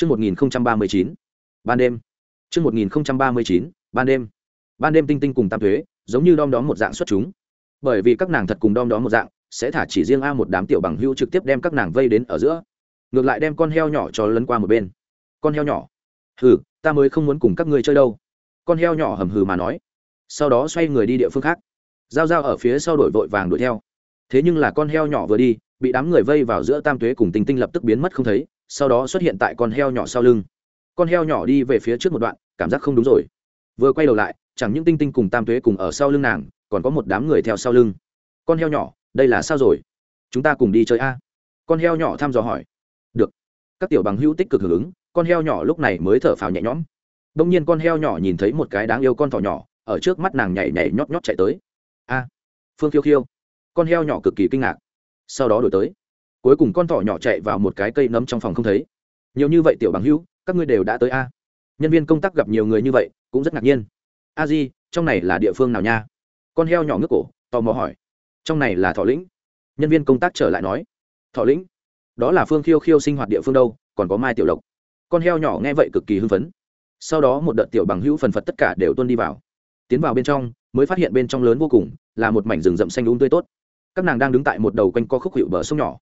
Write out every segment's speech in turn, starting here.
chương 1039, ban đêm. chương 1039, ban đêm. Ban đêm tinh tinh cùng tam thuế, giống như đom đóm một dạng xuất chúng. Bởi vì các nàng thật cùng đom đóm một dạng, sẽ thả chỉ riêng a một đám tiểu bằng hữu trực tiếp đem các nàng vây đến ở giữa. Ngược lại đem con heo nhỏ cho lấn qua một bên. Con heo nhỏ, hừ, ta mới không muốn cùng các ngươi chơi đâu. Con heo nhỏ hầm hừ mà nói. Sau đó xoay người đi địa phương khác. Giao giao ở phía sau đổi vội vàng đuổi theo. Thế nhưng là con heo nhỏ vừa đi, bị đám người vây vào giữa tam tuế cùng tinh tinh lập tức biến mất không thấy sau đó xuất hiện tại con heo nhỏ sau lưng. Con heo nhỏ đi về phía trước một đoạn, cảm giác không đúng rồi. Vừa quay đầu lại, chẳng những tinh tinh cùng tam thuế cùng ở sau lưng nàng, còn có một đám người theo sau lưng. Con heo nhỏ, đây là sao rồi? Chúng ta cùng đi chơi a. Con heo nhỏ thăm dò hỏi. Được. Các tiểu bằng hữu tích cực hưởng ứng, con heo nhỏ lúc này mới thở phào nhẹ nhõm. Đông nhiên con heo nhỏ nhìn thấy một cái đáng yêu con thỏ nhỏ, ở trước mắt nàng nhảy nhảy nhót nhót chạy tới. A. Phương khiêu khiêu. Con heo nhỏ cực kỳ kinh ngạc. Sau đó đổi tới cuối cùng con thỏ nhỏ chạy vào một cái cây nấm trong phòng không thấy. Nhiều như vậy tiểu bằng hữu, các ngươi đều đã tới a. Nhân viên công tác gặp nhiều người như vậy, cũng rất ngạc nhiên. A di, trong này là địa phương nào nha? Con heo nhỏ ngước cổ, tò mò hỏi. Trong này là thọ lĩnh. Nhân viên công tác trở lại nói. Thọ lĩnh, đó là phương khiêu khiêu sinh hoạt địa phương đâu, còn có mai tiểu lộc. Con heo nhỏ nghe vậy cực kỳ hưng phấn. Sau đó một đợt tiểu bằng hữu phần phật tất cả đều tuân đi vào. Tiến vào bên trong, mới phát hiện bên trong lớn vô cùng, là một mảnh rừng rậm xanh đúng um tươi tốt. Các nàng đang đứng tại một đầu quanh co khúc hiệu bờ sông nhỏ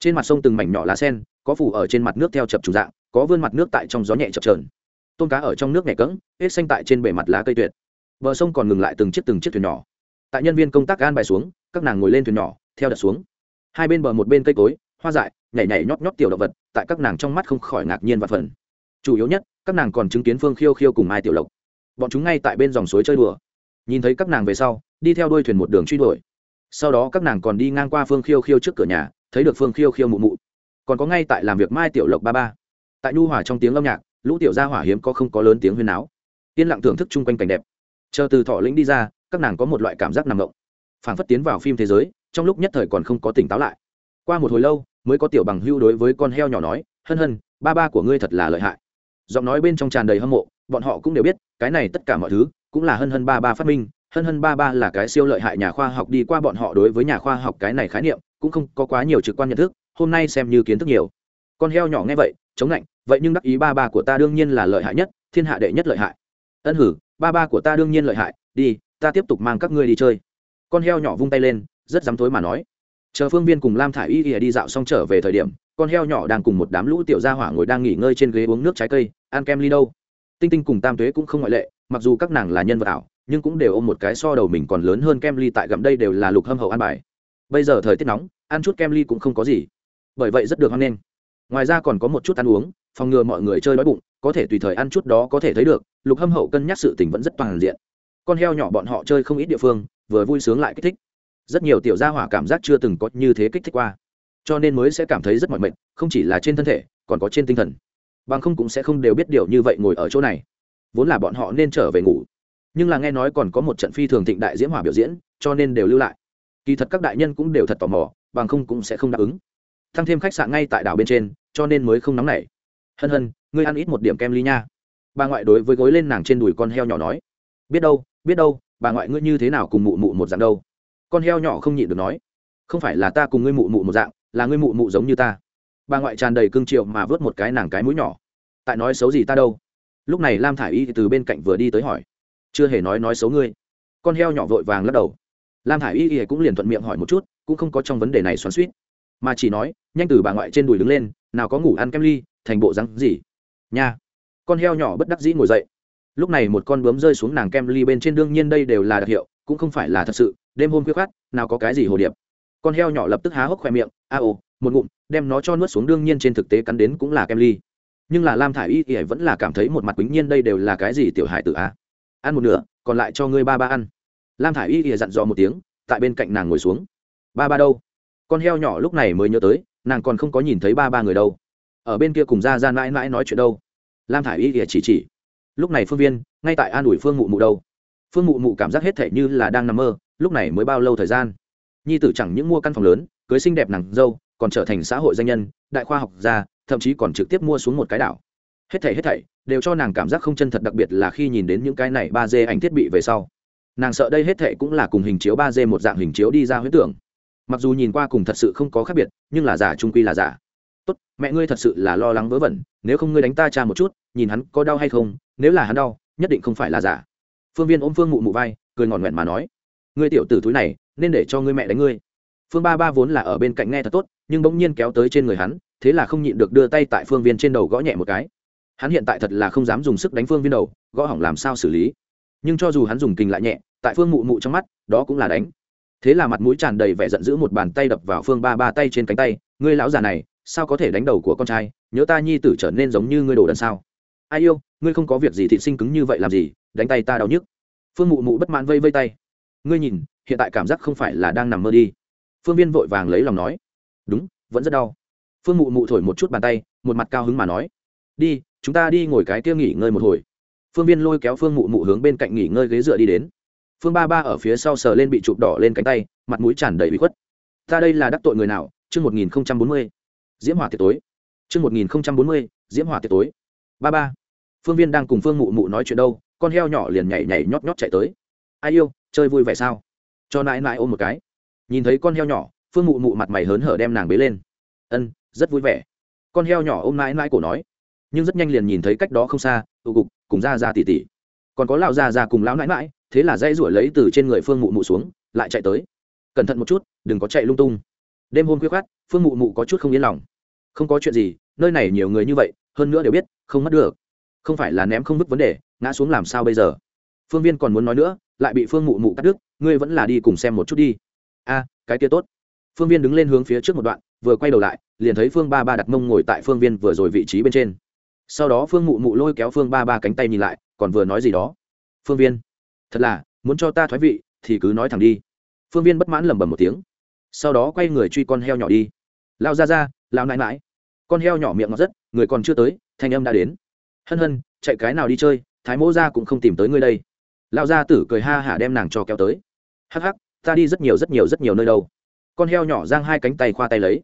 trên mặt sông từng mảnh nhỏ lá sen, có phủ ở trên mặt nước theo chập trùng dạng, có vươn mặt nước tại trong gió nhẹ chập trờn tôm cá ở trong nước nhẹ cỡng hết xanh tại trên bề mặt lá cây tuyệt. Bờ sông còn ngừng lại từng chiếc từng chiếc thuyền nhỏ. Tại nhân viên công tác gan bài xuống, các nàng ngồi lên thuyền nhỏ, theo đặt xuống. Hai bên bờ một bên cây cối, hoa dại, nhảy nhảy nhót nhót tiểu động vật, tại các nàng trong mắt không khỏi ngạc nhiên và phần chủ yếu nhất, các nàng còn chứng kiến phương khiêu khiêu cùng ai tiểu lộc. Bọn chúng ngay tại bên dòng suối chơi đùa. Nhìn thấy các nàng về sau, đi theo đuôi thuyền một đường truy đuổi. Sau đó các nàng còn đi ngang qua phương khiêu khiêu trước cửa nhà thấy được phương khiêu khiêu mụ mụ. Còn có ngay tại làm việc mai tiểu lộc ba ba. Tại nhu hòa trong tiếng âm nhạc, lũ tiểu gia hỏa hiếm có không có lớn tiếng huyên áo yên lặng thưởng thức chung quanh cảnh đẹp. Chờ từ thọ lĩnh đi ra, các nàng có một loại cảm giác nằm ngộng phảng phất tiến vào phim thế giới, trong lúc nhất thời còn không có tỉnh táo lại. Qua một hồi lâu, mới có tiểu bằng hưu đối với con heo nhỏ nói, hân hân, ba ba của ngươi thật là lợi hại. Giọng nói bên trong tràn đầy hâm mộ, bọn họ cũng đều biết, cái này tất cả mọi thứ, cũng là hân hân ba ba phát minh. Hân hân ba ba là cái siêu lợi hại nhà khoa học đi qua bọn họ đối với nhà khoa học cái này khái niệm cũng không có quá nhiều trực quan nhận thức, hôm nay xem như kiến thức nhiều. Con heo nhỏ nghe vậy, chống lạnh, vậy nhưng đắc ý ba ba của ta đương nhiên là lợi hại nhất, thiên hạ đệ nhất lợi hại. Ân hử, ba ba của ta đương nhiên lợi hại, đi, ta tiếp tục mang các ngươi đi chơi. Con heo nhỏ vung tay lên, rất dám thối mà nói. Chờ phương viên cùng lam thả i y đi dạo xong trở về thời điểm, con heo nhỏ đang cùng một đám lũ tiểu gia hỏa ngồi đang nghỉ ngơi trên ghế uống nước trái cây, ăn kem ly đâu. Tinh tinh cùng tam tuế cũng không ngoại lệ, mặc dù các nàng là nhân vật ảo, nhưng cũng đều ôm một cái so đầu mình còn lớn hơn kem ly tại gặm đây đều là lục hâm hậu ăn bài bây giờ thời tiết nóng, ăn chút kem ly cũng không có gì. Bởi vậy rất được hoan nghênh. Ngoài ra còn có một chút ăn uống, phòng ngừa mọi người chơi đói bụng, có thể tùy thời ăn chút đó có thể thấy được, lục hâm hậu cân nhắc sự tình vẫn rất toàn diện. Con heo nhỏ bọn họ chơi không ít địa phương, vừa vui sướng lại kích thích. Rất nhiều tiểu gia hỏa cảm giác chưa từng có như thế kích thích qua. Cho nên mới sẽ cảm thấy rất mỏi mệt, không chỉ là trên thân thể, còn có trên tinh thần. Bằng không cũng sẽ không đều biết điều như vậy ngồi ở chỗ này. Vốn là bọn họ nên trở về ngủ. Nhưng là nghe nói còn có một trận phi thường thịnh đại diễm hỏa biểu diễn, cho nên đều lưu lại kỳ thật các đại nhân cũng đều thật tò mò, bằng không cũng sẽ không đáp ứng. Thăng thêm khách sạn ngay tại đảo bên trên, cho nên mới không nóng nảy. Hân hân, ngươi ăn ít một điểm kem ly nha. Bà ngoại đối với gối lên nàng trên đùi con heo nhỏ nói. Biết đâu biết đâu, bà ngoại ngươi như thế nào cùng mụ mụ một dạng đâu. Con heo nhỏ không nhịn được nói. Không phải là ta cùng ngươi mụ mụ một dạng, là ngươi mụ mụ giống như ta. Bà ngoại tràn đầy cương triệu mà vớt một cái nàng cái mũi nhỏ. Tại nói xấu gì ta đâu? Lúc này lam thả i y từ bên cạnh vừa đi tới hỏi. Chưa hề nói nói xấu ngươi. Con heo nhỏ vội vàng lắc đầu lam thả i y y cũng liền thuận miệng hỏi một chút, cũng không có trong vấn đề này xoắn suýt mà chỉ nói, nhanh từ bà ngoại trên đùi đứng lên, nào có ngủ ăn kem ly, thành bộ rắn gì? Nha. Con heo nhỏ bất đắc dĩ ngồi dậy. Lúc này một con bướm rơi xuống nàng kem ly bên trên, đương nhiên đây đều là đặc hiệu, cũng không phải là thật sự. Đêm hôm khuya khát nào có cái gì hồ điệp. Con heo nhỏ lập tức há hốc khoe miệng, a ồ một ngụm, đem nó cho nuốt xuống, đương nhiên trên thực tế cắn đến cũng là kem ly. Nhưng là lam thả i y y vẫn là cảm thấy một mặt quýnh nhiên, đây đều là cái gì tiểu hải tự á ăn một nửa, còn lại cho ngươi ba ba ăn lam thả i y ỉa dặn dò một tiếng, tại bên cạnh nàng ngồi xuống. Ba ba đâu? Con heo nhỏ lúc này mới nhớ tới, nàng còn không có nhìn thấy ba ba người đâu. Ở bên kia cùng ra ra mãi mãi nói chuyện đâu. Lam thả i y ỉa chỉ chỉ. Lúc này phương viên, ngay tại an ủi phương mụ mụ đâu. Phương mụ mụ cảm giác hết thể như là đang nằm mơ, lúc này mới bao lâu thời gian? Nhi tử chẳng những mua căn phòng lớn, cưới xinh đẹp nàng dâu, còn trở thành xã hội danh nhân, đại khoa học gia, thậm chí còn trực tiếp mua xuống một cái đảo. Hết thảy hết thảy, đều cho nàng cảm giác không chân thật đặc biệt là khi nhìn đến những cái này ba d ảnh thiết bị về sau nàng sợ đây hết thệ cũng là cùng hình chiếu ba d một dạng hình chiếu đi ra huyết tưởng. Mặc dù nhìn qua cùng thật sự không có khác biệt, nhưng là giả trung quy là giả. Tốt, mẹ ngươi thật sự là lo lắng vớ vẩn, nếu không ngươi đánh ta cha một chút, nhìn hắn có đau hay không, nếu là hắn đau, nhất định không phải là giả. Phương viên ôm phương mụ mụ vai, cười ngọn nguyện mà nói, ngươi tiểu tử túi này, nên để cho ngươi mẹ đánh ngươi. Phương ba ba vốn là ở bên cạnh nghe thật tốt, nhưng bỗng nhiên kéo tới trên người hắn, thế là không nhịn được đưa tay tại phương viên trên đầu gõ nhẹ một cái. Hắn hiện tại thật là không dám dùng sức đánh phương viên đầu, gõ hỏng làm sao xử lý? Nhưng cho dù hắn dùng kình lại nhẹ, tại phương mụ mụ trong mắt, đó cũng là đánh. Thế là mặt mũi tràn đầy vẻ giận dữ một bàn tay đập vào phương ba ba tay trên cánh tay, ngươi lão già này, sao có thể đánh đầu của con trai? Nhớ ta nhi tử trở nên giống như ngươi đồ đần sao? Ai yêu, ngươi không có việc gì thị sinh cứng như vậy làm gì, đánh tay ta đau nhức. Phương mụ mụ bất mãn vây vây tay. Ngươi nhìn, hiện tại cảm giác không phải là đang nằm mơ đi. Phương viên vội vàng lấy lòng nói. Đúng, vẫn rất đau. Phương mụ mụ thổi một chút bàn tay, một mặt cao hứng mà nói. Đi, chúng ta đi ngồi cái kia nghỉ ngơi một hồi phương viên lôi kéo phương mụ mụ hướng bên cạnh nghỉ ngơi ghế dựa đi đến. Phương ba ba ở phía sau sờ lên bị chụp đỏ lên cánh tay, mặt mũi tràn đầy bị khuất. Ta đây là đắc tội người nào? Chương một nghìn bốn mươi. Diễm hỏa tiệc tối. Chương một nghìn bốn mươi, diễm hỏa tiệc tối. Ba ba. Phương viên đang cùng phương mụ mụ nói chuyện đâu, con heo nhỏ liền nhảy nhảy nhót nhót chạy tới. Ai yêu, chơi vui vẻ sao? Cho nãi nãi ôm một cái. Nhìn thấy con heo nhỏ, phương mụ mụ mặt mày hớn hở đem nàng bế lên. Ân, rất vui vẻ. Con heo nhỏ ôm nãi nãi cổ nói nhưng rất nhanh liền nhìn thấy cách đó không xa tụ cục cùng ra ra tỉ tỉ. Còn có lão ra ra cùng lão nãi mãi, thế là dây rủi lấy từ trên người phương mụ mụ xuống lại chạy tới. Cẩn thận một chút đừng có chạy lung tung. Đêm hôm khuya khoát phương mụ mụ có chút không yên lòng. Không có chuyện gì nơi này nhiều người như vậy hơn nữa đều biết không mất được. Không phải là ném không vứt vấn đề ngã xuống làm sao bây giờ? Phương viên còn muốn nói nữa lại bị phương mụ mụ cắt đứt ngươi vẫn là đi cùng xem một chút đi. A cái kia tốt. Phương viên đứng lên hướng phía trước một đoạn vừa quay đầu lại liền thấy phương ba ba đặt mông ngồi tại phương viên vừa rồi vị trí bên trên sau đó phương mụ mụ lôi kéo phương ba ba cánh tay nhìn lại, còn vừa nói gì đó. Phương viên, thật là, muốn cho ta thoái vị, thì cứ nói thẳng đi. Phương viên bất mãn lẩm bẩm một tiếng. Sau đó quay người truy con heo nhỏ đi. Lao ra ra lao nãi mãi con heo nhỏ miệng ngọt rất, người còn chưa tới, thanh âm đã đến. Hân hân, chạy cái nào đi chơi, thái mỗ ra cũng không tìm tới ngươi đây. Lao gia tử cười ha hả đem nàng cho kéo tới. Hắc hắc, ta đi rất nhiều rất nhiều rất nhiều nơi đâu. Con heo nhỏ giang hai cánh tay khoa tay lấy.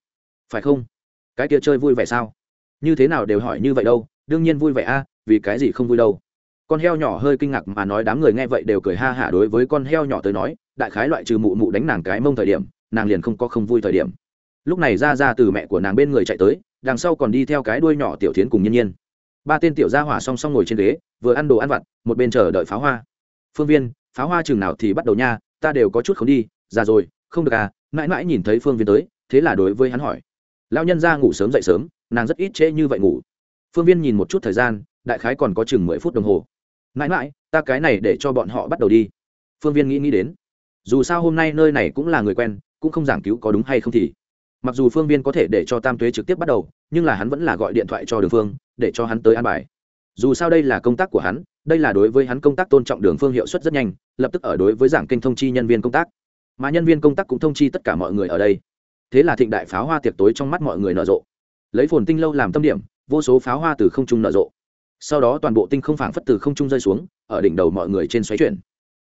Phải không? Cái kia chơi vui vẻ sao? Như thế nào đều hỏi như vậy đâu đương nhiên vui vẻ a, vì cái gì không vui đâu. Con heo nhỏ hơi kinh ngạc mà nói đám người nghe vậy đều cười ha hả đối với con heo nhỏ tới nói, đại khái loại trừ mụ mụ đánh nàng cái mông thời điểm, nàng liền không có không vui thời điểm. Lúc này ra ra từ mẹ của nàng bên người chạy tới, đằng sau còn đi theo cái đuôi nhỏ tiểu tiến cùng nhiên nhiên. Ba tên tiểu gia hỏa song song ngồi trên ghế, vừa ăn đồ ăn vặt, một bên chờ đợi pháo hoa. Phương viên, pháo hoa chừng nào thì bắt đầu nha, ta đều có chút không đi ra rồi, không được à. Mãi mãi nhìn thấy phương viên tới, thế là đối với hắn hỏi. Lao nhân ra ngủ sớm dậy sớm, nàng rất ít trễ như vậy ngủ phương viên nhìn một chút thời gian, đại khái còn có chừng mười phút đồng hồ. Mãi mãi, ta cái này để cho bọn họ bắt đầu đi. Phương viên nghĩ nghĩ đến. Dù sao hôm nay nơi này cũng là người quen, cũng không giảng cứu có đúng hay không thì. Mặc dù phương viên có thể để cho tam tuế trực tiếp bắt đầu, nhưng là hắn vẫn là gọi điện thoại cho đường phương, để cho hắn tới an bài. Dù sao đây là công tác của hắn, đây là đối với hắn công tác tôn trọng đường phương hiệu suất rất nhanh, lập tức ở đối với giảng kênh thông chi nhân viên công tác. Mà nhân viên công tác cũng thông chi tất cả mọi người ở đây. Thế là thịnh đại pháo hoa tiệc tối trong mắt mọi người nở rộ. Lấy phồn tinh lâu làm tâm điểm vô số pháo hoa từ không trung nở rộ. Sau đó toàn bộ tinh không phảng phất từ không trung rơi xuống, ở đỉnh đầu mọi người trên xoáy chuyển.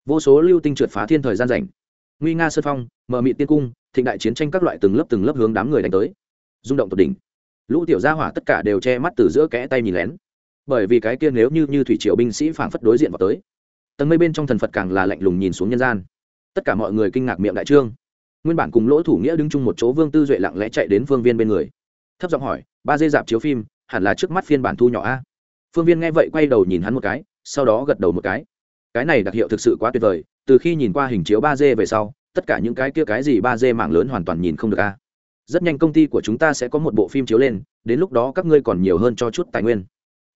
Vô số lưu tinh trượt phá thiên thời gian rảnh. Nguy nga sơn phong, mờ mị tiên cung, thịnh đại chiến tranh các loại từng lớp từng lớp hướng đám người đánh tới. Rung động tột đỉnh. Lũ tiểu gia hỏa tất cả đều che mắt từ giữa kẽ tay nhìn lén. Bởi vì cái kia nếu như như thủy triều binh sĩ phảng phất đối diện vào tới. Tầng mây bên trong thần phật càng là lạnh lùng nhìn xuống nhân gian. Tất cả mọi người kinh ngạc miệng đại trương. Nguyên bản cùng lỗ thủ nghĩa đứng chung một chỗ vương tư duệ lặng lẽ chạy đến phương viên bên người. Thấp giọng hỏi, ba dây dạp chiếu phim hẳn là trước mắt phiên bản thu nhỏ a. Phương viên nghe vậy quay đầu nhìn hắn một cái sau đó gật đầu một cái. Cái này đặc hiệu thực sự quá tuyệt vời từ khi nhìn qua hình chiếu ba d về sau tất cả những cái kia cái gì ba d mạng lớn hoàn toàn nhìn không được a. Rất nhanh công ty của chúng ta sẽ có một bộ phim chiếu lên đến lúc đó các ngươi còn nhiều hơn cho chút tài nguyên.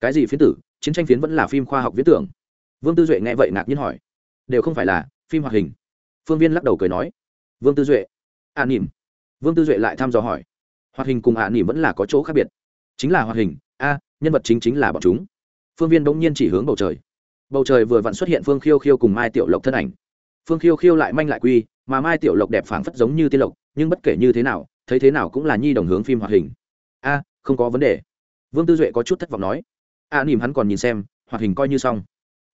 Cái gì phiến tử? Chiến tranh phiến vẫn là phim khoa học viễn tưởng. Vương tư duệ nghe vậy ngạc nhiên hỏi. Đều không phải là phim hoạt hình. Phương viên lắc đầu cười nói. Vương tư duệ. Ạ à, nỉm. Vương tư duệ lại thăm dò hỏi. Hoạt hình cùng ạ à, nỉm vẫn là có chỗ khác biệt chính là hoạt hình a nhân vật chính chính là bọn chúng. Phương viên bỗng nhiên chỉ hướng bầu trời. Bầu trời vừa vặn xuất hiện phương khiêu khiêu cùng mai tiểu lộc thân ảnh. Phương khiêu khiêu lại manh lại quy mà mai tiểu lộc đẹp phảng phất giống như tiên lộc nhưng bất kể như thế nào thấy thế nào cũng là nhi đồng hướng phim hoạt hình. A không có vấn đề. Vương tư duệ có chút thất vọng nói. A à, nỉm hắn còn nhìn xem hoạt hình coi như xong.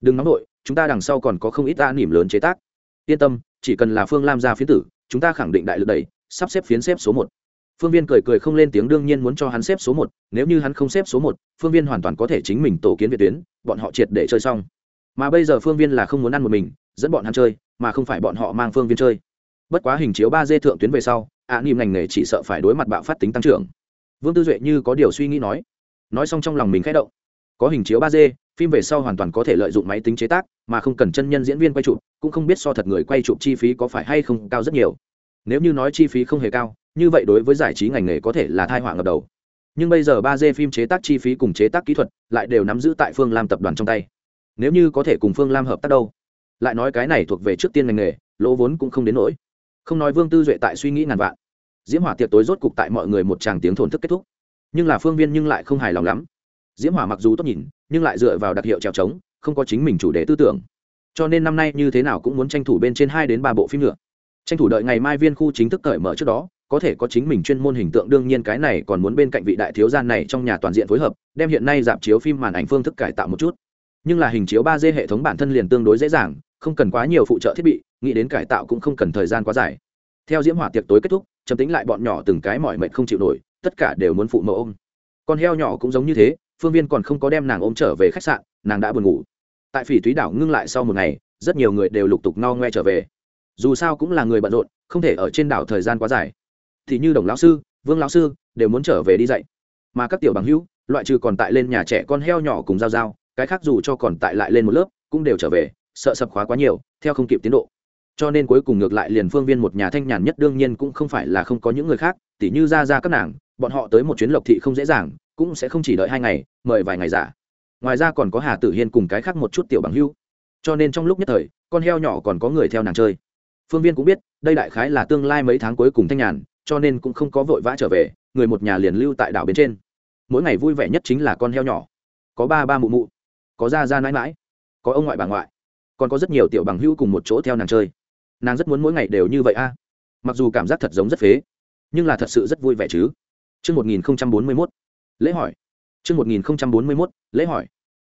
Đừng nóng đội chúng ta đằng sau còn có không ít a nỉm lớn chế tác. Yên tâm chỉ cần là phương lam ra phiến tử chúng ta khẳng định đại lực đẩy sắp xếp phiến xếp số một phương viên cười cười không lên tiếng đương nhiên muốn cho hắn xếp số một nếu như hắn không xếp số một phương viên hoàn toàn có thể chính mình tổ kiến việt tuyến bọn họ triệt để chơi xong. Mà bây giờ phương viên là không muốn ăn một mình dẫn bọn hắn chơi mà không phải bọn họ mang phương viên chơi. Bất quá hình chiếu ba d thượng tuyến về sau ạ à, nỉm ngành nghề chỉ sợ phải đối mặt bạo phát tính tăng trưởng. Vương tư duệ như có điều suy nghĩ nói. Nói xong trong lòng mình khẽ động. Có hình chiếu ba d phim về sau hoàn toàn có thể lợi dụng máy tính chế tác mà không cần chân nhân diễn viên quay chụp cũng không biết so thật người quay chụp chi phí có phải hay không cao rất nhiều nếu như nói chi phí không hề cao, như vậy đối với giải trí ngành nghề có thể là thai họa ngập đầu. Nhưng bây giờ ba d phim chế tác chi phí cùng chế tác kỹ thuật lại đều nắm giữ tại phương lam tập đoàn trong tay. Nếu như có thể cùng phương lam hợp tác đâu? Lại nói cái này thuộc về trước tiên ngành nghề, lỗ vốn cũng không đến nỗi. Không nói vương tư duệ tại suy nghĩ ngàn vạn. Diễm hỏa tiệc tối rốt cục tại mọi người một tràng tiếng thổn thức kết thúc. Nhưng là phương viên nhưng lại không hài lòng lắm. Diễm hỏa mặc dù tốt nhìn, nhưng lại dựa vào đặc hiệu trèo trống, không có chính mình chủ đề tư tưởng. Cho nên năm nay như thế nào cũng muốn tranh thủ bên trên hai đến ba bộ phim nữa tranh thủ đợi ngày mai viên khu chính thức cởi mở trước đó, có thể có chính mình chuyên môn hình tượng, đương nhiên cái này còn muốn bên cạnh vị đại thiếu gia này trong nhà toàn diện phối hợp, đem hiện nay dạp chiếu phim màn ảnh phương thức cải tạo một chút. Nhưng là hình chiếu ba d hệ thống bản thân liền tương đối dễ dàng, không cần quá nhiều phụ trợ thiết bị, nghĩ đến cải tạo cũng không cần thời gian quá dài. Theo diễm hỏa tiệc tối kết thúc chấm tính lại bọn nhỏ từng cái mọi mệnh không chịu nổi, tất cả đều muốn phụ mẫu ôm. Con heo nhỏ cũng giống như thế, phương viên còn không có đem nàng ôm trở về khách sạn, nàng đã buồn ngủ. Tại phỉ thúy đảo ngưng lại sau một ngày, rất nhiều người đều lục tục no ngoe trở về dù sao cũng là người bận rộn, không thể ở trên đảo thời gian quá dài. Thì như đồng lão sư, vương lão sư, đều muốn trở về đi dạy. Mà các tiểu bằng hữu, loại trừ còn tại lên nhà trẻ con heo nhỏ cùng giao giao, cái khác dù cho còn tại lại lên một lớp, cũng đều trở về, sợ sập khóa quá nhiều, theo không kịp tiến độ. Cho nên cuối cùng ngược lại liền phương viên một nhà thanh nhàn nhất đương nhiên cũng không phải là không có những người khác, tỉ như ra ra các nàng, bọn họ tới một chuyến lộc thị không dễ dàng, cũng sẽ không chỉ đợi hai ngày, mời vài ngày giả. Ngoài ra còn có hà tử hiên cùng cái khác một chút tiểu bằng hưu cho nên trong lúc nhất thời, con heo nhỏ còn có người theo nàng chơi phương viên cũng biết đây đại khái là tương lai mấy tháng cuối cùng thanh nhàn cho nên cũng không có vội vã trở về người một nhà liền lưu tại đảo bên trên. Mỗi ngày vui vẻ nhất chính là con heo nhỏ. Có ba ba mụ mụ có ra ra mãi mãi có ông ngoại bà ngoại còn có rất nhiều tiểu bằng hữu cùng một chỗ theo nàng chơi. Nàng rất muốn mỗi ngày đều như vậy a. Mặc dù cảm giác thật giống rất phế nhưng là thật sự rất vui vẻ chứ. Trước 1041, lễ hỏi. Trước 1041, lễ hỏi.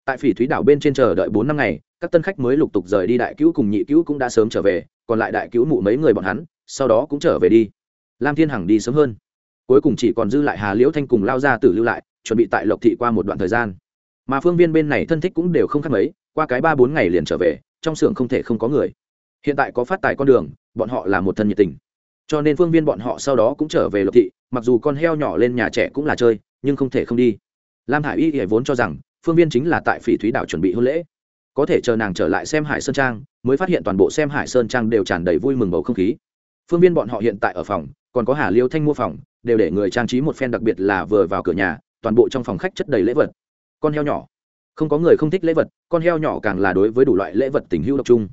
Tại phỉ thúy đảo bên trên chờ đợi bốn năm ngày, các tân khách mới lục tục rời đi đại cứu cùng nhị cứu cũng đã sớm trở về, còn lại đại cứu mụ mấy người bọn hắn, sau đó cũng trở về đi. Lam Thiên Hằng đi sớm hơn. Cuối cùng chỉ còn dư lại Hà Liễu Thanh cùng lao ra tử lưu lại, chuẩn bị tại Lộc thị qua một đoạn thời gian. Mà phương viên bên này thân thích cũng đều không khác mấy, qua cái ba bốn ngày liền trở về, trong xưởng không thể không có người hiện tại có phát tài con đường bọn họ là một thân nhiệt tình cho nên phương viên bọn họ sau đó cũng trở về lộc thị mặc dù con heo nhỏ lên nhà trẻ cũng là chơi nhưng không thể không đi lam hải y thì vốn cho rằng phương viên chính là tại phỉ thúy đảo chuẩn bị hôn lễ có thể chờ nàng trở lại xem hải sơn trang, mới phát hiện toàn bộ xem hải sơn trang đều tràn đầy vui mừng bầu không khí. Phương viên bọn họ hiện tại ở phòng, còn có hà liêu thanh mua phòng, đều để người trang trí một phen đặc biệt là vừa vào cửa nhà, toàn bộ trong phòng khách chất đầy lễ vật. Con heo nhỏ. Không có người không thích lễ vật, con heo nhỏ càng là đối với đủ loại lễ vật tình hữu độc chung.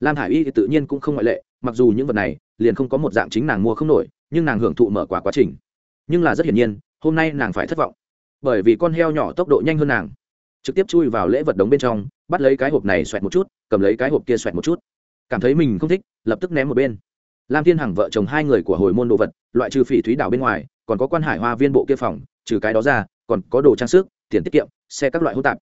Lam hải y thì tự nhiên cũng không ngoại lệ, mặc dù những vật này liền không có một dạng chính nàng mua không nổi, nhưng nàng hưởng thụ mở quả quá trình. Nhưng là rất hiển nhiên, hôm nay nàng phải thất vọng. Bởi vì con heo nhỏ tốc độ nhanh hơn nàng trực tiếp chui vào lễ vật đống bên trong, bắt lấy cái hộp này xoẹt một chút, cầm lấy cái hộp kia xoẹt một chút. Cảm thấy mình không thích, lập tức ném một bên. Lam thiên hằng vợ chồng hai người của hồi môn đồ vật, loại trừ phỉ thúy đảo bên ngoài, còn có quan hải hoa viên bộ kia phòng, trừ cái đó ra, còn có đồ trang sức, tiền tiết kiệm, xe các loại hỗn tạp.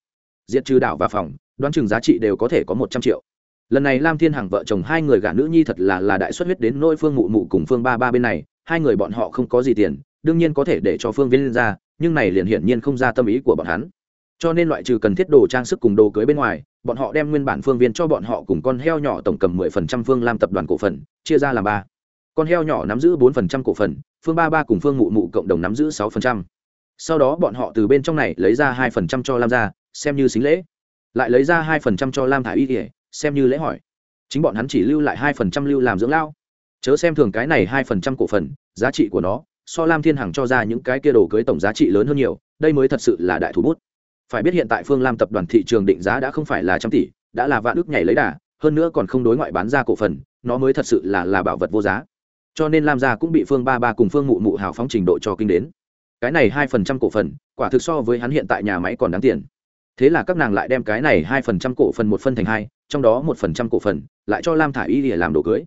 Diện trừ đảo và phòng, đoán chừng giá trị đều có thể có một trăm triệu. Lần này lam thiên hằng vợ chồng hai người gả nữ nhi thật là là đại xuất huyết đến nỗi phương mụ mụ cùng phương ba ba bên này, hai người bọn họ không có gì tiền, đương nhiên có thể để cho phương viên ra, nhưng này liền hiển nhiên không ra tâm ý của bọn hắn cho nên loại trừ cần thiết đồ trang sức cùng đồ cưới bên ngoài, bọn họ đem nguyên bản phương viên cho bọn họ cùng con heo nhỏ tổng cầm mười phần trăm phương làm tập đoàn cổ phần, chia ra làm ba. Con heo nhỏ nắm giữ bốn phần trăm cổ phần, phương ba ba cùng phương mụ mụ cộng đồng nắm giữ sáu phần trăm. Sau đó bọn họ từ bên trong này lấy ra hai phần trăm cho lam ra xem như xính lễ. Lại lấy ra hai phần trăm cho lam thả y kỉa xem như lễ hỏi. Chính bọn hắn chỉ lưu lại hai phần trăm lưu làm dưỡng lao. Chớ xem thường cái này hai phần trăm cổ phần, giá trị của nó, so lam thiên hằng cho ra những cái kia đồ cưới tổng giá trị lớn hơn nhiều, đây mới thật sự là đại thủ bút phải biết hiện tại phương lam tập đoàn thị trường định giá đã không phải là trăm tỷ, đã là vạn ước nhảy lấy đà, hơn nữa còn không đối ngoại bán ra cổ phần, nó mới thật sự là là bảo vật vô giá. Cho nên lam gia cũng bị phương ba ba cùng phương mụ mụ hào phóng trình độ cho kinh đến. Cái này hai phần trăm cổ phần, quả thực so với hắn hiện tại nhà máy còn đáng tiền. Thế là các nàng lại đem cái này hai phần trăm cổ phần một phân thành hai, trong đó một phần trăm cổ phần lại cho lam thả y để làm đồ cưới.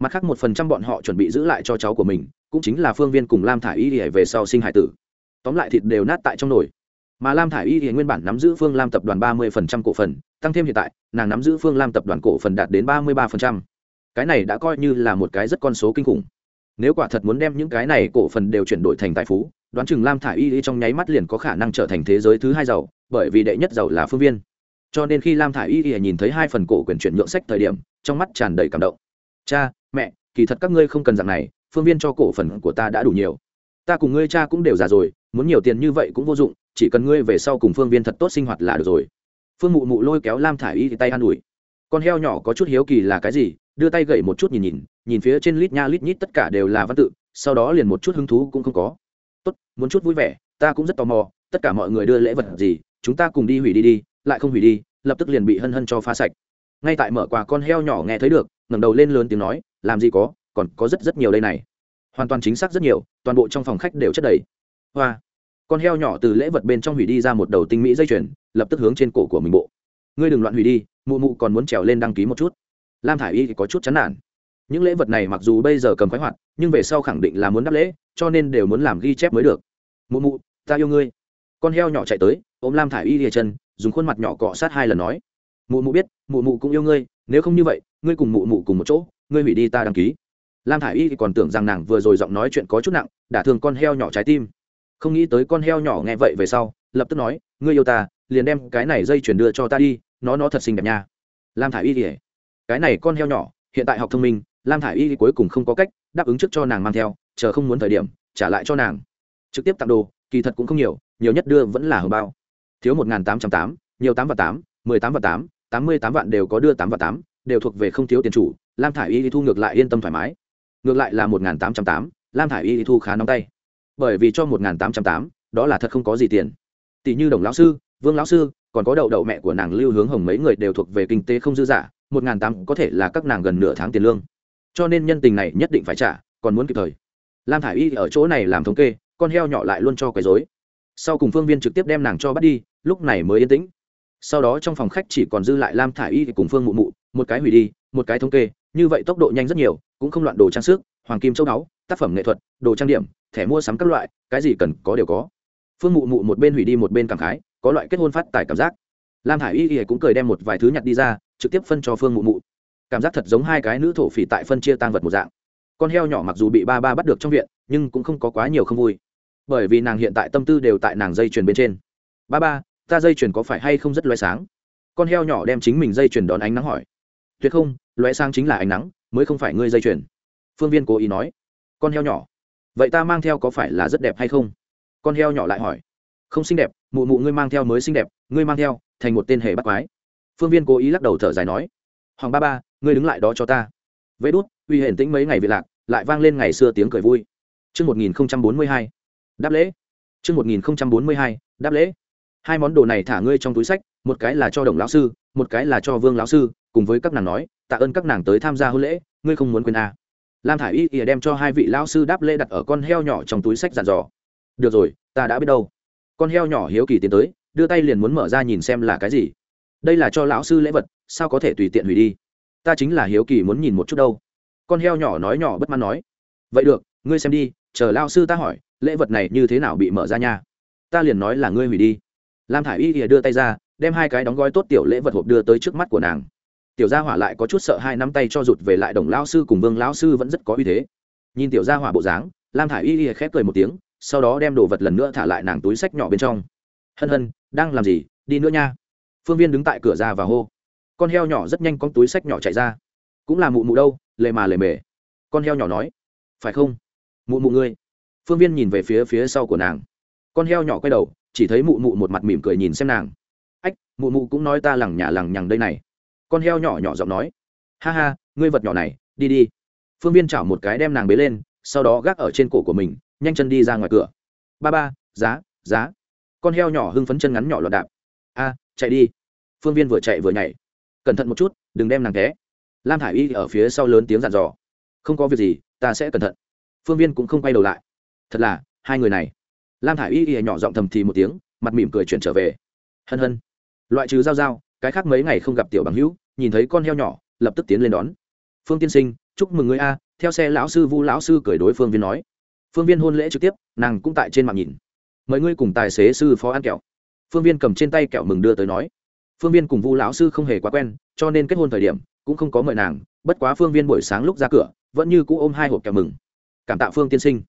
Mặt khác một phần trăm bọn họ chuẩn bị giữ lại cho cháu của mình, cũng chính là phương viên cùng lam thả y để về sau sinh hải tử. Tóm lại thịt đều nát tại trong nồi mà lam thả i y thì nguyên bản nắm giữ phương lam tập đoàn ba mươi phần trăm cổ phần, tăng thêm hiện tại, nàng nắm giữ phương lam tập đoàn cổ phần đạt đến ba mươi ba phần trăm. Cái này đã coi như là một cái rất con số kinh khủng. Nếu quả thật muốn đem những cái này cổ phần đều chuyển đổi thành tài phú, đoán chừng lam thả i y trong nháy mắt liền có khả năng trở thành thế giới thứ hai giàu, bởi vì đệ nhất giàu là phương viên. Cho nên khi lam thả i y y nhìn thấy hai phần cổ quyền chuyển nhượng sách thời điểm, trong mắt tràn đầy cảm động. Cha, mẹ, kỳ thật các ngươi không cần dạng này, phương viên cho cổ phần của ta đã đủ nhiều. Ta cùng ngươi cha cũng đều già rồi, muốn nhiều tiền như vậy cũng vô dụng chỉ cần ngươi về sau cùng phương viên thật tốt sinh hoạt là được rồi. Phương mụ mụ lôi kéo lam thả i y thì tay an ủi. Con heo nhỏ có chút hiếu kỳ là cái gì? Đưa tay gậy một chút nhìn nhìn nhìn phía trên lít nha lít nhít tất cả đều là văn tự, sau đó liền một chút hứng thú cũng không có. Tốt, muốn chút vui vẻ, ta cũng rất tò mò, tất cả mọi người đưa lễ vật gì, chúng ta cùng đi hủy đi đi, lại không hủy đi, lập tức liền bị hân hân cho phá sạch. Ngay tại mở quà con heo nhỏ nghe thấy được, ngẩng đầu lên lớn tiếng nói, làm gì có, còn có rất rất nhiều đây này. Hoàn toàn chính xác rất nhiều, toàn bộ trong phòng khách đều chất đầy. Hoa con heo nhỏ từ lễ vật bên trong hủy đi ra một đầu tinh mỹ dây chuyền, lập tức hướng trên cổ của mình bộ. Ngươi đừng loạn hủy đi, mụ mụ còn muốn trèo lên đăng ký một chút. Lam thả i y thì có chút chán nản. Những lễ vật này mặc dù bây giờ cầm khoái hoạt, nhưng về sau khẳng định là muốn đáp lễ, cho nên đều muốn làm ghi chép mới được. Mụ mụ, ta yêu ngươi. Con heo nhỏ chạy tới, ôm lam thả i y lìa chân, dùng khuôn mặt nhỏ cọ sát hai lần nói. Mụ mụ biết, mụ mụ cũng yêu ngươi, nếu không như vậy, ngươi cùng mụ mụ cùng một chỗ, ngươi hủy đi ta đăng ký. Lam thả i y còn tưởng rằng nàng vừa rồi giọng nói chuyện có chút nặng, đả thương con heo nhỏ trái tim không nghĩ tới con heo nhỏ nghe vậy về sau, lập tức nói, ngươi yêu ta, liền đem cái này dây chuyển đưa cho ta đi, nó nó thật xinh đẹp nha. Lam thả i y thì cái này con heo nhỏ, hiện tại học thông minh, lam thả i y cuối cùng không có cách đáp ứng trước cho nàng mang theo, chờ không muốn thời điểm, trả lại cho nàng. Trực tiếp tặng đồ, kỳ thật cũng không nhiều nhiều nhất đưa vẫn là hờ bao. Thiếu một nghìn tám trăm tám, nhiều tám và tám, mười tám và tám tám mươi tám vạn đều có đưa tám và tám, đều thuộc về không thiếu tiền chủ, lam thả i y thu ngược lại yên tâm thoải mái. Ngược lại là một nghìn tám trăm tám, lam thả i y thu khá nóng tay bởi vì cho một nghìn tám trăm tám, đó là thật không có gì tiền. Tỷ như đồng lão sư, vương lão sư, còn có đậu đậu mẹ của nàng lưu hướng hồng mấy người đều thuộc về kinh tế không dư giả, một ngàn tám có thể là các nàng gần nửa tháng tiền lương. Cho nên nhân tình này nhất định phải trả, còn muốn kịp thời. Lam thả i y ở chỗ này làm thống kê, con heo nhỏ lại luôn cho quấy dối sau cùng phương viên trực tiếp đem nàng cho bắt đi, lúc này mới yên tĩnh. Sau đó trong phòng khách chỉ còn dư lại lam thả i y cùng phương mụ mụ, một cái hủy đi, một cái thống kê, như vậy tốc độ nhanh rất nhiều, cũng không loạn đồ trang sức, hoàng kim châu đáo tác phẩm nghệ thuật, đồ trang điểm, thẻ mua sắm các loại, cái gì cần có đều có. Phương mụ mụ một bên hủy đi một bên cảm khái, có loại kết hôn phát tài cảm giác. Lam hải y y cũng cười đem một vài thứ nhặt đi ra, trực tiếp phân cho phương mụ mụ. Cảm giác thật giống hai cái nữ thổ phỉ tại phân chia tăng vật một dạng. Con heo nhỏ mặc dù bị ba ba bắt được trong viện, nhưng cũng không có quá nhiều không vui. Bởi vì nàng hiện tại tâm tư đều tại nàng dây chuyền bên trên. Ba ba, ta dây chuyền có phải hay không rất loé sáng? Con heo nhỏ đem chính mình dây chuyền đón ánh nắng hỏi. Tuyệt không, loé sáng chính là ánh nắng, mới không phải ngươi dây chuyền. Phương viên cố ý nói con heo nhỏ. Vậy ta mang theo có phải là rất đẹp hay không? Con heo nhỏ lại hỏi. Không xinh đẹp mụ mụ ngươi mang theo mới xinh đẹp ngươi mang theo thành một tên hề bắt quái. Phương viên cố ý lắc đầu thở dài nói. Hoàng ba ba ngươi đứng lại đó cho ta. Vê đút uy hển tĩnh mấy ngày vị lạc lại vang lên ngày xưa tiếng cười vui. Trước 1042, đáp lễ. Trước 1042, đáp lễ. Hai món đồ này thả ngươi trong túi sách, một cái là cho đồng lão sư, một cái là cho vương lão sư, cùng với các nàng nói, tạ ơn các nàng tới tham gia hôn lễ, ngươi không muốn quên à. Lam Thải Y ỉa đem cho hai vị lão sư đáp lễ đặt ở con heo nhỏ trong túi sách dặn dò. Được rồi, ta đã biết đâu. Con heo nhỏ hiếu kỳ tiến tới, đưa tay liền muốn mở ra nhìn xem là cái gì. Đây là cho lão sư lễ vật sao có thể tùy tiện hủy đi? Ta chính là hiếu kỳ muốn nhìn một chút đâu. Con heo nhỏ nói nhỏ bất mãn nói. Vậy được ngươi xem đi chờ lao sư ta hỏi lễ vật này như thế nào bị mở ra nha? Ta liền nói là ngươi hủy đi. Lam thả i y ỉa đưa tay ra đem hai cái đóng gói tốt tiểu lễ vật hộp đưa tới trước mắt của nàng tiểu gia hỏa lại có chút sợ hai nắm tay cho rụt về lại đồng lao sư cùng vương lao sư vẫn rất có uy thế. Nhìn tiểu gia hỏa bộ dáng, lam thả i y thì khép cười một tiếng, sau đó đem đồ vật lần nữa thả lại nàng túi sách nhỏ bên trong. Hân hân, đang làm gì? Đi nữa nha. Phương viên đứng tại cửa ra và hô. Con heo nhỏ rất nhanh con túi sách nhỏ chạy ra. Cũng là mụ mụ đâu, lề mà lề mề. Con heo nhỏ nói. Phải không? Mụ mụ ngươi. Phương viên nhìn về phía phía sau của nàng. Con heo nhỏ quay đầu, chỉ thấy mụ mụ một mặt mỉm cười nhìn xem nàng. Ách, mụ mụ cũng nói ta lằng nhà lằng nhằng đây này con heo nhỏ nhỏ giọng nói, ha ha, ngươi vật nhỏ này, đi đi. Phương viên chảo một cái đem nàng bế lên, sau đó gác ở trên cổ của mình, nhanh chân đi ra ngoài cửa. Ba ba, giá giá. Con heo nhỏ hưng phấn chân ngắn nhỏ lọt đạp. A, chạy đi. Phương viên vừa chạy vừa nhảy. Cẩn thận một chút, đừng đem nàng té. Lam thả i y ở phía sau lớn tiếng dặn dò. Không có việc gì, ta sẽ cẩn thận. Phương viên cũng không quay đầu lại. Thật là, hai người này. Lam thả i y nhỏ giọng thầm thì một tiếng, mặt mỉm cười chuyển trở về. Hân hân. Loại trừ dao dao cái khác mấy ngày không gặp tiểu bằng hữu, nhìn thấy con heo nhỏ, lập tức tiến lên đón. Phương tiên sinh, chúc mừng người a, theo xe lão sư vu lão sư cười đối phương viên nói. Phương viên hôn lễ trực tiếp, nàng cũng tại trên mạng nhìn. Mời ngươi cùng tài xế sư phó ăn kẹo. Phương viên cầm trên tay kẹo mừng đưa tới nói. Phương viên cùng vu lão sư không hề quá quen, cho nên kết hôn thời điểm, cũng không có mời nàng, bất quá phương viên buổi sáng lúc ra cửa, vẫn như cũ ôm hai hộp kẹo mừng. Cảm tạ phương tiên sinh.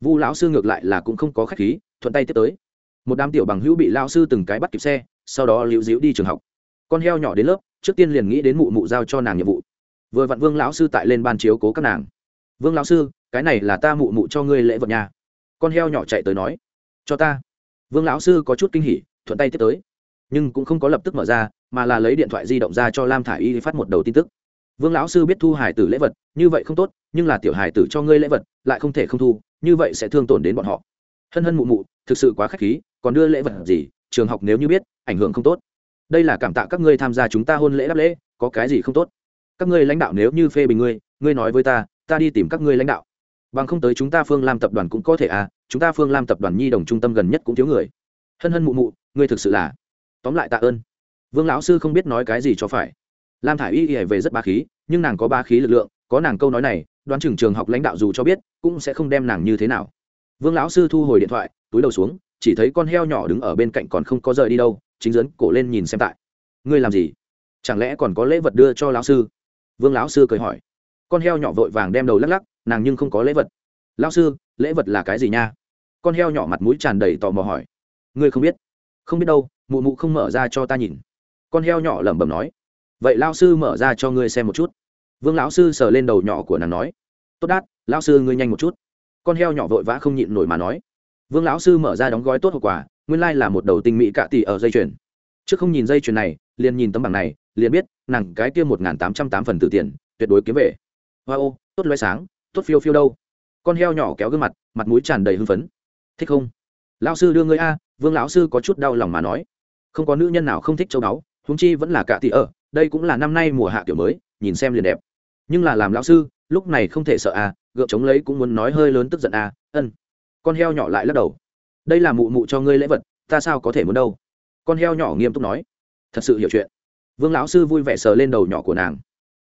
Vu lão sư ngược lại là cũng không có khách khí, thuận tay tiếp tới. Một đám tiểu bằng hữu bị lão sư từng cái bắt kịp xe, sau đó liễu diễu đi trường học con heo nhỏ đến lớp, trước tiên liền nghĩ đến mụ mụ giao cho nàng nhiệm vụ. Vừa vặn vương lão sư tại lên ban chiếu cố các nàng. Vương lão sư, cái này là ta mụ mụ cho ngươi lễ vật nhà con heo nhỏ chạy tới nói. Cho ta. Vương lão sư có chút kinh hỉ, thuận tay tiếp tới. Nhưng cũng không có lập tức mở ra, mà là lấy điện thoại di động ra cho lam thả i y phát một đầu tin tức. Vương lão sư biết thu hải tử lễ vật, như vậy không tốt, nhưng là tiểu hải tử cho ngươi lễ vật, lại không thể không thu, như vậy sẽ thương tổn đến bọn họ. Hân hân mụ mụ, thực sự quá k h á c h khí, còn đưa lễ vật gì, trường học nếu như biết, ảnh hưởng không tốt đây là cảm tạ các ngươi tham gia chúng ta hôn lễ đáp lễ, có cái gì không tốt? Các ngươi lãnh đạo nếu như phê bình ngươi ngươi nói với ta ta đi tìm các ngươi lãnh đạo. Bằng không tới chúng ta phương lam tập đoàn cũng có thể à chúng ta phương lam tập đoàn nhi đồng trung tâm gần nhất cũng thiếu người. Hân hân mụ mụ, ngươi thực sự là. Tóm lại tạ ơn. Vương lão sư không biết nói cái gì cho phải. Lam thả i y y về rất ba khí, nhưng nàng có ba khí lực lượng, có nàng câu nói này, đoán chừng trường học lãnh đạo dù cho biết, cũng sẽ không đem nàng như thế nào. Vương lão sư thu hồi điện thoại, túi đầu xuống, chỉ thấy con heo nhỏ đứng ở bên cạnh còn không có rời đi đâu chính dẫn cổ lên nhìn xem tại. Ngươi làm gì? Chẳng lẽ còn có lễ vật đưa cho lão sư? Vương lão sư cười hỏi. Con heo nhỏ vội vàng đem đầu lắc lắc, nàng nhưng không có lễ vật. Lão sư, lễ vật là cái gì nha? Con heo nhỏ mặt mũi tràn đầy tò mò hỏi. Ngươi không biết? Không biết đâu, mụ mụ không mở ra cho ta nhìn. Con heo nhỏ lẩm bẩm nói. Vậy lão sư mở ra cho ngươi xem một chút. Vương lão sư sờ lên đầu nhỏ của nàng nói. Tốt đát, lão sư ngươi nhanh một chút. Con heo nhỏ vội vã không nhịn nổi mà nói. Vương lão sư mở ra đóng gói tốt hậu quả nguyên lai là một đầu tinh mỹ cạ tỷ ở dây chuyền. Trước không nhìn dây chuyền này, liền nhìn tấm bảng này, liền biết, nàng cái kia một n g h n tám trăm tám phần từ tiền, tuyệt đối kiếm về. Hoa ô, tốt loay sáng, tốt phiêu phiêu đâu. Con heo nhỏ kéo gương mặt mặt mũi tràn đầy hưng phấn. Thích không? Lão sư đưa ngươi a, vương lão sư có chút đau lòng mà nói. Không có nữ nhân nào không thích châu báu húng chi vẫn là cạ tỷ ở, đây cũng là năm nay mùa hạ kiểu mới, nhìn xem liền đẹp. Nhưng là làm lão sư, lúc này không thể sợ à gượng chống lấy cũng muốn nói hơi lớn tức giận à ân. Con heo nhỏ lại lắc đầu đây là mụ mụ cho ngươi lễ vật, ta sao có thể muốn đâu? Con heo nhỏ nghiêm túc nói. Thật sự hiểu chuyện. Vương lão sư vui vẻ sờ lên đầu nhỏ của nàng.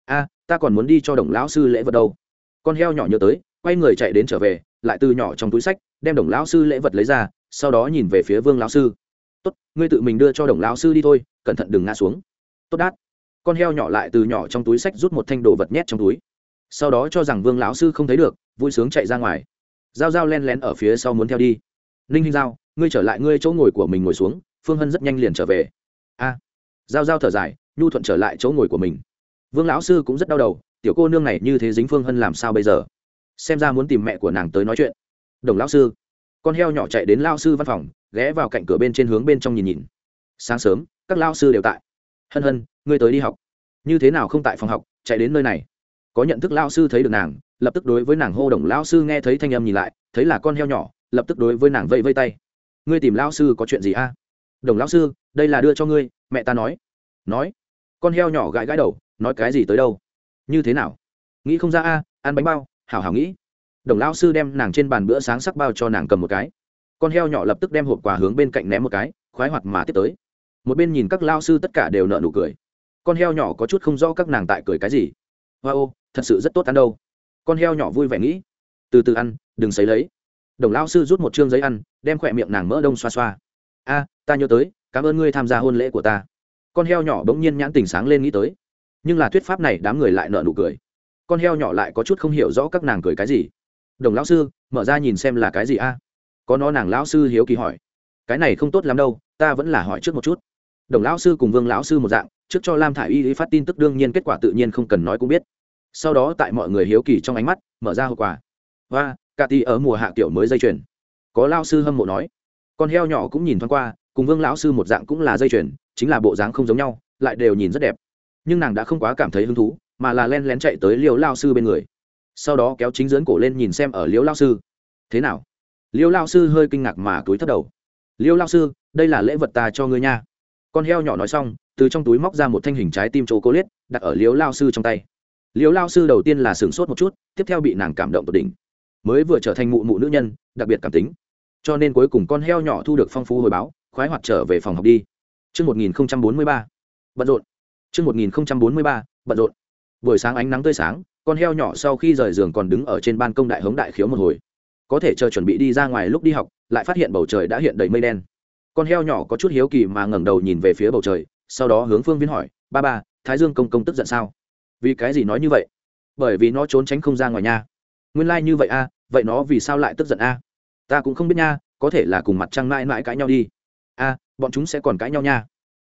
A, ta còn muốn đi cho đồng lão sư lễ vật đâu. Con heo nhỏ nhớ tới, quay người chạy đến trở về, lại từ nhỏ trong túi sách, đem đồng lão sư lễ vật lấy ra, sau đó nhìn về phía vương lão sư. Tốt, ngươi tự mình đưa cho đồng lão sư đi thôi, cẩn thận đừng ngã xuống. Tốt đát. Con heo nhỏ lại từ nhỏ trong túi sách rút một thanh đồ vật nhét trong túi. Sau đó cho rằng vương lão sư không thấy được, vui sướng chạy ra ngoài. G i a o g i a o len lén ở phía sau muốn theo đi ninh hinh giao ngươi trở lại ngươi chỗ ngồi của mình ngồi xuống phương hân rất nhanh liền trở về. A. À, giao thở dài nhu thuận trở lại chỗ ngồi của mình. Vương lão sư cũng rất đau đầu tiểu cô nương này như thế dính phương hân làm sao bây giờ? Xem ra muốn tìm mẹ của nàng tới nói chuyện. Đồng lão sư con heo nhỏ chạy đến lao sư văn phòng ghé vào cạnh cửa bên trên hướng bên trong nhìn nhìn. Sáng sớm các lao sư đều tại. Hân hân ngươi tới đi học. Như thế nào không tại phòng học chạy đến nơi này? Có nhận thức lao sư thấy được nàng lập tức đối với nàng hô đồng lao sư nghe thấy thanh âm nhìn lại thấy là con heo nhỏ lập tức đối với nàng vây vây tay. Ngươi tìm lão sư có chuyện gì a? Đồng lão sư đây là đưa cho ngươi mẹ ta nói. Nói? Con heo nhỏ gãi gãi đầu nói cái gì tới đâu? Như thế nào? Nghĩ không ra a ăn bánh bao hảo hảo nghĩ. Đồng lão sư đem nàng trên bàn bữa sáng sắc bao cho nàng cầm một cái. Con heo nhỏ lập tức đem hộp quà hướng bên cạnh ném một cái khoái hoạt mà tiếp tới. Một bên nhìn các lao sư tất cả đều nợ nụ cười. Con heo nhỏ có chút không rõ các nàng tại cười cái gì. Hoa、wow, ô thật sự rất tốt ăn đâu. Con heo nhỏ vui vẻ nghĩ. Từ từ ăn đừng xấy lấy đồng lão sư rút một chương giấy ăn, đem khỏe miệng nàng mỡ đông xoa xoa. A, ta nhớ tới, cảm ơn ngươi tham gia hôn lễ của ta. Con heo nhỏ bỗng nhiên nhãn tình sáng lên nghĩ tới. Nhưng là thuyết pháp này đám người lại nợ nụ cười. Con heo nhỏ lại có chút không hiểu rõ các nàng cười cái gì. Đồng lão sư, mở ra nhìn xem là cái gì a? Có nó nàng lão sư hiếu kỳ hỏi. Cái này không tốt lắm đâu, ta vẫn là hỏi trước một chút. Đồng lão sư cùng vương lão sư một dạng, trước cho lam thả i y phát tin tức đương nhiên kết quả tự nhiên không cần nói cũng biết. Sau đó tại mọi người hiếu kỳ trong ánh mắt, mở ra hậu quả. Và cả ti ở mùa hạ kiểu mới dây chuyền. Có lao sư hâm mộ nói. Con heo nhỏ cũng nhìn thoáng qua, cùng vương lão sư một dạng cũng là dây chuyền, chính là bộ dáng không giống nhau, lại đều nhìn rất đẹp. Nhưng nàng đã không quá cảm thấy hứng thú, mà là len lén chạy tới liều lao sư bên người. Sau đó kéo chính dưỡng cổ lên nhìn xem ở liều lao sư. Thế nào? Liêu lao sư hơi kinh ngạc mà túi thất đầu. Liêu lao sư, đây là lễ vật ta cho ngươi nha. Con heo nhỏ nói xong, từ trong túi móc ra một thanh hình trái tim chỗ cố liết đặt ở liếu lao sư trong tay. Liếu lao sư đầu tiên là sửng sốt một chút, tiếp theo bị nàng cảm động tột đỉnh mới vừa trở thành mụ mụ nữ nhân đặc biệt cảm tính cho nên cuối cùng con heo nhỏ thu được phong phú hồi báo khoái hoạt trở về phòng học đi Trước 1043, bận rộn. Trước 1043, bận rộn. Buổi sáng ánh nắng tươi sáng, con heo nhỏ sau khi rời giường còn đứng ở trên ban công đại hống đại khiếu một hồi. Có thể chờ chuẩn bị đi ra ngoài lúc đi học, lại phát hiện bầu trời đã hiện đầy mây đen con heo nhỏ có chút hiếu kỳ mà ngẩng đầu nhìn về phía bầu trời sau đó hướng phương viên hỏi ba ba thái dương công công tức giận sao vì cái gì nói như vậy bởi vì nó trốn tránh không ra ngoài nhà nguyên lai、like、như vậy a à, vậy nó vì sao lại tức giận a? À? ta cũng không biết nha có thể là cùng mặt trăng mãi mãi cãi nhau đi. A à, bọn chúng sẽ còn cãi nhau nha.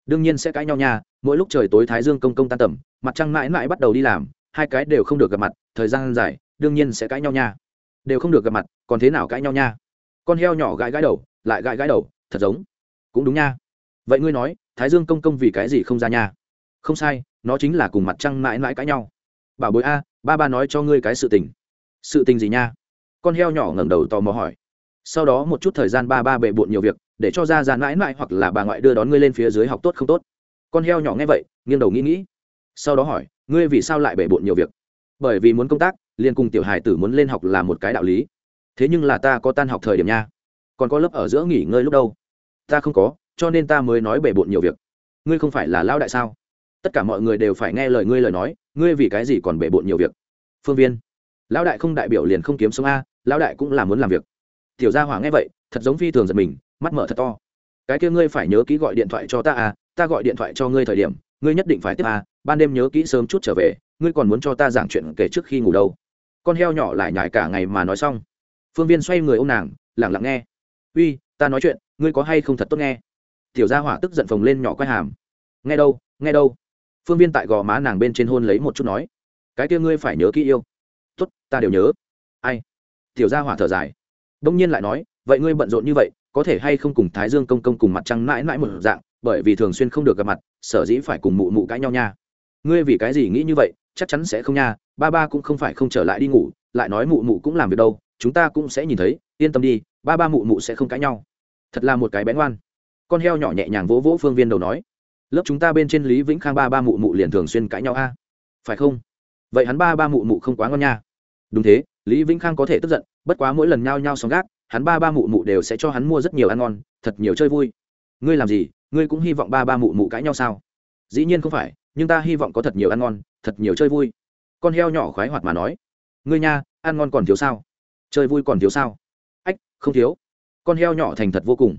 Đương nhiên sẽ cãi nhau nha mỗi lúc trời tối thái dương công công tan tầm mặt trăng mãi mãi bắt đầu đi làm hai cái đều không được gặp mặt thời gian dài đương nhiên sẽ cãi nhau nha. Đều không được gặp mặt còn thế nào cãi nhau nha? Con heo nhỏ gãi gãi đầu lại gãi gãi đầu thật giống. Cũng đúng nha. Vậy ngươi nói thái dương công công vì cái gì không ra nha? Không sai nó chính là cùng mặt trăng mãi mãi cãi nhau. Bảo bối a ba ba nói cho ngươi cái sự tình sự tình gì nha? Con heo nhỏ ngẩng đầu tò mò hỏi. Sau đó một chút thời gian ba ba bệ bộn nhiều việc, để cho ra ra mãi mãi hoặc là bà ngoại đưa đón ngươi lên phía dưới học tốt không tốt. Con heo nhỏ nghe vậy, nghiêng đầu nghĩ nghĩ. Sau đó hỏi, ngươi vì sao lại bệ bộn nhiều việc? Bởi vì muốn công tác, liền cùng tiểu hài tử muốn lên học là một cái đạo lý. Thế nhưng là ta có tan học thời điểm nha. Còn có lớp ở giữa nghỉ ngơi lúc đâu? Ta không có, cho nên ta mới nói bể bộn nhiều việc. Ngươi không phải là lao đại sao? Tất cả mọi người đều phải nghe lời ngươi lời nói, ngươi vì cái gì còn bể bộn nhiều việc? Phương viên lão đại không đại biểu liền không kiếm sống a, lão đại cũng là muốn làm việc. Tiểu gia hỏa nghe vậy, thật giống phi thường giật mình, mắt mở thật to. Cái kia ngươi phải nhớ kỹ gọi điện thoại cho ta à ta gọi điện thoại cho ngươi thời điểm, ngươi nhất định phải tiếp à ban đêm nhớ kỹ sớm chút trở về, ngươi còn muốn cho ta giảng chuyện kể trước khi ngủ đâu. Con heo nhỏ lại nhải cả ngày mà nói xong. Phương viên xoay người ô m nàng lẳng lặng nghe. Uy, ta nói chuyện, ngươi có hay không thật tốt nghe? Tiểu gia hỏa tức giận phồng lên nhỏ quay hàm. Nghe đâu nghe đâu. Phương viên tại gò má nàng bên trên hôn lấy một chút nói. Cái kia ngươi phải nhớ kỹ yêu tốt, ta đều nhớ. Ai? Tiểu gia hỏa thở dài. Đông nhiên lại nói, vậy ngươi bận rộn như vậy, có thể hay không cùng thái dương công công cùng mặt trăng mãi mãi một dạng, bởi vì thường xuyên không được gặp mặt, sở dĩ phải cùng mụ mụ cãi nhau nha. Ngươi vì cái gì nghĩ như vậy, chắc chắn sẽ không nha, ba ba cũng không phải không trở lại đi ngủ, lại nói mụ mụ cũng làm việc đâu, chúng ta cũng sẽ nhìn thấy, yên tâm đi, ba ba mụ mụ sẽ không cãi nhau. Thật là một cái bén ngoan. Con heo nhỏ nhẹ nhàng vỗ vỗ phương viên đầu nói, lớp chúng ta bên trên lý vĩnh khang ba ba mụ mụ liền thường xuyên cãi nhau a. Phải không? Vậy hắn ba ba mụ mụ không quá ngon nha. Đúng thế, lý vĩnh khang có thể tức giận, bất quá mỗi lần nhao nhao sóng gác, hắn ba ba mụ mụ đều sẽ cho hắn mua rất nhiều ăn ngon, thật nhiều chơi vui. Ngươi làm gì, ngươi cũng hy vọng ba ba mụ mụ cãi nhau sao? Dĩ nhiên không phải, nhưng ta hy vọng có thật nhiều ăn ngon, thật nhiều chơi vui. Con heo nhỏ khoái hoạt mà nói. Ngươi nha, ăn ngon còn thiếu sao? Chơi vui còn thiếu sao? Ách, không thiếu. Con heo nhỏ thành thật vô cùng.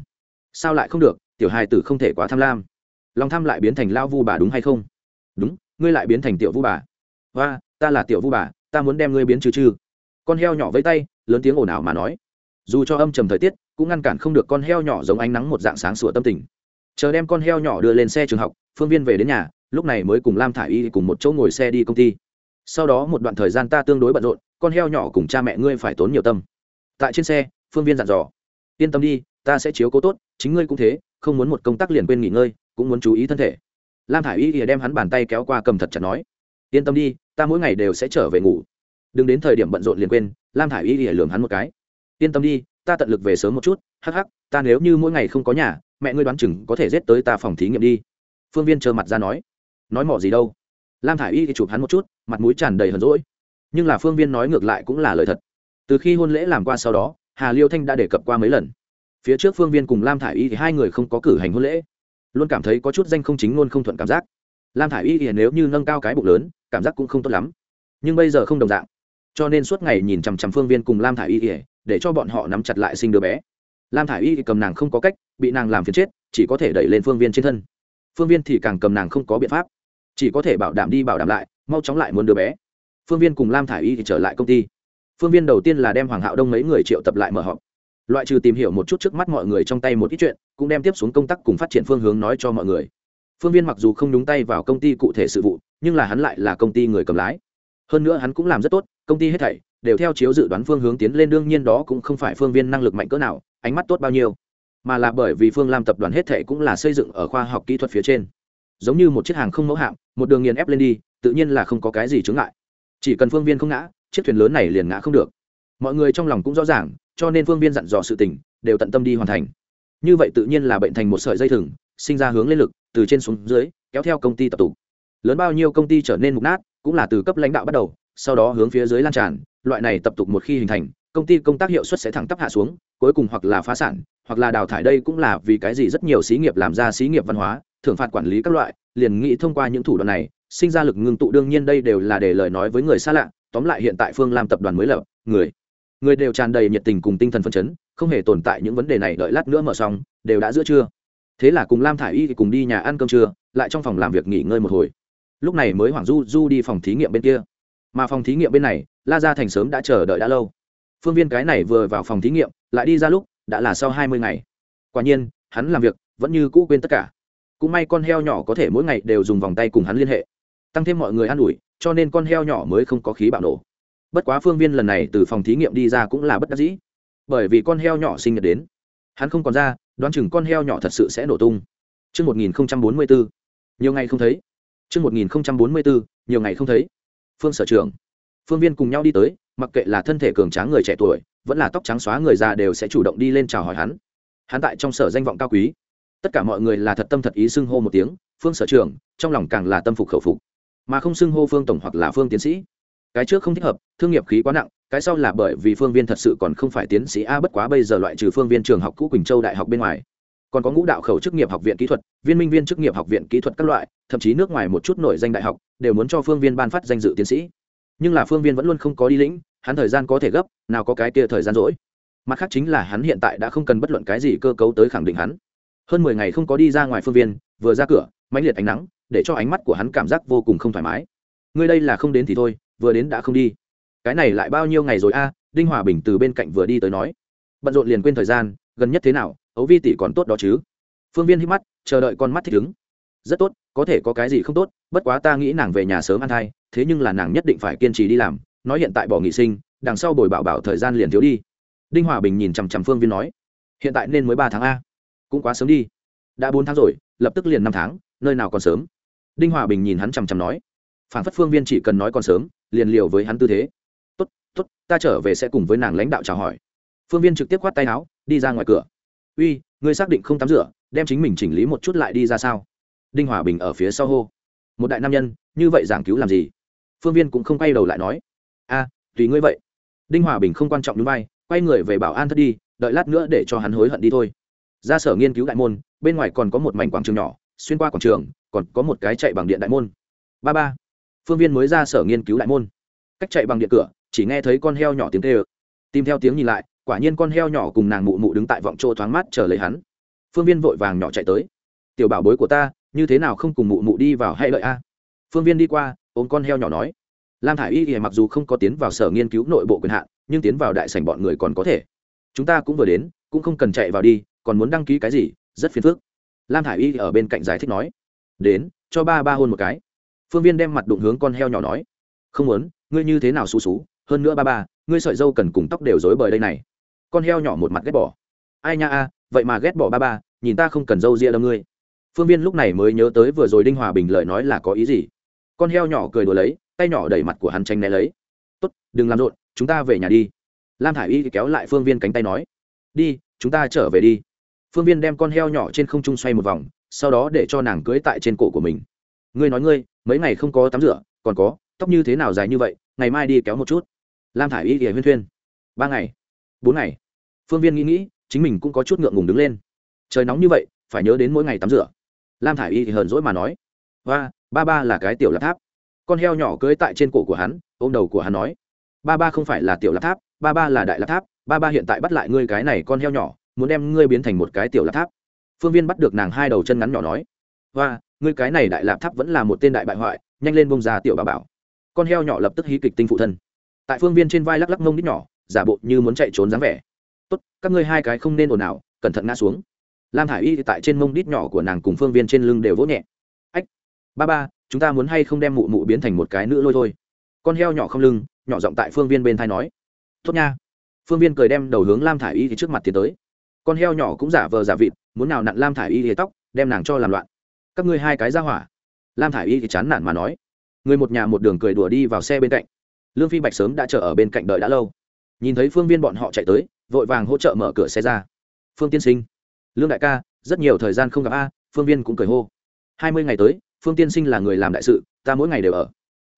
Sao lại không được, tiểu hài tử không thể quá tham lam. Lòng tham lại biến thành lao vu bà đúng hay không? Đúng, ngươi lại biến thành tiểu vu bà và ta là tiểu vu bà, ta muốn đem ngươi biến trừ trừ. Con heo nhỏ vẫy tay, lớn tiếng ồn ào mà nói. Dù cho âm trầm thời tiết, cũng ngăn cản không được con heo nhỏ giống ánh nắng một dạng sáng sủa tâm tình. Chờ đem con heo nhỏ đưa lên xe trường học, phương viên về đến nhà, lúc này mới cùng lam thả y cùng một chỗ ngồi xe đi công ty. Sau đó một đoạn thời gian ta tương đối bận rộn, con heo nhỏ cùng cha mẹ ngươi phải tốn nhiều tâm. Tại trên xe, phương viên dặn dò. Yên tâm đi, ta sẽ chiếu cố tốt, chính ngươi cũng thế, không muốn một công tác liền quên nghỉ ngơi, cũng muốn chú ý thân thể. Lam thả i y ỉa đem hắn bàn tay kéo qua cầm thật chặt nói. Yên tâm đi ta mỗi ngày đều sẽ trở về ngủ. Đừng đến thời điểm bận rộn liền quên, lam thả i y ỉa lường hắn một cái. Yên tâm đi, ta tận lực về sớm một chút, hắc hắc, ta nếu như mỗi ngày không có nhà, mẹ ngươi đoán chừng có thể giết tới ta phòng thí nghiệm đi. Phương viên trơ mặt ra nói. Nói mỏ gì đâu. Lam thả i y thì chụp hắn một chút, mặt mũi tràn đầy hờn rỗi nhưng là phương viên nói ngược lại cũng là lời thật. Từ khi hôn lễ làm qua sau đó, hà liêu thanh đã đề cập qua mấy lần. Phía trước phương viên cùng lam thả i y thì hai người không có cử hành hôn lễ. Luôn cảm thấy có chút danh không chính luôn không thuận cảm giác. Lam thả i y thì nếu như nâng cao cái bụng lớn cảm giác cũng không tốt lắm. Nhưng bây giờ không đồng dạng. Cho nên suốt ngày nhìn chằm chằm phương viên cùng lam thả i y ỉa để cho bọn họ nắm chặt lại sinh đứa bé. Lam thả i y thì cầm nàng không có cách, bị nàng làm phiền chết, chỉ có thể đẩy lên phương viên trên thân. Phương viên thì càng cầm nàng không có biện pháp. Chỉ có thể bảo đảm đi bảo đảm lại, mau chóng lại muốn đứa bé. Phương viên cùng lam thả i y thì trở lại công ty. Phương viên đầu tiên là đem hoàng hạo đông mấy người triệu tập lại mở họp. Loại trừ tìm hiểu một chút trước mắt mọi người trong tay một ít chuyện, cũng đem tiếp xuống công tác cùng phát triển phương hướng nói cho mọi người. Phương viên mặc dù không đúng tay vào công ty cụ thể sự vụ nhưng là hắn lại là công ty người cầm lái. Hơn nữa hắn cũng làm rất tốt, công ty hết thảy đều theo chiếu dự đoán phương hướng tiến lên, đương nhiên đó cũng không phải phương viên năng lực mạnh cỡ nào, ánh mắt tốt bao nhiêu. Mà là bởi vì phương lam tập đoàn hết thảy cũng là xây dựng ở khoa học kỹ thuật phía trên. Giống như một chiếc hàng không mẫu hạng một đường nghiền ép lên đi, tự nhiên là không có cái gì chướng ngại. Chỉ cần phương viên không ngã, chiếc thuyền lớn này liền ngã không được. Mọi người trong lòng cũng rõ ràng, cho nên phương viên dặn dò sự tình, đều tận tâm đi hoàn thành. Như vậy tự nhiên là bệnh thành một sợi dây thừng, sinh ra hướng lên lực, từ trên xuống dưới, kéo theo công ty tập tục lớn bao nhiêu công ty trở nên mục nát, cũng là từ cấp lãnh đạo bắt đầu, sau đó hướng phía dưới lan tràn, loại này tập tục một khi hình thành, công ty công tác hiệu suất sẽ thẳng tắp hạ xuống, cuối cùng hoặc là phá sản, hoặc là đào thải đây cũng là vì cái gì rất nhiều xí nghiệp làm ra xí nghiệp văn hóa, thưởng phạt quản lý các loại, liền nghĩ thông qua những thủ đoạn này, sinh ra lực ngưng tụ đương nhiên đây đều là để lời nói với người xa lạ, tóm lại hiện tại phương làm tập đoàn mới lập, người người đều tràn đầy nhiệt tình cùng tinh thần phân chấn, không hề tồn tại những vấn đề này đợi lát nữa mở xong, đều đã giữa trưa. Thế là cùng lam thả i y thì cùng đi nhà ăn cơm trưa, lại trong phòng làm việc nghỉ ngơi một hồi lúc này mới hoảng du du đi phòng thí nghiệm bên kia. Mà phòng thí nghiệm bên này la ra thành sớm đã chờ đợi đã lâu. Phương viên cái này vừa vào phòng thí nghiệm lại đi ra lúc đã là sau hai mươi ngày. Quả nhiên hắn làm việc vẫn như cũ quên tất cả. Cũng may con heo nhỏ có thể mỗi ngày đều dùng vòng tay cùng hắn liên hệ tăng thêm mọi người an ủi cho nên con heo nhỏ mới không có khí bạo nổ. Bất quá phương viên lần này từ phòng thí nghiệm đi ra cũng là bất đắc dĩ bởi vì con heo nhỏ sinh nhật đến. Hắn không còn ra đoán chừng con heo nhỏ thật sự sẽ nổ tung. Trước 1044, nhiều ngày không thấy. Trước 1044, nhiều ngày không thấy. Phương sở trưởng. Phương viên cùng nhau đi tới, mặc kệ là thân thể cường tráng người trẻ tuổi, vẫn là tóc trắng xóa người già đều sẽ chủ động đi lên chào hỏi hắn. Hắn tại trong sở danh vọng cao quý. Tất cả mọi người là thật tâm thật ý xưng hô một tiếng, Phương sở trưởng, trong lòng càng là tâm phục khẩu phục. Mà không xưng hô Phương tổng hoặc là Phương tiến sĩ. Cái trước không thích hợp, thương nghiệp khí quá nặng, cái sau là bởi vì Phương Viên thật sự còn không phải tiến sĩ a bất quá bây giờ loại trừ Phương Viên trường học cũ Quỳnh Châu Đại học bên ngoài còn có ngũ đạo khẩu chức nghiệp học viện kỹ thuật, viên minh viên chức nghiệp học viện kỹ thuật các loại, thậm chí nước ngoài một chút nổi danh đại học, đều muốn cho phương viên ban phát danh dự tiến sĩ. Nhưng là phương viên vẫn luôn không có đi lĩnh, hắn thời gian có thể gấp, nào có cái kia thời gian rỗi. Mặt khác chính là hắn hiện tại đã không cần bất luận cái gì cơ cấu tới khẳng định hắn. Hơn mười ngày không có đi ra ngoài phương viên, vừa ra cửa, mãnh liệt ánh nắng, để cho ánh mắt của hắn cảm giác vô cùng không thoải mái. Ngươi đây là không đến thì thôi, vừa đến đã không đi. Cái này lại bao nhiêu ngày rồi a? Đinh hòa bình từ bên cạnh vừa đi tới nói. Bận rộn liền quên thời gian, gần nhất thế nào? Ấu vi tỷ còn tốt đó chứ. Phương viên hít mắt, chờ đợi con mắt thích ứng. Rất tốt, có thể có cái gì không tốt, bất quá ta nghĩ nàng về nhà sớm ăn thai, thế nhưng là nàng nhất định phải kiên trì đi làm, nói hiện tại bỏ nghị sinh, đằng sau bồi bảo bảo thời gian liền thiếu đi. Đinh hòa bình nhìn chằm chằm phương viên nói, hiện tại nên mới ba tháng a, cũng quá sớm đi. Đã bốn tháng rồi, lập tức liền năm tháng, nơi nào còn sớm? Đinh hòa bình nhìn hắn chằm chằm nói phản phất phương viên chỉ cần nói còn sớm, liền liều với hắn tư thế. Tốt tốt, ta trở về sẽ cùng với nàng lãnh đạo chào hỏi. Phương viên trực tiếp khoát tay áo, đi ra ngoài cửa uy, ngươi xác định không tắm rửa, đem chính mình chỉnh lý một chút lại đi ra sao? Đinh hòa bình ở phía sau hô. Một đại nam nhân, như vậy giảng cứu làm gì? Phương viên cũng không quay đầu lại nói. A, tùy ngươi vậy. Đinh hòa bình không quan trọng núi bay quay người về bảo an thất đi, đợi lát nữa để cho hắn hối hận đi thôi. Ra sở nghiên cứu đại môn, bên ngoài còn có một mảnh quảng trường nhỏ, xuyên qua quảng trường, còn có một cái chạy bằng điện đại môn. Ba ba. Phương viên mới ra sở nghiên cứu đại môn. Cách chạy bằng điện cửa, chỉ nghe thấy con heo nhỏ tiếng tê ơ tìm theo tiếng nhìn lại quả nhiên con heo nhỏ cùng nàng mụ mụ đứng tại vọng chỗ thoáng mát chờ lấy hắn. Phương viên vội vàng nhỏ chạy tới. Tiểu bảo bối của ta, như thế nào không cùng mụ mụ đi vào hay lợi a? Phương viên đi qua, ôm con heo nhỏ nói. Lam thả i y thì mặc dù không có tiến vào sở nghiên cứu nội bộ quyền hạn, nhưng tiến vào đại sảnh bọn người còn có thể. Chúng ta cũng vừa đến, cũng không cần chạy vào đi, còn muốn đăng ký cái gì, rất phiền phức. Lam thả i y ở bên cạnh giải thích nói. Đến, cho ba ba hôn một cái. Phương viên đem mặt đụng hướng con heo nhỏ nói. Không muốn, ngươi như thế nào xú xú, hơn nữa ba ba, ngươi sợi dâu cần cùng tóc đều dối bời đây này con heo nhỏ một mặt ghét bỏ. Ai nha a, vậy mà ghét bỏ ba ba, nhìn ta không cần dâu ria đâm ngươi. Phương viên lúc này mới nhớ tới vừa rồi đinh hòa bình lời nói là có ý gì. Con heo nhỏ cười đùa lấy, tay nhỏ đẩy mặt của hắn tranh né lấy. Tốt, đừng làm rộn, chúng ta về nhà đi. Lam thả i y kéo lại phương viên cánh tay nói. Đi, chúng ta trở về đi. Phương viên đem con heo nhỏ trên không trung xoay một vòng, sau đó để cho nàng cưới tại trên cổ của mình. Ngươi nói ngươi, mấy ngày không có tắm rửa, còn có, tóc như thế nào dài như vậy, ngày mai đi kéo một chút. Lam thả i y thì huyên thuyên. Ba ngày, bốn ngày phương viên nghĩ nghĩ, chính mình cũng có chút ngượng ngùng đứng lên. Trời nóng như vậy, phải nhớ đến mỗi ngày tắm rửa. Lam thả i y thì hờn dỗi mà nói và ba ba là cái tiểu lạp tháp. Con heo nhỏ cưới tại trên cổ của hắn, ôm đầu của hắn nói, ba ba không phải là tiểu lạp tháp, ba ba là đại lạp tháp, ba ba hiện tại bắt lại ngươi cái này con heo nhỏ, muốn đem ngươi biến thành một cái tiểu lạp tháp. Phương viên bắt được nàng hai đầu chân ngắn nhỏ nói và ngươi cái này đại lạp tháp vẫn là một tên đại bại hoại, nhanh lên bông ra tiểu bà bảo. Con heo nhỏ lập tức hí kịch tinh phụ thân. Tại phương viên trên vai lắc lắc mông đít nhỏ, giả bộ như muốn chạy trốn dáng vẻ tốt, các ngươi hai cái không nên ồn ào, cẩn thận ngã xuống. Lam thả i y tại trên mông đít nhỏ của nàng cùng phương viên trên lưng đều vỗ nhẹ. Ách, ba ba, chúng ta muốn hay không đem mụ mụ biến thành một cái nữ lôi thôi? Con heo nhỏ không lưng, nhỏ giọng tại phương viên bên thai nói. Tốt nha. Phương viên cười đem đầu hướng lam thả i y thì trước mặt tiến tới. Con heo nhỏ cũng giả vờ giả vịt, muốn nào nặn lam thả i y thì tóc, đem nàng cho làm loạn. Các ngươi hai cái ra hỏa. Lam thả i y thì chán nản mà nói. Người một nhà một đường cười đùa đi vào xe bên cạnh. Lương phi bạch sớm đã chờ ở bên cạnh đợi đã lâu. Nhìn thấy phương viên bọn họ chạy tới vội vàng hỗ trợ mở cửa xe ra. Phương tiên sinh. Lương đại ca, rất nhiều thời gian không gặp a, phương viên cũng cười hô. Hai mươi ngày tới, phương tiên sinh là người làm đại sự, ta mỗi ngày đều ở.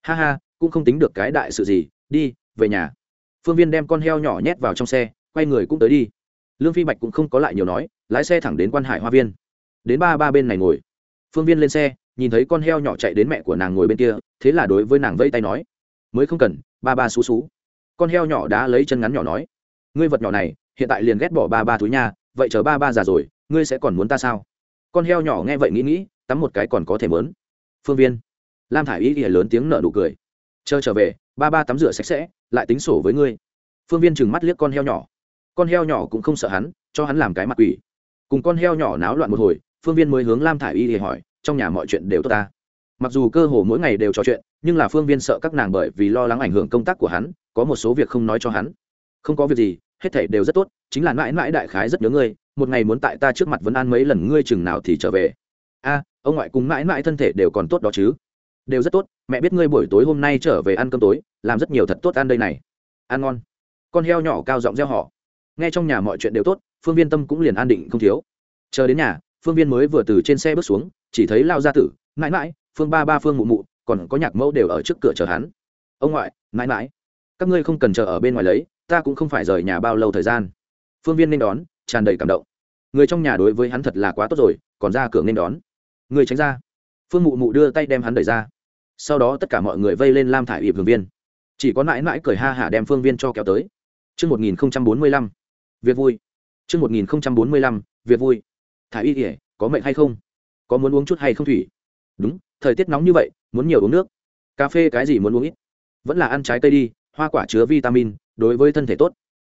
Ha ha, cũng không tính được cái đại sự gì, đi, về nhà. Phương viên đem con heo nhỏ nhét vào trong xe, quay người cũng tới đi. Lương phi bạch cũng không có lại nhiều nói, lái xe thẳng đến quan hải hoa viên. Đến ba ba bên này ngồi. Phương viên lên xe, nhìn thấy con heo nhỏ chạy đến mẹ của nàng ngồi bên kia, thế là đối với nàng vây tay nói, mới không cần, ba ba xú xú. Con heo nhỏ đã lấy chân ngắn nhỏ nói ngươi vật nhỏ này, hiện tại liền ghét bỏ ba ba túi nha, vậy chờ ba ba già rồi, ngươi sẽ còn muốn ta sao? Con heo nhỏ nghe vậy nghĩ nghĩ, tắm một cái còn có thể mớn. Phương viên, lam thả i y ỉa lớn tiếng nở nụ cười. Chờ trở về, ba ba tắm rửa sạch sẽ, lại tính sổ với ngươi. Phương viên trừng mắt liếc con heo nhỏ. Con heo nhỏ cũng không sợ hắn, cho hắn làm cái mặt quỷ. Cùng con heo nhỏ náo loạn một hồi, phương viên mới hướng lam thả i y ỉa hỏi, trong nhà mọi chuyện đều tốt ta? Mặc dù cơ hồ mỗi ngày đều trò chuyện, nhưng là phương viên sợ các nàng bởi vì lo lắng ảnh hưởng công tác của hắn, có một số việc không nói cho hắn. Không có việc gì hết thảy đều rất tốt, chính là mãi mãi đại khái rất nhớ ngươi, một ngày muốn tại ta trước mặt vấn an mấy lần ngươi chừng nào thì trở về. A, ông ngoại cùng mãi mãi thân thể đều còn tốt đó chứ? Đều rất tốt, mẹ biết ngươi buổi tối hôm nay trở về ăn cơm tối, làm rất nhiều thật tốt ăn đây này. Ăn ngon. Con heo nhỏ cao giọng reo họ nghe trong nhà mọi chuyện đều tốt, phương viên tâm cũng liền an định không thiếu. Chờ đến nhà, phương viên mới vừa từ trên xe bước xuống, chỉ thấy lao gia tử, mãi mãi, phương ba ba phương mụ mụ, còn có nhạc mẫu đều ở trước cửa chờ hắn. Ông ngoại, mãi mãi, các ngươi không cần chờ ở bên ngoài lấy ta cũng không phải rời nhà bao lâu thời gian phương viên nên đón tràn đầy cảm động người trong nhà đối với hắn thật là quá tốt rồi còn ra cửa nên đón người tránh ra phương mụ mụ đưa tay đem hắn đẩy ra sau đó tất cả mọi người vây lên lam thả ịp hưởng viên chỉ có mãi mãi cười ha hả đem phương viên cho kéo tới Trước 1045, việc vui. Trước 1045, việc vui. Thả y kìa, có mệnh hay không? Có muốn uống chút hay không thủy? Đúng, thời tiết nóng như vậy, muốn nhiều uống nước. Cà phê cái gì muốn uống ít? Vẫn là ăn trái cây đi, hoa quả chứa vitamin, đối với thân thể tốt.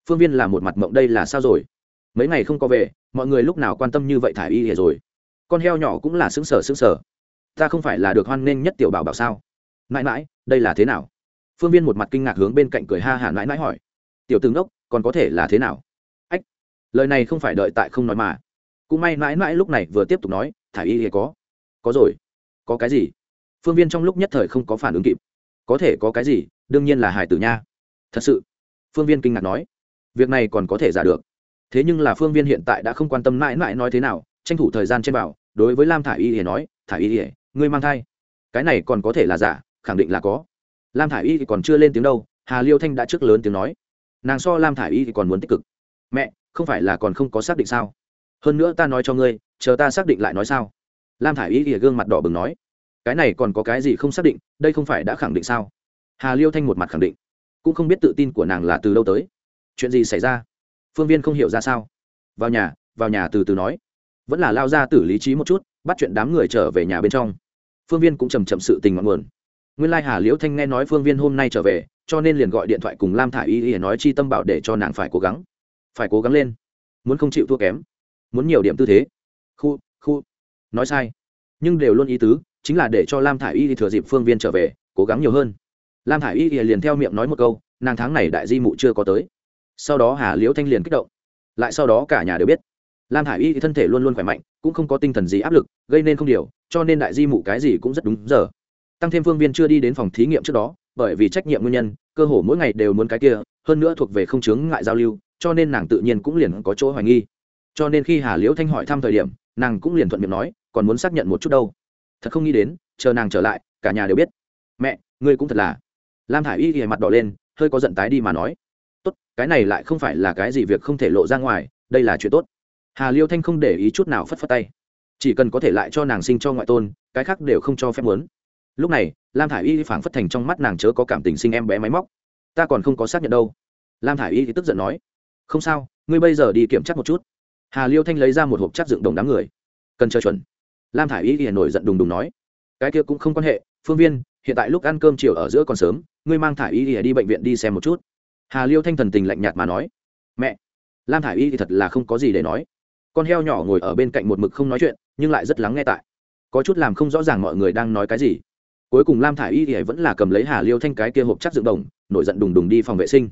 Phương Viên là một mặt mộng đây là sao rồi? Mấy ngày không có về, mọi người lúc nào quan tâm như vậy thả y hề rồi. Con heo nhỏ cũng là xứng sở xứng sở. Ta không phải là được hoan nghênh nhất tiểu bảo bảo sao? Mãi mãi, đây là thế nào? Phương Viên một mặt kinh ngạc hướng bên cạnh cười ha hả mãi mãi hỏi. Tiểu tướng đốc, còn có thể là thế nào? Ách, lời này không phải đợi tại không nói mà cũng may mãi mãi lúc này vừa tiếp tục nói thả y hề có có rồi có cái gì phương viên trong lúc nhất thời không có phản ứng kịp có thể có cái gì đương nhiên là hài tử nha thật sự phương viên kinh ngạc nói, việc này còn có thể giả được. Thế nhưng là phương viên hiện tại đã không quan tâm mãi mãi nói thế nào, tranh thủ thời gian trên bảo, đối với lam thả y thì nói thả y thì ngươi mang thai. Cái này còn có thể là giả, khẳng định là có. Lam thả y thì còn chưa lên tiếng đâu, hà liêu thanh đã trước lớn tiếng nói, nàng so lam thả y thì còn muốn tích cực. Mẹ, không phải là còn không có xác định sao? Hơn nữa ta nói cho ngươi, chờ ta xác định lại nói sao. Lam thả i y thì gương mặt đỏ bừng nói, cái này còn có cái gì không xác định, đây không phải đã khẳng định sao? Hà liêu thanh một mặt khẳng định cũng không biết tự tin của nàng là từ đâu tới. Chuyện gì xảy ra? Phương viên không hiểu ra sao. Vào nhà vào nhà từ từ nói. Vẫn là lao ra tử lý trí một chút, bắt chuyện đám người trở về nhà bên trong. Phương viên cũng chầm chậm sự tình ngọn nguồn. Nguyên lai hà liễu thanh nghe nói phương viên hôm nay trở về, cho nên liền gọi điện thoại cùng lam thả i y y nói chi tâm bảo để cho nàng phải cố gắng. Phải cố gắng lên. Muốn không chịu thua kém. Muốn nhiều điểm tư thế. Khu khu. Nói sai. Nhưng đều luôn ý tứ, chính là để cho lam thả i y thừa dịp phương viên trở về, cố gắng nhiều hơn lam thả i y liền theo miệng nói một câu, nàng tháng này đại di mụ chưa có tới. Sau đó hà liễu thanh liền kích động. Lại sau đó cả nhà đều biết, lam thả i y thân thể luôn luôn khỏe mạnh, cũng không có tinh thần gì áp lực, gây nên không điều, cho nên đại di mụ cái gì cũng rất đúng giờ. Tăng thêm phương viên chưa đi đến phòng thí nghiệm trước đó, bởi vì trách nhiệm nguyên nhân, cơ hồ mỗi ngày đều muốn cái kia, hơn nữa thuộc về không chướng ngại giao lưu, cho nên nàng tự nhiên cũng liền có chỗ hoài nghi. Cho nên khi hà liễu thanh hỏi thăm thời điểm, nàng cũng liền thuận miệng nói, còn muốn xác nhận một chút đâu. Thật không nghĩ đến, chờ nàng trở lại, cả nhà đều biết. Mẹ, ngươi cũng thật là lam thả i y thì mặt đỏ lên, hơi có giận tái đi mà nói, tốt, cái này lại không phải là cái gì việc không thể lộ ra ngoài, đây là chuyện tốt. Hà liêu thanh không để ý chút nào phất phất tay. Chỉ cần có thể lại cho nàng sinh cho ngoại tôn, cái khác đều không cho phép muốn. Lúc này, lam thả i y phảng phất thành trong mắt nàng chớ có cảm tình sinh em bé máy móc. Ta còn không có xác nhận đâu. Lam thả i y thì tức giận nói, không sao, ngươi bây giờ đi kiểm tra một chút. Hà liêu thanh lấy ra một hộp chắc dựng đồng đám người. Cần chờ chuẩn. Lam thả i y thì nổi giận đùng đùng nói, cái kia cũng không quan hệ, phương viên hiện tại lúc ăn cơm chiều ở giữa còn sớm, ngươi mang thả i y thì đi bệnh viện đi xem một chút. Hà liêu thanh thần tình lạnh nhạt mà nói. Mẹ, lam thả i y thì thật là không có gì để nói. Con heo nhỏ ngồi ở bên cạnh một mực không nói chuyện, nhưng lại rất lắng nghe tại. Có chút làm không rõ ràng mọi người đang nói cái gì. Cuối cùng lam thả i y thì vẫn là cầm lấy hà liêu thanh cái kia hộp chắc dựng đồng, nổi giận đùng đùng đi phòng vệ sinh.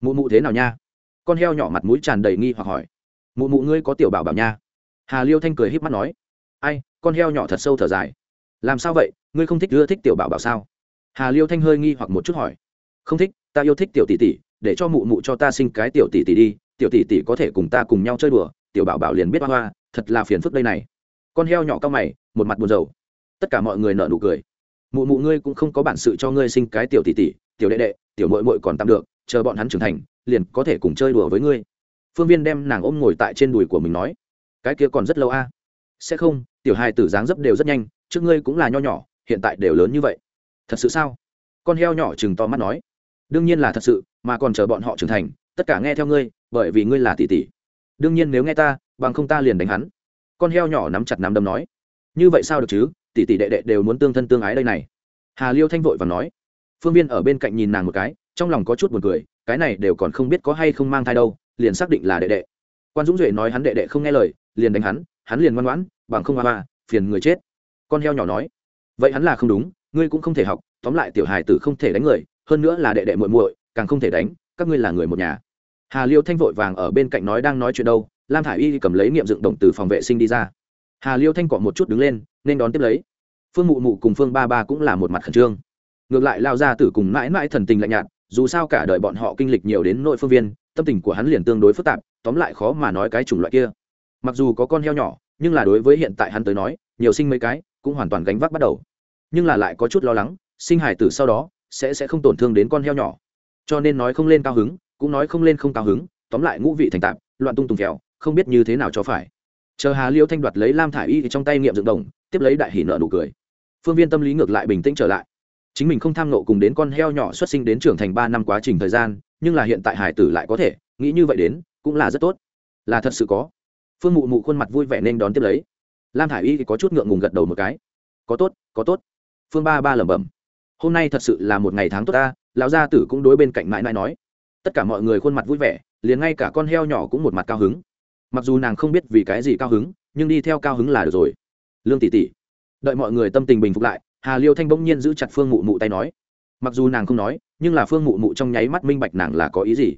Mụ mụ thế nào nha? Con heo nhỏ mặt mũi tràn đầy nghi hoặc hỏi. Mụ mụ ngươi có tiểu bảo bảo nha? Hà liêu thanh cười h í p mắt nói. Ai, con heo nhỏ thật sâu thở dài làm sao vậy? Ngươi không thích ưa thích tiểu bảo bảo sao? Hà liêu thanh hơi nghi hoặc một chút hỏi. Không thích, ta yêu thích tiểu tỷ tỷ, để cho mụ mụ cho ta sinh cái tiểu tỷ tỷ đi, tiểu tỷ tỷ có thể cùng ta cùng nhau chơi đùa, tiểu bảo bảo liền biết hoa hoa, thật là phiền phức đây này. Con heo nhỏ cao mày, một mặt buồn rầu. Tất cả mọi người nợ nụ cười. Mụ mụ ngươi cũng không có bản sự cho ngươi sinh cái tiểu tỷ tỷ, tiểu đệ đệ, tiểu mội mội còn tạm được, chờ bọn hắn trưởng thành, liền có thể cùng chơi đùa với ngươi. Phương viên đem nàng ôm ngồi tại trên đùi của mình nói. Cái kia còn rất lâu a. Sẽ không, tiểu hai tử dáng dấp đều rất nhanh trước ngươi cũng là nho nhỏ, hiện tại đều lớn như vậy. Thật sự sao? Con heo nhỏ chừng to mắt nói. Đương nhiên là thật sự, mà còn chờ bọn họ trưởng thành, tất cả nghe theo ngươi, bởi vì ngươi là tỷ tỷ. Đương nhiên nếu nghe ta, bằng không ta liền đánh hắn. Con heo nhỏ nắm chặt nắm đấm nói. Như vậy sao được chứ? Tỷ tỷ đệ đệ đều muốn tương thân tương ái đây này. Hà liêu thanh vội và nói. Phương viên ở bên cạnh nhìn nàng một cái, trong lòng có chút buồn cười, cái này đều còn không biết có hay không mang thai đâu, liền xác định là đệ đệ. Quan dũng duệ nói hắn đệ đệ không nghe lời, liền đánh hắn hắn liền ngoan ngoãn, bằng không hoa hoa phiền người chết con heo nhỏ nói, vậy hắn là không đúng, ngươi cũng không thể học, tóm lại tiểu hài tử không thể đánh người, hơn nữa là đệ đệ muội muội, càng không thể đánh, các ngươi là người một nhà. Hà liêu thanh vội vàng ở bên cạnh nói đang nói chuyện đâu, lam thả i y cầm lấy nghiệm dựng đồng từ phòng vệ sinh đi ra. Hà liêu thanh cọ một chút đứng lên, nên đón tiếp lấy. Phương mụ mụ cùng phương ba ba cũng là một mặt khẩn trương. Ngược lại lao ra tử cùng mãi mãi thần tình lạnh nhạt, dù sao cả đời bọn họ kinh lịch nhiều đến nội phương viên, tâm tình của hắn liền tương đối phức tạp, tóm lại khó mà nói cái chủng loại kia. Mặc dù có con heo nhỏ, nhưng là đối với hiện tại hắn tới nói, nhiều sinh mấy cái cũng hoàn toàn gánh vác bắt đầu. Nhưng là lại có chút lo lắng, sinh hải tử sau đó, sẽ sẽ không tổn thương đến con heo nhỏ. Cho nên nói không lên cao hứng, cũng nói không lên không cao hứng, tóm lại ngũ vị thành tạp, loạn tung tùng kẹo, không biết như thế nào cho phải. Chờ hà liêu thanh đoạt lấy lam thả i y trong tay nghiệm dựng đồng, tiếp lấy đại hỷ nợ nụ cười. Phương viên tâm lý ngược lại bình tĩnh trở lại. Chính mình không tham nộ cùng đến con heo nhỏ xuất sinh đến trưởng thành ba năm quá trình thời gian, nhưng là hiện tại hải tử lại có thể, nghĩ như vậy đến, cũng là rất tốt. Là thật sự có. Phương mụ mụ khuôn mặt vui vẻ nên đón tiếp lấy lam thả i y có chút ngượng ngùng gật đầu một cái. Có tốt có tốt. Phương ba ba lẩm bẩm. Hôm nay thật sự là một ngày tháng tốt ta, lão gia tử cũng đối bên cạnh mãi mãi nói. Tất cả mọi người khuôn mặt vui vẻ, liền ngay cả con heo nhỏ cũng một mặt cao hứng. Mặc dù nàng không biết vì cái gì cao hứng, nhưng đi theo cao hứng là được rồi. Lương tỷ tỷ. Đợi mọi người tâm tình bình phục lại, hà liêu thanh bỗng nhiên giữ chặt phương mụ mụ tay nói. Mặc dù nàng không nói, nhưng là phương mụ mụ trong nháy mắt minh bạch nàng là có ý gì.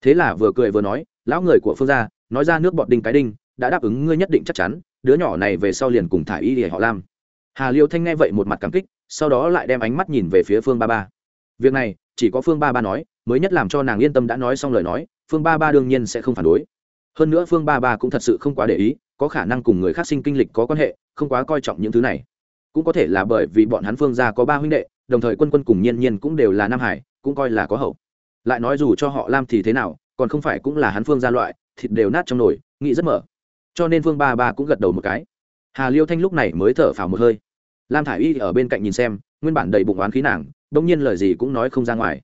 Thế là vừa cười vừa nói, lão người của phương gia, nói ra nước bọt đinh cái đinh, đã đáp ứng ngươi nhất định chắc chắn đứa nhỏ này về sau liền cùng thả y để họ lam. Hà liêu thanh nghe vậy một mặt cảm kích, sau đó lại đem ánh mắt nhìn về phía phương ba ba. Việc này, chỉ có phương ba ba nói, mới nhất làm cho nàng yên tâm đã nói xong lời nói, phương ba ba đương nhiên sẽ không phản đối. Hơn nữa phương ba ba cũng thật sự không quá để ý, có khả năng cùng người khác sinh kinh lịch có quan hệ, không quá coi trọng những thứ này. Cũng có thể là bởi vì bọn hắn phương gia có ba huynh đệ, đồng thời quân quân cùng nhiên nhiên cũng đều là nam hải, cũng coi là có hậu. Lại nói dù cho họ lam thì thế nào, còn không phải cũng là hắn phương gia loại, thịt đều nát trong nồi, nghĩ rất mở cho nên Vương ba ba cũng gật đầu một cái hà liêu thanh lúc này mới thở phào một hơi lam thả i y ở bên cạnh nhìn xem nguyên bản đầy bụng oán khí nàng đ ỗ n g nhiên lời gì cũng nói không ra ngoài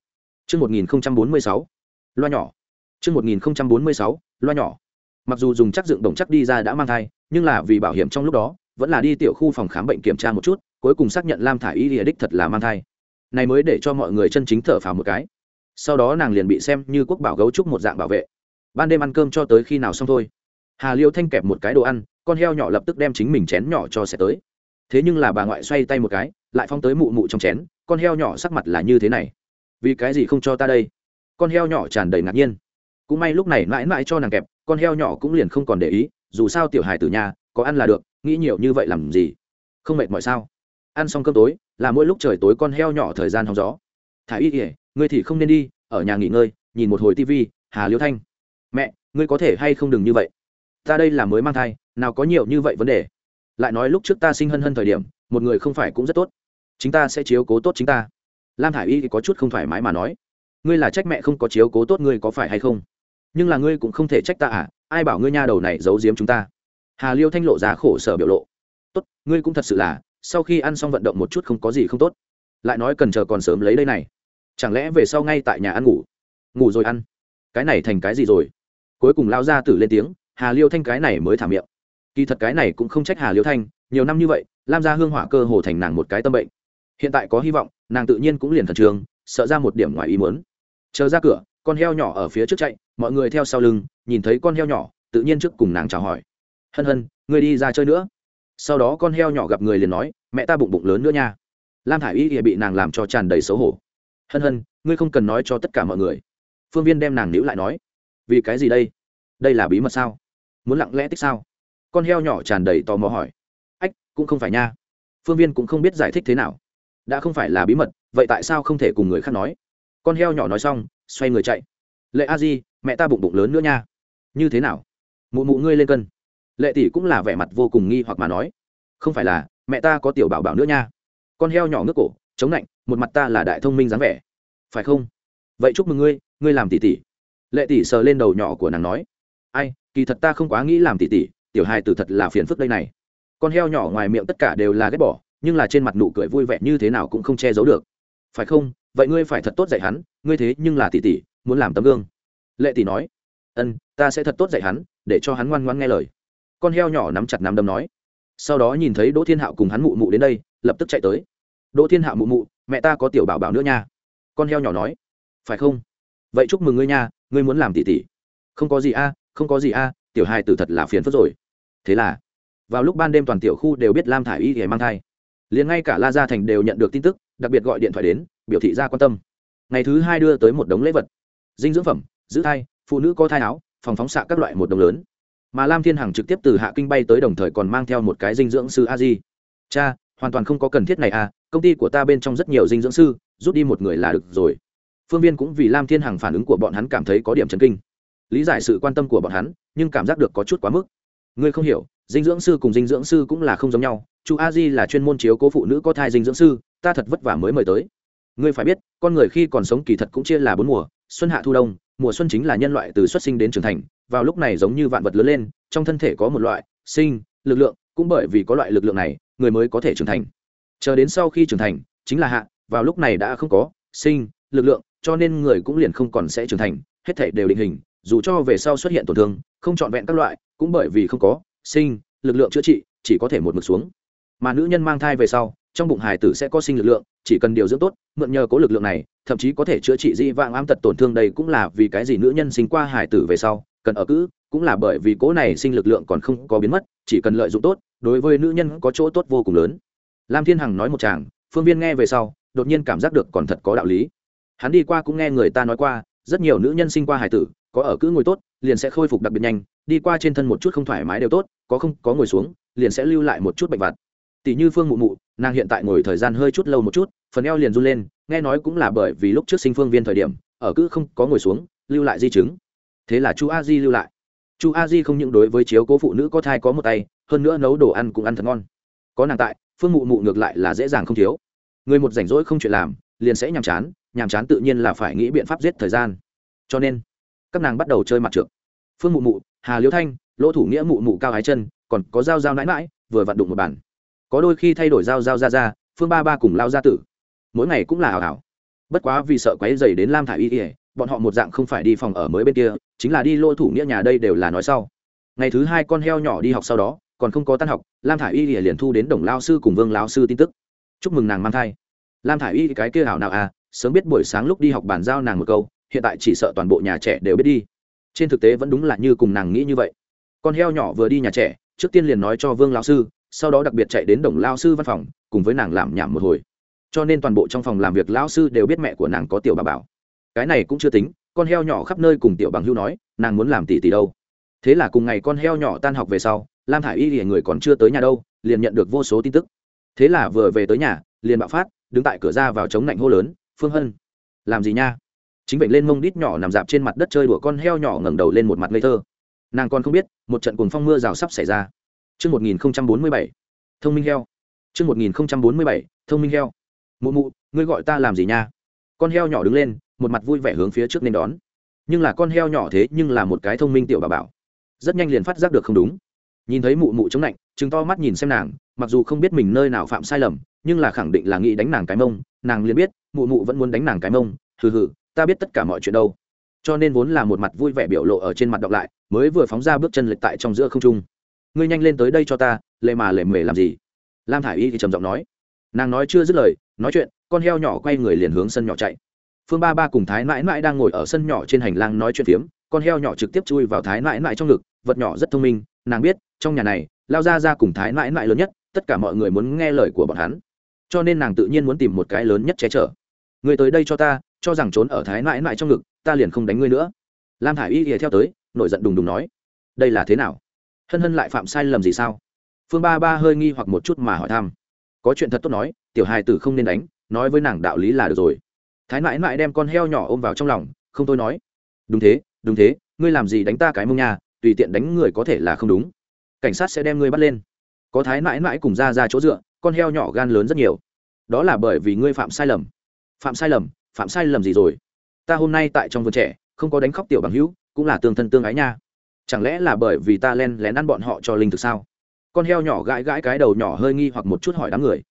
Trước 1046, loa nhỏ. Trước 1046, loa nhỏ. Mặc dù dùng chắc dựng đồng chắc đi ra đã mang thai, nhưng là vì bảo hiểm trong lúc đó, vẫn là đi tiểu khu phòng khám bệnh kiểm tra một chút, cuối cùng xác nhận Lam thả y lìa đích thật là mang thai. Này mới để cho mọi người chân chính thở phào một cái. Sau đó nàng liền bị xem như quốc bảo gấu trúc một dạng bảo vệ. Ban đêm ăn cơm cho tới khi nào xong thôi. Hà Liêu Thanh kẹp một cái đồ ăn, con heo nhỏ lập tức đem chính mình chén nhỏ cho sẽ tới. Thế nhưng là bà ngoại xoay tay một cái lại phong tới mụ mụ trong chén con heo nhỏ sắc mặt là như thế này. Vì cái gì không cho ta đây? Con heo nhỏ tràn đầy ngạc nhiên. Cũng may lúc này mãi mãi cho nàng kẹp con heo nhỏ cũng liền không còn để ý dù sao tiểu hài từ nhà có ăn là được nghĩ nhiều như vậy làm gì? Không mệt mỏi sao? Ăn xong cơm tối là mỗi lúc trời tối con heo nhỏ thời gian hóng gió. Thả y ỉa ngươi thì không nên đi ở nhà nghỉ ngơi nhìn một hồi tivi hà liêu thanh. Mẹ ngươi có thể hay không đừng như vậy? Ta đây là mới mang thai, nào có nhiều như vậy vấn đề. Lại nói lúc trước ta sinh hân hân thời điểm, một người không phải cũng rất tốt. Chính ta sẽ chiếu cố tốt chính ta. Lam thả i y thì có chút không thoải mái mà nói, ngươi là trách mẹ không có chiếu cố tốt ngươi có phải hay không? Nhưng là ngươi cũng không thể trách ta à ai bảo ngươi nha đầu này giấu giếm chúng ta? Hà liêu thanh lộ ra khổ sở biểu lộ, tốt, ngươi cũng thật sự là, sau khi ăn xong vận động một chút không có gì không tốt. Lại nói cần chờ còn sớm lấy đây này. Chẳng lẽ về sau ngay tại nhà ăn ngủ? Ngủ rồi ăn. Cái này thành cái gì rồi? Cuối cùng lao ra tử lên tiếng hà liêu thanh cái này mới thả miệng. Kỳ thật cái này cũng không trách hà liêu thanh, nhiều năm như vậy, lam gia hương hỏa cơ hồ thành nàng một cái tâm bệnh. Hiện tại có hy vọng, nàng tự nhiên cũng liền thần trường sợ ra một điểm ngoài ý muốn. Chờ ra cửa, con heo nhỏ ở phía trước chạy, mọi người theo sau lưng, nhìn thấy con heo nhỏ, tự nhiên trước cùng nàng chào hỏi. Hân hân người đi ra chơi nữa. Sau đó con heo nhỏ gặp người liền nói, mẹ ta bụng bụng lớn nữa nha. Lam thả i y bị nàng làm cho tràn đầy xấu hổ. Hân hân, ngươi không cần nói cho tất cả mọi người. Phương viên đem nàng níu lại nói, vì cái gì đây? Đây là bí mật sao? Muốn lặng lẽ tích sao? Con heo nhỏ tràn đầy tò mò hỏi. Ách, cũng không phải nha. Phương viên cũng không biết giải thích thế nào. Đã không phải là bí mật, vậy tại sao không thể cùng người khác nói? Con heo nhỏ nói xong, xoay người chạy. Lệ a di, mẹ ta bụng bụng lớn nữa nha. Như thế nào? Mụ mụ ngươi lên cân. Lệ tỷ cũng là vẻ mặt vô cùng nghi hoặc mà nói. Không phải là, mẹ ta có tiểu bảo bảo nữa nha. Con heo nhỏ ngước cổ, chống lạnh một mặt ta là đại thông minh dáng vẻ. Phải không? Vậy chúc mừng ngươi ngươi làm tỷ tỷ. Lệ tỷ sờ lên đầu nhỏ của nàng nói. Ai kỳ thật ta không quá nghĩ làm tỷ tỷ tiểu hài tử thật là phiền phức đây này. Con heo nhỏ ngoài miệng tất cả đều là ghét bỏ, nhưng là trên mặt nụ cười vui vẻ như thế nào cũng không che giấu được. Phải không? Vậy ngươi phải thật tốt dạy hắn, ngươi thế nhưng là tỷ tỷ muốn làm tấm gương. Lệ tỷ nói, ân, ta sẽ thật tốt dạy hắn, để cho hắn ngoan ngoan nghe lời. Con heo nhỏ nắm chặt nắm đấm nói. Sau đó nhìn thấy đỗ thiên hạo cùng hắn mụ mụ đến đây, lập tức chạy tới. Đỗ thiên hạo mụ mụ, mẹ ta có tiểu bảo bảo nữa nha. Con heo nhỏ nói. Phải không? Vậy chúc mừng ngươi nha, ngươi muốn làm tỷ tỷ không có gì a không có gì a, tiểu hai tử thật là phiền phức rồi. Thế là, vào lúc ban đêm toàn tiểu khu đều biết lam thả i y thì mang thai. Liền ngay cả la gia thành đều nhận được tin tức, đặc biệt gọi điện thoại đến, biểu thị ra quan tâm. Ngày thứ hai đưa tới một đống lễ vật. Dinh dưỡng phẩm, giữ thai, phụ nữ có thai áo, phòng phóng xạ các loại một đồng lớn. Mà lam thiên hằng trực tiếp từ hạ kinh bay tới đồng thời còn mang theo một cái dinh dưỡng sư a di. Cha, hoàn toàn không có cần thiết này à công ty của ta bên trong rất nhiều dinh dưỡng sư, rút đi một người là được rồi. Phương viên cũng vì lam thiên hằng phản ứng của bọn hắn cảm thấy có điểm chấn kinh lý giải sự quan tâm của bọn hắn, nhưng cảm giác được có chút quá mức. Ngươi không hiểu, dinh dưỡng sư cùng dinh dưỡng sư cũng là không giống nhau, chu a di là chuyên môn chiếu cố phụ nữ có thai dinh dưỡng sư, ta thật vất vả mới mời tới. Ngươi phải biết, con người khi còn sống kỳ thật cũng chia là bốn mùa, xuân hạ thu đông, mùa xuân chính là nhân loại từ xuất sinh đến trưởng thành, vào lúc này giống như vạn vật lớn lên, trong thân thể có một loại sinh, lực lượng, cũng bởi vì có loại lực lượng này, người mới có thể trưởng thành. Chờ đến sau khi trưởng thành, chính là hạ, vào lúc này đã không có, sinh, lực lượng, cho nên người cũng liền không còn sẽ trưởng thành, hết thể đều định hình dù cho về sau xuất hiện tổn thương, không trọn vẹn các loại, cũng bởi vì không có sinh lực lượng chữa trị, chỉ có thể một mực xuống. Mà nữ nhân mang thai về sau, trong bụng hài tử sẽ có sinh lực lượng, chỉ cần điều dưỡng tốt, mượn nhờ có lực lượng này, thậm chí có thể chữa trị di vãng ám tật tổn thương đây cũng là vì cái gì nữ nhân sinh qua hài tử về sau, cần ở cữ cũng là bởi vì cố này sinh lực lượng còn không có biến mất, chỉ cần lợi dụng tốt, đối với nữ nhân có chỗ tốt vô cùng lớn. Lam thiên hằng nói một chàng, phương viên nghe về sau, đột nhiên cảm giác được còn thật có đạo lý. Hắn đi qua cũng nghe người ta nói qua, rất nhiều nữ nhân sinh qua hài tử có ở cữ ngồi tốt, liền sẽ khôi phục đặc biệt nhanh, đi qua trên thân một chút không thoải mái đều tốt, có không, có ngồi xuống, liền sẽ lưu lại một chút bệnh vặt. Tỷ như phương mụ mụ, nàng hiện tại ngồi thời gian hơi chút lâu một chút, phần eo liền run lên, nghe nói cũng là bởi vì lúc trước sinh phương viên thời điểm, ở cứ không có ngồi xuống, lưu lại di chứng. Thế là chu a di lưu lại. Chu a di không những đối với chiếu cố phụ nữ có thai có một tay, hơn nữa nấu đồ ăn cũng ăn thật ngon. Có nàng tại, phương mụ mụ ngược lại là dễ dàng không thiếu. Người một rảnh rỗi không chuyện làm, liền sẽ nhàm chán nhàm chán tự nhiên là phải nghĩ biện pháp giết thời gian. Cho nên các nàng bắt đầu chơi mặt trượt. Phương mụ mụ hà liễu thanh lỗ thủ nghĩa mụ mụ cao ái chân còn có dao dao nãi mãi vừa vặn đụng một bàn, có đôi khi thay đổi dao dao ra ra phương ba ba cùng lao ra tử. Mỗi ngày cũng là hào hào. Bất quá vì sợ quáy dày đến lam thả y ỉa bọn họ một dạng không phải đi phòng ở mới bên kia chính là đi lỗ thủ nghĩa nhà đây đều là nói sau. Ngày thứ hai con heo nhỏ đi học sau đó còn không có tan học lam thả y ỉa liền thu đến đồng lao sư cùng vương lao sư tin tức. Chúc mừng nàng mang thai. Lam thả y cái kia hảo nào à sớm biết buổi sáng lúc đi học bàn giao nàng một câu hiện tại chỉ sợ toàn bộ nhà trẻ đều biết đi. Trên thực tế vẫn đúng là như cùng nàng nghĩ như vậy. Con heo nhỏ vừa đi nhà trẻ, trước tiên liền nói cho vương lao sư, sau đó đặc biệt chạy đến đồng lao sư văn phòng, cùng với nàng làm nhảm một hồi. Cho nên toàn bộ trong phòng làm việc lao sư đều biết mẹ của nàng có tiểu bà bảo. Cái này cũng chưa tính, con heo nhỏ khắp nơi cùng tiểu bằng hưu nói, nàng muốn làm tỷ tỷ đâu. Thế là cùng ngày con heo nhỏ tan học về sau, lam thả i y thì người còn chưa tới nhà đâu, liền nhận được vô số tin tức. Thế là vừa về tới nhà, liền bạo phát, đứng tại cửa ra vào chống lạnh hô lớn, phương hân, làm gì nha? Chính bệnh lên mông đít nhỏ nằm dạp trên mặt đất chơi đùa con heo nhỏ ngẩng đầu lên một mặt ngây thơ nàng còn không biết một trận cuồng phong mưa rào sắp xảy ra Chương 1047. Thông minh heo. Chương 1047. Thông minh heo. Mụ mụ, ngươi gọi ta làm gì nha? Con heo nhỏ đứng lên, một mặt vui vẻ hướng phía trước nên đón. Nhưng là con heo nhỏ thế nhưng là một cái thông minh tiểu bà bảo. Rất nhanh liền phát giác được không đúng. Nhìn thấy mụ mụ chống lạnh, trừng to mắt nhìn xem nàng, mặc dù không biết mình nơi nào phạm sai lầm, nhưng là khẳng định là nghĩ đánh nàng cái mông, nàng liền biết, mụ mụ vẫn muốn đánh nàng cái mông, hừ hừ, ta biết tất cả mọi chuyện đâu. Cho nên vốn là một mặt vui vẻ biểu lộ ở trên mặt đọc lại, mới vừa phóng ra bước chân lệch tại trong giữa không trung. Ngươi nhanh lên tới đây cho ta lệ mà lệ mề làm gì? Lam thả i y thì trầm giọng nói. Nàng nói chưa dứt lời nói chuyện con heo nhỏ quay người liền hướng sân nhỏ chạy. Phương ba ba cùng thái mãi mãi đang ngồi ở sân nhỏ trên hành lang nói chuyện phiếm con heo nhỏ trực tiếp chui vào thái mãi mãi trong ngực vật nhỏ rất thông minh nàng biết trong nhà này lao ra ra cùng thái mãi mãi lớn nhất tất cả mọi người muốn nghe lời của bọn hắn. Cho nên nàng tự nhiên muốn tìm một cái lớn nhất che chở. Người tới đây cho ta cho rằng trốn ở thái mãi mãi trong ngực, ta liền không đánh ngươi nữa. Lam thả i y ỉa theo tới, nổi giận đùng đùng nói, đây là thế nào? Hân hân lại phạm sai lầm gì sao? Phương ba ba hơi nghi hoặc một chút mà hỏi thăm. Có chuyện thật tốt nói, tiểu hài tử không nên đánh, nói với nàng đạo lý là được rồi. Thái mãi mãi đem con heo nhỏ ôm vào trong lòng, không tôi nói, đúng thế đúng thế, ngươi làm gì đánh ta cái mông nhà tùy tiện đánh người có thể là không đúng. Cảnh sát sẽ đem ngươi bắt lên. Có thái mãi mãi cùng ra ra chỗ dựa, con heo nhỏ gan lớn rất nhiều. Đó là bởi vì ngươi phạm sai lầm. Phạm sai lầm phạm sai lầm gì rồi? Ta hôm nay tại trong vườn trẻ, không có đánh khóc tiểu bằng hữu, cũng là tương thân tương ái nha. Chẳng lẽ là bởi vì ta len lén ăn bọn họ cho linh thực sao? Con heo nhỏ gãi gãi cái đầu nhỏ hơi nghi hoặc một chút hỏi đám người.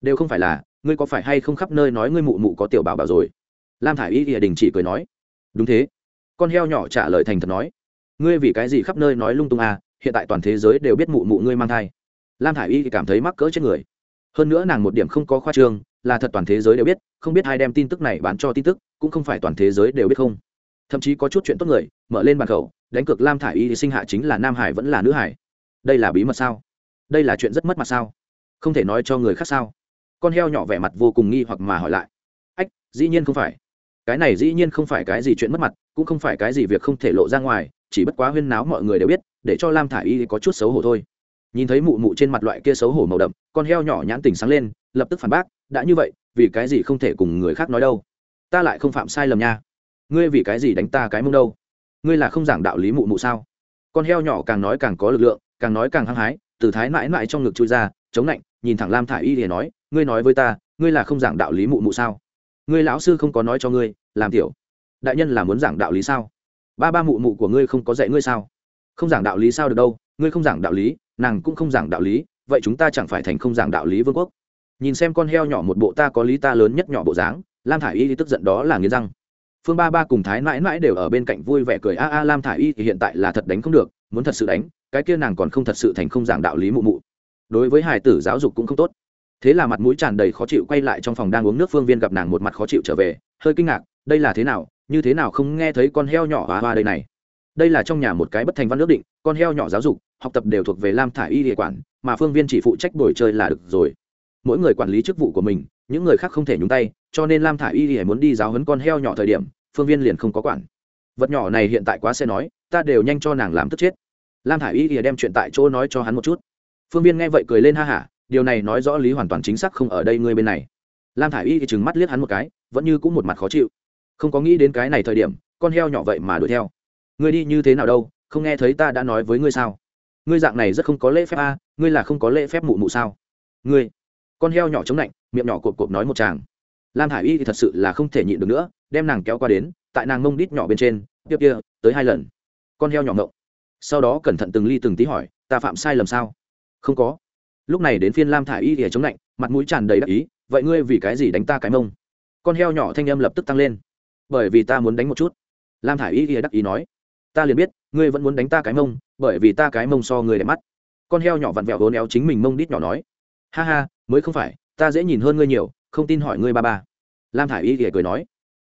Đều không phải là, ngươi có phải hay không khắp nơi nói ngươi mụ mụ có tiểu bảo bảo rồi? Lam thả i y ỉa đình chỉ cười nói. Đúng thế. Con heo nhỏ trả lời thành thật nói. Ngươi vì cái gì khắp nơi nói lung tung à hiện tại toàn thế giới đều biết mụ mụ ngươi mang thai. Lam thả i y cảm thấy mắc cỡ chết người. Hơn nữa nàng một điểm không có khoa trương là thật toàn thế giới đều biết, không biết ai đem tin tức này bán cho tin tức, cũng không phải toàn thế giới đều biết không. Thậm chí có chút chuyện tốt người, mở lên bàn khẩu, đánh cược lam thả i y sinh hạ chính là nam hải vẫn là nữ hải. Đây là bí mật sao? Đây là chuyện rất mất mặt sao? Không thể nói cho người khác sao? Con heo nhỏ vẻ mặt vô cùng nghi hoặc mà hỏi lại. Ách, dĩ nhiên không phải. Cái này dĩ nhiên không phải cái gì chuyện mất mặt, cũng không phải cái gì việc không thể lộ ra ngoài, chỉ bất quá huyên náo mọi người đều biết, để cho lam thả i y có chút xấu hổ thôi. Nhìn thấy mụ mụ trên mặt loại kia xấu hổ màu đậm, con heo nhỏ nhãn tình sáng lên lập tức phản bác, đã như vậy, vì cái gì không thể cùng người khác nói đâu? Ta lại không phạm sai lầm nha. Ngươi vì cái gì đánh ta cái mông đâu? Ngươi là không giảng đạo lý mụ mụ sao? Con heo nhỏ càng nói càng có lực lượng, càng nói càng hăng hái, từ thái mãi mãi trong ngực chui ra, chống lạnh, nhìn thẳng lam thả i y để nói, ngươi nói với ta, ngươi là không giảng đạo lý mụ mụ sao? Ngươi lão sư không có nói cho ngươi, làm tiểu đại nhân là muốn giảng đạo lý sao? Ba ba mụ mụ của ngươi không có dạy ngươi sao? Không giảng đạo lý sao được đâu, ngươi không giảng đạo lý, nàng cũng không giảng đạo lý, vậy chúng ta chẳng phải thành không giảng đạo lý vương quốc? Nhìn xem con heo nhỏ một bộ ta có lý ta lớn nhất nhỏ bộ dáng, lam thả i y tức giận đó là nghiến răng. Phương ba ba cùng thái mãi mãi đều ở bên cạnh vui vẻ cười, a a, lam thả i y thì hiện tại là thật đánh không được, muốn thật sự đánh, cái kia nàng còn không thật sự thành không giảng đạo lý mụ mụ. Đối với hài tử giáo dục cũng không tốt. Thế là mặt mũi tràn đầy khó chịu quay lại trong phòng đang uống nước phương viên gặp nàng một mặt khó chịu trở về, hơi kinh ngạc, đây là thế nào? Như thế nào không nghe thấy con heo nhỏ hoa hoa đây này? Đây là trong nhà một cái bất thành văn ước định, con heo nhỏ giáo dục, học tập đều thuộc về lam thả y địa quản, mà phương viên chỉ phụ trách đổi chơi là được rồi mỗi người quản lý chức vụ của mình, những người khác không thể nhúng tay, cho nên lam thả y địa muốn đi giáo hấn con heo nhỏ thời điểm, phương viên liền không có quản. Vật nhỏ này hiện tại quá sẽ nói, ta đều nhanh cho nàng làm tức chết. Lam thả y địa đem chuyện tại chỗ nói cho hắn một chút. Phương viên nghe vậy cười lên ha hả, điều này nói rõ lý hoàn toàn chính xác không ở đây ngươi bên này. Lam thả i y thì chừng mắt liếc hắn một cái, vẫn như cũng một mặt khó chịu. Không có nghĩ đến cái này thời điểm, con heo nhỏ vậy mà đuổi theo. Ngươi đi như thế nào đâu, không nghe thấy ta đã nói với ngươi sao? Ngươi dạng này rất không có lễ phép a, ngươi là không có lễ phép mụ mụ sao? Ngươi con heo nhỏ chống lạnh, miệng nhỏ cộp cộp nói một chàng. Lam hải y thì thật sự là không thể nhịn được nữa, đem nàng kéo qua đến, tại nàng mông đít nhỏ bên trên, tiếp kia, tới hai lần. Con heo nhỏ ngộng. Sau đó cẩn thận từng ly từng tí hỏi, ta phạm sai lầm sao? Không có. Lúc này đến phiên lam thả i y thì chống lạnh, mặt mũi tràn đầy đắc ý, vậy ngươi vì cái gì đánh ta cái mông? Con heo nhỏ thanh âm lập tức tăng lên. Bởi vì ta muốn đánh một chút. Lam thả i y thì đắc ý nói. Ta liền biết, ngươi vẫn muốn đánh ta cái mông, bởi vì ta cái mông so người đẹp mắt. Con heo nhỏ vặn vẹo hố néo chính mình mông đít nhỏ nói. Ha ha mới không phải, ta dễ nhìn hơn ngươi nhiều, không tin hỏi ngươi ba ba. Lam thả i y thì cười nói.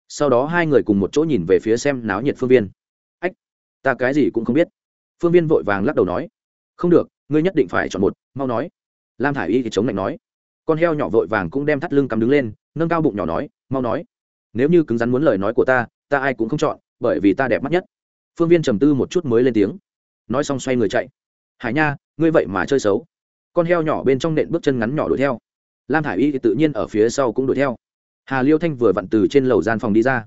Sau đó hai người cùng một chỗ nhìn về phía xem náo nhiệt phương viên. Ách, ta cái gì cũng không biết. Phương viên vội vàng lắc đầu nói. Không được, ngươi nhất định phải chọn một, mau nói. Lam thả i y thì chống lạnh nói. Con heo nhỏ vội vàng cũng đem thắt lưng cắm đứng lên, nâng cao bụng nhỏ nói, mau nói. Nếu như cứng rắn muốn lời nói của ta ta ai cũng không chọn, bởi vì ta đẹp mắt nhất. Phương viên trầm tư một chút mới lên tiếng. Nói xong xoay người chạy. Hải nha, ngươi vậy mà chơi xấu con heo nhỏ bên trong nện bước chân ngắn nhỏ đuổi theo. Lam thả i y thì tự nhiên ở phía sau cũng đuổi theo. Hà liêu thanh vừa vặn từ trên lầu gian phòng đi ra.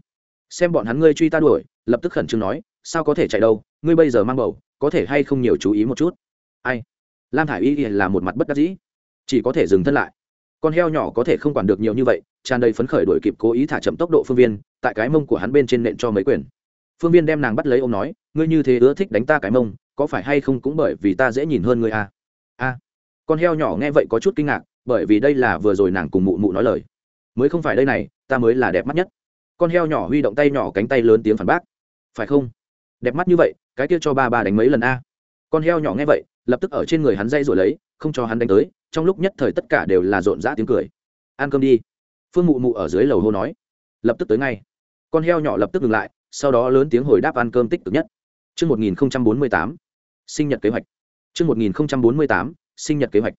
Xem bọn hắn ngươi truy ta đuổi, lập tức khẩn trương nói, sao có thể chạy đâu, ngươi bây giờ mang bầu, có thể hay không nhiều chú ý một chút? Ai? Lam thả i y là một mặt bất đắc dĩ. Chỉ có thể dừng thân lại. Con heo nhỏ có thể không quản được nhiều như vậy, tràn đầy phấn khởi đổi kịp cố ý thả chậm tốc độ phương viên, tại cái mông của hắn bên trên nện cho mấy quyền. Phương viên đem nàng bắt lấy ô m nói, ngươi như thế ưa thích đánh ta cái mông, có phải hay không cũng bởi vì ta dễ nhìn hơn ngươi à? a con heo nhỏ nghe vậy có chút kinh ngạc bởi vì đây là vừa rồi nàng cùng mụ mụ nói lời. Mới không phải đây này ta mới là đẹp mắt nhất. Con heo nhỏ huy động tay nhỏ cánh tay lớn tiếng phản bác. Phải không? Đẹp mắt như vậy cái kia cho ba ba đánh mấy lần a? Con heo nhỏ nghe vậy lập tức ở trên người hắn dây rồi lấy không cho hắn đánh tới trong lúc nhất thời tất cả đều là rộn rã tiếng cười. Ăn cơm đi. Phương mụ mụ ở dưới lầu hô nói. Lập tức tới ngay. Con heo nhỏ lập tức ngừng lại sau đó lớn tiếng hồi đáp ăn cơm tích cực nhất. Trước 1048, sinh nhật kế hoạch. Trước 1048, sinh nhật kế hoạch.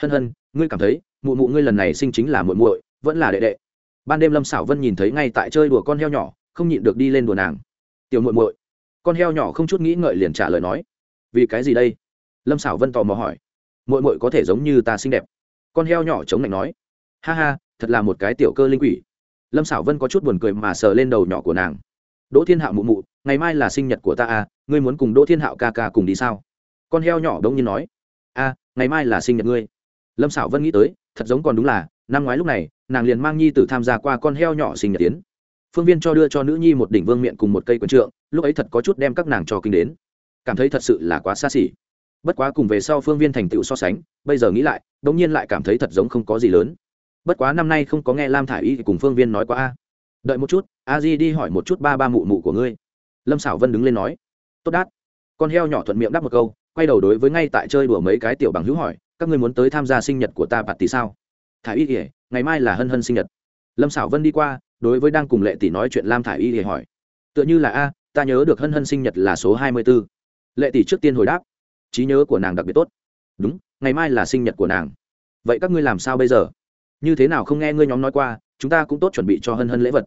Hân hân, ngươi cảm thấy, mụ mụ ngươi lần này sinh chính là muội muội, vẫn là đệ đệ. Ban đêm Lâm xảo Vân nhìn thấy ngay tại chơi đùa con heo nhỏ, không nhịn được đi lên đùa nàng. Tiểu muội muội. Con heo nhỏ không chút nghĩ ngợi liền trả lời nói. Vì cái gì đây? Lâm xảo Vân tò mò hỏi muội muội có thể giống như ta xinh đẹp con heo nhỏ chống lạnh nói ha ha thật là một cái tiểu cơ linh quỷ lâm xảo vân có chút buồn cười mà sờ lên đầu nhỏ của nàng đỗ thiên hạo mụ mụ ngày mai là sinh nhật của ta à ngươi muốn cùng đỗ thiên hạo ca ca cùng đi sao con heo nhỏ đông nhiên nói a, ngày mai là sinh nhật ngươi. Lâm xảo vân nghĩ tới, thật giống còn đúng là, năm ngoái lúc này, nàng liền mang nhi tử tham gia qua con heo nhỏ sinh nhật tiến phương viên cho đưa cho nữ nhi một đỉnh vương miện cùng một cây quần trượng, lúc ấy thật có chút đem các nàng cho kinh đến. Cảm thấy thật sự là quá xa xỉ. Bất quá cùng về sau phương viên thành tựu so sánh, bây giờ nghĩ lại đ ỗ n g nhiên lại cảm thấy thật giống không có gì lớn. Bất quá năm nay không có nghe lam thả i y cùng phương viên nói quá a. Đợi một chút, a di đi hỏi một chút ba ba mụ mụ của ngươi. Lâm xảo vân đứng lên nói, tốt đát. Con heo nhỏ thuận miệng đáp một câu quay đầu đối với ngay tại chơi đùa mấy cái tiểu bằng hữu hỏi, các ngươi muốn tới tham gia sinh nhật của ta bạt tỷ sao? Thả y ỉa ngày mai là hân hân sinh nhật. Lâm xảo vân đi qua, đối với đang cùng lệ tỷ nói chuyện lam thả y ỉa hỏi, tựa như là a, ta nhớ được hân hân sinh nhật là số hai mươi b ố lệ tỷ trước tiên hồi đáp, trí nhớ của nàng đặc biệt tốt. Đúng, ngày mai là sinh nhật của nàng. Vậy các ngươi làm sao bây giờ? Như thế nào không nghe ngươi nhóm nói qua, chúng ta cũng tốt chuẩn bị cho hân hân lễ vật.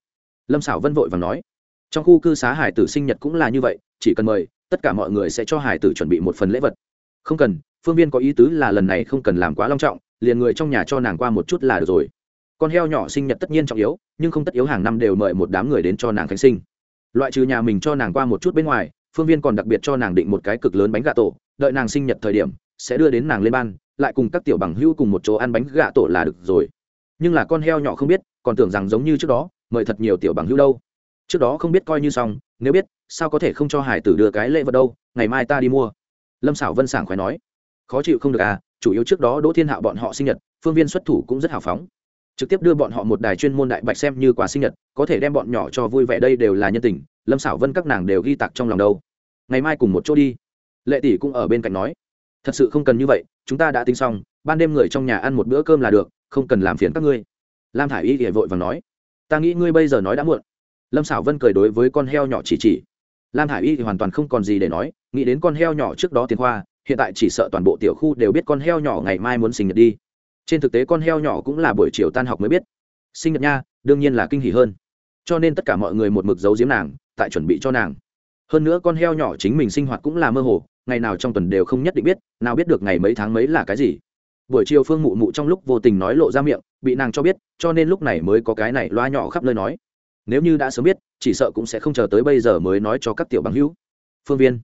Lâm xảo vân vội và nói, trong khu cư xá hải tử sinh nhật cũng là như vậy, chỉ cần mời tất cả mọi người sẽ cho hải tử chuẩn bị một phần lễ vật. Không cần, phương viên có ý tứ là lần này không cần làm quá long trọng, liền người trong nhà cho nàng qua một chút là được rồi. Con heo nhỏ sinh nhật tất nhiên trọng yếu, nhưng không tất yếu hàng năm đều mời một đám người đến cho nàng khánh sinh. Loại trừ nhà mình cho nàng qua một chút bên ngoài, phương viên còn đặc biệt cho nàng định một cái cực lớn bánh gà tổ, đợi nàng sinh nhật thời điểm, sẽ đưa đến nàng lên ban, lại cùng các tiểu bằng hữu cùng một chỗ ăn bánh gà tổ là được rồi. Nhưng là con heo nhỏ không biết, còn tưởng rằng giống như trước đó, mời thật nhiều tiểu bằng hữu đâu trước đó không biết coi như xong, nếu biết, sao có thể không cho hải tử đưa cái lễ vật đâu, ngày mai ta đi mua. Lâm xảo vân sảng khoái nói. Khó chịu không được à chủ yếu trước đó đỗ thiên hạo bọn họ sinh nhật, phương viên xuất thủ cũng rất hào phóng. Trực tiếp đưa bọn họ một đài chuyên môn đại bạch xem như quà sinh nhật, có thể đem bọn nhỏ cho vui vẻ đây đều là nhân tình, lâm xảo vân các nàng đều ghi tặc trong lòng đâu. Ngày mai cùng một chỗ đi. Lệ tỷ cũng ở bên cạnh nói. Thật sự không cần như vậy, chúng ta đã tính xong, ban đêm người trong nhà ăn một bữa cơm là được, không cần làm phiền các ngươi. Lam thả i y thì vội và nói. Ta nghĩ ngươi bây giờ nói đã muộn lâm xảo vân cười đối với con heo nhỏ chỉ chỉ. Lam Hải y thì hoàn toàn không còn gì để nói, nghĩ đến con heo nhỏ trước đó tiền khoa hiện tại chỉ sợ toàn bộ tiểu khu đều biết con heo nhỏ ngày mai muốn sinh nhật đi. Trên thực tế con heo nhỏ cũng là buổi chiều tan học mới biết. Sinh nhật nha, đương nhiên là kinh hỉ hơn. Cho nên tất cả mọi người một mực giấu giếm nàng, tại chuẩn bị cho nàng. Hơn nữa con heo nhỏ chính mình sinh hoạt cũng là mơ hồ, ngày nào trong tuần đều không nhất định biết, nào biết được ngày mấy tháng mấy là cái gì. Buổi chiều phương mụ mụ trong lúc vô tình nói lộ ra miệng, bị nàng cho biết, cho nên lúc này mới có cái này loa nhỏ khắp nơi nói nếu như đã sớm biết, chỉ sợ cũng sẽ không chờ tới bây giờ mới nói cho các tiểu bằng hữu. Phương viên.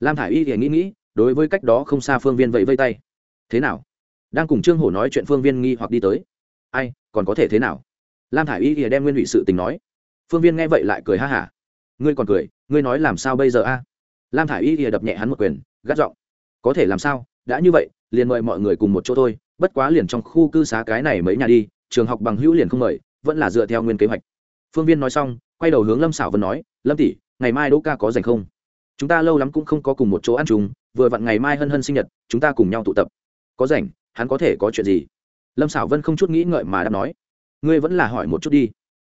Lam thả i y thì nghĩ nghĩ, đối với cách đó không xa phương viên vậy vây tay. Thế nào? Đang cùng trương hổ nói chuyện, phương viên nghi hoặc đi tới. Ai, còn có thể thế nào? Lam thả i y thì đem nguyên vị sự tình nói. Phương viên nghe vậy lại cười ha hả. Ngươi còn cười, ngươi nói làm sao bây giờ a? Lam thả i y thì đập nhẹ hắn một quyền, gắt giọng. Có thể làm sao? Đã như vậy, liền mời mọi người cùng một chỗ thôi. Bất quá liền trong khu cư xá cái này mấy nhà đi, trường học bằng hữu liền không mời, vẫn là dựa theo nguyên kế hoạch phương viên nói xong, quay đầu hướng lâm xảo vân nói, lâm tỷ, ngày mai đỗ ca có dành không? Chúng ta lâu lắm cũng không có cùng một chỗ ăn chung, vừa vặn ngày mai hân hân sinh nhật, chúng ta cùng nhau tụ tập. Có rảnh, hắn có thể có chuyện gì? Lâm xảo vân không chút nghĩ ngợi mà đáp nói, ngươi vẫn là hỏi một chút đi.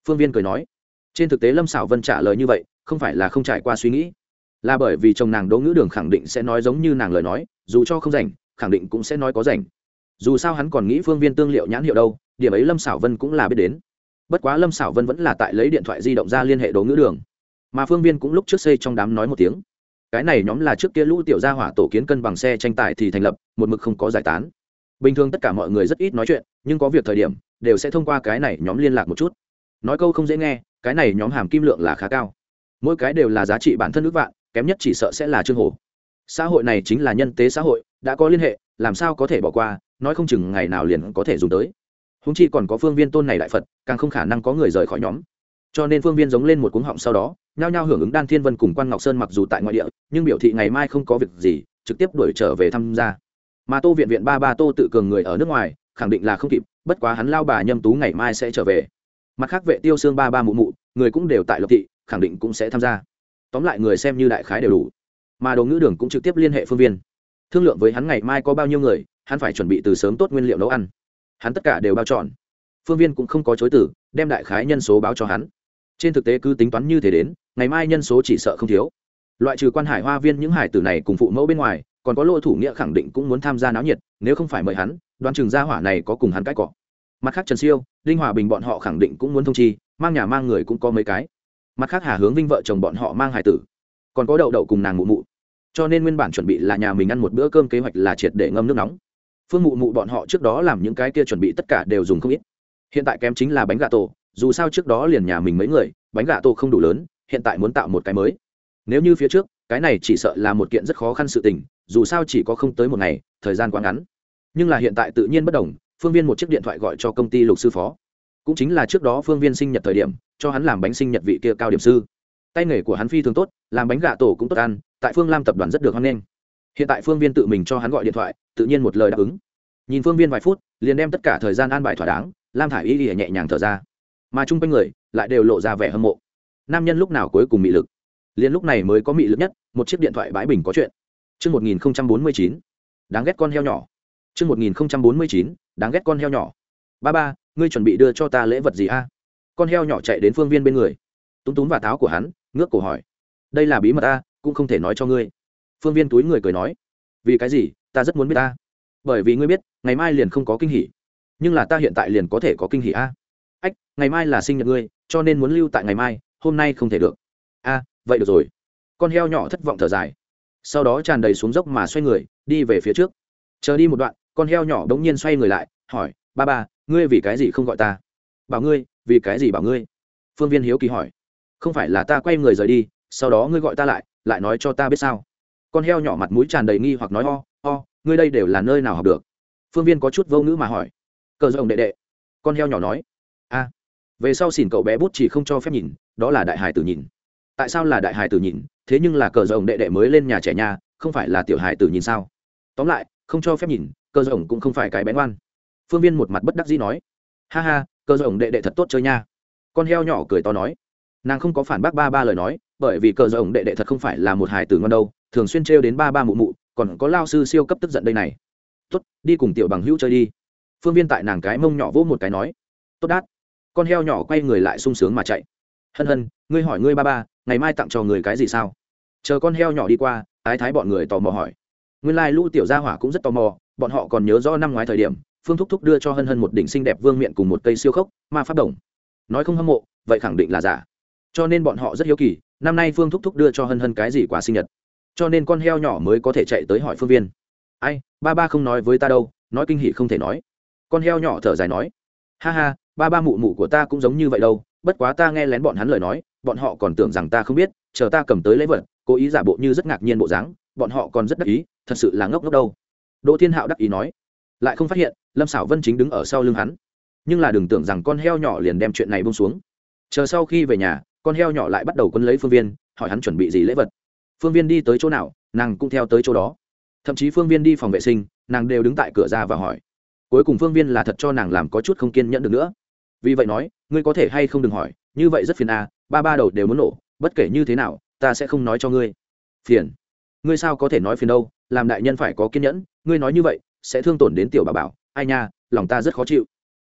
Phương viên cười nói, trên thực tế lâm xảo vân trả lời như vậy, không phải là không trải qua suy nghĩ. Là bởi vì chồng nàng đỗ ngữ đường khẳng định sẽ nói giống như nàng lời nói, dù cho không rảnh, khẳng định cũng sẽ nói có rảnh. Dù sao hắn còn nghĩ phương viên tương liệu nhãn hiệu đâu, điểm ấy lâm xảo vân cũng là biết đến bất quá lâm xảo vân vẫn là tại lấy điện thoại di động ra liên hệ đồ ngữ đường. Mà phương viên cũng lúc trước xây trong đám nói một tiếng. Cái này nhóm là trước kia lũ tiểu gia hỏa tổ kiến cân bằng xe tranh tài thì thành lập, một mực không có giải tán. Bình thường tất cả mọi người rất ít nói chuyện, nhưng có việc thời điểm, đều sẽ thông qua cái này nhóm liên lạc một chút. Nói câu không dễ nghe, cái này nhóm hàm kim lượng là khá cao. Mỗi cái đều là giá trị bản thân ước vạn, kém nhất chỉ sợ sẽ là trương hồ. Xã hội này chính là nhân tế xã hội, đã có liên hệ, làm sao có thể bỏ qua, nói không chừng ngày nào liền có thể dùng tới húng chi còn có phương viên tôn này đại phật, càng không khả năng có người rời khỏi nhóm. Cho nên phương viên giống lên một cuống họng sau đó, nhao nhao hưởng ứng đan thiên vân cùng quan ngọc sơn mặc dù tại ngoại địa, nhưng biểu thị ngày mai không có việc gì, trực tiếp đuổi trở về tham gia. Mà tô viện viện ba ba tô tự cường người ở nước ngoài, khẳng định là không kịp, bất quá hắn lao bà nhâm tú ngày mai sẽ trở về. Mặt khác vệ tiêu xương ba ba mụ mụ, người cũng đều tại lộc thị, khẳng định cũng sẽ tham gia. Tóm lại người xem như đại khái đều đủ. Mà đồ ngữ đường cũng trực tiếp liên hệ phương viên. Thương lượng với hắn ngày mai có bao nhiêu người, hắn phải chuẩn bị từ sớm tốt nguyên liệu nấu ăn hắn tất cả đều bao trọn. Phương viên cũng không có chối tử đem đại khái nhân số báo cho hắn. Trên thực tế cứ tính toán như thế đến, ngày mai nhân số chỉ sợ không thiếu. Loại trừ quan hải hoa viên những hải tử này cùng phụ mẫu bên ngoài, còn có lỗ thủ nghĩa khẳng định cũng muốn tham gia náo nhiệt, nếu không phải mời hắn đoàn trường gia hỏa này có cùng hắn cãi cọ. Mặt khác trần siêu linh hòa bình bọn họ khẳng định cũng muốn thông chi, mang nhà mang người cũng có mấy cái. Mặt khác hà hướng vinh vợ chồng bọn họ mang hải tử. Còn có đậu đậu cùng nàng mụ mụ. Cho nên nguyên bản chuẩn bị là nhà mình ăn một bữa cơm kế hoạch là triệt để ngâm nước nóng phương mụ mụ bọn họ trước đó làm những cái kia chuẩn bị tất cả đều dùng không ít. Hiện tại kém chính là bánh gà tổ, dù sao trước đó liền nhà mình mấy người, bánh gà tổ không đủ lớn, hiện tại muốn tạo một cái mới. Nếu như phía trước, cái này chỉ sợ là một kiện rất khó khăn sự tình, dù sao chỉ có không tới một ngày, thời gian quá ngắn. Nhưng là hiện tại tự nhiên bất đồng, phương viên một chiếc điện thoại gọi cho công ty lục sư phó. Cũng chính là trước đó phương viên sinh nhật thời điểm, cho hắn làm bánh sinh nhật vị kia cao điểm sư. Tay nghề của hắn phi thường tốt, làm bánh gà tổ cũng tốt ăn, tại phương lam tập đoàn rất được hoan nghênh. Hiện tại phương viên tự mình cho hắn gọi điện thoại tự nhiên một lời đáp ứng nhìn phương viên vài phút liền đem tất cả thời gian an bài thỏa đáng lam thả i y ỉa nhẹ nhàng thở ra mà chung quanh người lại đều lộ ra vẻ hâm mộ nam nhân lúc nào cuối cùng mị lực liền lúc này mới có mị lực nhất một chiếc điện thoại bãi bình có chuyện Trước 1049, đáng ghét con heo nhỏ. Trước 1049, đáng ghét con heo nhỏ. Ba ba, ngươi chuẩn bị đưa cho ta lễ vật gì a? Con heo nhỏ chạy đến phương viên bên người. Túng túng và táo của hắn, ngước cổ hỏi. Đây là bí mật a, cũng không thể nói cho ngươi. Phương viên túi người cười nói. Vì cái gì, ta rất muốn biết ta. Bởi vì ngươi biết, ngày mai liền không có kinh hỉ. Nhưng là ta hiện tại liền có thể có kinh hỉ a. Ách, ngày mai là sinh nhật ngươi, cho nên muốn lưu tại ngày mai, hôm nay không thể được. A, vậy được rồi. Con heo nhỏ thất vọng thở dài. sau đó tràn đầy xuống dốc mà xoay người đi về phía trước chờ đi một đoạn con heo nhỏ đ ố n g nhiên xoay người lại hỏi ba ba ngươi vì cái gì không gọi ta bảo ngươi vì cái gì bảo ngươi phương viên hiếu kỳ hỏi không phải là ta quay người rời đi sau đó ngươi gọi ta lại lại nói cho ta biết sao con heo nhỏ mặt mũi tràn đầy nghi hoặc nói ho o、oh, ngươi đây đều là nơi nào học được? Phương viên có chút vô ngữ mà hỏi. Cờ rộng đệ đệ. Con heo nhỏ nói. A về sau xỉn cậu bé bút chỉ không cho phép nhìn đó là đại hải tử nhìn. Tại sao là đại hải tử nhìn? Thế nhưng là cờ rộng đệ đệ mới lên nhà trẻ nhà không phải là tiểu hải tử nhìn sao? Tóm lại không cho phép nhìn cờ rộng cũng không phải cái bén oan phương viên một mặt bất đắc dĩ nói. Ha ha cờ rộng đệ đệ thật tốt chơi nha. Con heo nhỏ cười to nói. Nàng không có phản bác ba ba lời nói bởi vì cờ rộng đệ đệ thật không phải là một hải tử ngon đâu thường xuyên trêu đến ba ba mụ mụ còn có lao sư siêu cấp tức giận đây này. Tốt đi cùng tiểu bằng hữu chơi đi. Phương viên tại nàng cái mông nhỏ vỗ một cái nói. Tốt đát. Con heo nhỏ quay người lại sung sướng mà chạy. Hân hân ngươi hỏi ngươi ba ba ngày mai tặng cho người cái gì sao? Chờ con heo nhỏ đi qua ái thái bọn người tò mò hỏi. Nguyên lai、like, lũ tiểu gia hỏa cũng rất tò mò bọn họ còn nhớ rõ năm ngoái thời điểm phương thúc thúc đưa cho hân hân một đỉnh xinh đẹp vương miện cùng một cây siêu khốc ma pháp đồng. Nói không hâm mộ vậy khẳng định là giả. Cho nên bọn họ rất hiếu kỳ năm nay phương thúc thúc đưa cho hân hân cái gì quá sinh nhật? Cho nên con heo nhỏ mới có thể chạy tới hỏi phương viên. Ai, ba ba không nói với ta đâu, nói kinh hỷ không thể nói. Con heo nhỏ thở dài nói. Ha ha, ba ba mụ mụ của ta cũng giống như vậy đâu, bất quá ta nghe lén bọn hắn lời nói, bọn họ còn tưởng rằng ta không biết, chờ ta cầm tới lấy vật, cố ý giả bộ như rất ngạc nhiên bộ dáng, bọn họ còn rất đắc ý, thật sự là ngốc ngốc đâu. Đỗ thiên hạo đắc ý nói. Lại không phát hiện, lâm xảo vân chính đứng ở sau lưng hắn. Nhưng là đừng tưởng rằng con heo nhỏ liền đem chuyện này bông xuống. Chờ sau khi về nhà, con heo nhỏ lại bắt đầu quân lấy phương viên, hỏi hắn chuẩn bị gì lễ vật phương viên đi tới chỗ nào, nàng cũng theo tới chỗ đó. Thậm chí phương viên đi phòng vệ sinh, nàng đều đứng tại cửa ra và hỏi. Cuối cùng phương viên là thật cho nàng làm có chút không kiên nhẫn được nữa. Vì vậy nói, ngươi có thể hay không đừng hỏi, như vậy rất phiền à ba ba đầu đều muốn nổ, bất kể như thế nào, ta sẽ không nói cho ngươi. Phiền? Ngươi sao có thể nói phiền đâu, làm đại nhân phải có kiên nhẫn, ngươi nói như vậy, sẽ thương tổn đến tiểu bà bảo, ai nha, lòng ta rất khó chịu.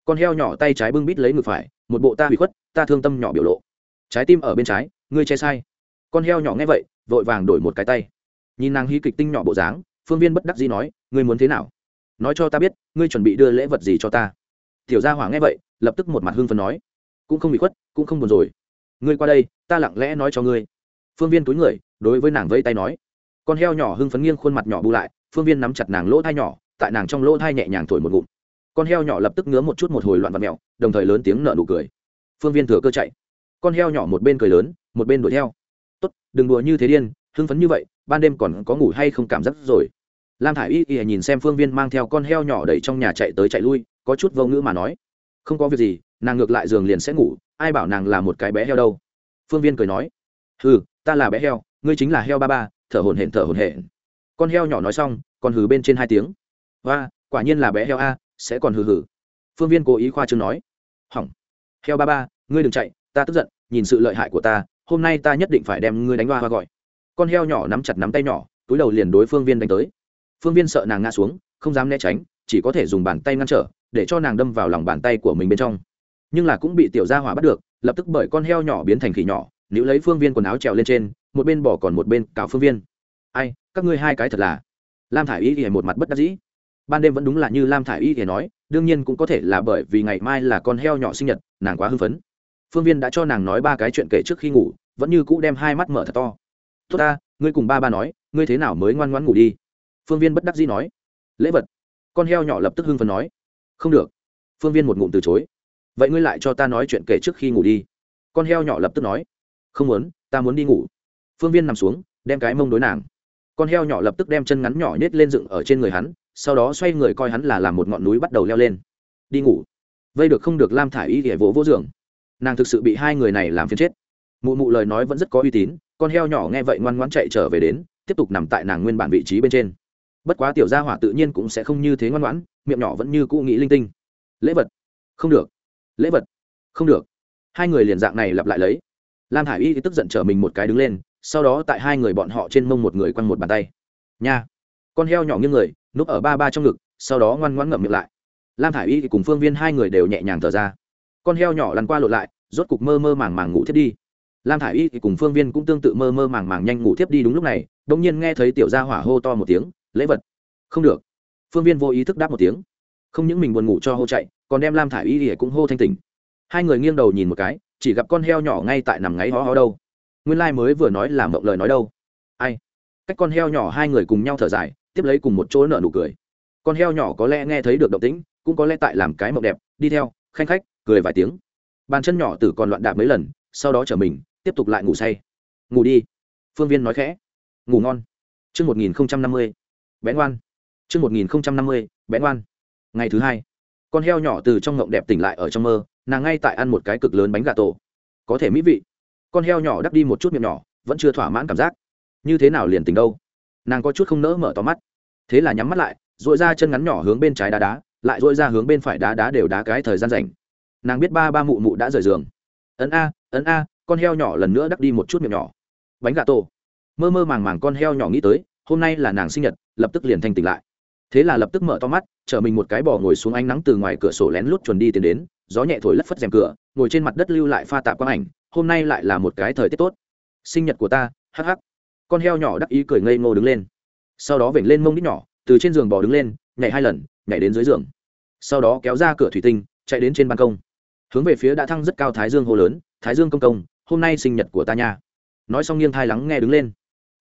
Con heo nhỏ tay trái bưng bít lấy ngực phải, một bộ ta bị khuất, ta thương tâm nhỏ biểu lộ. Trái tim ở bên trái, ngươi che sai. Con heo nhỏ nghe vậy vội vàng đổi một cái tay. Nhìn nàng hí kịch tinh nhỏ bộ dáng, phương viên bất đắc dĩ nói, ngươi muốn thế nào? Nói cho ta biết, ngươi chuẩn bị đưa lễ vật gì cho ta? Tiểu gia hỏa nghe vậy, lập tức một mặt hưng phấn nói, cũng không bị khuất, cũng không buồn rồi. Ngươi qua đây, ta lặng lẽ nói cho ngươi. Phương viên túi người, đối với nàng vây tay nói. Con heo nhỏ hưng phấn nghiêng khuôn mặt nhỏ bu lại, phương viên nắm chặt nàng lỗ thai nhỏ, tại nàng trong lỗ thai nhẹ nhàng thổi một ngụm. Con heo nhỏ lập tức ngứa một chút một hồi loạn vật mẹo đồng thời lớn tiếng nợ nụ cười. Phương viên thừa cơ chạy. Con heo nhỏ một bên cười lớn, một bên đuổi theo đừng đùa như thế điên, hưng phấn như vậy, ban đêm còn có ngủ hay không cảm giác rồi. Lam thả i y y nhìn xem phương viên mang theo con heo nhỏ đẩy trong nhà chạy tới chạy lui, có chút vô ngữ mà nói. Không có việc gì, nàng ngược lại giường liền sẽ ngủ, ai bảo nàng là một cái bé heo đâu. Phương viên cười nói. Ừ ta là bé heo, ngươi chính là heo ba ba, thở hồn hển, thở hồn hển. Con heo nhỏ nói xong, còn hừ bên trên hai tiếng. Và quả nhiên là bé heo a, sẽ còn hừ hừ. Phương viên cố ý khoa chương nói. Hỏng. Heo ba ba, ngươi đừng chạy, ta tức giận, nhìn sự lợi hại của ta hôm nay ta nhất định phải đem ngươi đánh hoa hoa gọi. Con heo nhỏ nắm chặt nắm tay nhỏ, túi đầu liền đối phương viên đánh tới. Phương viên sợ nàng ngã xuống, không dám né tránh, chỉ có thể dùng bàn tay ngăn trở, để cho nàng đâm vào lòng bàn tay của mình bên trong. Nhưng là cũng bị tiểu gia hỏa bắt được, lập tức bởi con heo nhỏ biến thành khỉ nhỏ nữ lấy phương viên quần áo trèo lên trên, một bên bỏ còn một bên cào phương viên. Ai, các ngươi hai cái thật là lam thả i y thì một mặt bất đắc dĩ. Ban đêm vẫn đúng là như lam thả i y thì nói, đương nhiên cũng có thể là bởi vì ngày mai là con heo nhỏ sinh nhật, nàng quá hưng phấn. Phương viên đã cho nàng nói ba cái chuyện kể trước khi ngủ vẫn như cũ đem hai mắt mở thật to. Tốt ta, ngươi cùng ba ba nói, ngươi thế nào mới ngoan ngoãn ngủ đi? Phương viên bất đắc dĩ nói. Lễ vật. Con heo nhỏ lập tức hưng phấn nói. Không được. Phương viên một ngụm từ chối. Vậy ngươi lại cho ta nói chuyện kể trước khi ngủ đi. Con heo nhỏ lập tức nói. Không muốn, ta muốn đi ngủ. Phương viên nằm xuống, đem cái mông đối nàng. Con heo nhỏ lập tức đem chân ngắn nhỏ nhét lên dựng ở trên người hắn, sau đó xoay người coi hắn là làm một ngọn núi bắt đầu leo lên. Đi ngủ. Vây được không được lam thả i y ghẻ vỗ vỗ giường. Nàng thực sự bị hai người này làm phiền chết mụ mụ lời nói vẫn rất có uy tín, con heo nhỏ nghe vậy ngoan ngoãn chạy trở về đến, tiếp tục nằm tại nàng nguyên bản vị trí bên trên. Bất quá tiểu gia hỏa tự nhiên cũng sẽ không như thế ngoan ngoãn, miệng nhỏ vẫn như cũ nghĩ linh tinh. Lễ vật. Không được. Lễ vật. Không được. Hai người liền dạng này lặp lại lấy. Lam hải y tức giận trở mình một cái đứng lên, sau đó tại hai người bọn họ trên mông một người quăng một bàn tay. Nha. Con heo nhỏ nghiêng người, núp ở ba ba trong ngực, sau đó ngoan ngoãn ngậm miệng lại. Lam hải y cùng phương viên hai người đều nhẹ nhàng thở ra. Con heo nhỏ lăn qua lộn lại, rốt cục mơ mơ màng màng ngủ thiết đi lam thả i y cùng phương viên cũng tương tự mơ mơ màng màng nhanh ngủ thiếp đi đúng lúc này đ ỗ n g nhiên nghe thấy tiểu gia hỏa hô to một tiếng, lễ vật. Không được. Phương viên vô ý thức đáp một tiếng. Không những mình buồn ngủ cho hô chạy, còn đem lam thả i y thì cũng hô thanh tỉnh. Hai người nghiêng đầu nhìn một cái, chỉ gặp con heo nhỏ ngay tại nằm ngáy ho ho đâu. Nguyên lai、like、mới vừa nói là mộng lời nói đâu. Ai? Cách con heo nhỏ hai người cùng nhau thở dài, tiếp lấy cùng một chỗ nở nụ cười. Con heo nhỏ có lẽ nghe thấy được động tĩnh, cũng có lẽ tại làm cái mộng đẹp, đi theo, khanh khách, cười vài tiếng. Bàn chân nhỏ tử còn loạn đạp mấy lần, sau đó trở mình tiếp tục lại ngủ say ngủ đi phương viên nói khẽ ngủ ngon chương một nghìn năm mươi bén ngoan. Trước 1050, bén ngoan. Ngày thứ hai, con heo nhỏ từ trong ngộng đẹp tỉnh lại ở trong mơ, nàng ngay tại ăn một cái cực lớn bánh gà tổ. Có thể mỹ vị. Con heo nhỏ đắp đi một chút miệng nhỏ, vẫn chưa thỏa mãn cảm giác. Như thế nào liền tỉnh đâu? Nàng có chút không nỡ mở to mắt. Thế là nhắm mắt lại, duỗi ra chân ngắn nhỏ hướng bên trái đá đá, lại duỗi ra hướng bên phải đá đá đều đá cái thời gian rảnh. Nàng biết ba ba mụ mụ đã rời giường. Ấn a, ấn a, con heo nhỏ lần nữa đắc đi một chút miệng nhỏ. Bánh gà tổ. Mơ mơ màng màng con heo nhỏ nghĩ tới, hôm nay là nàng sinh nhật, lập tức liền thanh tỉnh lại. Thế là lập tức mở to mắt, chở mình một cái bò ngồi xuống ánh nắng từ ngoài cửa sổ lén lút chuẩn đi tiến đến, gió nhẹ thổi lất phất rèm cửa, ngồi trên mặt đất lưu lại pha tạp quang ảnh, hôm nay lại là một cái thời tiết tốt. Sinh nhật của ta, hắc hắc. Con heo nhỏ đắc ý cười ngây ngô đứng lên. Sau đó vểnh lên mông đít nhỏ, từ trên giường bò đứng lên, nhảy hai lần, nhảy đến dưới giường. Sau đó kéo ra cửa thủy tinh, chạy đến trên ban công. Hướng về phía đã thăng rất cao thái dương hồ lớn, thái dương công công hôm nay sinh nhật của ta nha. Nói xong nghiêng thai lắng nghe đứng lên.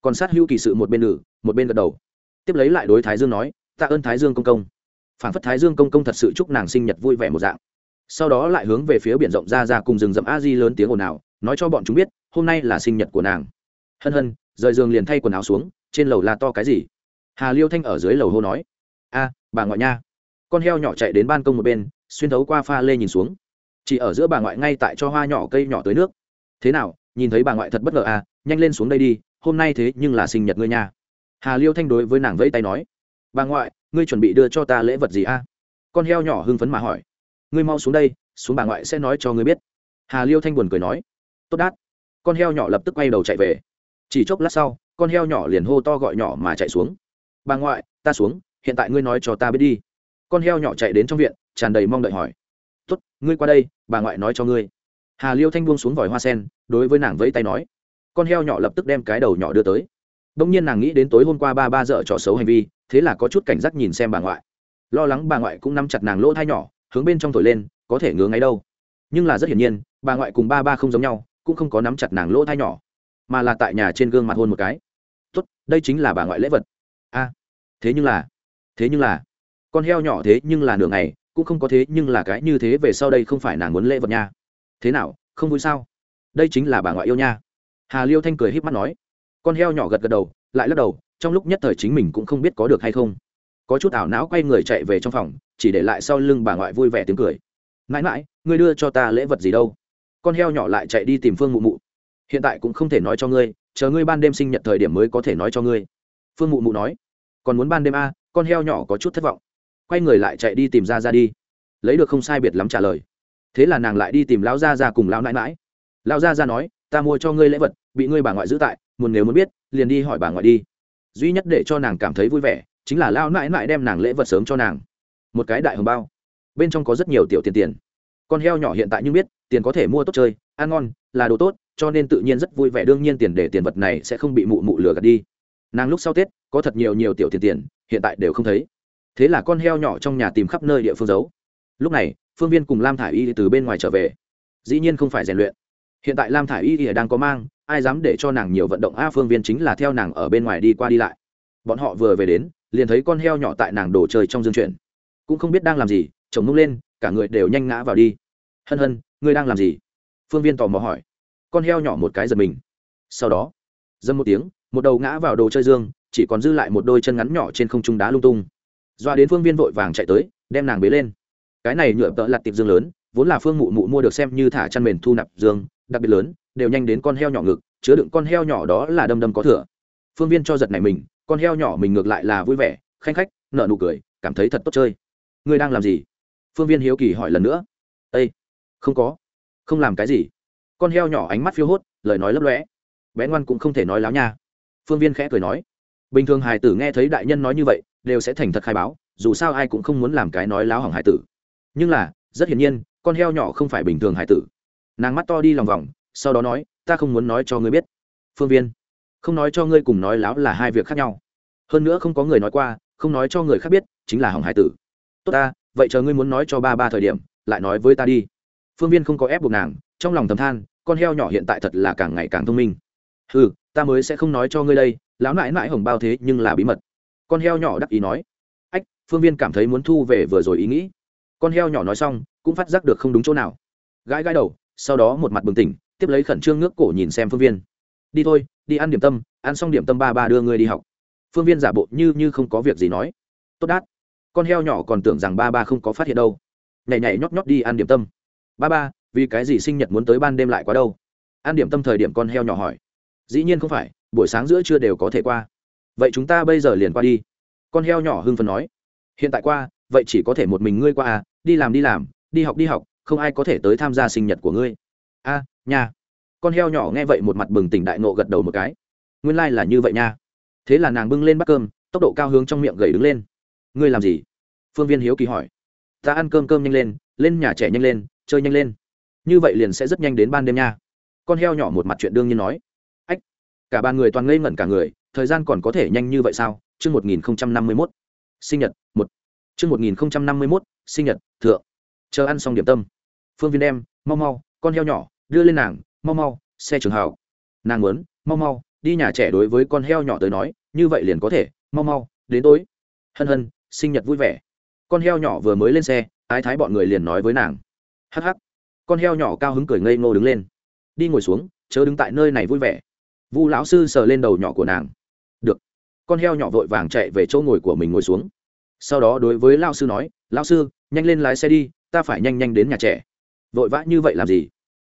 Còn sát hữu kỳ sự một bên nữ, một bên gật đầu. Tiếp lấy lại đối thái dương nói, tạ ơn thái dương công công. Phản phất thái dương công công thật sự chúc nàng sinh nhật vui vẻ một dạng. Sau đó lại hướng về phía biển rộng ra ra cùng rừng rậm a di lớn tiếng ồn ào, nói cho bọn chúng biết, hôm nay là sinh nhật của nàng. Hân hân, rời giường liền thay quần áo xuống, trên lầu là to cái gì? Hà liêu thanh ở dưới lầu hô nói, a, bà ngoại nha. Con heo nhỏ chạy đến ban công một bên, xuyên thấu qua pha lê nhìn xuống. Chỉ ở giữa bà ngoại ngay tại cho hoa nhỏ cây nhỏ tới nước thế nào, nhìn thấy bà ngoại thật bất ngờ à nhanh lên xuống đây đi, hôm nay thế nhưng là sinh nhật ngươi nha. Hà liêu thanh đối với nàng vẫy tay nói, bà ngoại, ngươi chuẩn bị đưa cho ta lễ vật gì a con heo nhỏ hưng phấn mà hỏi, ngươi mau xuống đây, xuống bà ngoại sẽ nói cho ngươi biết. Hà liêu thanh buồn cười nói, tốt đát. Con heo nhỏ lập tức quay đầu chạy về. Chỉ chốc lát sau, con heo nhỏ liền hô to gọi nhỏ mà chạy xuống. Bà ngoại, ta xuống, hiện tại ngươi nói cho ta biết đi. Con heo nhỏ chạy đến trong viện, tràn đầy mong đợi hỏi, tốt, ngươi qua đây, bà ngoại nói cho ngươi hà liêu thanh buông xuống vòi hoa sen, đối với nàng vẫy tay nói, con heo nhỏ lập tức đem cái đầu nhỏ đưa tới. Đông nhiên nàng nghĩ đến tối hôm qua ba ba dợ trò xấu hành vi, thế là có chút cảnh giác nhìn xem bà ngoại. Lo lắng bà ngoại cũng nắm chặt nàng lỗ thai nhỏ, hướng bên trong thổi lên, có thể ngứa ngáy đâu. Nhưng là rất hiển nhiên, bà ngoại cùng ba ba không giống nhau, cũng không có nắm chặt nàng lỗ thai nhỏ, mà là tại nhà trên gương mặt hôn một cái. Tốt, đây chính là bà ngoại lễ vật. A, thế nhưng là, thế nhưng là, con heo nhỏ thế nhưng là nửa ngày, cũng không có thế nhưng là cái như thế về sau đây không phải nàng muốn lễ vật nha thế nào, không vui sao? Đây chính là bà ngoại yêu nha. Hà liêu thanh cười h í p mắt nói. Con heo nhỏ gật gật đầu, lại lắc đầu, trong lúc nhất thời chính mình cũng không biết có được hay không. Có chút ảo não quay người chạy về trong phòng, chỉ để lại sau lưng bà ngoại vui vẻ tiếng cười. Mãi mãi, ngươi đưa cho ta lễ vật gì đâu? Con heo nhỏ lại chạy đi tìm phương mụ mụ. Hiện tại cũng không thể nói cho ngươi, chờ ngươi ban đêm sinh nhật thời điểm mới có thể nói cho ngươi. Phương mụ mụ nói. Còn muốn ban đêm a con heo nhỏ có chút thất vọng. Quay người lại chạy đi tìm ra ra đi. Lấy được không sai biệt lắm trả lời thế là nàng lại đi tìm lão gia ra cùng lão nãi mãi lão gia ra nói, ta mua cho ngươi lễ vật, bị ngươi bà ngoại giữ tại, muốn nếu muốn biết, liền đi hỏi bà ngoại đi. Duy nhất để cho nàng cảm thấy vui vẻ, chính là Lão Nãi mãi đem nàng lễ vật sớm cho nàng. Một cái đại hồng bao. Bên trong có rất nhiều tiểu tiền tiền. Con heo nhỏ hiện tại nhưng biết, tiền có thể mua tốt chơi, ăn ngon, là đồ tốt, cho nên tự nhiên rất vui vẻ, đương nhiên tiền để tiền vật này sẽ không bị mụ mụ lừa gạt đi. Nàng lúc sau tết, có thật nhiều nhiều tiểu tiền tiền, hiện tại đều không thấy. Thế là con heo nhỏ trong nhà tìm khắp nơi địa phương giấu lúc này, phương viên cùng lam thả i y từ bên ngoài trở về. Dĩ nhiên không phải rèn luyện. Hiện tại lam thả i y đang có mang, ai dám để cho nàng nhiều vận động a phương viên chính là theo nàng ở bên ngoài đi qua đi lại. Bọn họ vừa về đến, liền thấy con heo nhỏ tại nàng đổ chơi trong dương chuyển. Cũng không biết đang làm gì, chồng mông lên, cả người đều nhanh ngã vào đi. Hân hân, ngươi đang làm gì? Phương viên tò mò hỏi. Con heo nhỏ một cái giật mình. Sau đó, dâm một tiếng, một đầu ngã vào đồ chơi dương, chỉ còn dư lại một đôi chân ngắn nhỏ trên không trung đá lung tung. Doa đến phương viên vội vàng chạy tới, đem nàng bế lên cái này nhựa tợ lặt tiệp dương lớn, vốn là phương mụ mụ mua được xem như thả chăn mền thu nạp dương, đặc biệt lớn, đều nhanh đến con heo nhỏ ngực, chứa đựng con heo nhỏ đó là đâm đâm có thừa. Phương viên cho giật này mình, con heo nhỏ mình ngược lại là vui vẻ, khanh khách nợ nụ cười, cảm thấy thật tốt chơi. Ngươi đang làm gì? Phương viên hiếu kỳ hỏi lần nữa. Ây không có. Không làm cái gì. Con heo nhỏ ánh mắt phiêu hốt, lời nói lấp lõe bé ngoan cũng không thể nói láo nha. Phương viên khẽ cười nói. Bình thường hài tử nghe thấy đại nhân nói như vậy, đều sẽ thành thật khai báo, dù sao ai cũng không muốn làm cái nói láo hỏng hài tử nhưng là, rất hiển nhiên, con heo nhỏ không phải bình thường hải tử. Nàng mắt to đi lòng vòng, sau đó nói, ta không muốn nói cho ngươi biết. Phương viên, không nói cho ngươi cùng nói láo là hai việc khác nhau. Hơn nữa không có người nói qua, không nói cho người khác biết, chính là hỏng hải tử. Tốt ta, vậy chờ ngươi muốn nói cho ba ba thời điểm, lại nói với ta đi. Phương viên không có ép buộc nàng, trong lòng thầm than, con heo nhỏ hiện tại thật là càng ngày càng thông minh. Ừ ta mới sẽ không nói cho ngươi đây, lão nãi nãi hồng bao thế nhưng là bí mật. Con heo nhỏ đắc ý nói. Ách, phương viên cảm thấy muốn thu về vừa rồi ý nghĩ con heo nhỏ nói xong, cũng phát giác được không đúng chỗ nào. Gãi gãi đầu, sau đó một mặt bừng tỉnh, tiếp lấy khẩn trương nước cổ nhìn xem phương viên. Đi thôi, đi ăn điểm tâm, ăn xong điểm tâm ba ba đưa ngươi đi học. Phương viên giả bộ như như không có việc gì nói. Tốt đát. Con heo nhỏ còn tưởng rằng ba ba không có phát hiện đâu. Nhảy nhảy nhót nhót đi ăn điểm tâm. Ba ba, vì cái gì sinh nhật muốn tới ban đêm lại quá đâu? Ăn điểm tâm thời điểm con heo nhỏ hỏi. Dĩ nhiên không phải, buổi sáng giữa trưa đều có thể qua. Vậy chúng ta bây giờ liền qua đi. Con heo nhỏ hưng phấn nói. Hiện tại qua, vậy chỉ có thể một mình ngươi qua à đi làm đi làm đi học đi học không ai có thể tới tham gia sinh nhật của ngươi. A à, nha. Con heo nhỏ nghe vậy một mặt bừng tỉnh đại nộ gật đầu một cái. Nguyên lai、like、là như vậy nha. Thế là nàng bưng lên bát cơm tốc độ cao hướng trong miệng gầy đứng lên. Ngươi làm gì? Phương viên hiếu kỳ hỏi. Ta ăn cơm cơm nhanh lên lên nhà trẻ nhanh lên chơi nhanh lên. Như vậy liền sẽ rất nhanh đến ban đêm nha. Con heo nhỏ một mặt chuyện đương nhiên nói. Ách cả ba người toàn ngây ngẩn cả người thời gian còn có thể nhanh như vậy sao? Chương một nghìn năm mươi mốt sinh nhật một. Chương một nghìn năm mươi mốt sinh nhật thượng. Chờ ăn xong điểm tâm. Phương viên đem, mau mau, con heo nhỏ, đưa lên nàng, mau mau, xe trường hào nàng muốn, mau mau, đi nhà trẻ đối với con heo nhỏ tới nói, như vậy liền có thể, mau mau, đến tối. Hân hân, sinh nhật vui vẻ. Con heo nhỏ vừa mới lên xe, ái thái bọn người liền nói với nàng. Hắc hắc. Con heo nhỏ cao hứng cười ngây ngô đứng lên. Đi ngồi xuống, chớ đứng tại nơi này vui vẻ. Vu lão sư sờ lên đầu nhỏ của nàng. Được. Con heo nhỏ vội vàng chạy về chỗ ngồi của mình ngồi xuống. Sau đó đối với lao sư nói lao sư nhanh lên lái xe đi, ta phải nhanh nhanh đến nhà trẻ. Vội vã như vậy làm gì?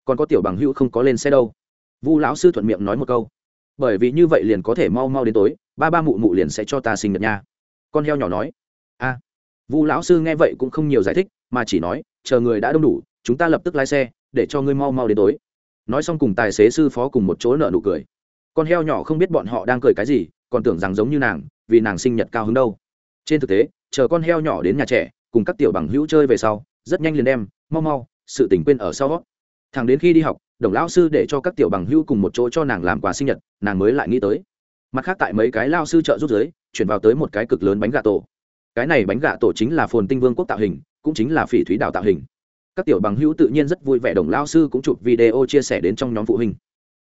Còn có tiểu bằng hữu không có lên xe đâu. Vu lão sư thuận miệng nói một câu. Bởi vì như vậy liền có thể mau mau đến tối, ba ba mụ mụ liền sẽ cho ta sinh nhật nha. Con heo nhỏ nói. A. Vu lão sư nghe vậy cũng không nhiều giải thích, mà chỉ nói, chờ người đã đông đủ, chúng ta lập tức lái xe, để cho ngươi mau mau đến tối. Nói xong cùng tài xế sư phó cùng một chỗ nợ nụ cười. Con heo nhỏ không biết bọn họ đang cười cái gì, còn tưởng rằng giống như nàng, vì nàng sinh nhật cao hứng đâu. Trên thực tế, chờ con heo nhỏ đến nhà trẻ cùng các tiểu bằng hữu chơi về sau, rất nhanh liền đem, mau mau, sự tỉnh quên ở sau thằng đến khi đi học, đồng lão sư để cho các tiểu bằng hữu cùng một chỗ cho nàng làm quà sinh nhật, nàng mới lại nghĩ tới. Mặt khác tại mấy cái lao sư trợ giúp giới chuyển vào tới một cái cực lớn bánh gà tổ. Cái này bánh gà tổ chính là phồn tinh vương quốc tạo hình, cũng chính là phỉ thúy đảo tạo hình. Các tiểu bằng hữu tự nhiên rất vui vẻ, đồng lao sư cũng chụp video chia sẻ đến trong nhóm phụ huynh.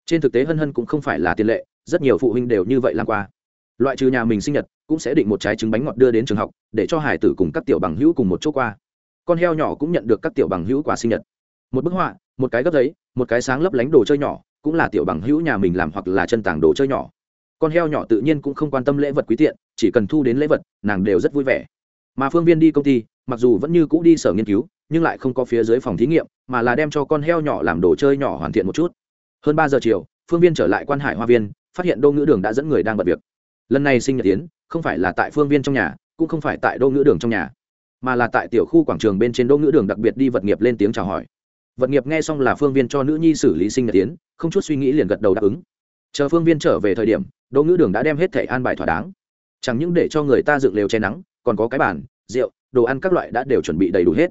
Trên thực tế hân hân cũng không phải là tiền lệ, rất nhiều phụ huynh đều như vậy làm qua loại trừ nhà mình sinh nhật, cũng sẽ định một trái trứng bánh ngọt đưa đến trường học, để cho hải tử cùng các tiểu bằng hữu cùng một chỗ qua. Con heo nhỏ cũng nhận được các tiểu bằng hữu quà sinh nhật. Một bức họa, một cái gấp giấy, một cái sáng lấp lánh đồ chơi nhỏ, cũng là tiểu bằng hữu nhà mình làm hoặc là chân tàng đồ chơi nhỏ. Con heo nhỏ tự nhiên cũng không quan tâm lễ vật quý tiện, chỉ cần thu đến lễ vật, nàng đều rất vui vẻ. Mà phương viên đi công ty, mặc dù vẫn như cũ đi sở nghiên cứu, nhưng lại không có phía dưới phòng thí nghiệm, mà là đem cho con heo nhỏ làm đồ chơi nhỏ hoàn thiện một chút. Hơn ba giờ chiều, phương viên trở lại quan hải hoa viên, phát hiện đô ngữ đường đã dẫn người đang bật việc lần này sinh nhật tiến không phải là tại phương viên trong nhà, cũng không phải tại đô ngữ đường trong nhà, mà là tại tiểu khu quảng trường bên trên đô ngữ đường đặc biệt đi vật nghiệp lên tiếng chào hỏi. Vật nghiệp nghe xong là phương viên cho nữ nhi xử lý sinh nhật tiến không chút suy nghĩ liền gật đầu đáp ứng. Chờ phương viên trở về thời điểm đỗ ngữ đường đã đem hết thẻ an bài thỏa đáng. Chẳng những để cho người ta dựng lều che nắng, còn có cái bàn, rượu, đồ ăn các loại đã đều chuẩn bị đầy đủ hết.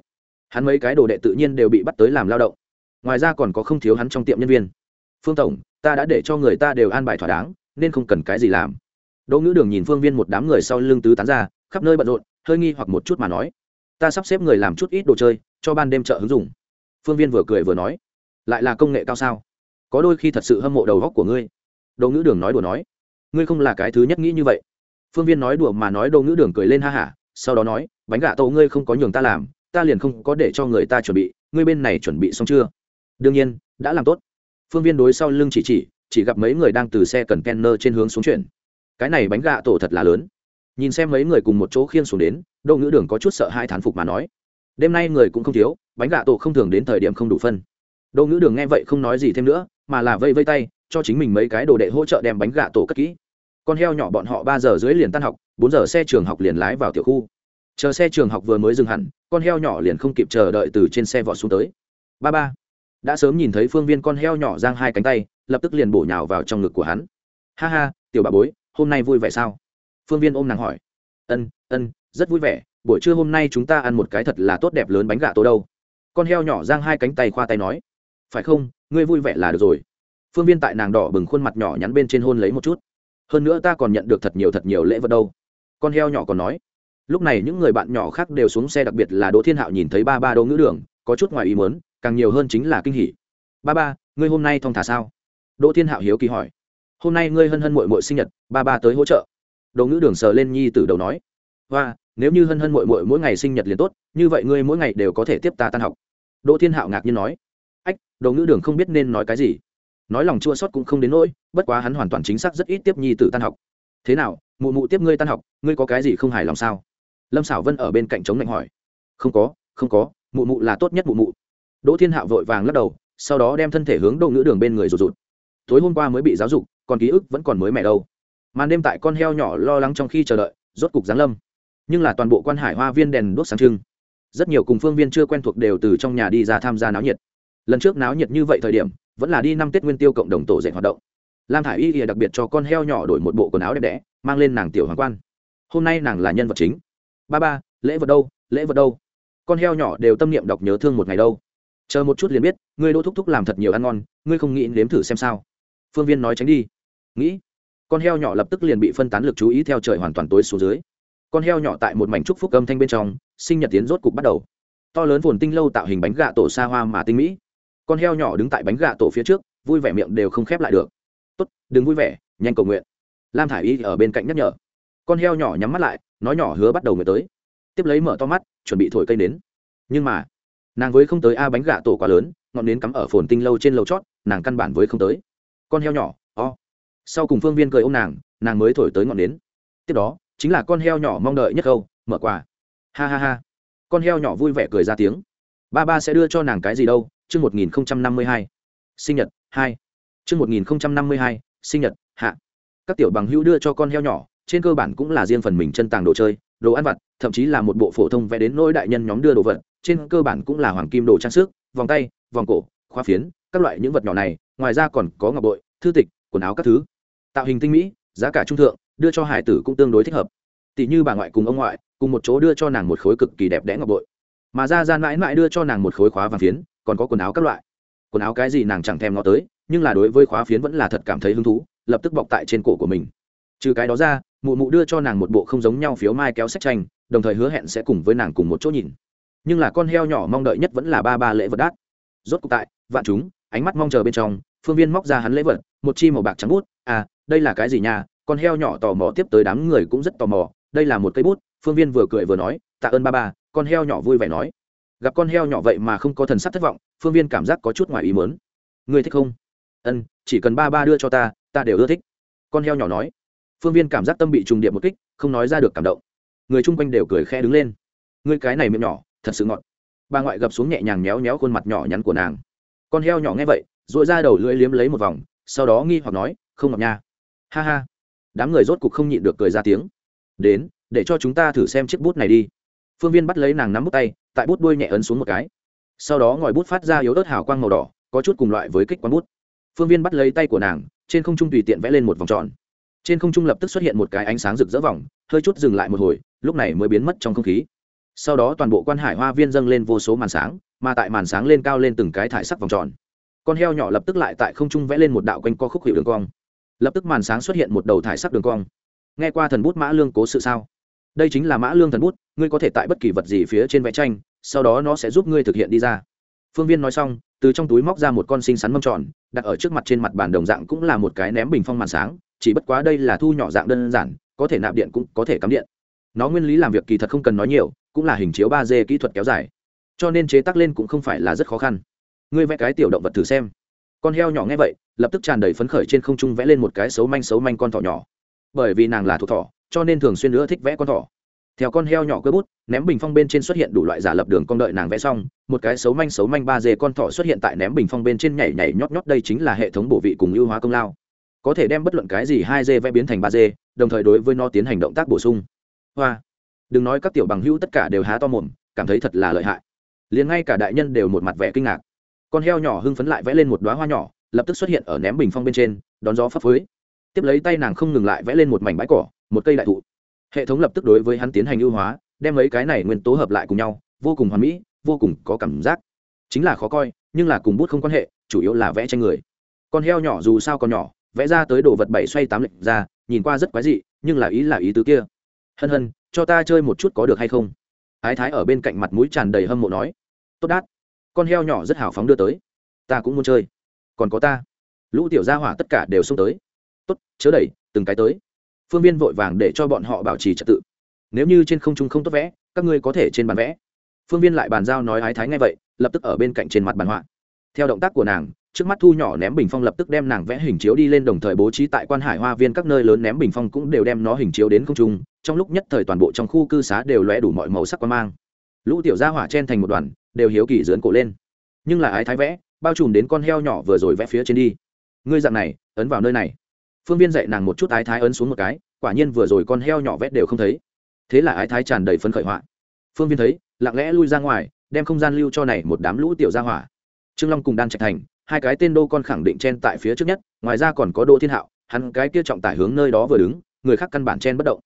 Hắn mấy cái đồ đệ tự nhiên đều bị bắt tới làm lao động. Ngoài ra còn có không thiếu hắn trong tiệm nhân viên. Phương tổng, ta đã để cho người ta đều an bài thỏa đáng, nên không cần cái gì làm đỗ ngữ đường nhìn phương viên một đám người sau lưng tứ tán ra, khắp nơi bận rộn, hơi nghi hoặc một chút mà nói, ta sắp xếp người làm chút ít đồ chơi, cho ban đêm chợ hứng dùng phương viên vừa cười vừa nói, lại là công nghệ cao sao? Có đôi khi thật sự hâm mộ đầu góc của ngươi. Đỗ ngữ đường nói đùa nói, ngươi không là cái thứ nhất nghĩ như vậy. Phương viên nói đùa mà nói đỗ ngữ đường cười lên ha hả, sau đó nói, bánh gà tổ ngươi không có nhường ta làm, ta liền không có để cho người ta chuẩn bị, ngươi bên này chuẩn bị xong chưa? Đương nhiên, đã làm tốt. Phương viên đối sau lưng chỉ chỉ chỉ gặp mấy người đang từ xe cần kenner trên hướng xuống chuyển cái này bánh gà tổ thật là lớn. Nhìn xem mấy người cùng một chỗ khiên xuống đến, đỗ ngữ đường có chút sợ hai thán phục mà nói. Đêm nay người cũng không thiếu, bánh gà tổ không thường đến thời điểm không đủ phân. Đỗ ngữ đường nghe vậy không nói gì thêm nữa, mà là vây vây tay, cho chính mình mấy cái đồ đệ hỗ trợ đem bánh gà tổ cất kỹ. Con heo nhỏ bọn họ ba giờ dưới liền tan học, bốn giờ xe trường học liền lái vào tiểu khu. Chờ xe trường học vừa mới dừng hẳn, con heo nhỏ liền không kịp chờ đợi từ trên xe vọt xuống tới. Ba ba. Đã sớm nhìn thấy phương viên con heo nhỏ giang hai cánh tay, lập tức liền bổ nhào vào trong ngực của hắn. Ha ha, tiểu bà bối hôm nay vui vẻ sao? Phương viên ôm nàng hỏi. Ân ân, rất vui vẻ, buổi trưa hôm nay chúng ta ăn một cái thật là tốt đẹp lớn bánh gà tô đâu. Con heo nhỏ giang hai cánh tay khoa tay nói. Phải không, ngươi vui vẻ là được rồi. Phương viên tại nàng đỏ bừng khuôn mặt nhỏ nhắn bên trên hôn lấy một chút. Hơn nữa ta còn nhận được thật nhiều thật nhiều lễ vật đâu. Con heo nhỏ còn nói. Lúc này những người bạn nhỏ khác đều xuống xe đặc biệt là đỗ thiên hạo nhìn thấy ba ba đỗ ngữ đường, có chút ngoài ý mớn càng nhiều hơn chính là kinh hỉ. Ba ba, ngươi hôm nay thong thả sao? Đỗ thiên hạo hiếu kỳ hỏi hôm nay ngươi hân hân mội mội sinh nhật, ba ba tới hỗ trợ. Đồ ngữ đường sờ lên nhi từ đầu nói và nếu như hân hân mội mội mỗi ngày sinh nhật liền tốt, như vậy ngươi mỗi ngày đều có thể tiếp ta tan học. Đỗ thiên hạo ngạc nhiên nói, ách, đồ ngữ đường không biết nên nói cái gì. Nói lòng chua sót cũng không đến nỗi, bất quá hắn hoàn toàn chính xác rất ít tiếp nhi tử tan học. Thế nào, mụ mụ tiếp ngươi tan học, ngươi có cái gì không hài lòng sao? Lâm xảo vân ở bên cạnh chống lạnh hỏi, không có không có, mụ mụ là tốt nhất mụ mụ. Đỗ thiên hạo vội vàng lắc đầu, sau đó đem thân thể hướng đỗ ngữ đường bên người rụt rụt. Tối hôm qua mới bị giáo dục còn ký ức vẫn còn mới mẻ đâu. Màn đêm tại con heo nhỏ lo lắng trong khi chờ đợi, rốt cục giáng lâm. Nhưng là toàn bộ quan hải hoa viên đèn đuốc sáng trưng. Rất nhiều cùng phương viên chưa quen thuộc đều từ trong nhà đi ra tham gia náo nhiệt. Lần trước náo nhiệt như vậy thời điểm, vẫn là đi năm tết nguyên tiêu cộng đồng tổ dạy hoạt động. Lam thả i y đặc biệt cho con heo nhỏ đổi một bộ quần áo đẹp đẽ, mang lên nàng tiểu hoàng quan. Hôm nay nàng là nhân vật chính. Ba ba, lễ vật đâu, lễ vật đâu? Con heo nhỏ đều tâm niệm đọc nhớ thương một ngày đâu. Chờ một chút liền biết, ngươi đỗ thúc thúc làm thật nhiều ăn ngon, ngươi không nghĩ nếm thử xem sao. Phương viên nói tránh đi nghĩ, con heo nhỏ lập tức liền bị phân tán lực chú ý theo trời hoàn toàn tối xuống dưới. Con heo nhỏ tại một mảnh trúc phúc âm thanh bên trong, sinh nhật tiến rốt cục bắt đầu. To lớn phồn tinh lâu tạo hình bánh gà tổ xa hoa mà tinh mỹ. Con heo nhỏ đứng tại bánh gà tổ phía trước, vui vẻ miệng đều không khép lại được. Tốt, đừng vui vẻ, nhanh cầu nguyện. Lam thả i y ở bên cạnh nhắc nhở. Con heo nhỏ nhắm mắt lại, nói nhỏ hứa bắt đầu người tới. Tiếp lấy mở to mắt, chuẩn bị thổi cây nến. Nhưng mà, nàng với không tới a bánh gà tổ quá lớn, ngọn nến cắm ở phồn tinh lâu trên lầu chót, nàng căn bản với không tới. Con heo nhỏ sau cùng phương viên cười ô m nàng nàng mới thổi tới ngọn nến. Tiếp đó, chính là con heo nhỏ mong đợi nhất câu, mở quà. Ha ha ha. Con heo nhỏ vui vẻ cười ra tiếng. Ba ba sẽ đưa cho nàng cái gì đâu? Chương một nghìn năm mươi hai. Sinh nhật, hai. Chương một nghìn năm mươi hai, sinh nhật, hạ. Các tiểu bằng hữu đưa cho con heo nhỏ, trên cơ bản cũng là riêng phần mình chân tàng đồ chơi, đồ ăn vặt, thậm chí là một bộ phổ thông vẽ đến nỗi đại nhân nhóm đưa đồ vật, trên cơ bản cũng là hoàng kim đồ trang sức, vòng tay, vòng cổ khoa phiến, các loại những vật nhỏ này, ngoài ra còn có ngọc bội, thư tịch, quần áo các thứ tạo hình tinh mỹ, giá cả trung thượng, đưa cho hải tử cũng tương đối thích hợp. Tỷ như bà ngoại cùng ông ngoại, cùng một chỗ đưa cho nàng một khối cực kỳ đẹp đẽ ngọc bội. Mà ra ra mãi mãi đưa cho nàng một khối khóa vàng phiến, còn có quần áo các loại. Quần áo cái gì nàng chẳng thèm ngó tới, nhưng là đối với khóa phiến vẫn là thật cảm thấy hứng thú, lập tức bọc tại trên cổ của mình. Trừ cái đó ra, mụ mụ đưa cho nàng một bộ không giống nhau phiếu mai kéo sách tranh, đồng thời hứa hẹn sẽ cùng với nàng cùng một chỗ nhìn. Nhưng là con heo nhỏ mong đợi nhất vẫn là ba ba lễ vật đắt. Rốt cục tại, vạn chúng, ánh mắt mong chờ bên trong, phương viên móc ra hắn lễ vật, một chi màu bạc trắng bút à đây là cái gì nha? Con heo nhỏ tò mò tiếp tới đám người cũng rất tò mò. Đây là một cây bút. Phương viên vừa cười vừa nói, tạ ơn ba ba. Con heo nhỏ vui vẻ nói. Gặp con heo nhỏ vậy mà không có thần sắc thất vọng, phương viên cảm giác có chút ngoài ý mớn người thích không? Ân, chỉ cần ba ba đưa cho ta ta đều ưa thích. Con heo nhỏ nói. Phương viên cảm giác tâm bị trùng điệp một kích, không nói ra được cảm động. Người chung quanh đều cười khe đứng lên. Người cái này miệng nhỏ, thật sự ngọt. Bà ngoại gập xuống nhẹ nhàng méo méo khuôn mặt nhỏ nhắn của nàng. Con heo nhỏ nghe vậy dội ra đầu lưỡi liếm lấy một vòng, sau đó nghi hoặc nói, không ngọt nha ha ha. Đám người rốt cục không nhịn được cười ra tiếng. Đến, để cho chúng ta thử xem chiếc bút này đi. Phương viên bắt lấy nàng nắm bút tay, tại bút đuôi nhẹ ấn xuống một cái. Sau đó ngòi bút phát ra yếu ớt hào quang màu đỏ, có chút cùng loại với kích quán bút. Phương viên bắt lấy tay của nàng, trên không trung tùy tiện vẽ lên một vòng tròn. Trên không trung lập tức xuất hiện một cái ánh sáng rực rỡ vòng, hơi chút dừng lại một hồi, lúc này mới biến mất trong không khí. Sau đó toàn bộ quan hải hoa viên dâng lên vô số màn sáng, mà tại màn sáng lên cao lên từng cái thải sắc vòng tròn. Con heo nhỏ lập tức lại tại không trung vẽ lên một đạo quanh co khúc hiệu đường cong lập tức màn sáng xuất hiện một đầu thải sắc đường cong. Nghe qua thần bút mã lương cố sự sao? Đây chính là mã lương thần bút, ngươi có thể tại bất kỳ vật gì phía trên vẽ tranh, sau đó nó sẽ giúp ngươi thực hiện đi ra. Phương viên nói xong, từ trong túi móc ra một con xinh xắn mâm tròn, đặt ở trước mặt trên mặt bàn đồng dạng cũng là một cái ném bình phong màn sáng, chỉ bất quá đây là thu nhỏ dạng đơn giản, có thể nạp điện cũng có thể cắm điện. Nó nguyên lý làm việc kỳ thật không cần nói nhiều, cũng là hình chiếu ba d kỹ thuật kéo dài. Cho nên chế tác lên cũng không phải là rất khó khăn. Ngươi vẽ cái tiểu động vật thử xem. Con heo nhỏ nghe vậy lập tức tràn đầy phấn khởi trên không trung vẽ lên một cái xấu manh xấu manh con thỏ nhỏ. Bởi vì nàng là thuộc thỏ, cho nên thường xuyên nữa thích vẽ con thỏ. Theo con heo nhỏ cơ bút, ném bình phong bên trên xuất hiện đủ loại giả lập đường con đợi nàng vẽ xong, một cái xấu manh xấu manh ba dê con thỏ xuất hiện tại ném bình phong bên trên nhảy nhảy nhót nhót đây chính là hệ thống bổ vị cùng ưu hóa công lao. Có thể đem bất luận cái gì hai dê vẽ biến thành ba dê, đồng thời đối với nó tiến hành động tác bổ sung. Hoa! Đừng nói các tiểu bằng hữu tất cả đều há to mồm, cảm thấy thật là lợi hại. Liền ngay cả đại nhân đều một mặt vẻ kinh ngạc. Con heo nhỏ hưng phấn lại vẽ lên một đoá hoa nhỏ lập tức xuất hiện ở ném bình phong bên trên, đón gió phấp phới. Tiếp lấy tay nàng không ngừng lại vẽ lên một mảnh bãi cỏ, một cây đại thụ. Hệ thống lập tức đối với hắn tiến hành ưu hóa, đem mấy cái này nguyên tố hợp lại cùng nhau, vô cùng hoàn mỹ, vô cùng có cảm giác. Chính là khó coi, nhưng là cùng bút không quan hệ, chủ yếu là vẽ tranh người. Con heo nhỏ dù sao còn nhỏ, vẽ ra tới đồ vật bảy xoay tám lệch ra, nhìn qua rất quái dị, nhưng là ý là ý tứ kia. Hân hân, cho ta chơi một chút có được hay không? Ái thái ở bên cạnh mặt mũi tràn đầy hâm mộ nói. Tốt đát. Con heo nhỏ rất hào phóng đưa tới. Ta cũng muốn chơi còn có ta. Lũ tiểu gia hỏa tất cả đều xông tới. Tốt, chớ đẩy, từng cái tới. Phương viên vội vàng để cho bọn họ bảo trì trật tự. Nếu như trên không trung không tốt vẽ, các ngươi có thể trên bàn vẽ. Phương viên lại bàn giao nói ái thái ngay vậy, lập tức ở bên cạnh trên mặt bàn họa. Theo động tác của nàng, trước mắt thu nhỏ ném bình phong lập tức đem nàng vẽ hình chiếu đi lên đồng thời bố trí tại quan hải hoa viên các nơi lớn ném bình phong cũng đều đem nó hình chiếu đến không trung. Trong lúc nhất thời toàn bộ trong khu cư xá đều lóe đủ mọi màu sắc quan mang. Lũ tiểu gia hỏa chen thành một đoàn, đều hiếu kỳ dưỡn cổ lên. Nhưng là ái thái vẽ bao trùm đến con heo nhỏ vừa rồi vẽ phía trên đi. Ngươi dạng này, ấn vào nơi này. Phương viên dạy nàng một chút ái thái ấn xuống một cái, quả nhiên vừa rồi con heo nhỏ vét đều không thấy. Thế là ái thái tràn đầy phấn khởi họa. Phương viên thấy, lặng lẽ lui ra ngoài, đem không gian lưu cho này một đám lũ tiểu gia hỏa. Trương long cùng đan trạch thành, hai cái tên đô con khẳng định chen tại phía trước nhất, ngoài ra còn có Đô thiên hạo, hắn cái kia trọng tải hướng nơi đó vừa đứng, người khác căn bản chen bất động.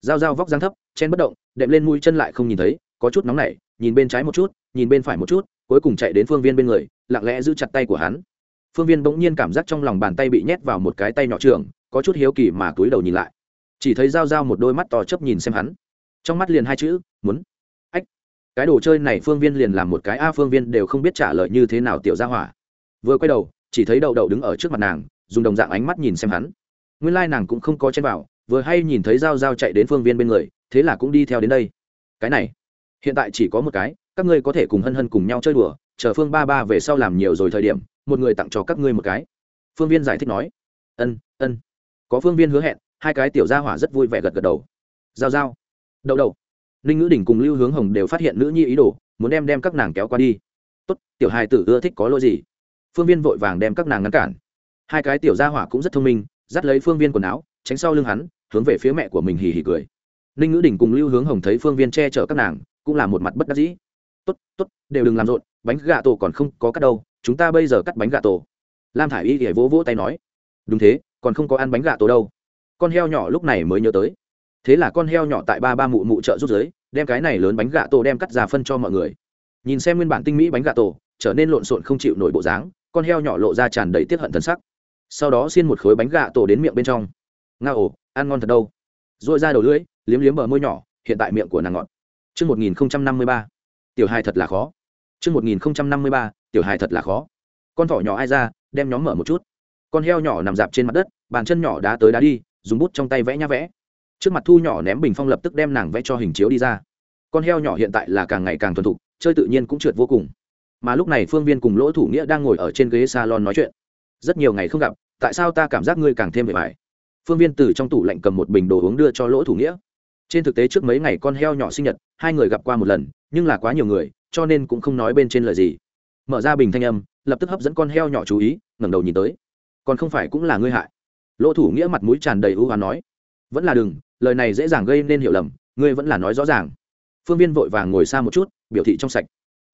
Dao dao vóc dáng thấp, chen bất động, đệm lên mũi chân lại không nhìn thấy, có chút nóng nảy, nhìn bên trái một chút, nhìn bên phải một chút cuối cùng chạy đến phương viên bên người, lặng lẽ giữ chặt tay của hắn. Phương viên bỗng nhiên cảm giác trong lòng bàn tay bị nhét vào một cái tay nhỏ trường, có chút hiếu kỳ mà túi đầu nhìn lại. Chỉ thấy dao dao một đôi mắt to chấp nhìn xem hắn. Trong mắt liền hai chữ, muốn. Ách. Cái đồ chơi này phương viên liền làm một cái a, phương viên đều không biết trả lời như thế nào tiểu ra hỏa. Vừa quay đầu, chỉ thấy đậu đậu đứng ở trước mặt nàng, dùng đồng dạng ánh mắt nhìn xem hắn. Nguyên lai、like、nàng cũng không có chen vào, vừa hay nhìn thấy g i a o g i a o chạy đến phương viên bên người, thế là cũng đi theo đến đây. Cái này, hiện tại chỉ có một cái các ngươi có thể cùng hân hân cùng nhau chơi đùa, chờ phương ba ba về sau làm nhiều rồi thời điểm, một người tặng cho các ngươi một cái. Phương viên giải thích nói. Ân ân. Có phương viên hứa hẹn, hai cái tiểu gia hỏa rất vui vẻ gật gật đầu. Giao giao. Đậu đậu. Ninh ngữ đình cùng lưu hướng hồng đều phát hiện nữ nhi ý đồ, muốn đem đem các nàng kéo qua đi. Tốt, tiểu hài tử ưa thích có lỗi gì? Phương viên vội vàng đem các nàng ngăn cản. Hai cái tiểu gia hỏa cũng rất thông minh, dắt lấy phương viên quần áo, tránh sau lưng hắn, hướng về phía mẹ của mình hì hì cười. Ninh ngữ đình cùng lưu hướng hồng thấy phương viên che chở các nàng, cũng là một mặt bất đắc dĩ tốt tốt đều đừng làm rộn bánh gà tổ còn không có cắt đâu chúng ta bây giờ cắt bánh gà tổ. Lam thả i y thì vỗ vỗ tay nói đúng thế còn không có ăn bánh gà tổ đâu. Con heo nhỏ lúc này mới nhớ tới. Thế là con heo nhỏ tại ba ba mụ mụ chợ rút giới đem cái này lớn bánh gà tổ đem cắt ra phân cho mọi người. Nhìn xem nguyên bản tinh mỹ bánh gà tổ trở nên lộn xộn không chịu nổi bộ dáng con heo nhỏ lộ ra tràn đầy tiết hận thần sắc. Sau đó xiên một khối bánh gà tổ đến miệng bên trong. Nga ồ ăn ngon thật đâu. R ồ i ra đầu lưỡi liếm liếm bờ môi nhỏ hiện tại miệng của nàng ngọt. Trước 1053, tiểu hài thật là khó. Trước 1053, tiểu hài thật là khó. Con thỏ nhỏ ai ra, đem nhóm mở một chút. Con heo nhỏ nằm dạp trên mặt đất, bàn chân nhỏ đá tới đá đi, dùng bút trong tay vẽ nhá vẽ. Trước mặt Thu nhỏ ném bình phong lập tức đem nàng vẽ cho hình chiếu đi ra. Con heo nhỏ hiện tại là càng ngày càng thuần thục, chơi tự nhiên cũng trượt vô cùng mà lúc này phương viên cùng lỗ thủ nghĩa đang ngồi ở trên ghế salon nói chuyện rất nhiều ngày không gặp tại sao ta cảm giác ngươi càng thêm bề bài phương viên từ trong tủ lạnh cầm một bình đồ uống đưa cho lỗ thủ nghĩa trên thực tế trước mấy ngày con heo nhỏ sinh nhật, hai người gặp qua một lần, nhưng là quá nhiều người, cho nên cũng không nói bên trên lời gì. Mở ra bình thanh âm, lập tức hấp dẫn con heo nhỏ chú ý, ngẩng đầu nhìn tới. Còn không phải cũng là ngươi hại? Lỗ thủ nghĩa mặt mũi tràn đầy ưu hoán nói. Vẫn là đừng, lời này dễ dàng gây nên hiểu lầm, ngươi vẫn là nói rõ ràng. Phương viên vội vàng ngồi xa một chút, biểu thị trong sạch.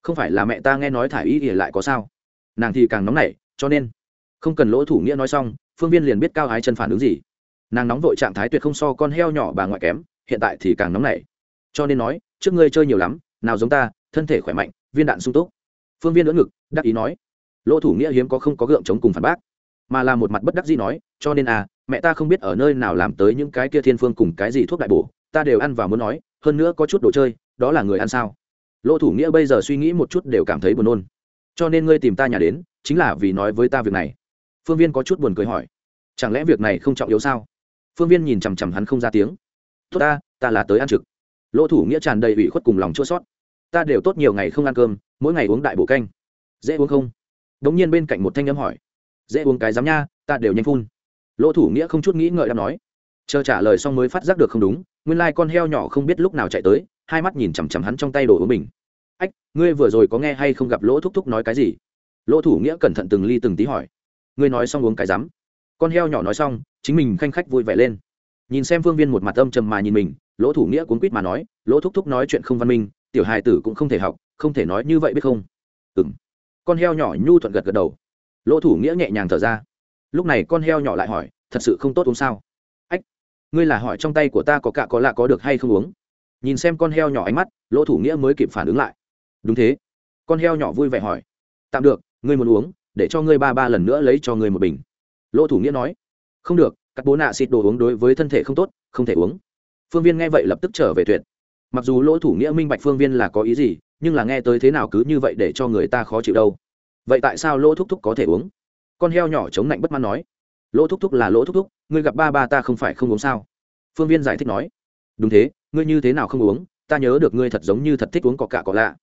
Không phải là mẹ ta nghe nói thả ý ỉa lại có sao? Nàng thì càng nóng nảy, cho nên. Không cần lỗ thủ nghĩa nói xong, phương viên liền biết cao ái chân phản ứng gì. Nàng nóng vội trạng thái tuyệt không so con heo nhỏ bà ngoại kém hiện tại thì càng nóng nảy. Cho nên nói, trước ngươi chơi nhiều lắm, nào giống ta, thân thể khỏe mạnh, viên đạn sung túc. Phương viên đỡ ngực, đắc ý nói, lỗ thủ nghĩa hiếm có không có gượng chống cùng phản bác, mà là một mặt bất đắc dĩ nói, cho nên à mẹ ta không biết ở nơi nào làm tới những cái kia thiên phương cùng cái gì thuốc đại bổ, ta đều ăn và muốn nói, hơn nữa có chút đồ chơi, đó là người ăn sao? Lỗ thủ nghĩa bây giờ suy nghĩ một chút đều cảm thấy buồn nôn. Cho nên ngươi tìm ta nhà đến, chính là vì nói với ta việc này. Phương viên có chút buồn cười hỏi, chẳng lẽ việc này không trọng yếu sao? Phương viên nhìn chằm chằm hắn không ra tiếng tốt ta ta là tới ăn trực. Lỗ thủ nghĩa tràn đầy ủy khuất cùng lòng chua sót. Ta đều tốt nhiều ngày không ăn cơm, mỗi ngày uống đại bổ canh. Dễ uống không? Đ ỗ n g nhiên bên cạnh một thanh âm hỏi. Dễ uống cái dám nha, ta đều nhanh phun. Lỗ thủ nghĩa không chút nghĩ ngợi đáp nói. Chờ trả lời xong mới phát giác được không đúng, nguyên lai、like、con heo nhỏ không biết lúc nào chạy tới, hai mắt nhìn chằm chằm hắn trong tay đồ uống mình. Ách, ngươi vừa rồi có nghe hay không gặp lỗ thúc thúc nói cái gì? Lỗ thủ nghĩa cẩn thận từng ly từng tí hỏi. Ngươi nói xong uống cái rắm con heo nhỏ nói xong, chính mình khanh khách vui vẻ lên nhìn xem phương viên một mặt âm trầm mà nhìn mình, lỗ thủ nghĩa cuốn quýt mà nói, lỗ thúc thúc nói chuyện không văn minh, tiểu hài tử cũng không thể học, không thể nói như vậy biết không? Ừ m con heo nhỏ nhu thuận gật gật đầu. Lỗ thủ nghĩa nhẹ nhàng thở ra. Lúc này con heo nhỏ lại hỏi, thật sự không tốt uống sao? Ách, ngươi là hỏi trong tay của ta có cạ có lạ có được hay không uống? Nhìn xem con heo nhỏ ánh mắt, lỗ thủ nghĩa mới kịp phản ứng lại. Đúng thế. Con heo nhỏ vui vẻ hỏi, tạm được, ngươi muốn uống, để cho ngươi ba ba lần nữa lấy cho ngươi một bình. Lỗ thủ nghĩa nói, không được các bố nạ xịt đồ uống đối với thân thể không tốt, không thể uống. Phương viên nghe vậy lập tức trở về tuyệt. Mặc dù lỗ thủ nghĩa minh bạch phương viên là có ý gì, nhưng là nghe tới thế nào cứ như vậy để cho người ta khó chịu đâu. Vậy tại sao lỗ thúc thúc có thể uống? Con heo nhỏ chống lạnh bất mãn nói. Lỗ thúc thúc là lỗ thúc thúc, ngươi gặp ba ba ta không phải không uống sao? Phương viên giải thích nói. Đúng thế, ngươi như thế nào không uống, ta nhớ được ngươi thật giống như thật thích uống cọ cạ cọ lạ.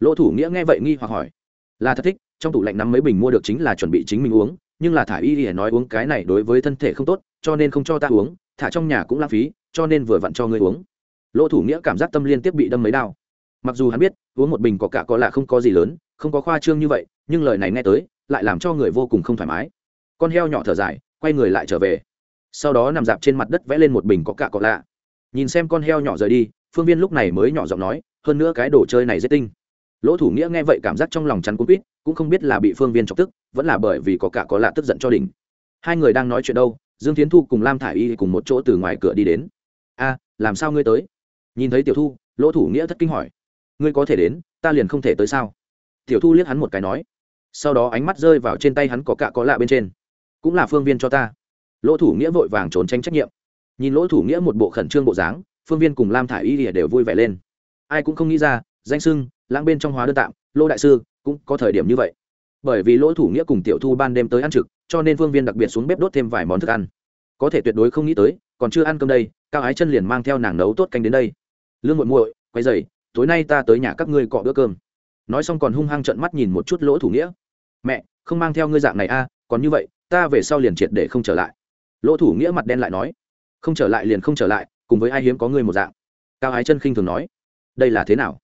Lỗ thủ nghĩa nghe vậy nghi hoặc hỏi. Là thật thích, trong tủ lạnh nắm mấy bình mua được chính là chuẩn bị chính mình uống, nhưng là thả y ỉa nói uống cái này đối với thân thể không tốt cho nên không cho ta uống, thả trong nhà cũng lãng phí, cho nên vừa vặn cho ngươi uống. Lỗ thủ nghĩa cảm giác tâm liên tiếp bị đâm mấy đau. Mặc dù hắn biết, uống một bình có cả có lạ không có gì lớn, không có khoa trương như vậy, nhưng lời này nghe tới, lại làm cho người vô cùng không thoải mái. Con heo nhỏ thở dài, quay người lại trở về. Sau đó nằm dạp trên mặt đất vẽ lên một bình có cả có lạ nhìn xem con heo nhỏ rời đi, phương viên lúc này mới nhỏ giọng nói, hơn nữa cái đồ chơi này dễ tinh. Lỗ thủ nghĩa nghe vậy cảm giác trong lòng chắn cún quýt, cũng không biết là bị phương viên chọc tức, vẫn là bởi vì có cả có lạ tức giận cho đỉnh. Hai người đang nói chuyện đâu dương tiến thu cùng lam thả i y cùng một chỗ từ ngoài cửa đi đến. A, làm sao ngươi tới? Nhìn thấy tiểu thu, lỗ thủ nghĩa thất kinh hỏi. Ngươi có thể đến, ta liền không thể tới sao? Tiểu thu liếc hắn một cái nói. Sau đó ánh mắt rơi vào trên tay hắn có cạ có lạ bên trên. Cũng là phương viên cho ta. Lỗ thủ nghĩa vội vàng trốn tránh trách nhiệm. Nhìn lỗ thủ nghĩa một bộ khẩn trương bộ dáng, phương viên cùng lam thả i y ỉa đều vui vẻ lên. Ai cũng không nghĩ ra, danh sưng, lãng bên trong hóa đơn tạm, lô đại sư cũng có thời điểm như vậy. Bởi vì lỗ thủ nghĩa cùng tiểu thu ban đêm tới ăn trực cho nên vương viên đặc biệt xuống bếp đốt thêm vài món thức ăn. Có thể tuyệt đối không nghĩ tới còn chưa ăn cơm đây cao ái chân liền mang theo nàng nấu tốt canh đến đây. Lương muội muội quay dậy, tối nay ta tới nhà các ngươi cọ bữa cơm. Nói xong còn hung hăng trợn mắt nhìn một chút lỗ thủ nghĩa. Mẹ không mang theo ngươi dạng này a còn như vậy ta về sau liền triệt để không trở lại. Lỗ thủ nghĩa mặt đen lại nói. Không trở lại liền không trở lại cùng với ai hiếm có ngươi một dạng. Cao ái chân khinh thường nói. Đây là thế nào?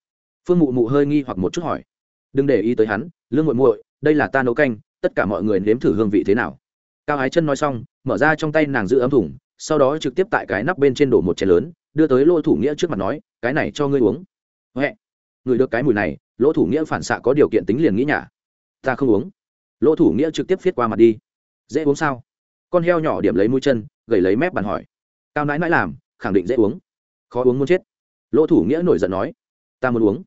Phương mụ mụ hơi nghi hoặc một chút hỏi. Đừng để ý tới hắn lương muội muội đây là ta nấu canh tất cả mọi người nếm thử hương vị thế nào. Cao ái chân nói xong, mở ra trong tay nàng giữ ấm thủng sau đó trực tiếp tại cái nắp bên trên đổ một chén lớn, đưa tới lỗ thủ nghĩa trước mặt nói, cái này cho ngươi uống. Huệ người được cái mùi này, lỗ thủ nghĩa phản xạ có điều kiện tính liền nghĩ nhả. Ta không uống. Lỗ thủ nghĩa trực tiếp viết qua mặt đi. Dễ uống sao? Con heo nhỏ điểm lấy mũi chân, gầy lấy mép bàn hỏi. Cao nãi nãi làm, khẳng định dễ uống. Khó uống muốn chết. Lỗ thủ nghĩa nổi giận nói. Ta muốn uống.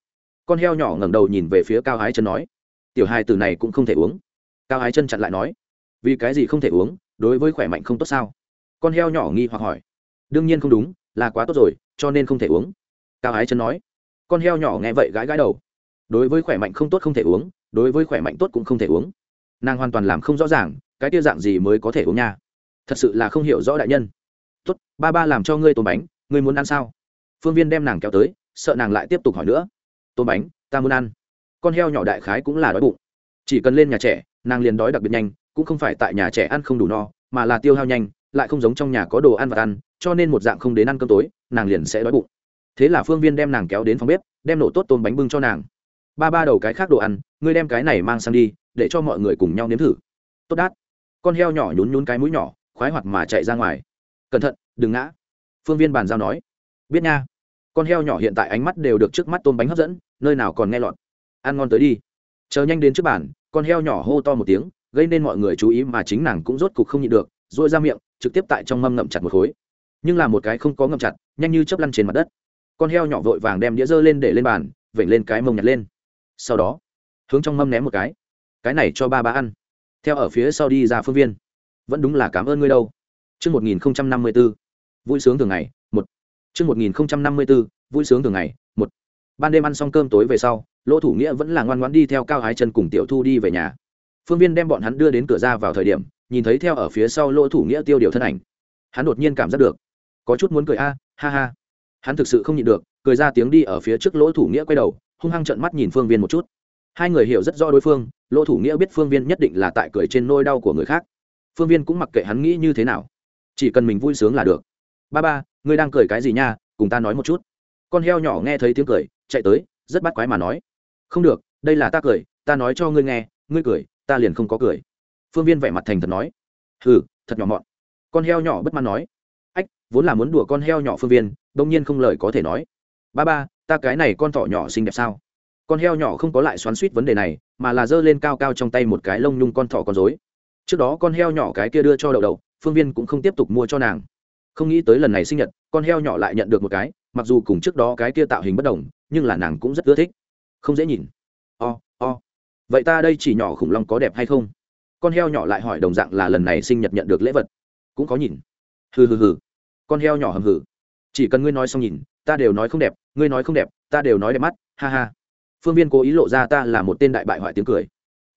Con heo nhỏ ngẩng đầu nhìn về phía cao ái chân nói. Tiểu hai từ này cũng không thể uống cao ái chân chặn lại nói, vì cái gì không thể uống? Đối với khỏe mạnh không tốt sao? Con heo nhỏ nghi hoặc hỏi, đương nhiên không đúng, là quá tốt rồi, cho nên không thể uống. Cao ái chân nói, con heo nhỏ nghe vậy gãi gãi đầu, đối với khỏe mạnh không tốt không thể uống, đối với khỏe mạnh tốt cũng không thể uống. Nàng hoàn toàn làm không rõ ràng, cái tiêu dạng gì mới có thể uống nha. Thật sự là không hiểu rõ đại nhân. Tốt, ba ba làm cho ngươi tôm bánh, ngươi muốn ăn sao? Phương viên đem nàng kéo tới, sợ nàng lại tiếp tục hỏi nữa, tôm bánh, ta muốn ăn. Con heo nhỏ đại khái cũng là đói bụng. Chỉ cần lên nhà trẻ nàng liền đói đặc biệt nhanh, cũng không phải tại nhà trẻ ăn không đủ no, mà là tiêu hao nhanh, lại không giống trong nhà có đồ ăn và ăn, cho nên một dạng không đến ăn cơm tối, nàng liền sẽ đói bụng. Thế là phương viên đem nàng kéo đến phòng bếp, đem nổ tốt tôm bánh bưng cho nàng. Ba ba đầu cái khác đồ ăn, ngươi đem cái này mang sang đi, để cho mọi người cùng nhau nếm thử. Tốt đát. Con heo nhỏ nhún nhún cái mũi nhỏ, khoái hoạt mà chạy ra ngoài. Cẩn thận, đừng ngã. Phương viên bàn giao nói. Biết nha. Con heo nhỏ hiện tại ánh mắt đều được trước mắt tôm bánh hấp dẫn, nơi nào còn nghe lọt. Ăn ngon tới đi. Chờ nhanh đến trước bàn con heo nhỏ hô to một tiếng gây nên mọi người chú ý mà chính nàng cũng rốt cục không nhịn được dội ra miệng trực tiếp tại trong mâm ngậm chặt một khối. Nhưng là một cái không có ngậm chặt nhanh như chớp lăn trên mặt đất. Con heo nhỏ vội vàng đem đĩa dơ lên để lên bàn vểnh lên cái mông nhặt lên. Sau đó hướng trong mâm ném một cái. Cái này cho ba ba ăn. Theo ở phía sau đi ra phương viên. Vẫn đúng là cảm ơn ngươi đâu. Trước 1054, vui sướng thường ngày, một. Trước 1054, vui sướng thường ngày, một. Ban đêm ăn xong cơm tối về sau, Lỗ Thủ Nghĩa vẫn là ngoan ngoãn đi theo Cao Ái Chân cùng Tiểu Thu đi về nhà. Phương Viên đem bọn hắn đưa đến cửa ra vào thời điểm, nhìn thấy theo ở phía sau Lỗ Thủ Nghĩa tiêu điều thân ảnh. Hắn đột nhiên cảm giác được, có chút muốn cười a, ha ha. Hắn thực sự không nhịn được, cười ra tiếng đi ở phía trước Lỗ Thủ Nghĩa quay đầu, hung hăng trợn mắt nhìn Phương Viên một chút. Hai người hiểu rất rõ đối phương, Lỗ Thủ Nghĩa biết Phương Viên nhất định là tại cười trên nỗi đau của người khác. Phương Viên cũng mặc kệ hắn nghĩ như thế nào, chỉ cần mình vui sướng là được. Ba ba, ngươi đang cười cái gì nha, cùng ta nói một chút con heo nhỏ nghe thấy tiếng cười chạy tới rất bắt quái mà nói không được, đây là ta cười, ta nói cho ngươi nghe, ngươi cười, ta liền không có cười. Phương viên vẻ mặt thành thật nói. Hừ, thật nhỏ mọn. Con heo nhỏ bất mãn nói. Ách, vốn là muốn đùa con heo nhỏ phương viên, đông nhiên không lời có thể nói. Ba ba, ta cái này con thỏ nhỏ xinh đẹp sao? Con heo nhỏ không có lại xoắn suýt vấn đề này, mà là giơ lên cao cao trong tay một cái lông nhung con thỏ con dối trước đó con heo nhỏ cái kia đưa cho đậu đậu, phương viên cũng không tiếp tục mua cho nàng. Không nghĩ tới lần này sinh nhật, con heo nhỏ lại nhận được một cái, mặc dù cùng trước đó cái kia tạo hình bất đồng, nhưng là nàng cũng rất ưa thích không dễ nhìn. O、oh, o、oh. vậy ta đây chỉ nhỏ khủng long có đẹp hay không? Con heo nhỏ lại hỏi đồng dạng là lần này sinh nhật nhận được lễ vật. Cũng có nhìn. Hừ hừ hừ. Con heo nhỏ hầm hừ. Chỉ cần ngươi nói xong nhìn ta đều nói không đẹp ngươi nói không đẹp ta đều nói đẹp mắt ha ha. Phương viên cố ý lộ ra ta là một tên đại bại hoại tiếng cười.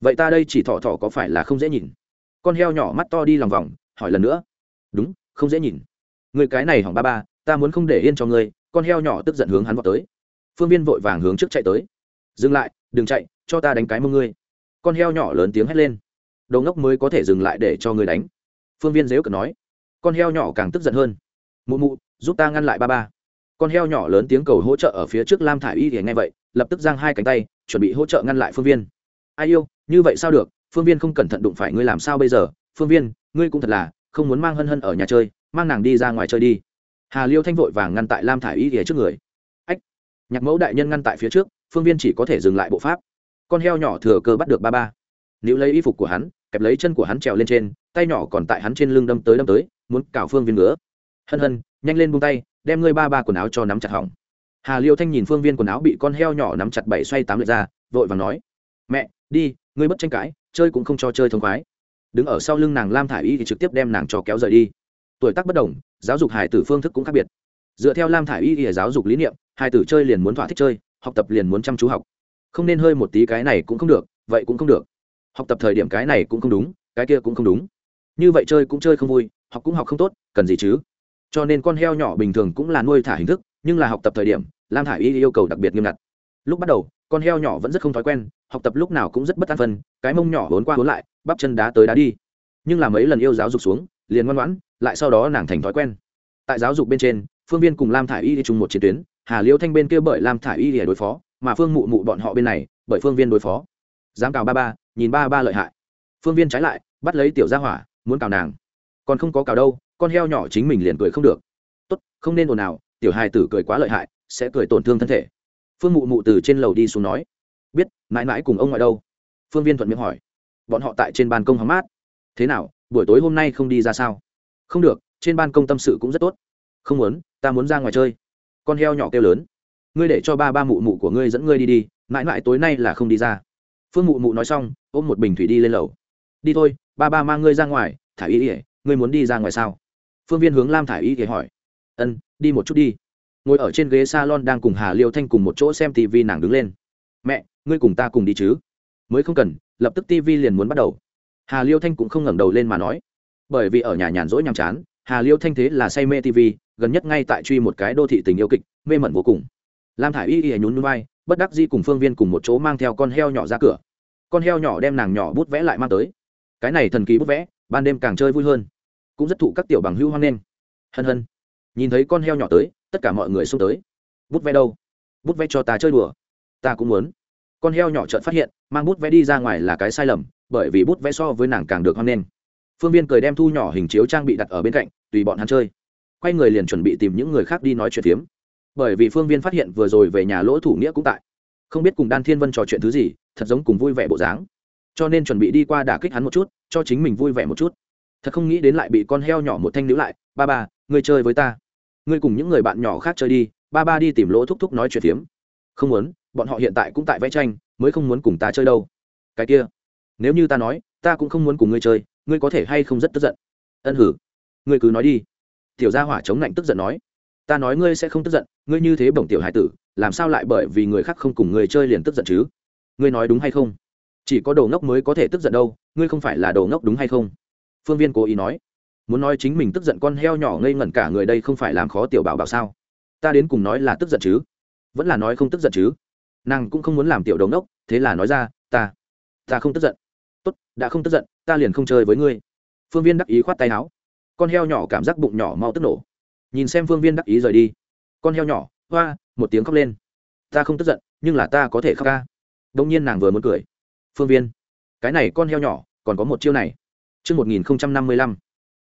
Vậy ta đây chỉ thỏ thỏ có phải là không dễ nhìn? Con heo nhỏ mắt to đi lòng vòng hỏi lần nữa. Đúng không dễ nhìn. Người cái này hỏng ba ba ta muốn không để yên cho ngươi con heo nhỏ tức giận hướng hắn vào tới. Phương viên vội vàng hướng trước chạy tới dừng lại, đừng chạy, cho ta đánh cái mông ngươi. Con heo nhỏ lớn tiếng hét lên. Đầu ngốc mới có thể dừng lại để cho ngươi đánh. Phương viên dếu cợt nói. Con heo nhỏ càng tức giận hơn. Mụ mụ, giúp ta ngăn lại ba ba. Con heo nhỏ lớn tiếng cầu hỗ trợ ở phía trước lam thả i y thì nghe vậy, lập tức giang hai cánh tay, chuẩn bị hỗ trợ ngăn lại phương viên. Ai yêu, như vậy sao được? Phương viên không cẩn thận đụng phải ngươi làm sao bây giờ? Phương viên, ngươi cũng thật là không muốn mang hân hân ở nhà chơi, mang nàng đi ra ngoài chơi đi. Hà liêu thanh vội vàng ngăn tại lam thả i y thì trước người. Ách, nhạc mẫu đại nhân ngăn tại phía trước phương viên chỉ có thể dừng lại bộ pháp. Con heo nhỏ thừa cơ bắt được ba ba. Nếu lấy y phục của hắn, kẹp lấy chân của hắn trèo lên trên, tay nhỏ còn tại hắn trên lưng đâm tới đâm tới, muốn cào phương viên nữa hân hân, nhanh lên buông tay, đem ngươi ba ba quần áo cho nắm chặt hỏng. Hà liêu thanh nhìn phương viên quần áo bị con heo nhỏ nắm chặt bảy xoay tám lượt ra, vội và nói, mẹ, đi, ngươi bất tranh cãi, chơi cũng không cho chơi thông khoái. Đứng ở sau lưng nàng lam thả i y thì trực tiếp đem nàng cho kéo rời đi. Tuổi tác bất đồng, giáo dục hải tử phương thức cũng khác biệt. Dựa theo lam thả i y thì giáo dục lý niệm hải tử chơi liền muốn thỏa thích chơi học tập liền muốn chăm chú học. Không nên hơi một tí cái này cũng không được, vậy cũng không được. Học tập thời điểm cái này cũng không đúng, cái kia cũng không đúng. Như vậy chơi cũng chơi không vui, học cũng học không tốt, cần gì chứ? Cho nên con heo nhỏ bình thường cũng là nuôi thả hình thức, nhưng là học tập thời điểm, lam thả y yêu cầu đặc biệt nghiêm ngặt. Lúc bắt đầu, con heo nhỏ vẫn rất không thói quen, học tập lúc nào cũng rất bất an phân, cái mông nhỏ vốn qua vốn lại, bắp chân đá tới đá đi. Nhưng là mấy lần yêu giáo dục xuống, liền ngoan ngoãn, lại sau đó nàng thành thói quen. Tại giáo dục bên trên, phương viên cùng lam thả i y đi chung một chiến tuyến hà liêu thanh bên kia bởi lam thả y để đối phó, mà phương mụ mụ bọn họ bên này, bởi phương viên đối phó. Dám cào ba ba, nhìn ba ba lợi hại. Phương viên trái lại, bắt lấy tiểu gia hỏa, muốn cào nàng. Còn không có cào đâu, con heo nhỏ chính mình liền cười không được. Tốt, không nên ồn nào tiểu hài tử cười quá lợi hại, sẽ cười tổn thương thân thể. Phương mụ mụ từ trên lầu đi xuống nói. Biết, mãi mãi cùng ông ngoại đâu? Phương viên thuận miệng hỏi. Bọn họ tại trên ban công hóng mát. Thế nào, buổi tối hôm nay không đi ra sao? Không được, trên ban công tâm sự cũng rất tốt. Không muốn, ta muốn ra ngoài chơi con heo nhỏ kêu lớn. Ngươi để cho ba ba mụ mụ của ngươi dẫn ngươi đi đi, mãi mãi tối nay là không đi ra. Phương mụ mụ nói xong, ôm một bình thủy đi lên lầu. Đi thôi, ba ba mang ngươi ra ngoài, thả y ỉa ngươi muốn đi ra ngoài sao? Phương viên hướng lam thả y ỉa hỏi. Ân, đi một chút đi. Ngồi ở trên ghế s a lon đang cùng hà liêu thanh cùng một chỗ xem tv nàng đứng lên. Mẹ, ngươi cùng ta cùng đi chứ? Mới không cần, lập tức tv liền muốn bắt đầu. Hà liêu thanh cũng không ngẩng đầu lên mà nói. Bởi vì ở nhà nhàn rỗi nhàm chán hà liêu thanh thế là say mê tv gần nhất ngay tại truy một cái đô thị tình yêu kịch, mê mẩn vô cùng. Lam thả i y y nhún núi vai, bất đắc di cùng phương viên cùng một chỗ mang theo con heo nhỏ ra cửa. Con heo nhỏ đem nàng nhỏ bút vẽ lại mang tới. Cái này thần kỳ bút vẽ, ban đêm càng chơi vui hơn. Cũng rất thụ các tiểu bằng hưu hoang lên hân hân. Nhìn thấy con heo nhỏ tới, tất cả mọi người xông tới. Bút vẽ đâu? Bút vẽ cho ta chơi đùa. Ta cũng muốn. Con heo nhỏ chợt phát hiện, mang bút vẽ đi ra ngoài là cái sai lầm, bởi vì bút vẽ so với nàng càng được hoang lên phương viên cười đem thu nhỏ hình chiếu trang bị đặt ở bên cạnh tùy bọn hắn chơi. Quay người liền chuẩn bị tìm những người khác đi nói chuyện phiếm. Bởi vì phương viên phát hiện vừa rồi về nhà lỗ thủ nghĩa cũng tại. Không biết cùng đan thiên vân trò chuyện thứ gì, thật giống cùng vui vẻ bộ dáng. Cho nên chuẩn bị đi qua đả kích hắn một chút, cho chính mình vui vẻ một chút. Thật không nghĩ đến lại bị con heo nhỏ một thanh nữ lại. Ba ba, ngươi chơi với ta. Ngươi cùng những người bạn nhỏ khác chơi đi. Ba ba đi tìm lỗ thúc thúc nói chuyện phiếm. Không muốn, bọn họ hiện tại cũng tại vẽ tranh, mới không muốn cùng ta chơi đâu. Cái kia, nếu như ta nói, ta cũng không muốn cùng ngươi chơi, ngươi có thể hay không rất tức giận? Ân hử ngươi cứ nói đi. Tiểu gia hỏa chống lạnh tức giận nói, ta nói ngươi sẽ không tức giận, ngươi như thế bổng tiểu hải tử, làm sao lại bởi vì người khác không cùng người chơi liền tức giận chứ? Ngươi nói đúng hay không? Chỉ có đồ ngốc mới có thể tức giận đâu, ngươi không phải là đồ ngốc đúng hay không? Phương viên cố ý nói, muốn nói chính mình tức giận con heo nhỏ ngây ngẩn cả người đây không phải làm khó tiểu bảo bảo sao? Ta đến cùng nói là tức giận chứ? Vẫn là nói không tức giận chứ? Nàng cũng không muốn làm tiểu đồ ngốc, thế là nói ra, ta ta không tức giận. Tốt, đã không tức giận, ta liền không chơi với ngươi. Phương viên đắc ý khoát tay áo con heo nhỏ cảm giác bụng nhỏ mau tức nổ nhìn xem phương viên đắc ý rời đi con heo nhỏ hoa một tiếng khóc lên ta không tức giận nhưng là ta có thể khóc ca đông nhiên nàng vừa muốn cười phương viên cái này con heo nhỏ còn có một chiêu này chương một nghìn năm mươi lăm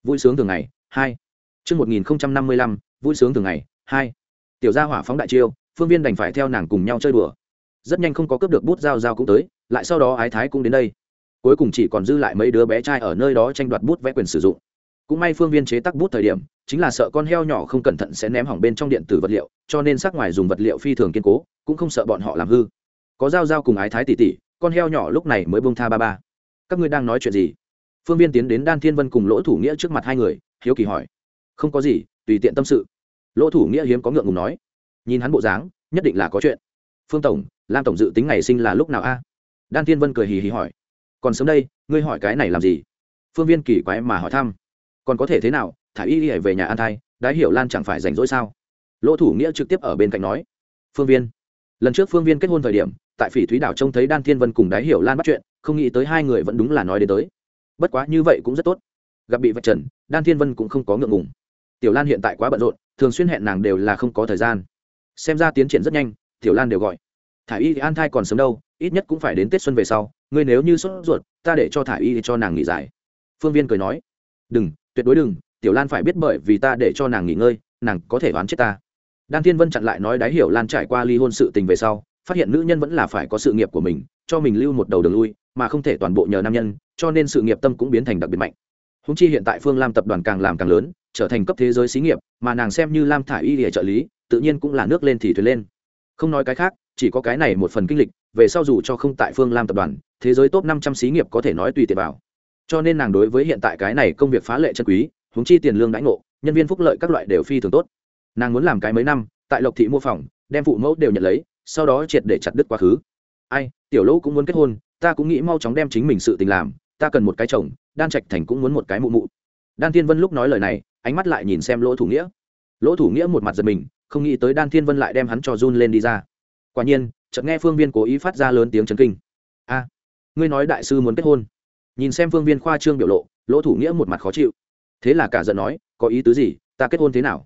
vui sướng thường ngày, hai. chương một nghìn năm mươi lăm vui sướng thường ngày, hai. Tiểu gia hỏa phóng đại chiêu, phương viên đành phải theo nàng cùng nhau chơi đùa. Rất nhanh không có cướp được bút dao dao cũng tới, lại sau đó ái thái cũng đến đây. Cuối cùng chỉ còn dư lại mấy đứa bé trai ở nơi đó tranh đoạt bút vẽ quyền sử dụng. Cũng may phương viên chế tác bút thời điểm, chính là sợ con heo nhỏ không cẩn thận sẽ ném hỏng bên trong điện tử vật liệu, cho nên sắc ngoài dùng vật liệu phi thường kiên cố, cũng không sợ bọn họ làm hư. Có dao dao cùng ái thái tỷ tỷ, con heo nhỏ lúc này mới bông tha ba ba. Các ngươi đang nói chuyện gì? phương viên tiến đến đan thiên vân cùng lỗ thủ nghĩa trước mặt hai người hiếu kỳ hỏi. Không có gì tùy tiện tâm sự. Lỗ thủ nghĩa hiếm có ngượng ngùng nói. Nhìn hắn bộ dáng nhất định là có chuyện. Phương tổng lam tổng dự tính ngày sinh là lúc nào a? Đan thiên vân cười hì hì hỏi. Còn sớm đây ngươi hỏi cái này làm gì? Phương viên kỳ quái mà hỏi thăm còn có thể thế nào, thả y y về nhà an thai, đái hiểu lan chẳng phải rảnh rỗi sao? Lỗ thủ nghĩa trực tiếp ở bên cạnh nói, phương viên, lần trước phương viên kết hôn thời điểm, tại phỉ thúy đảo trông thấy đan thiên vân cùng đái hiểu lan bắt chuyện, không nghĩ tới hai người vẫn đúng là nói đến tới. Bất quá như vậy cũng rất tốt. Gặp bị vạch trần, đan thiên vân cũng không có ngượng ngùng. Tiểu lan hiện tại quá bận rộn, thường xuyên hẹn nàng đều là không có thời gian. Xem ra tiến triển rất nhanh, tiểu lan đều gọi. Thả y an thai còn sớm đâu, ít nhất cũng phải đến tết xuân về sau, ngươi nếu như sốt ruột, ta để cho thả y cho nàng nghỉ giải. Phương viên cười nói, đừng tuyệt đối đừng, tiểu lan phải biết bởi vì ta để cho nàng nghỉ ngơi, nàng có thể oán chết ta. Đan thiên vân chặn lại nói đáy hiểu lan trải qua ly hôn sự tình về sau, phát hiện nữ nhân vẫn là phải có sự nghiệp của mình, cho mình lưu một đầu đường lui, mà không thể toàn bộ nhờ nam nhân, cho nên sự nghiệp tâm cũng biến thành đặc biệt mạnh. Húng chi hiện tại phương lam tập đoàn càng làm càng lớn, trở thành cấp thế giới xí nghiệp, mà nàng xem như lam thả y địa trợ lý, tự nhiên cũng là nước lên thì thuyền lên. Không nói cái khác, chỉ có cái này một phần kinh lịch, về sau dù cho không tại phương lam tập đoàn, thế giới top năm trăm xí nghiệp có thể nói tùy tiện vào cho nên nàng đối với hiện tại cái này công việc phá lệ chân quý húng chi tiền lương đãi ngộ, nhân viên phúc lợi các loại đều phi thường tốt. Nàng muốn làm cái mấy năm, tại lộc thị mua phòng, đem phụ mẫu đều nhận lấy, sau đó triệt để chặt đứt quá khứ. Ai, tiểu lỗ cũng muốn kết hôn, ta cũng nghĩ mau chóng đem chính mình sự tình làm, ta cần một cái chồng, đan trạch thành cũng muốn một cái mụ mụ. Đan thiên vân lúc nói lời này, ánh mắt lại nhìn xem lỗ thủ nghĩa. Lỗ thủ nghĩa một mặt giật mình, không nghĩ tới đan thiên vân lại đem hắn cho run lên đi ra. Quả nhiên, chợt nghe phương viên cố ý phát ra lớn tiếng chấn kinh. A, ngươi nói đại sư muốn kết hôn nhìn xem phương viên khoa trương biểu lộ, lỗ thủ nghĩa một mặt khó chịu. Thế là cả giận nói, có ý tứ gì? Ta kết hôn thế nào?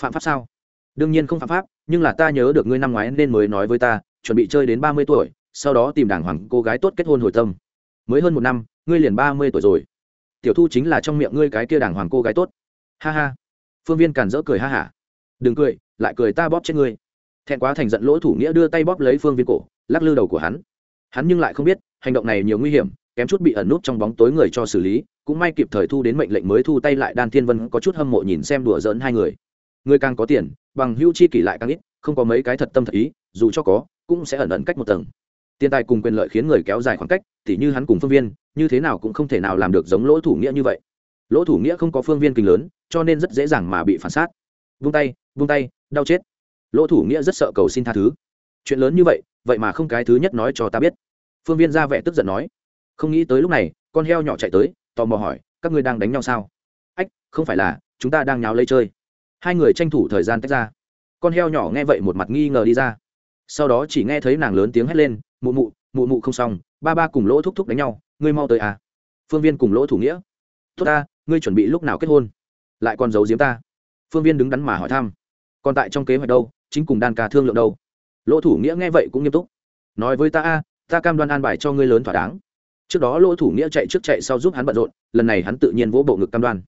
Phạm pháp sao? Đương nhiên không phạm pháp, nhưng là ta nhớ được ngươi năm ngoái nên mới nói với ta, chuẩn bị chơi đến ba mươi tuổi, sau đó tìm đàng hoàng cô gái tốt kết hôn hồi tâm. Mới hơn một năm, ngươi liền ba mươi tuổi rồi. Tiểu thu chính là trong miệng ngươi cái kia đàng hoàng cô gái tốt. Ha ha. Phương viên càn rỡ cười ha hả. Đừng cười, lại cười ta bóp chết ngươi. Thẹn quá thành giận lỗ thủ nghĩa đưa tay bóp lấy phương viên cổ, lắc lư đầu của hắn. Hắn nhưng lại không biết, hành động này nhiều nguy hiểm kém chút bị ẩn nút trong bóng tối người cho xử lý, cũng may kịp thời thu đến mệnh lệnh mới thu tay lại đan thiên vân có chút hâm mộ nhìn xem đùa giỡn hai người. Người càng có tiền, bằng hữu chi kỷ lại càng ít, không có mấy cái thật tâm thật ý, dù cho có, cũng sẽ ẩn ẩn cách một tầng. Tiền tài cùng quyền lợi khiến người kéo dài khoảng cách thì như hắn cùng phương viên, như thế nào cũng không thể nào làm được giống lỗ thủ nghĩa như vậy. Lỗ thủ nghĩa không có phương viên kinh lớn, cho nên rất dễ dàng mà bị phản sát. Vung tay vung tay, đau chết. Lỗ thủ nghĩa rất sợ cầu xin tha thứ. Chuyện lớn như vậy vậy mà không cái thứ nhất nói cho ta biết. Phương viên ra vẻ tức giận nói không nghĩ tới lúc này, con heo nhỏ chạy tới, tò mò hỏi, các ngươi đang đánh nhau sao? Ách, không phải là, chúng ta đang nháo lấy chơi. Hai người tranh thủ thời gian tách ra. Con heo nhỏ nghe vậy một mặt nghi ngờ đi ra. Sau đó chỉ nghe thấy nàng lớn tiếng hét lên, mụ mụ mụ mụ không xong, ba ba cùng lỗ thúc thúc đánh nhau, ngươi mau tới à. Phương viên cùng lỗ thủ nghĩa. Tốt ta, ngươi chuẩn bị lúc nào kết hôn? Lại còn giấu giếm ta. Phương viên đứng đắn mà hỏi thăm. Còn tại trong kế hoạch đâu, chính cùng đan ca thương lượng đâu. Lỗ thủ nghĩa nghe vậy cũng nghiêm túc. Nói với ta a, ta cam đoan an bài cho ngươi lớn thỏa đáng trước đó lỗ thủ nghĩa chạy trước chạy sau giúp hắn bận rộn, lần này hắn tự nhiên vỗ bộ ngực cam đoan.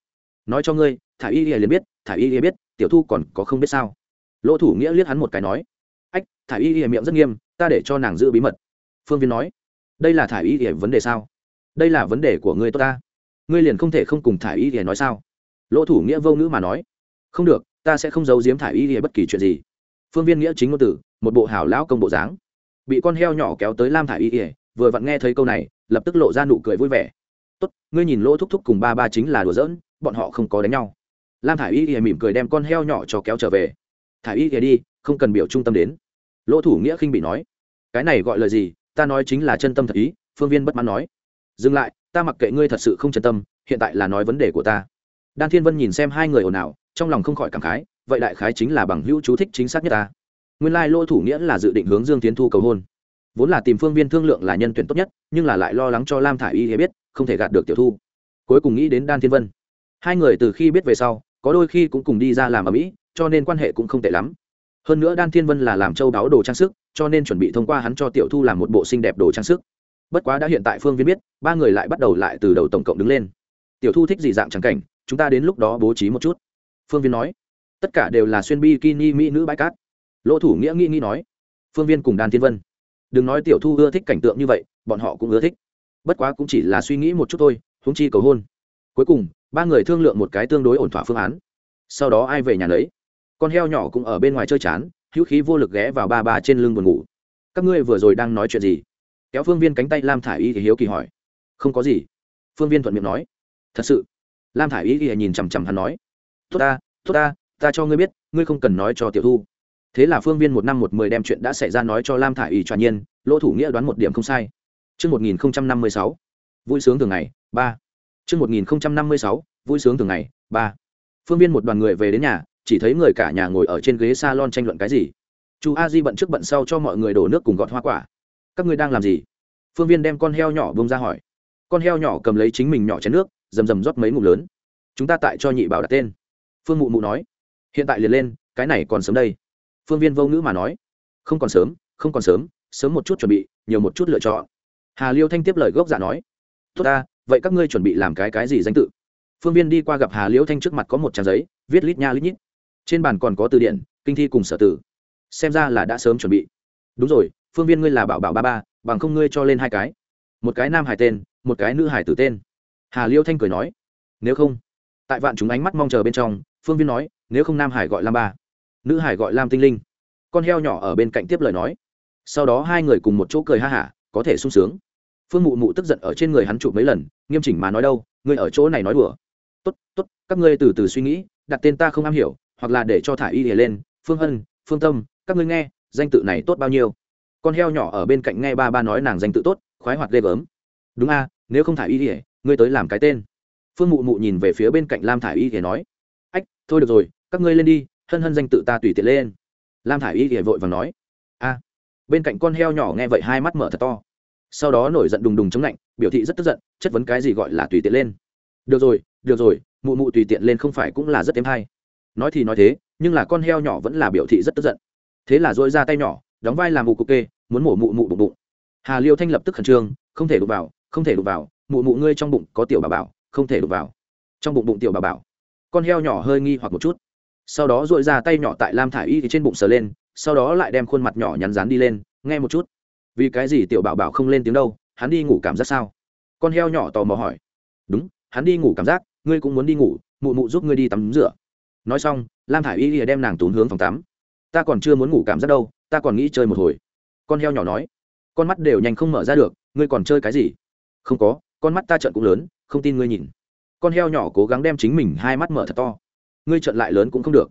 Nói cho ngươi, thả y liền biết, thả y biết, tiểu thu còn có không biết sao. Lỗ thủ nghĩa liếc hắn một cái nói, ách, thả y miệng rất nghiêm, ta để cho nàng giữ bí mật. Phương viên nói, đây là thả y vấn đề sao? Đây là vấn đề của ngươi tốt ta. Ngươi liền không thể không cùng thả y nói sao? Lỗ thủ nghĩa vô ngữ mà nói, không được, ta sẽ không giấu giếm thả y bất kỳ chuyện gì. Phương viên nghĩa chính ngôn tử một bộ hảo lão công bộ dáng. Bị con heo nhỏ kéo tới lam thả y y vừa vặn nghe thấy câu này, lập tức lộ ra nụ cười vui vẻ. Tốt, ngươi nhìn lỗ thúc thúc cùng ba ba chính là đùa giỡn, bọn họ không có đánh nhau. Lam thả i y ỉa mỉm cười đem con heo nhỏ cho kéo trở về. Thả y ỉa đi, không cần biểu trung tâm đến. Lỗ thủ nghĩa khinh bị nói. Cái này gọi là gì? Ta nói chính là chân tâm thật ý, phương viên bất mãn nói. Dừng lại, ta mặc kệ ngươi thật sự không chân tâm, hiện tại là nói vấn đề của ta. Đan thiên vân nhìn xem hai người ồn ào, trong lòng không khỏi cảm khái, vậy đại khái chính là bằng hữu chú thích chính xác nhất ta. Nguyên lai lỗ thủ nghĩa là dự định hướng dương tiến thu cầu hôn vốn là tìm phương viên thương lượng là nhân tuyển tốt nhất, nhưng là lại lo lắng cho lam thả y biết, không thể gạt được tiểu thu. Cuối cùng nghĩ đến đan thiên vân. Hai người từ khi biết về sau, có đôi khi cũng cùng đi ra làm ở mỹ, cho nên quan hệ cũng không tệ lắm. Hơn nữa đan thiên vân là làm châu đáo đồ trang sức, cho nên chuẩn bị thông qua hắn cho tiểu thu làm một bộ xinh đẹp đồ trang sức. Bất quá đã hiện tại phương viên biết, ba người lại bắt đầu lại từ đầu tổng cộng đứng lên. Tiểu thu thích gì dạng trắng cảnh, chúng ta đến lúc đó bố trí một chút. Phương viên nói. Tất cả đều là xuyên bi kini mỹ nữ bãi cát. Lỗ thủ nghĩa nghĩ nghĩ nói. Phương viên cùng đan thiên vân đừng nói tiểu thu ưa thích cảnh tượng như vậy, bọn họ cũng ưa thích. Bất quá cũng chỉ là suy nghĩ một chút thôi húng chi cầu hôn. Cuối cùng, ba người thương lượng một cái tương đối ổn thỏa phương án. Sau đó ai về nhà lấy con heo nhỏ cũng ở bên ngoài chơi chán, hữu khí vô lực ghé vào ba bà trên lưng buồn ngủ. Các ngươi vừa rồi đang nói chuyện gì? Kéo phương viên cánh tay lam thả i y thì hiếu kỳ hỏi. Không có gì. Phương viên thuận miệng nói. Thật sự. Lam thả i y thì nhìn chằm chằm hắn nói. Tốt ta tốt ta ta cho ngươi biết, ngươi không cần nói cho tiểu thu thế là phương viên một năm một mười đem chuyện đã xảy ra nói cho lam thả i y cho nhiên lỗ thủ nghĩa đoán một điểm không sai Trước 1056, vui sướng thường ngày, ba Trước 1056, vui sướng thường ngày, ba. Phương viên một đoàn người về đến nhà, chỉ thấy người cả nhà ngồi ở trên ghế salon tranh luận cái gì. Chú A Di bận trước bận sau cho mọi người đổ nước cùng gọt hoa quả. Các ngươi đang làm gì? Phương viên đem con heo nhỏ bông ra hỏi. Con heo nhỏ cầm lấy chính mình nhỏ chén nước, rầm rầm rót mấy ngụm lớn. Chúng ta tại cho nhị bảo đặt tên. Phương Mụ Mụ nói. Hiện tại liền lên, cái này còn sớm đây. Phương viên vô ngữ mà nói. Không còn sớm, không còn sớm, sớm một chút chuẩn bị, nhiều một chút lựa chọn. Hà Liêu Thanh tiếp lời gốc giả nói. Tốt ta, vậy các ngươi chuẩn bị làm cái cái gì danh tự? Phương viên đi qua gặp hà Liêu thanh trước mặt có một trang giấy viết lít nha lít nhít. Trên bàn còn có từ điển kinh thi cùng sở tử. Xem ra là đã sớm chuẩn bị. Đúng rồi phương viên ngươi là bảo bảo ba ba bằng không ngươi cho lên hai cái. Một cái nam hải tên một cái nữ hải tử tên. Hà Liêu thanh cười nói. Nếu không tại vạn chúng ánh mắt mong chờ bên trong phương viên nói nếu không nam hải gọi lam ba nữ hải gọi lam tinh linh. Con heo nhỏ ở bên cạnh tiếp lời nói. Sau đó hai người cùng một chỗ cười ha hả, có thể sung sướng. Phương mụ mụ tức giận ở trên người hắn chụp mấy lần, nghiêm chỉnh mà nói đâu, ngươi ở chỗ này nói đùa. Tốt tốt, các ngươi từ từ suy nghĩ, đặt tên ta không am hiểu, hoặc là để cho thả y lên, phương hân, phương tâm, các ngươi nghe, danh tự này tốt bao nhiêu? Con heo nhỏ ở bên cạnh nghe ba ba nói nàng danh tự tốt, khoái hoạt ghê gớm. Đúng a, nếu không thả y ỉa ngươi tới làm cái tên. Phương mụ mụ nhìn về phía bên cạnh lam thả y ỉa nói. Ách, thôi được rồi, các ngươi lên đi hân hân danh tự ta tùy tiện lên. Lam thả y thì vội và nói, a. Bên cạnh con heo nhỏ nghe vậy hai mắt mở thật to. Sau đó nổi giận đùng đùng chống lạnh, biểu thị rất tức giận, chất vấn cái gì gọi là tùy tiện lên. Được rồi được rồi, mụ mụ tùy tiện lên không phải cũng là rất êm hay. Nói thì nói thế, nhưng là con heo nhỏ vẫn là biểu thị rất tức giận. Thế là dội ra tay nhỏ, đóng vai làm mụ cục kê, muốn mổ mụ mụ bụng bụng. Hà liêu thanh lập tức khẩn trương, không thể đụng vào, không thể đụng vào, mụ mụ ngươi trong bụng có tiểu bà bảo, không thể đụng vào. Trong bụng bụng tiểu bà bảo. Con heo nhỏ hơi nghi hoặc một chút sau đó dội ra tay nhỏ tại lam thả i y trên bụng sờ lên, sau đó lại đem khuôn mặt nhỏ nhắn rán đi lên, nghe một chút. Vì cái gì tiểu bảo bảo không lên tiếng đâu? Hắn đi ngủ cảm giác sao? Con heo nhỏ tò mò hỏi. Đúng, hắn đi ngủ cảm giác, ngươi cũng muốn đi ngủ, mụ mụ giúp ngươi đi tắm rửa. Nói xong, lam thả i y lìa đem nàng tốn hướng phòng tắm. Ta còn chưa muốn ngủ cảm giác đâu, ta còn nghĩ chơi một hồi. Con heo nhỏ nói. Con mắt đều nhanh không mở ra được, ngươi còn chơi cái gì? Không có, con mắt ta trận cũng lớn, không tin ngươi nhìn. Con heo nhỏ cố gắng đem chính mình hai mắt mở thật to ngươi trận lại lớn cũng không được.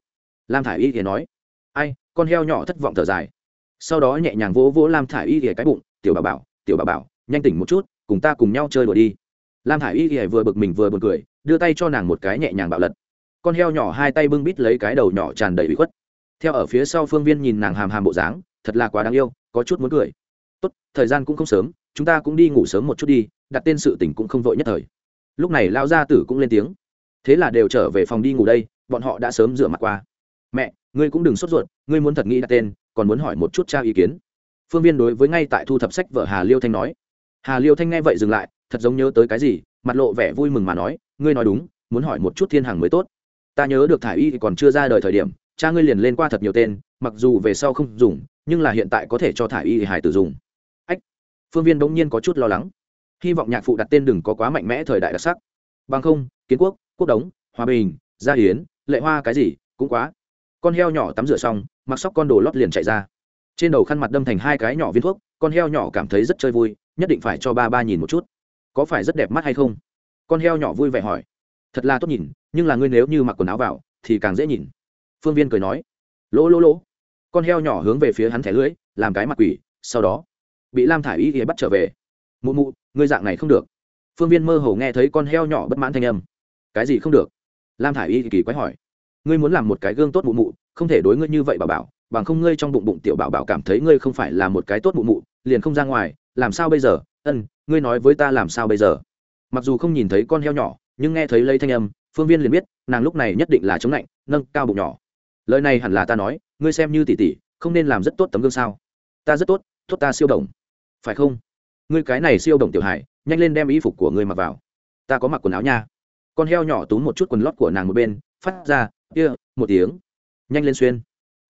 Lam thả i y thì nói, ai, con heo nhỏ thất vọng thở dài. Sau đó nhẹ nhàng vỗ vỗ lam thả i y thì cái bụng, tiểu bà bảo, tiểu bà bảo, nhanh tỉnh một chút, cùng ta cùng nhau chơi đùa đi. Lam thả i y thì vừa bực mình vừa b u ồ n cười, đưa tay cho nàng một cái nhẹ nhàng bạo lật. Con heo nhỏ hai tay bưng bít lấy cái đầu nhỏ tràn đầy bị khuất. Theo ở phía sau phương viên nhìn nàng hàm hàm bộ dáng, thật là quá đáng yêu, có chút muốn cười. Tốt, thời gian cũng không sớm, chúng ta cũng đi ngủ sớm một chút đi, đặt tên sự tỉnh cũng không vội nhất thời. Lúc này lao gia tử cũng lên tiếng, thế là đều trở về phòng đi ngủ đây bọn họ đã sớm rửa mặt qua. Mẹ, ngươi cũng đừng sốt ruột, ngươi muốn thật nghĩ đặt tên, còn muốn hỏi một chút trao ý kiến. Phương viên đối với ngay tại thu thập sách vợ hà liêu thanh nói. Hà liêu thanh nghe vậy dừng lại, thật giống nhớ tới cái gì, mặt lộ vẻ vui mừng mà nói, ngươi nói đúng, muốn hỏi một chút thiên hàng mới tốt. Ta nhớ được thả y thì còn chưa ra đời thời điểm, cha ngươi liền lên qua thật nhiều tên, mặc dù về sau không dùng, nhưng là hiện tại có thể cho thả y hải tử dùng. Ách. Phương viên bỗng nhiên có chút lo lắng. Hy vọng nhạc phụ đặt tên đừng có quá mạnh mẽ thời đại đặc sắc. Bằng không, kiến quốc quốc đống, hòa bình, gia hiến lệ hoa cái gì, cũng quá. Con heo nhỏ tắm rửa xong, mặc sóc con đồ lót liền chạy ra. Trên đầu khăn mặt đâm thành hai cái nhỏ viên thuốc, con heo nhỏ cảm thấy rất chơi vui, nhất định phải cho ba ba nhìn một chút. Có phải rất đẹp mắt hay không? Con heo nhỏ vui vẻ hỏi. Thật là tốt nhìn, nhưng là ngươi nếu như mặc quần áo vào, thì càng dễ nhìn. Phương viên cười nói. Lỗ lỗ lỗ. Con heo nhỏ hướng về phía hắn thẻ lưỡi làm cái mặt quỷ, sau đó, bị lam thả i y thì bắt trở về. Mụ mụ, ngươi dạng này không được. Phương viên mơ hồ nghe thấy con heo nhỏ bất mãn thanh âm. Cái gì không được? Lam thả i y kỳ quái hỏi, ngươi muốn làm một cái gương tốt mụ mụ, không thể đối ngươi như vậy bảo bảo, bằng không ngươi trong bụng bụng tiểu bảo bảo cảm thấy ngươi không phải là một cái tốt mụ mụ, liền không ra ngoài, làm sao bây giờ? Ân, ngươi nói với ta làm sao bây giờ? Mặc dù không nhìn thấy con heo nhỏ, nhưng nghe thấy lây thanh âm, phương viên liền biết, nàng lúc này nhất định là chống lạnh, nâng cao bụng nhỏ. Lời này hẳn là ta nói, ngươi xem như tỷ tỷ, không nên làm rất tốt tấm gương sao? Ta rất tốt tốt ta siêu đồng. Phải không? Ngươi cái này siêu đồng tiểu hải nhanh lên đem y phục của ngươi mặc vào. Ta có mặc quần áo nha con heo nhỏ túm một chút quần lót của nàng một bên, phát ra, kia, một tiếng. Nhanh lên xuyên.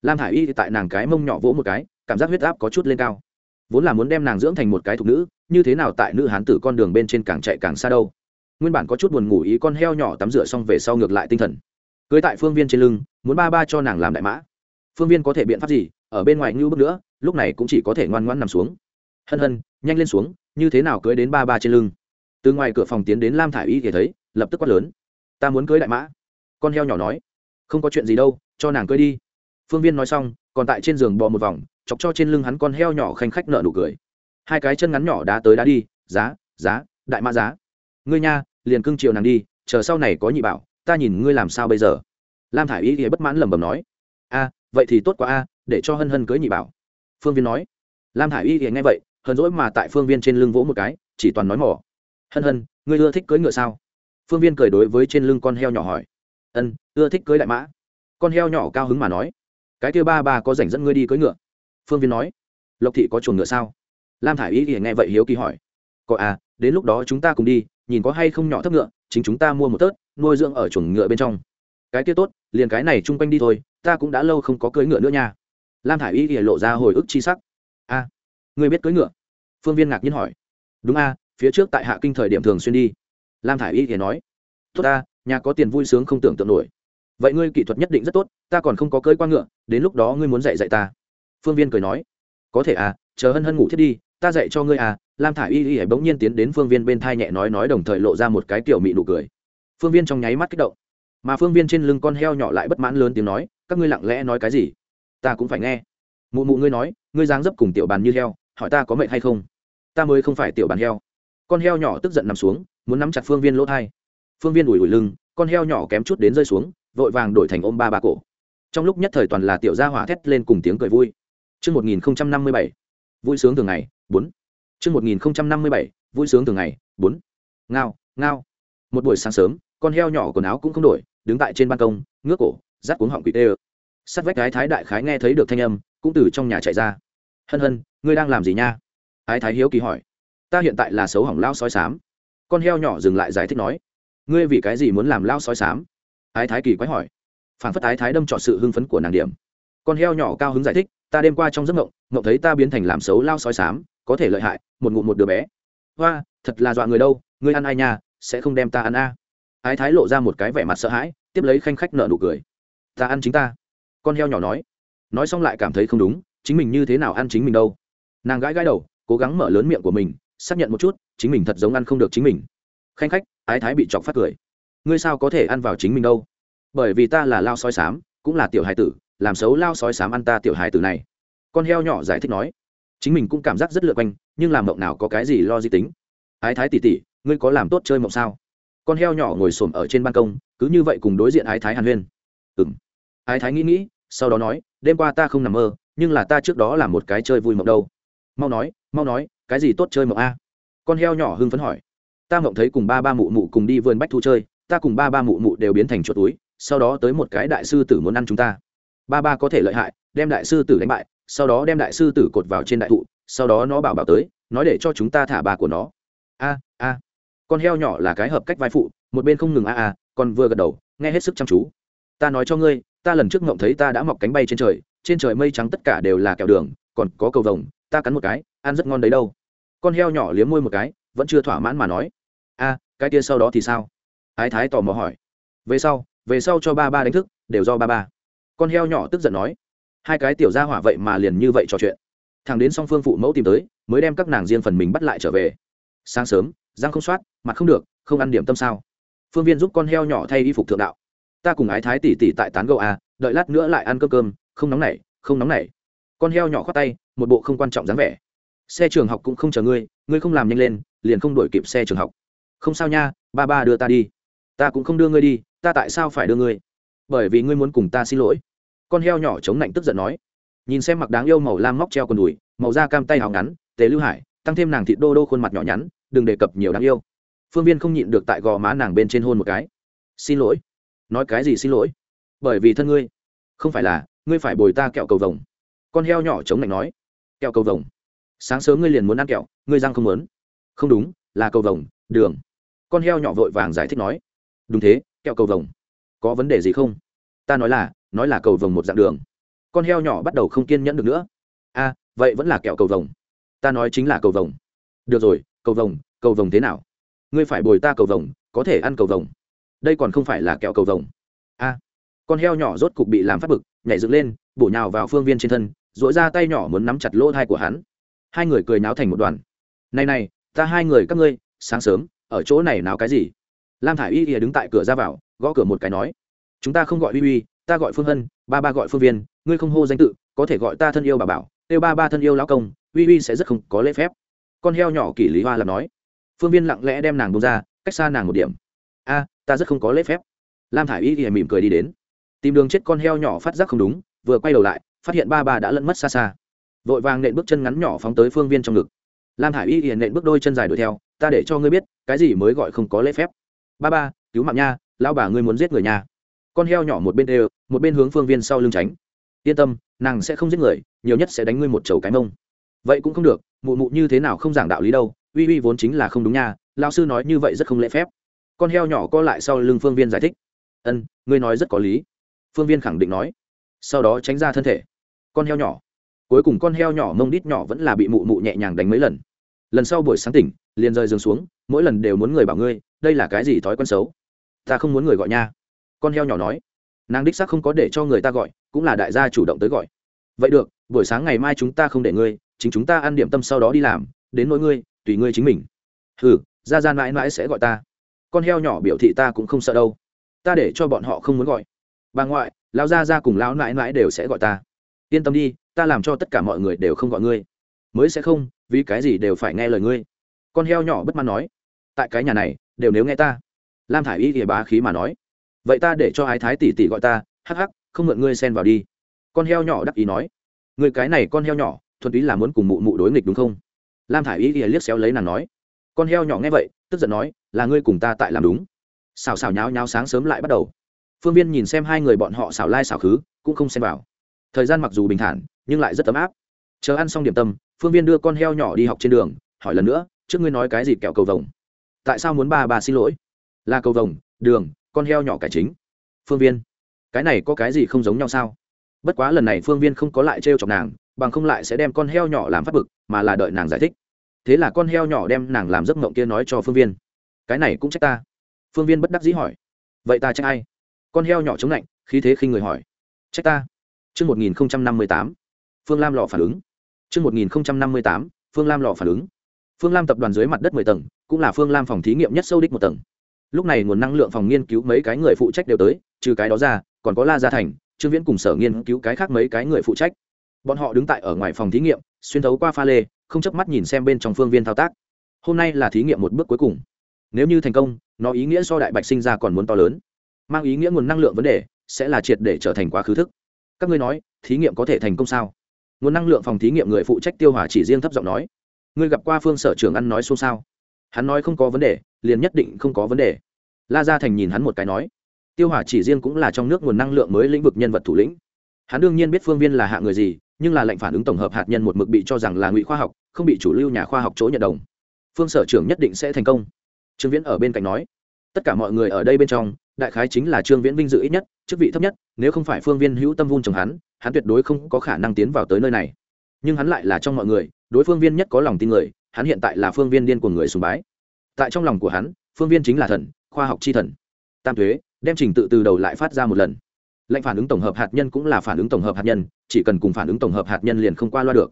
Lam hải y tại nàng cái mông nhỏ vỗ một cái, cảm giác huyết áp có chút lên cao. Vốn là muốn đem nàng dưỡng thành một cái thục nữ, như thế nào tại nữ hán tử con đường bên trên càng chạy càng xa đâu. Nguyên bản có chút buồn ngủ ý con heo nhỏ tắm rửa xong về sau ngược lại tinh thần. Cưới tại phương viên trên lưng, muốn ba ba cho nàng làm đại mã. Phương viên có thể biện pháp gì, ở bên ngoài ngưu bước nữa, lúc này cũng chỉ có thể ngoan ngoan nằm xuống. Hân hân, nhanh lên xuống, như thế nào cưới đến ba ba trên lưng? Từ ngoài cửa phòng tiến đến lam thả i y thì thấy, lập tức quát lớn. Ta muốn cưới đại mã. Con heo nhỏ nói. Không có chuyện gì đâu, cho nàng cưới đi. Phương viên nói xong, còn tại trên giường bò một vòng, chọc cho trên lưng hắn con heo nhỏ khanh khách nợ nụ cười. Hai cái chân ngắn nhỏ đá tới đá đi, giá giá, đại mã giá. Ngươi nha, liền cưng chiều nàng đi, chờ sau này có nhị bảo, ta nhìn ngươi làm sao bây giờ? Lam thả i y thì bất mãn lẩm bẩm nói. A, vậy thì tốt quá a, để cho hân hân cưới nhị bảo. Phương viên nói. Lam thả i y thì nghe vậy, hờn dỗi mà tại phương viên trên lưng vỗ một cái, chỉ toàn nói mỏ hân hân ngươi ưa thích cưỡi ngựa sao? Phương viên cười đối với trên lưng con heo nhỏ hỏi. Ân ưa thích cưỡi đại mã. Con heo nhỏ cao hứng mà nói. Cái kia ba ba có rảnh dẫn ngươi đi cưỡi ngựa. Phương viên nói. Lộc thị có chuồng ngựa sao? Lam thả i y thì nghe vậy hiếu kỳ hỏi. Có à đến lúc đó chúng ta cùng đi nhìn có hay không nhỏ thấp ngựa chính chúng ta mua một tớt nuôi dưỡng ở chuồng ngựa bên trong. Cái kia tốt liền cái này chung quanh đi thôi ta cũng đã lâu không có cưỡi ngựa nữa nha. Lam thả i Ý thì lộ ra hồi ức chi sắc. A à, biết cưỡi ngựa? Phương viên ngạc nhiên hỏi. Đúng a phía trước tại hạ kinh thời điểm thường xuyên đi. Lam thả i y thì nói, tốt ta, nhà có tiền vui sướng không tưởng tượng nổi. Vậy ngươi kỹ thuật nhất định rất tốt, ta còn không có cưỡi qua ngựa, đến lúc đó ngươi muốn dạy dạy ta. Phương viên cười nói, có thể à chờ hân hân ngủ thiết đi, ta dạy cho ngươi à. Lam thả i y thì bỗng nhiên tiến đến phương viên bên thai nhẹ nói nói đồng thời lộ ra một cái kiểu mị nụ cười. Phương viên trong nháy mắt kích động, mà phương viên trên lưng con heo nhỏ lại bất mãn lớn tiếng nói, các ngươi lặng lẽ nói cái gì? Ta cũng phải nghe. Mụ mụ ngươi nói, ngươi dáng dấp cùng tiểu bàn như heo, hỏi ta có mệnh hay không? Ta mới không phải tiểu bàn heo con heo nhỏ tức giận nằm xuống muốn nắm chặt phương viên lỗ thai phương viên ủi ủi lưng con heo nhỏ kém chút đến rơi xuống vội vàng đổi thành ôm ba ba cổ trong lúc nhất thời toàn là tiểu gia hỏa thét lên cùng tiếng cười vui Trước 1057, vui sướng thường ngày, 4. Trước 1057, vui sướng thường ngày, 4. Ngao, ngao. Một buổi sáng sớm, con heo nhỏ quần áo cũng không đổi, đứng tại trên ban công, ngước cổ, rát cuống họng quỷ tê ơ. Sắt vách Ái thái đại khái nghe thấy được thanh âm, cũng từ trong nhà chạy ra. Hân hân, ngươi đang làm gì nha? Ái thái hiếu kỳ hỏi. Ta hiện tại là xấu hỏng lao sói sám. Con heo nhỏ dừng lại giải thích nói. Ngươi vì cái gì muốn làm lao sói sám? Ái thái kỳ quái hỏi. Phản phất ái thái đâm trọn sự hưng phấn của nàng điểm. Con heo nhỏ cao hứng giải thích, ta đêm qua trong giấc mộng, ngộng thấy ta biến thành làm xấu lao sói sám, có thể lợi hại, một ngụm một đứa bé. Hoa, thật là dọa người đâu, ngươi ăn ai nha, sẽ không đem ta ăn a ái thái lộ ra một cái vẻ mặt sợ hãi tiếp lấy khanh khách nợ nụ cười ta ăn chính ta con heo nhỏ nói nói xong lại cảm thấy không đúng chính mình như thế nào ăn chính mình đâu nàng gãi gãi đầu cố gắng mở lớn miệng của mình xác nhận một chút, chính mình thật giống ăn không được chính mình. Khanh khách, ái thái bị chọc phát cười. Ngươi sao có thể ăn vào chính mình đâu? Bởi vì ta là lao sói sám cũng là tiểu hài tử, làm xấu lao sói sám ăn ta tiểu hài tử này. Con heo nhỏ giải thích nói. Chính mình cũng cảm giác rất lượt quanh, nhưng làm mộng nào có cái gì lo di tính. Ái thái tỉ tỉ, ngươi có làm tốt chơi mộng sao? Con heo nhỏ ngồi xổm ở trên ban công, cứ như vậy cùng đối diện ái thái hàn huyên. Ừ m ái thái nghĩ nghĩ, sau đó nói, đêm qua ta không nằm mơ, nhưng là ta trước đó là một cái chơi vui mộng đâu. Mau nói mau nói, cái gì tốt chơi mộng a? Con heo nhỏ hưng phấn hỏi. Ta mộng thấy cùng ba ba mụ mụ cùng đi vườn bách thu chơi, ta cùng ba ba mụ mụ đều biến thành chuột túi, sau đó tới một cái đại sư tử muốn ăn chúng ta. Ba ba có thể lợi hại, đem đại sư tử đánh bại, sau đó đem đại sư tử cột vào trên đại thụ, sau đó nó bảo bảo tới, nói để cho chúng ta thả bà của nó. A a. Con heo nhỏ là cái hợp cách vai phụ, một bên không ngừng a a còn vừa gật đầu, nghe hết sức chăm chú. Ta nói cho ngươi, ta lần trước ngộng thấy ta đã mọc cánh bay trên trời trên trời mây trắng tất cả đều là kẹo đường, còn có cầu vồng ta cắn một cái, ăn rất ngon đấy đâu. Con heo nhỏ liếm môi một cái, vẫn chưa thỏa mãn mà nói. A, cái kia sau đó thì sao? Ái thái tò mò hỏi. Về sau về sau cho ba ba đánh thức, đều do ba ba. Con heo nhỏ tức giận nói. Hai cái tiểu ra hỏa vậy mà liền như vậy trò chuyện. Thằng đến song phương phụ mẫu tìm tới, mới đem các nàng riêng phần mình bắt lại trở về. Sáng sớm, răng không soát, mặt không được, không ăn điểm tâm sao? Phương viên giúp con heo nhỏ thay y phục thượng đạo. Ta cùng ái thái tỉ tỉ tại tán gậu à đợi lát nữa lại ăn cơm cơm, không nóng nảy, không nóng nảy. Con heo nhỏ khoát tay một bộ không quan trọng dáng vẻ. Xe trường học cũng không chờ ngươi ngươi không làm nhanh lên, liền không đổi kịp xe trường học. Không sao nha, ba ba đưa ta đi. Ta cũng không đưa ngươi đi, ta tại sao phải đưa ngươi? Bởi vì ngươi muốn cùng ta xin lỗi. Con heo nhỏ chống lạnh tức giận nói. Nhìn xem mặc đáng yêu màu lam móc treo quần đùi, màu da cam tay hào ngắn tế lưu hải, tăng thêm nàng thịt đô đô khuôn mặt nhỏ nhắn, đừng đề cập nhiều đáng yêu. Phương viên không nhịn được tại gò má nàng bên trên hôn một cái. Xin lỗi. Nói cái gì xin lỗi? Bởi vì thân ngươi. Không phải là, ngươi phải bồi ta kẹo cầu vồng. Con heo nhỏ chống lạnh nói kẹo cầu vồng. Sáng sớm ngươi liền muốn ăn kẹo, ngươi răng không muốn. Không đúng, là cầu vồng, đường. Con heo nhỏ vội vàng giải thích nói. Đúng thế, kẹo cầu vồng. Có vấn đề gì không? Ta nói là nói là cầu vồng một dạng đường. Con heo nhỏ bắt đầu không kiên nhẫn được nữa. A, vậy vẫn là kẹo cầu vồng. Ta nói chính là cầu vồng. Được rồi, cầu vồng cầu vồng thế nào? Ngươi phải bồi ta cầu vồng, có thể ăn cầu vồng. Đây còn không phải là kẹo cầu vồng. A, con heo nhỏ rốt cục bị làm phát bực, nhảy dựng lên, bổ nhào vào phương viên trên thân dỗi ra tay nhỏ muốn nắm chặt lỗ thai của hắn. Hai người cười náo thành một đoàn. Này này, ta hai người các ngươi, sáng sớm, ở chỗ này náo cái gì? Lam thả i y ỉa đứng tại cửa ra vào, gõ cửa một cái nói. Chúng ta không gọi uy uy ta gọi phương hân, ba ba gọi phương viên, ngươi không hô danh tự, có thể gọi ta thân yêu bà bảo, kêu ba ba thân yêu lão công uy uy sẽ rất không có lễ phép. Con heo nhỏ kỷ lý hoa làm nói. Phương viên lặng lẽ đem nàng bông ra, cách xa nàng một điểm. A, ta rất không có lễ phép. Lam thả i y ỉa mỉm cười đi đến. Tìm đường chết con heo nhỏ phát giác không đúng, vừa quay đầu lại phát hiện ba ba đã lẫn mất xa xa. Vội vàng nện bước chân ngắn nhỏ phóng tới phương viên trong ngực. Lam Hải y hiền nện bước đôi chân dài đuổi theo, ta để cho ngươi biết, cái gì mới gọi không có lễ phép. Ba ba, cứu mạng nha lao bà ngươi muốn giết người nha. Con heo nhỏ một bên đều, một bên hướng phương viên sau lưng tránh. Yên tâm, nàng sẽ không giết người, nhiều nhất sẽ đánh ngươi một chầu cái mông. Vậy cũng không được, mụ mụ như thế nào không giảng đạo lý đâu, uy uy vốn chính là không đúng nha lao sư nói như vậy rất không lễ phép. Con heo nhỏ co lại sau lưng phương viên giải thích. Ân, ngươi nói rất có lý. Phương viên khẳng định nói. Sau đó tránh ra thân thể con heo nhỏ. Cuối cùng con heo nhỏ mông đít nhỏ vẫn là bị mụ mụ nhẹ nhàng đánh mấy lần. Lần sau buổi sáng tỉnh, liền rơi giường xuống, mỗi lần đều muốn người bảo ngươi, đây là cái gì thói quen xấu? Ta không muốn người gọi nha. Con heo nhỏ nói. Nàng đích xác không có để cho người ta gọi, cũng là đại gia chủ động tới gọi. Vậy được, buổi sáng ngày mai chúng ta không để ngươi, chính chúng ta ăn điểm tâm sau đó đi làm, đến nỗi ngươi, tùy ngươi chính mình. Hừ, ra ra mãi mãi sẽ gọi ta. Con heo nhỏ biểu thị ta cũng không sợ đâu. Ta để cho bọn họ không muốn gọi. Bà ngoại, lão gia ra cùng lão mãi mãi đều sẽ gọi ta yên tâm đi, ta làm cho tất cả mọi người đều không gọi ngươi. Mới sẽ không, vì cái gì đều phải nghe lời ngươi. Con heo nhỏ bất mãn nói. Tại cái nhà này, đều nếu nghe ta. Lam thả i y thì bá khí mà nói. Vậy ta để cho ái thái tỷ tỷ gọi ta, hắc hắc, không mượn ngươi xen vào đi. Con heo nhỏ đắc ý nói. Người cái này con heo nhỏ, thuần túy là muốn cùng mụ mụ đối nghịch đúng không? Lam thả i y thì liếc xéo lấy nàng nói. Con heo nhỏ nghe vậy, tức giận nói, là ngươi cùng ta tại làm đúng. Xào xào nháo nháo sáng sớm lại bắt đầu. Phương viên nhìn xem hai người bọn họ xào lai xào khứ, cũng không xen vào thời gian mặc dù bình thản, nhưng lại rất ấm áp. Chờ ăn xong điểm tâm, phương viên đưa con heo nhỏ đi học trên đường, hỏi lần nữa, trước ngươi nói cái gì kẹo cầu vồng? Tại sao muốn ba bà xin lỗi? Là cầu vồng, đường, con heo nhỏ cải chính. Phương viên, cái này có cái gì không giống nhau sao? Bất quá lần này phương viên không có lại trêu chọc nàng, bằng không lại sẽ đem con heo nhỏ làm phát bực, mà là đợi nàng giải thích. Thế là con heo nhỏ đem nàng làm giấc mộng kia nói cho phương viên. Cái này cũng trách ta. Phương viên bất đắc dĩ hỏi. Vậy ta trách ai? Con heo nhỏ chống lạnh, khí thế khi người hỏi. Trách ta? Chương 1058, Phương Lam lò phản ứng. Chương 1058, Phương Lam lò phản ứng. Phương Lam tập đoàn dưới mặt đất 10 tầng, cũng là Phương Lam phòng thí nghiệm nhất sâu đích một tầng. Lúc này nguồn năng lượng phòng nghiên cứu mấy cái người phụ trách đều tới, trừ cái đó ra, còn có La Gia Thành, Trương Viễn cùng sở nghiên cứu cái khác mấy cái người phụ trách. Bọn họ đứng tại ở ngoài phòng thí nghiệm, xuyên thấu qua pha lê, không chớp mắt nhìn xem bên trong phương viên thao tác. Hôm nay là thí nghiệm một bước cuối cùng. Nếu như thành công, nó ý nghĩa so đại bạch sinh ra còn muốn to lớn. Mang ý nghĩa nguồn năng lượng vấn đề sẽ là triệt để trở thành quá khứ thức. Các ngươi nói, thí nghiệm có thể thành công sao? Nguồn năng lượng phòng thí nghiệm người phụ trách Tiêu hỏa chỉ riêng thấp giọng nói. Ngươi gặp qua Phương sở trưởng ăn nói xôn xao. Hắn nói không có vấn đề, liền nhất định không có vấn đề. La Gia Thành nhìn hắn một cái nói, Tiêu hỏa chỉ riêng cũng là trong nước nguồn năng lượng mới lĩnh vực nhân vật thủ lĩnh. Hắn đương nhiên biết Phương Viên là hạ người gì, nhưng là lệnh phản ứng tổng hợp hạt nhân một mực bị cho rằng là ngụy khoa học, không bị chủ lưu nhà khoa học chỗ nhận đồng. Phương sở trưởng nhất định sẽ thành công. Trương Viễn ở bên cạnh nói, tất cả mọi người ở đây bên trong, đại khái chính là Trương Viễn vinh dự ít nhất, chức vị thấp nhất, nếu không phải Phương Viên hữu tâm vun trồng hắn, hắn tuyệt đối không có khả năng tiến vào tới nơi này. Nhưng hắn lại là trong mọi người, đối Phương Viên nhất có lòng tin người, hắn hiện tại là Phương Viên điên của người sùng bái. Tại trong lòng của hắn, Phương Viên chính là thần, khoa học chi thần. Tam thuế, đem trình tự từ đầu lại phát ra một lần lệnh phản ứng tổng hợp hạt nhân cũng là phản ứng tổng hợp hạt nhân chỉ cần cùng phản ứng tổng hợp hạt nhân liền không qua loa được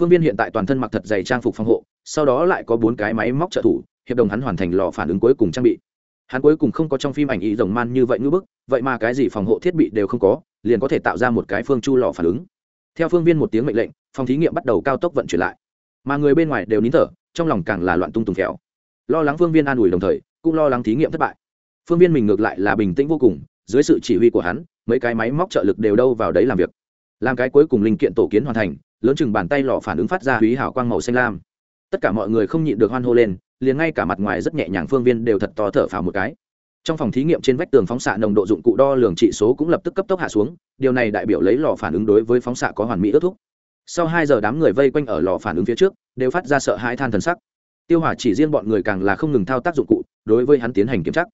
phương viên hiện tại toàn thân mặc thật dày trang phục phòng hộ sau đó lại có bốn cái máy móc trợ thủ hiệp đồng hắn hoàn thành lò phản ứng cuối cùng trang bị hắn cuối cùng không có trong phim ảnh ý rồng man như vậy ngưỡng bức, vậy mà cái gì phòng hộ thiết bị đều không có, liền có thể tạo ra một cái phương chu lò phản ứng. Theo phương viên một tiếng mệnh lệnh, phòng thí nghiệm bắt đầu cao tốc vận chuyển lại. Mà người bên ngoài đều nín thở, trong lòng càng là loạn tung tùng khéo lo lắng phương viên an ủi đồng thời, cũng lo lắng thí nghiệm thất bại. Phương viên mình ngược lại là bình tĩnh vô cùng, dưới sự chỉ huy của hắn, mấy cái máy móc trợ lực đều đâu vào đấy làm việc. Làm cái cuối cùng linh kiện tổ kiến hoàn thành, lớn chừng bàn tay lò phản ứng phát ra húy hảo quang màu xanh lam. Tất cả mọi người không nhịn được hoan hô lên liền ngay cả mặt ngoài rất nhẹ nhàng phương viên đều thật to thở phào một cái. Trong phòng thí nghiệm trên vách tường phóng xạ nồng độ dụng cụ đo lường trị số cũng lập tức cấp tốc hạ xuống, điều này đại biểu lấy lò phản ứng đối với phóng xạ có hoàn mỹ ước thúc. Sau hai giờ đám người vây quanh ở lò phản ứng phía trước, đều phát ra sợ hãi than thần sắc. Tiêu hỏa chỉ riêng bọn người càng là không ngừng thao tác dụng cụ, đối với hắn tiến hành kiểm tra.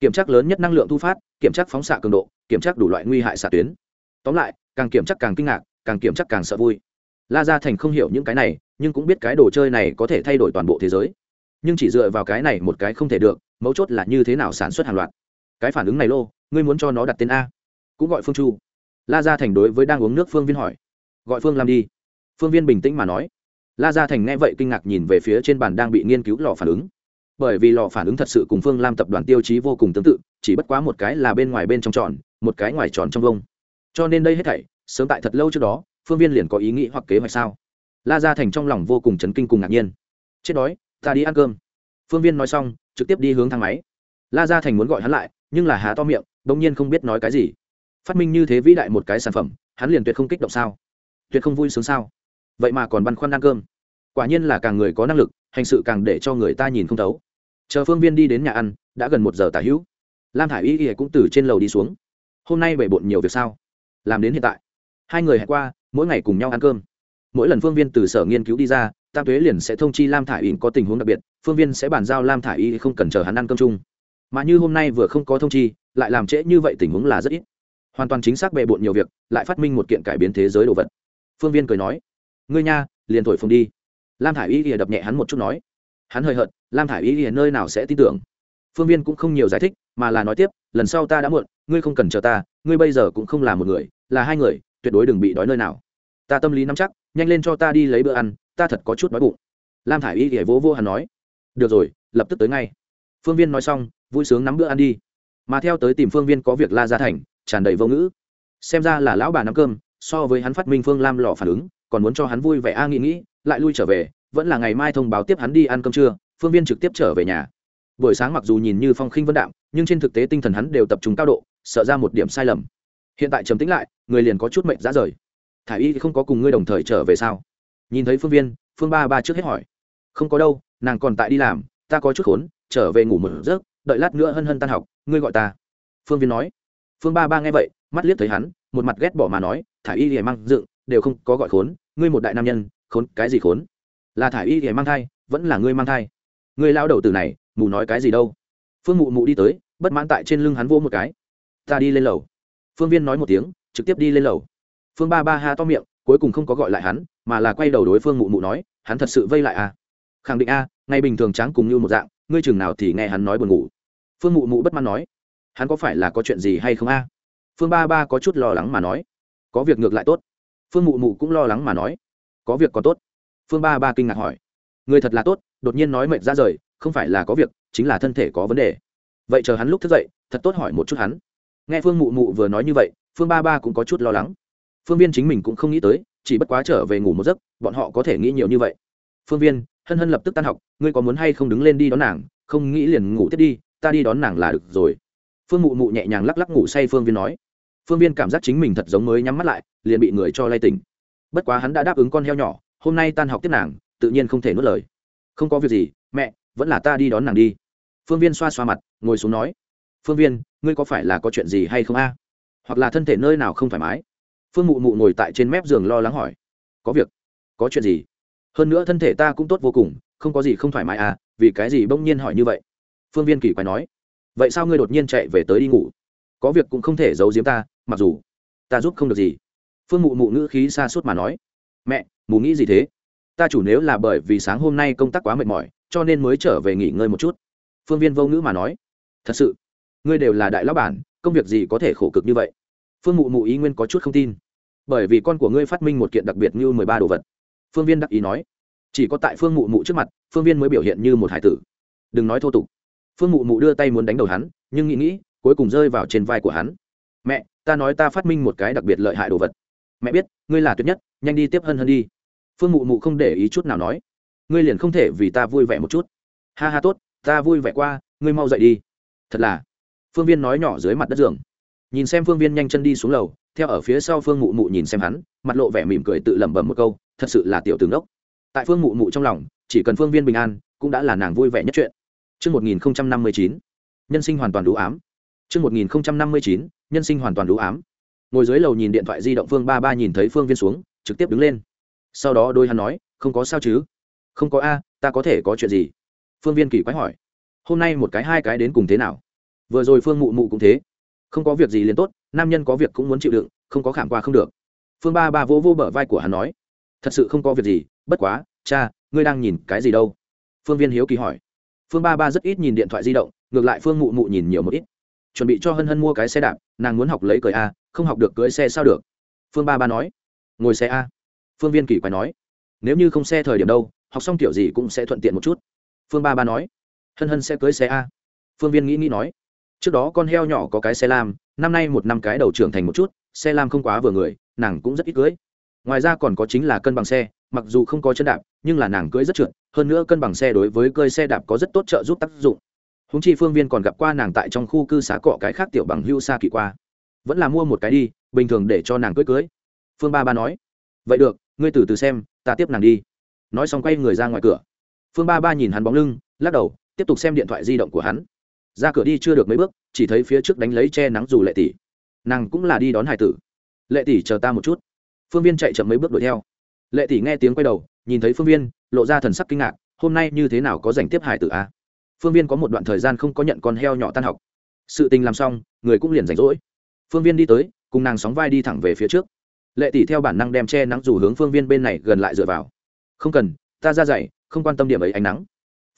Kiểm tra lớn nhất năng lượng thu phát, kiểm tra phóng xạ cường độ, kiểm tra đủ loại nguy hại xạ tuyến. Tóm lại, càng kiểm tra càng kinh ngạc, càng kiểm tra càng sợ vui. La gia thành không hiểu những cái này, nhưng cũng biết cái đồ chơi này có thể thay đổi toàn bộ thế giới nhưng chỉ dựa vào cái này một cái không thể được, mấu chốt là như thế nào sản xuất hàng loạt. Cái phản ứng này lô, ngươi muốn cho nó đặt tên a. Cũng gọi phương chu. La gia thành đối với đang uống nước phương viên hỏi. Gọi phương làm đi. Phương viên bình tĩnh mà nói. La gia thành nghe vậy kinh ngạc nhìn về phía trên bàn đang bị nghiên cứu lò phản ứng. Bởi vì lò phản ứng thật sự cùng phương lam tập đoàn tiêu chí vô cùng tương tự, chỉ bất quá một cái là bên ngoài bên trong tròn, một cái ngoài tròn trong vông. Cho nên đây hết thảy, sớm tại thật lâu trước đó, phương viên liền có ý nghĩ hoặc kế hoạch sao? La gia thành trong lòng vô cùng chấn kinh cùng ngạc nhiên. Chết đói ta đi ăn cơm. Phương viên nói xong, trực tiếp đi hướng thang máy. La gia thành muốn gọi hắn lại, nhưng là há to miệng, bỗng nhiên không biết nói cái gì. Phát minh như thế vĩ đại một cái sản phẩm, hắn liền tuyệt không kích động sao? Tuyệt không vui sướng sao? Vậy mà còn băn khoăn ăn cơm. Quả nhiên là càng người có năng lực, hành sự càng để cho người ta nhìn không thấu. Chờ phương viên đi đến nhà ăn, đã gần một giờ tả hữu. Lam thả i y y cũng từ trên lầu đi xuống. Hôm nay bể bộn nhiều việc sao? Làm đến hiện tại. Hai người hẹn qua, mỗi ngày cùng nhau ăn cơm. Mỗi lần phương viên từ sở nghiên cứu đi ra tam tuế liền sẽ thông chi lam thả i y có tình huống đặc biệt, phương viên sẽ bàn giao lam thả i y không cần chờ hắn ăn cơm chung. Mà như hôm nay vừa không có thông chi, lại làm trễ như vậy tình huống là rất ít. Hoàn toàn chính xác bề bộn nhiều việc, lại phát minh một kiện cải biến thế giới đồ vật. Phương viên cười nói, ngươi nha, liền thổi phồng đi. Lam thả i y ỉa đập nhẹ hắn một chút nói, hắn hơi hận lam thả i y ỉa nơi nào sẽ tin tưởng? Phương viên cũng không nhiều giải thích, mà là nói tiếp, lần sau ta đã muộn, ngươi không cần chờ ta, ngươi bây giờ cũng không là một người, là hai người, tuyệt đối đừng bị đói nơi nào. Ta tâm lý nắm chắc, nhanh lên cho ta đi lấy bữa ăn ta thật có chút đói bụng. Lam thả i y thì vỗ vô hắn nói, được rồi, lập tức tới ngay. Phương viên nói xong, vui sướng nắm bữa ăn đi. Mà theo tới tìm phương viên có việc la ra thành, tràn đầy vô ngữ. Xem ra là lão bà nắm cơm, so với hắn phát minh phương lam lò phản ứng, còn muốn cho hắn vui vẻ a nghĩ nghĩ, lại lui trở về, vẫn là ngày mai thông báo tiếp hắn đi ăn cơm trưa, phương viên trực tiếp trở về nhà. Buổi sáng mặc dù nhìn như phong khinh vân đạm, nhưng trên thực tế tinh thần hắn đều tập trung cao độ, sợ ra một điểm sai lầm. Hiện tại trầm tĩnh lại, người liền có chút mệnh ra rời. Thả y không có cùng ngươi đồng thời trở về sao? Nhìn thấy phương viên, phương ba ba trước hết hỏi. Không có đâu, nàng còn tại đi làm, ta có chút khốn, trở về ngủ một giấc, đợi lát nữa hân hân tan học, ngươi gọi ta. Phương viên nói. Phương ba ba nghe vậy, mắt liếc thấy hắn, một mặt ghét bỏ mà nói, thả y thì mang dựng, đều không có gọi khốn, ngươi một đại nam nhân, khốn cái gì khốn? Là thả y thì mang thai, vẫn là ngươi mang thai. Ngươi lao đầu từ này, mù nói cái gì đâu? Phương mụ mụ đi tới, bất mãn tại trên lưng hắn vô một cái. Ta đi lên lầu. Phương viên nói một tiếng, trực tiếp đi lên lầu. Phương ba ba ha to miệng cuối cùng không có gọi lại hắn mà là quay đầu đối phương mụ mụ nói hắn thật sự vây lại à? Khẳng định a à, ngày bình thường trắng cùng như một dạng ngươi chừng nào thì nghe hắn nói buồn ngủ. Phương mụ mụ bất mãn nói hắn có phải là có chuyện gì hay không a? Phương ba ba có chút lo lắng mà nói có việc ngược lại tốt. Phương mụ mụ cũng lo lắng mà nói có việc còn tốt. Phương ba ba kinh ngạc hỏi người thật là tốt đột nhiên nói mệt ra rời không phải là có việc chính là thân thể có vấn đề. Vậy chờ hắn lúc thức dậy thật tốt hỏi một chút hắn. Nghe phương mụ mụ vừa nói như vậy phương ba ba cũng có chút lo lắng phương viên chính mình cũng không nghĩ tới, chỉ bất quá trở về ngủ một giấc, bọn họ có thể nghĩ nhiều như vậy. Phương viên, hân hân lập tức tan học, ngươi có muốn hay không đứng lên đi đón nàng? Không nghĩ liền ngủ tiếp đi, ta đi đón nàng là được rồi. Phương mụ mụ nhẹ nhàng lắc lắc ngủ say phương viên nói. Phương viên cảm giác chính mình thật giống mới nhắm mắt lại, liền bị người cho lay tỉnh. Bất quá hắn đã đáp ứng con heo nhỏ, hôm nay tan học tiếp nàng, tự nhiên không thể nuốt lời. Không có việc gì, mẹ, vẫn là ta đi đón nàng đi. Phương viên xoa xoa mặt, ngồi xuống nói. Phương viên, ngươi có phải là có chuyện gì hay không a? Hoặc là thân thể nơi nào không thoải mái? Phương mụ mụ ngồi tại trên mép giường lo lắng hỏi, có việc? Có chuyện gì? Hơn nữa thân thể ta cũng tốt vô cùng, không có gì không thoải mái à vì cái gì bỗng nhiên hỏi như vậy? Phương viên kỳ quái nói, vậy sao ngươi đột nhiên chạy về tới đi ngủ? Có việc cũng không thể giấu giếm ta, mặc dù ta giúp không được gì. Phương mụ mụ ngữ khí xa suốt mà nói, mẹ, mù nghĩ gì thế? Ta chủ nếu là bởi vì sáng hôm nay công tác quá mệt mỏi, cho nên mới trở về nghỉ ngơi một chút. Phương viên vô ngữ mà nói, thật sự, ngươi đều là đại lão bản, công việc gì có thể khổ cực như vậy? Phương mụ mụ ý nguyên có chút không tin bởi vì con của ngươi phát minh một kiện đặc biệt như mười ba đồ vật. Phương viên đắc ý nói, chỉ có tại phương mụ mụ trước mặt, phương viên mới biểu hiện như một hải tử. Đừng nói thô tục. Phương mụ mụ đưa tay muốn đánh đầu hắn, nhưng nghĩ nghĩ, cuối cùng rơi vào trên vai của hắn. Mẹ, ta nói ta phát minh một cái đặc biệt lợi hại đồ vật. Mẹ biết, ngươi là tuyệt nhất, nhanh đi tiếp hơn hơn đi. Phương mụ mụ không để ý chút nào nói. Ngươi liền không thể vì ta vui vẻ một chút. Ha ha, tốt, ta vui vẻ qua, ngươi mau dậy đi. Thật là. Phương viên nói nhỏ dưới mặt đất giường nhìn xem phương viên nhanh chân đi xuống lầu theo ở phía sau phương mụ mụ nhìn xem hắn mặt lộ vẻ mỉm cười tự lẩm bẩm một câu thật sự là tiểu tướng đốc tại phương mụ mụ trong lòng chỉ cần phương viên bình an cũng đã là nàng vui vẻ nhất chuyện Trước 1059, nhân sinh hoàn toàn đủ ám. Trước 1059, nhân sinh hoàn toàn đủ ám. Ngồi dưới lầu nhìn điện thoại di động Phương Ba Ba nhìn thấy Phương Viên xuống, trực tiếp đứng lên. Sau đó đôi hắn nói, không có sao chứ? Không có a, ta có thể có chuyện gì? Phương Viên kỳ quái hỏi. Hôm nay một cái hai cái đến cùng thế nào? Vừa rồi Phương Mụ Mụ cũng thế. Không có việc gì liền tốt, nam nhân có việc cũng muốn chịu đựng, không có khảm qua không được. Phương Ba Ba vô vô bờ vai của hắn nói, thật sự không có việc gì, bất quá, cha, ngươi đang nhìn cái gì đâu? Phương Viên hiếu kỳ hỏi. Phương ba ba rất ít nhìn điện thoại di động ngược lại phương mụ mụ nhìn nhiều một ít. Chuẩn bị cho hân hân mua cái xe đạp nàng muốn học lấy cười a không học được cưới xe sao được? Phương ba ba nói. Ngồi xe a. Phương viên kỳ quái nói. Nếu như không xe thời điểm đâu học xong kiểu gì cũng sẽ thuận tiện một chút. Phương ba ba nói. Hân hân sẽ cưới xe a. Phương viên nghĩ nghĩ nói trước đó con heo nhỏ có cái xe lam, năm nay một năm cái đầu trưởng thành một chút, xe lam không quá vừa người, nàng cũng rất ít cưới. Ngoài ra còn có chính là cân bằng xe, mặc dù không có chân đạp, nhưng là nàng cưới rất trượt, hơn nữa cân bằng xe đối với cơi xe đạp có rất tốt trợ giúp tác dụng. Húng chi phương viên còn gặp qua nàng tại trong khu cư xá cọ cái khác tiểu bằng hưu xa kỳ qua. Vẫn là mua một cái đi, bình thường để cho nàng cưới cưới. Phương ba ba nói, vậy được, ngươi từ từ xem, ta tiếp nàng đi. Nói xong quay người ra ngoài cửa. Phương ba ba nhìn hắn bóng lưng, lắc đầu, tiếp tục xem điện thoại di động của hắn ra cửa đi chưa được mấy bước, chỉ thấy phía trước đánh lấy che nắng dù lệ tỷ. Nàng cũng là đi đón hải tử. Lệ tỷ chờ ta một chút. Phương viên chạy chậm mấy bước đuổi theo. Lệ tỷ nghe tiếng quay đầu, nhìn thấy phương viên, lộ ra thần sắc kinh ngạc, hôm nay như thế nào có dành tiếp hải tử à? phương viên có một đoạn thời gian không có nhận con heo nhỏ tan học. Sự tình làm xong, người cũng liền rảnh rỗi. Phương viên đi tới, cùng nàng sóng vai đi thẳng về phía trước. Lệ tỷ theo bản năng đem che nắng dù hướng phương viên bên này gần lại dựa vào. Không cần, ta ra dậy, không quan tâm điểm ấy ánh nắng.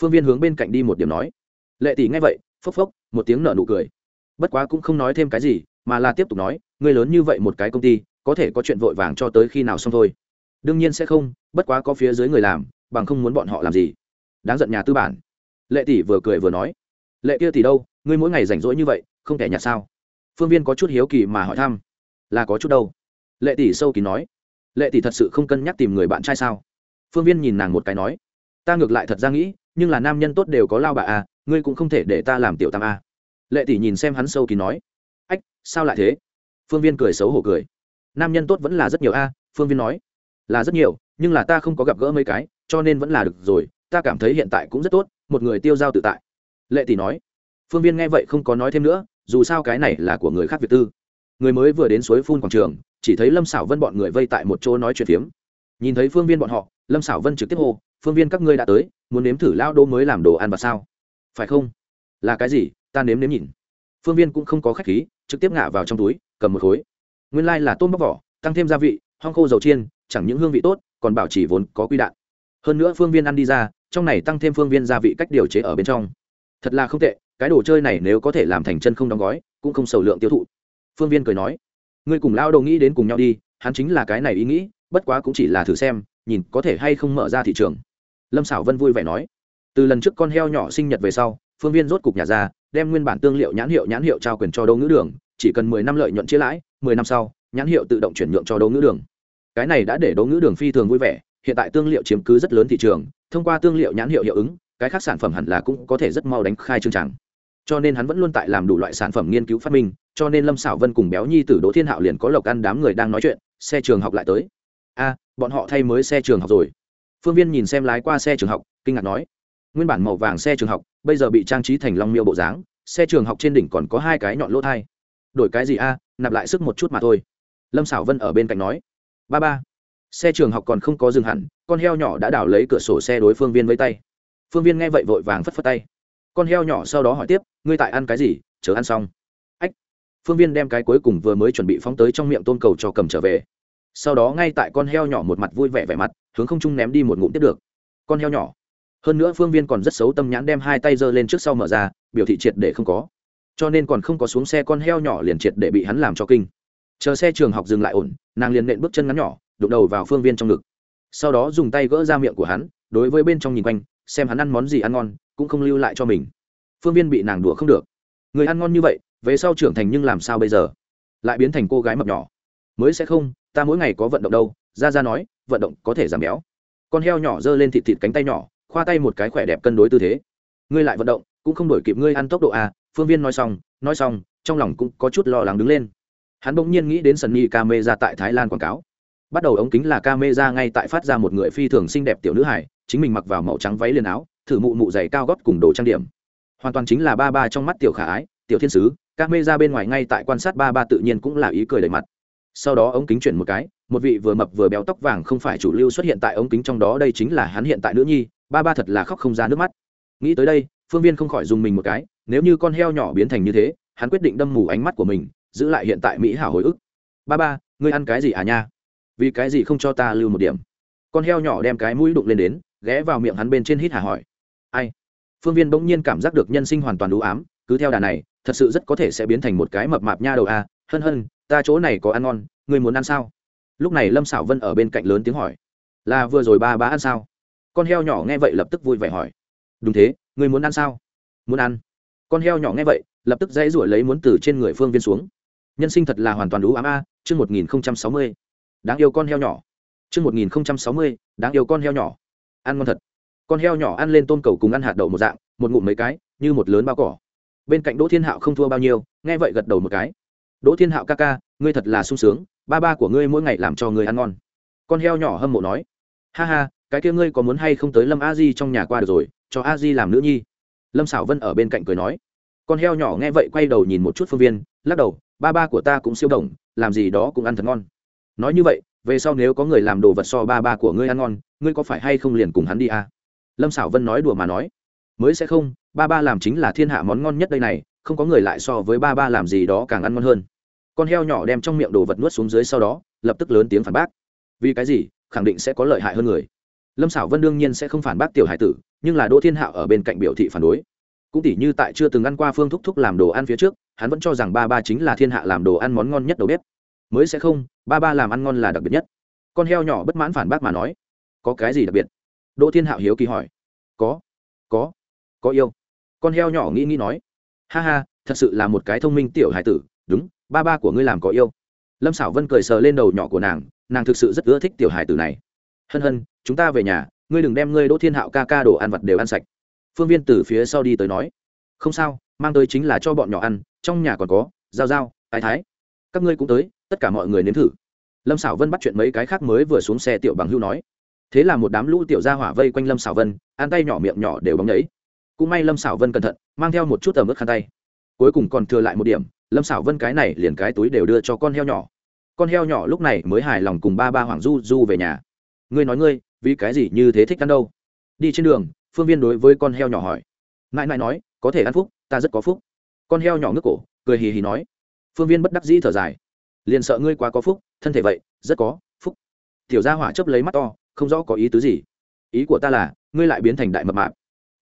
Phương viên hướng bên cạnh đi một điểm nói. Lệ tỷ nghe vậy phốc phốc, một tiếng nở nụ cười. Bất quá cũng không nói thêm cái gì, mà là tiếp tục nói người lớn như vậy một cái công ty, có thể có chuyện vội vàng cho tới khi nào xong thôi? Đương nhiên sẽ không, bất quá có phía dưới người làm, bằng không muốn bọn họ làm gì? Đáng giận nhà tư bản. Lệ tỷ vừa cười vừa nói, lệ kia thì đâu, ngươi mỗi ngày rảnh rỗi như vậy, không thể nhặt sao? Phương viên có chút hiếu kỳ mà hỏi thăm, là có chút đâu. Lệ tỷ sâu kỳ nói, lệ tỷ thật sự không cân nhắc tìm người bạn trai sao? Phương viên nhìn nàng một cái nói, ta ngược lại thật ra nghĩ, nhưng là nam nhân tốt đều có lao bà à ngươi cũng không thể để ta làm tiểu tam a. Lệ tỷ nhìn xem hắn sâu kỳ nói. Ách, sao lại thế? Phương viên cười xấu hổ cười. Nam nhân tốt vẫn là rất nhiều a, phương viên nói. Là rất nhiều, nhưng là ta không có gặp gỡ mấy cái, cho nên vẫn là được rồi, ta cảm thấy hiện tại cũng rất tốt, một người tiêu giao tự tại. Lệ tỷ nói. Phương viên nghe vậy không có nói thêm nữa, dù sao cái này là của người khác việt tư. Người mới vừa đến suối phun quảng trường, chỉ thấy lâm xảo vân bọn người vây tại một chỗ nói chuyện phiếm. Nhìn thấy phương viên bọn họ, lâm xảo vân trực tiếp hô, phương viên, các ngươi đã tới, muốn nếm thử lao đô mới làm đồ ăn và sao? Phải không? Là cái gì? Ta nếm nếm nhìn. Phương viên cũng không có khách khí, trực tiếp ngả vào trong túi, cầm một khối. Nguyên lai、like、là tôm bóc vỏ, tăng thêm gia vị, hong khô dầu chiên, chẳng những hương vị tốt, còn bảo trì vốn có quy đạn. Hơn nữa phương viên ăn đi ra, trong này tăng thêm phương viên gia vị cách điều chế ở bên trong. Thật là không tệ, cái đồ chơi này nếu có thể làm thành chân không đóng gói, cũng không sầu lượng tiêu thụ. Phương viên cười nói, ngươi cùng lao đầu nghĩ đến cùng nhau đi, hắn chính là cái này ý nghĩ, bất quá cũng chỉ là thử xem, nhìn có thể hay không mở ra thị trường. Lâm xảo vân vui vẻ nói từ lần trước con heo nhỏ sinh nhật về sau, phương viên rốt cục nhà ra, đem nguyên bản tương liệu nhãn hiệu nhãn hiệu trao quyền cho đấu ngữ đường, chỉ cần mười năm lợi nhuận chia lãi, mười năm sau, nhãn hiệu tự động chuyển nhượng cho đấu ngữ đường. Cái này đã để đấu ngữ đường phi thường vui vẻ, hiện tại tương liệu chiếm cứ rất lớn thị trường, thông qua tương liệu nhãn hiệu hiệu ứng, cái khác sản phẩm hẳn là cũng có thể rất mau đánh khai chương tràng cho nên hắn vẫn luôn tại làm đủ loại sản phẩm nghiên cứu phát minh, cho nên lâm xảo vân cùng béo nhi tử đỗ thiên hạo liền có lộc ăn đám người đang nói chuyện, xe trường học lại tới. A, bọn họ thay mới xe trường học rồi. Phương viên nhìn xem lái qua xe trường học, kinh ngạc nói nguyên bản màu vàng xe trường học, bây giờ bị trang trí thành long miêu bộ dáng, xe trường học trên đỉnh còn có hai cái nhọn lỗ thai. Đổi cái gì a, nạp lại sức một chút mà thôi. Lâm xảo vân ở bên cạnh nói. Ba ba, xe trường học còn không có dừng hẳn, con heo nhỏ đã đảo lấy cửa sổ xe đối phương viên với tay. Phương viên nghe vậy vội vàng phất phất tay. Con heo nhỏ sau đó hỏi tiếp, ngươi tại ăn cái gì? Chờ ăn xong. Ách, phương viên đem cái cuối cùng vừa mới chuẩn bị phóng tới trong miệng tôn cầu cho cầm trở về. Sau đó ngay tại con heo nhỏ một mặt vui vẻ vẻ mặt, hướng không trung ném đi một ngụm tiếp được. Con heo nhỏ hơn nữa phương viên còn rất xấu, tâm nhãn đem hai tay giơ lên trước sau mở ra, biểu thị triệt để không có. Cho nên còn không có xuống xe, con heo nhỏ liền triệt để bị hắn làm cho kinh. Chờ xe trường học dừng lại ổn, nàng liền nện bước chân ngắn nhỏ, đụng đầu vào phương viên trong ngực. Sau đó dùng tay gỡ ra miệng của hắn, đối với bên trong nhìn quanh, xem hắn ăn món gì ăn ngon, cũng không lưu lại cho mình. Phương viên bị nàng đùa không được. Người ăn ngon như vậy, về sau trưởng thành nhưng làm sao bây giờ? Lại biến thành cô gái mập nhỏ. Mới sẽ không, ta mỗi ngày có vận động đâu ra ra nói, vận động có thể giảm béo. Con heo nhỏ giơ lên thịt thịt cánh tay nhỏ khoa tay một cái khỏe đẹp cân đối tư thế. Ngươi lại vận động, cũng không đổi kịp ngươi ăn tốc độ a phương viên nói xong nói xong, trong lòng cũng có chút lo lắng đứng lên. Hắn bỗng nhiên nghĩ đến sân ni ca mê ra tại thái lan quảng cáo. Bắt đầu ống kính là ca mê ra ngay tại phát ra một người phi thường xinh đẹp tiểu nữ hải chính mình mặc vào màu trắng váy liền áo, thử mụ mụ giày cao gót cùng đồ trang điểm. Hoàn toàn chính là ba ba trong mắt tiểu khả ái, tiểu thiên sứ ca mê ra bên ngoài ngay tại quan sát ba ba tự nhiên cũng là ý cười đầy mặt. Sau đó ống kính chuyển một cái, một vị vừa mập vừa béo tóc vàng không phải chủ lưu xuất hiện tại ống kính trong đó, đây chính là hắn hiện tại nữ nhi ba ba thật là khóc không ra nước mắt. Nghĩ tới đây, phương viên không khỏi dùng mình một cái, nếu như con heo nhỏ biến thành như thế, hắn quyết định đâm mù ánh mắt của mình, giữ lại hiện tại mỹ hảo hồi ức. Ba ba, ngươi ăn cái gì à nha? Vì cái gì không cho ta lưu một điểm? Con heo nhỏ đem cái mũi đụng lên đến, ghé vào miệng hắn bên trên hít hà hỏi. Ai? Phương viên bỗng nhiên cảm giác được nhân sinh hoàn toàn đủ ám, cứ theo đà này, thật sự rất có thể sẽ biến thành một cái mập mạp nha đầu a. À. hân hân, ta chỗ này có ăn ngon, ngươi muốn ăn sao? Lúc này lâm xảo vân ở bên cạnh lớn tiếng hỏi. Là vừa rồi ba bá ăn sao? Con heo nhỏ nghe vậy lập tức vui vẻ hỏi đúng thế người muốn ăn sao muốn ăn con heo nhỏ nghe vậy lập tức dãy ruổi lấy muốn từ trên người phương viên xuống nhân sinh thật là hoàn toàn đủ ám a chương một nghìn sáu mươi đáng yêu con heo nhỏ chương một nghìn sáu mươi đáng yêu con heo nhỏ. Ăn ngon thật. Con heo nhỏ ăn lên tôm cầu cùng ăn hạt đậu một dạng, một ngụm mấy cái, như một lớn bao cỏ. Bên cạnh Đỗ Thiên Hạo không thua bao nhiêu, nghe vậy gật đầu một cái. Đỗ Thiên Hạo ca ca, ngươi thật là sung sướng, ba ba của ngươi mỗi ngày làm cho ngươi ăn ngon. Con heo nhỏ hâm mộ nói. Ha ha, cái kia ngươi có muốn hay không tới Lâm A Di trong nhà qua được rồi, cho A Di làm nữ nhi. Lâm Sảo Vân ở bên cạnh cười nói. Con heo nhỏ nghe vậy quay đầu nhìn một chút Phương Viên, lắc đầu, ba ba của ta cũng siêu đồng, làm gì đó cũng ăn thật ngon. Nói như vậy, về sau nếu có người làm đồ vật so ba ba của ngươi ăn ngon ngươi có phải hay không liền cùng hắn đi à? lâm xảo vân nói đùa mà nói mới sẽ không ba ba làm chính là thiên hạ món ngon nhất đây này không có người lại so với ba ba làm gì đó càng ăn ngon hơn con heo nhỏ đem trong miệng đồ vật nuốt xuống dưới sau đó lập tức lớn tiếng phản bác vì cái gì khẳng định sẽ có lợi hại hơn người lâm xảo vân đương nhiên sẽ không phản bác tiểu hải tử, nhưng là đỗ thiên hạo ở bên cạnh biểu thị phản đối. Cũng tỉ như tại chưa từng ăn qua phương thúc thúc làm đồ ăn phía trước, hắn vẫn cho rằng ba ba chính là thiên hạ làm đồ ăn món ngon nhất đầu bếp. Mới sẽ không, ba ba làm ăn ngon là đặc biệt nhất. Con heo nhỏ bất mãn phản bác mà nói, có cái gì đặc biệt? Đỗ thiên hạo hiếu kỳ hỏi, có có có yêu. Con heo nhỏ nghĩ nghĩ nói, ha ha, thật sự là một cái thông minh tiểu hải tử, đúng, ba ba của ngươi làm có yêu. Lâm xảo vân cười sờ lên đầu nhỏ của nàng nàng thực sự rất ưa thích tiểu hải tử này hân hân, chúng ta về nhà, ngươi đừng đem ngươi đỗ thiên hạo ca ca đồ ăn vặt đều ăn sạch. Phương viên từ phía sau đi tới nói, không sao, mang tới chính là cho bọn nhỏ ăn, trong nhà còn có dao dao ai thái. Các ngươi cũng tới, tất cả mọi người nếm thử. Lâm xảo vân bắt chuyện mấy cái khác mới vừa xuống xe tiểu bằng hưu nói, thế là một đám lũ tiểu ra hỏa vây quanh lâm xảo vân, ăn tay nhỏ miệng nhỏ đều bóng nhấy cũng may lâm xảo vân cẩn thận, mang theo một chút tầm ướt khăn tay. Cuối cùng còn thừa lại một điểm, lâm xảo vân cái này liền cái túi đều đưa cho con heo nhỏ. Con heo nhỏ lúc này mới hài lòng cùng ba ba hoàng du du về nhà ngươi nói ngươi, vì cái gì như thế thích ăn đâu? Đi trên đường, phương viên đối với con heo nhỏ hỏi. Mãi mãi nói, có thể ăn phúc, ta rất có phúc. Con heo nhỏ ngước cổ, cười hì hì nói. Phương viên bất đắc dĩ thở dài. Liền sợ ngươi quá có phúc, thân thể vậy, rất có phúc. Tiểu gia hỏa chấp lấy mắt to, không rõ có ý tứ gì. Ý của ta là, ngươi lại biến thành đại mập mạp.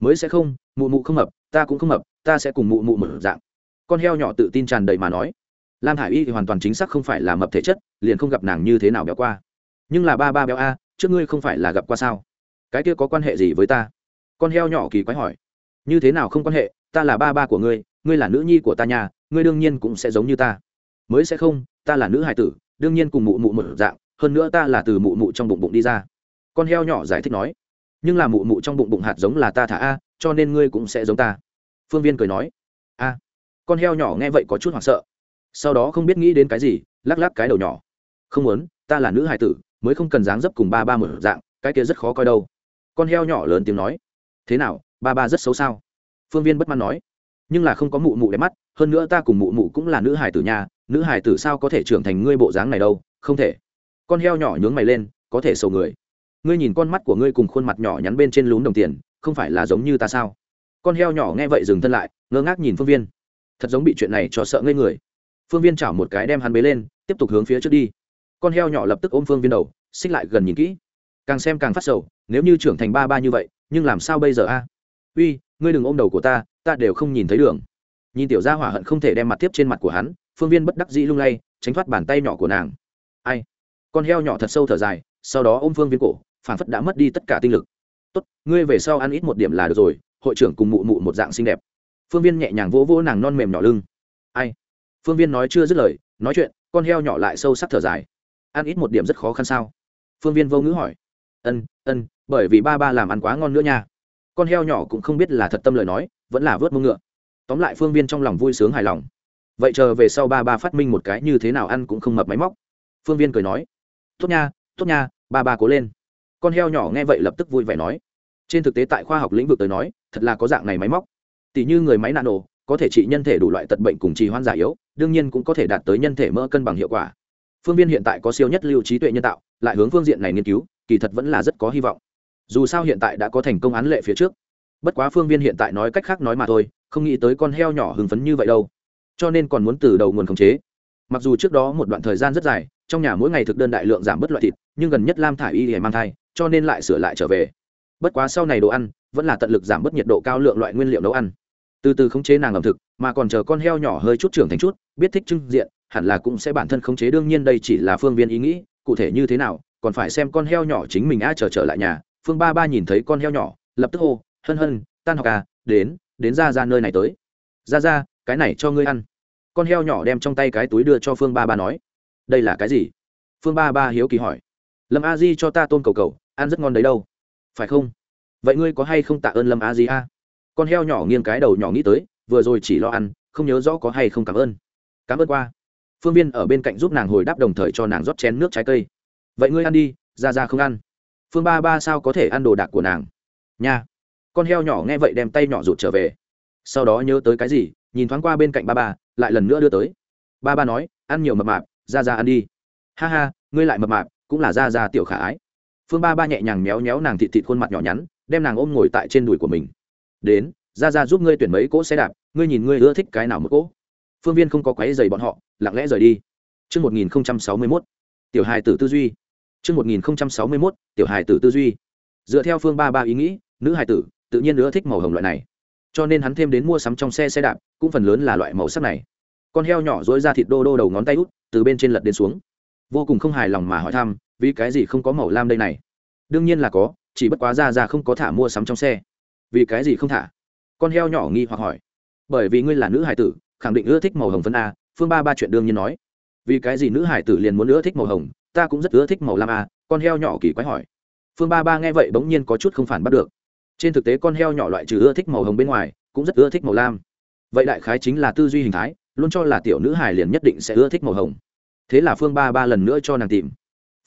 Mới sẽ không, mụ mụ không mập, ta cũng không mập, ta sẽ cùng mụ mụ một dạng. Con heo nhỏ tự tin tràn đầy mà nói. Lam hải y thì hoàn toàn chính xác không phải là mập thể chất, liền không gặp nàng như thế nào béo qua. Nhưng là ba ba béo a trước ngươi không phải là gặp qua sao? Cái kia có quan hệ gì với ta? Con heo nhỏ kỳ quái hỏi. Như thế nào không quan hệ? Ta là ba ba của ngươi ngươi là nữ nhi của ta nhà, ngươi đương nhiên cũng sẽ giống như ta. Mới sẽ không, ta là nữ hài tử, đương nhiên cùng mụ mụ một dạng, hơn nữa ta là từ mụ mụ trong bụng bụng đi ra. Con heo nhỏ giải thích nói. Nhưng là mụ mụ trong bụng bụng hạt giống là ta thả a, cho nên ngươi cũng sẽ giống ta. Phương viên cười nói. A. Con heo nhỏ nghe vậy có chút hoảng sợ. Sau đó không biết nghĩ đến cái gì, lắc lắc cái đầu nhỏ. Không muốn, ta là nữ hài tử mới không cần dáng dấp cùng ba ba một dạng, cái kia rất khó coi đâu. Con heo nhỏ lớn tiếng nói, thế nào, ba ba rất xấu sao? Phương viên bất mãn nói, nhưng là không có mụ mụ đẹp mắt, hơn nữa ta cùng mụ mụ cũng là nữ hài tử nhà, nữ hài tử sao có thể trưởng thành ngươi bộ dáng này đâu, không thể. Con heo nhỏ nhướng mày lên, có thể sầu người. Ngươi nhìn con mắt của ngươi cùng khuôn mặt nhỏ nhắn bên trên lún đồng tiền, không phải là giống như ta sao? Con heo nhỏ nghe vậy dừng thân lại, ngơ ngác nhìn phương viên. Thật giống bị chuyện này cho sợ ngây người. Phương viên chảo một cái đem hắn bế lên, tiếp tục hướng phía trước đi con heo nhỏ lập tức ôm phương viên đầu, xích lại gần nhìn kỹ. Càng xem càng phát sầu, nếu như trưởng thành ba ba như vậy, nhưng làm sao bây giờ a? Uy, ngươi đừng ôm đầu của ta ta đều không nhìn thấy đường. Nhìn tiểu gia hỏa hận không thể đem mặt tiếp trên mặt của hắn, phương viên bất đắc dĩ lung lay, tránh thoát bàn tay nhỏ của nàng. Ai? Con heo nhỏ thật sâu thở dài, sau đó ôm phương viên cổ phản phất đã mất đi tất cả tinh lực. Tốt, ngươi về sau ăn ít một điểm là được rồi, hội trưởng cùng mụ mụ một dạng xinh đẹp. Phương viên nhẹ nhàng vỗ vỗ nàng non mềm nhỏ lưng. Ai? Phương viên nói chưa dứt lời, nói chuyện, con heo nhỏ lại sâu sắc thở dài ăn ít một điểm rất khó khăn sao? Phương viên vô ngữ hỏi. Ân ân, bởi vì ba ba làm ăn quá ngon nữa nha. Con heo nhỏ cũng không biết là thật tâm lời nói, vẫn là vớt mông ngựa. Tóm lại phương viên trong lòng vui sướng hài lòng. Vậy chờ về sau ba ba phát minh một cái như thế nào ăn cũng không mập máy móc. Phương viên cười nói. Tốt nha tốt nha, ba ba cố lên. Con heo nhỏ nghe vậy lập tức vui vẻ nói. Trên thực tế tại khoa học lĩnh vực tới nói, thật là có dạng này máy móc. Tỷ như người máy nano, có thể trị nhân thể đủ loại tật bệnh cùng trì hoãn giả yếu, đương nhiên cũng có thể đạt tới nhân thể mỡ cân bằng hiệu quả phương viên hiện tại có siêu nhất lưu trí tuệ nhân tạo, lại hướng phương diện này nghiên cứu, kỳ thật vẫn là rất có hy vọng. Dù sao hiện tại đã có thành công án lệ phía trước. Bất quá phương viên hiện tại nói cách khác nói mà thôi, không nghĩ tới con heo nhỏ hưng phấn như vậy đâu. Cho nên còn muốn từ đầu nguồn khống chế. Mặc dù trước đó một đoạn thời gian rất dài, trong nhà mỗi ngày thực đơn đại lượng giảm bớt loại thịt, nhưng gần nhất lam thả y để mang thai, cho nên lại sửa lại trở về. Bất quá sau này đồ ăn, vẫn là tận lực giảm bớt nhiệt độ cao lượng loại nguyên liệu nấu ăn. Từ từ khống chế nàng ẩm thực, mà còn chờ con heo nhỏ hơi chút trưởng thành chút, biết thích trưng diện hẳn là cũng sẽ bản thân khống chế, đương nhiên đây chỉ là phương viên ý nghĩ, cụ thể như thế nào, còn phải xem con heo nhỏ chính mình a, chờ trở lại nhà. Phương ba ba nhìn thấy con heo nhỏ, lập tức hô, hân hân, tan học à đến đến ra ra nơi này tới. Ra ra, cái này cho ngươi ăn. Con heo nhỏ đem trong tay cái túi đưa cho phương ba ba nói, đây là cái gì? Phương ba ba hiếu kỳ hỏi, lâm a di cho ta tôm cầu cầu, ăn rất ngon đấy đâu. Phải không? Vậy ngươi có hay không tạ ơn lâm a di a? Con heo nhỏ nghiêng cái đầu nhỏ nghĩ tới, vừa rồi chỉ lo ăn, không nhớ rõ có hay không cảm ơn. Cảm ơn qua phương viên ở bên cạnh giúp nàng hồi đáp đồng thời cho nàng rót chén nước trái cây. Vậy ngươi ăn đi, ra ra không ăn. Phương ba ba sao có thể ăn đồ đạc của nàng? Nha. Con heo nhỏ nghe vậy đem tay nhỏ rụt trở về. Sau đó nhớ tới cái gì, nhìn thoáng qua bên cạnh ba ba, lại lần nữa đưa tới. Ba ba nói, ăn nhiều mập mạp, ra ra ăn đi. Ha ha, ngươi lại mập mạp, cũng là ra ra tiểu khả ái. Phương ba ba nhẹ nhàng méo méo nàng thịt thịt khuôn mặt nhỏ nhắn, đem nàng ôm ngồi tại trên đùi của mình. Đến, ra ra giúp ngươi tuyển mấy cỗ xe đạp, ngươi nhìn ngươi ưa thích cái nào một cỗ phương viên không có quáy dày bọn họ lặng lẽ rời đi Trước 1061, tiểu hài tử tư duy. Trước 1061, tiểu hài tử tư duy. Dựa theo phương ba ba ý nghĩ, nữ hài tử tự nhiên ưa thích màu hồng loại này. Cho nên hắn thêm đến mua sắm trong xe xe đạp, cũng phần lớn là loại màu sắc này. Con heo nhỏ rỗi ra thịt đô đô đầu ngón tay út, từ bên trên lật đến xuống. Vô cùng không hài lòng mà hỏi thăm, vì cái gì không có màu lam đây này? Đương nhiên là có, chỉ bất quá ra ra không có thả mua sắm trong xe. Vì cái gì không thả? Con heo nhỏ nghi hoặc hỏi. Bởi vì ngươi là nữ hài tử, khẳng định ưa thích màu hồng phân a, phương ba ba chuyện đương nhiên nói. Vì cái gì nữ hải tử liền muốn ưa thích màu hồng ta cũng rất ưa thích màu lam à con heo nhỏ kỳ quái hỏi. Phương ba ba nghe vậy bỗng nhiên có chút không phản bắt được. Trên thực tế con heo nhỏ loại trừ ưa thích màu hồng bên ngoài cũng rất ưa thích màu lam. Vậy đại khái chính là tư duy hình thái luôn cho là tiểu nữ hải liền nhất định sẽ ưa thích màu hồng. Thế là phương ba ba lần nữa cho nàng tìm.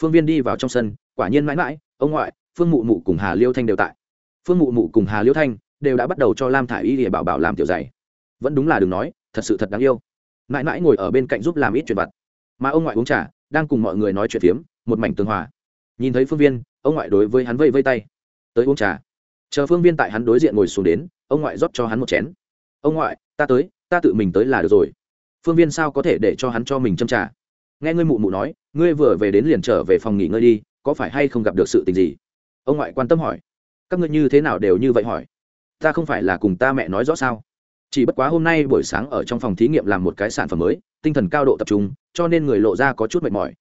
Phương viên đi vào trong sân quả nhiên mãi mãi ông ngoại phương mụ mụ cùng hà liêu thanh đều tại. Phương mụ mụ cùng hà liêu thanh đều đã bắt đầu cho lam thả i y để bảo bảo làm tiểu dày vẫn đúng là đừng nói thật sự thật đáng yêu. Mãi mãi ngồi ở bên cạnh giúp làm ít chuyện vặt. Mà ông ngoại uống trà, đang cùng mọi người nói chuyện phiếm, một mảnh tương hòa. Nhìn thấy phương viên, ông ngoại đối với hắn vây vây tay. Tới uống trà. Chờ phương viên tại hắn đối diện ngồi xuống đến, ông ngoại rót cho hắn một chén. Ông ngoại, ta tới, ta tự mình tới là được rồi. Phương viên sao có thể để cho hắn cho mình châm trà? Nghe ngươi mụ mụ nói, ngươi vừa về đến liền trở về phòng nghỉ ngơi đi, có phải hay không gặp được sự tình gì? Ông ngoại quan tâm hỏi. Các ngươi như thế nào đều như vậy hỏi. Ta không phải là cùng ta mẹ nói rõ sao? Chỉ bất quá hôm nay buổi sáng ở trong phòng thí nghiệm làm một cái sản phẩm mới, tinh thần cao độ tập trung, cho nên người lộ ra có chút mệt mỏi.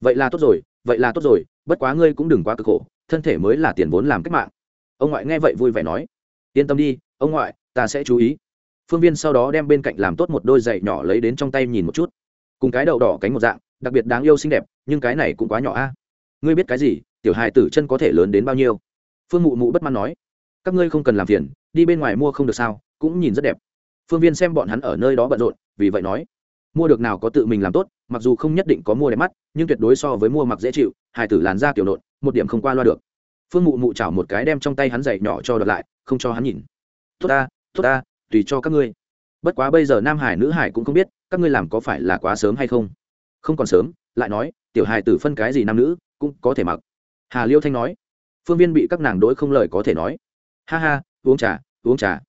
Vậy là tốt rồi, vậy là tốt rồi, bất quá ngươi cũng đừng quá cực khổ, thân thể mới là tiền vốn làm cách mạng. Ông ngoại nghe vậy vui vẻ nói, yên tâm đi, ông ngoại, ta sẽ chú ý. Phương viên sau đó đem bên cạnh làm tốt một đôi giày nhỏ lấy đến trong tay nhìn một chút. Cùng cái đậu đỏ cánh một dạng, đặc biệt đáng yêu xinh đẹp, nhưng cái này cũng quá nhỏ a. Ngươi biết cái gì, tiểu hài tử chân có thể lớn đến bao nhiêu? Phương mụ mụ bất mãn nói, các ngươi không cần làm phiền, đi bên ngoài mua không được sao, cũng nhìn rất đẹp phương viên xem bọn hắn ở nơi đó bận rộn, vì vậy nói, mua được nào có tự mình làm tốt, mặc dù không nhất định có mua đẹp mắt, nhưng tuyệt đối so với mua mặc dễ chịu hài tử làn da kiểu nộn, một điểm không qua loa được. Phương mụ mụ chảo một cái đem trong tay hắn giày nhỏ cho đợt lại, không cho hắn nhìn. Tốt ta tốt ta, tùy cho các ngươi. Bất quá bây giờ nam hải nữ hải cũng không biết, các ngươi làm có phải là quá sớm hay không? Không còn sớm, lại nói, tiểu hài tử phân cái gì nam nữ, cũng có thể mặc. Hà liêu thanh nói. Phương viên bị các nàng đối không lời có thể nói. Ha ha, uống trà uống trà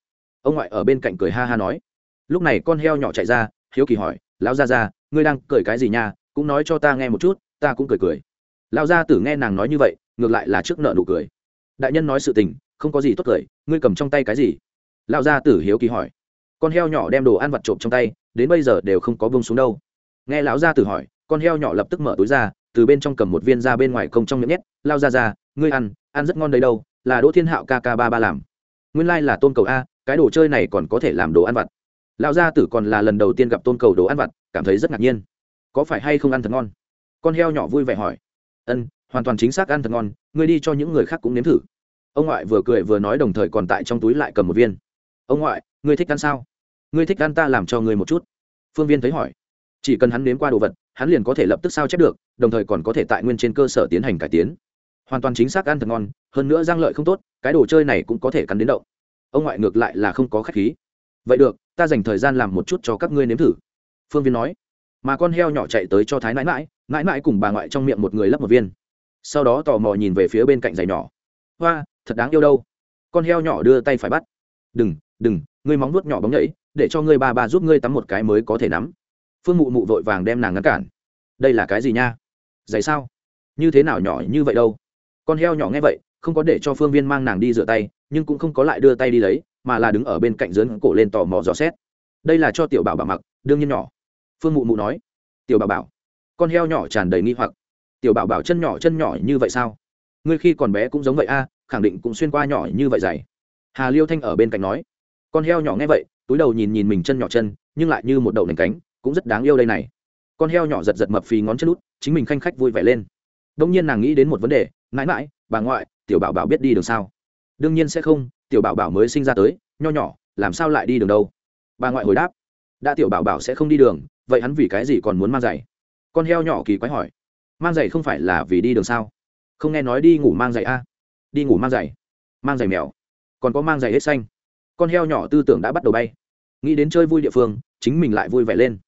ông ngoại ở bên cạnh cười ha ha nói. Lúc này con heo nhỏ chạy ra, hiếu kỳ hỏi, lão gia gia, ngươi đang cười cái gì nha? Cũng nói cho ta nghe một chút. Ta cũng cười cười. Lão gia tử nghe nàng nói như vậy, ngược lại là trước nợ nụ cười. Đại nhân nói sự tình, không có gì tốt cười, ngươi cầm trong tay cái gì? Lão gia tử hiếu kỳ hỏi. Con heo nhỏ đem đồ ăn vặt trộm trong tay, đến bây giờ đều không có bông xuống đâu. Nghe lão gia tử hỏi, con heo nhỏ lập tức mở túi ra, từ bên trong cầm một viên ra bên ngoài công trong miệng nhét lao ra ra ngươi ăn ăn rất ngon đấy đâu, là đỗ thiên hạo kk ba ba làm. Nguyên lai là tôn cầu a cái đồ chơi này còn có thể làm đồ ăn vặt. Lão gia tử còn là lần đầu tiên gặp tôn cầu đồ ăn vặt, cảm thấy rất ngạc nhiên. Có phải hay không ăn thật ngon? Con heo nhỏ vui vẻ hỏi. Ân, hoàn toàn chính xác ăn thật ngon, ngươi đi cho những người khác cũng nếm thử. Ông ngoại vừa cười vừa nói đồng thời còn tại trong túi lại cầm một viên. Ông ngoại, ngươi thích ăn sao? Ngươi thích ăn ta làm cho ngươi một chút. Phương viên thấy hỏi. Chỉ cần hắn nếm qua đồ vật, hắn liền có thể lập tức sao chép được, đồng thời còn có thể tại nguyên trên cơ sở tiến hành cải tiến. Hoàn toàn chính xác ăn thật ngon, hơn nữa giang lợi không tốt, cái đồ chơi này cũng có thể cắn đến đậu ông ngoại ngược lại là không có khách khí. Vậy được, ta dành thời gian làm một chút cho các ngươi nếm thử. Phương viên nói. Mà con heo nhỏ chạy tới cho thái nãi mãi nãi mãi cùng bà ngoại trong miệng một người lấp một viên. Sau đó tò mò nhìn về phía bên cạnh giày nhỏ. Hoa, thật đáng yêu đâu. Con heo nhỏ đưa tay phải bắt. Đừng đừng, ngươi móng nuốt nhỏ bóng nhảy, để cho ngươi ba ba giúp ngươi tắm một cái mới có thể nắm. Phương mụ mụ vội vàng đem nàng ngăn cản. Đây là cái gì nha? Giày sao? Như thế nào nhỏ như vậy đâu? Con heo nhỏ nghe vậy, không có để cho phương viên mang nàng đi rửa tay nhưng cũng không có lại đưa tay đi lấy, mà là đứng ở bên cạnh dớn cổ lên tò mò dò xét. Đây là cho tiểu bảo bảo mặc, đương nhiên nhỏ. Phương mụ mụ nói. Tiểu bảo bảo. Con heo nhỏ tràn đầy nghi hoặc. Tiểu bảo bảo chân nhỏ chân nhỏ như vậy sao? Ngươi khi còn bé cũng giống vậy a, khẳng định cũng xuyên qua nhỏ như vậy dày. Hà liêu thanh ở bên cạnh nói. Con heo nhỏ nghe vậy, túi đầu nhìn nhìn mình chân nhỏ chân, nhưng lại như một đầu nành cánh, cũng rất đáng yêu đây này. Con heo nhỏ giật giật mập phì ngón chân út, chính mình khanh khách vui vẻ lên. Đông nhiên nàng nghĩ đến một vấn đề, mãi mãi, bà ngoại, tiểu bảo bảo biết đi đường sao? Đương nhiên sẽ không, tiểu bảo bảo mới sinh ra tới, nho nhỏ, làm sao lại đi đường đâu? Bà ngoại hồi đáp, đã tiểu bảo bảo sẽ không đi đường, vậy hắn vì cái gì còn muốn mang giày? Con heo nhỏ kỳ quái hỏi, mang giày không phải là vì đi đường sao? Không nghe nói đi ngủ mang giày a? À? đi ngủ mang giày mang giày mèo, còn có mang giày hết xanh. Con heo nhỏ tư tưởng đã bắt đầu bay, nghĩ đến chơi vui địa phương, chính mình lại vui vẻ lên.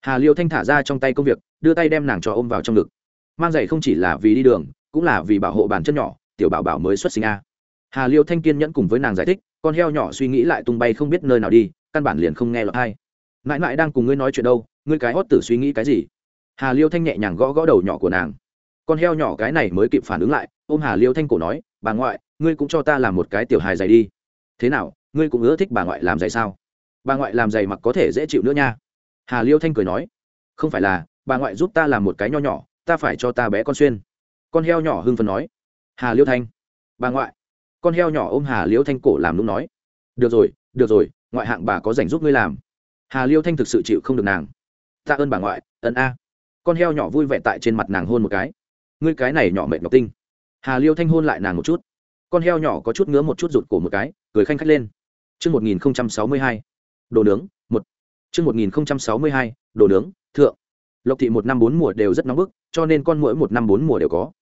Hà liêu thanh thả ra trong tay công việc, đưa tay đem nàng cho ôm vào trong ngực. Mang giày không chỉ là vì đi đường, cũng là vì bảo hộ bàn chân nhỏ, tiểu bảo bảo mới xuất sinh a hà liêu thanh kiên nhẫn cùng với nàng giải thích, con heo nhỏ suy nghĩ lại tung bay không biết nơi nào đi, căn bản liền không nghe lọt hay mãi mãi đang cùng ngươi nói chuyện đâu, ngươi cái hót tử suy nghĩ cái gì? Hà liêu thanh nhẹ nhàng gõ gõ đầu nhỏ của nàng. Con heo nhỏ cái này mới kịp phản ứng lại, ôm hà liêu thanh cổ nói, bà ngoại, ngươi cũng cho ta làm một cái tiểu hài giày đi. Thế nào, ngươi cũng ưa thích bà ngoại làm giày sao? Bà ngoại làm giày mặc có thể dễ chịu nữa nha. Hà liêu thanh cười nói, không phải là, bà ngoại giúp ta làm một cái nho nhỏ, ta phải cho ta bé con xuyên. Con heo nhỏ hưng phấn nói, hà liêu thanh, bà ngoại con heo nhỏ ôm hà liêu thanh cổ làm lúc nói được rồi được rồi ngoại hạng bà có dành giúp ngươi làm hà liêu thanh thực sự chịu không được nàng ta ơn bà ngoại ân a con heo nhỏ vui vẻ tại trên mặt nàng hôn một cái ngươi cái này nhỏ mệt ngọc tinh hà liêu thanh hôn lại nàng một chút con heo nhỏ có chút ngứa một chút rụt cổ một cái cười khanh khách lên Trước 1062, đồ nướng, một. Trước 1062, đồ nướng, thượng. Lộc thị một năm bốn mùa đều rất nóng bức, cho nên con muỗi một năm bốn mùa đều có.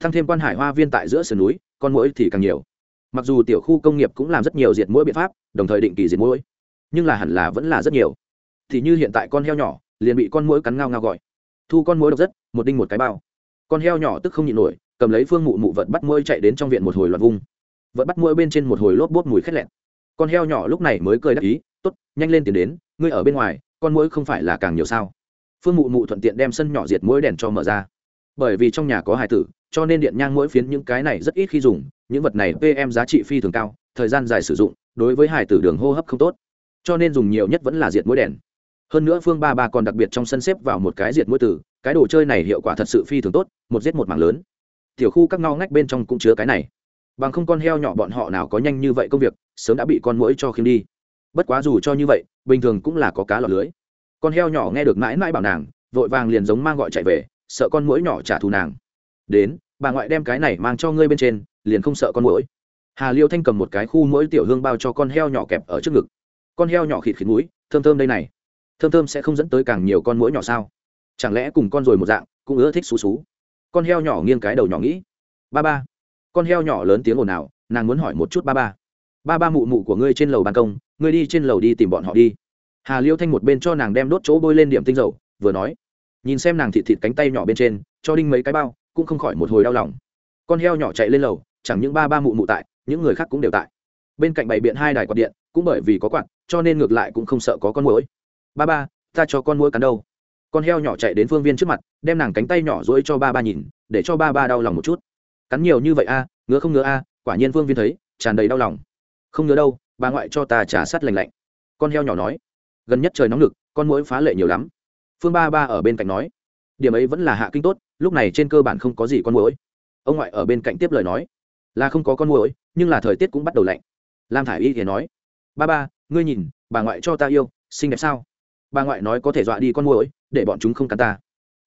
Thăng thêm quan hải hoa viên tại giữa sườn núi, con muỗi thì càng nhiều. Mặc dù tiểu khu công nghiệp cũng làm rất nhiều diệt mũi biện pháp, đồng thời định kỳ diệt mũi, nhưng là hẳn là vẫn là rất nhiều. Thì như hiện tại con heo nhỏ, liền bị con mũi cắn ngao ngao gọi. Thu con mũi độc rất, một đinh một cái bao. Con heo nhỏ tức không nhịn nổi, cầm lấy phương mụ mụ vật bắt mũi chạy đến trong viện một hồi loạn vung. Vật bắt mũi bên trên một hồi lốp bốt mùi khét lẹt. Con heo nhỏ lúc này mới cười đắc ý, "Tốt, nhanh lên tìm đến, ngươi ở bên ngoài, con mũi không phải là càng nhiều sao?" phương mụ mụ thuận tiện đem sân nhỏ diệt mũi đèn cho mở ra bởi vì trong nhà có hải tử cho nên điện nhang mũi phiến những cái này rất ít khi dùng những vật này pm giá trị phi thường cao, thời gian dài sử dụng, đối với hải tử đường hô hấp không tốt, cho nên dùng nhiều nhất vẫn là diệt mũi đèn. Hơn nữa phương ba ba còn đặc biệt trong sân xếp vào một cái diệt mũi tử, cái đồ chơi này hiệu quả thật sự phi thường tốt, một giết một mảng lớn. Tiểu khu các ngao ngách bên trong cũng chứa cái này. Bằng không con heo nhỏ bọn họ nào có nhanh như vậy công việc, sớm đã bị con mũi cho khiêm đi. Bất quá dù cho như vậy, bình thường cũng là có cá lọt lưới. Con heo nhỏ nghe được mãi mãi bảo nàng, vội vàng liền giống mang gọi chạy về, sợ con mũi nhỏ trả thù nàng. Đến bà ngoại đem cái này mang cho ngươi bên trên, liền không sợ con mũi hà liêu thanh cầm một cái khu mũi tiểu hương bao cho con heo nhỏ kẹp ở trước ngực. Con heo nhỏ khịt khịt mũi, thơm thơm đây này. Thơm thơm sẽ không dẫn tới càng nhiều con mũi nhỏ sao? Chẳng lẽ cùng con rồi một dạng, cũng ưa thích xú xú? Con heo nhỏ nghiêng cái đầu nhỏ nghĩ. Ba ba. Con heo nhỏ lớn tiếng ồn ào, nàng muốn hỏi một chút ba ba. Ba ba mụ mụ của ngươi trên lầu ban công, ngươi đi trên lầu đi tìm bọn họ đi. Hà liêu thanh một bên cho nàng đem đốt chỗ bôi lên điểm tinh dầu, vừa nói. Nhìn xem nàng thịt thịt cánh tay nhỏ bên trên, cho đinh mấy cái bao cũng không khỏi một hồi đau lòng. Con heo nhỏ chạy lên lầu, chẳng những ba ba mụ mụ tại, những người khác cũng đều tại. Bên cạnh bày biện hai đài quạt điện, cũng bởi vì có quạt, cho nên ngược lại cũng không sợ có con mũi ba ba, ta cho con mũi cắn đâu? Con heo nhỏ chạy đến phương viên trước mặt, đem nàng cánh tay nhỏ dỗi cho ba ba nhìn, để cho ba ba đau lòng một chút. Cắn nhiều như vậy a, ngứa không ngứa a? Quả nhiên phương viên thấy, tràn đầy đau lòng. Không ngứa đâu, bà ngoại cho ta trả sắt lành lạnh. Con heo nhỏ nói. Gần nhất trời nóng lực con mũi phá lệ nhiều lắm. Phương ba ba ở bên cạnh nói điểm ấy vẫn là hạ kinh tốt, lúc này trên cơ bản không có gì con mũi ông ngoại ở bên cạnh tiếp lời nói, là không có con mũi nhưng là thời tiết cũng bắt đầu lạnh. Lam thả i y thì nói, ba ba, ngươi nhìn, bà ngoại cho ta yêu, xinh đẹp sao? Bà ngoại nói, có thể dọa đi con mũi để bọn chúng không cắn ta.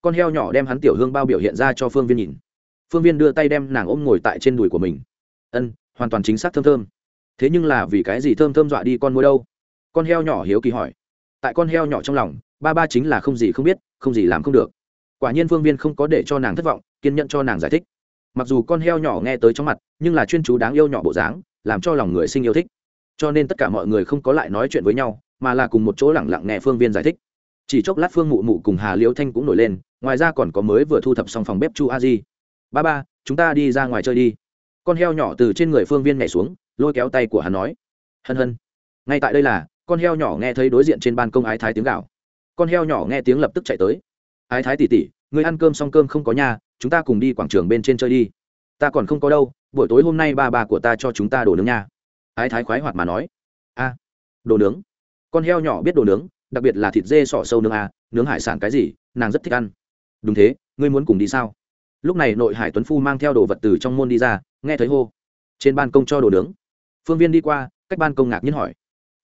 Con heo nhỏ đem hắn tiểu hương bao biểu hiện ra cho phương viên nhìn. Phương viên đưa tay đem nàng ôm ngồi tại trên đùi của mình. Ân, hoàn toàn chính xác thơm thơm. Thế nhưng là vì cái gì thơm thơm dọa đi con mũi đâu? Con heo nhỏ hiếu kỳ hỏi. Tại con heo nhỏ trong lòng, ba ba chính là không gì không biết, không gì làm không được quả nhiên phương viên không có để cho nàng thất vọng, kiên nhẫn cho nàng giải thích. Mặc dù con heo nhỏ nghe tới trong mặt, nhưng là chuyên chú đáng yêu nhỏ bộ dáng, làm cho lòng người sinh yêu thích. Cho nên tất cả mọi người không có lại nói chuyện với nhau, mà là cùng một chỗ lẳng lặng nghe phương viên giải thích. Chỉ chốc lát phương mụ mụ cùng hà liễu thanh cũng nổi lên, ngoài ra còn có mới vừa thu thập xong phòng bếp chu a di. Ba ba, chúng ta đi ra ngoài chơi đi. Con heo nhỏ từ trên người phương viên nhảy xuống, lôi kéo tay của hắn nói. Hân hân. Ngay tại đây là, con heo nhỏ nghe thấy đối diện trên ban công ái thái tiếng gạo con heo nhỏ nghe tiếng lập tức chạy tới ái thái tỷ tỷ, người ăn cơm xong cơm không có nhà chúng ta cùng đi quảng trường bên trên chơi đi. Ta còn không có đâu buổi tối hôm nay ba bà của ta cho chúng ta đồ nướng nha. Ái thái khoái hoạt mà nói. A đồ nướng? Con heo nhỏ biết đồ nướng đặc biệt là thịt dê sỏ sâu nướng a nướng hải sản cái gì nàng rất thích ăn. Đúng thế ngươi muốn cùng đi sao? Lúc này nội hải tuấn phu mang theo đồ vật từ trong môn đi ra nghe thấy hô. Trên ban công cho đồ nướng. Phương viên đi qua cách ban công ngạc nhiên hỏi.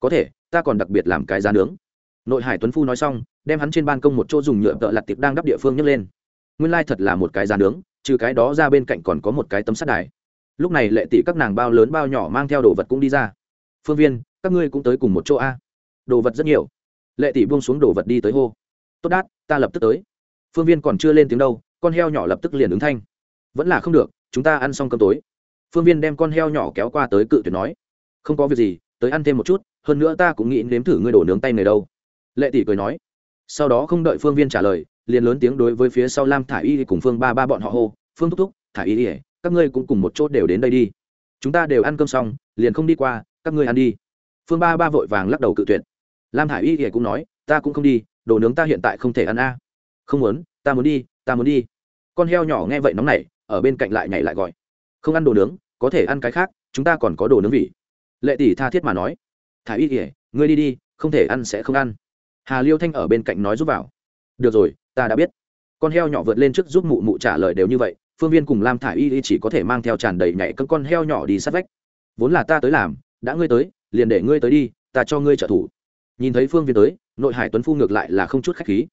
Có thể ta còn đặc biệt làm cái giá nướng. Nội hải tuấn phu nói xong đem hắn trên ban công một chỗ dùng nhựa tợ lặt tiệp đang đắp địa phương nhấc lên. Nguyên lai thật là một cái giàn nướng, trừ cái đó ra bên cạnh còn có một cái tấm sắt đài. Lúc này lệ tỷ các nàng bao lớn bao nhỏ mang theo đồ vật cũng đi ra. Phương viên, các ngươi cũng tới cùng một chỗ a. Đồ vật rất nhiều. Lệ tỷ buông xuống đồ vật đi tới hô. Tốt đát, ta lập tức tới. Phương viên còn chưa lên tiếng đâu, con heo nhỏ lập tức liền ứng thanh. Vẫn là không được, chúng ta ăn xong cơm tối. Phương viên đem con heo nhỏ kéo qua tới cự tuyệt nói. Không có việc gì, tới ăn thêm một chút, hơn nữa ta cũng nghĩ nếm thử ngươi đổ nướng tay người đâu. Lệ tỷ cười nói sau đó không đợi phương viên trả lời, liền lớn tiếng đối với phía sau lam thả i y cùng phương ba ba bọn họ hô, phương thúc thúc thả y ỉa các ngươi cũng cùng một chốt đều đến đây đi. Chúng ta đều ăn cơm xong, liền không đi qua, các ngươi ăn đi. Phương ba ba vội vàng lắc đầu cự tuyệt. Lam thả i y ỉa cũng nói, ta cũng không đi, đồ nướng ta hiện tại không thể ăn a. Không muốn, ta muốn đi, ta muốn đi. Con heo nhỏ nghe vậy nóng nảy, ở bên cạnh lại nhảy lại gọi, không ăn đồ nướng, có thể ăn cái khác, chúng ta còn có đồ nướng vị. Lệ tỷ tha thiết mà nói thả y ỉa ngươi đi đi, không thể ăn sẽ không ăn hà liêu thanh ở bên cạnh nói giúp vào. Được rồi, ta đã biết. Con heo nhỏ vượt lên trước giúp mụ mụ trả lời đều như vậy, phương viên cùng lam thả i y chỉ có thể mang theo tràn đầy nhảy cân con heo nhỏ đi sát vách. Vốn là ta tới làm, đã ngươi tới, liền để ngươi tới đi, ta cho ngươi trợ thủ. Nhìn thấy phương viên tới, nội hải tuấn phu ngược lại là không chút khách khí.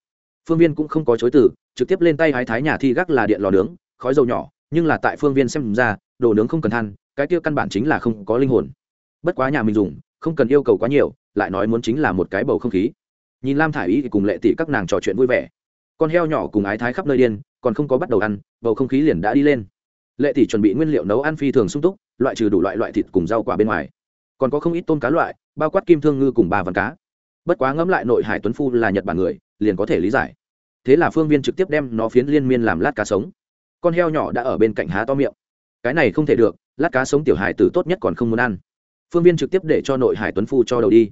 Phương viên cũng không có chối từ, trực tiếp lên tay hái thái nhà thi gác là điện lò nướng, khói dầu nhỏ, nhưng là tại phương viên xem ra, đồ nướng không cần than, cái tiêu căn bản chính là không có linh hồn. Bất quá nhà mình dùng, không cần yêu cầu quá nhiều, lại nói muốn chính là một cái bầu không khí nhìn lam thả i y thì cùng lệ tỷ các nàng trò chuyện vui vẻ con heo nhỏ cùng ái thái khắp nơi điên còn không có bắt đầu ăn bầu không khí liền đã đi lên lệ tỷ chuẩn bị nguyên liệu nấu ăn phi thường sung túc loại trừ đủ loại loại thịt cùng rau quả bên ngoài còn có không ít tôm cá loại bao quát kim thương ngư cùng ba vằn cá bất quá ngẫm lại nội hải tuấn phu là nhật bản người liền có thể lý giải thế là phương viên trực tiếp đem nó phiến liên miên làm lát cá sống con heo nhỏ đã ở bên cạnh há to miệng cái này không thể được lát cá sống tiểu hải tử tốt nhất còn không muốn ăn phương viên trực tiếp để cho nội hải tuấn phu cho đầu đi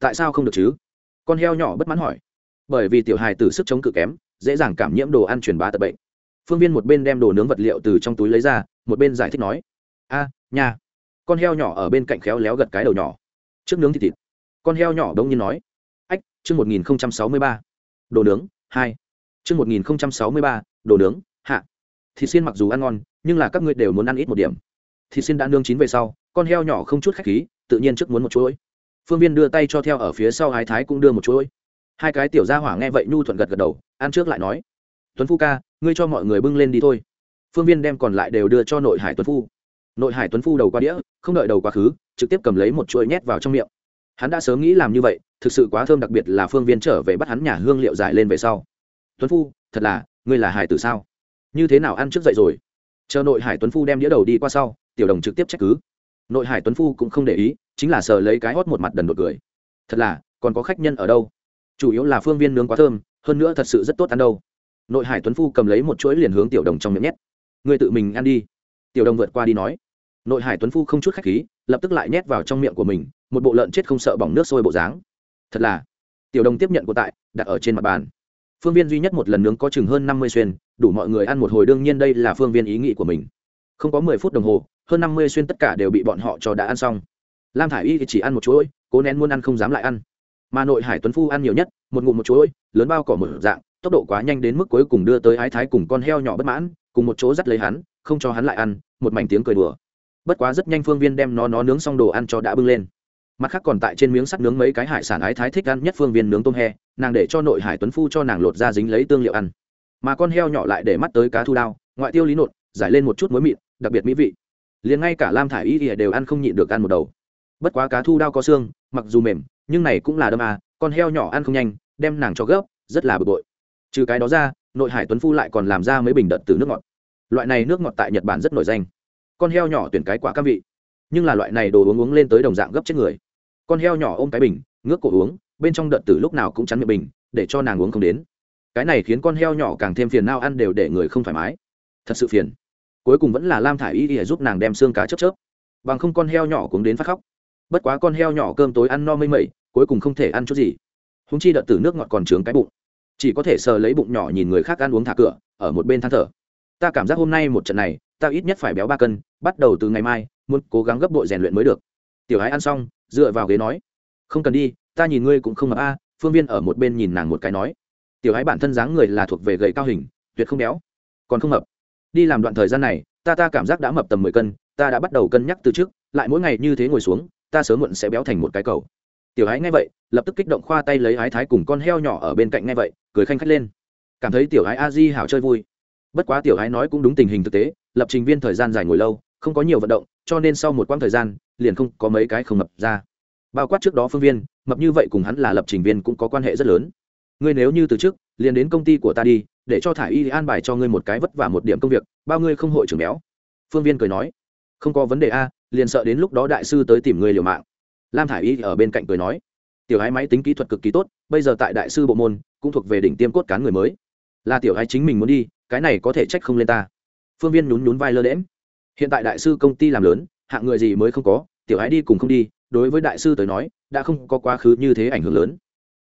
tại sao không được chứ con heo nhỏ bất mãn hỏi. Bởi vì tiểu hài tử sức chống cự kém dễ dàng cảm nhiễm đồ ăn truyền bá tật bệnh. Phương viên một bên đem đồ nướng vật liệu từ trong túi lấy ra một bên giải thích nói a à, nhà con heo nhỏ ở bên cạnh khéo léo gật cái đầu nhỏ. Trước nướng thịt thịt. Con heo nhỏ đông nhiên nói ách chương một nghìn sáu mươi ba đồ nướng hai. Chương một nghìn sáu mươi ba đồ nướng hạ. Thịt xiên mặc dù ăn ngon nhưng là các ngươi đều muốn ăn ít một điểm. Thịt xiên đã nương chín về sau con heo nhỏ không chút khách khí tự nhiên trước muốn một chuỗi phương viên đưa tay cho theo ở phía sau ái thái cũng đưa một chuỗi. Hai cái tiểu gia hỏa nghe vậy nhu thuận gật gật đầu, ăn trước lại nói. Tuấn phu ca, ngươi cho mọi người bưng lên đi thôi. Phương viên đem còn lại đều đưa cho nội hải tuấn phu. Nội hải tuấn phu đầu qua đĩa, không đợi đầu quá khứ, trực tiếp cầm lấy một chuỗi nhét vào trong miệng. Hắn đã sớm nghĩ làm như vậy, thực sự quá thơm đặc biệt là phương viên trở về bắt hắn nhà hương liệu dài lên về sau. Tuấn phu, thật là, ngươi là hải tử sao? Như thế nào ăn trước dậy rồi? Chờ nội hải tuấn phu đem đĩa đầu đi qua sau, tiểu đồng trực tiếp trách cứ nội hải tuấn phu cũng không để ý, chính là sờ lấy cái hót một mặt đần đột cười. Thật là, còn có khách nhân ở đâu? Chủ yếu là phương viên nướng quá thơm, hơn nữa thật sự rất tốt ăn đâu. Nội hải tuấn phu cầm lấy một chuỗi liền hướng tiểu đồng trong miệng nhét. Người tự mình ăn đi. Tiểu đồng vượt qua đi nói. Nội hải tuấn phu không chút khách khí, lập tức lại nhét vào trong miệng của mình, một bộ lợn chết không sợ bỏng nước sôi bộ dáng. Thật là, tiểu đồng tiếp nhận của tại, đặt ở trên mặt bàn. Phương viên duy nhất một lần nướng có chừng hơn năm mươi xuyên, đủ mọi người ăn một hồi, đương nhiên đây là phương viên ý nghĩ của mình không có mười phút đồng hồ, hơn năm mươi xuyên tất cả đều bị bọn họ cho đã ăn xong. Lam thả i y chỉ ăn một chuỗi, cố nén muốn ăn không dám lại ăn. Mà nội hải tuấn phu ăn nhiều nhất, một ngụm một chuỗi, lớn bao cỏ một dạng, tốc độ quá nhanh đến mức cuối cùng đưa tới ái thái cùng con heo nhỏ bất mãn, cùng một chỗ dắt lấy hắn, không cho hắn lại ăn, một mảnh tiếng cười đùa. Bất quá rất nhanh phương viên đem nó nó nướng xong đồ ăn cho đã bưng lên. Mặt khác còn tại trên miếng sắt nướng mấy cái hải sản ái thái thích ăn nhất phương viên nướng tôm he, nàng để cho nội hải tuấn phu cho nàng lột ra dính lấy tương liệu ăn. Mà con heo nhỏ lại để mắt tới cá thu đao, ngoại tiêu lý nột, giải lên một chút muối mịn đặc biệt mỹ vị. Liền ngay cả lam thả i y đều ăn không nhịn được ăn một đầu. Bất quá cá thu đao có xương, mặc dù mềm, nhưng này cũng là đâm à con heo nhỏ ăn không nhanh, đem nàng cho gấp, rất là bực bội. Trừ cái đó ra, nội hải tuấn phu lại còn làm ra mấy bình đợt từ nước ngọt. Loại này nước ngọt tại nhật bản rất nổi danh. Con heo nhỏ tuyển cái quả cam vị. Nhưng là loại này đồ uống uống lên tới đồng dạng gấp chết người. Con heo nhỏ ôm cái bình, ngước cổ uống, bên trong đợt tử lúc nào cũng chắn miệng bình, để cho nàng uống không đến. Cái này khiến con heo nhỏ càng thêm phiền nao ăn đều để người không thoải mái. Thật sự phiền cuối cùng vẫn là lam thả i y y giúp nàng đem xương cá chớp chớp. Bằng không con heo nhỏ cũng đến phát khóc. Bất quá con heo nhỏ cơm tối ăn no mây mẩy, cuối cùng không thể ăn chút gì. Húng chi đợt từ nước ngọt còn trướng cái bụng. Chỉ có thể sờ lấy bụng nhỏ nhìn người khác ăn uống thả cửa, ở một bên than thở. Ta cảm giác hôm nay một trận này, ta ít nhất phải béo ba cân, bắt đầu từ ngày mai, muốn cố gắng gấp bội rèn luyện mới được. Tiểu ái ăn xong, dựa vào ghế nói, không cần đi, ta nhìn ngươi cũng không mập a. Phương viên ở một bên nhìn nàng một cái nói, tiểu ái bản thân dáng người là thuộc về gầy cao hình, tuyệt không béo, còn không mập đi làm đoạn thời gian này, ta ta cảm giác đã mập tầm mười cân, ta đã bắt đầu cân nhắc từ trước, lại mỗi ngày như thế ngồi xuống, ta sớm muộn sẽ béo thành một cái cầu. Tiểu ái nghe vậy, lập tức kích động khoa tay lấy ái thái cùng con heo nhỏ ở bên cạnh nghe vậy, cười khanh khách lên. Cảm thấy tiểu ái a di hảo chơi vui. Bất quá tiểu ái nói cũng đúng tình hình thực tế, lập trình viên thời gian dài ngồi lâu, không có nhiều vận động, cho nên sau một quãng thời gian, liền không có mấy cái không mập ra. Bao quát trước đó phương viên, mập như vậy cùng hắn là lập trình viên cũng có quan hệ rất lớn. Ngươi nếu như từ trước, liền đến công ty của ta đi để cho thả y an bài cho ngươi một cái vất vả một điểm công việc, bao ngươi không hội trưởng béo. Phương viên cười nói. Không có vấn đề a, liền sợ đến lúc đó đại sư tới tìm ngươi liều mạng. Lam thả y ở bên cạnh cười nói. Tiểu ái máy tính kỹ thuật cực kỳ tốt, bây giờ tại đại sư bộ môn, cũng thuộc về đỉnh tiêm cốt cán người mới. Là tiểu ái chính mình muốn đi, cái này có thể trách không lên ta. Phương viên nhún nhún vai lơ đễm hiện tại đại sư công ty làm lớn, hạng người gì mới không có, tiểu ái đi cùng không đi, đối với đại sư tới nói, đã không có quá khứ như thế ảnh hưởng lớn.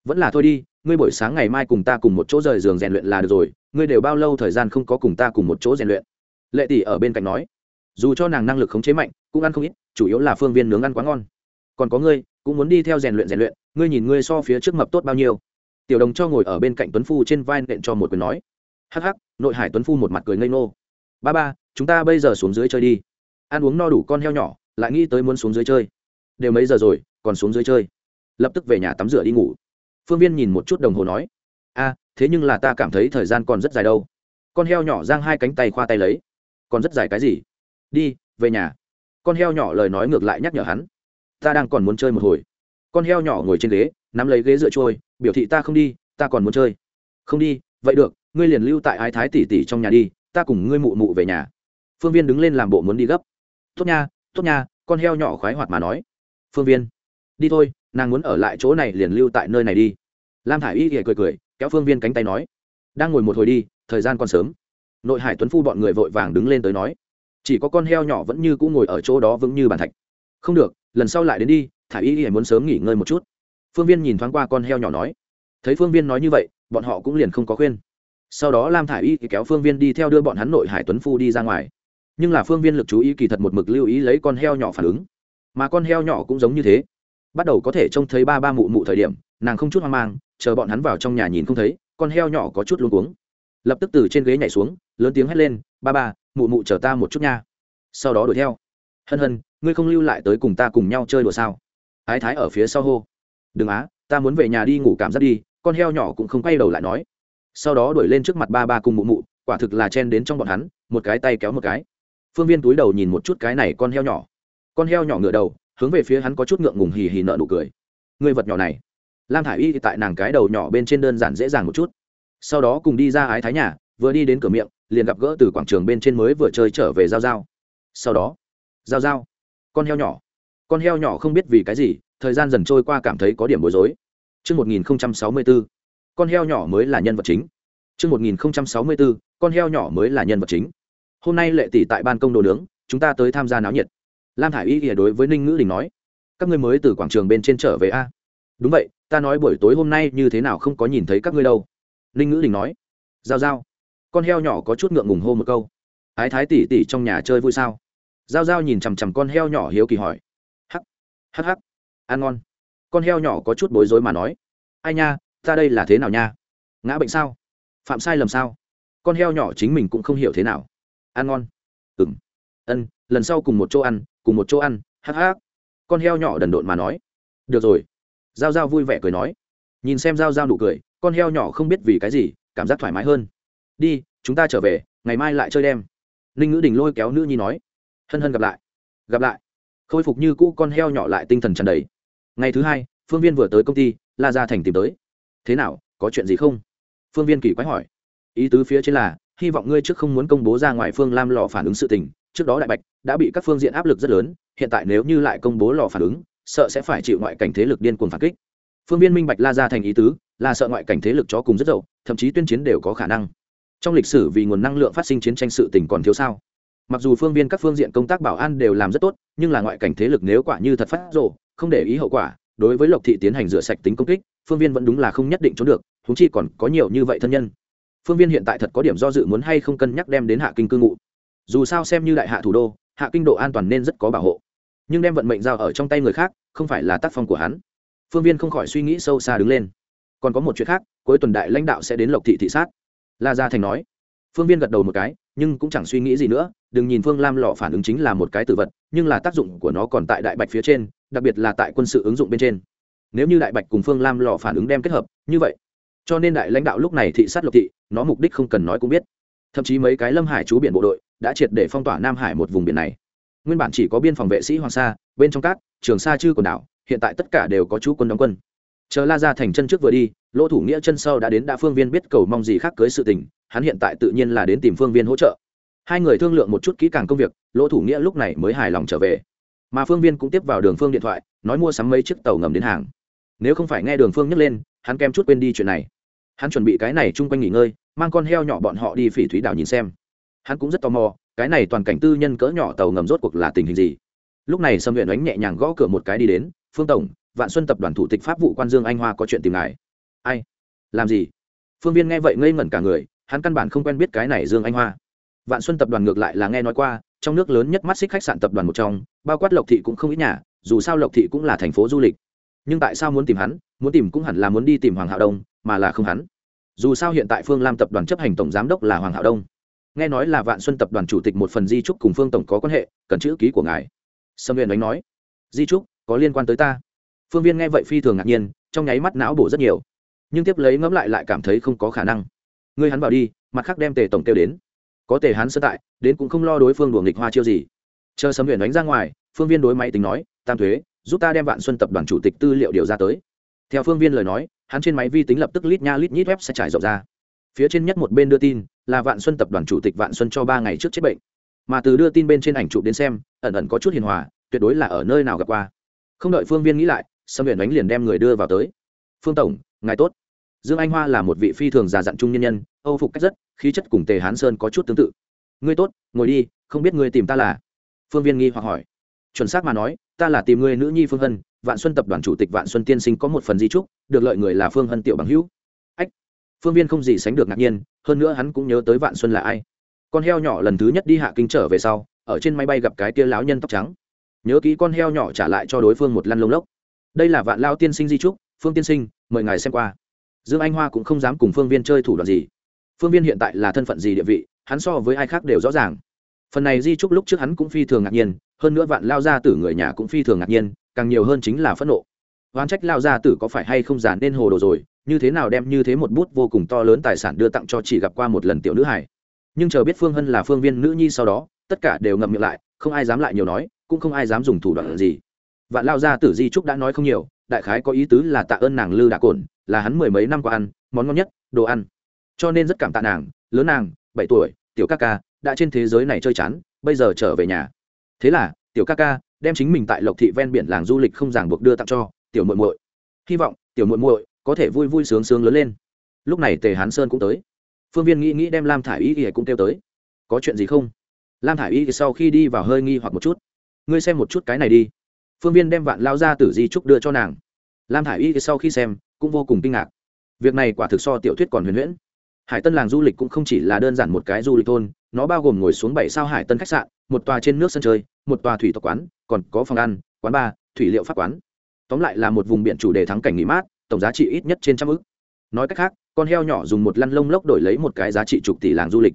Vẫn là thôi đi ngươi buổi sáng ngày mai cùng ta cùng một chỗ rời giường rèn luyện là được rồi, ngươi đều bao lâu thời gian không có cùng ta cùng một chỗ rèn luyện? Lệ tỷ ở bên cạnh nói. Dù cho nàng năng lực khống chế mạnh, cũng ăn không ít, chủ yếu là phương viên nướng ăn quá ngon. Còn có ngươi, cũng muốn đi theo rèn luyện rèn luyện, ngươi nhìn ngươi so phía trước mập tốt bao nhiêu. Tiểu đồng cho ngồi ở bên cạnh tuấn phu trên vai nện cho một quyền nói. Hắc hắc, nội hải tuấn phu một mặt cười ngây ngô. Ba ba, chúng ta bây giờ xuống dưới chơi đi. Ăn uống no đủ con heo nhỏ, lại nghĩ tới muốn xuống dưới chơi. Đều mấy giờ rồi, còn xuống dưới chơi. Lập tức về nhà tắm rửa đi ngủ phương viên nhìn một chút đồng hồ nói, a, thế nhưng là ta cảm thấy thời gian còn rất dài đâu. Con heo nhỏ giang hai cánh tay khoa tay lấy, còn rất dài cái gì? Đi, về nhà. Con heo nhỏ lời nói ngược lại nhắc nhở hắn, ta đang còn muốn chơi một hồi. Con heo nhỏ ngồi trên ghế, nắm lấy ghế dựa trôi, biểu thị ta không đi, ta còn muốn chơi. Không đi, vậy được, ngươi liền lưu tại ái thái tỷ tỷ trong nhà đi, ta cùng ngươi mụ mụ về nhà. Phương viên đứng lên làm bộ muốn đi gấp, tốt nha tốt nha, con heo nhỏ khoái hoạt mà nói. Phương viên, đi thôi nàng muốn ở lại chỗ này liền lưu tại nơi này đi. Lam thả i y thì cười cười, kéo phương viên cánh tay nói, đang ngồi một hồi đi, thời gian còn sớm. Nội hải tuấn phu bọn người vội vàng đứng lên tới nói, chỉ có con heo nhỏ vẫn như cũng ngồi ở chỗ đó vững như bàn thạch. Không được, lần sau lại đến đi thả y thì muốn sớm nghỉ ngơi một chút. Phương viên nhìn thoáng qua con heo nhỏ nói. Thấy phương viên nói như vậy, bọn họ cũng liền không có khuyên. Sau đó lam thả i y thì kéo phương viên đi theo đưa bọn hắn nội hải tuấn phu đi ra ngoài. Nhưng là phương viên lực chú ý kỳ thật một mực lưu ý lấy con heo nhỏ phản ứng. Mà con heo nhỏ cũng giống như thế bắt đầu có thể trông thấy ba ba mụ mụ thời điểm, nàng không chút hoang mang, chờ bọn hắn vào trong nhà nhìn không thấy, con heo nhỏ có chút luôn cuống. Lập tức từ trên ghế nhảy xuống, lớn tiếng hét lên, ba ba, mụ mụ chờ ta một chút nha. Sau đó đuổi theo. Hân hân, ngươi không lưu lại tới cùng ta cùng nhau chơi đùa sao? Ái thái ở phía sau hô. Đừng á, ta muốn về nhà đi ngủ cảm giác đi, con heo nhỏ cũng không quay đầu lại nói. Sau đó đuổi lên trước mặt ba ba cùng mụ mụ, quả thực là chen đến trong bọn hắn, một cái tay kéo một cái. Phương viên túi đầu nhìn một chút cái này con heo nhỏ. Con heo nhỏ ngựa đầu hướng về phía hắn có chút ngượng ngùng hì hì nợ nụ cười người vật nhỏ này lam thả i y tại nàng cái đầu nhỏ bên trên đơn giản dễ dàng một chút sau đó cùng đi ra ái thái nhà vừa đi đến cửa miệng liền gặp gỡ từ quảng trường bên trên mới vừa chơi trở về giao giao sau đó giao giao con heo nhỏ con heo nhỏ không biết vì cái gì thời gian dần trôi qua cảm thấy có điểm bối rối Trước 1064, con heo nhỏ mới là nhân vật chính. Trước 1064, con heo nhỏ mới là nhân vật chính. Hôm nay lệ tỷ tại ban công đồ nướng, chúng ta tới tham gia náo nhiệt. Lam Hải Y ỉa đối với Ninh Ngữ Đình nói, các ngươi mới từ quảng trường bên trên trở về a? Đúng vậy, ta nói buổi tối hôm nay như thế nào không có nhìn thấy các ngươi đâu. Ninh Ngữ Đình nói, giao giao, con heo nhỏ có chút ngượng ngùng hô một câu. Ái Thái tỷ tỷ trong nhà chơi vui sao? Giao giao nhìn chằm chằm con heo nhỏ hiếu kỳ hỏi. Hắc, hắc hắc, ăn ngon. Con heo nhỏ có chút bối rối mà nói, ai nha, ta đây là thế nào nha ngã bệnh sao phạm sai lầm sao con heo nhỏ chính mình cũng không hiểu thế nào ăn ngon ừng ân lần sau cùng một chỗ ăn cùng một chỗ ăn, hắc hắc. Con heo nhỏ đần độn mà nói. Được rồi. G i a o g i a o vui vẻ cười nói. Nhìn xem g i a o g i a o nụ cười, con heo nhỏ không biết vì cái gì, cảm giác thoải mái hơn. Đi, chúng ta trở về, ngày mai lại chơi đem ninh ngữ đình lôi kéo nữ nhi nói. Hân hân gặp lại. Gặp lại. Khôi phục như cũ con heo nhỏ lại tinh thần tràn đầy. Ngày thứ hai, phương viên vừa tới công ty, la ra thành tìm tới. Thế nào, có chuyện gì không? Phương viên kỳ quái hỏi. Ý tứ phía trên là, hy vọng ngươi trước không muốn công bố ra ngoài phương lam lò phản ứng sự tình trước đó đại bạch đã bị các phương diện áp lực rất lớn, hiện tại nếu như lại công bố lò phản ứng, sợ sẽ phải chịu ngoại cảnh thế lực điên cuồng phản kích. Phương viên minh bạch la ra thành ý tứ, là sợ ngoại cảnh thế lực chó cùng rất dậu, thậm chí tuyên chiến đều có khả năng. Trong lịch sử vì nguồn năng lượng phát sinh chiến tranh sự tình còn thiếu sao? Mặc dù phương viên các phương diện công tác bảo an đều làm rất tốt, nhưng là ngoại cảnh thế lực nếu quả như thật phát rộ không để ý hậu quả, đối với lộc thị tiến hành rửa sạch tính công kích, phương viên vẫn đúng là không nhất định trốn được thúng chi còn có nhiều như vậy thân nhân. Phương viên hiện tại thật có điểm do dự muốn hay không cân nhắc đem đến hạ kinh cư ngụ dù sao xem như đại hạ thủ đô, hạ kinh độ an toàn nên rất có bảo hộ. Nhưng đem vận mệnh giao ở trong tay người khác, không phải là tác phong của hắn. Phương viên không khỏi suy nghĩ sâu xa đứng lên. Còn có một chuyện khác, cuối tuần đại lãnh đạo sẽ đến lộc thị thị sát. La gia thành nói. Phương viên gật đầu một cái, nhưng cũng chẳng suy nghĩ gì nữa, đừng nhìn phương lam lọ phản ứng chính là một cái tử vật, nhưng là tác dụng của nó còn tại đại bạch phía trên, đặc biệt là tại quân sự ứng dụng bên trên. Nếu như đại bạch cùng phương lam lọ phản ứng đem kết hợp, như vậy, cho nên đại lãnh đạo lúc này thị sát lộc thị, nó mục đích không cần nói cũng biết. Thậm chí mấy cái lâm hải chú biển bộ đội đã triệt để phong tỏa nam hải một vùng biển này. Nguyên bản chỉ có biên phòng vệ sĩ hoàng sa, bên trong cát trường sa chư quần đảo, hiện tại tất cả đều có chú quân đóng quân. Chờ la ra thành chân trước vừa đi, lỗ thủ nghĩa chân sau đã đến đã phương viên biết cầu mong gì khác cưới sự tình, hắn hiện tại tự nhiên là đến tìm phương viên hỗ trợ. Hai người thương lượng một chút kỹ càng công việc, lỗ thủ nghĩa lúc này mới hài lòng trở về. Mà phương viên cũng tiếp vào đường phương điện thoại, nói mua sắm mấy chiếc tàu ngầm đến hàng. Nếu không phải nghe đường phương nhắc lên, hắn kem chút quên đi chuyện này. Hắn chuẩn bị cái này chung quanh nghỉ ngơi, mang con heo nhỏ bọn họ đi phỉ thúy đảo nhìn xem hắn cũng rất tò mò, cái này toàn cảnh tư nhân cỡ nhỏ tàu ngầm rốt cuộc là tình hình gì? Lúc này sâm huyện đánh nhẹ nhàng gõ cửa một cái đi đến, phương tổng, vạn xuân tập đoàn thủ tịch pháp vụ quan dương anh hoa có chuyện tìm ngài. Ai? Làm gì? Phương viên nghe vậy ngây ngẩn cả người, hắn căn bản không quen biết cái này dương anh hoa. Vạn xuân tập đoàn ngược lại là nghe nói qua, trong nước lớn nhất mắt xích khách sạn tập đoàn một trong, bao quát lộc thị cũng không ít nhà, dù sao lộc thị cũng là thành phố du lịch. Nhưng tại sao muốn tìm hắn? Muốn tìm cũng hẳn là muốn đi tìm hoàng hạo đông, mà là không hắn. Dù sao hiện tại phương lam tập đoàn chấp hành tổng giám đốc là hoàng hạo đông nghe nói là vạn xuân tập đoàn chủ tịch một phần di trúc cùng phương tổng có quan hệ, cần chữ ký của ngài. Sâm huyền đánh nói, di trúc, có liên quan tới ta. Phương viên nghe vậy phi thường ngạc nhiên, trong nháy mắt não bổ rất nhiều. Nhưng tiếp lấy ngẫm lại lại cảm thấy không có khả năng. Ngươi hắn vào đi, mặt khác đem tề tổng kêu đến. Có tề hắn sơ tại, đến cũng không lo đối phương đùa nghịch hoa chiêu gì. Chờ sấm huyền đánh ra ngoài, phương viên đối máy tính nói, tam thuế, giúp ta đem vạn xuân tập đoàn chủ tịch tư liệu điều ra tới. Theo phương viên lời nói, hắn trên máy vi tính lập tức lít nha lít nhít web sẽ trải rộng ra. Phía trên nhất một bên đưa tin là vạn xuân tập đoàn chủ tịch vạn xuân cho ba ngày trước chết bệnh. Mà từ đưa tin bên trên ảnh chụp đến xem, ẩn ẩn có chút hiền hòa, tuyệt đối là ở nơi nào gặp qua. Không đợi phương viên nghĩ lại, sâm huyện đánh liền đem người đưa vào tới. Phương tổng, ngài tốt. Dương anh hoa là một vị phi thường già dặn trung nhân nhân, âu phục cách rất, khí chất cùng tề hán sơn có chút tương tự. Ngươi tốt, ngồi đi, không biết ngươi tìm ta là? Phương viên nghi hoặc hỏi. Chuẩn xác mà nói, ta là tìm ngươi nữ nhi phương hân, vạn xuân tập đoàn chủ tịch vạn xuân tiên sinh có một phần di trúc, được lợi người là phương hân tiểu bằng hữu. Ách. Phương viên không gì sánh được ngạc nhiên hơn nữa hắn cũng nhớ tới vạn xuân là ai. Con heo nhỏ lần thứ nhất đi hạ kinh trở về sau, ở trên máy bay gặp cái tia láo nhân tóc trắng. Nhớ kỹ con heo nhỏ trả lại cho đối phương một lăn lông lốc. Đây là vạn lao tiên sinh di trúc, phương tiên sinh, mời ngài xem qua. Dương anh hoa cũng không dám cùng phương viên chơi thủ đoạn gì. Phương viên hiện tại là thân phận gì địa vị, hắn so với ai khác đều rõ ràng. Phần này di trúc lúc trước hắn cũng phi thường ngạc nhiên, hơn nữa vạn lao gia tử người nhà cũng phi thường ngạc nhiên, càng nhiều hơn chính là phẫn nộ. Oán trách lao gia tử có phải hay không giả nên hồ đồ rồi như thế nào đem như thế một bút vô cùng to lớn tài sản đưa tặng cho chỉ gặp qua một lần tiểu nữ hải nhưng chờ biết phương hân là phương viên nữ nhi sau đó, tất cả đều ngậm miệng lại, không ai dám lại nhiều nói, cũng không ai dám dùng thủ đoạn gì. Vạn lao gia tử di trúc đã nói không nhiều, đại khái có ý tứ là tạ ơn nàng lư đạ cồn là hắn mười mấy năm qua ăn, món ngon nhất, đồ ăn. Cho nên rất cảm tạ nàng, lớn nàng, bảy tuổi, tiểu ca ca, đã trên thế giới này chơi chán, bây giờ trở về nhà. Thế là, tiểu ca ca, đem chính mình tại lộc thị ven biển làng du lịch không ràng buộc đưa tặng cho, tiểu muội muội. Hy vọng, tiểu muội muội có thể vui vui sướng sướng lớn lên. Lúc này tề hán sơn cũng tới. Phương viên nghĩ nghĩ đem lam thả i y cũng kêu tới. Có chuyện gì không? Lam thả i y sau khi đi vào hơi nghi hoặc một chút. Ngươi xem một chút cái này đi. Phương viên đem vạn lao ra tử di trúc đưa cho nàng. Lam thả i y sau khi xem, cũng vô cùng kinh ngạc. Việc này quả thực so tiểu thuyết còn huyền huyễn. Hải tân làng du lịch cũng không chỉ là đơn giản một cái du lịch thôn, nó bao gồm ngồi xuống bảy sao hải tân khách sạn, một tòa trên nước sân chơi, một tòa thủy tộc quán, còn có phòng ăn, quán bar, thủy liệu pháp quán. Tóm lại là một vùng biển chủ đề thắng cảnh nghỉ mát tổng giá trị ít nhất trên trăm ước nói cách khác, con heo nhỏ dùng một lăn lông lốc đổi lấy một cái giá trị chục tỷ làng du lịch.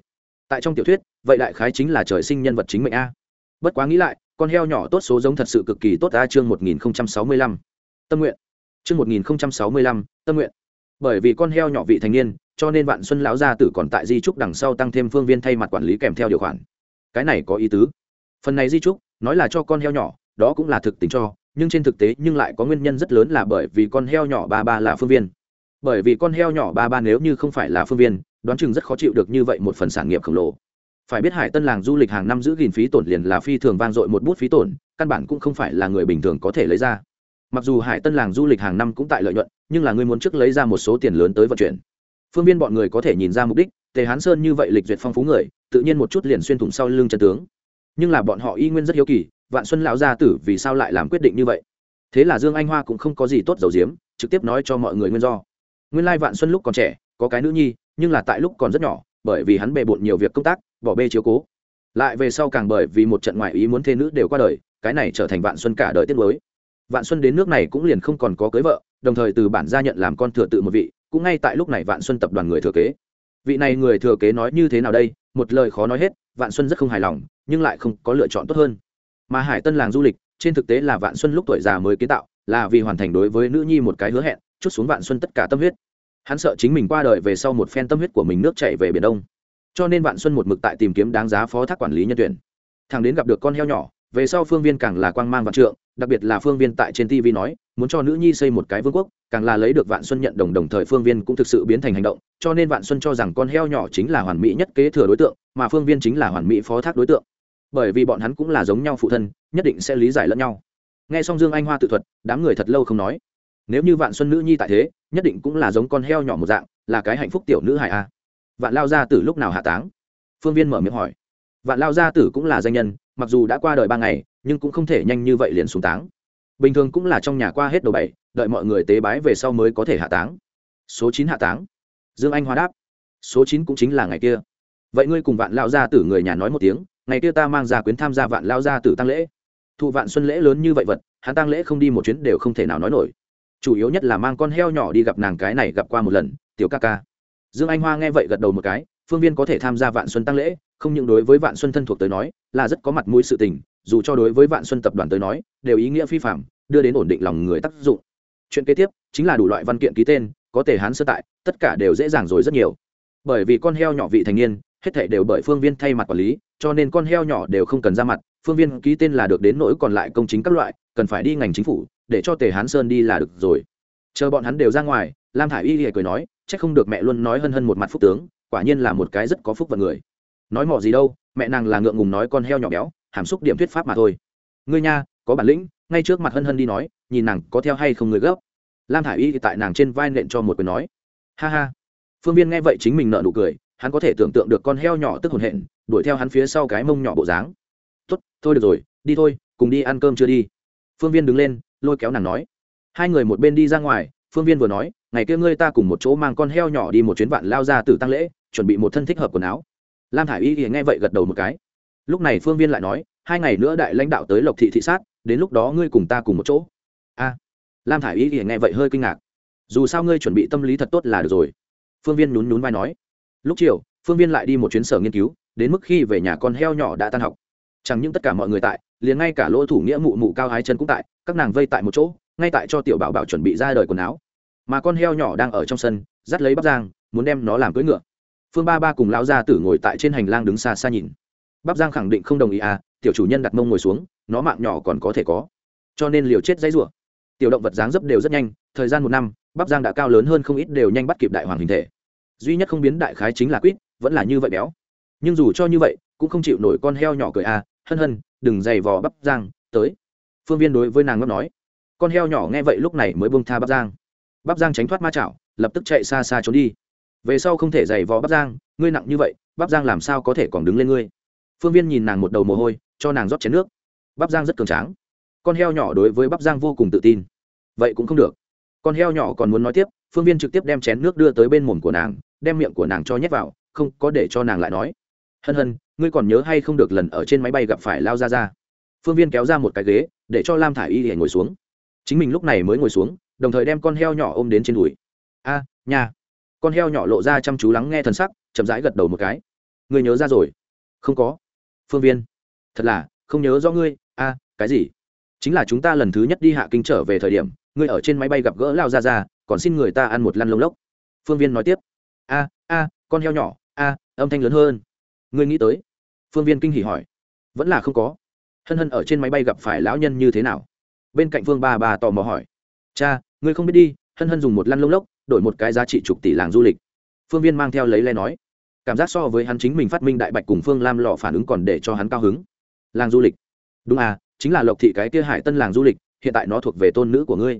Tại trong tiểu thuyết, vậy đại khái chính là trời sinh nhân vật chính mệnh a. Bất quá nghĩ lại, con heo nhỏ tốt số giống thật sự cực kỳ tốt a chương một nghìn sáu mươi lăm. Tâm nguyện. Chương một nghìn sáu mươi lăm, tâm nguyện. Bởi vì con heo nhỏ vị thành niên, cho nên vạn xuân lão gia tử còn tại di trúc đằng sau tăng thêm phương viên thay mặt quản lý kèm theo điều khoản. Cái này có ý tứ. Phần này di trúc, nói là cho con heo nhỏ, đó cũng là thực tình cho nhưng trên thực tế nhưng lại có nguyên nhân rất lớn là bởi vì con heo nhỏ ba ba là phương viên. Bởi vì con heo nhỏ ba ba nếu như không phải là phương viên, đoán chừng rất khó chịu được như vậy một phần sản nghiệp khổng lồ. Phải biết hải tân làng du lịch hàng năm giữ gìn phí tổn liền là phi thường vang dội một bút phí tổn, căn bản cũng không phải là người bình thường có thể lấy ra. Mặc dù hải tân làng du lịch hàng năm cũng tại lợi nhuận, nhưng là người muốn trước lấy ra một số tiền lớn tới vận chuyển. Phương viên bọn người có thể nhìn ra mục đích, tề hán sơn như vậy lịch duyệt phong phú người, tự nhiên một chút liền xuyên thủng sau lưng chân tướng. Nhưng là bọn họ y nguyên rất hiếu kỳ vạn xuân lão gia tử vì sao lại làm quyết định như vậy? Thế là dương anh hoa cũng không có gì tốt dầu diếm trực tiếp nói cho mọi người nguyên do. Nguyên lai vạn xuân lúc còn trẻ, có cái nữ nhi, nhưng là tại lúc còn rất nhỏ, bởi vì hắn bề bộn nhiều việc công tác, bỏ bê chiếu cố. Lại về sau càng bởi vì một trận ngoại ý muốn thê nữ đều qua đời, cái này trở thành vạn xuân cả đời tiết mới vạn xuân đến nước này cũng liền không còn có cưới vợ, đồng thời từ bản gia nhận làm con thừa tự một vị, cũng ngay tại lúc này vạn xuân tập đoàn người thừa kế. Vị này người thừa kế nói như thế nào đây? Một lời khó nói hết, vạn xuân rất không hài lòng, nhưng lại không có lựa chọn tốt hơn mà hải tân làng du lịch, trên thực tế là vạn xuân lúc tuổi già mới kiến tạo, là vì hoàn thành đối với nữ nhi một cái hứa hẹn, chút xuống vạn xuân tất cả tâm huyết. Hắn sợ chính mình qua đời về sau một phen tâm huyết của mình nước chảy về biển đông. Cho nên vạn xuân một mực tại tìm kiếm đáng giá phó thác quản lý nhân tuyển. Thằng đến gặp được con heo nhỏ, về sau phương viên càng là quang mang vạn trượng, đặc biệt là phương viên tại trên tv nói, muốn cho nữ nhi xây một cái vương quốc, càng là lấy được vạn xuân nhận đồng đồng thời phương viên cũng thực sự biến thành hành động, cho nên vạn xuân cho rằng con heo nhỏ chính là hoàn mỹ nhất kế thừa đối tượng, mà phương viên chính là hoàn mỹ phó thác đối tượng bởi vì bọn hắn cũng là giống nhau phụ thân, nhất định sẽ lý giải lẫn nhau. Nghe xong dương anh hoa tự thuật, đám người thật lâu không nói. Nếu như vạn xuân nữ nhi tại thế, nhất định cũng là giống con heo nhỏ một dạng, là cái hạnh phúc tiểu nữ hài a. Vạn lao gia tử lúc nào hạ táng? Phương viên mở miệng hỏi. Vạn lao gia tử cũng là danh nhân, mặc dù đã qua đời ba ngày, nhưng cũng không thể nhanh như vậy liền xuống táng. Bình thường cũng là trong nhà qua hết đầu bảy, đợi mọi người tế bái về sau mới có thể hạ táng. Số chín hạ táng. Dương anh hoa đáp. Số chín cũng chính là ngày kia. Vậy ngươi cùng vạn lao gia tử người nhà nói một tiếng ngày kia ta mang ra quyến tham gia vạn lao gia tử tăng lễ. Thụ vạn xuân lễ lớn như vậy vật, hắn tăng lễ không đi một chuyến đều không thể nào nói nổi. Chủ yếu nhất là mang con heo nhỏ đi gặp nàng cái này gặp qua một lần, tiểu ca ca. Dương anh hoa nghe vậy gật đầu một cái, phương viên có thể tham gia vạn xuân tăng lễ, không những đối với vạn xuân thân thuộc tới nói, là rất có mặt mũi sự tình, dù cho đối với vạn xuân tập đoàn tới nói, đều ý nghĩa phi phạm đưa đến ổn định lòng người tác dụng. Chuyện kế tiếp chính là đủ loại văn kiện ký tên, có thể hán sơ tại, tất cả đều dễ dàng rồi rất nhiều. Bởi vì con heo nhỏ vị thành niên, hết thảy đều bởi phương viên thay mặt quản lý cho nên con heo nhỏ đều không cần ra mặt, phương viên ký tên là được đến nỗi còn lại công chính các loại, cần phải đi ngành chính phủ, để cho tề hán sơn đi là được rồi. Chờ bọn hắn đều ra ngoài, lam thả i y hề cười nói c h ắ c không được mẹ luôn nói hân hân một mặt phúc tướng, quả nhiên là một cái rất có phúc vận người. Nói mỏ gì đâu, mẹ nàng là ngượng ngùng nói con heo nhỏ béo, hàm xúc điểm thuyết pháp mà thôi. Ngươi nha, có bản lĩnh, ngay trước mặt hân hân đi nói, nhìn nàng có theo hay không người gấp. Lam thả i y thì tại nàng trên vai nện cho một quyền nói. Ha ha. Phương viên nghe vậy chính mình nợ nụ cười hắn có thể tưởng tượng được con heo nhỏ tức hồn hện, đuổi theo hắn phía sau cái mông nhỏ bộ dáng. Tốt, thôi được rồi, đi thôi, cùng đi ăn cơm chưa đi. Phương viên đứng lên, lôi kéo nàng nói. Hai người một bên đi ra ngoài, phương viên vừa nói, ngày kia ngươi ta cùng một chỗ mang con heo nhỏ đi một chuyến vạn lao ra từ tăng lễ, chuẩn bị một thân thích hợp quần áo. Lam thả i y thì nghe vậy gật đầu một cái. Lúc này phương viên lại nói, hai ngày nữa đại lãnh đạo tới lộc thị thị sát, đến lúc đó ngươi cùng ta cùng một chỗ. A. Lam thả i y thì nghe vậy hơi kinh ngạc. Dù sao ngươi chuẩn bị tâm lý thật tốt là được rồi. Phương viên nhún nhún vai nói lúc chiều, phương viên lại đi một chuyến sở nghiên cứu, đến mức khi về nhà con heo nhỏ đã tan học. Chẳng những tất cả mọi người tại, liền ngay cả lỗ thủ nghĩa mụ mụ cao hai chân cũng tại, các nàng vây tại một chỗ, ngay tại cho tiểu bảo bảo chuẩn bị ra đời quần áo. Mà con heo nhỏ đang ở trong sân, dắt lấy bắp giang, muốn đem nó làm cưỡi ngựa. Phương ba ba cùng lão gia tử ngồi tại trên hành lang đứng xa xa nhìn. Bắp giang khẳng định không đồng ý à tiểu chủ nhân đặt mông ngồi xuống, nó mạng nhỏ còn có thể có. Cho nên liều chết dãy rủa. Tiểu động vật dáng dấp đều rất nhanh, thời gian một năm, bắp giang đã cao lớn hơn không ít đều nhanh bắt kịp đại hoàng hình thể duy nhất không biến đại khái chính là quýt, vẫn là như vậy béo. Nhưng dù cho như vậy, cũng không chịu nổi con heo nhỏ cười à hân hân, đừng giày vò bắp giang, tới. Phương viên đối với nàng ngấp nói. Con heo nhỏ nghe vậy lúc này mới bông tha bắp giang. Bắp giang tránh thoát ma chảo, lập tức chạy xa xa trốn đi. Về sau không thể giày vò bắp giang, ngươi nặng như vậy, bắp giang làm sao có thể còn đứng lên ngươi? Phương viên nhìn nàng một đầu mồ hôi, cho nàng rót chén nước. Bắp giang rất cường tráng. Con heo nhỏ đối với bắp giang vô cùng tự tin. Vậy cũng không được. Con heo nhỏ còn muốn nói tiếp, phương viên trực tiếp đem chén nước đưa tới bên mồm của nàng đem miệng của nàng cho nhét vào không có để cho nàng lại nói. Hân hân ngươi còn nhớ hay không được lần ở trên máy bay gặp phải lao ra ra phương viên kéo ra một cái ghế để cho lam thả i y để ngồi xuống. Chính mình lúc này mới ngồi xuống đồng thời đem con heo nhỏ ôm đến trên đùi. A à, nhà con heo nhỏ lộ ra chăm chú lắng nghe thần sắc chậm rãi gật đầu một cái. Ngươi nhớ ra rồi? Không có. Phương viên. Thật là không nhớ do ngươi. A cái gì? Chính là chúng ta lần thứ nhất đi hạ kinh trở về thời điểm ngươi ở trên máy bay gặp gỡ lao ra ra còn xin người ta ăn một lăn lông lốc. Phương viên nói tiếp a a, con heo nhỏ, a, âm thanh lớn hơn. Ngươi nghĩ tới. Phương viên kinh hỉ hỏi. Vẫn là không có. Hân hân ở trên máy bay gặp phải lão nhân như thế nào? Bên cạnh phương ba bà tò mò hỏi. Cha, ngươi không biết đi, hân hân dùng một lăn lông lốc, đổi một cái giá trị chục tỷ làng du lịch. Phương viên mang theo lấy le nói. Cảm giác so với hắn chính mình phát minh đại bạch cùng phương lam lọ phản ứng còn để cho hắn cao hứng. Làng du lịch. Đúng à chính là lộc thị cái kia hải tân làng du lịch, hiện tại nó thuộc về tôn nữ của ngươi.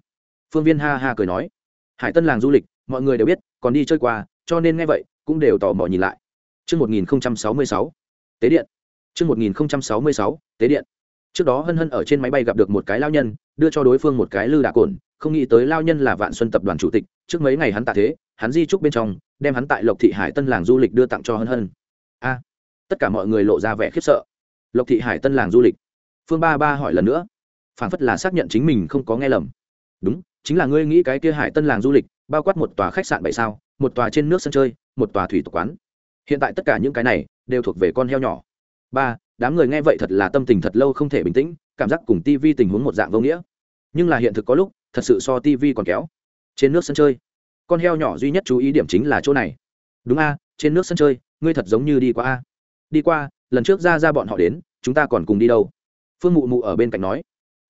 Phương viên ha ha cười nói. Hải tân làng du lịch, mọi người đều biết, còn đi chơi qua cho nên nghe vậy cũng đều tò mò nhìn lại Trước 1066, Tế điện. Trước 1066, Tế điện. Trước đó Hân Hân ở trên máy bay gặp được một cái lao nhân, đưa cho đối phương một cái lư đạ cồn, không nghĩ tới lao nhân là Vạn Xuân tập đoàn chủ tịch, trước mấy ngày hắn tạ thế, hắn di trúc bên trong, đem hắn tại Lộc Thị Hải Tân làng du lịch đưa tặng cho Hân Hân. A. tất cả mọi người lộ ra vẻ khiếp sợ. Lộc Thị Hải Tân làng du lịch. Phương Ba Ba hỏi lần nữa, phảng phất là xác nhận chính mình không có nghe lầm. Đúng, chính là ngươi nghĩ cái kia Hải Tân làng du lịch, bao quát một tòa khách sạn bảy sao, một tòa trên nước sân chơi, một tòa thủy tộc quán. Hiện tại tất cả những cái này đều thuộc về con heo nhỏ. Ba đám người nghe vậy thật là tâm tình thật lâu không thể bình tĩnh cảm giác cùng tv tình huống một dạng vô nghĩa. Nhưng là hiện thực có lúc thật sự so tv còn kéo. Trên nước sân chơi con heo nhỏ duy nhất chú ý điểm chính là chỗ này. Đúng a trên nước sân chơi ngươi thật giống như đi qua a. Đi qua lần trước ra ra bọn họ đến chúng ta còn cùng đi đâu? Phương mụ mụ ở bên cạnh nói.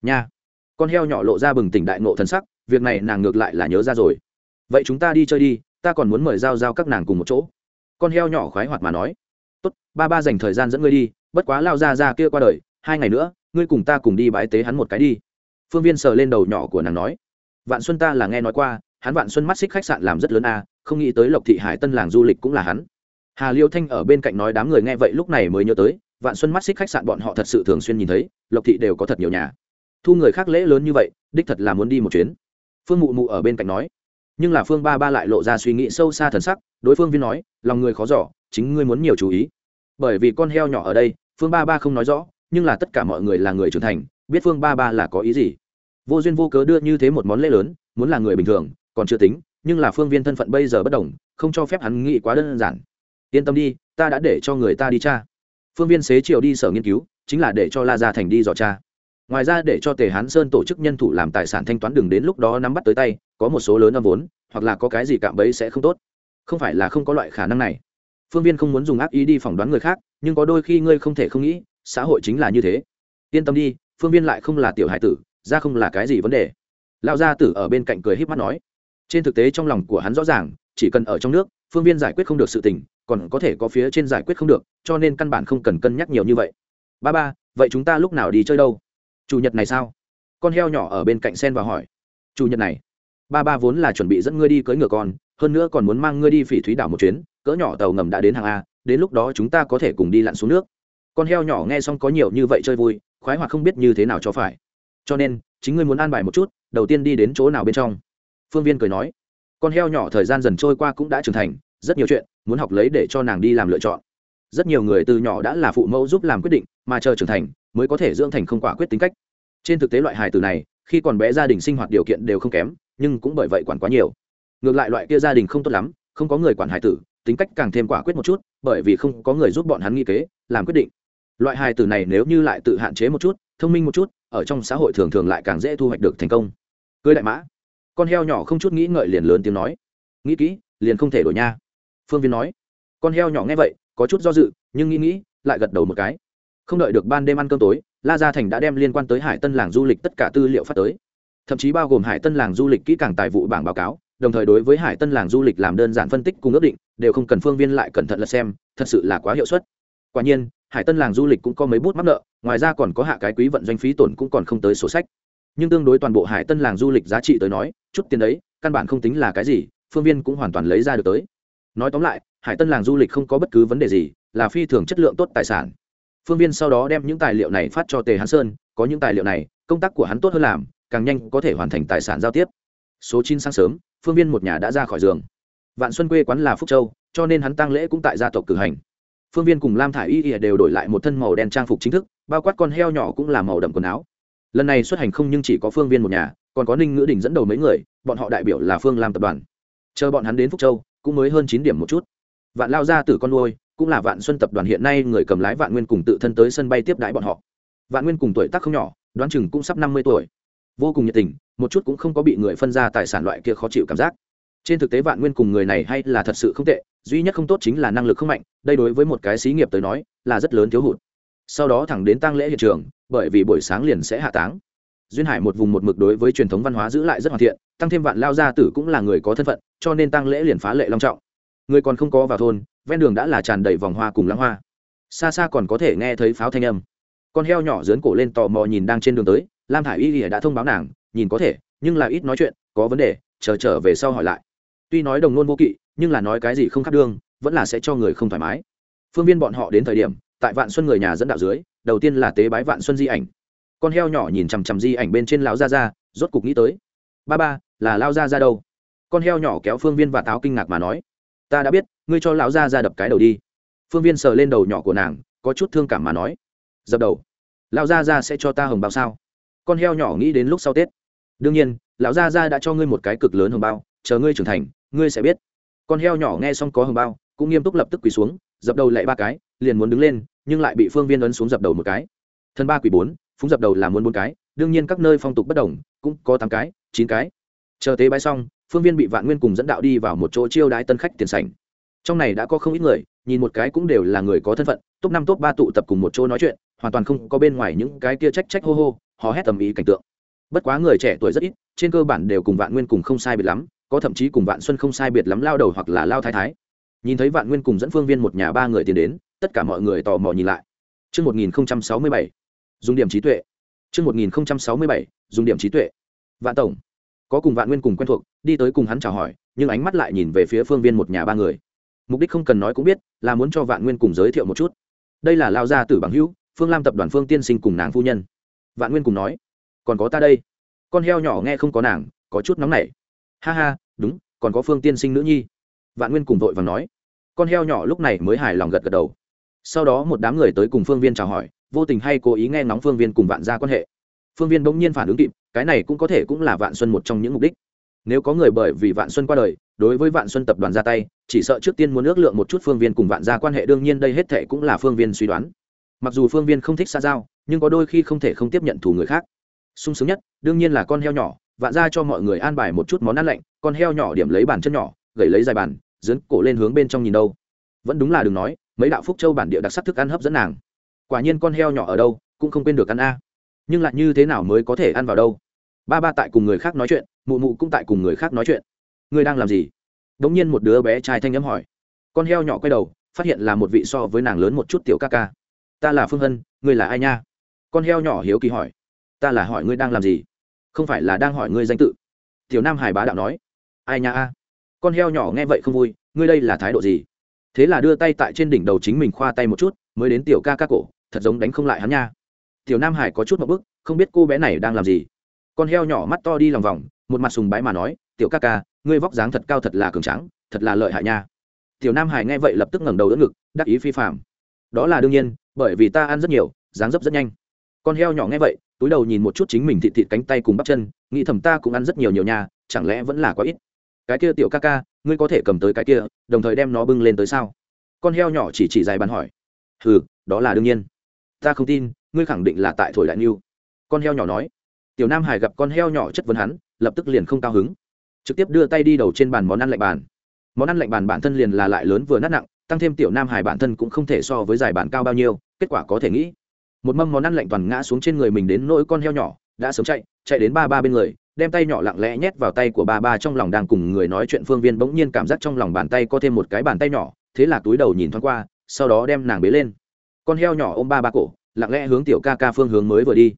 Nha. Con heo nhỏ lộ ra bừng tỉnh đại nộ thần sắc việc này nàng ngược lại là nhớ ra rồi. Vậy chúng ta đi chơi đi, ta còn muốn mời giao giao các nàng cùng một chỗ. Con heo nhỏ khoái hoạt mà nói. Tốt, ba ba dành thời gian dẫn ngươi đi, bất quá lao ra ra kia qua đời, hai ngày nữa, ngươi cùng ta cùng đi bái tế hắn một cái đi. Phương viên sờ lên đầu nhỏ của nàng nói. Vạn xuân ta là nghe nói qua, hắn vạn xuân mắt xích khách sạn làm rất lớn a, không nghĩ tới lộc thị hải tân làng du lịch cũng là hắn. Hà liêu thanh ở bên cạnh nói đám người nghe vậy lúc này mới nhớ tới, vạn xuân mắt xích khách sạn bọn họ thật sự thường xuyên nhìn thấy, lộc thị đều có thật nhiều nhà. Thu người khác lễ lớn như vậy, đích thật là muốn đi một chuyến phương mụ mụ ở bên cạnh nói. Nhưng là phương ba ba lại lộ ra suy nghĩ sâu xa thần sắc, đối phương viên nói, lòng người khó giỏ chính ngươi muốn nhiều chú ý. Bởi vì con heo nhỏ ở đây, phương ba ba không nói rõ, nhưng là tất cả mọi người là người trưởng thành, biết phương ba ba là có ý gì. Vô duyên vô cớ đưa như thế một món lễ lớn, muốn là người bình thường, còn chưa tính, nhưng là phương viên thân phận bây giờ bất đồng, không cho phép hắn nghĩ quá đơn giản. Yên tâm đi, ta đã để cho người ta đi cha phương viên xế chiều đi sở nghiên cứu, chính là để cho la gia thành đi dò cha ngoài ra để cho tề hán sơn tổ chức nhân thủ làm tài sản thanh toán đường đến lúc đó nắm bắt tới tay, có một số lớn âm vốn, hoặc là có cái gì cạm bẫy sẽ không tốt. Không phải là không có loại khả năng này. Phương viên không muốn dùng ác ý đi phỏng đoán người khác, nhưng có đôi khi ngươi không thể không nghĩ, xã hội chính là như thế. Yên tâm đi, phương viên lại không là tiểu hải tử, ra không là cái gì vấn đề. Lão gia tử ở bên cạnh cười híp mắt nói. Trên thực tế trong lòng của hắn rõ ràng, chỉ cần ở trong nước, phương viên giải quyết không được sự tình, còn có thể có phía trên giải quyết không được, cho nên căn bản không cần cân nhắc nhiều như vậy. Ba ba, vậy chúng ta lúc nào đi chơi đâu? Chủ nhật này sao? Con heo nhỏ ở bên cạnh sen và hỏi. Chủ nhật này? Ba ba vốn là chuẩn bị dẫn ngươi đi cưới ngựa con, hơn nữa còn muốn mang ngươi đi phỉ thúy đảo một chuyến, cỡ nhỏ tàu ngầm đã đến hàng a, đến lúc đó chúng ta có thể cùng đi lặn xuống nước. Con heo nhỏ nghe xong có nhiều như vậy chơi vui, khoái hoặc không biết như thế nào cho phải. Cho nên, chính ngươi muốn an bài một chút, đầu tiên đi đến chỗ nào bên trong? Phương viên cười nói. Con heo nhỏ thời gian dần trôi qua cũng đã trưởng thành, rất nhiều chuyện muốn học lấy để cho nàng đi làm lựa chọn. Rất nhiều người từ nhỏ đã là phụ mẫu giúp làm quyết định, mà chờ trưởng thành mới có thể dưỡng thành không quả quyết tính cách. Trên thực tế loại hài tử này, khi còn bé gia đình sinh hoạt điều kiện đều không kém, nhưng cũng bởi vậy quản quá nhiều. Ngược lại loại kia gia đình không tốt lắm, không có người quản hài tử, tính cách càng thêm quả quyết một chút, bởi vì không có người giúp bọn hắn nghĩ kế, làm quyết định. Loại hài tử này nếu như lại tự hạn chế một chút, thông minh một chút, ở trong xã hội thường thường lại càng dễ thu hoạch được thành công. Cưới đại mã. Con heo nhỏ không chút nghĩ ngợi liền lớn tiếng nói. Nghĩ kỹ, liền không thể đổi nha. Phương viên nói. Con heo nhỏ nghe vậy, có chút do dự, nhưng nghĩ nghĩ, lại gật đầu một cái không đợi được ban đêm ăn cơm tối, la gia thành đã đem liên quan tới hải tân làng du lịch tất cả tư liệu phát tới. Thậm chí bao gồm hải tân làng du lịch kỹ càng tài vụ bảng báo cáo, đồng thời đối với hải tân làng du lịch làm đơn giản phân tích cùng ước định, đều không cần phương viên lại cẩn thận lật xem, thật sự là quá hiệu suất. Quả nhiên, hải tân làng du lịch cũng có mấy bút mắc nợ, ngoài ra còn có hạ cái quý vận doanh phí tổn cũng còn không tới sổ sách. Nhưng tương đối toàn bộ hải tân làng du lịch giá trị tới nói, chút tiền đấy, căn bản không tính là cái gì, phương viên cũng hoàn toàn lấy ra được tới. Nói tóm lại, hải tân làng du lịch không có bất cứ vấn đề gì, là phi thường chất lượng tốt tài sản phương viên sau đó đem những tài liệu này phát cho tề hán sơn, có những tài liệu này, công tác của hắn tốt hơn làm, càng nhanh có thể hoàn thành tài sản giao tiếp. Số chín sáng sớm, phương viên một nhà đã ra khỏi giường. Vạn xuân quê quán là phúc châu, cho nên hắn tăng lễ cũng tại gia tộc cử hành. Phương viên cùng lam thả i y ỉa đều đổi lại một thân màu đen trang phục chính thức, bao quát con heo nhỏ cũng là màu đậm quần áo. Lần này xuất hành không nhưng chỉ có phương viên một nhà, còn có ninh ngữ đình dẫn đầu mấy người, bọn họ đại biểu là phương lam tập đoàn. Chờ bọn hắn đến phúc châu, cũng mới hơn chín điểm một chút. Vạn lao ra từ con nuôi cũng là vạn xuân tập đoàn hiện nay người cầm lái vạn nguyên cùng tự thân tới sân bay tiếp đãi bọn họ. Vạn nguyên cùng tuổi tác không nhỏ, đoán chừng cũng sắp năm mươi tuổi. Vô cùng nhiệt tình, một chút cũng không có bị người phân ra tài sản loại kia khó chịu cảm giác. Trên thực tế vạn nguyên cùng người này hay là thật sự không tệ, duy nhất không tốt chính là năng lực không mạnh, đây đối với một cái xí nghiệp tới nói, là rất lớn thiếu hụt. Sau đó thẳng đến tăng lễ hiện trường, bởi vì buổi sáng liền sẽ hạ táng. Duyên hải một vùng một mực đối với truyền thống văn hóa giữ lại rất hoàn thiện, tăng thêm vạn lao gia tử cũng là người có thân phận, cho nên tăng lễ liền phá lệ long trọng người còn không có vào thôn, ven đường đã là tràn đầy vòng hoa cùng lãng hoa. Xa xa còn có thể nghe thấy pháo thanh âm. Con heo nhỏ dướn cổ lên tò mò nhìn đang trên đường tới, lam thả i y ỉa đã thông báo nàng, nhìn có thể, nhưng là ít nói chuyện, có vấn đề, chờ trở về sau hỏi lại. Tuy nói đồng nôn vô kỵ, nhưng là nói cái gì không khác đương, vẫn là sẽ cho người không thoải mái. Phương viên bọn họ đến thời điểm, tại vạn xuân người nhà dẫn đạo dưới, đầu tiên là tế bái vạn xuân di ảnh. Con heo nhỏ nhìn chằm chằm di ảnh bên trên lão gia gia, rốt cục nghĩ tới. Ba ba, là lao gia ra đâu? Con heo nhỏ kéo phương viên và táo kinh ngạc mà nói ta đã biết, ngươi cho lão gia ra đập cái đầu đi. Phương viên sờ lên đầu nhỏ của nàng, có chút thương cảm mà nói. Dập đầu. Lão gia ra sẽ cho ta hồng bao sao? Con heo nhỏ nghĩ đến lúc sau tết. Đương nhiên, lão gia ra đã cho ngươi một cái cực lớn hồng bao, chờ ngươi trưởng thành, ngươi sẽ biết. Con heo nhỏ nghe xong có hồng bao, cũng nghiêm túc lập tức quỳ xuống, dập đầu lại ba cái, liền muốn đứng lên, nhưng lại bị phương viên ấn xuống dập đầu một cái. Thân ba quỷ bốn, phúng dập đầu là muốn bốn cái, đương nhiên các nơi phong tục bất đồng, cũng có tám cái, chín cái. Chờ tế bái xong phương viên bị vạn nguyên cùng dẫn đạo đi vào một chỗ chiêu đái tân khách tiền sảnh trong này đã có không ít người nhìn một cái cũng đều là người có thân phận top năm top ba tụ tập cùng một chỗ nói chuyện hoàn toàn không có bên ngoài những cái kia trách trách hô hô hò hét tầm ý cảnh tượng bất quá người trẻ tuổi rất ít trên cơ bản đều cùng vạn nguyên cùng không sai biệt lắm có thậm chí cùng vạn xuân không sai biệt lắm lao đầu hoặc là lao thái thái nhìn thấy vạn nguyên cùng dẫn phương viên một nhà ba người tiến đến tất cả mọi người tò mò nhìn lại Trước 1067, dùng điểm trí tuệ. Trước 1067, dùng điểm trí tuệ. Vạn Tổng, có cùng Vạn Nguyên cùng quen thuộc, đi tới cùng hắn chào hỏi, nhưng ánh mắt lại nhìn về phía phương viên một nhà ba người. Mục đích không cần nói cũng biết, là muốn cho Vạn Nguyên cùng giới thiệu một chút. Đây là lao gia tử bằng hữu, Phương Lam tập đoàn Phương Tiên Sinh cùng nàng phu nhân. Vạn Nguyên cùng nói, còn có ta đây. Con heo nhỏ nghe không có nàng, có chút nóng nảy. Ha ha, đúng, còn có Phương Tiên Sinh nữ nhi. Vạn Nguyên cùng vội và nói. Con heo nhỏ lúc này mới hài lòng gật gật đầu sau đó một đám người tới cùng phương viên chào hỏi vô tình hay cố ý nghe ngóng phương viên cùng vạn gia quan hệ phương viên bỗng nhiên phản ứng kịp cái này cũng có thể cũng là vạn xuân một trong những mục đích nếu có người bởi vì vạn xuân qua đời, đối với vạn xuân tập đoàn ra tay, chỉ sợ trước tiên muốn ước lượng một chút phương viên cùng vạn gia quan hệ, đương nhiên đây hết thệ cũng là phương viên suy đoán. Mặc dù phương viên không thích xa giao, nhưng có đôi khi không thể không tiếp nhận thủ người khác. Sung sướng nhất, đương nhiên là con heo nhỏ, vạn ra cho mọi người an bài một chút món ăn lạnh, con heo nhỏ điểm lấy bàn chân nhỏ gậy lấy dài bàn dấn cổ lên hướng bên trong nhìn đâu. Vẫn đúng là đừng nói, mấy đạo phúc châu bản địa đặc sắc thức ăn hấp dẫn nàng. Quả nhiên con heo nhỏ ở đâu, cũng không quên được ăn a. Nhưng lại như thế nào mới có thể ăn vào đâu? Ba ba tại cùng người khác nói chuyện mụ mụ cũng tại cùng người khác nói chuyện. Ngươi đang làm gì? Đ ỗ n g nhiên một đứa bé trai thanh n m hỏi. Con heo nhỏ quay đầu, phát hiện là một vị so với nàng lớn một chút tiểu ca ca. Ta là phương hân, ngươi là ai nha? Con heo nhỏ hiếu kỳ hỏi. Ta là hỏi ngươi đang làm gì? Không phải là đang hỏi ngươi danh tự. Tiểu nam hải bá đạo nói. Ai nha a? Con heo nhỏ nghe vậy không vui, ngươi đây là thái độ gì? Thế là đưa tay tại trên đỉnh đầu chính mình khoa tay một chút, mới đến tiểu ca ca cổ, thật giống đánh không lại hắn nha. Tiểu nam hải có chút một bức, không biết cô bé này đang làm gì. Con heo nhỏ mắt to đi lòng vòng một mặt sùng bái mà nói, tiểu ca ca, ngươi vóc dáng thật cao thật là cường trắng thật là lợi hại nha. Tiểu nam hải nghe vậy lập tức ngẩng đầu đỡ ngực, đắc ý phi phạm đó là đương nhiên, bởi vì ta ăn rất nhiều, dáng dấp rất nhanh. Con heo nhỏ nghe vậy, túi đầu nhìn một chút chính mình thịt thịt cánh tay cùng bắp chân, nghĩ thầm ta cũng ăn rất nhiều nhiều nha, chẳng lẽ vẫn là quá ít? Cái kia tiểu ca ca, ngươi có thể cầm tới cái kia, đồng thời đem nó bưng lên tới sao? Con heo nhỏ chỉ chỉ dài bàn hỏi. Ừ đó là đương nhiên. Ta không tin, ngươi khẳng định là tại thổi đại niu con heo nhỏ nói. Tiểu nam hải gặp con heo nhỏ chất vấn hắn lập tức liền không cao hứng. Trực tiếp đưa tay đi đầu trên bàn món ăn lạnh bàn. Món ăn lạnh bàn bản thân liền là lại lớn vừa nát nặng, tăng thêm tiểu nam hải bản thân cũng không thể so với dài bàn cao bao nhiêu, kết quả có thể nghĩ. Một mâm món ăn lạnh toàn ngã xuống trên người mình đến nỗi con heo nhỏ, đã sớm chạy chạy đến ba ba bên người, đem tay nhỏ lặng lẽ nhét vào tay của ba ba trong lòng đang cùng người nói chuyện phương viên bỗng nhiên cảm giác trong lòng bàn tay có thêm một cái bàn tay nhỏ, thế là túi đầu nhìn thoáng qua, sau đó đem nàng bế lên. Con heo nhỏ ôm ba ba cổ, lặng lẽ hướng tiểu ca ca phương hướng mới vừa đi.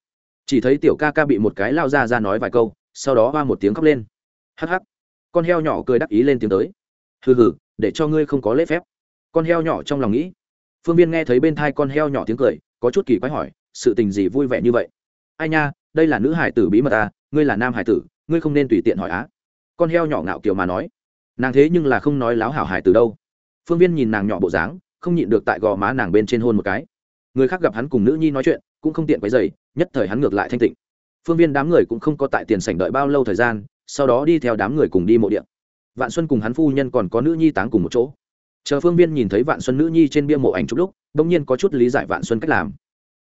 Chỉ thấy tiểu ca ca bị một cái lao ra ra nói vài câu sau đó va một tiếng khóc lên. Hắc hắc. Con heo nhỏ cười đắc ý lên tiếng tới. Hừ hừ, để cho ngươi không có lễ phép. Con heo nhỏ trong lòng nghĩ. Phương viên nghe thấy bên thai con heo nhỏ tiếng cười, có chút kỳ quái hỏi, sự tình gì vui vẻ như vậy? Ai nha, đây là nữ hải tử bí mật à ngươi là nam hải tử, ngươi không nên tùy tiện hỏi á. Con heo nhỏ ngạo kiều mà nói. Nàng thế nhưng là không nói láo hảo hải tử đâu. Phương viên nhìn nàng nhỏ bộ dáng, không nhịn được tại gò má nàng bên trên hôn một cái. Người khác gặp hắn cùng nữ nhi nói chuyện, cũng không tiện quấy dày nhất thời hắn ngược lại thanh tịnh phương viên đám người cũng không có tại tiền sảnh đợi bao lâu thời gian, sau đó đi theo đám người cùng đi mộ điện vạn xuân cùng hắn phu nhân còn có nữ nhi táng cùng một chỗ. Chờ phương viên nhìn thấy vạn xuân nữ nhi trên bia mộ ảnh chút lúc đ ỗ n g nhiên có chút lý giải vạn xuân cách làm.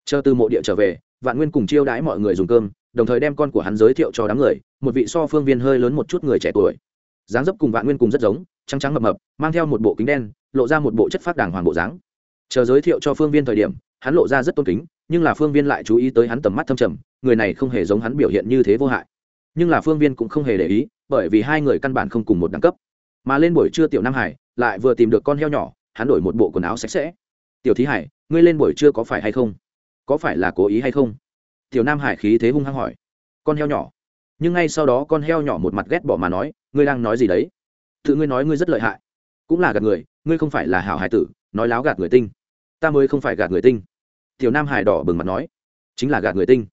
Chờ từ mộ địa trở về, vạn nguyên cùng chiêu đãi mọi người dùng cơm, đồng thời đem con của hắn giới thiệu cho đám người, một vị so phương viên hơi lớn một chút người trẻ tuổi. Dáng dấp cùng vạn nguyên cùng rất giống, trắng trắng mập mập, mang theo một bộ kính đen, lộ ra một bộ chất phát đàng hoàng bộ dáng. Chờ giới thiệu cho phương viên thời điểm, hắn lộ ra rất tôn kính nhưng là phương viên lại chú ý tới hắn tầm mắt thâm trầm, người này không hề giống hắn biểu hiện như thế vô hại. Nhưng là phương viên cũng không hề để ý, bởi vì hai người căn bản không cùng một đẳng cấp. Mà lên buổi trưa tiểu nam hải lại vừa tìm được con heo nhỏ, hắn đổi một bộ quần áo sạch sẽ. Tiểu thí hải, ngươi lên buổi trưa có phải hay không? Có phải là cố ý hay không? Tiểu nam hải khí thế hung hăng hỏi. Con heo nhỏ. Nhưng ngay sau đó con heo nhỏ một mặt ghét bỏ mà nói, ngươi đang nói gì đấy? Tự ngươi nói ngươi rất lợi hại. Cũng là gạt người, ngươi không phải là hảo hải tử, nói láo gạt người tinh. Ta mới không phải gạt người tinh tiểu nam hải đỏ bừng mặt nói, chính là gạt người tinh.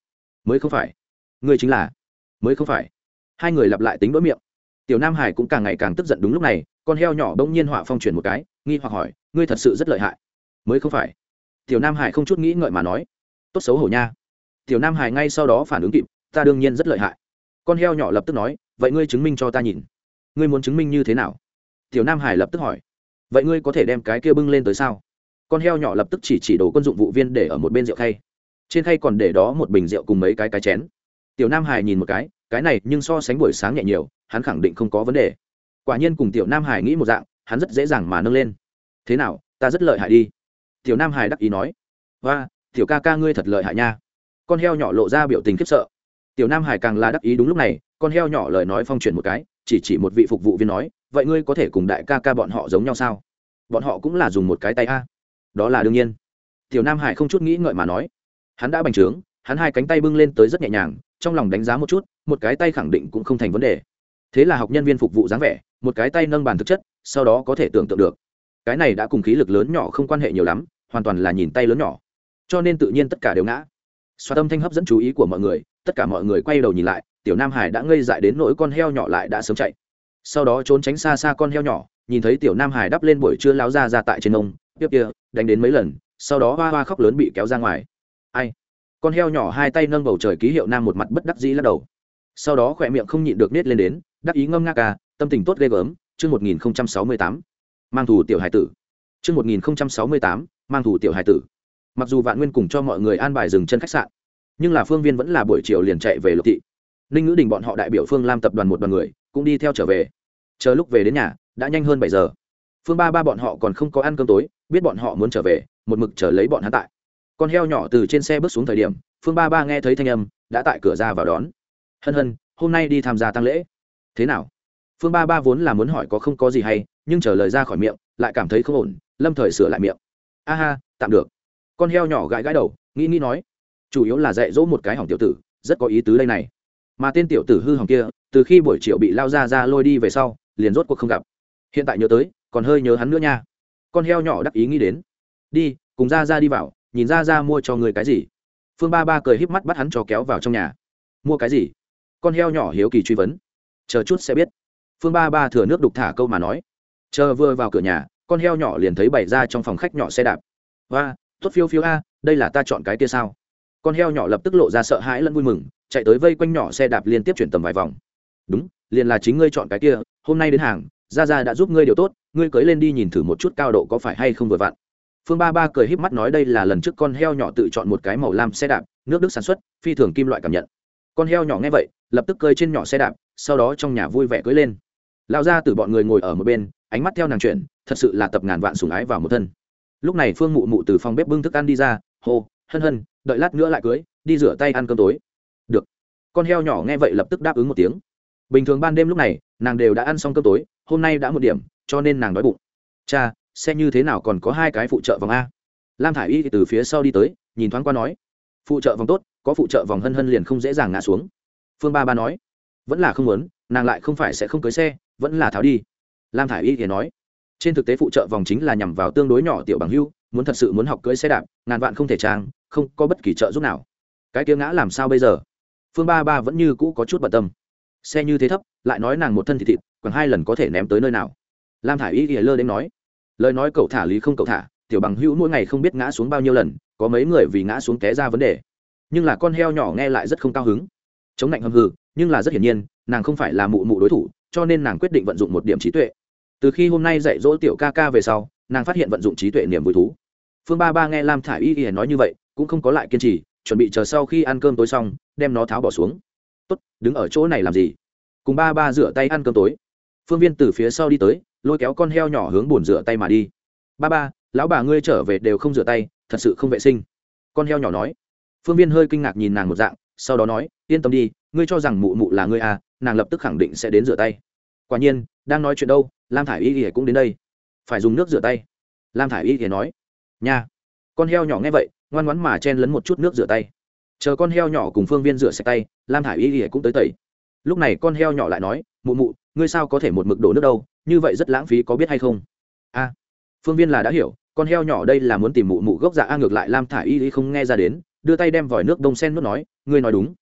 Mới không phải. Ngươi chính là. Mới không phải. Hai người lặp lại tính đỗi miệng. Tiểu nam hải cũng càng ngày càng tức giận đúng lúc này, con heo nhỏ bỗng nhiên họa phong chuyển một cái, nghi hoặc hỏi, ngươi thật sự rất lợi hại. Mới không phải. Tiểu nam hải không chút nghĩ ngợi mà nói, tốt xấu hổ nha. Tiểu nam hải ngay sau đó phản ứng kịp, ta đương nhiên rất lợi hại. Con heo nhỏ lập tức nói, vậy ngươi chứng minh cho ta nhìn. Ngươi muốn chứng minh như thế nào? Tiểu nam hải lập tức hỏi, vậy ngươi có thể đem cái kia bưng lên tới sao? Con heo nhỏ lập tức chỉ chỉ đồ quân dụng vụ viên để ở một bên rượu khay. Trên khay còn để đó một bình rượu cùng mấy cái cái chén. Tiểu nam hải nhìn một cái cái này nhưng so sánh buổi sáng nhẹ nhiều, hắn khẳng định không có vấn đề. Quả nhiên cùng tiểu nam hải nghĩ một dạng, hắn rất dễ dàng mà nâng lên. Thế nào, ta rất lợi hại đi. Tiểu nam hải đắc ý nói. Và tiểu ca ca ngươi thật lợi hại nha. Con heo nhỏ lộ ra biểu tình khiếp sợ. Tiểu nam hải càng là đắc ý đúng lúc này, con heo nhỏ lời nói phong chuyển một cái, chỉ chỉ một vị phục vụ viên nói, vậy ngươi có thể cùng đại ca ca bọn họ giống nhau sao? Bọn họ cũng là dùng một cái tay a đó là đương nhiên. Tiểu nam hải không chút nghĩ ngợi mà nói. Hắn đã bành trướng, hắn hai cánh tay bưng lên tới rất nhẹ nhàng, trong lòng đánh giá một chút, một cái tay khẳng định cũng không thành vấn đề. Thế là học nhân viên phục vụ dáng vẻ, một cái tay nâng bàn thực chất, sau đó có thể tưởng tượng được. Cái này đã cùng khí lực lớn nhỏ không quan hệ nhiều lắm, hoàn toàn là nhìn tay lớn nhỏ. Cho nên tự nhiên tất cả đều ngã. Xoa tâm thanh hấp dẫn chú ý của mọi người, tất cả mọi người quay đầu nhìn lại, tiểu nam hải đã ngây dại đến nỗi con heo nhỏ lại đã sớm chạy. Sau đó trốn tránh xa xa con heo nhỏ, nhìn thấy tiểu nam hải đắp lên buổi trưa láo ra ra tại trên ông tiếp kia, đánh đến mấy lần, sau đó hoa hoa khóc lớn bị kéo ra ngoài. Ai? Con heo nhỏ hai tay nâng bầu trời ký hiệu nam một mặt bất đắc dĩ lắc đầu. Sau đó khỏe miệng không nhịn được nết lên đến, đắc ý ngâm nga ca, tâm tình tốt ghê gớm, chương một nghìn sáu mươi tám. Mang thủ tiểu hải tử. Chương một nghìn sáu mươi tám, mang thủ tiểu hải tử. Mặc dù vạn nguyên cùng cho mọi người an bài dừng chân khách sạn, nhưng là phương viên vẫn là buổi chiều liền chạy về lộc thị. Ninh ngữ đình bọn họ đại biểu phương lam tập đoàn một đoàn người, cũng đi theo trở về. Chờ lúc về đến nhà, đã nhanh hơn bảy giờ phương ba ba bọn họ còn không có ăn cơm tối, biết bọn họ muốn trở về, một mực chờ lấy bọn hắn tại. Con heo nhỏ từ trên xe bước xuống thời điểm, phương ba ba nghe thấy thanh âm, đã tại cửa ra vào đón. Hân hân, hôm nay đi tham gia tăng lễ. Thế nào? Phương ba ba vốn là muốn hỏi có không có gì hay, nhưng trở lời ra khỏi miệng, lại cảm thấy không ổn, lâm thời sửa lại miệng. A ha, tạm được. Con heo nhỏ gãi gãi đầu, nghĩ nghĩ nói, chủ yếu là dạy dỗ một cái hỏng tiểu tử, rất có ý tứ đây này. Mà tên tiểu tử hư hỏng kia, từ khi buổi chiều bị lao ra ra lôi đi về sau, liền rốt cuộc không gặp. Hiện tại nhớ tới còn hơi nhớ hắn nữa nha. Con heo nhỏ đắc ý nghĩ đến. Đi, cùng ra ra đi vào, nhìn ra ra mua cho người cái gì? Phương ba ba cười híp mắt bắt hắn cho kéo vào trong nhà. Mua cái gì? Con heo nhỏ hiếu kỳ truy vấn. Chờ chút sẽ biết. Phương ba ba thừa nước đục thả câu mà nói. Chờ vừa vào cửa nhà, con heo nhỏ liền thấy bày ra trong phòng khách nhỏ xe đạp. Và tốt phiêu phiêu a, đây là ta chọn cái kia sao? Con heo nhỏ lập tức lộ ra sợ hãi lẫn vui mừng, chạy tới vây quanh nhỏ xe đạp liên tiếp chuyển tầm vài vòng. Đúng, liền là chính ngươi chọn cái kia, hôm nay đến hàng ra ra đã giúp ngươi điều tốt, ngươi cưới lên đi nhìn thử một chút cao độ có phải hay không vừa vặn. Phương ba ba cười híp mắt nói đây là lần trước con heo nhỏ tự chọn một cái màu lam xe đạp, nước đức sản xuất, phi thường kim loại cảm nhận. Con heo nhỏ nghe vậy, lập tức cơi trên nhỏ xe đạp, sau đó trong nhà vui vẻ cưới lên. Lao ra từ bọn người ngồi ở một bên, ánh mắt theo nàng chuyển, thật sự là tập ngàn vạn sùng ái vào một thân. Lúc này phương mụ mụ từ phòng bếp bưng thức ăn đi ra, hô, hân hân, đợi lát nữa lại cưới, đi rửa tay ăn cơm tối. Được. Con heo nhỏ nghe vậy lập tức đáp ứng một tiếng bình thường ban đêm lúc này, nàng đều đã ăn xong cơm tối, hôm nay đã một điểm, cho nên nàng đói bụng. Cha, xe như thế nào còn có hai cái phụ trợ vòng a? Lam thả i y từ phía sau đi tới, nhìn thoáng qua nói, phụ trợ vòng tốt, có phụ trợ vòng hân hân liền không dễ dàng ngã xuống. Phương ba ba nói, vẫn là không muốn, nàng lại không phải sẽ không cưới xe, vẫn là tháo đi. Lam thả i y thì nói, trên thực tế phụ trợ vòng chính là nhằm vào tương đối nhỏ tiểu bằng hưu, muốn thật sự muốn học cưới xe đạp, ngàn vạn không thể trang, không có bất kỳ trợ giúp nào. Cái kia ngã làm sao bây giờ? Phương ba ba vẫn như cũ có chút bận tâm xe như thế thấp, lại nói nàng một thân thịt thịt, còn hai lần có thể ném tới nơi nào? Lam thả i y lơ đến nói. Lời nói cậu thả lý không cậu thả, tiểu bằng hữu mỗi ngày không biết ngã xuống bao nhiêu lần, có mấy người vì ngã xuống té ra vấn đề. Nhưng là con heo nhỏ nghe lại rất không cao hứng. Chống lạnh hầm hừ, nhưng là rất hiển nhiên, nàng không phải là mụ mụ đối thủ, cho nên nàng quyết định vận dụng một điểm trí tuệ. Từ khi hôm nay dạy dỗ tiểu ca ca về sau, nàng phát hiện vận dụng trí tuệ niềm vui thú. Phương ba ba nghe lam thả i y y nói như vậy, cũng không có lại kiên trì, chuẩn bị chờ sau khi ăn cơm tối xong, đem nó tháo bỏ xuống tốt, đứng ở chỗ này làm gì? Cùng ba ba rửa tay ăn cơm tối. Phương viên từ phía sau đi tới, lôi kéo con heo nhỏ hướng bồn rửa tay mà đi. Ba ba, lão bà ngươi trở về đều không rửa tay, thật sự không vệ sinh. Con heo nhỏ nói. Phương viên hơi kinh ngạc nhìn nàng một dạng, sau đó nói, yên tâm đi, ngươi cho rằng mụ mụ là ngươi à nàng lập tức khẳng định sẽ đến rửa tay. Quả nhiên, đang nói chuyện đâu, lam thả i y ỉa cũng đến đây. Phải dùng nước rửa tay. Lam thả i y ỉa nói. Nha. Con heo nhỏ nghe vậy, ngoan ngoắn mà chen lấn một chút nước rửa tay chờ con heo nhỏ cùng phương viên rửa sạch tay, lam thả i y ỉa cũng tới tẩy. Lúc này con heo nhỏ lại nói, mụ mụ, ngươi sao có thể một mực đổ nước đâu, như vậy rất lãng phí có biết hay không? A. Phương viên là đã hiểu, con heo nhỏ đây là muốn tìm mụ mụ gốc dạ a ngược lại lam thả y y không nghe ra đến, đưa tay đem vòi nước đông sen nước nói, ngươi nói đúng.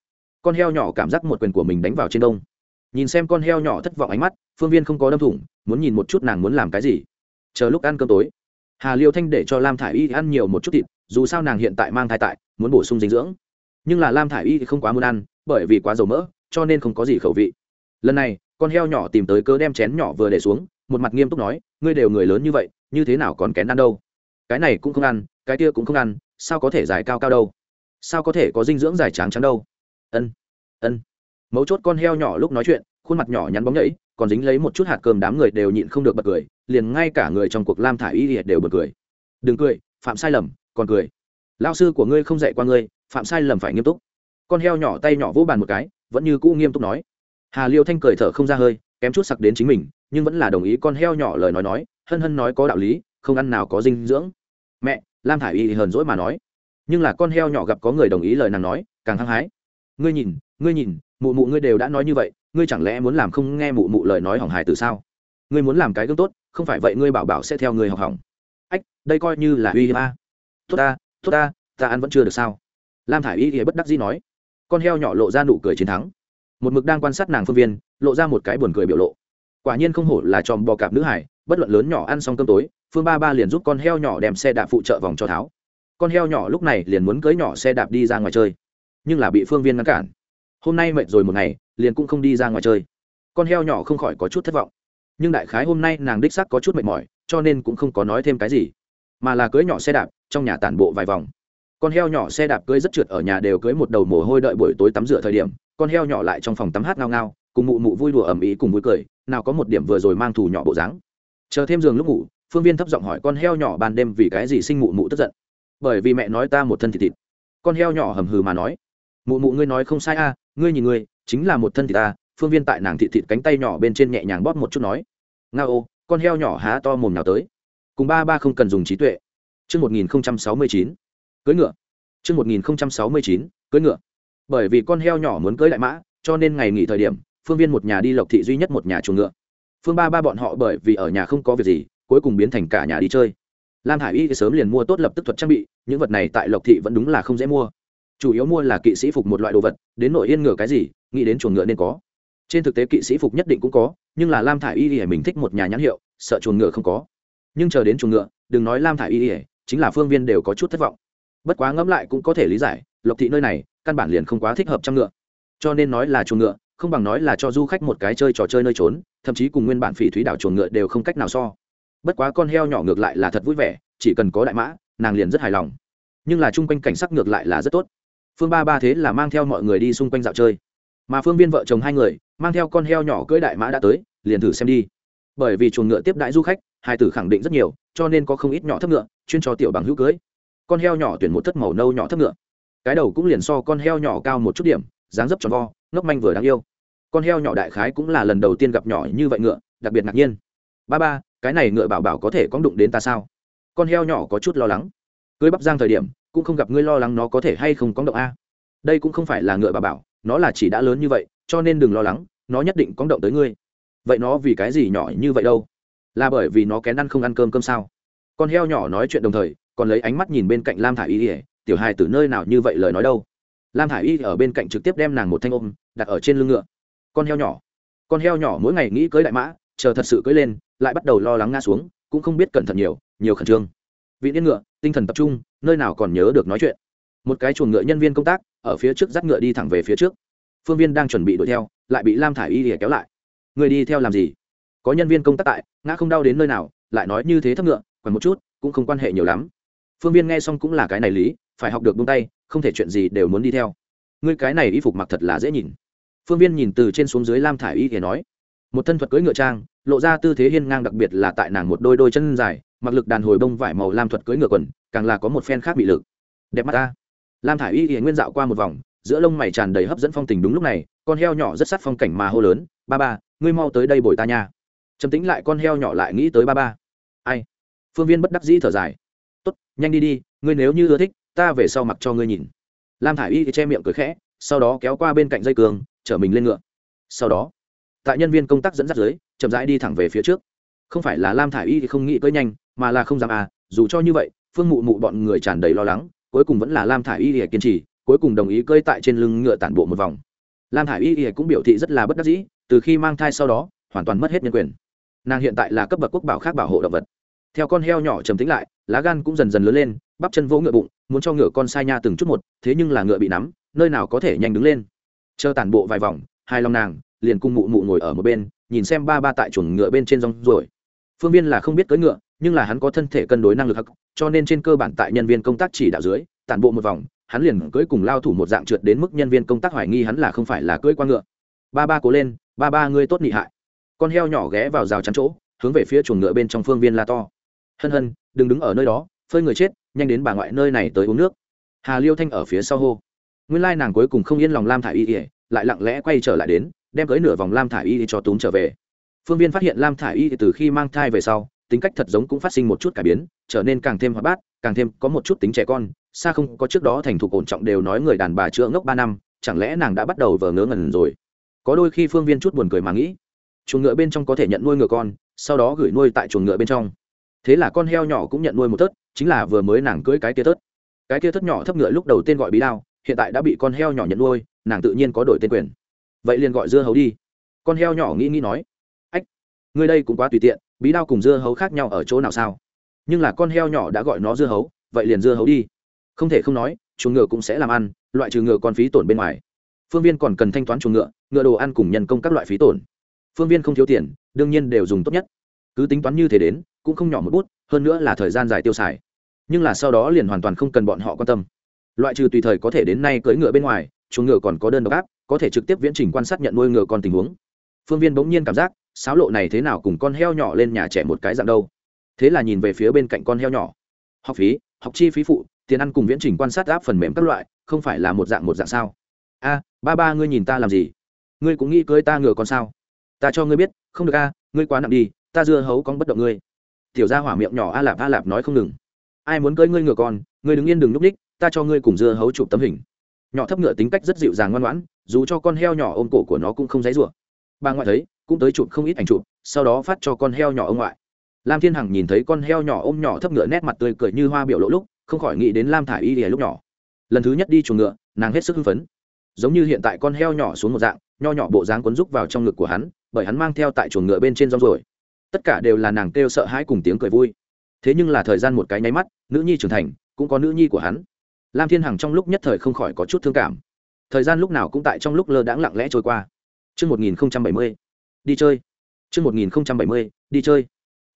Con heo nhỏ cảm giác một quyền của mình đánh vào trên đông. Nhìn xem con heo nhỏ thất vọng ánh mắt, phương viên không có đâm thủng, muốn nhìn một chút nàng muốn làm cái gì. Chờ lúc ăn cơm tối, hà liêu thanh để cho lam thả i y ăn nhiều một chút thịt, dù sao nàng hiện tại mang thai tại, muốn bổ sung dinh dưỡng nhưng là lam thả i y không quá muốn ăn, bởi vì quá dầu mỡ, cho nên không có gì khẩu vị. Lần này, con heo nhỏ tìm tới cớ đem chén nhỏ vừa để xuống, một mặt nghiêm túc nói, ngươi đều người lớn như vậy, như thế nào còn kén ăn đâu? Cái này cũng không ăn, cái kia cũng không ăn, sao có thể dài cao cao đâu? Sao có thể có dinh dưỡng dài trắng trắng đâu? Ân ân. Mấu chốt con heo nhỏ lúc nói chuyện, khuôn mặt nhỏ nhắn bóng nhẫy còn dính lấy một chút hạt cơm đám người đều nhịn không được bật cười, liền ngay cả người trong cuộc lam thả y đều bật cười. Đừng cười, phạm sai lầm, còn cười. Lao sư của ngươi không dạy qua ngươi phạm sai lầm phải nghiêm túc. Con heo nhỏ tay nhỏ vỗ bàn một cái, vẫn như cũ nghiêm túc nói. Hà liêu thanh cười thở không ra hơi, kém chút sặc đến chính mình, nhưng vẫn là đồng ý con heo nhỏ lời nói nói, hân hân nói có đạo lý, không ăn nào có dinh dưỡng. Mẹ, lam thả i y hờn dỗi mà nói. Nhưng là con heo nhỏ gặp có người đồng ý lời nàng nói, càng hăng hái. Ngươi nhìn ngươi nhìn, mụ mụ ngươi đều đã nói như vậy, ngươi chẳng lẽ muốn làm không nghe mụ mụ lời nói hỏng hài từ sao? Ngươi muốn làm cái gương tốt, không phải vậy ngươi bảo bảo sẽ theo ngươi học hỏng. Ách, đây coi như là uy hiếp a. Tốt ta tốt ta ta ăn vẫn chưa được sao? Lam thả i y thì bất đắc dĩ nói, con heo nhỏ lộ ra nụ cười chiến thắng. Một mực đang quan sát nàng phương viên, lộ ra một cái buồn cười biểu lộ. Quả nhiên không hổ là tròm bò cạp nữ hải, bất luận lớn nhỏ ăn xong cơm tối, phương ba ba liền giúp con heo nhỏ đem xe đạp phụ trợ vòng cho tháo. Con heo nhỏ lúc này liền muốn cưới nhỏ xe đạp đi ra ngoài chơi, nhưng là bị phương viên ngăn cản. Hôm nay mệt rồi một ngày, liền cũng không đi ra ngoài chơi. Con heo nhỏ không khỏi có chút thất vọng. Nhưng đại khái hôm nay nàng đích sắc có chút mệt mỏi, cho nên cũng không có nói thêm cái gì, mà là cưới nhỏ xe đạp, trong nhà tản bộ vài vòng con heo nhỏ xe đạp cưới rất trượt ở nhà đều cưới một đầu mồ hôi đợi buổi tối tắm rửa thời điểm con heo nhỏ lại trong phòng tắm hát ngao ngao cùng mụ mụ vui đùa ẩm ý cùng vui cười nào có một điểm vừa rồi mang thù nhỏ bộ dáng. Chờ thêm giường lúc ngủ phương viên thấp giọng hỏi con heo nhỏ ban đêm vì cái gì sinh mụ mụ tức giận. Bởi vì mẹ nói ta một thân thịt thịt. Con heo nhỏ hầm hừ mà nói mụ mụ ngươi nói không sai a ngươi nhìn ngươi chính là một thân thịt ta phương viên tại nàng thịt thịt cánh tay nhỏ bên trên nhẹ nhàng bóp một chút nói. Nga ô con heo nhỏ há to mồm nào tới. Cùng ba ba không cần dùng trí tuệ. Trước 1069, cưới ngựa. Trước 1069, cưới ngựa. Bởi vì con heo nhỏ muốn cưới đại mã, cho nên ngày nghỉ thời điểm, phương viên một nhà đi lộc thị duy nhất một nhà chuồng ngựa. Phương ba ba bọn họ bởi vì ở nhà không có việc gì, cuối cùng biến thành cả nhà đi chơi. Lam Hải Y sớm liền mua tốt lập tức thuật trang bị, những vật này tại Lộc thị vẫn đúng là không dễ mua. Chủ yếu mua là kỵ sĩ phục một loại đồ vật, đến nội yên ngựa cái gì, nghĩ đến chuồng ngựa nên có. Trên thực tế kỵ sĩ phục nhất định cũng có, nhưng là Lam Thải Y Y mình thích một nhà nhãn hiệu, sợ chuồng ngựa không có. Nhưng chờ đến chuồng ngựa, đừng nói Lam Thải Y Y, chính là phương viên đều có chút thất vọng bất quá ngẫm lại cũng có thể lý giải, lộc thị nơi này, căn bản liền không quá thích hợp trăm ngựa. Cho nên nói là chuồng ngựa, không bằng nói là cho du khách một cái chơi trò chơi nơi trốn, thậm chí cùng nguyên bản phỉ thúy đảo chuồng ngựa đều không cách nào so. Bất quá con heo nhỏ ngược lại là thật vui vẻ, chỉ cần có đại mã, nàng liền rất hài lòng. Nhưng là chung quanh cảnh sắc ngược lại là rất tốt. Phương ba ba thế là mang theo mọi người đi xung quanh dạo chơi. Mà phương viên vợ chồng hai người, mang theo con heo nhỏ cưỡi đại mã đã tới, liền thử xem đi. Bởi vì chuồng ngựa tiếp đại du khách, hai tử khẳng định rất nhiều, cho nên có không ít nhỏ thấp ngựa, chuyên cho tiểu bằng hữu cưới con heo nhỏ tuyển một thất màu nâu nhỏ thấp ngựa. Cái đầu cũng liền so con heo nhỏ cao một chút điểm, dáng dấp tròn vo, ngốc manh vừa đáng yêu. Con heo nhỏ đại khái cũng là lần đầu tiên gặp nhỏ như vậy ngựa, đặc biệt ngạc nhiên. Ba ba, cái này ngựa bảo bảo có thể con đụng đến ta sao? Con heo nhỏ có chút lo lắng. Cưới bắp giang thời điểm, cũng không gặp ngươi lo lắng nó có thể hay không con động a. Đây cũng không phải là ngựa bảo bảo, nó là chỉ đã lớn như vậy, cho nên đừng lo lắng, nó nhất định con động tới ngươi. Vậy nó vì cái gì nhỏ như vậy đâu? Là bởi vì nó kén ăn không ăn cơm cơm sao? Con heo nhỏ nói chuyện đồng thời còn lấy ánh mắt nhìn bên cạnh lam thả i y ỉa tiểu hài từ nơi nào như vậy lời nói đâu? Lam thả i y ở bên cạnh trực tiếp đem nàng một thanh ôm, đặt ở trên lưng ngựa. Con heo nhỏ, con heo nhỏ mỗi ngày nghĩ cưới đại mã, chờ thật sự cưới lên, lại bắt đầu lo lắng ngã xuống, cũng không biết cẩn thận nhiều nhiều khẩn trương. Vị yên ngựa, tinh thần tập trung, nơi nào còn nhớ được nói chuyện. Một cái chuồng ngựa nhân viên công tác, ở phía trước dắt ngựa đi thẳng về phía trước. Phương viên đang chuẩn bị đuổi theo, lại bị lam thả i y ỉa kéo lại. Người đi theo làm gì? Có nhân viên công tác tại, ngã không đau đến nơi nào, lại nói như thế thấp ngựa, còn một chút, cũng không quan hệ nhiều lắm phương viên nghe xong cũng là cái này lý, phải học được buông tay, không thể chuyện gì đều muốn đi theo. Ngươi cái này y phục mặc thật là dễ nhìn. Phương viên nhìn từ trên xuống dưới lam thả i y thì nói, một thân thuật cưỡi ngựa trang, lộ ra tư thế hiên ngang đặc biệt là tại nàng một đôi đôi chân dài, mặc lực đàn hồi bông vải màu lam thuật cưỡi ngựa quần, càng là có một phen khác bị lực. Đẹp mắt ta. Lam thả i y thì nguyên dạo qua một vòng, giữa lông mày tràn đầy hấp dẫn phong tình đúng lúc này, con heo nhỏ rất sát phong cảnh mà hô lớn, ba ba, ngươi mau tới đây bồi ta nha. Trầm tính lại con heo nhỏ lại nghĩ tới ba ba. Ai? Phương viên bất đắc dĩ thở dài nhanh đi đi, ngươi nếu như ưa thích, ta về sau mặc cho ngươi nhìn. Lam thả i y che miệng cười khẽ, sau đó kéo qua bên cạnh dây cường, chở mình lên ngựa. Sau đó, tại nhân viên công tác dẫn dắt dưới, chậm rãi đi thẳng về phía trước. Không phải là lam thả i y thì không nghĩ cưỡi nhanh, mà là không dám à dù cho như vậy, phương mụ mụ bọn người tràn đầy lo lắng, cuối cùng vẫn là lam thả i y thì kiên trì, cuối cùng đồng ý cơi tại trên lưng ngựa tản bộ một vòng. Lam thả i y thì cũng biểu thị rất là bất đắc dĩ, từ khi mang thai sau đó, hoàn toàn mất hết nhân quyền. Nàng hiện tại là cấp bậc quốc bảo khác bảo hộ động vật theo con heo nhỏ trầm tính lại, lá gan cũng dần dần lớn lên, bắp chân vỗ ngựa bụng, muốn cho ngựa con sai nha từng chút một, thế nhưng là ngựa bị nắm, nơi nào có thể nhanh đứng lên. Chờ tản bộ vài vòng, hai lòng nàng liền cung mụ mụ ngồi ở một bên, nhìn xem ba ba tại chuồng ngựa bên trên rong rồi phương viên là không biết cưỡi ngựa, nhưng là hắn có thân thể cân đối năng lực hắc, cho nên trên cơ bản tại nhân viên công tác chỉ đạo dưới, tản bộ một vòng, hắn liền cưỡi cùng lao thủ một dạng trượt đến mức nhân viên công tác hoài nghi hắn là không phải là cưỡi qua ngựa. Ba ba cố lên, ba ba ngươi tốt nhị hại. Con heo nhỏ ghé vào rào chắn chỗ, hướng về phía chuồng ngựa bên trong phương viên la to hân hân, đừng đứng ở nơi đó, phơi người chết, nhanh đến bà ngoại nơi này tới uống nước. Hà liêu thanh ở phía sau hô. Nguyên lai nàng cuối cùng không yên lòng lam thả i y ỉa lại lặng lẽ quay trở lại đến, đem cưới nửa vòng lam thả i y cho túm trở về. Phương viên phát hiện lam thả i y từ khi mang thai về sau, tính cách thật giống cũng phát sinh một chút cải biến, trở nên càng thêm hoạt bát, càng thêm có một chút tính trẻ con, xa không có trước đó thành thục ổn trọng đều nói người đàn bà chữa ngốc ba năm, chẳng lẽ nàng đã bắt đầu vờ ngớ ngẩn rồi? Có đôi khi phương viên chút buồn cười mà nghĩ, chuồng ngựa bên trong có thể nhận nuôi ngựa con, sau đó gửi nuôi tại chuồng ngựa bên trong thế là con heo nhỏ cũng nhận nuôi một tớt, chính là vừa mới nàng cưới cái kia tớt. Cái kia tớt nhỏ thấp ngựa lúc đầu tên gọi bí đao, hiện tại đã bị con heo nhỏ nhận nuôi, nàng tự nhiên có đổi tên quyền. Vậy liền gọi dưa hấu đi. Con heo nhỏ nghĩ nghĩ nói, ách người đây cũng quá tùy tiện, bí đao cùng dưa hấu khác nhau ở chỗ nào sao? Nhưng là con heo nhỏ đã gọi nó dưa hấu, vậy liền dưa hấu đi. Không thể không nói, chuồng ngựa cũng sẽ làm ăn, loại trừ ngựa con phí tổn bên ngoài. Phương viên còn cần thanh toán chuồng ngựa ngựa đồ ăn cùng nhân công các loại phí tổn. Phương viên không thiếu tiền, đương nhiên đều dùng tốt nhất. Cứ tính toán như thế đến cũng không nhỏ một bút, hơn nữa là thời gian dài tiêu xài. Nhưng là sau đó liền hoàn toàn không cần bọn họ quan tâm. Loại trừ tùy thời có thể đến nay cưỡi ngựa bên ngoài, chuồng ngựa còn có đơn độc áp, có thể trực tiếp viễn trình quan sát nhận nuôi ngựa con tình huống. Phương viên bỗng nhiên cảm giác, sáo lộ này thế nào cùng con heo nhỏ lên nhà trẻ một cái dạng đâu. Thế là nhìn về phía bên cạnh con heo nhỏ. Học phí, học chi phí phụ, tiền ăn cùng viễn trình quan sát áp phần mềm các loại, không phải là một dạng một dạng sao? A, ba ba ngươi nhìn ta làm gì? Ngươi cũng nghĩ cưới ta ngựa con sao? Ta cho ngươi biết, không được a, ngươi quá nặng đi, ta dưa hấu con bất động ngươi tiểu ra hỏa miệng nhỏ a lạp a lạp nói không ngừng. Ai muốn cưỡi ngươi ngựa con, ngươi đứng yên đừng núp ních ta cho ngươi cùng dưa hấu chụp tấm hình. Nhỏ thấp ngựa tính cách rất dịu dàng ngoan ngoãn, dù cho con heo nhỏ ôm cổ của nó cũng không dãy rủa. Bà ngoại thấy, cũng tới chụp không ít ảnh chụp, sau đó phát cho con heo nhỏ ông ngoại. Lam thiên hằng nhìn thấy con heo nhỏ ôm nhỏ thấp ngựa nét mặt tươi cười như hoa biểu lỗ lúc, không khỏi nghĩ đến lam thả y lìa lúc nhỏ. Lần thứ nhất đi chuồng ngựa, nàng hết sức hưng phấn. Giống như hiện tại con heo nhỏ xuống một dạng, nho nhỏ bộ dáng quấn rúc vào trong ngực của hắn, bởi hắn mang theo tại chuồng ngựa bên trên rong rồi tất cả đều là nàng kêu sợ hãi cùng tiếng cười vui thế nhưng là thời gian một cái nháy mắt nữ nhi trưởng thành cũng có nữ nhi của hắn lam thiên hằng trong lúc nhất thời không khỏi có chút thương cảm thời gian lúc nào cũng tại trong lúc lơ đãng lặng lẽ trôi qua Trước 1070, đi chơi. Trước 1070, đi chơi.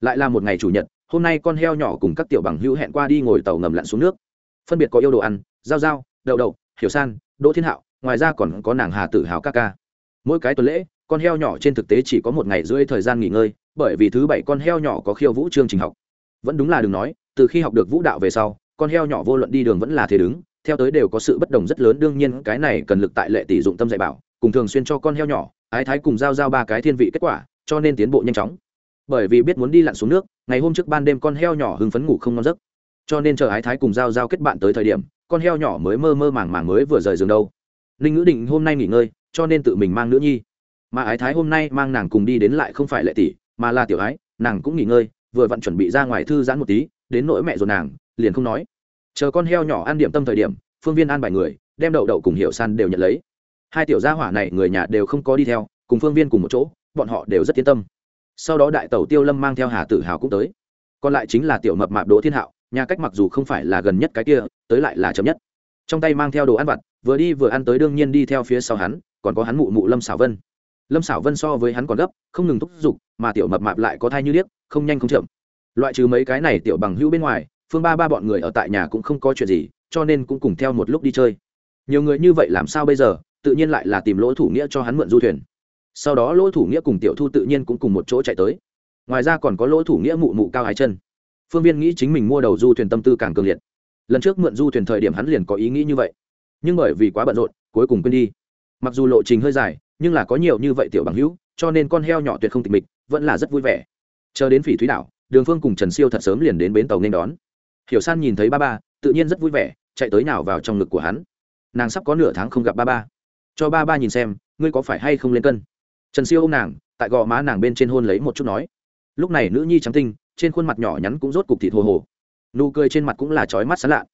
Lại là một ngày chủ nhật, hôm nay con heo nhỏ cùng các tiểu bằng hữu hẹn qua đi ngồi tàu ngầm lặn xuống nước. Phân biệt có yêu đồ ăn, giao giao, đậu đậu, hiểu san, đỗ thiên hạo, ngoài ra còn có nàng hà tử hào ca ca. Mỗi cái tuần lễ, con heo nhỏ trên thực tế chỉ có một ngày rưỡi thời gian nghỉ ngơi, bởi vì thứ bảy con heo nhỏ có khiêu vũ chương trình học. Vẫn đúng là đừng nói, từ khi học được vũ đạo về sau, con heo nhỏ vô luận đi đường vẫn là thế đứng, theo tới đều có sự bất đồng rất lớn đương nhiên cái này cần lực tại lệ tỷ dụng tâm dạy bảo, cùng thường xuyên cho con heo nhỏ, ái thái cùng giao giao ba cái thiên vị kết quả, cho nên tiến bộ nhanh chóng. Bởi vì biết muốn đi lặn xuống nước ngày hôm trước ban đêm con heo nhỏ hưng phấn ngủ không ngon giấc. Cho nên chờ ái thái cùng giao giao kết bạn tới thời điểm con heo nhỏ mới mơ mơ màng màng mới vừa rời giường đâu. Ninh ngữ định hôm nay nghỉ ngơi cho nên tự mình mang nữ nhi mà ái thái hôm nay mang nàng cùng đi đến lại không phải lệ tỷ, mà là tiểu ái, nàng cũng nghỉ ngơi, vừa vặn chuẩn bị ra ngoài thư giãn một tí, đến nỗi mẹ rồi nàng, liền không nói. Chờ con heo nhỏ ăn điểm tâm thời điểm, phương viên an bài người, đem đậu đậu cùng hiệu san đều nhận lấy. Hai tiểu gia hỏa này người nhà đều không có đi theo, cùng phương viên cùng một chỗ, bọn họ đều rất yên tâm. Sau đó đại tẩu tiêu lâm mang theo hà tử hào cũng tới. Còn lại chính là tiểu mập mạp đỗ thiên hạo, nhà cách mặc dù không phải là gần nhất cái kia, tới lại là chậm nhất. Trong tay mang theo đồ ăn vặt, vừa đi vừa ăn tới đương nhiên đi theo phía sau hắn, còn có hắn mụ mụ lâm xảo vân lâm xảo vân so với hắn còn gấp, không ngừng thúc giục, mà tiểu mập mạp lại có thai như liếc không nhanh không chậm. Loại trừ mấy cái này tiểu bằng hữu bên ngoài, phương ba ba bọn người ở tại nhà cũng không có chuyện gì, cho nên cũng cùng theo một lúc đi chơi. Nhiều người như vậy làm sao bây giờ, tự nhiên lại là tìm lỗ thủ nghĩa cho hắn mượn du thuyền. Sau đó lỗ thủ nghĩa cùng tiểu thu tự nhiên cũng cùng một chỗ chạy tới. Ngoài ra còn có lỗ thủ nghĩa mụ mụ cao hai chân. Phương viên nghĩ chính mình mua đầu du thuyền tâm tư càng cường liệt. Lần trước mượn du thuyền thời điểm hắn liền có ý nghĩ như vậy. Nhưng bởi vì quá bận rộn, cuối cùng quên đi. Mặc dù lộ trình hơi dài nhưng là có nhiều như vậy tiểu bằng hữu, cho nên con heo nhỏ tuyệt không tịch mịch, vẫn là rất vui vẻ. Chờ đến phỉ thúy đảo, đường phương cùng trần siêu thật sớm liền đến bến tàu nên đón. Hiểu san nhìn thấy ba ba, tự nhiên rất vui vẻ, chạy tới nào vào trong ngực của hắn. Nàng sắp có nửa tháng không gặp ba ba. Cho ba ba nhìn xem, ngươi có phải hay không lên cân? Trần siêu ô m nàng, tại gò má nàng bên trên hôn lấy một chút nói. Lúc này nữ nhi trắng tinh, trên khuôn mặt nhỏ nhắn cũng rốt cục thịt hồ hồ. Nụ cười trên mặt cũng là trói mắt sán lạ.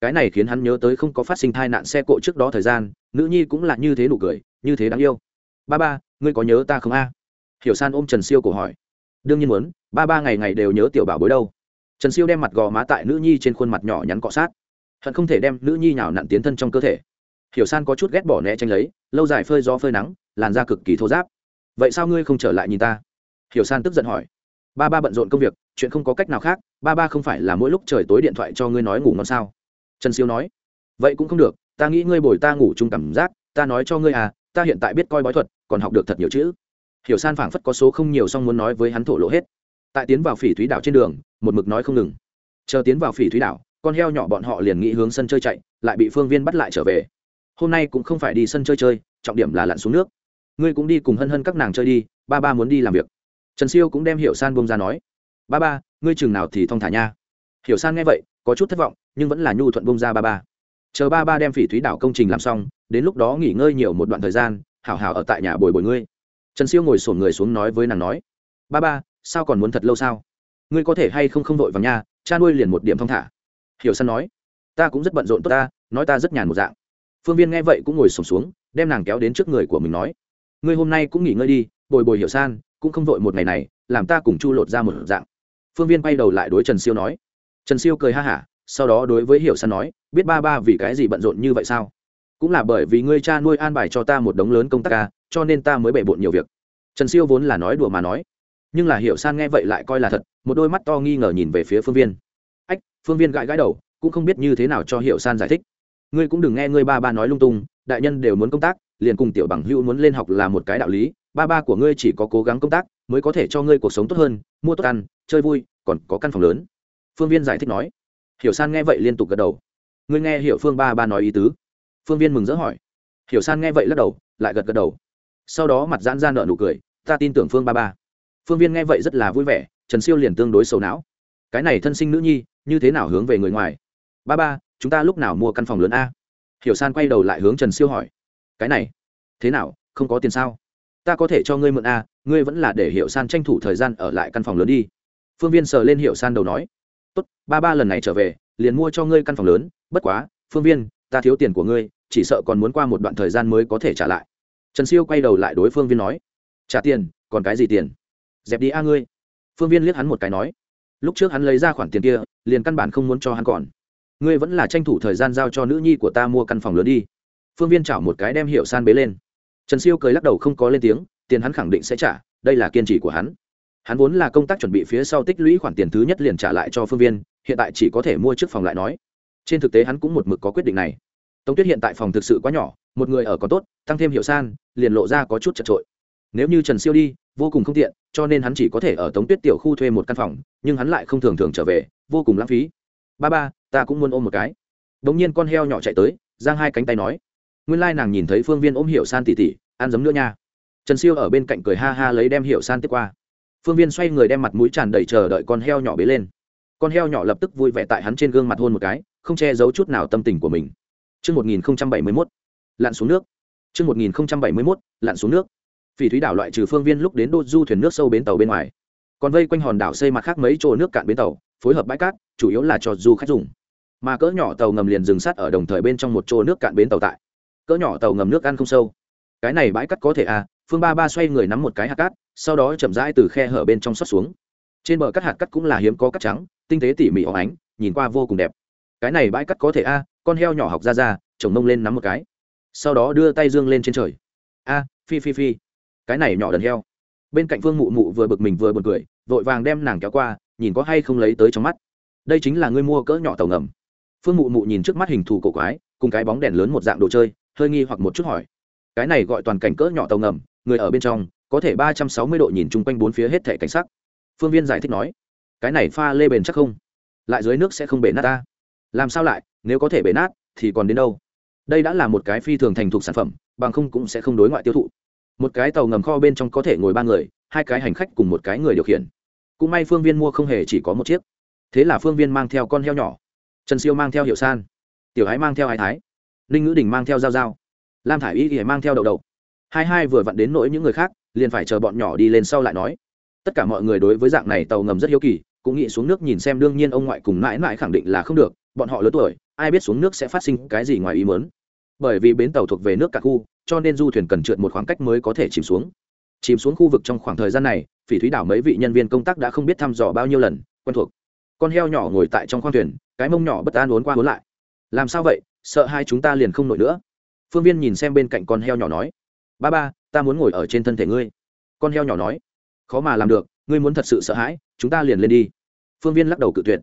Cái này khiến hắn nhớ tới không có phát sinh thai nạn xe cộ trước đó thời gian, nữ nhi cũng là như thế nụ cười, như thế đáng yêu ba ba, ngươi có nhớ ta không a? Hiểu san ôm trần siêu cổ hỏi. Đương nhiên muốn, ba ba ngày ngày đều nhớ tiểu bảo bối đâu. Trần siêu đem mặt gò má tại nữ nhi trên khuôn mặt nhỏ nhắn cọ sát. Hận không thể đem nữ nhi nào nặn tiến thân trong cơ thể. Hiểu san có chút ghét bỏ né tranh lấy, lâu dài phơi gió phơi nắng, làn da cực kỳ thô giáp vậy sao ngươi không trở lại nhìn ta? Hiểu san tức giận hỏi. Ba ba bận rộn công việc, chuyện không có cách nào khác, ba ba không phải là mỗi lúc trời tối điện thoại cho ngươi nói ngủ ngon sao? Trần siêu nói. Vậy cũng không được, ta nghĩ ngươi bồi ta ngủ chung cảm giác, ta nói cho ngươi à ta hiện tại biết coi bói thuật, còn học được thật nhiều chữ. Hiểu san phảng phất có số không nhiều song muốn nói với hắn thổ lộ hết. Tại tiến vào phỉ thúy đảo trên đường, một mực nói không ngừng. Chờ tiến vào phỉ thúy đảo, con heo nhỏ bọn họ liền nghĩ hướng sân chơi chạy, lại bị phương viên bắt lại trở về. Hôm nay cũng không phải đi sân chơi chơi, trọng điểm là lặn xuống nước. Ngươi cũng đi cùng hân hân các nàng chơi đi, ba ba muốn đi làm việc. Trần siêu cũng đem hiểu san bông ra nói. Ba ba, ngươi chừng nào thì thong thả nha. Hiểu san nghe vậy, có chút thất vọng, nhưng vẫn là nhu thuận bông ra ba ba chờ ba ba đem phỉ thúy đảo công trình làm xong, đến lúc đó nghỉ ngơi nhiều một đoạn thời gian, hảo hảo ở tại nhà bồi bồi ngươi. Trần siêu ngồi sổn người xuống nói với nàng nói, ba ba, sao còn muốn thật lâu sao? Ngươi có thể hay không không vội vào nhà cha nuôi liền một điểm thong thả. Hiểu san nói, ta cũng rất bận rộn tốt ta, nói ta rất nhàn một dạng. Phương viên nghe vậy cũng ngồi sổm xuống, đem nàng kéo đến trước người của mình nói, ngươi hôm nay cũng nghỉ ngơi đi, bồi bồi hiểu san, cũng không vội một ngày này, làm ta cùng chu lột ra một dạng. Phương viên bay đầu lại đối trần siêu nói, trần siêu cười ha hả sau đó đối với hiểu san nói, biết ba ba vì cái gì bận rộn như vậy sao? Cũng là bởi vì ngươi cha nuôi an bài cho ta một đống lớn công tác ca cho nên ta mới bể bộn nhiều việc. Trần siêu vốn là nói đùa mà nói. Nhưng là hiểu san nghe vậy lại coi là thật, một đôi mắt to nghi ngờ nhìn về phía phương viên. Ách, phương viên gãi gãi đầu, cũng không biết như thế nào cho hiểu san giải thích. Ngươi cũng đừng nghe ngươi ba ba nói lung tung, đại nhân đều muốn công tác, liền cùng tiểu bằng hữu muốn lên học là một cái đạo lý, ba ba của ngươi chỉ có cố gắng công tác, mới có thể cho ngươi cuộc sống tốt hơn, mua tốt ăn, chơi vui, còn có căn phòng lớn. Phương viên giải thích nói hiểu san nghe vậy liên tục gật đầu. Ngươi nghe hiểu phương ba ba nói ý tứ. Phương viên mừng rỡ hỏi. Hiểu san nghe vậy lắc đầu, lại gật gật đầu. Sau đó mặt giãn ra nợ nụ cười, ta tin tưởng phương ba ba. Phương viên nghe vậy rất là vui vẻ, trần siêu liền tương đối sầu não. Cái này thân sinh nữ nhi, như thế nào hướng về người ngoài? Ba ba, chúng ta lúc nào mua căn phòng lớn a? Hiểu san quay đầu lại hướng trần siêu hỏi. Cái này, thế nào, không có tiền sao? Ta có thể cho ngươi mượn a, ngươi vẫn là để hiểu san tranh thủ thời gian ở lại căn phòng lớn đi. Phương viên sờ lên hiểu san đầu nói tốt, ba ba lần này trở về, liền mua cho ngươi căn phòng lớn, bất quá, phương viên, ta thiếu tiền của ngươi, chỉ sợ còn muốn qua một đoạn thời gian mới có thể trả lại. Trần siêu quay đầu lại đối phương viên nói, trả tiền, còn cái gì tiền? Dẹp đi a ngươi. Phương viên liếc hắn một cái nói, lúc trước hắn lấy ra khoản tiền kia, liền căn bản không muốn cho hắn còn. Ngươi vẫn là tranh thủ thời gian giao cho nữ nhi của ta mua căn phòng lớn đi. Phương viên chảo một cái đem hiệu san bế lên. Trần siêu cười lắc đầu không có lên tiếng, tiền hắn khẳng định sẽ trả, đây là kiên trì của hắn hắn vốn là công tác chuẩn bị phía sau tích lũy khoản tiền thứ nhất liền trả lại cho phương viên, hiện tại chỉ có thể mua trước phòng lại nói. Trên thực tế hắn cũng một mực có quyết định này. Tống tuyết hiện tại phòng thực sự quá nhỏ, một người ở còn tốt, tăng thêm hiệu san, liền lộ ra có chút chật trội. Nếu như trần siêu đi, vô cùng không tiện, cho nên hắn chỉ có thể ở tống tuyết tiểu khu thuê một căn phòng, nhưng hắn lại không thường thường trở về, vô cùng lãng phí. Ba ba, ta cũng muốn ôm một cái. Đ ỗ n g nhiên con heo nhỏ chạy tới, giang hai cánh tay nói. Nguyên lai nàng nhìn thấy phương viên ôm hiệu san tỉ tỉ, ăn giấm nữa nha. Trần siêu ở bên cạnh cười ha ha lấy đem hiệu san tiếp qua phương viên xoay người đem mặt mũi tràn đầy chờ đợi con heo nhỏ bế lên. Con heo nhỏ lập tức vui vẻ tại hắn trên gương mặt hôn một cái không che giấu chút nào tâm tình của mình. Trước 1071, lặn xuống nước. Trước 1071, lặn xuống nước. Phỉ thúy đảo loại trừ phương viên lúc đến đô du thuyền nước sâu bến tàu bên ngoài. Còn vây quanh hòn đảo xây mặt khác mấy chỗ nước cạn bến tàu phối hợp bãi cát chủ yếu là cho du khách dùng. Mà cỡ nhỏ tàu ngầm liền dừng sát ở đồng thời bên trong một chỗ nước cạn bến tàu tại. Cỡ nhỏ tàu ngầm nước ăn không sâu. Cái này bãi cát có thể à? Phương ba ba xoay người nắm một cái hạt cát sau đó chậm rãi từ khe hở bên trong xót xuống. Trên bờ cắt hạt cắt cũng là hiếm có cắt trắng tinh tế tỉ mỉ óng ánh nhìn qua vô cùng đẹp. Cái này bãi cắt có thể a à, con heo nhỏ học ra ra chồng mông lên nắm một cái. Sau đó đưa tay dương lên trên trời. A phi phi phi. Cái này nhỏ đần heo. Bên cạnh phương mụ mụ vừa bực mình vừa bực cười vội vàng đem nàng kéo qua nhìn có hay không lấy tới trong mắt. Đây chính là ngươi mua cỡ nhỏ tàu ngầm. Phương mụ mụ nhìn trước mắt hình thù cổ quái cùng cái bóng đèn lớn một dạng đồ chơi hơi nghi hoặc một chút hỏi. Cái này gọi toàn cảnh cỡ nhỏ tàu ngầm người ở bên trong có thể ba trăm sáu mươi độ nhìn chung quanh bốn phía hết thẻ cảnh sắc. Phương viên giải thích nói, cái này pha lê bền chắc không? Lại dưới nước sẽ không bể nát ta. Làm sao lại, nếu có thể bể nát, thì còn đến đâu? Đây đã là một cái phi thường thành thục sản phẩm, bằng không cũng sẽ không đối ngoại tiêu thụ. Một cái tàu ngầm kho bên trong có thể ngồi ba người, hai cái hành khách cùng một cái người điều khiển. Cũng may phương viên mua không hề chỉ có một chiếc. Thế là phương viên mang theo con heo nhỏ. Trần siêu mang theo hiệu san. Tiểu Hải mang theo Hải thái. Ninh ngữ đình mang theo dao dao lam thả i y thì mang theo đậu đậu. Hai hai vừa vặn đến nỗi những người khác liền phải chờ bọn nhỏ đi lên sau lại nói. Tất cả mọi người đối với dạng này tàu ngầm rất hiếu kỳ, cũng nghĩ xuống nước nhìn xem, đương nhiên ông ngoại cùng mãi mãi khẳng định là không được, bọn họ lớn tuổi, ai biết xuống nước sẽ phát sinh cái gì ngoài ý mớn bởi vì bến tàu thuộc về nước cả khu, cho nên du thuyền cần trượt một khoảng cách mới có thể chìm xuống. Chìm xuống khu vực trong khoảng thời gian này, phỉ thúy đảo mấy vị nhân viên công tác đã không biết thăm dò bao nhiêu lần, quen thuộc. Con heo nhỏ ngồi tại trong khoang thuyền, cái mông nhỏ bất an uốn qua uốn lại. Làm sao vậy? Sợ hai chúng ta liền không nổi nữa. Phương viên nhìn xem bên cạnh con heo nhỏ nói. Ba ba ta muốn ngồi ở trên thân thể ngươi. Con heo nhỏ nói, khó mà làm được, ngươi muốn thật sự sợ hãi, chúng ta liền lên đi. Phương viên lắc đầu cự tuyệt.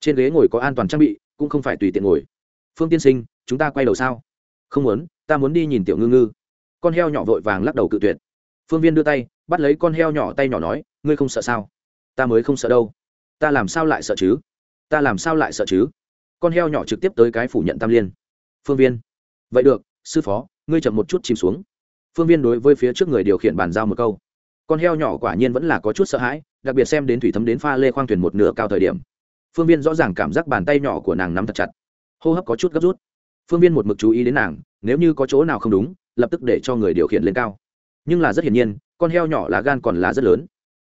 Trên ghế ngồi có an toàn trang bị, cũng không phải tùy tiện ngồi. Phương tiên sinh, chúng ta quay đầu sao? Không muốn, ta muốn đi nhìn tiểu ngư ngư. Con heo nhỏ vội vàng lắc đầu cự tuyệt. Phương viên đưa tay, bắt lấy con heo nhỏ tay nhỏ nói, ngươi không sợ sao? Ta mới không sợ đâu. Ta làm sao lại sợ chứ? Ta làm sao lại sợ chứ? Con heo nhỏ trực tiếp tới cái phủ nhận tam liên. Phương viên, vậy được, sư phó, ngươi chậm một chút chìm xuống phương viên đối với phía trước người điều khiển bàn giao một câu. Con heo nhỏ quả nhiên vẫn là có chút sợ hãi, đặc biệt xem đến thủy thấm đến pha lê khoang thuyền một nửa cao thời điểm. Phương viên rõ ràng cảm giác bàn tay nhỏ của nàng nắm thật chặt. Hô hấp có chút gấp rút. Phương viên một mực chú ý đến nàng, nếu như có chỗ nào không đúng, lập tức để cho người điều khiển lên cao. Nhưng là rất hiển nhiên, con heo nhỏ lá gan còn là rất lớn.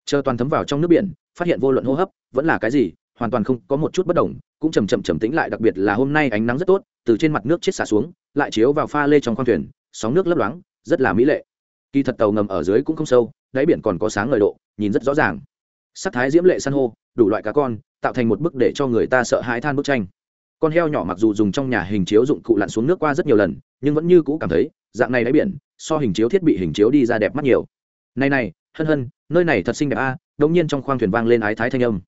Chờ toàn thấm vào trong nước biển, phát hiện vô luận hô hấp, vẫn là cái gì, hoàn toàn không có một chút bất đồng, cũng chầm chậm chầm tĩnh lại, đặc biệt là hôm nay ánh nắng rất tốt, từ trên mặt nước chết xả xuống, lại chiếu vào pha lê trong khoang thuyền, sóng nước lấp loáng rất là mỹ lệ. Kỳ thật tàu ngầm ở dưới cũng không sâu đáy biển còn có sáng ngời độ nhìn rất rõ ràng. Sắc thái diễm lệ san hô đủ loại cá con tạo thành một bức để cho người ta sợ hãi than bức tranh. Con heo nhỏ mặc dù dùng trong nhà hình chiếu dụng cụ lặn xuống nước qua rất nhiều lần nhưng vẫn như cũ cảm thấy dạng này đáy biển so hình chiếu thiết bị hình chiếu đi ra đẹp mắt nhiều. Này này hân hân nơi này thật xinh đẹp a à, đông nhiên trong khoang thuyền vang lên ái thái thanh âm.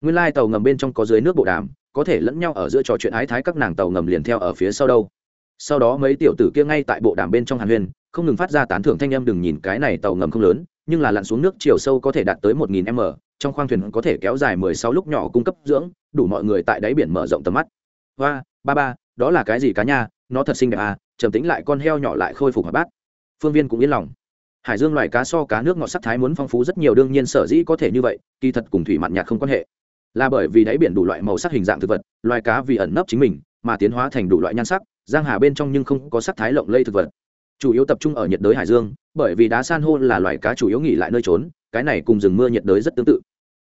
Nguyên lai tàu ngầm bên trong có dưới nước bộ đàm có thể lẫn nhau ở giữa trò chuyện ái thái các nàng tàu ngầm liền theo ở phía sau đâu sau đó mấy tiểu tử kia ngay tại bộ đàm bên trong hàn huyền không ngừng phát ra tán thưởng thanh em đừng nhìn cái này tàu ngầm không lớn, nhưng là lặn xuống nước chiều sâu có thể đạt tới một nghìn m, trong khoang thuyền có thể kéo dài mười sáu lúc nhỏ cung cấp dưỡng, đủ mọi người tại đáy biển mở rộng tầm mắt. Hoa, ba ba, đó là cái gì cá nha? Nó thật xinh đẹp à trầm tính lại con heo nhỏ lại khôi phục hoạt bát. Phương viên cũng yên lòng. Hải dương loài cá so cá nước ngọt sắc thái muốn phong phú rất nhiều, đương nhiên sở dĩ có thể như vậy, kỳ thật cùng thủy mặn nhạt không quan hệ. Là bởi vì đáy biển đủ loại màu sắc hình dạng thực vật, loài cá vì ẩn nấp chính mình, mà tiến hóa thành đủ loại nhan sắc giang hà bên trong nhưng không có sắc thái lộng lây thực vật. Chủ yếu tập trung ở nhiệt đới hải dương, bởi vì đá san hô là loài cá chủ yếu nghỉ lại nơi trốn, cái này cùng rừng mưa nhiệt đới rất tương tự.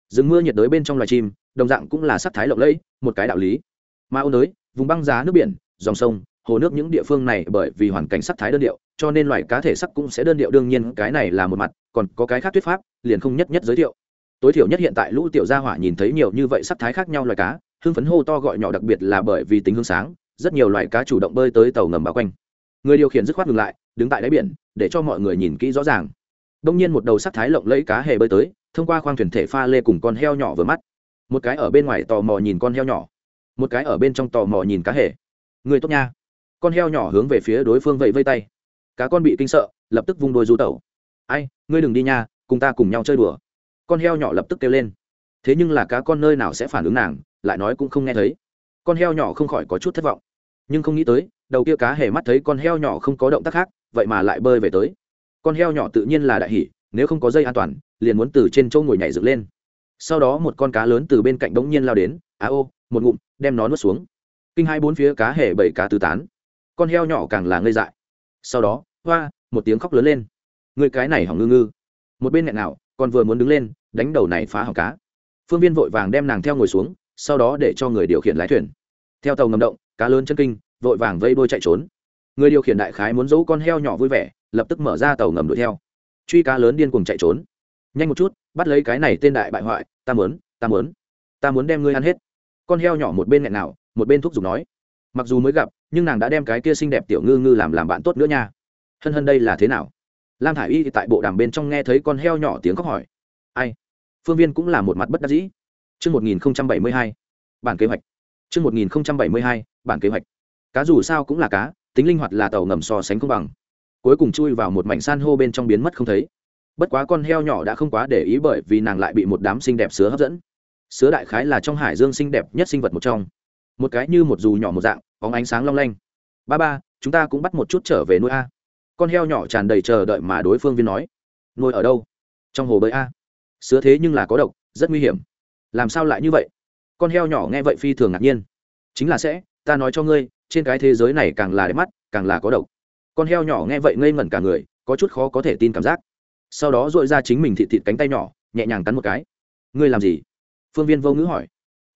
Rừng mưa nhiệt đới bên trong loài chim, đồng dạng cũng là sắc thái lộng lẫy một cái đạo lý. Ma ô đới vùng băng giá nước biển, dòng sông, hồ nước những địa phương này bởi vì hoàn cảnh sắc thái đơn điệu, cho nên loài cá thể sắc cũng sẽ đơn điệu. Đương nhiên, cái này là một mặt, còn có cái khác thuyết pháp, liền không nhất nhất giới thiệu. Tối thiểu nhất hiện tại lũ tiểu gia hỏa nhìn thấy nhiều như vậy sắc thái khác nhau loài cá, hưng phấn hô to gọi nhỏ đặc biệt là bởi vì tính hương sáng rất nhiều loài cá chủ động bơi tới tàu ngầm bao quanh. Người điều khiển dứt khoát ngừng lại, đứng tại đáy biển, để cho mọi người nhìn kỹ rõ ràng. Đông nhiên một đầu sắc thái lộng lẫy cá hề bơi tới, thông qua khoang thuyền thể pha lê cùng con heo nhỏ vừa mắt. Một cái ở bên ngoài tò mò nhìn con heo nhỏ. Một cái ở bên trong tò mò nhìn cá hề. Người tốt nha. Con heo nhỏ hướng về phía đối phương vẫy vây tay. Cá con bị kinh sợ, lập tức vung đôi du tẩu. Ai, ngươi đừng đi nha, cùng ta cùng nhau chơi đùa. Con heo nhỏ lập tức kêu lên. Thế nhưng là cá con nơi nào sẽ phản ứng nàng, lại nói cũng không nghe thấy. Con heo nhỏ không khỏi có chút thất vọng nhưng không nghĩ tới, đầu kia cá hề mắt thấy con heo nhỏ không có động tác khác, vậy mà lại bơi về tới. Con heo nhỏ tự nhiên là đại hỉ, nếu không có dây an toàn, liền muốn từ trên chỗ ngồi nhảy dựng lên. Sau đó một con cá lớn từ bên cạnh bỗng nhiên lao đến á ô, một ngụm, đem nó nuốt xuống. Kinh hai bốn phía cá hề bảy cá tứ tán. Con heo nhỏ càng là ngây dại. Sau đó, hoa, một tiếng khóc lớn lên. Người cái này hỏng ngư ngư. Một bên nghẹn nào còn vừa muốn đứng lên, đánh đầu này phá hỏng cá. Phương viên vội vàng đem nàng theo ngồi xuống, sau đó để cho người điều khiển lái thuyền. Theo tàu ngầm động cá lớn chân kinh vội vàng vây đôi chạy trốn. Người điều khiển đại khái muốn giấu con heo nhỏ vui vẻ lập tức mở ra tàu ngầm đuổi theo. Truy cá lớn điên cuồng chạy trốn. Nhanh một chút bắt lấy cái này tên đại bại hoại ta muốn ta muốn ta muốn đem ngươi ăn hết. Con heo nhỏ một bên nghẹn nào một bên thúc giục nói. Mặc dù mới gặp nhưng nàng đã đem cái kia xinh đẹp tiểu ngư ngư làm làm bạn tốt nữa nha. Hân hân đây là thế nào? Lam thả i y tại bộ đàm bên trong nghe thấy con heo nhỏ tiếng khóc hỏi. Ai? Phương viên cũng là một mặt bất đắc dĩ. Trước 1072, bản kế hoạch. Trước 1072, bản kế hoạch. Cá dù sao cũng là cá, tính linh hoạt là tàu ngầm so sánh công bằng. Cuối cùng chui vào một mảnh san hô bên trong biến mất không thấy. Bất quá con heo nhỏ đã không quá để ý bởi vì nàng lại bị một đám xinh đẹp sứa hấp dẫn. Sứa đại khái là trong hải dương xinh đẹp nhất sinh vật một trong. Một cái như một dù nhỏ một dạng, bóng ánh sáng long lanh. Ba ba, chúng ta cũng bắt một chút trở về nuôi a. Con heo nhỏ tràn đầy chờ đợi mà đối phương viên nói. Nuôi ở đâu? Trong hồ bơi a. Sứa thế nhưng là có độc, rất nguy hiểm. Làm sao lại như vậy? Con heo nhỏ nghe vậy phi thường ngạc nhiên. Chính là sẽ, ta nói cho ngươi, trên cái thế giới này càng là đẹp mắt, càng là có độc. Con heo nhỏ nghe vậy ngây ngẩn cả người, có chút khó có thể tin cảm giác. Sau đó dội ra chính mình thịt thịt cánh tay nhỏ, nhẹ nhàng cắn một cái. Ngươi làm gì? Phương Viên vô ngữ hỏi.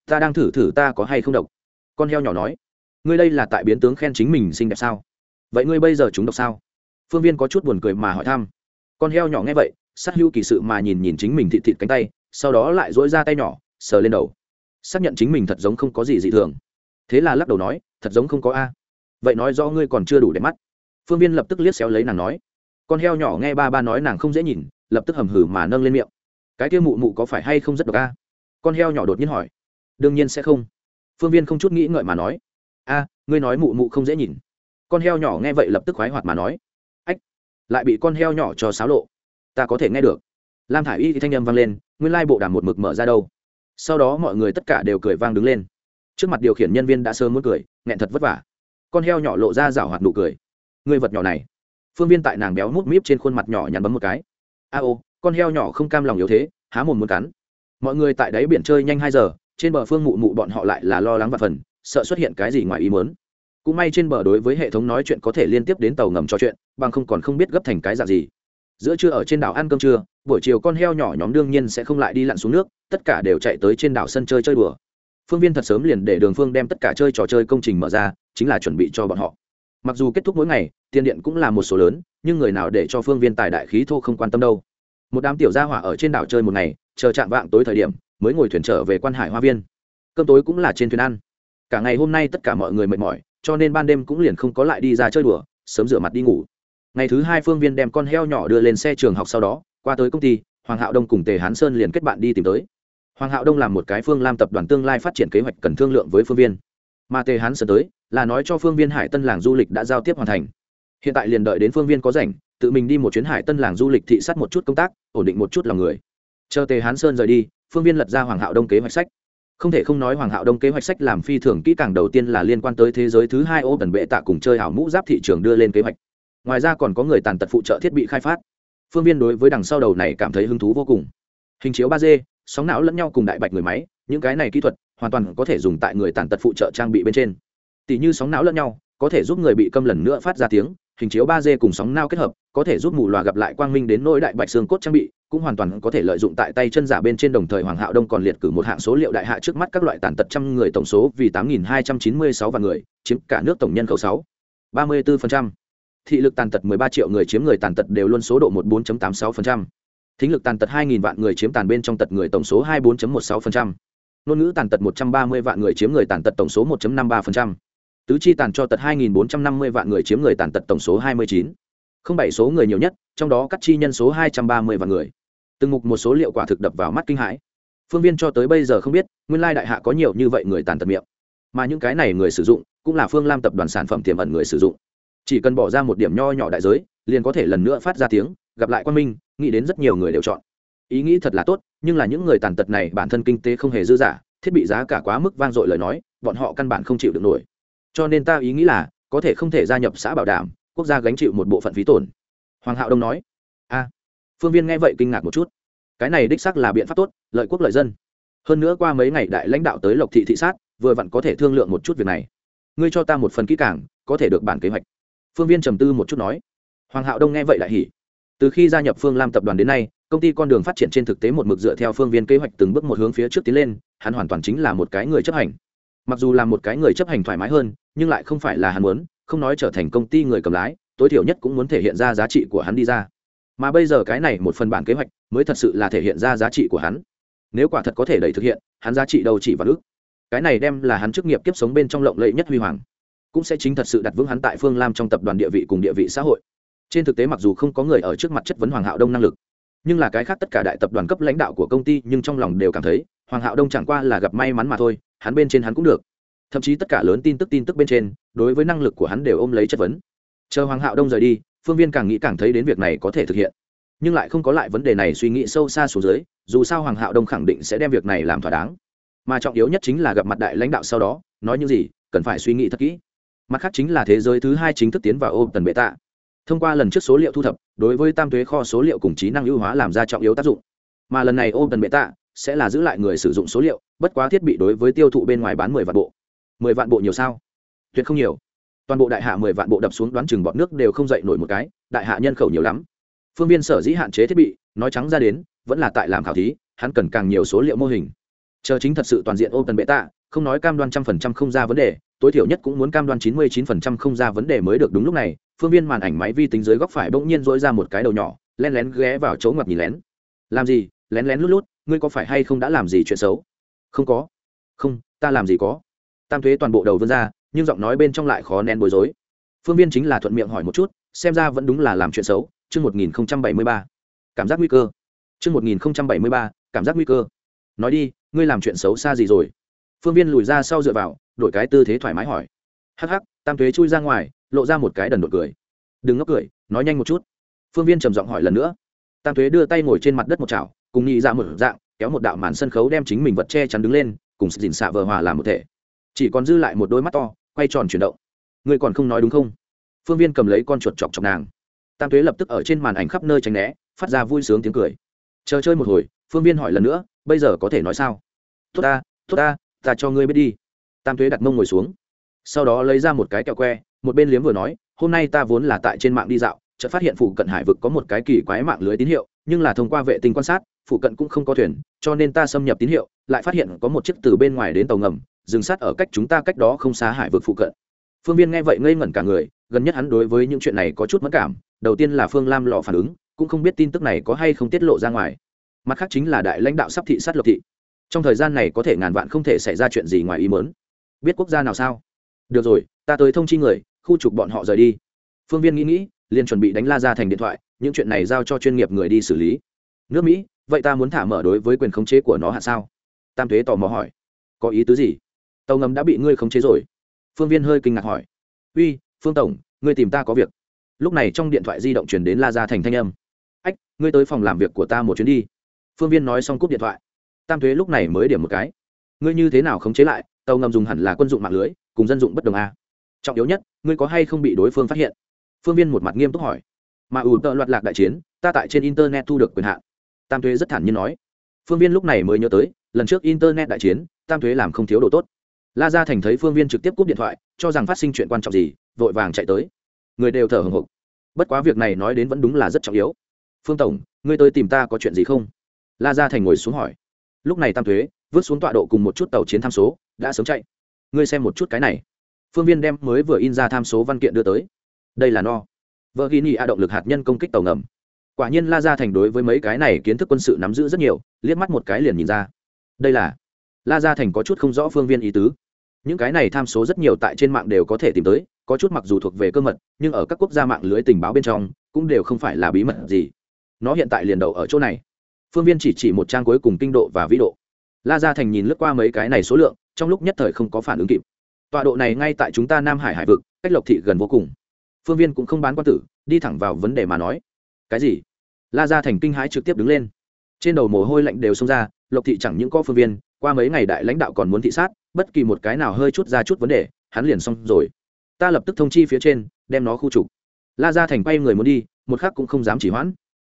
Ta đang thử thử ta có hay không độc. Con heo nhỏ nói. Ngươi đây là tại biến tướng khen chính mình xinh đẹp sao? Vậy ngươi bây giờ chúng độc sao? Phương Viên có chút buồn cười mà hỏi thăm. Con heo nhỏ nghe vậy, sát hữu kỳ sự mà nhìn nhìn chính mình thịt thịt cánh tay sau đó lại dỗi ra tay nhỏ sờ lên đầu xác nhận chính mình thật giống không có gì dị thường thế là lắc đầu nói, thật giống không có a. Vậy nói do ngươi còn chưa đủ để mắt. Phương viên lập tức liếc xéo lấy nàng nói. Con heo nhỏ nghe ba ba nói nàng không dễ nhìn, lập tức hầm hử mà nâng lên miệng. Cái kia mụ mụ có phải hay không rất độc a? Con heo nhỏ đột nhiên hỏi. Đương nhiên sẽ không. Phương viên không chút nghĩ ngợi mà nói. A, ngươi nói mụ mụ không dễ nhìn. Con heo nhỏ nghe vậy lập tức khoái hoạt mà nói. Ách, lại bị con heo nhỏ cho xáo lộ. Ta có thể nghe được. Lam thả i y thì thanh â m vang lên, nguyên lai bộ đàm một mực mở ra đâu. Sau đó mọi người tất cả đều cười vang đứng lên trước mặt điều khiển nhân viên đã sớm muốn cười, nghẹn thật vất vả. Con heo nhỏ lộ ra rảo hoạt nụ cười. Người vật nhỏ này. Phương viên tại nàng béo mút míp trên khuôn mặt nhỏ nhắn bấm một cái. A ô, con heo nhỏ không cam lòng yếu thế, há mồm muốn cắn. Mọi người tại đáy biển chơi nhanh hai giờ, trên bờ phương mụ mụ bọn họ lại là lo lắng và phần, sợ xuất hiện cái gì ngoài ý muốn. Cũng may trên bờ đối với hệ thống nói chuyện có thể liên tiếp đến tàu ngầm trò chuyện, bằng không còn không biết gấp thành cái dạng gì. Giữa trưa ở trên đảo ăn cơm trưa, buổi chiều con heo nhỏ nhóm đương nhiên sẽ không lại đi lặn xuống nước, tất cả đều chạy tới trên đảo sân chơi chơi đùa phương viên thật sớm liền để đường phương đem tất cả chơi trò chơi công trình mở ra, chính là chuẩn bị cho bọn họ. Mặc dù kết thúc mỗi ngày, tiền điện cũng là một số lớn, nhưng người nào để cho phương viên tài đại khí thô không quan tâm đâu. Một đám tiểu gia hỏa ở trên đảo chơi một ngày, chờ chạm vạng tối thời điểm, mới ngồi thuyền trở về quan hải hoa viên. Cơm tối cũng là trên thuyền ăn. Cả ngày hôm nay tất cả mọi người mệt mỏi, cho nên ban đêm cũng liền không có lại đi ra chơi đùa, sớm rửa mặt đi ngủ. Ngày thứ hai phương viên đem con heo nhỏ đưa lên xe trường học sau đó, qua tới công ty, hoàng hạo đông cùng tề hán sơn liền kết bạn đi tìm tới hoàng hạo đông làm một cái phương lam tập đoàn tương lai phát triển kế hoạch cần thương lượng với phương viên. Mà tề hán sơn tới, là nói cho phương viên hải tân làng du lịch đã giao tiếp hoàn thành. Hiện tại liền đợi đến phương viên có rảnh, tự mình đi một chuyến hải tân làng du lịch thị sát một chút công tác, ổn định một chút lòng người. Chờ tề hán sơn rời đi, phương viên lật ra hoàng hạo đông kế hoạch sách. Không thể không nói hoàng hạo đông kế hoạch sách làm phi thường kỹ càng đầu tiên là liên quan tới thế giới thứ hai ô tần bệ tạ cùng chơi hảo mũ giáp thị trường đưa lên kế hoạch. Ngoài ra còn có người tàn tật phụ trợ thiết bị khai phát. Phương viên đối với đằng sau đầu này cảm thấy hứng thú vô cùng. Hình chiếu ba d sóng não lẫn nhau cùng đại bạch người máy, những cái này kỹ thuật hoàn toàn có thể dùng tại người tàn tật phụ trợ trang bị bên trên. Tỷ như sóng não lẫn nhau, có thể giúp người bị câm lần nữa phát ra tiếng, hình chiếu ba d cùng sóng não kết hợp, có thể giúp mù loà gặp lại quang minh đến nỗi đại bạch xương cốt trang bị, cũng hoàn toàn có thể lợi dụng tại tay chân giả bên trên đồng thời hoàng hạo đông còn liệt cử một hạng số liệu đại hạ trước mắt các loại tàn tật trăm người tổng số vì tám nghìn hai trăm chín mươi sáu vạn người, chiếm cả nước tổng nhân khẩu sáu. Ba mươi bốn thị lực tàn tật 13 triệu người chiếm người tàn tật đều luôn số độ 14.86%. Thính lực tàn tật 2.000 vạn người chiếm tàn bên trong tật người tổng số 24.16%. Ngôn ngữ tàn tật 130 vạn người chiếm người tàn tật tổng số 1.53%. Tứ chi tàn cho tật 2.450 vạn người chiếm người tàn tật tổng số 29. Không bảy số người nhiều nhất, trong đó cắt chi nhân số 230 vạn người. Từng mục một số liệu quả thực đập vào mắt kinh hãi. Phương Viên cho tới bây giờ không biết, nguyên lai đại hạ có nhiều như vậy người tàn tật miệng. Mà những cái này người sử dụng, cũng là Phương Lam tập đoàn sản phẩm tiềm ẩn người sử dụng chỉ cần bỏ ra một điểm nho nhỏ đại giới liền có thể lần nữa phát ra tiếng gặp lại quan minh nghĩ đến rất nhiều người đều chọn. Ý nghĩ thật là tốt, nhưng là những người tàn tật này bản thân kinh tế không hề dư giả thiết bị giá cả quá mức vang dội lời nói, bọn họ căn bản không chịu được nổi. Cho nên ta ý nghĩ là, có thể không thể gia nhập xã bảo đảm, quốc gia gánh chịu một bộ phận phí tổn. Hoàng hạo đông nói. A. Phương viên nghe vậy kinh ngạc một chút. Cái này đích xác là biện pháp tốt, lợi quốc lợi dân. Hơn nữa qua mấy ngày đại lãnh đạo tới lộc thị thị sát, vừa vặn có thể thương lượng một chút việc này. Ngươi cho ta một phần kỹ càng, có thể được bản kế hoạch. Phương viên trầm tư một chút nói. Hoàng hạo đông nghe vậy lại hỉ từ khi gia nhập phương lam tập đoàn đến nay, công ty con đường phát triển trên thực tế một mực dựa theo phương viên kế hoạch từng bước một hướng phía trước tiến lên, hắn hoàn toàn chính là một cái người chấp hành. Mặc dù là một cái người chấp hành thoải mái hơn, nhưng lại không phải là hắn muốn, không nói trở thành công ty người cầm lái, tối thiểu nhất cũng muốn thể hiện ra giá trị của hắn đi ra. Mà bây giờ cái này một phần bản kế hoạch mới thật sự là thể hiện ra giá trị của hắn. Nếu quả thật có thể đẩy thực hiện, hắn giá trị đâu chỉ vào ước cái này đem là hắn chức nghiệp kiếp sống bên trong lộng lẫy nhất huy hoàng. Cũng sẽ chính thật sự đặt vững hắn tại phương lam trong tập đoàn địa vị cùng địa vị xã hội trên thực tế mặc dù không có người ở trước mặt chất vấn hoàng hạo đông năng lực, nhưng là cái khác tất cả đại tập đoàn cấp lãnh đạo của công ty nhưng trong lòng đều cảm thấy, hoàng hạo đông chẳng qua là gặp may mắn mà thôi, hắn bên trên hắn cũng được. Thậm chí tất cả lớn tin tức tin tức bên trên, đối với năng lực của hắn đều ôm lấy chất vấn. Chờ hoàng hạo đông rời đi, phương viên càng nghĩ càng thấy đến việc này có thể thực hiện. Nhưng lại không có lại vấn đề này suy nghĩ sâu xa xuống dưới, dù sao hoàng hạo đông khẳng định sẽ đem việc này làm thỏa đáng. Mà trọng yếu nhất chính là gặp mặt đại lãnh đạo sau đó, nói những gì cần phải suy nghĩ thật kỹ. Mặt khác chính là thế giới thứ hai chính thức tiến vào ôm tần bệ tạ thông qua lần trước số liệu thu thập, đối với tam thuế kho số liệu cùng trí năng ưu hóa làm ra trọng yếu tác dụng. Mà lần này ôm tần bệ tạ sẽ là giữ lại người sử dụng số liệu, bất quá thiết bị đối với tiêu thụ bên ngoài bán mười vạn bộ. Mười vạn bộ nhiều sao? Tuyệt không nhiều. Toàn bộ đại hạ mười vạn bộ đập xuống đoán chừng bọn nước đều không dậy nổi một cái, đại hạ nhân khẩu nhiều lắm. Phương viên sở dĩ hạn chế thiết bị, nói trắng ra đến, vẫn là tại làm khảo thí, hắn cần càng nhiều số liệu mô hình. Chờ chính thật sự toàn diện ôm tần bệ tạ không nói cam đoan trăm phần trăm không ra vấn đề, tối thiểu nhất cũng muốn cam đoan chín mươi chín phần trăm không ra vấn đề mới được đúng lúc này phương viên màn ảnh máy vi tính dưới góc phải bỗng nhiên dỗi ra một cái đầu nhỏ len lén ghé vào chỗ ngập nhìn lén. Làm gì? Lén lén lút lút, ngươi có phải hay không đã làm gì chuyện xấu? Không có. Không, ta làm gì có. Tam thuế toàn bộ đầu vươn ra, nhưng giọng nói bên trong lại khó nén bối rối. Phương viên chính là thuận miệng hỏi một chút, xem ra vẫn đúng là làm chuyện xấu. Chương một nghìn bảy mươi ba. Cảm giác nguy cơ. Chương một nghìn bảy mươi ba, cảm giác nguy cơ. Nói đi, ngươi làm chuyện xấu xa gì rồi? Phương viên lùi ra sau dựa vào, đổi cái tư thế thoải mái hỏi. Hắc hắc, tam thuế chui ra ngoài lộ ra một cái đần đột cười. Đừng ngốc cười, nói nhanh một chút. Phương viên trầm giọng hỏi lần nữa. Tam thuế đưa tay ngồi trên mặt đất một chảo, cùng nghĩ ra dạ một dạng, kéo một đạo màn sân khấu đem chính mình vật che chắn đứng lên, cùng dình xạ vờ hòa làm một thể. Chỉ còn dư lại một đôi mắt to, quay tròn chuyển động. Ngươi còn không nói đúng không? Phương viên cầm lấy con chuột chọc chọc nàng. Tam thuế lập tức ở trên màn ảnh khắp nơi tránh né, phát ra vui sướng tiếng cười. Chờ chơi một hồi, phương viên hỏi lần nữa, bây giờ có thể nói sao? Tốt ta tốt ta ta cho ngươi biết đi. Tam thuế đặt mông ngồi xuống. Sau đó lấy ra một cái kẹo que một bên liếm vừa nói, hôm nay ta vốn là tại trên mạng đi dạo, chợt phát hiện phụ cận hải vực có một cái kỳ quái mạng lưới tín hiệu, nhưng là thông qua vệ tinh quan sát, phụ cận cũng không có thuyền, cho nên ta xâm nhập tín hiệu, lại phát hiện có một chiếc từ bên ngoài đến tàu ngầm, dừng sát ở cách chúng ta cách đó không xa hải vực phụ cận. Phương viên nghe vậy ngây ngẩn cả người, gần nhất hắn đối với những chuyện này có chút mất cảm, đầu tiên là phương lam lò phản ứng, cũng không biết tin tức này có hay không tiết lộ ra ngoài. Mặt khác chính là đại lãnh đạo sắp thị sát lộc thị. Trong thời gian này có thể ngàn vạn không thể xảy ra chuyện gì ngoài ý mớn biết quốc gia nào sao? Được rồi, ta tới thông chi người khu trục bọn họ rời đi. Phương viên nghĩ nghĩ, liền chuẩn bị đánh la ra thành điện thoại, những chuyện này giao cho chuyên nghiệp người đi xử lý. Nước mỹ, vậy ta muốn thả mở đối với quyền khống chế của nó hạ sao? Tam thuế tò mò hỏi. Có ý tứ gì? Tàu ngầm đã bị ngươi khống chế rồi. Phương viên hơi kinh ngạc hỏi. Uy, phương tổng, ngươi tìm ta có việc. Lúc này trong điện thoại di động chuyển đến la ra thành thanh âm. Ách, ngươi tới phòng làm việc của ta một chuyến đi. Phương viên nói xong cúp điện thoại. Tam thuế lúc này mới điểm một cái. Ngươi như thế nào khống chế lại, tàu ngầm dùng hẳn là quân dụng mạng lưới, cùng dân dụng bất đồng a trọng yếu nhất, ngươi có hay không bị đối phương phát hiện? Phương viên một mặt nghiêm túc hỏi. Mà ủ tợ loạt lạc đại chiến, ta tại trên internet thu được quyền hạn. Tam thuế rất thản nhiên nói. Phương viên lúc này mới nhớ tới, lần trước internet đại chiến, tam thuế làm không thiếu đồ tốt. La gia thành thấy phương viên trực tiếp cúp điện thoại, cho rằng phát sinh chuyện quan trọng gì, vội vàng chạy tới. Người đều thở hồng hộc. Bất quá việc này nói đến vẫn đúng là rất trọng yếu. Phương tổng, ngươi tới tìm ta có chuyện gì không? La gia thành ngồi xuống hỏi. Lúc này tam thuế vứt xuống tọa độ cùng một chút tàu chiến tham số, đã sớm chạy. Ngươi xem một chút cái này phương viên đem mới vừa in ra tham số văn kiện đưa tới. Đây là no. Vợ ghi nhị a động lực hạt nhân công kích tàu ngầm. Quả nhiên la gia thành đối với mấy cái này kiến thức quân sự nắm giữ rất nhiều, liếc mắt một cái liền nhìn ra. Đây là la gia thành có chút không rõ phương viên ý tứ. Những cái này tham số rất nhiều tại trên mạng đều có thể tìm tới, có chút mặc dù thuộc về cơ mật, nhưng ở các quốc gia mạng lưới tình báo bên trong, cũng đều không phải là bí mật gì. Nó hiện tại liền đầu ở chỗ này. Phương viên chỉ chỉ một trang cuối cùng kinh độ và vĩ độ. La gia thành nhìn lướt qua mấy cái này số lượng, trong lúc nhất thời không có phản ứng kịp tọa độ này ngay tại chúng ta nam hải hải vực, cách lộc thị gần vô cùng. Phương viên cũng không bán quan tử, đi thẳng vào vấn đề mà nói. Cái gì? La gia thành kinh hãi trực tiếp đứng lên. Trên đầu mồ hôi lạnh đều xông ra, lộc thị chẳng những có phương viên, qua mấy ngày đại lãnh đạo còn muốn thị sát, bất kỳ một cái nào hơi chút ra chút vấn đề, hắn liền xong rồi. Ta lập tức thông chi phía trên, đem nó khu trục. La gia thành quay người muốn đi, một khắc cũng không dám chỉ hoãn.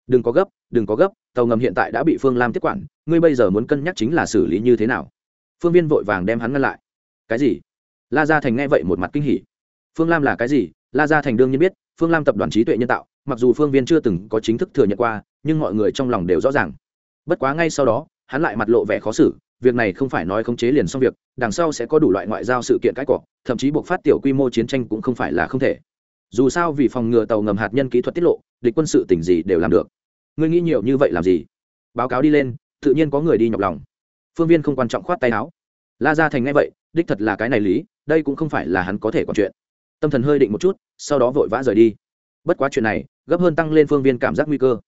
Đừng có gấp, đừng có gấp, tàu ngầm hiện tại đã bị phương lam tiếp quản, ngươi bây giờ muốn cân nhắc chính là xử lý như thế nào. Phương viên vội vàng đem hắn ngăn lại. Cái gì? La gia thành nghe vậy một mặt kinh hỉ. Phương lam là cái gì? La gia thành đương nhiên biết, phương lam tập đoàn trí tuệ nhân tạo, mặc dù phương viên chưa từng có chính thức thừa nhận qua, nhưng mọi người trong lòng đều rõ ràng. Bất quá ngay sau đó, hắn lại mặt lộ vẻ khó xử, việc này không phải nói khống chế liền xong việc, đằng sau sẽ có đủ loại ngoại giao sự kiện cãi cọ, thậm chí buộc phát tiểu quy mô chiến tranh cũng không phải là không thể. Dù sao vì phòng ngừa tàu ngầm hạt nhân kỹ thuật tiết lộ, địch quân sự tỉnh gì đều làm được. Ngươi nghĩ nhiều như vậy làm gì? Báo cáo đi lên, tự nhiên có người đi nhọc lòng. Phương viên không quan trọng khoát tay áo. La ra thành ngay vậy, đích thật là cái này lý đây cũng không phải là hắn có thể quản chuyện. Tâm thần hơi định một chút, sau đó vội vã rời đi. Bất quá chuyện này, gấp hơn tăng lên phương viên cảm giác nguy cơ.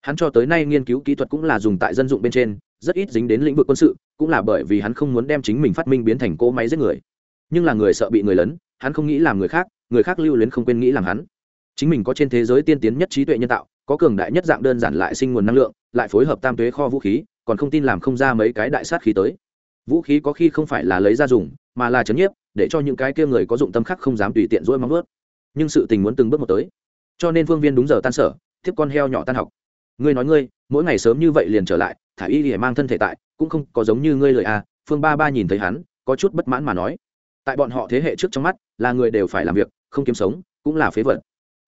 Hắn cho tới nay nghiên cứu kỹ thuật cũng là dùng tại dân dụng bên trên, rất ít dính đến lĩnh vực quân sự, cũng là bởi vì hắn không muốn đem chính mình phát minh biến thành cỗ máy giết người. Nhưng là người sợ bị người lấn, hắn không nghĩ làm người khác người khác lưu luyến không quên nghĩ làm hắn. Chính mình có trên thế giới tiên tiến nhất trí tuệ nhân tạo, có cường đại nhất dạng đơn giản lại sinh nguồn năng lượng, lại phối hợp tam tuế kho vũ khí, còn không tin làm không ra mấy cái đại sát khí tới. Vũ khí có khi không phải là lấy ra dùng, mà là chấn nhiếp để cho những cái kia người có dụng tâm khác không dám tùy tiện rỗi móng ướt nhưng sự tình muốn từng bước một tới. Cho nên phương viên đúng giờ tan sở, tiếp con heo nhỏ tan học. Ngươi nói ngươi, mỗi ngày sớm như vậy liền trở lại, thả y để mang thân thể tại, cũng không có giống như ngươi lời à phương ba ba nhìn thấy hắn, có chút bất mãn mà nói. Tại bọn họ thế hệ trước trong mắt, là người đều phải làm việc, không kiếm sống, cũng là phế vật.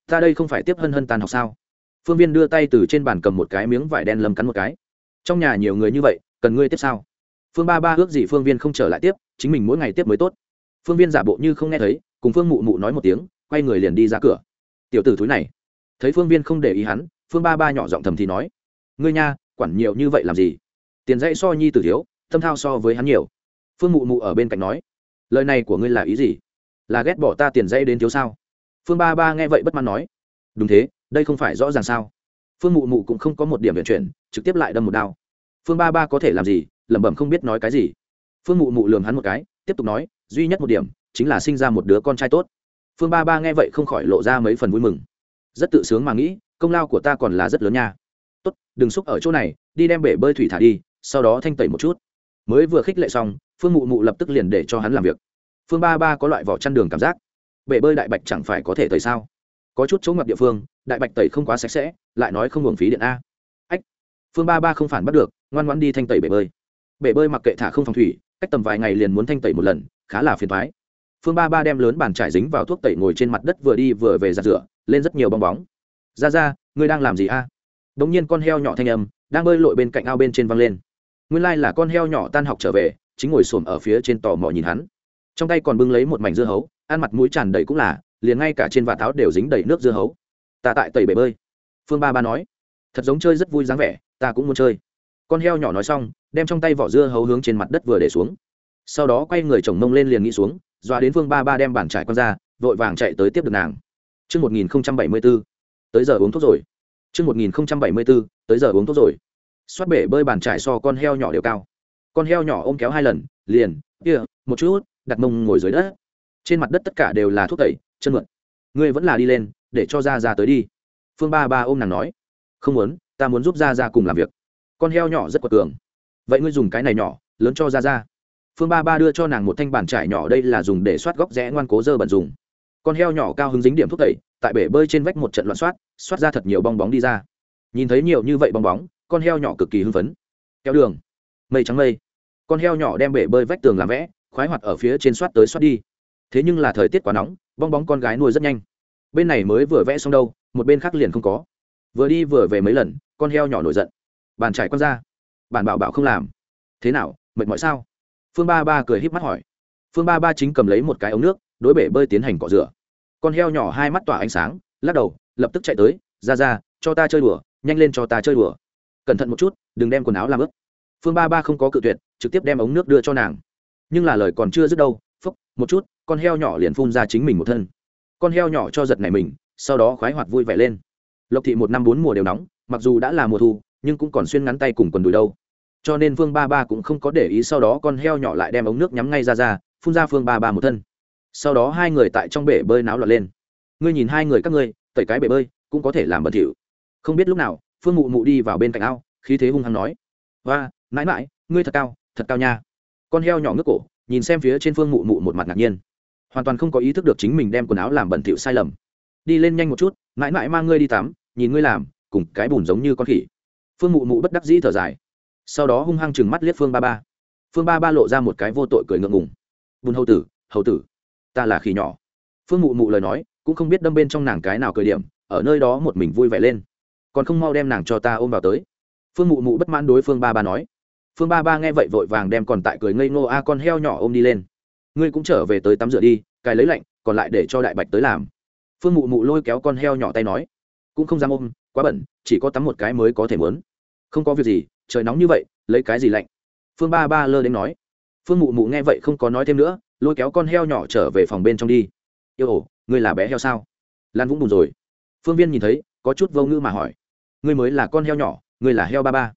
Ta đây không phải tiếp hân hân tan học sao? Phương viên đưa tay từ trên bàn cầm một cái miếng vải đen lầm cắn một cái. Trong nhà nhiều người như vậy, cần ngươi tiếp sao? Phương ba ba ước gì phương viên không trở lại tiếp, chính mình mỗi ngày tiếp mới tốt phương viên giả bộ như không nghe thấy, cùng phương mụ mụ nói một tiếng, quay người liền đi ra cửa. Tiểu tử thúi này. Thấy phương viên không để ý hắn, phương ba ba nhỏ giọng thầm thì nói, ngươi nha, quản nhiều như vậy làm gì? Tiền dãy so nhi tử thiếu, tâm thao so với hắn nhiều. Phương mụ mụ ở bên cạnh nói, lời này của ngươi là ý gì? Là ghét bỏ ta tiền dãy đến thiếu sao? Phương ba ba nghe vậy bất mãn nói, đúng thế, đây không phải rõ ràng sao? Phương mụ mụ cũng không có một điểm vận chuyển, trực tiếp lại đâm một đao. Phương ba ba có thể làm gì, lẩm bẩm không biết nói cái gì. Phương mụ mụ lường hắn một cái, tiếp tục nói duy nhất một điểm chính là sinh ra một đứa con trai tốt. Phương ba ba nghe vậy không khỏi lộ ra mấy phần vui mừng. Rất tự sướng mà nghĩ, công lao của ta còn là rất lớn nha. Tốt, đừng xúc ở chỗ này, đi đem bể bơi thủy thả đi, sau đó thanh tẩy một chút. Mới vừa khích lệ xong, phương mụ mụ lập tức liền để cho hắn làm việc. Phương ba ba có loại vỏ chăn đường cảm giác. Bể bơi đại bạch chẳng phải có thể tẩy sao? Có chút chỗ ngập địa phương, đại bạch tẩy không quá sạch sẽ, lại nói không hưởng phí điện a. Ách, phương ba ba không phản bắt được, ngoan ngoãn đi thanh tẩy bể bơi. Bể bơi mặc kệ thả không phòng thủy, cách tầm vài ngày liền muốn thanh tẩy một lần khá là phiền thoái. Phương ba ba đem lớn bàn trải dính vào thuốc tẩy ngồi trên mặt đất vừa đi vừa về giặt rửa, lên rất nhiều bong bóng. Ra ra, ngươi đang làm gì a? Đ ỗ n g nhiên con heo nhỏ thanh âm đang bơi lội bên cạnh ao bên trên văng lên. Nguyên lai、like、là con heo nhỏ tan học trở về, chính ngồi xổm ở phía trên tò mò nhìn hắn. Trong tay còn bưng lấy một mảnh dưa hấu, ăn mặt mũi tràn đầy cũng là, liền ngay cả trên vạt áo đều dính đầy nước dưa hấu. Ta tại tẩy bể bơi, phương ba ba nói. Thật giống chơi rất vui dáng vẻ, ta cũng muốn chơi. Con heo nhỏ nói xong, đem trong tay vỏ dưa hấu hướng trên mặt đất vừa để xuống sau đó quay người chồng mông lên liền nghĩ xuống dọa đến phương ba ba đem bàn trải con ra vội vàng chạy tới tiếp được nàng Trước 1074, tới giờ uống thuốc rồi. Trước 1074, tới giờ uống thuốc rồi. Xoát bể bơi bàn trải so con heo nhỏ đều cao. Con heo nhỏ ôm kéo hai lần, liền, kia, một chút, đặt mông ngồi dưới đất. Trên mặt đất tất cả đều là thuốc tẩy, chân mượn. Ngươi vẫn là đi lên, để cho ra ra tới đi. Phương Ba Ba ôm nàng nói, không muốn, ta muốn giúp ra ra cùng làm việc. Con heo nhỏ rất quật cường. Vậy ngươi dùng cái này nhỏ, lớn cho ra ra phương ba ba đưa cho nàng một thanh bàn trải nhỏ đây là dùng để soát góc rẽ ngoan cố dơ bẩn dùng. Con heo nhỏ cao hứng dính điểm thúc tẩy, tại bể bơi trên vách một trận loạn soát soát ra thật nhiều bong bóng đi ra. Nhìn thấy nhiều như vậy bong bóng, con heo nhỏ cực kỳ hưng phấn. Kéo đường. Mây trắng mây. Con heo nhỏ đem bể bơi vách tường làm vẽ, khoái hoạt ở phía trên soát tới soát đi. Thế nhưng là thời tiết quá nóng, bong bóng con gái nuôi rất nhanh. Bên này mới vừa vẽ xong đâu, một bên khác liền không có. Vừa đi vừa về mấy lần, con heo nhỏ nổi giận. Bàn trải con ra. Bản bảo bảo không làm. Thế nào, mệt mỏi sao? Phương ba ba cười híp mắt hỏi. Phương ba ba chính cầm lấy một cái ống nước, đối bể bơi tiến hành cọ rửa. Con heo nhỏ hai mắt tỏa ánh sáng, lắc đầu, lập tức chạy tới, ra ra, cho ta chơi đùa, nhanh lên cho ta chơi đùa. Cẩn thận một chút, đừng đem quần áo làm ướt. Phương ba ba không có cự tuyệt, trực tiếp đem ống nước đưa cho nàng. Nhưng là lời còn chưa dứt đâu, phốc, một chút, con heo nhỏ liền phun ra chính mình một thân. Con heo nhỏ cho giật này mình, sau đó khoái hoạt vui vẻ lên. Lộc thị một năm bốn mùa đều nóng, mặc dù đã là mùa thu, nhưng cũng còn xuyên ngắn tay cùng quần đùi đâu cho nên phương ba ba cũng không có để ý sau đó con heo nhỏ lại đem ống nước nhắm ngay ra ra, phun ra phương ba ba một thân. Sau đó hai người tại trong bể bơi náo loạn lên. Ngươi nhìn hai người các ngươi, tẩy cái bể bơi, cũng có thể làm bẩn thỉu. Không biết lúc nào, phương mụ mụ đi vào bên cạnh ao, khí thế hung hăng nói và mãi mãi, ngươi thật cao thật cao nha. Con heo nhỏ ngước cổ, nhìn xem phía trên phương mụ mụ một mặt ngạc nhiên. Hoàn toàn không có ý thức được chính mình đem quần áo làm bẩn thỉu sai lầm. Đi lên nhanh một chút, mãi mãi mang ngươi đi tắm, nhìn ngươi làm, cùng cái bùn giống như con khỉ. Phương mụ mụ bất đắc dĩ thở dài sau đó hung hăng chừng mắt liếc phương ba ba phương ba ba lộ ra một cái vô tội cười ngượng ngùng bùn hầu tử hầu tử ta là khỉ nhỏ phương mụ mụ lời nói cũng không biết đâm bên trong nàng cái nào cười điểm ở nơi đó một mình vui vẻ lên còn không mau đem nàng cho ta ôm vào tới phương mụ mụ bất mãn đối phương ba ba nói phương ba ba nghe vậy vội vàng đem còn tại cười ngây ngô a con heo nhỏ ôm đi lên ngươi cũng trở về tới tắm rửa đi cài lấy lạnh còn lại để cho đại bạch tới làm phương mụ mụ lôi kéo con heo nhỏ tay nói cũng không dám ôm quá bẩn chỉ có tắm một cái mới có thể mớn không có việc gì trời nóng như vậy, lấy cái gì lạnh? Phương ba ba lơ đến nói. Phương mụ mụ nghe vậy không có nói thêm nữa, lôi kéo con heo nhỏ trở về phòng bên trong đi. Yêu ổ, ngươi là bé heo sao? Lan vũng bùn rồi. Phương viên nhìn thấy, có chút vô ngữ mà hỏi. Ngươi mới là con heo nhỏ, ngươi là heo ba ba.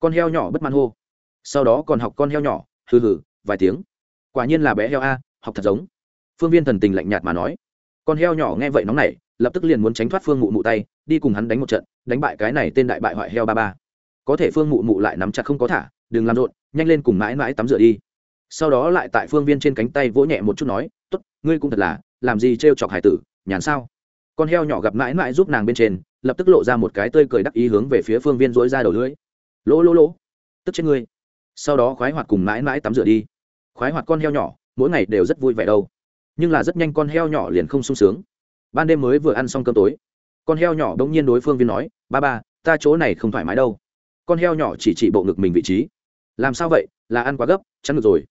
Con heo nhỏ bất mãn hô. Sau đó còn học con heo nhỏ, hừ hừ, vài tiếng. Quả nhiên là bé heo a, học thật giống. Phương viên thần tình lạnh nhạt mà nói. Con heo nhỏ nghe vậy nóng nảy, lập tức liền muốn tránh thoát phương mụ mụ tay, đi cùng hắn đánh một trận, đánh bại cái này tên đại bại hoại heo ba ba có thể phương mụ mụ lại nắm chặt không có thả, đừng làm rộn, nhanh lên cùng mãi mãi tắm rửa đi. Sau đó lại tại phương viên trên cánh tay vỗ nhẹ một chút nói t ố t ngươi cũng thật là, làm gì t r e o chọc hải tử, nhàn sao? Con heo nhỏ gặp mãi mãi giúp nàng bên trên, lập tức lộ ra một cái tơi cười đắc ý hướng về phía phương viên dối ra đầu lưỡi. Lỗ lỗ lỗ, tức chết ngươi. Sau đó khoái hoạt cùng mãi mãi tắm rửa đi. Khoái hoạt con heo nhỏ, mỗi ngày đều rất vui vẻ đâu. Nhưng là rất nhanh con heo nhỏ liền không sung sướng. Ban đêm mới vừa ăn xong cơm tối, con heo nhỏ đ ỗ n g nhiên đối phương viên nói, ba ba, ta chỗ này không thoải mái đâu con heo nhỏ chỉ chỉ bộ ngực mình vị trí. Làm sao vậy? Là ăn quá gấp, chắn ngực rồi.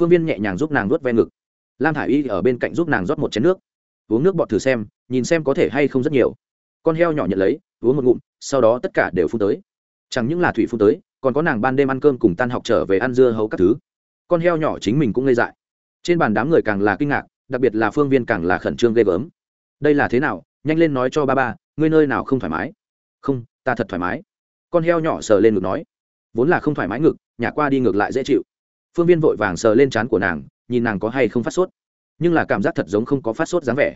Phương viên nhẹ nhàng giúp nàng nuốt ve ngực. Lam thả i y ở bên cạnh giúp nàng rót một chén nước. Uống nước bọt thử xem, nhìn xem có thể hay không rất nhiều. Con heo nhỏ nhận lấy, uống một ngụm, sau đó tất cả đều phun tới. Chẳng những là thủy phun tới, còn có nàng ban đêm ăn cơm cùng tan học trở về ăn dưa hấu các thứ. Con heo nhỏ chính mình cũng ngây dại. Trên bàn đám người càng là kinh ngạc, đặc biệt là phương viên càng là khẩn trương ghê gớm. Đây là thế nào? Nhanh lên nói cho ba ba, ngươi nơi nào không thoải mái? Không, ta thật thoải mái con heo nhỏ sờ lên ngực nói, vốn là không thoải mái ngực nhả qua đi ngược lại dễ chịu. Phương viên vội vàng sờ lên trán của nàng, nhìn nàng có hay không phát sốt. Nhưng là cảm giác thật giống không có phát sốt dáng vẻ.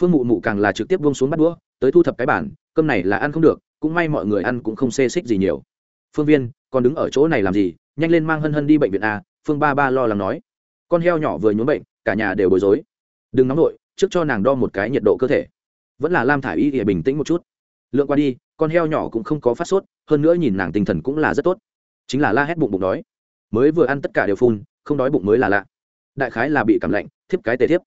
Phương mụ mụ càng là trực tiếp buông xuống bắt đũa, tới thu thập cái bản cơm này là ăn không được, cũng may mọi người ăn cũng không xê xích gì nhiều. Phương viên, còn đứng ở chỗ này làm gì? Nhanh lên mang hân hân đi bệnh viện a phương ba ba lo lắng nói. Con heo nhỏ vừa nhuốm bệnh, cả nhà đều bối rối. Đừng nóng nổi trước cho nàng đo một cái nhiệt độ cơ thể. Vẫn là lam thả i y thì bình tĩnh một chút. Lượng qua đi con heo nhỏ cũng không có phát sốt, hơn nữa nhìn nàng tinh thần cũng là rất tốt. Chính là la hét bụng bụng đói. Mới vừa ăn tất cả đều phun, không đói bụng mới là lạ. Đại khái là bị cảm lạnh, thiếp cái tề thiếp.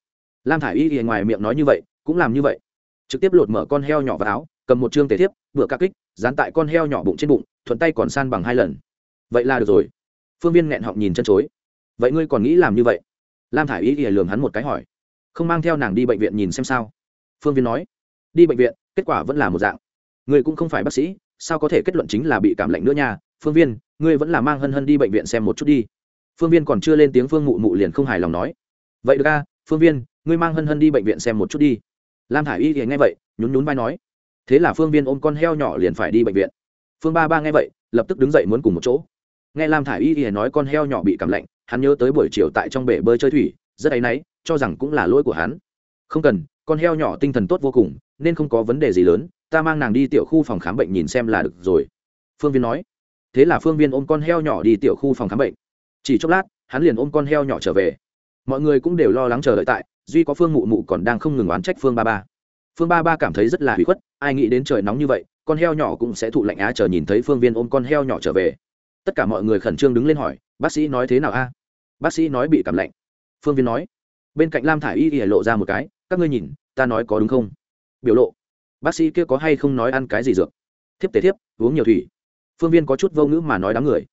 Lam thả i y ngoài miệng nói như vậy, cũng làm như vậy. Trực tiếp lột mở con heo nhỏ vào áo, cầm một chương tề thiếp, vừa ca kích, dán tại con heo nhỏ bụng trên bụng, thuận tay còn san bằng hai lần. Vậy là được rồi. Phương viên nghẹn họng nhìn chân chối. Vậy ngươi còn nghĩ làm như vậy? Lam thả i y thì lường hắn một cái hỏi. Không mang theo nàng đi bệnh viện nhìn xem sao. Phương viên nói. Đi bệnh viện, kết quả vẫn là một dạng ngươi cũng không phải bác sĩ, sao có thể kết luận chính là bị cảm lạnh nữa nha? Phương viên, ngươi vẫn là mang hân hân đi bệnh viện xem một chút đi. Phương viên còn chưa lên tiếng phương mụ mụ liền không hài lòng nói. Vậy được a, phương viên, ngươi mang hân hân đi bệnh viện xem một chút đi. Lam thả i y thì nghe vậy, nhún nhún vai nói. Thế là phương viên ôm con heo nhỏ liền phải đi bệnh viện. Phương ba ba nghe vậy, lập tức đứng dậy muốn cùng một chỗ. Nghe lam thả i y thì nói con heo nhỏ bị cảm lạnh, hắn nhớ tới buổi chiều tại trong bể bơi chơi thủy, rất áy náy, cho rằng cũng là lỗi của hắn. Không cần con heo nhỏ tinh thần tốt vô cùng, nên không có vấn đề gì lớn, ta mang nàng đi tiểu khu phòng khám bệnh nhìn xem là được rồi. Phương viên nói. Thế là phương viên ôm con heo nhỏ đi tiểu khu phòng khám bệnh. Chỉ chốc lát, hắn liền ôm con heo nhỏ trở về. Mọi người cũng đều lo lắng chờ đợi tại, duy có phương mụ mụ còn đang không ngừng oán trách phương ba ba. Phương ba ba cảm thấy rất là hủy khuất, ai nghĩ đến trời nóng như vậy, con heo nhỏ cũng sẽ thụ lạnh á chờ nhìn thấy phương viên ôm con heo nhỏ trở về. Tất cả mọi người khẩn trương đứng lên hỏi, bác sĩ nói thế nào a? Bác sĩ nói bị cảm lạnh. Phương viên nói. Bên cạnh lam thả i y ỉa lộ ra một cái, các ngươi nhìn ta nói có đúng không? Biểu lộ. Bác sĩ kia có hay không nói ăn cái gì dược? Thiếp tế thiếp uống nhiều thủy. Phương viên có chút vô ngữ mà nói đám người.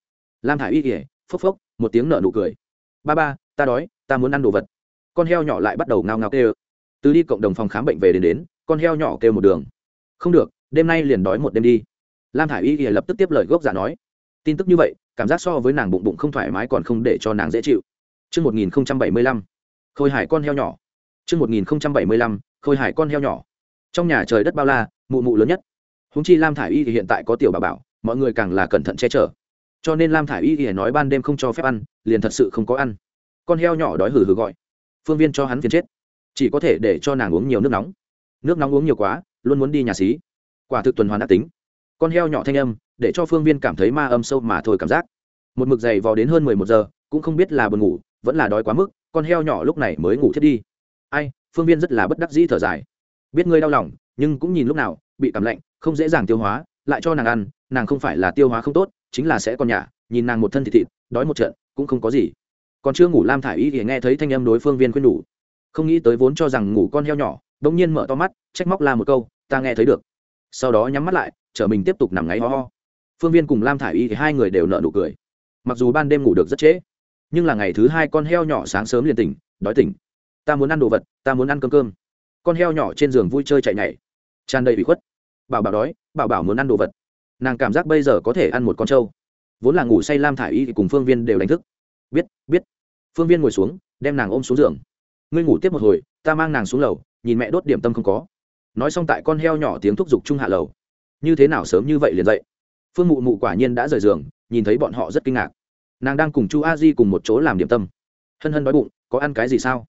Lam thả i y kỉa phốc phốc một tiếng nợ nụ cười. Ba ba ta đói ta muốn ăn đồ vật. Con heo nhỏ lại bắt đầu ngao ngao kêu. Từ đi cộng đồng phòng khám bệnh về đến đến con heo nhỏ kêu một đường. Không được đêm nay liền đói một đêm đi. Lam thả i y kỉa lập tức tiếp lời gốc giả nói. Tin tức như vậy cảm giác so với nàng bụng bụng không thoải mái còn không để cho nàng dễ chịu. Trước 1075, khôi hải con heo nhỏ. Trước 1075, khôi hải con heo nhỏ. Trong nhà trời đất bao la, mụ mụ lớn nhất. Húng chi Lam Thải Y thì hiện tại có tiểu bà bảo, mọi người càng là cẩn thận che chở. Cho nên Lam Thải Y thì nói ban đêm không cho phép ăn, liền thật sự không có ăn. Con heo nhỏ đói hừ hừ gọi. Phương Viên cho hắn phiền chết. Chỉ có thể để cho nàng uống nhiều nước nóng. Nước nóng uống nhiều quá, luôn muốn đi nhà xí. Quả thực tuần hoàn đã tính. Con heo nhỏ thanh âm, để cho Phương Viên cảm thấy ma âm sâu mà thôi cảm giác. Một mực dày vò đến hơn mười một giờ, cũng không biết là buồn ngủ, vẫn là đói quá mức, con heo nhỏ lúc này mới ngủ thiết đi ai phương viên rất là bất đắc dĩ thở dài. Biết ngươi đau lòng, nhưng cũng nhìn lúc nào, bị cảm lạnh, không dễ dàng tiêu hóa, lại cho nàng ăn, nàng không phải là tiêu hóa không tốt, chính là sẽ còn nhả, nhìn nàng một thân thịt thịt, đói một trận, cũng không có gì. Còn chưa ngủ lam thả i y thì nghe thấy thanh âm đối phương viên khuyên nhủ không nghĩ tới vốn cho rằng ngủ con heo nhỏ đông nhiên mở to mắt, trách móc la một câu, ta nghe thấy được. Sau đó nhắm mắt lại, chở mình tiếp tục nằm ngáy ho ho. Phương viên cùng lam thả i y thì hai người đều nợ nụ cười. Mặc dù ban đêm ngủ được rất trễ, nhưng là ngày thứ hai con heo nhỏ sáng sớm liền tỉnh, đói tỉnh ta muốn ăn đồ vật, ta muốn ăn cơm cơm. Con heo nhỏ trên giường vui chơi chạy nhảy. Tràn đầy bị khuất. Bảo bảo đói, bảo bảo muốn ăn đồ vật. Nàng cảm giác bây giờ có thể ăn một con trâu. Vốn là ngủ say lam thả i y thì cùng phương viên đều đánh thức. Biết biết. Phương viên ngồi xuống, đem nàng ôm xuống giường. Ngươi ngủ tiếp một hồi, ta mang nàng xuống lầu, nhìn mẹ đốt điểm tâm không có. Nói xong tại con heo nhỏ tiếng thúc giục trung hạ lầu. Như thế nào sớm như vậy liền dậy? Phương mụ mụ quả nhiên đã rời giường, nhìn thấy bọn họ rất kinh ngạc. Nàng đang cùng chu a di cùng một chỗ làm điểm tâm. Hân hân đói bụng, có ăn cái gì sao?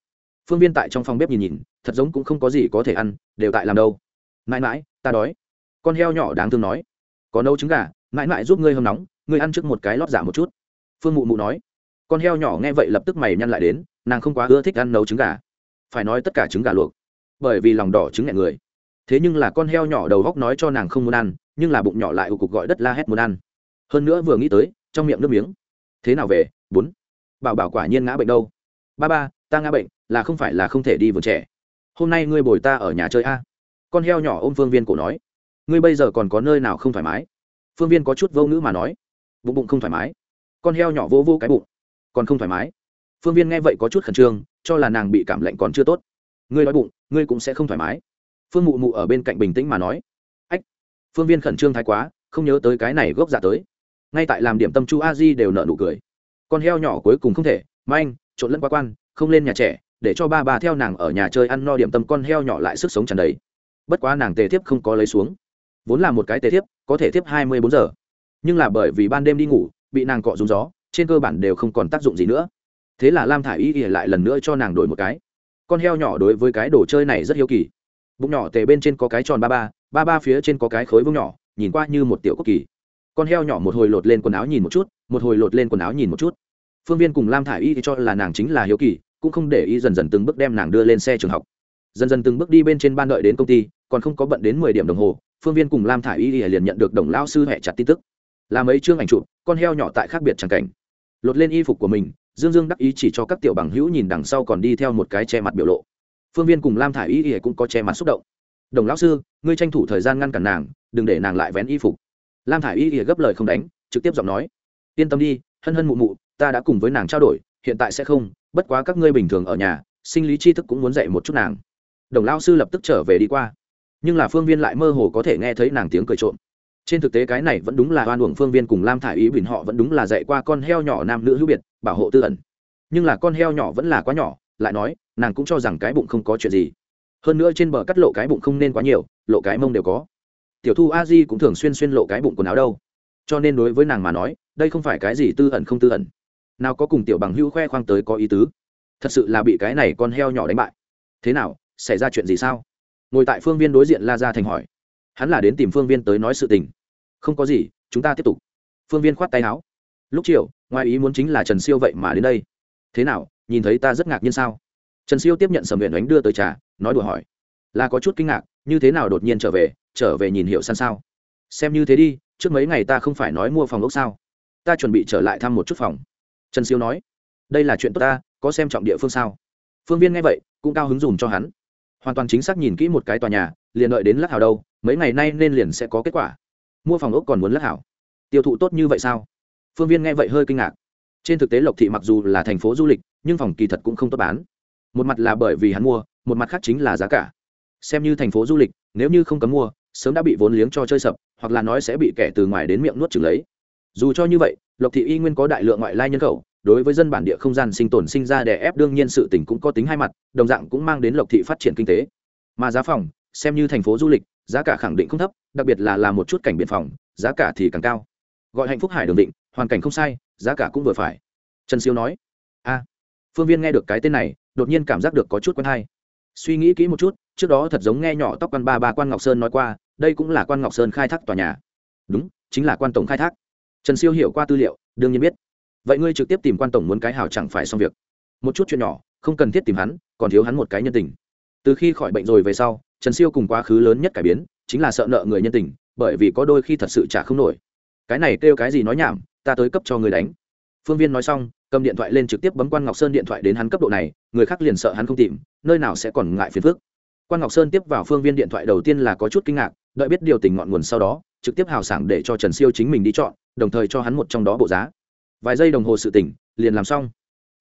Phương viên tại trong phòng bếp nhìn nhìn, thật giống cũng không có gì có thể ăn, đều tại làm đâu. Mãi mãi, ta đói. Con heo nhỏ đáng thương nói. Có nấu trứng gà, mãi mãi giúp ngươi hâm nóng, ngươi ăn trước một cái lót giả một chút. Phương mụ mụ nói. Con heo nhỏ nghe vậy lập tức mày nhăn lại đến, nàng không quá ưa thích ăn nấu trứng gà. Phải nói tất cả trứng gà luộc. Bởi vì lòng đỏ trứng nhẹ người. Thế nhưng là con heo nhỏ đầu góc nói cho nàng không muốn ăn, nhưng là bụng nhỏ lại ụ cục gọi đất la hét muốn ăn. Hơn nữa vừa nghĩ tới, trong miệng nước miếng. Thế nào về? Bốn. Bảo bảo quả nhiên ngã bệnh đâu. Ba ba, ta ngã bệnh là không phải là không thể đi vườn trẻ. Hôm nay ngươi bồi ta ở nhà chơi a. Con heo nhỏ ôm phương viên cổ nói. Ngươi bây giờ còn có nơi nào không thoải mái? Phương viên có chút vô ngữ mà nói. Bụng bụng không thoải mái. Con heo nhỏ vô vô cái bụng. Còn không thoải mái. Phương viên nghe vậy có chút khẩn trương, cho là nàng bị cảm lạnh còn chưa tốt. Ngươi nói bụng, ngươi cũng sẽ không thoải mái. Phương mụ mụ ở bên cạnh bình tĩnh mà nói. Ách. Phương viên khẩn trương thái quá, không nhớ tới cái này gốc giả tới. Ngay tại làm điểm tâm chu a di đều nợ nụ cười. Con heo nhỏ cuối cùng không thể. Manh, trộn lẫn quá quan, không lên nhà trẻ để cho ba bà theo nàng ở nhà chơi ăn no điểm tâm con heo nhỏ lại sức sống tràn đầy. Bất quá nàng tề thiếp không có lấy xuống. Vốn là một cái tề thiếp, có thể thiếp hai mươi bốn giờ. Nhưng là bởi vì ban đêm đi ngủ, bị nàng cọ rúng gió, trên cơ bản đều không còn tác dụng gì nữa. Thế là lam thả i y lại lần nữa cho nàng đổi một cái. Con heo nhỏ đối với cái đồ chơi này rất hiếu kỳ. Bụng nhỏ tề bên trên có cái tròn ba ba ba ba phía trên có cái khối vương nhỏ, nhìn qua như một tiểu quốc kỳ. Con heo nhỏ một hồi lột lên quần áo nhìn một chút, một hồi lột lên quần áo nhìn một chút. Phương viên cùng lam thả i y thì cho là nàng chính là hiếu kỳ cũng không để ý dần dần từng bước đem nàng đưa lên xe trường học. Dần dần từng bước đi bên trên ban đợi đến công ty, còn không có bận đến mười điểm đồng hồ, phương viên cùng lam thả i y liền nhận được đồng lao sư hẹ chặt tin tức. Làm ấy chương ảnh chụp, con heo nhỏ tại khác biệt tràng cảnh. Lột lên y phục của mình, dương dương đắc ý chỉ cho các tiểu bằng hữu nhìn đằng sau còn đi theo một cái che mặt biểu lộ. Phương viên cùng lam thả i y cũng có che mặt xúc động. Đồng lão sư, ngươi tranh thủ thời gian ngăn cản nàng, đừng để nàng lại vén y phục. Lam thả i y gấp lời không đánh, trực tiếp giọng nói. Yên tâm đi, hân hân mụ mụ, ta đã cùng với nàng trao đổi, hiện tại sẽ không bất quá các ngươi bình thường ở nhà, sinh lý tri thức cũng muốn dạy một chút nàng. Đồng lao sư lập tức trở về đi qua. Nhưng là phương viên lại mơ hồ có thể nghe thấy nàng tiếng cười trộm. Trên thực tế cái này vẫn đúng là oan uổng phương viên cùng lam thả ý bình họ vẫn đúng là dạy qua con heo nhỏ nam nữ hữu biệt, bảo hộ tư ẩn. Nhưng là con heo nhỏ vẫn là quá nhỏ, lại nói, nàng cũng cho rằng cái bụng không có chuyện gì. Hơn nữa trên bờ cắt lộ cái bụng không nên quá nhiều, lộ cái mông đều có. Tiểu thu a di cũng thường xuyên xuyên lộ cái bụng quần áo đâu. Cho nên đối với nàng mà nói, đây không phải cái gì tư ẩn không tư ẩn nào có cùng tiểu bằng hữu khoe khoang tới có ý tứ. Thật sự là bị cái này con heo nhỏ đánh bại. Thế nào, xảy ra chuyện gì sao? Ngồi tại phương viên đối diện la ra thành hỏi. Hắn là đến tìm phương viên tới nói sự tình. Không có gì, chúng ta tiếp tục. Phương viên khoát tay áo. Lúc chiều, ngoài ý muốn chính là trần siêu vậy mà đến đây. Thế nào, nhìn thấy ta rất ngạc nhiên sao? Trần siêu tiếp nhận sầm huyện đánh đưa tới trà, nói đùa hỏi. Là có chút kinh ngạc, như thế nào đột nhiên trở về trở về nhìn hiệu săn sao? Xem như thế đi, trước mấy ngày ta không phải nói mua phòng ốc sao? Ta chuẩn bị trở lại thăm một chút phòng trần siêu nói, đây là chuyện tốt ta, có xem trọng địa phương sao? Phương viên nghe vậy, cũng cao hứng dùm cho hắn. Hoàn toàn chính xác nhìn kỹ một cái tòa nhà, liền đợi đến lắc hào đâu, mấy ngày nay nên liền sẽ có kết quả. Mua phòng ốc còn muốn lắc hảo. Tiêu thụ tốt như vậy sao? Phương viên nghe vậy hơi kinh ngạc. Trên thực tế lộc thị mặc dù là thành phố du lịch, nhưng phòng kỳ thật cũng không tốt bán. Một mặt là bởi vì hắn mua, một mặt khác chính là giá cả. Xem như thành phố du lịch, nếu như không cấm mua, sớm đã bị vốn liếng cho chơi sập, hoặc là nói sẽ bị kẻ từ ngoài đến miệng nuốt chừng lấy. Dù cho như vậy lộc thị y nguyên có đại lượng ngoại lai nhân khẩu, đối với dân bản địa không gian sinh tồn sinh ra đè ép đương nhiên sự tỉnh cũng có tính hai mặt, đồng dạng cũng mang đến lộc thị phát triển kinh tế. Mà giá phòng, xem như thành phố du lịch, giá cả khẳng định không thấp, đặc biệt là làm một chút cảnh biện phòng, giá cả thì càng cao. Gọi hạnh phúc hải đường định, hoàn cảnh không sai, giá cả cũng vừa phải. Trần siêu nói, a, phương viên nghe được cái tên này, đột nhiên cảm giác được có chút quen hay. Suy nghĩ kỹ một chút, trước đó thật giống nghe nhỏ tóc quan ba ba quan ngọc sơn nói qua, đây cũng là quan ngọc sơn khai thác tòa nhà. Đúng, chính là quan tổng khai thác trần siêu hiểu qua tư liệu, đương nhiên biết. Vậy ngươi trực tiếp tìm quan tổng muốn cái hào chẳng phải xong việc. Một chút chuyện nhỏ, không cần thiết tìm hắn, còn thiếu hắn một cái nhân tình. Từ khi khỏi bệnh rồi về sau, trần siêu cùng quá khứ lớn nhất cải biến, chính là sợ nợ người nhân tình, bởi vì có đôi khi thật sự trả không nổi. Cái này kêu cái gì nói nhảm, ta tới cấp cho người đánh. Phương viên nói xong, cầm điện thoại lên trực tiếp bấm quan ngọc sơn điện thoại đến hắn cấp độ này, người khác liền sợ hắn không tìm, nơi nào sẽ còn ngại phiền phức. Quan ngọc sơn tiếp vào phương viên điện thoại đầu tiên là có chút kinh ngạc, đợi biết điều tình ngọn nguồn sau đó, trực tiếp hào sảng để cho trần siêu chính mình đi chọn đồng thời cho hắn một trong đó bộ giá. Vài giây đồng hồ sự tỉnh, liền làm xong.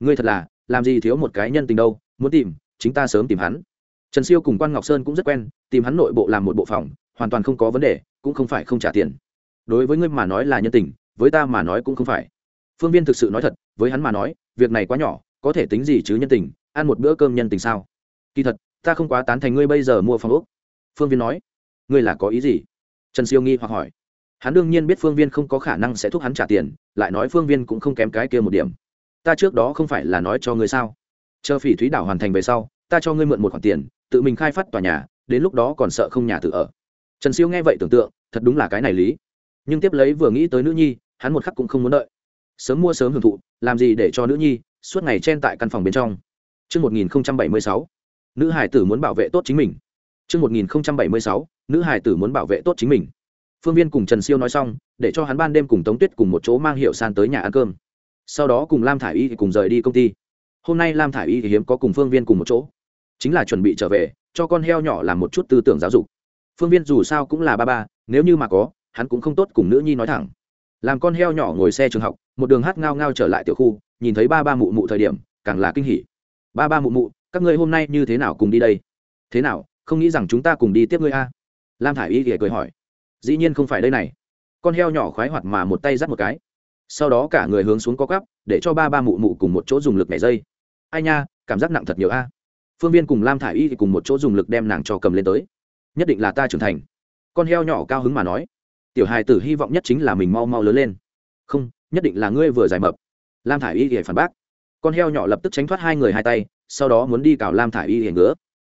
Ngươi thật là, làm gì thiếu một cái nhân tình đâu, muốn tìm, chính ta sớm tìm hắn. Trần siêu cùng quan ngọc sơn cũng rất quen, tìm hắn nội bộ làm một bộ phòng, hoàn toàn không có vấn đề, cũng không phải không trả tiền. Đối với ngươi mà nói là nhân tình, với ta mà nói cũng không phải. Phương viên thực sự nói thật, với hắn mà nói, việc này quá nhỏ, có thể tính gì chứ nhân tình, ăn một bữa cơm nhân tình sao? Kỳ thật, ta không quá tán thành ngươi bây giờ mua phòng úc phương viên nói, ngươi là có ý gì? Trần siêu nghi hoặc hỏi hắn đương nhiên biết phương viên không có khả năng sẽ thúc hắn trả tiền lại nói phương viên cũng không kém cái kia một điểm. Ta trước đó không phải là nói cho ngươi sao? Chờ phỉ thúy đảo hoàn thành về sau ta cho ngươi mượn một khoản tiền tự mình khai phát tòa nhà đến lúc đó còn sợ không nhà tự ở. Trần siêu nghe vậy tưởng tượng thật đúng là cái này lý. Nhưng tiếp lấy vừa nghĩ tới nữ nhi hắn một khắc cũng không muốn đợi. Sớm mua sớm hưởng thụ làm gì để cho nữ nhi suốt ngày chen tại căn phòng bên trong. Trước 1076, nữ hải tử muốn bảo vệ tốt chính mình. Trước 1076, nữ hải tử muốn bảo vệ tốt chính mình. Phương Viên cùng Trần Siêu nói xong, để cho hắn ban đêm cùng Tống Tuyết cùng một chỗ mang hiệu san tới nhà ăn cơm. Sau đó cùng Lam Thải Y cùng rời đi công ty. Hôm nay Lam Thải Y thì hiếm có cùng Phương Viên cùng một chỗ. Chính là chuẩn bị trở về cho con heo nhỏ làm một chút tư tưởng giáo dục. Phương viên dù sao cũng là ba ba nếu như mà có hắn cũng không tốt cùng nữ nhi nói thẳng. Làm con heo nhỏ ngồi xe trường học một đường hát ngao ngao trở lại tiểu khu nhìn thấy ba ba mụ mụ thời điểm càng là kinh hỉ. Ba ba mụ mụ các ngươi hôm nay như thế nào cùng đi đây? Thế nào không nghĩ rằng chúng ta cùng đi tiếp ngươi a? Lam thả i y thì cười hỏi dĩ nhiên không phải đây này. Con heo nhỏ khoái hoạt mà một tay dắt một cái. Sau đó cả người hướng xuống có cắp để cho ba ba mụ mụ cùng một chỗ dùng lực nhảy dây. Ai nha, cảm giác nặng thật nhiều a. Phương viên cùng lam thả i y thì cùng một chỗ dùng lực đem nàng cho cầm lên tới. Nhất định là ta trưởng thành. Con heo nhỏ cao hứng mà nói. Tiểu hài tử hy vọng nhất chính là mình mau mau lớn lên. Không, nhất định là ngươi vừa giải mập. Lam thả i y thì phản bác. Con heo nhỏ lập tức tránh thoát hai người hai tay, sau đó muốn đi cào lam thả i y thì ngứa.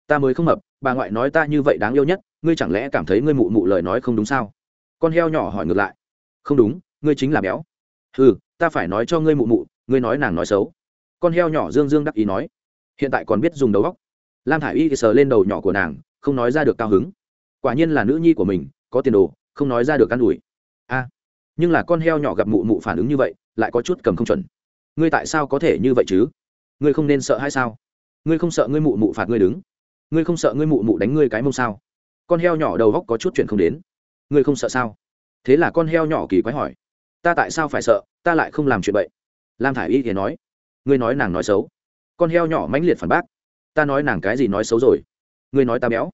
Ta mới không mập, bà ngoại nói ta như vậy đáng yêu nhất ngươi chẳng lẽ cảm thấy ngươi mụ mụ lời nói không đúng sao? Con heo nhỏ hỏi ngược lại. Không đúng, ngươi chính là béo. Ừ ta phải nói cho ngươi mụ mụ, ngươi nói nàng nói xấu. Con heo nhỏ dương dương đắc ý nói. Hiện tại còn biết dùng đầu góc lam thả i y sờ lên đầu nhỏ của nàng, không nói ra được cao hứng. Quả nhiên là nữ nhi của mình, có tiền đồ, không nói ra được ă n ủi. A, nhưng là con heo nhỏ gặp mụ mụ phản ứng như vậy, lại có chút cầm không chuẩn. Ngươi tại sao có thể như vậy chứ? Ngươi không nên sợ hay sao? Ngươi không sợ ngươi mụ mụ phạt ngươi đứng? Ngươi không sợ ngươi mụ mụ đánh ngươi cái mông sao? Con heo nhỏ đầu góc có chút chuyện không đến. Ngươi không sợ sao? Thế là con heo nhỏ kỳ quái hỏi. Ta tại sao phải sợ? Ta lại không làm chuyện vậy lam thả i y thì nói. Ngươi nói nàng nói xấu. Con heo nhỏ mãnh liệt phản bác. Ta nói nàng cái gì nói xấu rồi? Ngươi nói ta béo.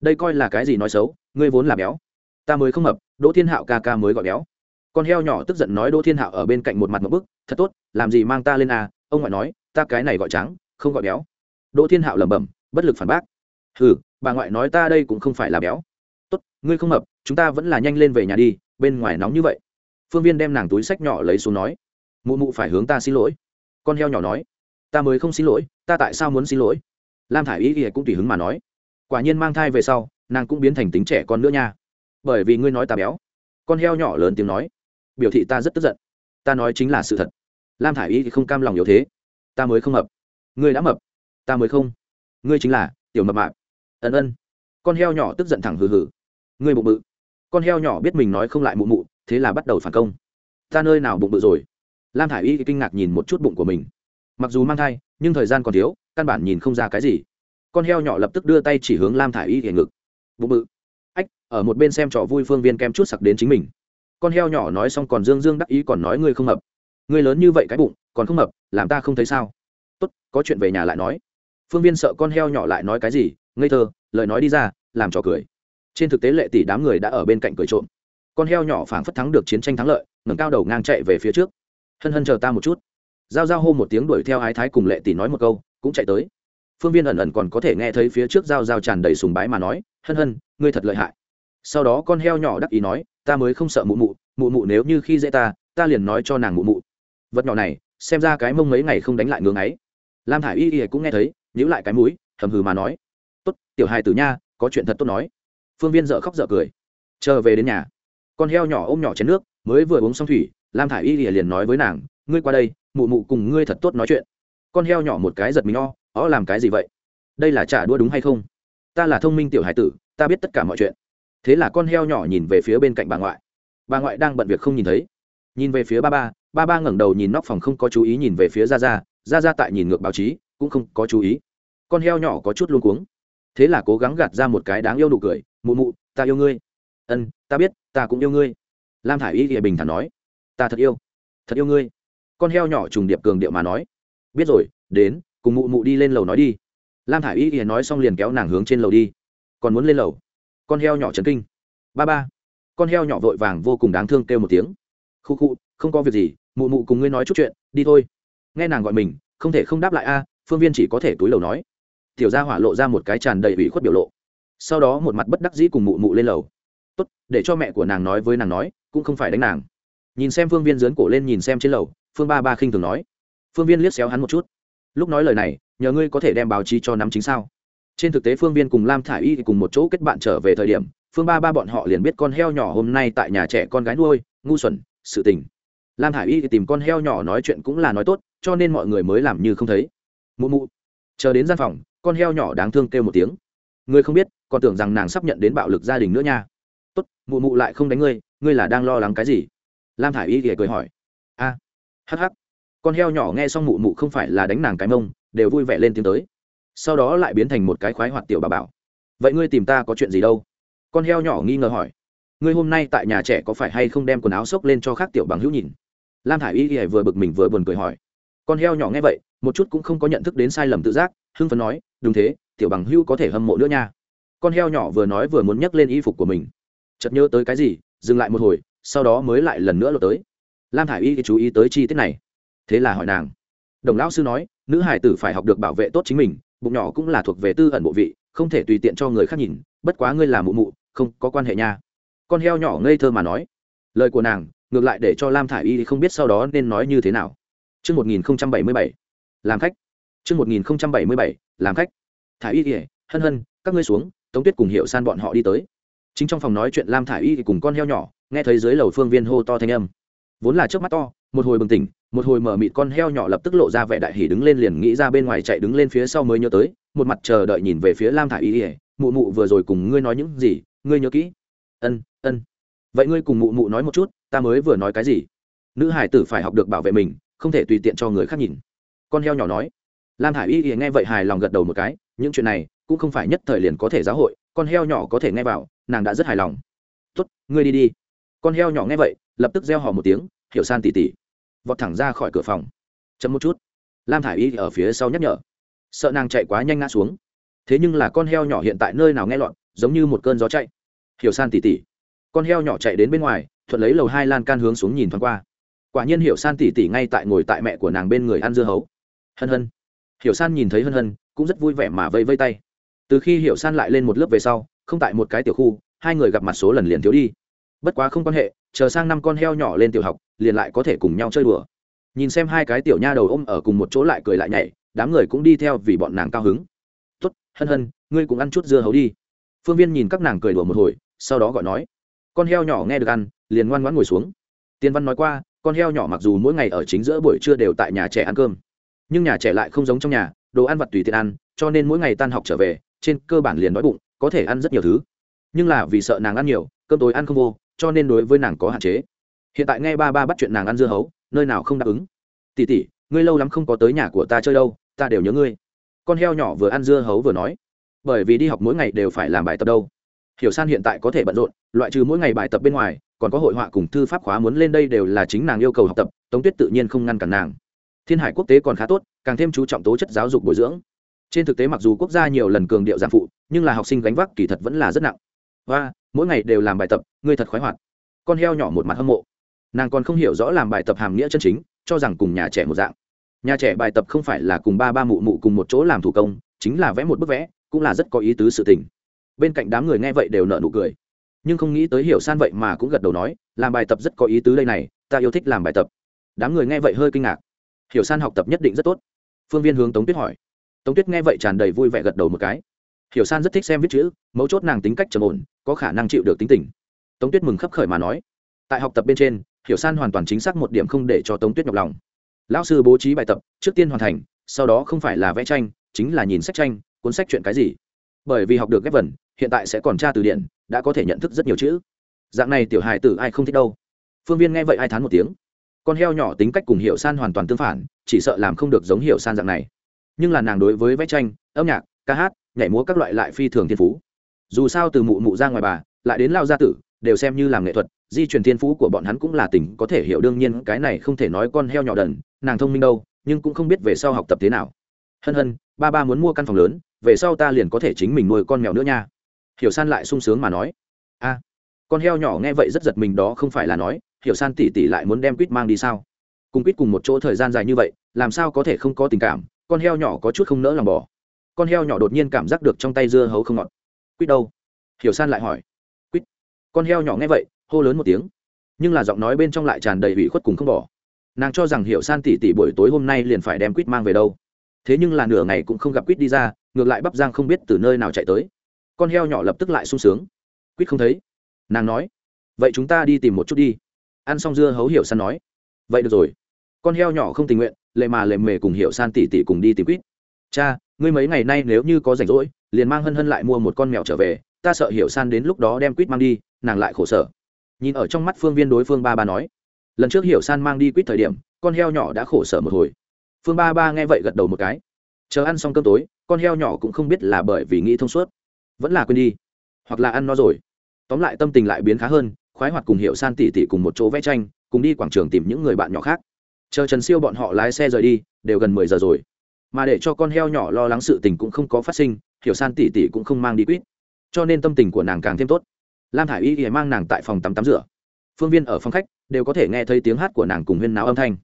Đây coi là cái gì nói xấu? Ngươi vốn là béo. Ta mới không hợp. đỗ thiên hạo ca ca mới gọi béo. Con heo nhỏ tức giận nói đỗ thiên hạo ở bên cạnh một mặt một bức. Thật tốt, làm gì mang ta lên à? Ông ngoại nói, ta cái này gọi trắng, không gọi béo. Đỗ thiên hạo lẩm bẩm, bất lực phản bác ừ bà ngoại nói ta đây cũng không phải là béo. Tốt, ngươi không mập, chúng ta vẫn là nhanh lên về nhà đi, bên ngoài nóng như vậy. Phương viên đem nàng túi sách nhỏ lấy xuống nói, mụ mụ phải hướng ta xin lỗi. Con heo nhỏ nói, ta mới không xin lỗi, ta tại sao muốn xin lỗi? Lam thả i y cũng tùy hứng mà nói, quả nhiên mang thai về sau, nàng cũng biến thành tính trẻ con nữa nha. Bởi vì ngươi nói ta béo. Con heo nhỏ lớn tiếng nói, biểu thị ta rất tức giận. Ta nói chính là sự thật. Lam thả i y thì không cam lòng yếu thế, ta mới không mập. Ngươi đã mập. Ta mới không. Ngươi chính là tiểu mập mạp ân ân. Con heo nhỏ tức giận thẳng hừ hừ. Ngươi bụng bự. Con heo nhỏ biết mình nói không lại mụ mụ, thế là bắt đầu phản công. Ta nơi nào bụng bự rồi? Lam thả i y kinh ngạc nhìn một chút bụng của mình. Mặc dù mang thai, nhưng thời gian còn thiếu, căn bản nhìn không ra cái gì. Con heo nhỏ lập tức đưa tay chỉ hướng lam thả i y thì ngực. Bụng bự. Ách, ở một bên xem trò vui phương viên kem chút sặc đến chính mình. Con heo nhỏ nói xong còn dương dương đắc ý còn nói ngươi không mập ngươi lớn như vậy cái bụng, còn không mập làm ta không thấy sao? Tốt, có chuyện về nhà lại nói. Phương viên sợ con heo nhỏ lại nói cái gì ngây thơ, lời nói đi ra, làm trò cười. Trên thực tế lệ tỷ đám người đã ở bên cạnh cười trộm. Con heo nhỏ phảng phất thắng được chiến tranh thắng lợi, ngẩng cao đầu ngang chạy về phía trước. Hân hân chờ ta một chút. Giao giao hô một tiếng đuổi theo ái thái cùng lệ tỷ nói một câu, cũng chạy tới. Phương viên ẩn ẩn còn có thể nghe thấy phía trước giao giao tràn đầy sùng bái mà nói, hân hân, ngươi thật lợi hại. Sau đó con heo nhỏ đắc ý nói, ta mới không sợ mụ mụ mụ mụ nếu như khi dễ ta ta liền nói cho nàng mụ mụ. Vật nhỏ này, xem ra cái mông mấy ngày không đánh lại ngưng ấy lam thả i y y cũng nghe thấy, nhíu lại cái mũi, hầm hừ mà nói tốt, tiểu hài tử nha, có chuyện thật tốt nói. Phương viên dợ khóc dợ cười. Chờ về đến nhà. Con heo nhỏ ôm nhỏ chén nước, mới vừa uống xong thủy, lam thả i y liền nói với nàng, ngươi qua đây, mụ mụ cùng ngươi thật tốt nói chuyện. Con heo nhỏ một cái giật mình o, ó, làm cái gì vậy? Đây là trả đua đúng hay không? Ta là thông minh tiểu hải tử, ta biết tất cả mọi chuyện. Thế là con heo nhỏ nhìn về phía bên cạnh bà ngoại. Bà ngoại đang bận việc không nhìn thấy. Nhìn về phía ba ba ba ba ngẩng đầu nhìn nóc phòng không có chú ý nhìn về phía ra ra ra ra tại nhìn ngược báo chí, cũng không có chú ý. Con heo nhỏ có chút luôn cuống thế là cố gắng gạt ra một cái đáng yêu nụ cười, mụ mụ, ta yêu ngươi. Ân, ta biết, ta cũng yêu ngươi. Lam thả i y thì bình thản nói, ta thật yêu thật yêu ngươi. Con heo nhỏ trùng điệp cường điệu mà nói, biết rồi, đến, cùng mụ mụ đi lên lầu nói đi. Lam thả i y thì nói xong liền kéo nàng hướng trên lầu đi. Còn muốn lên lầu? Con heo nhỏ trấn kinh. Ba ba. Con heo nhỏ vội vàng vô cùng đáng thương kêu một tiếng. Khu khu, không có việc gì, mụ mụ cùng ngươi nói chút chuyện, đi thôi. Nghe nàng gọi mình, không thể không đáp lại a, phương viên chỉ có thể túi lầu nói tiểu gia hỏa lộ ra một cái tràn đầy ủy khuất biểu lộ. Sau đó một mặt bất đắc dĩ cùng mụ mụ lên lầu. Tốt, để cho mẹ của nàng nói với nàng nói, cũng không phải đánh nàng. Nhìn xem phương viên dướn cổ lên nhìn xem trên lầu, phương ba ba khinh thường nói. Phương viên liếc xéo hắn một chút. Lúc nói lời này, nhờ ngươi có thể đem báo chí cho nắm chính sao? Trên thực tế phương viên cùng lam thả i y cùng một chỗ kết bạn trở về thời điểm, phương ba ba bọn họ liền biết con heo nhỏ hôm nay tại nhà trẻ con gái nuôi, ngu xuẩn, sự tình. Lam thả i y tìm con heo nhỏ nói chuyện cũng là nói tốt, cho nên mọi người mới làm như không thấy. Mụ mụ, chờ đến gian phòng con heo nhỏ đáng thương kêu một tiếng. Ngươi không biết còn tưởng rằng nàng sắp nhận đến bạo lực gia đình nữa nha. Tốt mụ mụ lại không đánh ngươi ngươi là đang lo lắng cái gì? Lam thả i y thì cười hỏi. A à, hắc hắc. Con heo nhỏ nghe xong mụ mụ không phải là đánh nàng cái mông đều vui vẻ lên tiếng tới. Sau đó lại biến thành một cái khoái hoạt tiểu bà bảo. Vậy ngươi tìm ta có chuyện gì đâu? Con heo nhỏ nghi ngờ hỏi. Ngươi hôm nay tại nhà trẻ có phải hay không đem quần áo xốc lên cho khác tiểu bằng hữu nhìn? Lam thả i y thì vừa bực mình vừa buồn cười hỏi. Con heo nhỏ nghe vậy một chút cũng không có nhận thức đến sai lầm tự giác hưng phấn nói đúng thế tiểu bằng hữu có thể hâm mộ nữa nha. Con heo nhỏ vừa nói vừa muốn nhấc lên y phục của mình. Chợt nhớ tới cái gì dừng lại một hồi sau đó mới lại lần nữa lột tới. Lam thả i y chú ý tới chi tiết này. Thế là hỏi nàng. Đồng lão sư nói nữ hải tử phải học được bảo vệ tốt chính mình bụng nhỏ cũng là thuộc về tư ẩn bộ vị không thể tùy tiện cho người khác nhìn bất quá ngươi là mụ mụ không có quan hệ nha. Con heo nhỏ ngây thơ mà nói. Lời của nàng ngược lại để cho lam thả i y không biết sau đó nên nói như thế nào. Trước 1077, làm khách. Trước 1077, làm khách. Thả y Y, hân hân, các ngươi xuống, Tống Tuyết cùng Hiệu San bọn họ đi tới. Chính trong phòng nói chuyện Lam thả y cùng con heo nhỏ, nghe thấy dưới lầu phương viên hô to thanh âm. vốn là trước mắt to một hồi bừng tỉnh một hồi mở mịt con heo nhỏ lập tức lộ ra vẻ đại hỉ đứng lên liền nghĩ ra bên ngoài chạy đứng lên phía sau mới nhớ tới một mặt chờ đợi nhìn về phía lam thả y ỉa mụ mụ vừa rồi cùng ngươi nói những gì ngươi nhớ kỹ ân ân vậy ngươi cùng mụ mụ nói một chút ta mới vừa nói cái gì nữ hải tử phải học được bảo vệ mình không thể tùy tiện cho người khác nhìn con heo nhỏ nói lam hải y ỉa nghe vậy hài lòng gật đầu một cái, những chuyện này cũng không phải nhất thời liền có thể giáo hội, con heo nhỏ có thể nghe vào, nàng đã rất hài lòng. Tốt, ngươi đi đi. Con heo nhỏ nghe vậy, lập tức gieo hò một tiếng, hiểu san tỉ tỉ vọt thẳng ra khỏi cửa phòng. Chậm một chút. Lam thả i y ở phía sau nhắc nhở. Sợ nàng chạy quá nhanh ngã xuống. Thế nhưng là con heo nhỏ hiện tại nơi nào nghe lọt, giống như một cơn gió chạy. Hiểu san tỉ tỉ con heo nhỏ chạy đến bên ngoài, thuận lấy lầu hai lan can hướng xuống nhìn thoáng qua. Quả nhiên hiểu san tỉ tỉ ngay tại ngồi tại mẹ của nàng bên người ăn dưa hấu. Hân hân hiểu san nhìn thấy hân hân, cũng rất vui vẻ mà vây vây tay. Từ khi hiểu san lại lên một lớp về sau, không tại một cái tiểu khu, hai người gặp mặt số lần liền thiếu đi. Bất quá không quan hệ, chờ sang năm con heo nhỏ lên tiểu học, liền lại có thể cùng nhau chơi đùa. Nhìn xem hai cái tiểu nha đầu ôm ở cùng một chỗ lại cười lại nhảy, đám người cũng đi theo vì bọn nàng cao hứng. Tốt, hân hân, ngươi cũng ăn chút dưa hấu đi. Phương viên nhìn các nàng cười đùa một hồi, sau đó gọi nói, con heo nhỏ nghe được ăn, liền ngoan ngoãn ngồi xuống. Tiên văn nói qua, con heo nhỏ mặc dù mỗi ngày ở chính giữa buổi trưa đều tại nhà trẻ ăn cơm nhưng nhà trẻ lại không giống trong nhà, đồ ăn vặt tùy tiện ăn, cho nên mỗi ngày tan học trở về, trên cơ bản liền đói bụng, có thể ăn rất nhiều thứ. Nhưng là vì sợ nàng ăn nhiều, cơm tối ăn không vô, cho nên đối với nàng có hạn chế. Hiện tại nghe ba ba bắt chuyện nàng ăn dưa hấu, nơi nào không đáp ứng. Tỉ tỉ ngươi lâu lắm không có tới nhà của ta chơi đâu, ta đều nhớ ngươi. Con heo nhỏ vừa ăn dưa hấu vừa nói. Bởi vì đi học mỗi ngày đều phải làm bài tập đâu. Hiểu san hiện tại có thể bận rộn, loại trừ mỗi ngày bài tập bên ngoài, còn có hội họa cùng thư pháp khóa muốn lên đây đều là chính nàng yêu cầu học tập, tống tuyết tự nhiên không ngăn cản nàng thiên hải quốc tế còn khá tốt, càng thêm chú trọng tố chất giáo dục bồi dưỡng. Trên thực tế mặc dù quốc gia nhiều lần cường điệu giảm phụ, nhưng là học sinh gánh vác kỳ thật vẫn là rất nặng. Và, mỗi ngày đều làm bài tập ngươi thật khoái hoạt. Con heo nhỏ một mặt hâm mộ. Nàng còn không hiểu rõ làm bài tập hàm nghĩa chân chính, cho rằng cùng nhà trẻ một dạng. Nhà trẻ bài tập không phải là cùng ba ba mụ mụ cùng một chỗ làm thủ công, chính là vẽ một bức vẽ, cũng là rất có ý tứ sự tình. Bên cạnh đám người nghe vậy đều nợ nụ cười. Nhưng không nghĩ tới hiểu san vậy mà cũng gật đầu nói, làm bài tập rất có ý tứ đây này, ta yêu thích làm bài tập. Đám người nghe vậy hơi kinh ngạc hiểu san học tập nhất định rất tốt. Phương viên hướng tống tuyết hỏi. Tống tuyết nghe vậy tràn đầy vui vẻ gật đầu một cái. Hiểu san rất thích xem viết chữ, mấu chốt nàng tính cách trầm ổn, có khả năng chịu được tính tình. Tống tuyết mừng khấp khởi mà nói. Tại học tập bên trên, hiểu san hoàn toàn chính xác một điểm không để cho tống tuyết nhọc lòng. Lão sư bố trí bài tập, trước tiên hoàn thành, sau đó không phải là vẽ tranh, chính là nhìn sách tranh, cuốn sách chuyện cái gì. Bởi vì học được ghép vần, hiện tại sẽ còn tra từ điển, đã có thể nhận thức rất nhiều chữ. Dạng này tiểu hài tử ai không thích đâu. Phương viên nghe vậy ai thán một tiếng con heo nhỏ tính cách cùng hiểu san hoàn toàn tương phản, chỉ sợ làm không được giống hiểu san dạng này. Nhưng là nàng đối với vẽ tranh, âm nhạc, ca hát, nhảy múa các loại lại phi thường thiên phú. Dù sao từ mụ mụ ra ngoài bà, lại đến lao gia tử, đều xem như làm nghệ thuật, di truyền thiên phú của bọn hắn cũng là tỉnh có thể hiểu đương nhiên cái này không thể nói con heo nhỏ đần, nàng thông minh đâu, nhưng cũng không biết về sau học tập thế nào. Hân hân, ba ba muốn mua căn phòng lớn, về sau ta liền có thể chính mình nuôi con mèo nữa nha. Hiểu san lại sung sướng mà nói. A con heo nhỏ nghe vậy rất giật mình đó không phải là nói hiểu san tỷ tỷ lại muốn đem quýt mang đi sao? Cùng quýt cùng một chỗ thời gian dài như vậy, làm sao có thể không có tình cảm? Con heo nhỏ có chút không nỡ lòng bỏ. Con heo nhỏ đột nhiên cảm giác được trong tay dưa hấu không ngọt. Quýt đâu? Hiểu san lại hỏi. Quýt. Con heo nhỏ nghe vậy, hô lớn một tiếng. Nhưng là giọng nói bên trong lại tràn đầy ủy khuất cùng không bỏ. Nàng cho rằng hiểu san tỷ tỷ buổi tối hôm nay liền phải đem quýt mang về đâu. Thế nhưng là nửa ngày cũng không gặp quýt đi ra, ngược lại bắp giang không biết từ nơi nào chạy tới. Con heo nhỏ lập tức lại sung sướng. Quýt không thấy. Nàng nói. Vậy chúng ta đi tìm một chút đi ăn xong dưa hấu hiểu san nói, vậy được rồi. Con heo nhỏ không tình nguyện, lệ mà lệ mề cùng hiểu san tỉ tỉ cùng đi tìm quýt. Cha, ngươi mấy ngày nay nếu như có rảnh rỗi, liền mang hân hân lại mua một con mèo trở về, ta sợ hiểu san đến lúc đó đem quýt mang đi, nàng lại khổ sở. Nhìn ở trong mắt phương viên đối phương ba ba nói, lần trước hiểu san mang đi quýt thời điểm, con heo nhỏ đã khổ sở một hồi. Phương ba ba nghe vậy gật đầu một cái. Chờ ăn xong cơm tối, con heo nhỏ cũng không biết là bởi vì nghĩ thông suốt, vẫn là quên đi, hoặc là ăn nó rồi. Tóm lại tâm tình lại biến khá hơn khoái hoạt cùng hiệu san Tỷ Tỷ cùng một chỗ vẽ tranh, cùng đi quảng trường tìm những người bạn nhỏ khác. Chờ trần siêu bọn họ lái xe rời đi, đều gần mười giờ rồi. Mà để cho con heo nhỏ lo lắng sự tình cũng không có phát sinh hiểu san Tỷ Tỷ cũng không mang đi quýt. Cho nên tâm tình của nàng càng thêm tốt. Lam thả i y thì mang nàng tại phòng tắm tắm rửa. Phương viên ở phòng khách đều có thể nghe thấy tiếng hát của nàng cùng huyên náo âm thanh.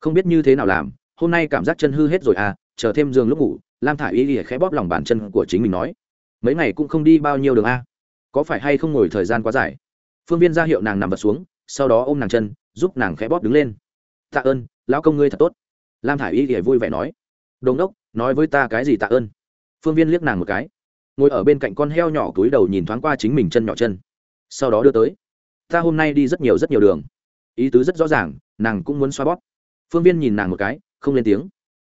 Không biết như thế nào làm, hôm nay cảm giác chân hư hết rồi à chờ thêm giường lúc ngủ, lam thả i y thì khẽ bóp lòng bàn chân của chính mình nói, mấy ngày cũng không đi bao nhiêu đường a à? có phải hay không ngồi thời gian quá dài? Phương viên ra hiệu nàng nằm vật xuống, sau đó ôm nàng chân, giúp nàng khẽ bóp đứng lên. Tạ ơn, lão công ngươi thật tốt. Lam thả i y thì vui vẻ nói. Đồn đốc, nói với ta cái gì tạ ơn? Phương viên liếc nàng một cái. Ngồi ở bên cạnh con heo nhỏ túi đầu nhìn thoáng qua chính mình chân nhỏ chân. Sau đó đưa tới. Ta hôm nay đi rất nhiều rất nhiều đường. Ý tứ rất rõ ràng, nàng cũng muốn xoa bóp. Phương viên nhìn nàng một cái, không lên tiếng.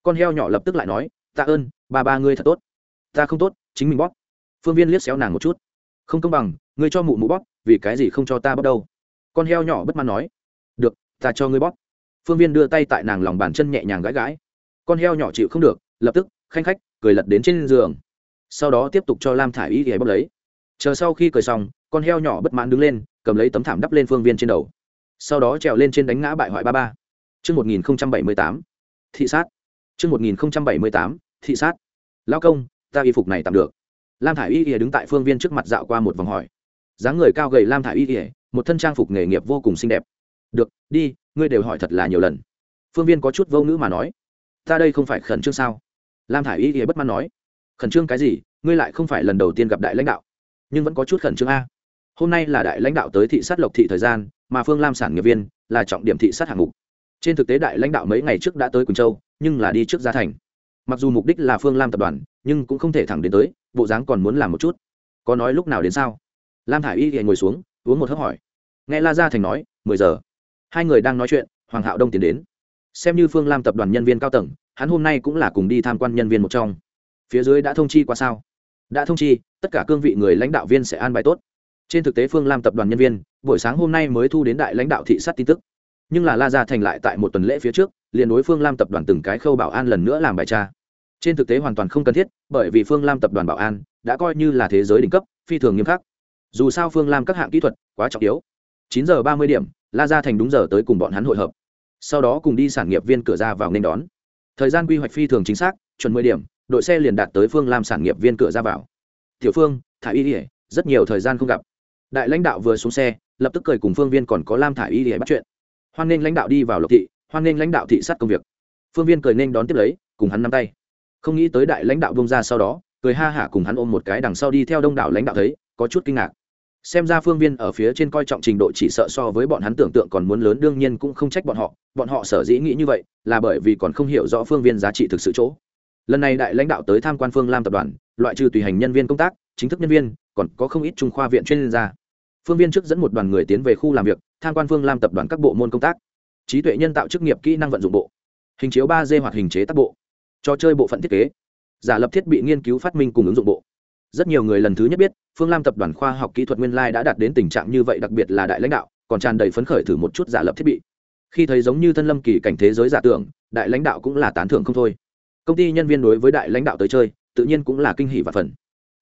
Con heo nhỏ lập tức lại nói, tạ ơn, ba ba ngươi thật tốt. Ta không tốt, chính mình bóp. Phương viên liếc xéo nàng một chút. Không công bằng ngươi cho mụ mụ bóp vì cái gì không cho ta bóp đâu? Con heo nhỏ bất mãn nói. Được ta cho ngươi bóp. Phương viên đưa tay tại nàng lòng bàn chân nhẹ nhàng gãi gãi. Con heo nhỏ chịu không được lập tức khanh khách cười lật đến trên giường. Sau đó tiếp tục cho lam thả i y ghé bóp lấy. Chờ sau khi cười xong con heo nhỏ bất mãn đứng lên cầm lấy tấm thảm đắp lên phương viên trên đầu. Sau đó trèo lên trên đánh ngã bại hoại ba ba. Trước 1078, thị sát. Trước 1078, thị sát. Lao công, ta y phục này tạm được. Lam Thải Y Y đứng tại phương viên trước mặt dạo qua một vòng hỏi dáng người cao gầy Lam Thải Y ỉa một thân trang phục nghề nghiệp vô cùng xinh đẹp. Được, đi, ngươi đều hỏi thật là nhiều lần. Phương viên có chút vô ngữ mà nói. Ta đây không phải khẩn trương sao? Lam Thải Y ỉa bất mãn nói. Khẩn trương cái gì? Ngươi lại không phải lần đầu tiên gặp đại lãnh đạo, nhưng vẫn có chút khẩn trương a. Hôm nay là đại lãnh đạo tới thị sát Lộc thị thời gian, mà Phương Lam sản nghiệp viên là trọng điểm thị sát hạng mục. Trên thực tế đại lãnh đạo mấy ngày trước đã tới Quỳnh Châu, nhưng là đi trước gia thành mặc dù mục đích là phương lam tập đoàn nhưng cũng không thể thẳng đến tới bộ dáng còn muốn làm một chút có nói lúc nào đến sao lam thả i y thì ngồi xuống, uống một hớp hỏi. Nghe la gia thành nói, mười giờ. Hai người đang nói chuyện, hoàng hạo đông tiến đến. Xem như phương lam tập đoàn nhân viên cao tầng, hắn hôm nay cũng là cùng đi tham quan nhân viên một trong. Phía dưới đã thông chi qua sao? Đã thông chi, tất cả cương vị người lãnh đạo viên sẽ an bài tốt. Trên thực tế phương lam tập đoàn nhân viên, buổi sáng hôm nay mới thu đến đại lãnh đạo thị sát tin tức. Nhưng là la gia thành lại tại một tuần lễ phía trước, liền đối phương lam tập đoàn từng cái khâu bảo an lần nữa làm bài tra. Trên thực tế hoàn toàn không cần thiết, bởi vì phương lam tập đoàn bảo an, đã coi như là thế giới đỉnh cấp, phi thường nghiêm khắc dù sao phương lam các hạng kỹ thuật quá trọng yếu. Chín giờ ba mươi điểm, la ra thành đúng giờ tới cùng bọn hắn hội hợp. Sau đó cùng đi sản nghiệp viên cửa ra vào nên đón. Thời gian quy hoạch phi thường chính xác, chuẩn mười điểm, đội xe liền đạt tới phương lam sản nghiệp viên cửa ra vào. Tiểu phương, thả y ỉa rất nhiều thời gian không gặp. Đại lãnh đạo vừa xuống xe, lập tức cười cùng phương viên còn có lam thả y ỉa bắt chuyện. Hoan nghênh lãnh đạo đi vào lộc thị, hoan nghênh lãnh đạo thị sát công việc. Phương viên cười nên đón tiếp lấy, cùng hắn nắm tay. Không nghĩ tới đại lãnh đạo bông ra sau đó, cười ha hả cùng hắn ôm một cái đằng sau đi theo đông đảo lãnh đạo thấy có chút kinh ngạc. Xem ra phương viên ở phía trên coi trọng trình độ chỉ sợ so với bọn hắn tưởng tượng còn muốn lớn, đương nhiên cũng không trách bọn họ. Bọn họ sở dĩ nghĩ như vậy là bởi vì còn không hiểu rõ phương viên giá trị thực sự chỗ. Lần này đại lãnh đạo tới tham quan phương lam tập đoàn, loại trừ tùy hành nhân viên công tác, chính thức nhân viên, còn có không ít trung khoa viện chuyên gia. Phương viên trước dẫn một đoàn người tiến về khu làm việc, tham quan phương lam tập đoàn các bộ môn công tác. Trí tuệ nhân tạo chức nghiệp kỹ năng vận dụng bộ. Hình chiếu ba d hoặc hình chế tác bộ. Trò chơi bộ phận thiết kế. Giả lập thiết bị nghiên cứu phát minh cùng ứng dụng bộ rất nhiều người lần thứ nhất biết, phương lam tập đoàn khoa học kỹ thuật nguyên lai đã đạt đến tình trạng như vậy, đặc biệt là đại lãnh đạo, còn tràn đầy phấn khởi thử một chút giả lập thiết bị. Khi thấy giống như thân lâm kỳ cảnh thế giới giả tưởng, đại lãnh đạo cũng là tán thưởng không thôi. Công ty nhân viên đối với đại lãnh đạo tới chơi, tự nhiên cũng là kinh hỷ và phần.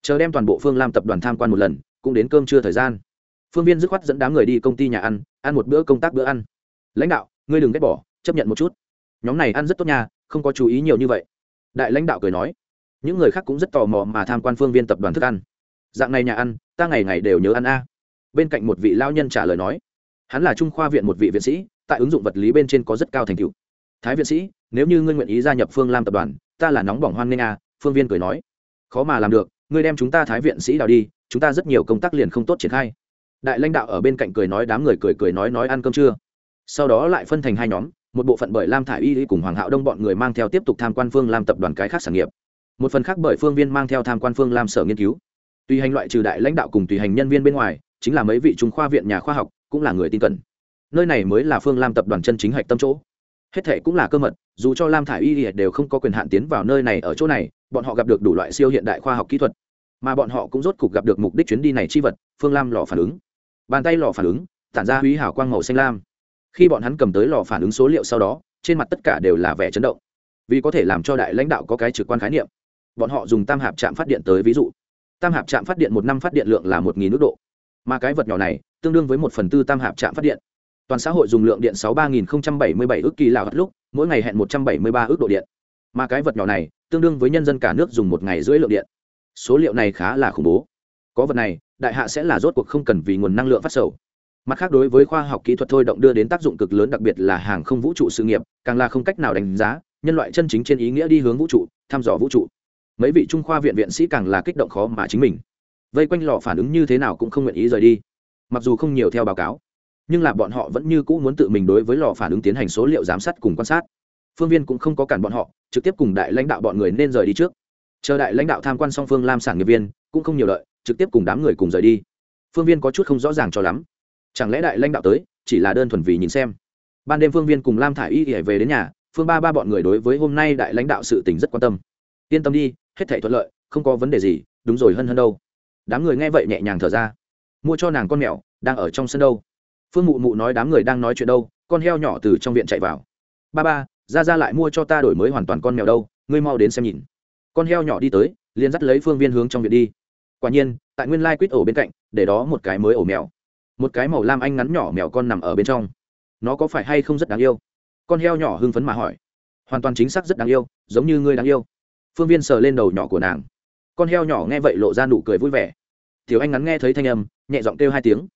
Chờ đem toàn bộ phương lam tập đoàn tham quan một lần, cũng đến cơm trưa thời gian. Phương viên dứt khoát dẫn đám người đi công ty nhà ăn ăn một bữa công tác bữa ăn. Lãnh đạo, ngươi đừng ghét bỏ, chấp nhận một chút. Nhóm này ăn rất tốt nha, không có chú ý nhiều như vậy. Đại lãnh đạo cười nói những người khác cũng rất tò mò mà tham quan phương viên tập đoàn thức ăn. Dạng này nhà ăn, ta ngày ngày đều nhớ ăn a. Bên cạnh một vị lao nhân trả lời nói, hắn là trung khoa viện một vị viện sĩ, tại ứng dụng vật lý bên trên có rất cao thành tựu. Thái viện sĩ, nếu như ngươi nguyện ý gia nhập phương lam tập đoàn, ta là nóng bỏng hoan nghênh a, phương viên cười nói. Khó mà làm được, ngươi đem chúng ta thái viện sĩ đào đi, chúng ta rất nhiều công tác liền không tốt triển khai. Đại lãnh đạo ở bên cạnh cười nói đám người cười cười nói nói ăn cơm trưa. Sau đó lại phân thành hai nhóm, một bộ phận bởi lam thả i y cùng hoàng hạo đông bọn người mang theo tiếp tục tham quan phương lam tập đoàn cái khác sản nghiệp một phần khác bởi phương viên mang theo tham quan phương lam sở nghiên cứu. Tùy hành loại trừ đại lãnh đạo cùng tùy hành nhân viên bên ngoài, chính là mấy vị trung khoa viện nhà khoa học, cũng là người tin cẩn. Nơi này mới là phương lam tập đoàn chân chính hạch tâm chỗ. Hết thệ cũng là cơ mật, dù cho lam thả i y đều không có quyền hạn tiến vào nơi này ở chỗ này, bọn họ gặp được đủ loại siêu hiện đại khoa học kỹ thuật. Mà bọn họ cũng rốt cục gặp được mục đích chuyến đi này chi vật, phương lam lò phản ứng. Bàn tay lò phản ứng, tản ra húy hảo quang màu xanh lam. Khi bọn hắn cầm tới lò phản ứng số liệu sau đó, trên mặt tất cả đều là vẻ chấn động. Vì có thể làm cho đại lãnh đạo có cái trực quan khái niệm bọn họ dùng tam hạp trạm phát điện tới ví dụ. Tam hạp trạm phát điện một năm phát điện lượng là một nghìn nước độ. Mà cái vật nhỏ này, tương đương với một phần tư tam hạp trạm phát điện. Toàn xã hội dùng lượng điện sáu ba nghìn bảy mươi bảy ước kỳ lào lúc, mỗi ngày hẹn một trăm bảy mươi ba ước độ điện. Mà cái vật nhỏ này, tương đương với nhân dân cả nước dùng một ngày rưỡi lượng điện. Số liệu này khá là khủng bố. Có vật này, đại hạ sẽ là rốt cuộc không cần vì nguồn năng lượng phát sầu. Mặt khác đối với khoa học kỹ thuật thôi động đưa đến tác dụng cực lớn đặc biệt là hàng không vũ trụ sự nghiệp, càng là không cách nào đánh giá nhân loại chân chính trên ý nghĩa đi hướng vũ trụ, thăm dò vũ trụ mấy vị trung khoa viện viện sĩ càng là kích động khó mà chính mình. Vây quanh lò phản ứng như thế nào cũng không nguyện ý rời đi. Mặc dù không nhiều theo báo cáo, nhưng là bọn họ vẫn như cũ muốn tự mình đối với lò phản ứng tiến hành số liệu giám sát cùng quan sát. Phương viên cũng không có cản bọn họ, trực tiếp cùng đại lãnh đạo bọn người nên rời đi trước. Chờ đại lãnh đạo tham quan song phương lam sản nghiệp viên, cũng không nhiều lợi trực tiếp cùng đám người cùng rời đi. Phương viên có chút không rõ ràng cho lắm. Chẳng lẽ đại lãnh đạo tới, chỉ là đơn thuần vì nhìn xem? Ban đêm phương viên cùng lam thả i y ỉa về đến nhà, phương ba ba bọn người đối với hôm nay đại lãnh đạo sự tình rất quan tâm yên tâm đi, hết thể thuận lợi, không có vấn đề gì, đúng rồi hân hân đâu. Đám người nghe vậy nhẹ nhàng thở ra. Mua cho nàng con mèo, đang ở trong sân đâu. Phương mụ mụ nói đám người đang nói chuyện đâu, con heo nhỏ từ trong viện chạy vào. Ba ba, ra ra lại mua cho ta đổi mới hoàn toàn con mèo đâu, ngươi mau đến xem nhìn. Con heo nhỏ đi tới, liền dắt lấy phương viên hướng trong viện đi. Quả nhiên, tại nguyên lai quýt ổ bên cạnh, để đó một cái mới ổ mèo. Một cái màu lam anh ngắn nhỏ mèo con nằm ở bên trong. Nó có phải hay không rất đáng yêu? Con heo nhỏ hưng phấn mà hỏi. Hoàn toàn chính xác rất đáng yêu, giống như ngươi đáng yêu phương viên sờ lên đầu nhỏ của nàng. Con heo nhỏ nghe vậy lộ ra nụ cười vui vẻ. Thiếu anh ngắn nghe thấy thanh âm, nhẹ giọng kêu hai tiếng.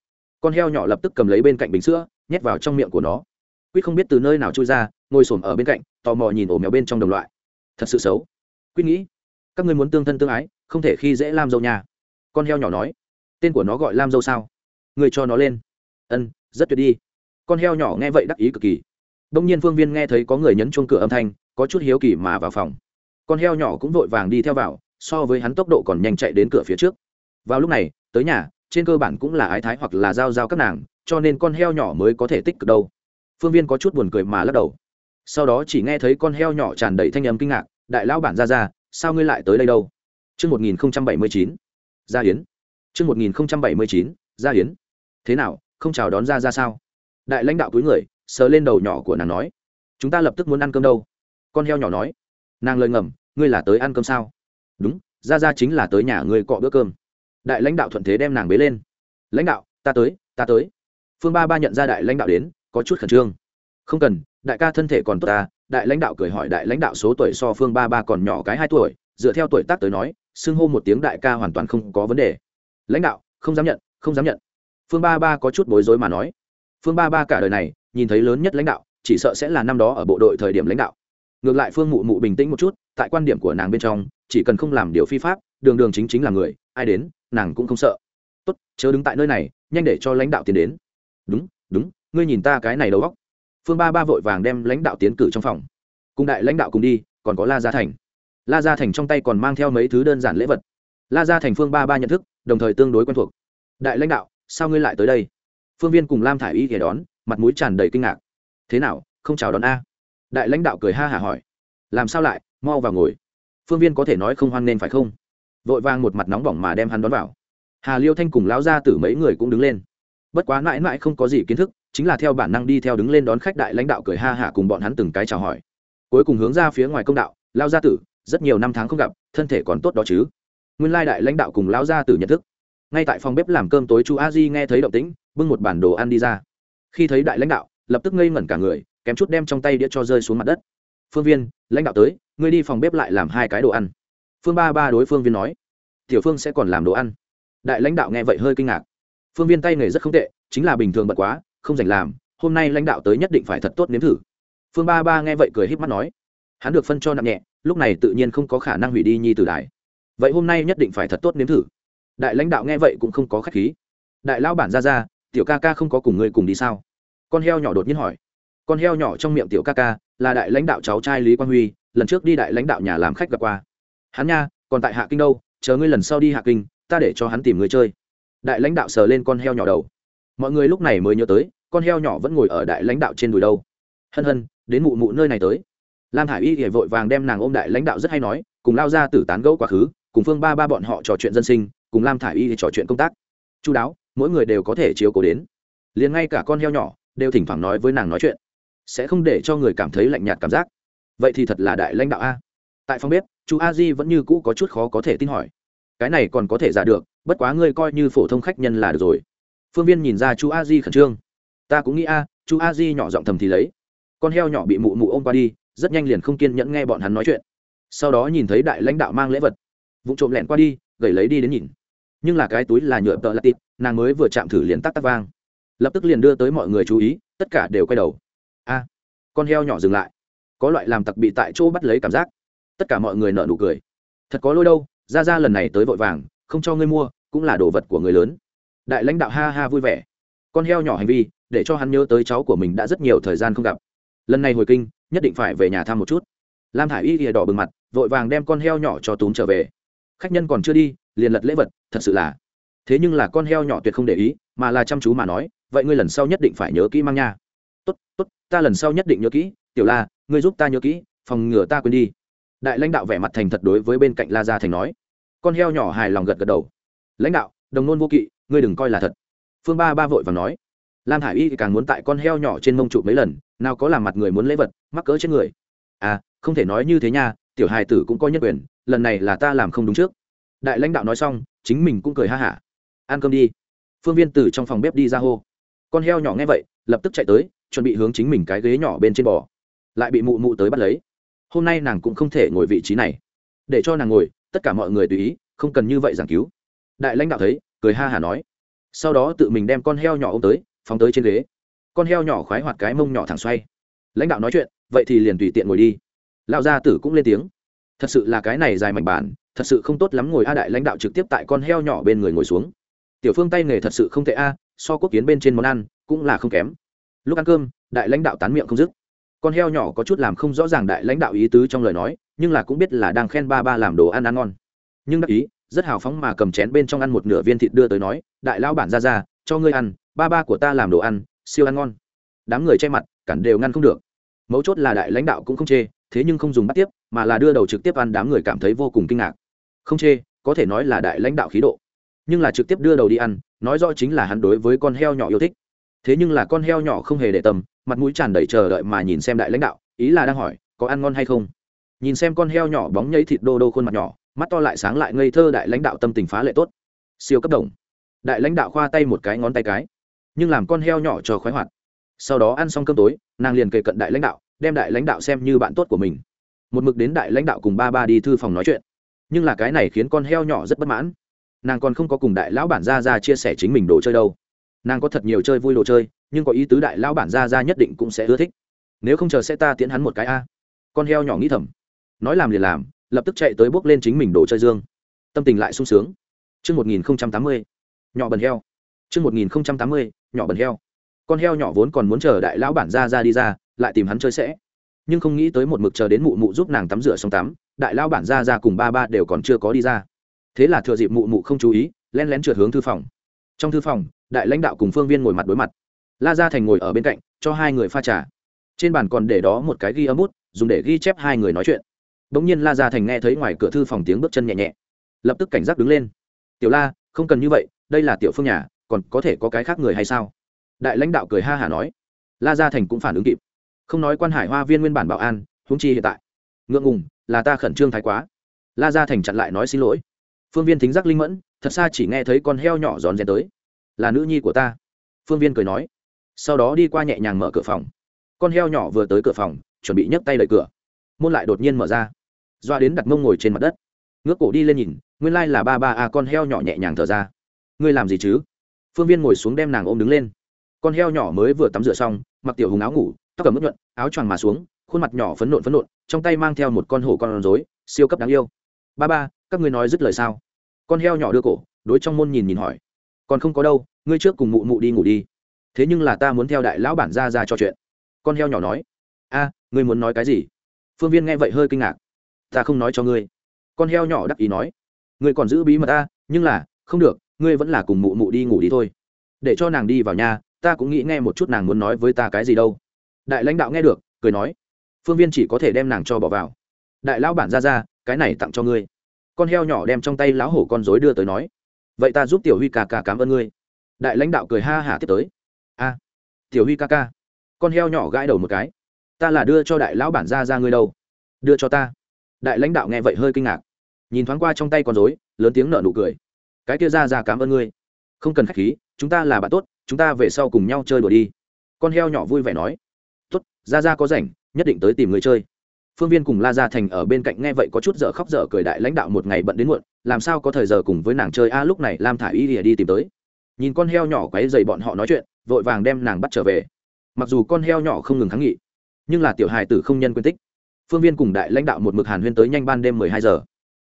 Con heo nhỏ lập tức cầm lấy bên cạnh bình sữa, nhét vào trong miệng của nó. Quýt không biết từ nơi nào trôi ra, ngồi s ổ m ở bên cạnh, tò mò nhìn ổ mèo bên trong đồng loại. Thật sự xấu. Quýt nghĩ, các ngươi muốn tương thân tương ái, không thể khi dễ lam dâu nhà con heo nhỏ nói, tên của nó gọi lam dâu sao? Người cho nó lên. Ân, rất tuyệt đi. Con heo nhỏ nghe vậy đắc ý cực kỳ. Đông nhiên phương viên nghe thấy có người nhấn chuông cửa âm thanh, có chút hiếu kỳ mà vào phòng con heo nhỏ cũng vội vàng đi theo vào so với hắn tốc độ còn nhanh chạy đến cửa phía trước vào lúc này tới nhà trên cơ bản cũng là ái thái hoặc là giao giao các nàng cho nên con heo nhỏ mới có thể tích cực đâu phương viên có chút buồn cười mà lắc đầu sau đó chỉ nghe thấy con heo nhỏ tràn đầy thanh âm kinh ngạc đại lão bản ra ra sao ngươi lại tới đây đâu Trước 1079, Gia Hiến. Trước 1079, Gia Hiến. Thế nào, không chào đón ra ra sao? Đại lãnh đạo túi người, sờ lên đầu nhỏ của nàng nói. Chúng ta lập tức muốn ăn cơm đâu? Con heo nhỏ nói. Nàng lời ngầm, ngươi là tới ăn cơm sao? Đúng, ra ra chính là tới nhà ngươi cọ bữa cơm. Đại lãnh đạo thuận thế đem nàng bế lên. Lãnh đạo, ta tới, ta tới. Phương Ba Ba nhận ra đại lãnh đạo đến, có chút khẩn trương. Không cần, đại ca thân thể còn tốt ta, đại lãnh đạo cười hỏi đại lãnh đạo số tuổi so Phương Ba Ba còn nhỏ cái hai tuổi, dựa theo tuổi tác tới nói, xưng hô một tiếng đại ca hoàn toàn không có vấn đề lãnh đạo không dám nhận không dám nhận phương ba ba có chút bối rối mà nói phương ba ba cả đời này nhìn thấy lớn nhất lãnh đạo chỉ sợ sẽ là năm đó ở bộ đội thời điểm lãnh đạo ngược lại phương mụ mụ bình tĩnh một chút, tại quan điểm của nàng bên trong, chỉ cần không làm điều phi pháp, đường đường chính chính là người, ai đến, nàng cũng không sợ. Tốt, chớ đứng tại nơi này, nhanh để cho lãnh đạo tiến đến. Đúng đúng, ngươi nhìn ta cái này đầu góc phương ba ba vội vàng đem lãnh đạo tiến cử trong phòng. Cùng đại lãnh đạo cùng đi, còn có la gia thành. La gia thành trong tay còn mang theo mấy thứ đơn giản lễ vật. La gia thành phương ba ba nhận thức, đồng thời tương đối quen thuộc. Đại lãnh đạo, sao ngươi lại tới đây? Phương viên cùng lam thả i y ghé đón, mặt mũi tràn đầy kinh ngạc. Thế nào, không chào đón a? Đại lãnh đạo cười ha hả hỏi, làm sao lại? Mau vào ngồi. Phương viên có thể nói không hoan nên phải không? Vội vàng một mặt nóng bỏng mà đem hắn đón vào. Hà liêu thanh cùng lão gia tử mấy người cũng đứng lên. Bất quá mãi mãi không có gì kiến thức, chính là theo bản năng đi theo đứng lên đón khách đại lãnh đạo cười ha hả cùng bọn hắn từng cái chào hỏi. Cuối cùng hướng ra phía ngoài công đạo lao gia tử, rất nhiều năm tháng không gặp, thân thể còn tốt đó chứ? Nguyên lai đại lãnh đạo cùng lão gia tử nhận thức. Ngay tại phòng bếp làm cơm tối, Chu a di nghe thấy động tĩnh, bưng một bản đồ ăn đi ra. Khi thấy đại lãnh đạo, lập tức ngây ngẩn cả người kém chút đem trong tay đĩa cho rơi xuống mặt đất. Phương viên, lãnh đạo tới, ngươi đi phòng bếp lại làm hai cái đồ ăn. Phương ba ba đối phương viên nói, tiểu phương sẽ còn làm đồ ăn. Đại lãnh đạo nghe vậy hơi kinh ngạc. Phương viên tay nghề rất không tệ, chính là bình thường bật quá, không dành làm, hôm nay lãnh đạo tới nhất định phải thật tốt nếm thử. Phương ba ba nghe vậy cười h í p mắt nói, hắn được phân cho nặng nhẹ, lúc này tự nhiên không có khả năng hủy đi nhi từ đài. Vậy hôm nay nhất định phải thật tốt nếm thử. Đại lãnh đạo nghe vậy cũng không có k h á c h khí. Đại lão bản ra ra, tiểu ca ca không có cùng ngươi cùng đi sao? Con heo nhỏ đột nhiên hỏi con heo nhỏ trong miệng tiểu ca ca, là đại lãnh đạo cháu trai lý quang huy, lần trước đi đại lãnh đạo nhà làm khách gặp qua. Hắn nha, còn tại hạ kinh đâu, chờ ngươi lần sau đi hạ kinh, ta để cho hắn tìm người chơi. Đại lãnh đạo sờ lên con heo nhỏ đầu. Mọi người lúc này mới nhớ tới, con heo nhỏ vẫn ngồi ở đại lãnh đạo trên đùi đâu. Hân hân, đến mụ mụ nơi này tới. Lam hải y thì vội vàng đem nàng ôm đại lãnh đạo rất hay nói, cùng lao ra tử tán gẫu quá khứ, cùng phương ba ba bọn họ trò chuyện dân sinh, cùng lam thả i y thì trò chuyện công tác. Chú đáo, mỗi người đều có thể chiếu cố đến. Liền ngay cả con heo nhỏ, đều thỉnh thoảng nói với nàng nói chuyện sẽ không để cho người cảm thấy lạnh nhạt cảm giác. Vậy thì thật là đại lãnh đạo a. Tại phòng bếp, chú a di vẫn như cũ có chút khó có thể tin hỏi. Cái này còn có thể giả được, bất quá ngươi coi như phổ thông khách nhân là được rồi. Phương viên nhìn ra chú a di khẩn trương. Ta cũng nghĩ a, chú a di nhỏ giọng thầm thì lấy. Con heo nhỏ bị mụ mụ ôm qua đi, rất nhanh liền không kiên nhẫn nghe bọn hắn nói chuyện. Sau đó nhìn thấy đại lãnh đạo mang lễ vật. Vụ trộm lẹn qua đi, gầy lấy đi đến nhìn. Nhưng là cái túi là nhựa tợ là tịt nàng mới vừa chạm thử liền tắc tắc vang. Lập tức liền đưa tới mọi người chú ý, tất cả đều quay đầu con heo nhỏ dừng lại. Có loại làm tặc bị tại chỗ bắt lấy cảm giác. Tất cả mọi người nợ nụ cười. Thật có lỗi đâu ra ra lần này tới vội vàng, không cho ngươi mua, cũng là đồ vật của người lớn. Đại lãnh đạo ha ha vui vẻ. Con heo nhỏ hành vi, để cho hắn nhớ tới cháu của mình đã rất nhiều thời gian không gặp. Lần này hồi kinh, nhất định phải về nhà thăm một chút. Lam thả i y ghìa đỏ bừng mặt, vội vàng đem con heo nhỏ cho túm trở về. Khách nhân còn chưa đi, liền lật lễ vật, thật sự là. Thế nhưng là con heo nhỏ tuyệt không để ý, mà là chăm chú mà nói, vậy ngươi lần sau nhất định phải nhớ kỹ mang nha. Tốt tốt ta lần sau nhất định nhớ kỹ, tiểu la, ngươi giúp ta nhớ kỹ, phòng ngừa ta quên đi. Đại lãnh đạo vẻ mặt thành thật đối với bên cạnh la gia thành nói. Con heo nhỏ hài lòng gật gật đầu. Lãnh đạo, đồng nôn vô kỵ, ngươi đừng coi là thật. Phương ba ba vội và nói. Lam hải y càng muốn tại con heo nhỏ trên mông trụ mấy lần, nào có làm mặt người muốn lấy vật, mắc cỡ trên người. À không thể nói như thế nha, tiểu hài tử cũng có nhân quyền, lần này là ta làm không đúng trước. Đại lãnh đạo nói xong, chính mình cũng cười ha hả. Ăn cơm đi. Phương viên từ trong phòng bếp đi ra hô. Con heo nhỏ nghe vậy, lập tức chạy tới chuẩn bị hướng chính mình cái ghế nhỏ bên trên bò, lại bị mụ mụ tới bắt lấy. Hôm nay nàng cũng không thể ngồi vị trí này. Để cho nàng ngồi, tất cả mọi người tùy ý, không cần như vậy giảng cứu. Đại lãnh đạo thấy, cười ha hả nói. Sau đó tự mình đem con heo nhỏ ô m tới, phóng tới trên ghế. Con heo nhỏ khoái hoạt cái mông nhỏ thẳng xoay. Lãnh đạo nói chuyện, vậy thì liền tùy tiện ngồi đi. Lão gia tử cũng lên tiếng. Thật sự là cái này dài mảnh bản, thật sự không tốt lắm ngồi a, đại lãnh đạo trực tiếp tại con heo nhỏ bên người ngồi xuống. Tiểu phương tay nghề thật sự không tệ a, so quốc kiến bên trên món ăn cũng là không kém lúc ăn cơm, đại lãnh đạo tán miệng không dứt. Con heo nhỏ có chút làm không rõ ràng đại lãnh đạo ý tứ trong lời nói, nhưng là cũng biết là đang khen ba ba làm đồ ăn ăn ngon. Nhưng đắc ý, rất hào phóng mà cầm chén bên trong ăn một nửa viên thịt đưa tới nói, đại lão bản ra ra, cho ngươi ăn, ba ba của ta làm đồ ăn, siêu ăn ngon. Đám người che mặt, cản đều ngăn không được. Mấu chốt là đại lãnh đạo cũng không chê, thế nhưng không dùng bắt tiếp, mà là đưa đầu trực tiếp ăn, đám người cảm thấy vô cùng kinh ngạc. Không chê, có thể nói là đại lãnh đạo khí độ. Nhưng là trực tiếp đưa đầu đi ăn, nói rõ chính là hắn đối với con heo nhỏ yêu thích thế nhưng là con heo nhỏ không hề để tâm, mặt mũi tràn đầy chờ đợi mà nhìn xem đại lãnh đạo, ý là đang hỏi, có ăn ngon hay không? Nhìn xem con heo nhỏ bóng nhây thịt đô đô khuôn mặt nhỏ, mắt to lại sáng lại ngây thơ đại lãnh đạo tâm tình phá lệ tốt. Siêu cấp đồng. Đại lãnh đạo khoa tay một cái, ngón tay cái, nhưng làm con heo nhỏ cho khoái hoạt. Sau đó ăn xong cơm tối, nàng liền kề cận đại lãnh đạo, đem đại lãnh đạo xem như bạn tốt của mình. Một mực đến đại lãnh đạo cùng ba ba đi thư phòng nói chuyện. Nhưng là cái này khiến con heo nhỏ rất bất mãn. Nàng còn không có cùng đại lão bản ra ra chia sẻ chính mình đồ chơi đâu nàng có thật nhiều chơi vui đồ chơi nhưng có ý tứ đại lão bản ra ra nhất định cũng sẽ ưa thích nếu không chờ sẽ ta tiến hắn một cái a con heo nhỏ nghĩ thầm nói làm liền làm lập tức chạy tới bước lên chính mình đồ chơi dương tâm tình lại sung sướng Trước 1080, nhỏ bần heo. Trước 1080, nhỏ bần heo. Con heo nhỏ vốn còn muốn chờ đại lão bản ra ra đi ra, lại tìm hắn chơi sẽ. Nhưng không nghĩ tới một mực chờ đến mụ mụ giúp nàng tắm rửa xong tắm, đại lão bản ra ra cùng ba ba đều còn chưa có đi ra. Thế là thừa dịp mụ mụ không chú ý, lén lén trượt hướng thư phòng. Trong thư phòng, đại lãnh đạo cùng phương viên ngồi mặt đối mặt. La Gia Thành ngồi ở bên cạnh, cho hai người pha trà. Trên bàn còn để đó một cái ghi âm bút, dùng để ghi chép hai người nói chuyện. Bỗng nhiên la gia thành nghe thấy ngoài cửa thư phòng tiếng bước chân nhẹ nhẹ. Lập tức cảnh giác đứng lên. Tiểu la không cần như vậy đây là tiểu phương nhà còn có thể có cái khác người hay sao? Đại lãnh đạo cười ha hả nói. La gia thành cũng phản ứng kịp. Không nói quan hải hoa viên nguyên bản bảo an húng chi hiện tại. Ngượng ngùng là ta khẩn trương thái quá. La gia thành chặn lại nói xin lỗi. Phương viên thính giác linh mẫn thật xa chỉ nghe thấy con heo nhỏ giòn rén tới là nữ nhi của ta. Phương viên cười nói. Sau đó đi qua nhẹ nhàng mở cửa phòng. Con heo nhỏ vừa tới cửa phòng, chuẩn bị nhấc tay đợi cửa. Môn lại đột nhiên mở ra. Doa đến đặt mông ngồi trên mặt đất. Ngước cổ đi lên nhìn, nguyên lai là ba ba a, con heo nhỏ nhẹ nhàng thở ra. Ngươi làm gì chứ? Phương viên ngồi xuống đem nàng ôm đứng lên. Con heo nhỏ mới vừa tắm rửa xong, mặc tiểu hùng áo ngủ, tóc cầm mất nhuận, áo choàng mà xuống, khuôn mặt nhỏ phấn nộn phấn nộn, trong tay mang theo một con hổ con rối, siêu cấp đáng yêu. Ba ba, các ngươi nói dứt lời sao? Con heo nhỏ đưa cổ, đối trong môn nhìn nhìn hỏi còn không có đâu, ngươi trước cùng mụ mụ đi ngủ đi. Thế nhưng là ta muốn theo đại lão bản ra ra cho chuyện. Con heo nhỏ nói. A, ngươi muốn nói cái gì? Phương viên nghe vậy hơi kinh ngạc. Ta không nói cho ngươi. Con heo nhỏ đắc ý nói. Ngươi còn giữ bí mật ta, nhưng là, không được, ngươi vẫn là cùng mụ mụ đi ngủ đi thôi. Để cho nàng đi vào nhà, ta cũng nghĩ nghe một chút nàng muốn nói với ta cái gì đâu. Đại lãnh đạo nghe được, cười nói. Phương viên chỉ có thể đem nàng cho bỏ vào. Đại lão bản ra ra, cái này tặng cho ngươi. Con heo nhỏ đem trong tay lão hổ con dối đưa tới nói vậy ta giúp tiểu huy ca ca cảm ơn ngươi. Đại lãnh đạo cười ha hả tiếp tới. A, tiểu huy ca ca, con heo nhỏ gãi đầu một cái. Ta là đưa cho đại lão bản ra ra ngươi đâu? Đưa cho ta. Đại lãnh đạo nghe vậy hơi kinh ngạc. Nhìn thoáng qua trong tay con dối lớn tiếng nợ nụ cười. Cái kia ra ra cảm ơn ngươi. Không cần k h á c h khí, chúng ta là bạn tốt, chúng ta về sau cùng nhau chơi đùa đi. Con heo nhỏ vui vẻ nói. Tốt, ra ra có rảnh, nhất định tới tìm người chơi phương viên cùng la gia thành ở bên cạnh nghe vậy có chút dở khóc dở cười đại lãnh đạo một ngày bận đến muộn, làm sao có thời giờ cùng với nàng chơi a, lúc này lam thả y ỉa đi tìm tới. Nhìn con heo nhỏ quáy dày bọn họ nói chuyện, vội vàng đem nàng bắt trở về. Mặc dù con heo nhỏ không ngừng kháng nghị, nhưng là tiểu hài tử không nhân quyên tích. Phương viên cùng đại lãnh đạo một mực hàn huyên tới nhanh ban đêm mười hai giờ.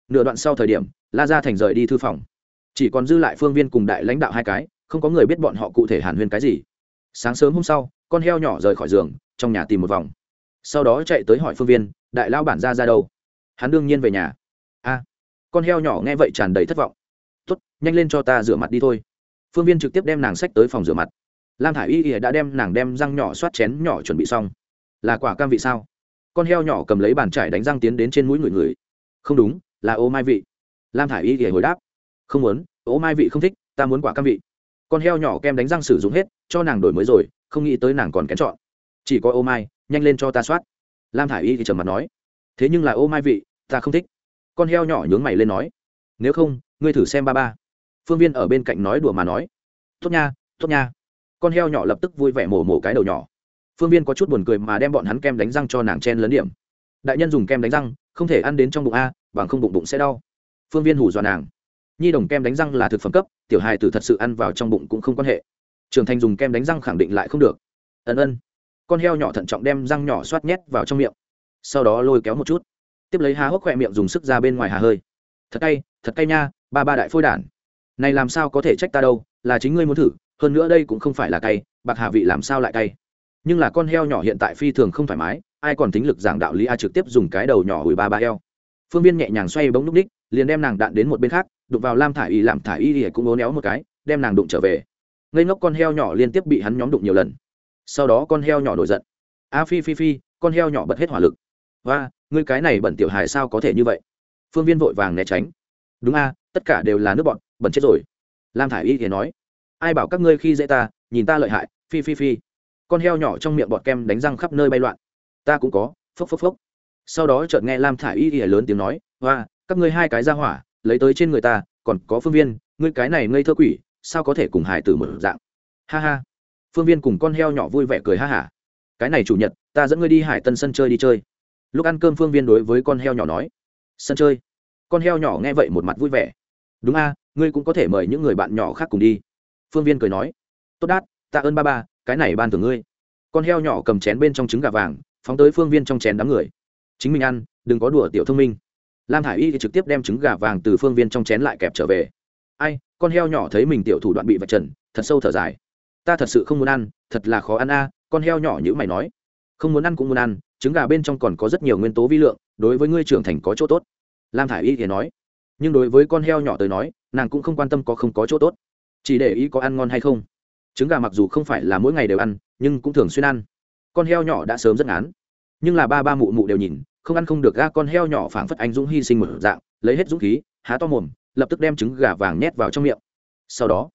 Nửa đoạn sau thời điểm, la gia thành rời đi thư phòng. Chỉ còn dư lại phương viên cùng đại lãnh đạo hai cái, không có người biết bọn họ cụ thể hàn huyên cái gì. Sáng sớm hôm sau, con heo nhỏ rời khỏi giường, trong nhà tìm một vòng sau đó chạy tới hỏi phương viên, đại lao bản ra ra đâu? Hắn đương nhiên về nhà. A, con heo nhỏ nghe vậy tràn đầy thất vọng. Tốt, nhanh lên cho ta rửa mặt đi thôi. Phương viên trực tiếp đem nàng sách tới phòng rửa mặt. Lam thả i y ỉa đã đem nàng đem răng nhỏ soát chén nhỏ chuẩn bị xong. Là quả cam vị sao? Con heo nhỏ cầm lấy bàn trải đánh răng tiến đến trên mũi người người. Không đúng, là ô mai vị. Lam thả i y ỉa hồi đáp. Không muốn, ô mai vị không thích, ta muốn quả cam vị. Con heo nhỏ kem đánh răng sử dụng hết, cho nàng đổi mới rồi, không nghĩ tới nàng còn kén chọn. Chỉ có ô mai nhanh lên cho ta soát. Lam thả i y thì trầm mặt nói, thế nhưng là ô mai vị, ta không thích. Con heo nhỏ nhướng mày lên nói, nếu không, ngươi thử xem ba ba. Phương viên ở bên cạnh nói đùa mà nói, tốt nha tốt nha. Con heo nhỏ lập tức vui vẻ mổ mổ cái đầu nhỏ. Phương viên có chút buồn cười mà đem bọn hắn kem đánh răng cho nàng chen lấn điểm. Đại nhân dùng kem đánh răng, không thể ăn đến trong bụng a, bằng không bụng bụng sẽ đau. Phương viên hủ dọa nàng. Nhi đồng kem đánh răng là thực phẩm cấp, tiểu hài tử thật sự ăn vào trong bụng cũng không quan hệ. Trưởng thành dùng kem đánh răng khẳng định lại không được. Ân ân con heo nhỏ thận trọng đem răng nhỏ xoát nhét vào trong miệng, sau đó lôi kéo một chút. Tiếp lấy há hốc khoe miệng dùng sức ra bên ngoài hà hơi. Thật cay thật cay nha, ba ba đại phôi đản. Này làm sao có thể trách ta đâu, là chính ngươi muốn thử, hơn nữa đây cũng không phải là cay, bạc hà vị làm sao lại cay. Nhưng là con heo nhỏ hiện tại phi thường không thoải mái, ai còn tính lực giảng đạo lý a trực tiếp dùng cái đầu nhỏ hùi ba ba heo phương viên nhẹ nhàng xoay bóng núp ních, liền đem nàng đạn đến một bên khác, đụng vào lam thả y làm thả y thì cũng ố néo một cái, đem nàng đụng trở về. Ngây ngốc con heo nhỏ liên tiếp bị hắn nhóm đụng nhiều lần sau đó con heo nhỏ nổi giận. A phi phi phi, con heo nhỏ bật hết hỏa lực. Và ngươi cái này bẩn tiểu hài sao có thể như vậy? Phương viên vội vàng né tránh. Đúng a, tất cả đều là nước bọn, bẩn chết rồi. Lam thả i y thì nói. Ai bảo các ngươi khi dễ ta, nhìn ta lợi hại, phi phi phi. Con heo nhỏ trong miệng bọt kem đánh răng khắp nơi bay loạn. Ta cũng có, phốc phốc phốc. Sau đó chợt nghe lam thả i y thì lớn tiếng nói. Và các ngươi hai cái ra hỏa, lấy tới trên người ta, còn có phương viên, ngươi cái này ngây thơ quỷ, sao có thể cùng hải tử một dạng? Ha ha phương viên cùng con heo nhỏ vui vẻ cười ha hả. Cái này chủ nhật, ta dẫn ngươi đi hải tân sân chơi đi chơi. Lúc ăn cơm phương viên đối với con heo nhỏ nói. Sân chơi? Con heo nhỏ nghe vậy một mặt vui vẻ. Đúng a, ngươi cũng có thể mời những người bạn nhỏ khác cùng đi. Phương viên cười nói. Tốt đát, tạ ơn ba ba, cái này ban thưởng ngươi. Con heo nhỏ cầm chén bên trong trứng gà vàng, phóng tới phương viên trong chén đám người. Chính mình ăn, đừng có đùa tiểu thông minh. Lam thả i y thì trực tiếp đem trứng gà vàng từ phương viên trong chén lại kẹp trở về. Ai, con heo nhỏ thấy mình tiểu thủ đoạn bị vạch trần, thật sâu thở dài ta thật sự không muốn ăn, thật là khó ăn a, con heo nhỏ như mày nói. Không muốn ăn cũng muốn ăn, trứng gà bên trong còn có rất nhiều nguyên tố vi lượng, đối với ngươi trưởng thành có chỗ tốt. Lam thả i y thì nói. Nhưng đối với con heo nhỏ tới nói, nàng cũng không quan tâm có không có chỗ tốt. Chỉ để ý có ăn ngon hay không. Trứng gà mặc dù không phải là mỗi ngày đều ăn, nhưng cũng thường xuyên ăn. Con heo nhỏ đã sớm rất ngán. Nhưng là ba ba mụ mụ đều nhìn, không ăn không được ga con heo nhỏ phảng phất anh dũng hy sinh một dạng, lấy hết dũng khí, há to mồm, lập tức đem trứng gà vàng nhét vào trong miệng. Sau đó,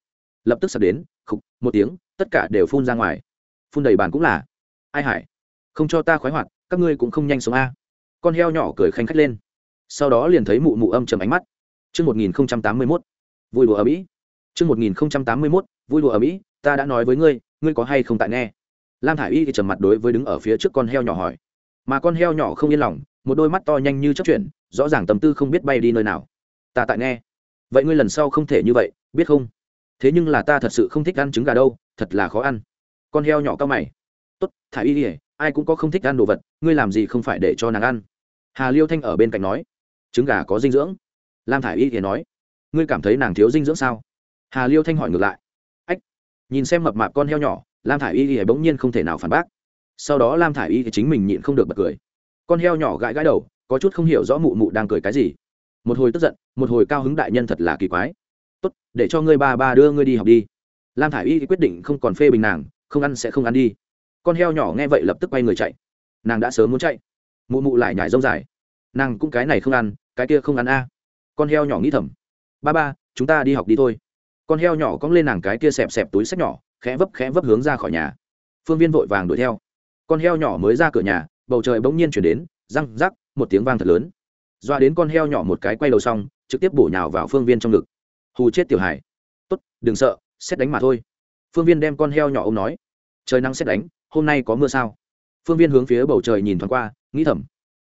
lập tức sập đến khục một tiếng tất cả đều phun ra ngoài phun đầy bàn cũng là ai hải không cho ta khoái hoạt các ngươi cũng không nhanh sống a con heo nhỏ cười khanh khách lên sau đó liền thấy mụ mụ âm trầm ánh mắt Trước 1081, vui đùa ở Mỹ. Trước 1081, vui đùa ở Mỹ, ta đã nói với ngươi, ngươi có hay không tại nghe. Lam Thải Y thì trầm mặt đối với đứng ở phía trước con heo nhỏ hỏi. Mà con heo nhỏ không yên lòng, một đôi mắt to nhanh như chớp chuyển, rõ ràng tâm tư không biết bay đi nơi nào. Ta tại nghe. Vậy ngươi lần sau không thể như vậy, biết không? Thế nhưng là ta thật sự không thích ăn trứng gà đâu, thật là khó ăn. Con heo nhỏ cao mày. Tốt, thả Y ỉa ai cũng có không thích ăn đồ vật, ngươi làm gì không phải để cho nàng ăn. Hà Liêu Thanh ở bên cạnh nói. Trứng gà có dinh dưỡng. Lam thả y ỉa nói. Ngươi cảm thấy nàng thiếu dinh dưỡng sao? Hà liêu thanh hỏi ngược lại. Ách nhìn xem mập mạp con heo nhỏ lam thả y ỉa bỗng nhiên không thể nào phản bác. Sau đó lam thả y thì chính mình nhịn không được bật cười. Con heo nhỏ gãi gãi đầu có chút không hiểu rõ mụ mụ đang cười cái gì. Một hồi tức giận một hồi cao hứng đại nhân thật là kỳ quái tốt, để cho ngươi ba ba đưa ngươi đi học đi. Lam thả i y thì quyết định không còn phê bình nàng, không ăn sẽ không ăn đi. Con heo nhỏ nghe vậy lập tức quay người chạy. Nàng đã sớm muốn chạy. Mụ mụ lại nhải rông dài. Nàng cũng cái này không ăn, cái kia không ăn a. Con heo nhỏ nghĩ thầm. Ba ba, chúng ta đi học đi thôi. Con heo nhỏ cong lên nàng cái kia xẹp xẹp túi sách nhỏ, khẽ vấp khẽ vấp hướng ra khỏi nhà. Phương viên vội vàng đuổi theo. Con heo nhỏ mới ra cửa nhà, bầu trời bỗng nhiên chuyển đến, răng rắc, một tiếng vang thật lớn. Doa đến con heo nhỏ một cái quay đầu xong, trực tiếp bổ nhào vào phương viên trong ngực hù chết tiểu hải. Tốt, đừng sợ, xét đánh mà thôi. Phương viên đem con heo nhỏ ông nói. Trời nắng xét đánh, hôm nay có mưa sao? Phương viên hướng phía bầu trời nhìn thoáng qua, nghĩ thầm.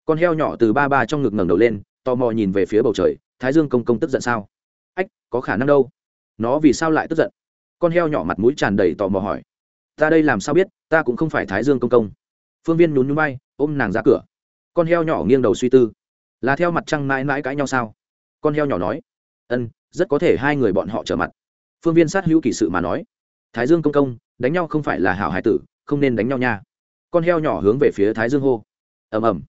Con heo nhỏ từ ba ba trong ngực ngẩng đầu lên, tò mò nhìn về phía bầu trời, thái dương công công tức giận sao? Ách, có khả năng đâu. Nó vì sao lại tức giận? Con heo nhỏ mặt mũi tràn đầy tò mò hỏi. Ta đây làm sao biết, ta cũng không phải thái dương công công. Phương viên nhún nhún bay ôm nàng ra cửa. Con heo nhỏ nghiêng đầu suy tư. Là theo mặt trăng mãi mãi cãi nhau sao? Con heo nhỏ nói. Ân rất có thể hai người bọn họ trở mặt. Phương viên sát hữu kỳ sự mà nói, thái dương công công, đánh nhau không phải là hảo hải tử, không nên đánh nhau nha. Con heo nhỏ hướng về phía thái dương hô. Ầm ầm.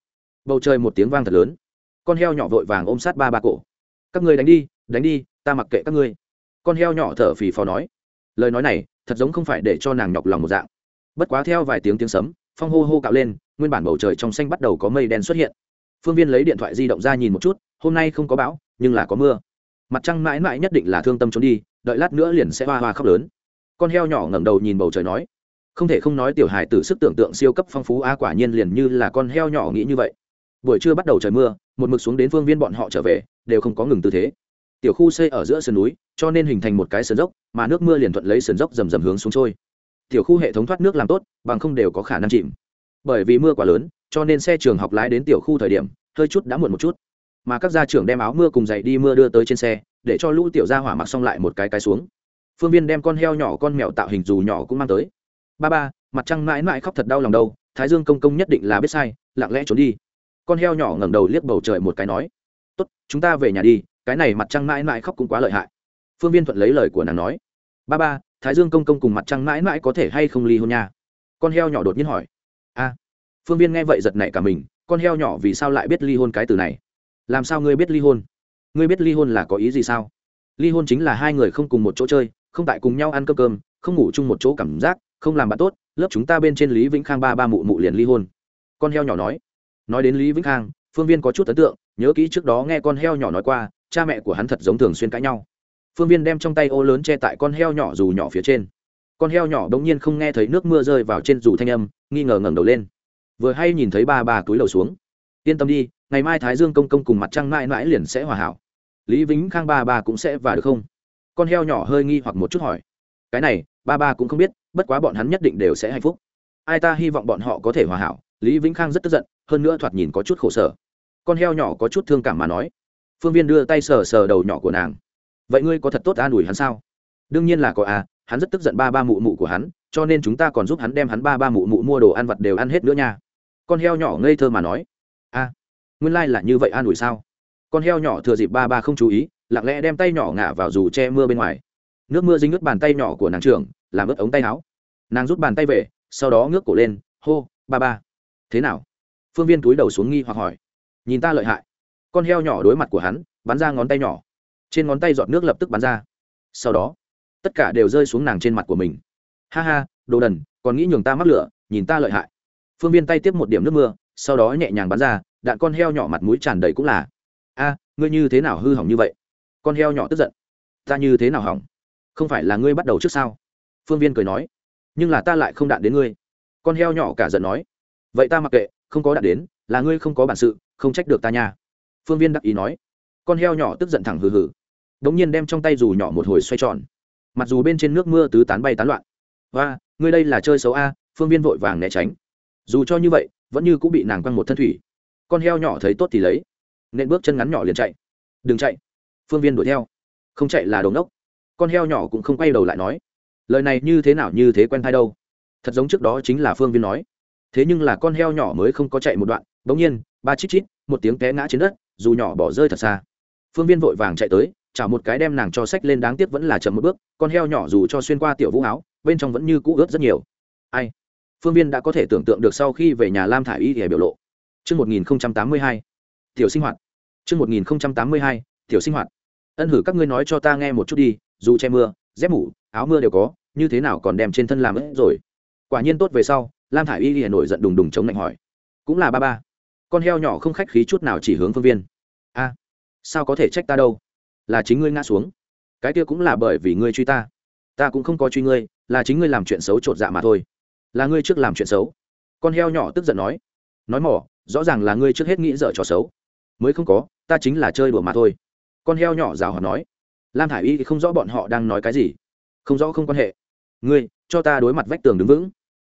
Bầu trời một tiếng vang thật lớn. Con heo nhỏ vội vàng ôm sát ba ba cổ. Các người đánh đi đánh đi, ta mặc kệ các ngươi. Con heo nhỏ thở phì phò nói. Lời nói này, thật giống không phải để cho nàng nhọc lòng một dạng. Bất quá theo vài tiếng tiếng sấm, phong hô hô cạo lên, nguyên bản bầu trời trong xanh bắt đầu có mây đen xuất hiện. Phương viên lấy điện thoại di động ra nhìn một chút, hôm nay không có bão, nhưng là có mưa mặt trăng mãi mãi nhất định là thương tâm trốn đi, đợi lát nữa liền sẽ hoa hoa khóc lớn. Con heo nhỏ ngẩng đầu nhìn bầu trời nói, không thể không nói tiểu hài tử sức tưởng tượng siêu cấp phong phú, a, quả nhiên liền như là con heo nhỏ nghĩ như vậy. Buổi trưa bắt đầu trời mưa, một mực xuống đến phương viên bọn họ trở về, đều không có ngừng tư thế. Tiểu khu xây ở giữa sườn núi, cho nên hình thành một cái sườn dốc, mà nước mưa liền thuận lấy sườn dốc rầm rầm hướng xuống trôi. Tiểu khu hệ thống thoát nước làm tốt, bằng không đều có khả năng chìm. Bởi vì mưa quá lớn, cho nên xe trường học lái đến tiểu khu thời điểm, hơi chút đã muộn một chút mà các gia trưởng đem áo mưa cùng giày đi mưa đưa tới trên xe, để cho lũ tiểu gia hỏa mặc xong lại một cái cái xuống. Phương viên đem con heo nhỏ con mèo tạo hình dù nhỏ cũng mang tới. Ba ba, mặt trăng mãi mãi khóc thật đau lòng đâu, thái dương công công nhất định là biết sai, lặng lẽ trốn đi. Con heo nhỏ ngẩng đầu liếc bầu trời một cái nói, tốt, chúng ta về nhà đi, cái này mặt trăng mãi mãi khóc cũng quá lợi hại. Phương viên thuận lấy lời của nàng nói, ba ba, thái dương công công cùng mặt trăng mãi mãi có thể hay không ly hôn nha? Con heo nhỏ đột nhiên hỏi, a. Phương viên nghe vậy giật nảy cả mình, con heo nhỏ vì sao lại biết ly hôn cái từ này? Làm sao ngươi biết ly hôn? Ngươi biết ly hôn là có ý gì sao? Ly hôn chính là hai người không cùng một chỗ chơi, không tại cùng nhau ăn cơm cơm, không ngủ chung một chỗ cảm giác, không làm bạn tốt, lớp chúng ta bên trên lý vĩnh khang ba ba mụ mụ liền ly hôn. Con heo nhỏ nói. Nói đến lý vĩnh khang, phương viên có chút ấn tượng, nhớ kỹ trước đó nghe con heo nhỏ nói qua, cha mẹ của hắn thật giống thường xuyên cãi nhau. Phương viên đem trong tay ô lớn che tại con heo nhỏ dù nhỏ phía trên. Con heo nhỏ đ ỗ n g nhiên không nghe thấy nước mưa rơi vào trên dù thanh âm, nghi ngờ ngẩng đầu lên. Vừa hay nhìn thấy ba bà túi lầu xuống yên tâm đi, ngày mai thái dương công công cùng mặt trăng mãi mãi liền sẽ hòa hảo. Lý vĩnh khang ba ba cũng sẽ và được không? Con heo nhỏ hơi nghi hoặc một chút hỏi. Cái này, ba ba cũng không biết, bất quá bọn hắn nhất định đều sẽ hạnh phúc. Ai ta hy vọng bọn họ có thể hòa hảo? Lý vĩnh khang rất tức giận, hơn nữa thoạt nhìn có chút khổ sở. Con heo nhỏ có chút thương cảm mà nói. Phương viên đưa tay sờ sờ đầu nhỏ của nàng. Vậy ngươi có thật tốt an ủi hắn sao? Đương nhiên là có à hắn rất tức giận ba ba mụ mụ của hắn, cho nên chúng ta còn giúp hắn đem hắn ba ba mụ mụ mua đồ ăn vặt đều ăn hết nữa nha. Con heo nhỏ ngây thơ mà nói nguyên lai、like、là như vậy an ủi sao? Con heo nhỏ thừa dịp ba ba không chú ý, lặng lẽ đem tay nhỏ ngả vào dù che mưa bên ngoài. Nước mưa dính ướt bàn tay nhỏ của nàng trưởng, làm ướt ống tay áo. Nàng rút bàn tay về, sau đó ngước cổ lên, hô, ba ba. Thế nào? Phương viên túi đầu xuống nghi hoặc hỏi. Nhìn ta lợi hại. Con heo nhỏ đối mặt của hắn, bắn ra ngón tay nhỏ. Trên ngón tay giọt nước lập tức bắn ra. Sau đó, tất cả đều rơi xuống nàng trên mặt của mình. Ha ha, đồ đần, còn nghĩ nhường ta mắc lửa, nhìn ta lợi hại. Phương viên tay tiếp một điểm nước mưa, sau đó nhẹ nhàng bắn ra đạn con heo nhỏ mặt mũi tràn đầy cũng là, a, ngươi như thế nào hư hỏng như vậy? Con heo nhỏ tức giận, ta như thế nào hỏng? Không phải là ngươi bắt đầu trước sao? Phương viên cười nói, nhưng là ta lại không đạn đến ngươi. Con heo nhỏ cả giận nói, vậy ta mặc kệ, không có đạn đến, là ngươi không có bản sự, không trách được ta nha. Phương viên đắc ý nói, con heo nhỏ tức giận thẳng hừ hừ. Đ ỗ n g nhiên đem trong tay dù nhỏ một hồi xoay tròn. Mặc dù bên trên nước mưa tứ tán bay tán loạn. Và ngươi đây là chơi xấu a? Phương viên vội vàng né tránh. Dù cho như vậy, vẫn như cũng bị nàng quăng một thân thủy con heo nhỏ thấy tốt thì lấy. Nên bước chân ngắn nhỏ liền chạy. Đừng chạy. Phương viên đuổi theo. Không chạy là đống đốc con heo nhỏ cũng không quay đầu lại nói. Lời này như thế nào như thế quen thai đâu. Thật giống trước đó chính là phương viên nói. Thế nhưng là con heo nhỏ mới không có chạy một đoạn, bỗng nhiên, ba chít chít, một tiếng té ngã trên đất, dù nhỏ bỏ rơi thật xa. Phương viên vội vàng chạy tới, chảo một cái đem nàng cho sách lên đáng tiếc vẫn là chậm một bước, con heo nhỏ dù cho xuyên qua tiểu vũ áo, bên trong vẫn như cũ ướt rất nhiều. Ai? Phương viên đã có thể tưởng tượng được sau khi về nhà lam thả i y thì biểu lộ Chương 1082, tiểu sinh hoạt. Chương 1082, tiểu sinh hoạt. Ân hử các ngươi nói cho ta nghe một chút đi, dù che mưa, dép mũ, áo mưa đều có, như thế nào còn đem trên thân làm ướt rồi. Quả nhiên tốt về sau, Lam Thải Y liền nổi giận đùng đùng chống lạnh hỏi. Cũng là ba ba con heo nhỏ không khách khí chút nào chỉ hướng phương viên a sao có thể trách ta đâu là chính ngươi ngã xuống cái kia cũng là bởi vì ngươi truy ta ta cũng không có truy ngươi là chính ngươi làm chuyện xấu trột dạ mà thôi là ngươi trước làm chuyện xấu con heo nhỏ tức giận nói nói mỏ rõ ràng là ngươi trước hết nghĩ dở trò xấu. Mới không có, ta chính là chơi đùa mà thôi. Con heo nhỏ rào hoạt nói. Lam thả i y thì không rõ bọn họ đang nói cái gì. Không rõ không quan hệ. Ngươi, cho ta đối mặt vách tường đứng vững.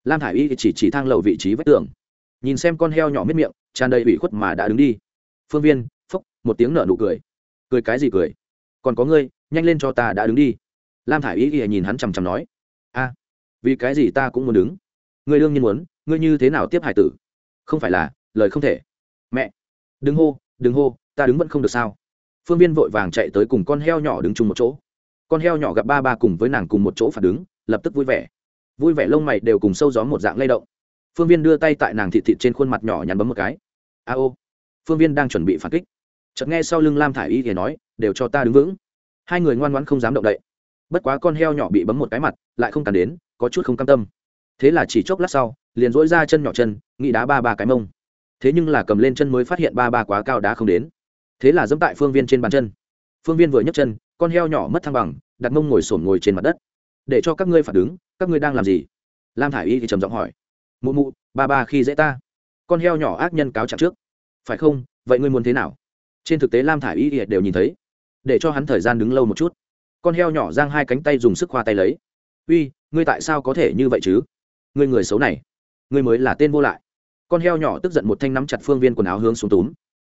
Lam thả i y thì chỉ chỉ thang lầu vị trí vách tường. Nhìn xem con heo nhỏ miết miệng, tràn đầy ủy khuất mà đã đứng đi. Phương viên, phúc, một tiếng nở nụ cười. Cười cái gì cười? Còn có ngươi, nhanh lên cho ta đã đứng đi. Lam thả i y nhìn hắn chằm chằm nói. A, vì cái gì ta cũng muốn đứng? Ngươi đương nhiên muốn, ngươi như thế nào tiếp hải tử? Không phải là lời không thể. Mẹ! Đừng hô đừng hô, ta đứng vẫn không được sao? Phương viên vội vàng chạy tới cùng con heo nhỏ đứng chung một chỗ. Con heo nhỏ gặp ba ba cùng với nàng cùng một chỗ phản đứng lập tức vui vẻ. Vui vẻ lông mày đều cùng sâu gió một dạng lay động. Phương viên đưa tay tại nàng thị thịt trên khuôn mặt nhỏ nhắn bấm một cái. A ô! Phương viên đang chuẩn bị phản kích. Chợt nghe sau lưng lam thả i y thì nói, đều cho ta đứng vững. Hai người ngoan ngoãn không dám động đậy. Bất quá con heo nhỏ bị bấm một cái mặt, lại không cản đến, có chút không cam tâm. Thế là chỉ chốc lát sau, liền dỗi ra chân nhỏ chân, nghĩ đá ba ba cái mông thế nhưng là cầm lên chân mới phát hiện ba ba quá cao đá không đến. Thế là dẫm tại phương viên trên bàn chân. Phương viên vừa nhấc chân, con heo nhỏ mất thăng bằng, đặt mông ngồi sổn ngồi trên mặt đất. Để cho các ngươi phản ứng, các ngươi đang làm gì? Lam thả i y thì trầm giọng hỏi. Mụ mụ, ba ba khi dễ ta. Con heo nhỏ ác nhân cáo trạng trước. Phải không? Vậy ngươi muốn thế nào? Trên thực tế lam thả i y đều nhìn thấy. Để cho hắn thời gian đứng lâu một chút. Con heo nhỏ giang hai cánh tay dùng sức khoa tay lấy. Uy, ngươi tại sao có thể như vậy chứ? Ngươi người xấu này. Ngươi mới là tên vô lại con heo nhỏ tức giận một thanh nắm chặt phương viên quần áo hướng xuống túm.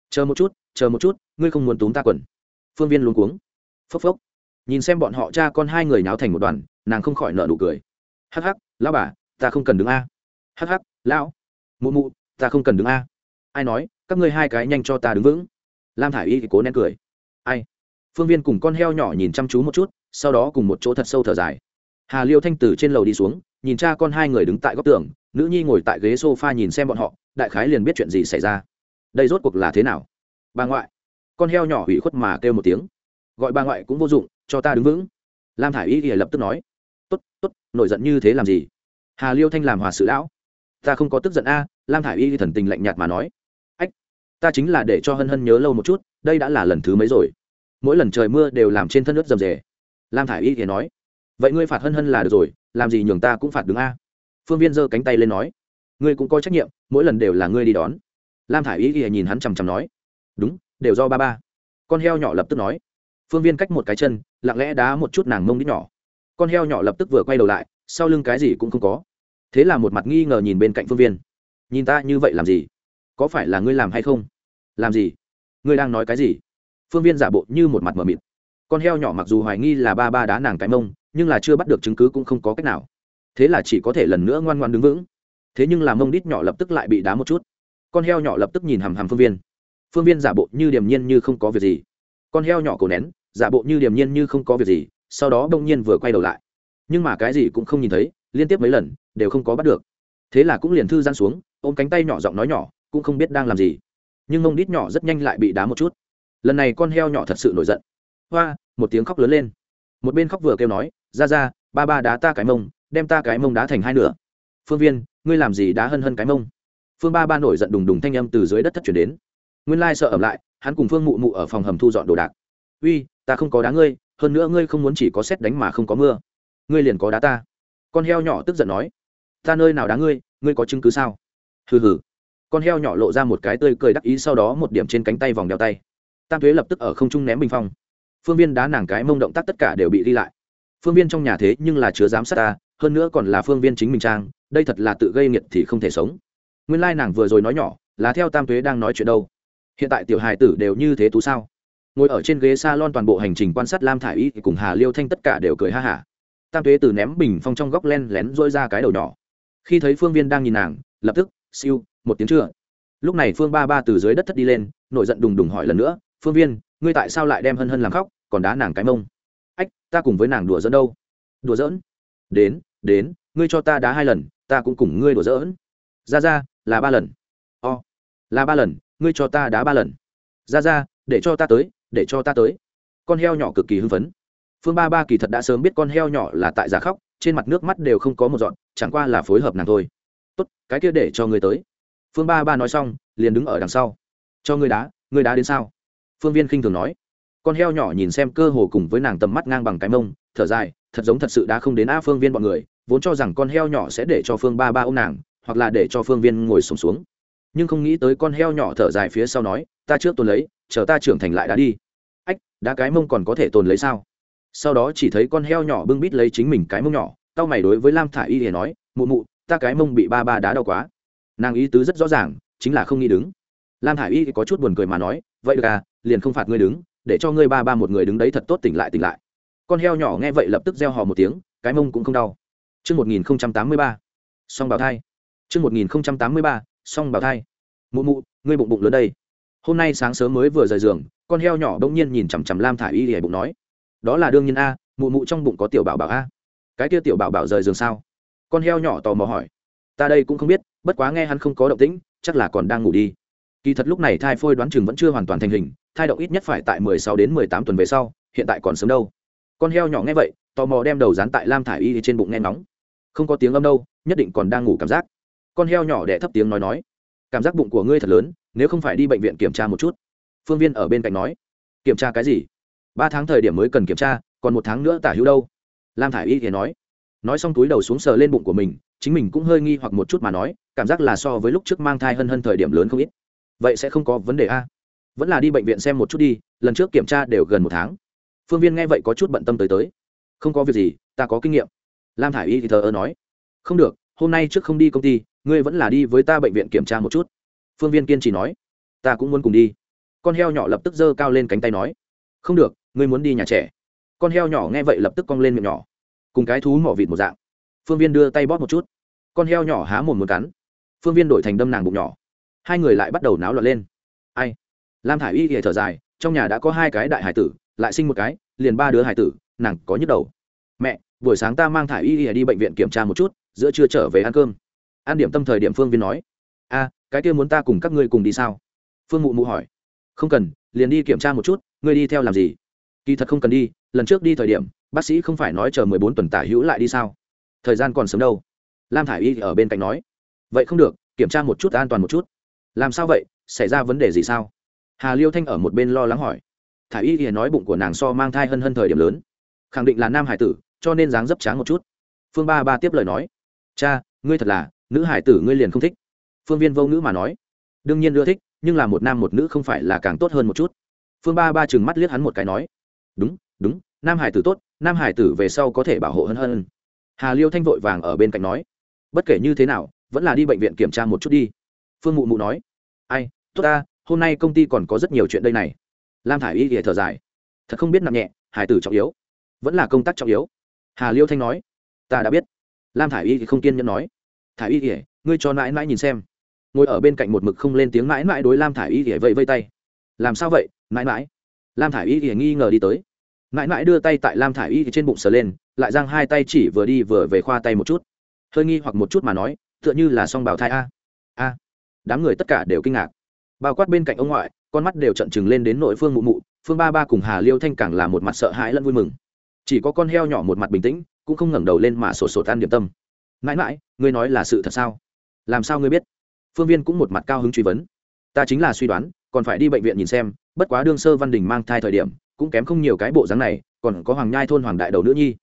Chờ một chút, chờ một chút, ngươi không muốn túm ta quần. Phương viên luống cuống. Phốc phốc. Nhìn xem bọn họ cha con hai người náo thành một đoàn, nàng không khỏi nợ nụ cười. Hắc hắc, lão bà, ta không cần đứng a. Hắc hắc, lão, mụ mụ, ta không cần đứng a. Ai nói, các ngươi hai cái nhanh cho ta đứng vững. Lam thả i y thì cố nén cười. Ai? Phương viên cùng con heo nhỏ nhìn chăm chú một chút, sau đó cùng một chỗ thật sâu thở dài. Hà liêu thanh từ trên lầu đi xuống, nhìn cha con hai người đứng tại góc tường nữ nhi ngồi tại ghế s o f a nhìn xem bọn họ, đại khái liền biết chuyện gì xảy ra. Đây rốt cuộc là thế nào? Bà ngoại. Con heo nhỏ hủy khuất mà kêu một tiếng. Gọi bà ngoại cũng vô dụng, cho ta đứng vững. Lam thả i y thì lập tức nói. T ố t t ố t nổi giận như thế làm gì? Hà liêu thanh làm hòa sự lão. Ta không có tức giận a, lam thả i y thần tình lạnh nhạt mà nói. Ách, ta chính là để cho hân hân nhớ lâu một chút, đây đã là lần thứ mấy rồi? Mỗi lần trời mưa đều làm trên thân nước rầm rề lam thả i y thì nói. Vậy ngươi phạt hân hân là được rồi, làm gì nhường ta cũng phạt đứng a? Phương viên giơ cánh tay lên nói, ngươi cũng có trách nhiệm, mỗi lần đều là ngươi đi đón. Lam thả i y ghi nhìn hắn chằm chằm nói, đúng, đều do ba ba. Con heo nhỏ lập tức nói. Phương viên cách một cái chân, lặng lẽ đá một chút nàng mông đít nhỏ. Con heo nhỏ lập tức vừa quay đầu lại, sau lưng cái gì cũng không có. Thế là một mặt nghi ngờ nhìn bên cạnh phương viên. Nhìn ta như vậy làm gì? Có phải là ngươi làm hay không? Làm gì? Ngươi đang nói cái gì? Phương viên giả bộ như một mặt mờ mịt. Con heo nhỏ mặc dù hoài nghi là ba ba đá nàng cái mông, nhưng là chưa bắt được chứng cứ cũng không có cách nào thế là chỉ có thể lần nữa ngoan ngoan đứng vững. Thế nhưng là mông đít nhỏ lập tức lại bị đá một chút. Con heo nhỏ lập tức nhìn hằm hằm phương viên. Phương viên giả bộ như điềm nhiên như không có việc gì. Con heo nhỏ cổ nén, giả bộ như điềm nhiên như không có việc gì, sau đó đông nhiên vừa quay đầu lại. Nhưng mà cái gì cũng không nhìn thấy, liên tiếp mấy lần, đều không có bắt được. Thế là cũng liền thư gian xuống, ôm cánh tay nhỏ giọng nói nhỏ, cũng không biết đang làm gì. Nhưng mông đít nhỏ rất nhanh lại bị đá một chút. Lần này con heo nhỏ thật sự nổi giận. Hoa, một tiếng khóc lớn lên. Một bên khóc vừa kêu nói, ra ra, ba ba đá ta cái mông đem ta cái mông đá thành hai nửa. Phương viên, ngươi làm gì đá hân hân cái mông? Phương ba ba nổi giận đùng đùng thanh âm từ dưới đất thất chuyển đến. Nguyên lai sợ ẩm lại, hắn cùng phương mụ mụ ở phòng hầm thu dọn đồ đạc. Uy, ta không có đá ngươi, hơn nữa ngươi không muốn chỉ có xét đánh mà không có mưa. Ngươi liền có đá ta. Con heo nhỏ tức giận nói. Ta nơi nào đá ngươi ngươi có chứng cứ sao? Hừ hừ. Con heo nhỏ lộ ra một cái tươi cười đắc ý sau đó một điểm trên cánh tay vòng đeo tay. Tam thuế lập tức ở không trung ném bình phong. Phương viên đá nàng cái mông động tác tất cả đều bị đi lại. Phương viên trong nhà thế nhưng là chứa giám sát ta hơn nữa còn là phương viên chính mình trang, đây thật là tự gây nghiệt thì không thể sống. Nguyên lai nàng vừa rồi nói nhỏ, là theo tam thuế đang nói chuyện đâu. Hiện tại tiểu hài tử đều như thế tú sao? Ngồi ở trên ghế s a lon toàn bộ hành trình quan sát lam thả i y cùng hà liêu thanh tất cả đều cười ha hả. Tam thuế từ ném bình phong trong góc len lén dỗi ra cái đầu nhỏ. Khi thấy phương viên đang nhìn nàng, lập tức, siêu, một tiếng chưa. Lúc này phương ba ba từ dưới đất thất đi lên, nổi giận đùng đùng hỏi lần nữa, phương viên, ngươi tại sao lại đem hân hân làm khóc, còn đá nàng cái mông? Ách, ta cùng với nàng đùa dẫn đâu. Đùa dỡn đến đến, ngươi cho ta đá hai lần, ta cũng cùng ngươi đùa dỡn. ra ra, là ba lần. O, là ba lần, ngươi cho ta đá ba lần. Ra ra, để cho ta tới, để cho ta tới. Con heo nhỏ cực kỳ hưng phấn. Phương ba ba kỳ thật đã sớm biết con heo nhỏ là tại giả khóc, trên mặt nước mắt đều không có một dọn chẳng qua là phối hợp nàng thôi. Tốt, cái kia để cho ngươi tới. Phương ba ba nói xong, liền đứng ở đằng sau. Cho ngươi đá ngươi đá đến sao? Phương viên khinh thường nói. Con heo nhỏ nhìn xem cơ hồ cùng với nàng tầm mắt ngang bằng cái mông, thở dài thật giống thật sự đã không đến a phương viên bọn người vốn cho rằng con heo nhỏ sẽ để cho phương ba ba ô nàng hoặc là để cho phương viên ngồi sùng xuống, xuống nhưng không nghĩ tới con heo nhỏ thở dài phía sau nói ta trước tồn lấy chờ ta trưởng thành lại đã đi. Ách đá cái mông còn có thể tồn lấy sao? Sau đó chỉ thấy con heo nhỏ bưng bít lấy chính mình cái mông nhỏ tao mày đối với lam thả y thì nói mụ mụ ta cái mông bị ba ba đá đau quá. Nàng ý tứ rất rõ ràng chính là không nghĩ đứng. Lam thả y thì có chút buồn cười mà nói vậy được à liền không phạt ngươi đứng để cho ngươi ba ba một người đứng đấy thật tốt tỉnh lại tỉnh lại con heo nhỏ nghe vậy lập tức reo hò một tiếng cái mông cũng không đau Trước 1083, song bào thai. Trước 1083, song bào thai. Mụ mụ, ngươi bụng bụng lớn đây. Hôm nay sáng sớm mới vừa rời giường, con heo nhỏ đông nhiên nhìn chằm chằm Lam Thải Y lìa bụng nói, đó là đương nhiên a, mụ mụ trong bụng có tiểu bảo bảo a. Cái kia tiểu bảo bảo rời giường sao? Con heo nhỏ tò mò hỏi. Ta đây cũng không biết, bất quá nghe hắn không có động tĩnh, chắc là còn đang ngủ đi. Kỳ thật lúc này thai phôi đoán chừng vẫn chưa hoàn toàn thành hình, thai động ít nhất phải tại 16 đến 18 tuần về sau, hiện tại còn sớm đâu con heo nhỏ nghe vậy, tò mò đem đầu dán tại lam thả i y trên bụng nghe nóng không có tiếng âm đâu, nhất định còn đang ngủ cảm giác. Con heo nhỏ đẻ thấp tiếng nói nói, cảm giác bụng của ngươi thật lớn, nếu không phải đi bệnh viện kiểm tra một chút. Phương viên ở bên cạnh nói, kiểm tra cái gì? Ba tháng thời điểm mới cần kiểm tra, còn một tháng nữa tả hữu đâu. Lam thả i y thì nói nói xong túi đầu xuống sờ lên bụng của mình, chính mình cũng hơi nghi hoặc một chút mà nói, cảm giác là so với lúc trước mang thai hân hân thời điểm lớn không ít. Vậy sẽ không có vấn đề a. Vẫn là đi bệnh viện xem một chút đi, lần trước kiểm tra đều gần một tháng phương viên nghe vậy có chút bận tâm tới tới. Không có việc gì, ta có kinh nghiệm. Lam thả i y thì thờ ơ nói. Không được, hôm nay trước không đi công ty, ngươi vẫn là đi với ta bệnh viện kiểm tra một chút. Phương viên kiên trì nói. Ta cũng muốn cùng đi. Con heo nhỏ lập tức giơ cao lên cánh tay nói. Không được, ngươi muốn đi nhà trẻ. Con heo nhỏ nghe vậy lập tức cong lên miệng nhỏ. Cùng cái thú mỏ vịt một dạng. Phương viên đưa tay bóp một chút. Con heo nhỏ há mồm một cắn. Phương viên đổi thành đâm nàng bụng nhỏ. Hai người lại bắt đầu náo loạn lên. Ai? Lam thả i y thì thở dài, trong nhà đã có hai cái đại hải tử lại sinh một cái, liền ba đứa hải tử, nàng có nhức đầu. Mẹ, buổi sáng ta mang thả y y đi bệnh viện kiểm tra một chút, giữa trưa trở về ăn cơm. Ăn điểm tâm thời điểm phương viên nói, a, cái kia muốn ta cùng các ngươi cùng đi sao? Phương mụ mụ hỏi. Không cần, liền đi kiểm tra một chút, ngươi đi theo làm gì? Kỳ thật không cần đi, lần trước đi thời điểm, bác sĩ không phải nói chờ mười bốn tuần tả hữu lại đi sao? Thời gian còn sớm đâu. Lam thả i y ở bên cạnh nói. Vậy không được, kiểm tra một chút an toàn một chút. Làm sao vậy? Xảy ra vấn đề gì sao? Hà liêu thanh ở một bên lo lắng hỏi thả y thì nói bụng của nàng so mang thai hân hân thời điểm lớn. Khẳng định là nam hải tử, cho nên dáng dấp tráng một chút. Phương ba ba tiếp lời nói, cha, ngươi thật là, nữ hải tử ngươi liền không thích. Phương viên vô ngữ mà nói, đương nhiên ưa thích, nhưng là một nam một nữ không phải là càng tốt hơn một chút. Phương ba ba chừng mắt liếc hắn một cái nói, đúng đúng, nam hải tử tốt, nam hải tử về sau có thể bảo hộ hân hân. Hà liêu thanh vội vàng ở bên cạnh nói, bất kể như thế nào, vẫn là đi bệnh viện kiểm tra một chút đi. Phương mụ mụ nói, ai, tốt ta, hôm nay công ty còn có rất nhiều chuyện đây này lam thả i y thì thở dài. Thật không biết nằm nhẹ hải tử trọng yếu. Vẫn là công tác trọng yếu. Hà liêu thanh nói. Ta đã biết. Lam thả i y thì không kiên nhẫn nói. Thả i y thì, ngươi cho mãi mãi nhìn xem. Ngồi ở bên cạnh một mực không lên tiếng mãi mãi đối lam thả i y thì vẫy vây tay. Làm sao vậy, mãi mãi? Lam thả i y thì nghi ngờ đi tới. Mãi mãi đưa tay tại lam thả i y thì trên bụng sờ lên, lại giang hai tay chỉ vừa đi vừa về khoa tay một chút. Hơi nghi hoặc một chút mà nói, tựa như là song bào thai a. A. Đám người tất cả đều kinh ngạc. Bao quát bên cạnh ông ngoại con mắt đều trận chừng lên đến nội phương mụ mụ, phương ba ba cùng hà liêu thanh càng là một mặt sợ hãi lẫn vui mừng. Chỉ có con heo nhỏ một mặt bình tĩnh, cũng không ngẩng đầu lên mà sổ sổ tan điểm tâm. Mãi mãi, ngươi nói là sự thật sao? Làm sao ngươi biết? Phương viên cũng một mặt cao hứng truy vấn. Ta chính là suy đoán, còn phải đi bệnh viện nhìn xem, bất quá đương sơ văn đình mang thai thời điểm, cũng kém không nhiều cái bộ dáng này, còn có hoàng nhai thôn hoàng đại đầu nữ nhi.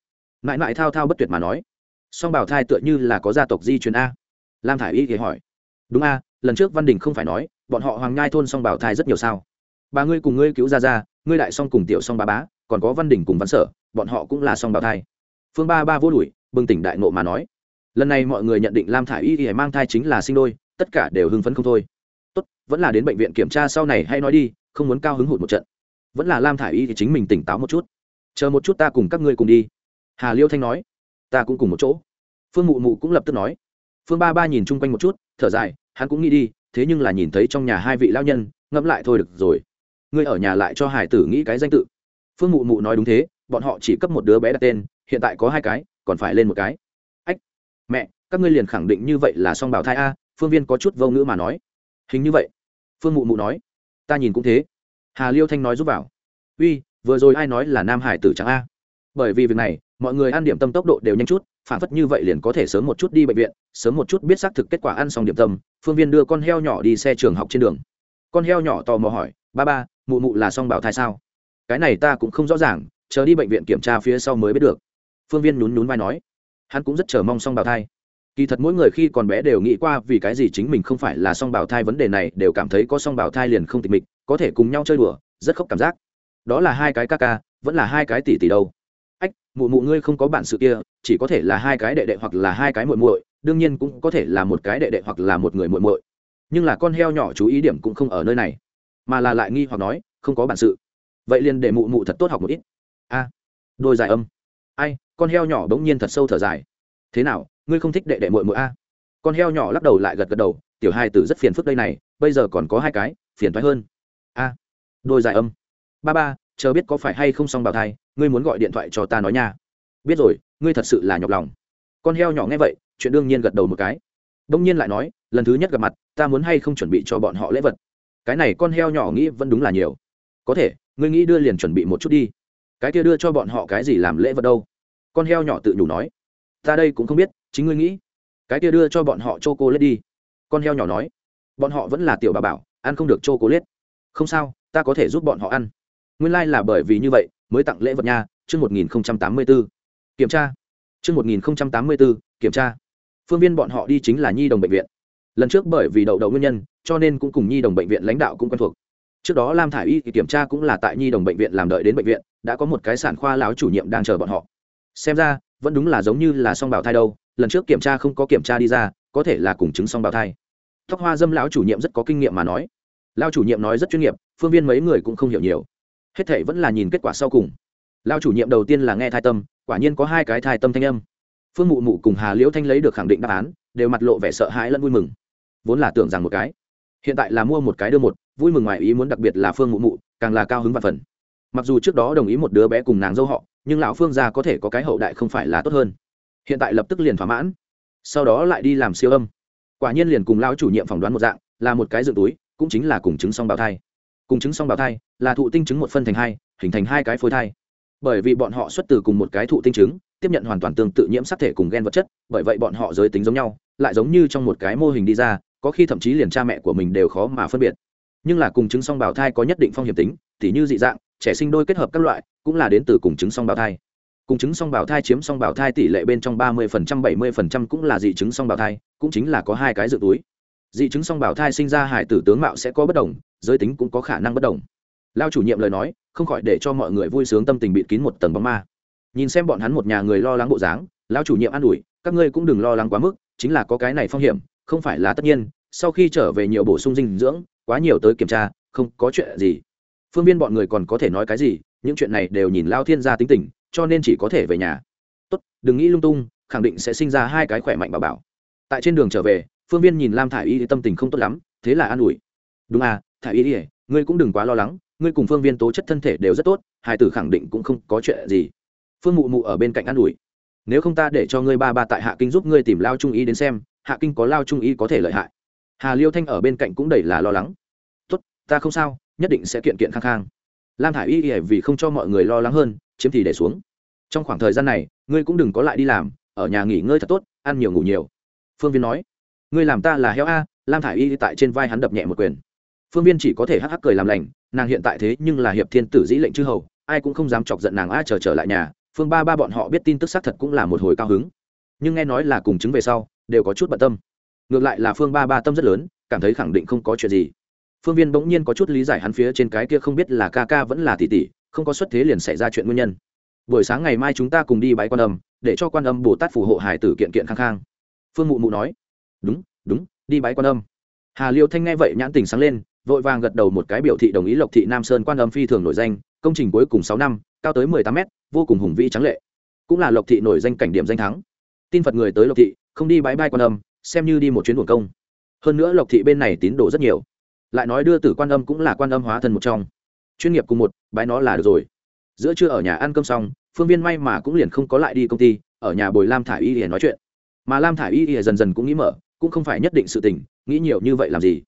Mãi mãi thao thao bất tuyệt mà nói. Song bảo thai tựa như là có gia tộc di truyền a. Lam thả i y thì hỏi. Đúng a lần trước văn đình không phải nói, bọn họ hoàng nhai thôn song bảo thai rất nhiều sao. Bà ngươi cùng ngươi cứu ra ra ngươi đại song cùng tiểu song ba bá, còn có văn đình cùng văn sở, bọn họ cũng là song bảo thai. Phương ba ba vô đuổi, bừng tỉnh đại nộ mà nói. Lần này mọi người nhận định lam thả i y y mang thai chính là sinh đôi, tất cả đều hưng phấn không thôi. Tốt, vẫn là đến bệnh viện kiểm tra sau này hay nói đi, không muốn cao hứng hụt một trận. Vẫn là lam thả i y thì chính mình tỉnh táo một chút. Chờ một chút ta cùng các ngươi cùng đi. Hà liêu thanh nói. Ta cũng cùng một chỗ. Phương mụ mụ cũng lập tức nói. Phương ba ba nhìn chung quanh một chút, thở dài hắn cũng nghĩ đi, thế nhưng là nhìn thấy trong nhà hai vị lao nhân, ngẫm lại thôi được rồi. Ngươi ở nhà lại cho hải tử nghĩ cái danh tự. Phương mụ mụ nói đúng thế, bọn họ chỉ cấp một đứa bé đặt tên, hiện tại có hai cái, còn phải lên một cái. Ách, mẹ, các ngươi liền khẳng định như vậy là song bảo thai a, phương viên có chút vô ngữ mà nói. Hình như vậy, phương mụ mụ nói. Ta nhìn cũng thế. Hà liêu thanh nói giúp vào. Uy, vừa rồi ai nói là nam hải tử chẳng a? Bởi vì việc này, mọi người ăn điểm tâm tốc độ đều nhanh chút phản phất như vậy liền có thể sớm một chút đi bệnh viện, sớm một chút biết xác thực kết quả ăn xong điểm tâm, phương viên đưa con heo nhỏ đi xe trường học trên đường. Con heo nhỏ tò mò hỏi, ba ba, mụ mụ là song bảo thai sao? Cái này ta cũng không rõ ràng, chờ đi bệnh viện kiểm tra phía sau mới biết được. Phương viên nhún nhún vai nói. Hắn cũng rất chờ mong song bảo thai. Kỳ thật mỗi người khi còn bé đều nghĩ qua vì cái gì chính mình không phải là song bảo thai vấn đề này, đều cảm thấy có song bảo thai liền không tịch mịch, có thể cùng nhau chơi đùa, rất khóc cảm giác. Đó là hai cái ca ca, vẫn là hai cái tỷ tỷ đâu. Ách, mụ mụ ngươi không có bản sự kia chỉ có thể là hai cái đệ đệ hoặc là hai cái muội muội, đương nhiên cũng có thể là một cái đệ đệ hoặc là một người muội muội. Nhưng là con heo nhỏ chú ý điểm cũng không ở nơi này, mà là lại nghi hoặc nói, không có bản sự. Vậy liền để mụ mụ thật tốt học một ít. A, đôi dài âm. Ai, con heo nhỏ bỗng nhiên thật sâu thở dài. Thế nào, ngươi không thích đệ đệ muội muội a? Con heo nhỏ lắc đầu lại gật gật đầu, tiểu hai tử rất phiền phức đây này, bây giờ còn có hai cái, phiền thoái hơn. A, đôi dài âm. Ba ba, chờ biết có phải hay không xong bào thai, ngươi muốn gọi điện thoại cho ta nói nha. Biết rồi ngươi thật sự là nhọc lòng. Con heo nhỏ nghe vậy, chuyện đương nhiên gật đầu một cái. Đông nhiên lại nói, lần thứ nhất gặp mặt, ta muốn hay không chuẩn bị cho bọn họ lễ vật? Cái này con heo nhỏ nghĩ vẫn đúng là nhiều. Có thể, ngươi nghĩ đưa liền chuẩn bị một chút đi. Cái kia đưa cho bọn họ cái gì làm lễ vật đâu? Con heo nhỏ tự nhủ nói. Ta đây cũng không biết, chính ngươi nghĩ. Cái kia đưa cho bọn họ chô cô lết đi. Con heo nhỏ nói. Bọn họ vẫn là tiểu bà bảo, ăn không được chô cô lết không sao, ta có thể giúp bọn họ ăn. Nguyên lai、like、là bởi vì như vậy, mới tặng lễ vật nha, chương một nghìn tám mươi b ố kiểm tra. Chương một nghìn tám mươi kiểm tra. Phương viên bọn họ đi chính là nhi đồng bệnh viện. Lần trước bởi vì đậu đậu nguyên nhân, cho nên cũng cùng nhi đồng bệnh viện lãnh đạo cũng quen thuộc. Trước đó lam thả i y thì kiểm tra cũng là tại nhi đồng bệnh viện làm đợi đến bệnh viện, đã có một cái sản khoa láo chủ nhiệm đang chờ bọn họ. Xem ra, vẫn đúng là giống như là song bào thai đâu, lần trước kiểm tra không có kiểm tra đi ra, có thể là cùng chứng song bào thai. Tóc hoa dâm lão chủ nhiệm rất có kinh nghiệm mà nói. Lao chủ nhiệm nói rất chuyên nghiệp, phương viên mấy người cũng không hiểu nhiều. Hết thệ vẫn là nhìn kết quả sau cùng lao chủ nhiệm đầu tiên là nghe thai tâm, quả nhiên có hai cái thai tâm thanh âm. Phương mụ mụ cùng hà liễu thanh lấy được khẳng định đáp án, đều mặt lộ vẻ sợ hãi lẫn vui mừng. Vốn là tưởng rằng một cái, hiện tại là mua một cái đưa một, vui mừng ngoài ý muốn đặc biệt là phương mụ mụ, càng là cao hứng và phần. Mặc dù trước đó đồng ý một đứa bé cùng nàng dâu họ, nhưng lão phương gia có thể có cái hậu đại không phải là tốt hơn. Hiện tại lập tức liền thỏa mãn. Sau đó lại đi làm siêu âm. Quả nhiên liền cùng lão chủ nhiệm phỏng đoán một dạng, là một cái dựng túi, cũng chính là cùng chứng song bào thai. Cùng chứng song bào thai, là thụ tinh chứng một phân thành hai, hình thành hai cái phôi thai bởi vì bọn họ xuất từ cùng một cái thụ tinh chứng tiếp nhận hoàn toàn tương tự nhiễm sắc thể cùng gen vật chất, bởi vậy bọn họ giới tính giống nhau, lại giống như trong một cái mô hình đi ra, có khi thậm chí liền cha mẹ của mình đều khó mà phân biệt. Nhưng là cùng chứng song bào thai có nhất định phong hiểm tính, tỉ như dị dạng, trẻ sinh đôi kết hợp các loại, cũng là đến từ cùng chứng song bào thai. Cùng chứng song bào thai chiếm song bào thai tỷ lệ bên trong ba mươi bảy mươi cũng là dị chứng song bào thai, cũng chính là có hai cái dự túi. Dị chứng song bào thai sinh ra hải tử tướng mạo sẽ có bất đồng, giới tính cũng có khả năng bất đồng. Lao chủ nhiệm lời nói không khỏi để cho mọi người vui sướng tâm tình bịt kín một tầng bóng ma. Nhìn xem bọn hắn một nhà người lo lắng bộ dáng lao chủ nhiệm an ủi, các ngươi cũng đừng lo lắng quá mức, chính là có cái này phong hiểm, không phải là tất nhiên, sau khi trở về nhiều bổ sung dinh dưỡng, quá nhiều tới kiểm tra, không có chuyện gì. Phương viên bọn người còn có thể nói cái gì, những chuyện này đều nhìn lao thiên gia tính tình, cho nên chỉ có thể về nhà. Tốt, đừng nghĩ lung tung, khẳng định sẽ sinh ra hai cái khỏe mạnh bảo bảo. Tại trên đường trở về, phương viên nhìn lam thả i y tâm tình không tốt lắm, thế là an ủi. Đúng à thả y ỉa ngươi cũng đừng quá lo lắng ngươi cùng phương viên tố chất thân thể đều rất tốt, hai tử khẳng định cũng không có chuyện gì. Phương mụ mụ ở bên cạnh an ủi. Nếu không ta để cho ngươi ba ba tại hạ kinh giúp ngươi tìm lao trung y đến xem, hạ kinh có lao trung y có thể lợi hại. Hà liêu thanh ở bên cạnh cũng đầy là lo lắng. Tốt, ta không sao, nhất định sẽ kiện kiện khang khang. Lam thả i y ỉa vì không cho mọi người lo lắng hơn, chiếm thì để xuống. Trong khoảng thời gian này, ngươi cũng đừng có lại đi làm, ở nhà nghỉ ngơi thật tốt, ăn nhiều ngủ nhiều. Phương viên nói. Ngươi làm ta là heo a, lam thả i y tại trên vai hắn đập nhẹ một quyền phương viên chỉ có thể hắc hắc cười làm lành, nàng hiện tại thế nhưng là hiệp thiên tử dĩ lệnh chư hầu, ai cũng không dám chọc giận nàng a, chờ trở lại nhà, phương ba ba bọn họ biết tin tức xác thật cũng là một hồi cao hứng. Nhưng nghe nói là cùng chứng về sau, đều có chút bận tâm. Ngược lại là phương ba ba tâm rất lớn, cảm thấy khẳng định không có chuyện gì. Phương viên bỗng nhiên có chút lý giải hắn phía trên cái kia không biết là ca ca vẫn là tỷ tỷ, không có xuất thế liền xảy ra chuyện nguyên nhân. Buổi sáng ngày mai chúng ta cùng đi bái quan âm, để cho quan âm bồ tát phù hộ hải tử kiện kiện khang khang. Phương mụ mụ nói, đúng đúng, đi bái quan âm. Hà liêu thanh nghe vậy nhãn tình sáng lên vội vàng gật đầu một cái biểu thị đồng ý lộc thị nam sơn quan âm phi thường nổi danh, công trình cuối cùng sáu năm, cao tới mười tám mét, vô cùng hùng vĩ trắng lệ. Cũng là lộc thị nổi danh cảnh điểm danh thắng. Tin phật người tới lộc thị, không đi bãi bay quan âm, xem như đi một chuyến buồn công. Hơn nữa lộc thị bên này tín đồ rất nhiều. Lại nói đưa tử quan âm cũng là quan âm hóa thân một trong. Chuyên nghiệp cùng một bãi nó là được rồi. Giữa trưa ở nhà ăn cơm xong, phương viên may mà cũng liền không có lại đi công ty, ở nhà bồi lam thả y để nói chuyện. Mà lam thả y y dần dần cũng nghĩ mở, cũng không phải nhất định sự tình, nghĩ nhiều như vậy làm gì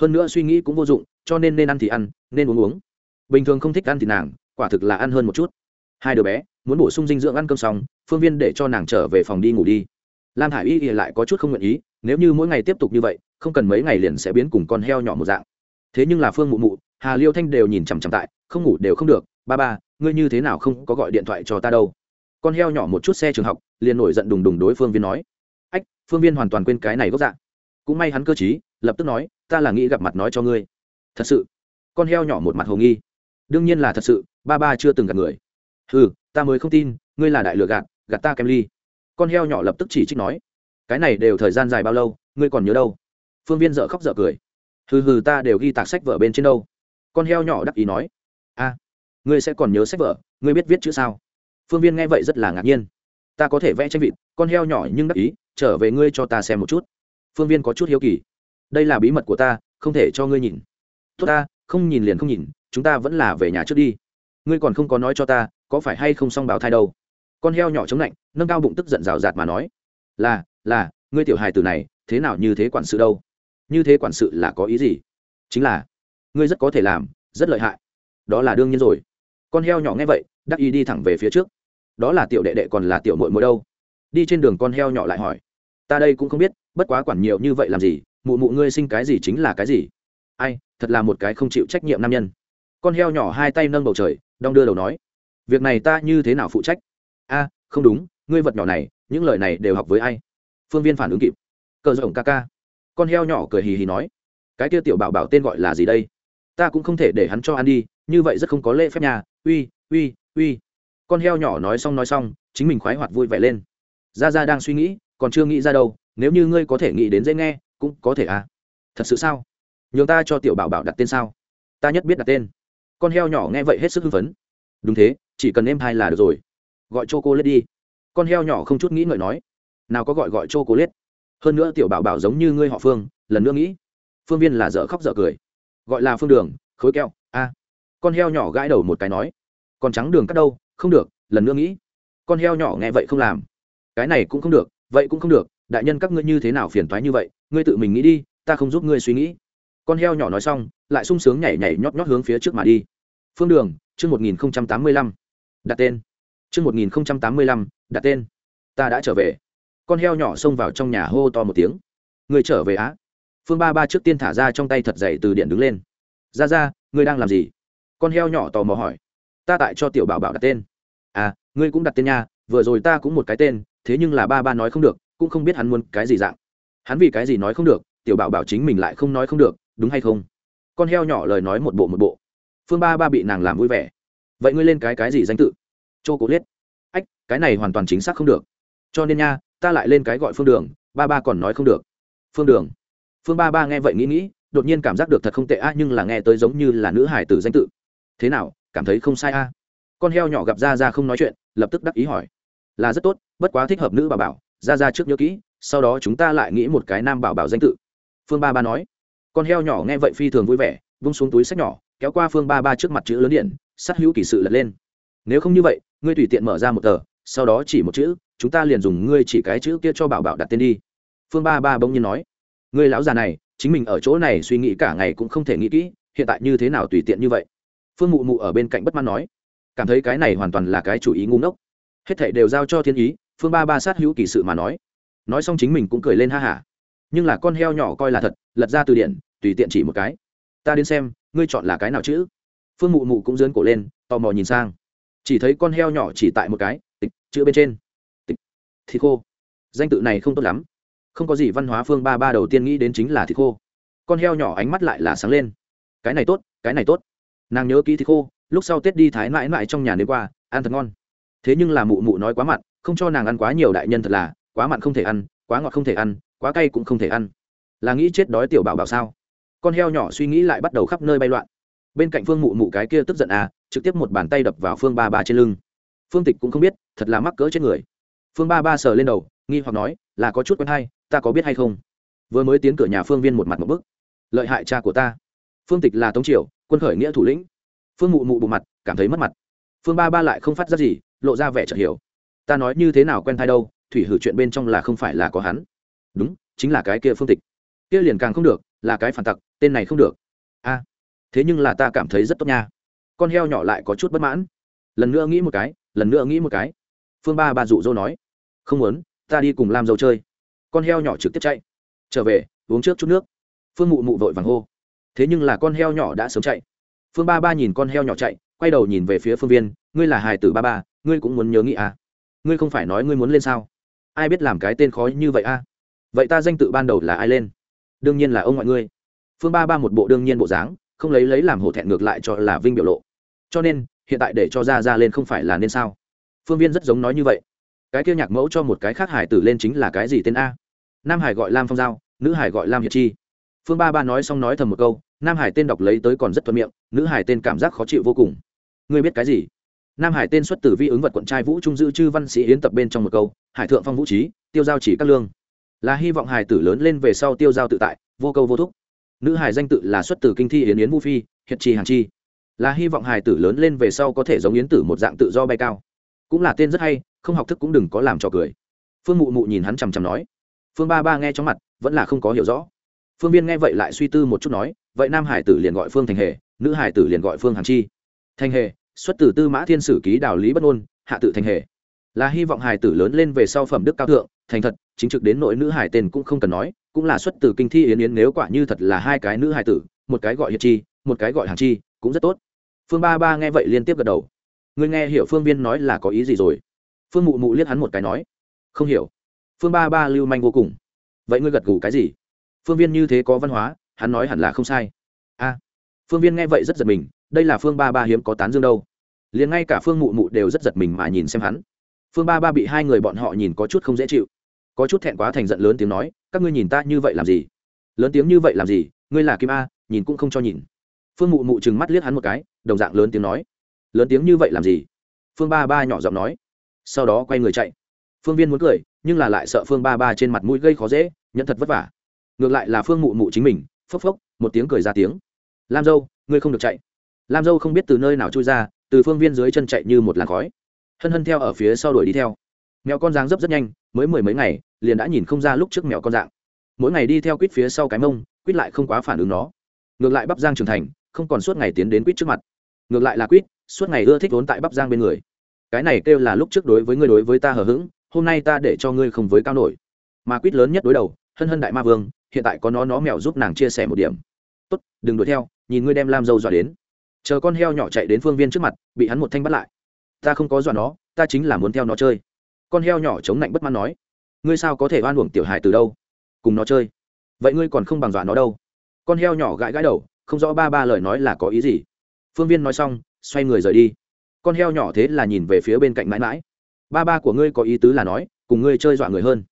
hơn nữa suy nghĩ cũng vô dụng, cho nên nên ăn thì ăn, nên uống uống. Bình thường không thích ăn thì nàng, quả thực là ăn hơn một chút. Hai đứa bé, muốn bổ sung dinh dưỡng ăn cơm xong, phương viên để cho nàng trở về phòng đi ngủ đi. Lam hải y lại có chút không nguyện ý, nếu như mỗi ngày tiếp tục như vậy, không cần mấy ngày liền sẽ biến cùng con heo nhỏ một dạng. Thế nhưng là phương mụ mụ, hà liêu thanh đều nhìn chằm chằm tại, không ngủ đều không được, ba ba, ngươi như thế nào không có gọi điện thoại cho ta đâu? Con heo nhỏ một chút xe trường học, liền nổi giận đùng đùng đối phương viên nói, ách, phương viên hoàn toàn quên cái này gốc dạng cũng may hắn cơ t lập tức nói, ta là nghĩ gặp mặt nói cho ngươi. Thật sự? Con heo nhỏ một mặt hồ nghi. Đương nhiên là thật sự, ba ba chưa từng gặp người. Ừ ta mới không tin, ngươi là đại lừa gạt gạt ta kem ly. Con heo nhỏ lập tức chỉ trích nói, cái này đều thời gian dài bao lâu, ngươi còn nhớ đâu? Phương viên dợ khóc dợ cười. Hừ hừ, ta đều ghi tạc sách vở bên trên đâu. Con heo nhỏ đắc ý nói, a, ngươi sẽ còn nhớ sách vở, ngươi biết viết chữ sao? Phương viên nghe vậy rất là ngạc nhiên. Ta có thể vẽ tranh vịt, con heo nhỏ nhưng đắc ý, trở về ngươi cho ta xem một chút. Phương viên có chút hiếu kỳ đây là bí mật của ta, không thể cho ngươi nhìn. Tốt ta, không nhìn liền không nhìn, chúng ta vẫn là về nhà trước đi. Ngươi còn không có nói cho ta, có phải hay không xong bào thai đâu? Con heo nhỏ chống lạnh, nâng cao bụng tức giận rào rạt mà nói. Là là, ngươi tiểu hài từ này, thế nào như thế quản sự đâu? Như thế quản sự là có ý gì? Chính là, ngươi rất có thể làm, rất lợi hại. Đó là đương nhiên rồi. Con heo nhỏ nghe vậy, đắc ý đi thẳng về phía trước. Đó là tiểu đệ đệ còn là tiểu mội mội đâu? Đi trên đường con heo nhỏ lại hỏi. Ta đây cũng không biết, bất quá quản nhiều như vậy làm gì mụ mụ ngươi sinh cái gì chính là cái gì? Ai, thật là một cái không chịu trách nhiệm nam nhân. Con heo nhỏ hai tay nâng bầu trời, đong đưa đầu nói, việc này ta như thế nào phụ trách? A, không đúng, ngươi vật nhỏ này, những lời này đều học với ai? Phương viên phản ứng kịp. Cờ rộng ca ca. Con heo nhỏ cười hì hì nói, cái kia tiểu bảo bảo tên gọi là gì đây? Ta cũng không thể để hắn cho ăn đi, như vậy rất không có lễ phép nhà uy uy uy. Con heo nhỏ nói xong nói xong, chính mình khoái hoạt vui vẻ lên. Ra ra đang suy nghĩ, còn chưa nghĩ ra đâu, nếu như ngươi có thể nghĩ đến dễ nghe cũng có thể à? Thật sự sao? Nhường ta cho tiểu bảo bảo đặt tên sao? Ta nhất biết đặt tên. Con heo nhỏ nghe vậy hết sức hưng phấn. Đúng thế, chỉ cần em hai là được rồi. Gọi c h o cô lết đi. Con heo nhỏ không chút nghĩ ngợi nói. Nào có gọi gọi c h o cô lết hơn nữa tiểu bảo bảo giống như ngươi họ phương, lần nữa nghĩ. Phương viên là dở khóc dở cười. Gọi là phương đường, khối keo a. Con heo nhỏ gãi đầu một cái nói. Còn trắng đường cắt đâu? Không được, lần nữa nghĩ. Con heo nhỏ nghe vậy không làm. Cái này cũng không được, vậy cũng không được đại nhân các ngươi như thế nào phiền toái như vậy, ngươi tự mình nghĩ đi, ta không giúp ngươi suy nghĩ. Con heo nhỏ nói xong, lại sung sướng nhảy nhảy nhót nhót hướng phía trước mà đi. Phương đường, chương một nghìn tám mươi lăm, đặt tên. Chương một nghìn tám mươi lăm, đặt tên. Ta đã trở về. Con heo nhỏ xông vào trong nhà hô to một tiếng. Người trở về á? Phương ba ba trước tiên thả ra trong tay thật dày từ điện đứng lên. Ra ra, ngươi đang làm gì? Con heo nhỏ tò mò hỏi. Ta tại cho tiểu bảo bảo đặt tên. À ngươi cũng đặt tên nha, vừa rồi ta cũng một cái tên, thế nhưng là ba ba nói không được cũng không biết hắn muốn cái gì dạng. Hắn vì cái gì nói không được, tiểu bảo bảo chính mình lại không nói không được, đúng hay không? Con heo nhỏ lời nói một bộ một bộ. Phương ba ba bị nàng làm vui vẻ. Vậy ngươi lên cái cái gì danh tự? Chô cố liết. Ách, cái này hoàn toàn chính xác không được. Cho nên nha, ta lại lên cái gọi phương đường, ba ba còn nói không được. Phương đường. Phương ba ba nghe vậy nghĩ nghĩ, đột nhiên cảm giác được thật không tệ a nhưng là nghe tới giống như là nữ hải tử danh tự. Thế nào, cảm thấy không sai a con heo nhỏ gặp ra ra không nói chuyện, lập tức đắc ý hỏi. Là rất tốt, bất quá thích hợp nữ bà bảo ra ra trước nhớ kỹ, sau đó chúng ta lại nghĩ một cái nam bảo bảo danh tự. Phương ba ba nói. Con heo nhỏ nghe vậy phi thường vui vẻ, vung xuống túi sách nhỏ, kéo qua phương ba ba trước mặt chữ lớn điện, sát hữu kỳ sự lật lên. Nếu không như vậy, ngươi tùy tiện mở ra một tờ, sau đó chỉ một chữ, chúng ta liền dùng ngươi chỉ cái chữ kia cho bảo bảo đặt tên đi. Phương ba ba bỗng nhiên nói. Ngươi lão già này, chính mình ở chỗ này suy nghĩ cả ngày cũng không thể nghĩ kỹ, hiện tại như thế nào tùy tiện như vậy? Phương mụ mụ ở bên cạnh bất mãn nói. Cảm thấy cái này hoàn toàn là cái chủ ý ngu ngốc. Hết thảy đều giao cho thiên ý phương ba ba sát hữu kỳ sự mà nói. Nói xong chính mình cũng cười lên ha hả. Nhưng là con heo nhỏ coi là thật, lật ra từ điển, tùy tiện chỉ một cái. Ta đến xem, ngươi chọn là cái nào chữ phương mụ mụ cũng dớn cổ lên, tò mò nhìn sang. Chỉ thấy con heo nhỏ chỉ tại một cái, tịch, chữ bên trên. Tịch, thịt khô. Danh tự này không tốt lắm. Không có gì văn hóa phương ba ba đầu tiên nghĩ đến chính là thịt khô. Con heo nhỏ ánh mắt lại là sáng lên. Cái này tốt, cái này tốt. Nàng nhớ kỹ thịt khô, lúc sau tết đi thái mãi mãi trong nhà đến qua, ăn thật ngon. Thế nhưng là mụ mụ nói quá mặn không cho nàng ăn quá nhiều đại nhân thật là, quá mặn không thể ăn, quá ngọt không thể ăn, quá cay cũng không thể ăn. Là nghĩ chết đói tiểu bảo bảo sao? Con heo nhỏ suy nghĩ lại bắt đầu khắp nơi bay loạn. Bên cạnh phương mụ mụ cái kia tức giận à trực tiếp một bàn tay đập vào phương ba ba trên lưng. Phương tịch cũng không biết, thật là mắc cỡ trên người. Phương ba ba sờ lên đầu, nghi hoặc nói, là có chút quen hay, ta có biết hay không? Vừa mới tiến cửa nhà phương viên một mặt một bức. Lợi hại cha của ta. Phương tịch là tống triều, quân khởi nghĩa thủ lĩnh. Phương mụ mụ bộ mặt, cảm thấy mất mặt. Phương ba ba lại không phát ra gì, lộ ra vẻ chợt hiểu ta nói như thế nào quen thai đâu, thủy hử chuyện bên trong là không phải là có hắn. Đúng, chính là cái kia phương tịch. Kia liền càng không được, là cái phản tặc, tên này không được. A à, thế nhưng là ta cảm thấy rất tốt nha. Con heo nhỏ lại có chút bất mãn. Lần nữa nghĩ một cái, lần nữa nghĩ một cái. Phương ba ba dụ dỗ nói, không muốn, ta đi cùng làm dâu chơi. Con heo nhỏ trực tiếp chạy. Trở về, uống trước chút nước. Phương mụ mụ vội vàng hô. Thế nhưng là con heo nhỏ đã sớm chạy. Phương ba ba nhìn con heo nhỏ chạy, quay đầu nhìn về phía phương viên, ngươi là hài tử ba ba, ngươi cũng muốn nhớ nghĩ à? Ngươi không phải nói ngươi muốn lên sao? Ai biết làm cái tên khó như vậy a? À? vậy ta danh tự ban đầu là ai lên? Đương nhiên là ông ngoại ngươi. Phương ba ba một bộ đương nhiên bộ dáng, không lấy lấy làm hổ thẹn ngược lại cho là vinh biểu lộ. Cho nên, hiện tại để cho ra ra lên không phải là nên sao? Phương viên rất giống nói như vậy. Cái kia nhạc mẫu cho một cái khác hải tử lên chính là cái gì tên a? Nam hải gọi lam phong giao, nữ hải gọi lam hiệt chi. Phương ba ba nói xong nói thầm một câu, nam hải tên đọc lấy tới còn rất thuận miệng, nữ hải tên cảm giác khó chịu vô cùng. Ngươi biết cái gì? Nam hải tên xuất từ vi ứng vật quận trai vũ trung dư chư văn sĩ yến tập bên trong một câu, hải thượng phong vũ trí, tiêu giao chỉ các lương. Là hy vọng hải tử lớn lên về sau tiêu giao tự tại, vô câu vô thúc. Nữ hải danh tự là xuất từ kinh thi yến yến vũ phi hiện trì hàn chi. Là hy vọng hải tử lớn lên về sau có thể giống yến tử một dạng tự do bay cao. Cũng là tên rất hay, không học thức cũng đừng có làm trò cười. Phương mụ mụ nhìn hắn chằm chằm nói. Phương ba ba nghe trong mặt, vẫn là không có hiểu rõ. Phương viên nghe vậy lại suy tư một chút nói, vậy nam hải tử liền gọi phương thành hề, nữ hải tử liền gọi phương hàn chi. Thành hề xuất từ tư mã thiên sử ký đạo lý bất ngôn, hạ tự thành hệ. Là hy vọng hài tử lớn lên về sau phẩm đức cao thượng, thành thật, chính trực đến nội nữ hài tên cũng không cần nói, cũng là xuất từ kinh thi yến yến nếu quả như thật là hai cái nữ hài tử, một cái gọi hiệp chi, một cái gọi hàng chi, cũng rất tốt. Phương ba ba nghe vậy liên tiếp gật đầu. Người nghe hiểu phương viên nói là có ý gì rồi? Phương mụ mụ liếc hắn một cái nói. Không hiểu. Phương ba ba lưu manh vô cùng. Vậy ngươi gật gù cái gì? Phương viên như thế có văn hóa, hắn nói hẳn là không sai. A. Phương viên nghe vậy rất giật mình đây là phương ba ba hiếm có tán dương đâu. Liền ngay cả phương mụ mụ đều rất giật mình mà nhìn xem hắn. Phương ba ba bị hai người bọn họ nhìn có chút không dễ chịu. Có chút thẹn quá thành giận lớn tiếng nói, các ngươi nhìn ta như vậy làm gì? Lớn tiếng như vậy làm gì? Ngươi là kim a, nhìn cũng không cho nhìn. Phương mụ mụ chừng mắt liếc hắn một cái, đồng dạng lớn tiếng nói. Lớn tiếng như vậy làm gì? Phương ba ba nhỏ giọng nói. Sau đó quay người chạy. Phương viên muốn cười, nhưng là lại sợ phương ba ba trên mặt mũi gây khó dễ nhận thật vất vả. Ngược lại là phương mụ mụ chính mình, phốc phốc, một tiếng cười ra tiếng. Lam dâu, ngươi không được chạy lam dâu không biết từ nơi nào trôi ra, từ phương viên dưới chân chạy như một làn khói. Hân hân theo ở phía sau đuổi đi theo. Mèo con dáng dấp rất nhanh, mới mười mấy ngày, liền đã nhìn không ra lúc trước mèo con dạng. Mỗi ngày đi theo quýt phía sau cái mông, quýt lại không quá phản ứng nó. Ngược lại bắp giang trưởng thành, không còn suốt ngày tiến đến quýt trước mặt. Ngược lại là quýt, suốt ngày ưa thích vốn tại bắp giang bên người. Cái này kêu là lúc trước đối với ngươi đối với ta hờ hững, hôm nay ta để cho ngươi không với cao nổi. Mà quýt lớn nhất đối đầu, hân hân đại ma vương, hiện tại có nó nó mèo giúp nàng chia sẻ một điểm. Tốt, đừng đuổi theo, nhìn ngươi đem lam dâu dọa đến chờ con heo nhỏ chạy đến phương viên trước mặt, bị hắn một thanh bắt lại. Ta không có dọa nó, ta chính là muốn theo nó chơi. Con heo nhỏ chống lạnh bất mãn nói, ngươi sao có thể oan uổng tiểu hài từ đâu? Cùng nó chơi. Vậy ngươi còn không bằng dọa nó đâu. Con heo nhỏ gãi gãi đầu, không rõ ba ba lời nói là có ý gì. Phương viên nói xong, xoay người rời đi. Con heo nhỏ thế là nhìn về phía bên cạnh mãi mãi. Ba ba của ngươi có ý tứ là nói, cùng ngươi chơi dọa người hơn.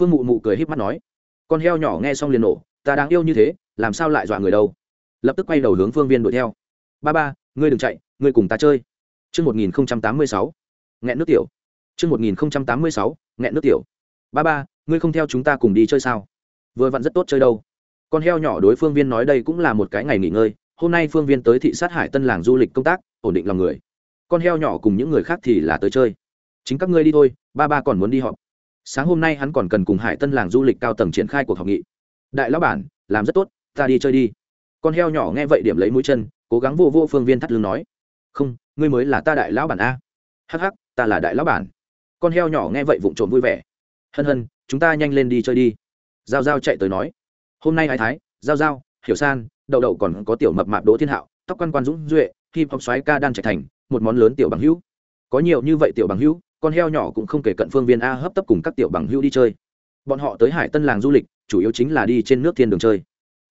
Phương mụ mụ cười h í p mắt nói, con heo nhỏ nghe xong liền nổ, ta đáng yêu như thế, làm sao lại dọa người đâu? Lập tức quay đầu hướng phương viên đuổi theo ba ba ngươi đừng chạy ngươi cùng ta chơi chương một nghìn tám mươi sáu nghẹn nước tiểu. chương một nghìn tám mươi sáu nghẹn nước tiểu. Ba ba, ngươi không theo chúng ta cùng đi chơi sao? Vừa vặn rất tốt chơi đâu. Con heo nhỏ đối phương viên nói đây cũng là một cái ngày nghỉ ngơi, hôm nay phương viên tới thị sát hải tân làng du lịch công tác, ổn định lòng người. Con heo nhỏ cùng những người khác thì là tới chơi. Chính các ngươi đi thôi, ba ba còn muốn đi họp. Sáng hôm nay hắn còn cần cùng hải tân làng du lịch cao tầng triển khai cuộc họp nghị. Đại lão bản, làm rất tốt, ta đi chơi đi. Con heo nhỏ nghe vậy điểm lấy mũi chân, cố gắng vô vô phương viên thắt lưng nói, không, ngươi mới là ta đại lão bản a. Hh ta là đại lão bản. Con heo nhỏ nghe vậy vụng trộm vui vẻ. Hân hân, chúng ta nhanh lên đi chơi đi. Giao giao chạy tới nói, hôm nay hai thái, giao giao, hiểu san, đậu đậu còn có tiểu mập mạp đỗ thiên hạo, tóc quan quan dũng duệ, hip hop xoáy ca đang chạy thành, một món lớn tiểu bằng hữu. Có nhiều như vậy tiểu bằng hữu, con heo nhỏ cũng không kể cận phương viên a hấp tấp cùng các tiểu bằng hữu đi chơi. Bọn họ tới hải tân làng du lịch, chủ yếu chính là đi trên nước thiên đường chơi.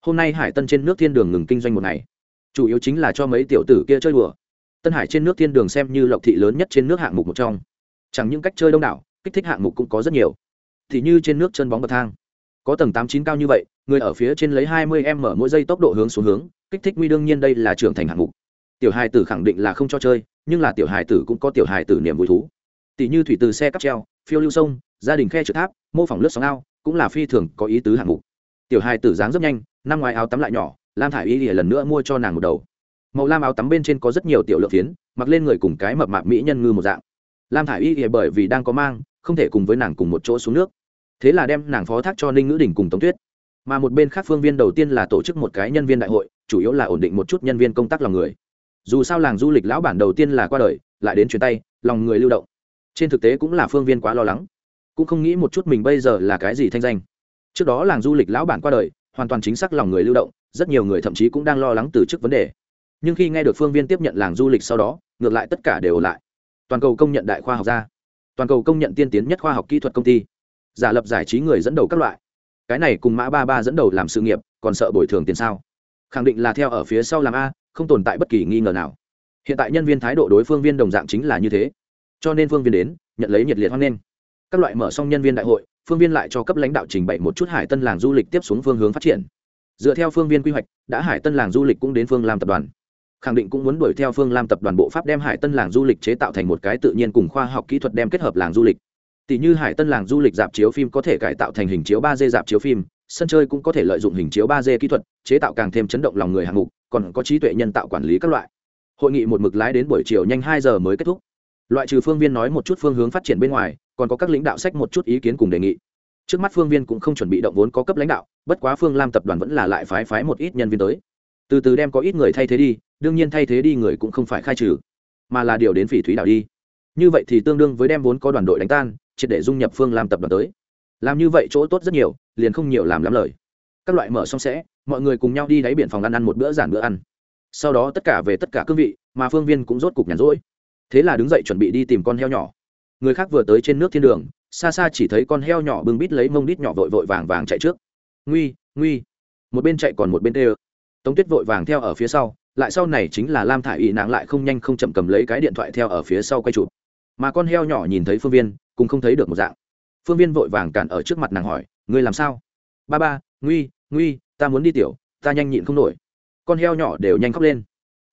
Hôm nay hải tân trên nước thiên đường ngừng kinh doanh một ngày chủ yếu chính là cho mấy tiểu tử kia chơi đùa. Tân hải trên nước thiên đường xem như lộc thị lớn nhất trên nước hạng mục một trong. Chẳng những cách chơi đông đảo, kích thích hạng mục cũng có rất nhiều. Thì như trên nước chân bóng bậc thang. Có tầng tám chín cao như vậy, người ở phía trên lấy hai mươi m mỗi giây tốc độ hướng xuống hướng, kích thích nguy đương nhiên đây là trưởng thành hạng mục. Tiểu hài tử khẳng định là không cho chơi, nhưng là tiểu hài tử cũng có tiểu hài tử niềm vui thú. Tỷ như thủy từ xe cắp treo, phiêu lưu sông, gia đình khe trượt tháp, mô phỏng lướt sóng ao, cũng là phi thường có ý tứ hạng mục. Tiểu hài tử dáng rất nhanh, năm ngoài áo tắm lại nhỏ lam thả i y lìa lần nữa mua cho nàng một đầu. Màu lam áo tắm bên trên có rất nhiều tiểu lượng phiến, mặc lên người cùng cái mập mạp mỹ nhân ngư một dạng. Lam thả i y lìa bởi vì đang có mang, không thể cùng với nàng cùng một chỗ xuống nước. Thế là đem nàng phó thác cho ninh ngữ đình cùng tống tuyết. Mà một bên khác phương viên đầu tiên là tổ chức một cái nhân viên đại hội, chủ yếu là ổn định một chút nhân viên công tác lòng người. Dù sao làng du lịch lão bản đầu tiên là qua đời, lại đến chuyến tay, lòng người lưu động. Trên thực tế cũng là phương viên quá lo lắng. Cũng không nghĩ một chút mình bây giờ là cái gì thanh danh. Trước đó làng du lịch lão bản qua đời, hoàn toàn chính xác lòng người lưu động rất nhiều người thậm chí cũng đang lo lắng từ chức vấn đề. Nhưng khi nghe được phương viên tiếp nhận làng du lịch sau đó, ngược lại tất cả đều lại. Toàn cầu công nhận đại khoa học gia. Toàn cầu công nhận tiên tiến nhất khoa học kỹ thuật công ty. Giả lập giải trí người dẫn đầu các loại. Cái này cùng mã ba ba dẫn đầu làm sự nghiệp, còn sợ bồi thường tiền sao? Khẳng định là theo ở phía sau làm a, không tồn tại bất kỳ nghi ngờ nào. Hiện tại nhân viên thái độ đối phương viên đồng dạng chính là như thế. Cho nên phương viên đến, nhận lấy nhiệt liệt hoan nghênh. Các loại mở xong nhân viên đại hội, phương viên lại cho cấp lãnh đạo trình bày một chút hải tân làng du lịch tiếp xuống phương hướng phát triển dựa theo phương viên quy hoạch, đã hải tân làng du lịch cũng đến phương Lam tập đoàn. Khẳng định cũng muốn đuổi theo phương lam tập đoàn bộ pháp đem hải tân làng du lịch chế tạo thành một cái tự nhiên cùng khoa học kỹ thuật đem kết hợp làng du lịch. Tỷ như hải tân làng du lịch dạp chiếu phim có thể cải tạo thành hình chiếu ba d dạp chiếu phim, sân chơi cũng có thể lợi dụng hình chiếu ba d kỹ thuật, chế tạo càng thêm chấn động lòng người hạng mục, còn có trí tuệ nhân tạo quản lý các loại. Hội nghị một mực lái đến buổi chiều nhanh hai giờ mới kết thúc. Loại trừ phương viên nói một chút phương hướng phát triển bên ngoài, còn có các lãnh đạo sách một chút ý kiến cùng đề nghị trước mắt phương viên cũng không chuẩn bị động vốn có cấp lãnh đạo, bất quá phương lam tập đoàn vẫn là lại phái phái một ít nhân viên tới. Từ từ đem có ít người thay thế đi, đương nhiên thay thế đi người cũng không phải khai trừ, mà là điều đến phỉ thúy đảo đi. Như vậy thì tương đương với đem vốn có đoàn đội đánh tan, triệt để dung nhập phương Lam tập đoàn tới. Làm như vậy chỗ tốt rất nhiều, liền không nhiều làm lắm lời. Các loại mở xong sẽ, mọi người cùng nhau đi đáy biển phòng ăn ăn một bữa giản bữa ăn. Sau đó tất cả về tất cả cương vị, mà phương viên cũng rốt cục nhàn rỗi. Thế là đứng dậy chuẩn bị đi tìm con heo nhỏ. Người khác vừa tới trên nước thiên đường xa xa chỉ thấy con heo nhỏ bưng bít lấy mông đít nhỏ vội vội vàng vàng chạy trước. Nguy nguy. Một bên chạy còn một bên tê ơ. Tống tuyết vội vàng theo ở phía sau, lại sau này chính là lam thả i y nàng lại không nhanh không chậm cầm lấy cái điện thoại theo ở phía sau quay chụp. Mà con heo nhỏ nhìn thấy phương viên, cũng không thấy được một dạng. Phương viên vội vàng cản ở trước mặt nàng hỏi, ngươi làm sao? Ba ba, nguy nguy, ta muốn đi tiểu, ta nhanh nhịn không nổi. Con heo nhỏ đều nhanh khóc lên.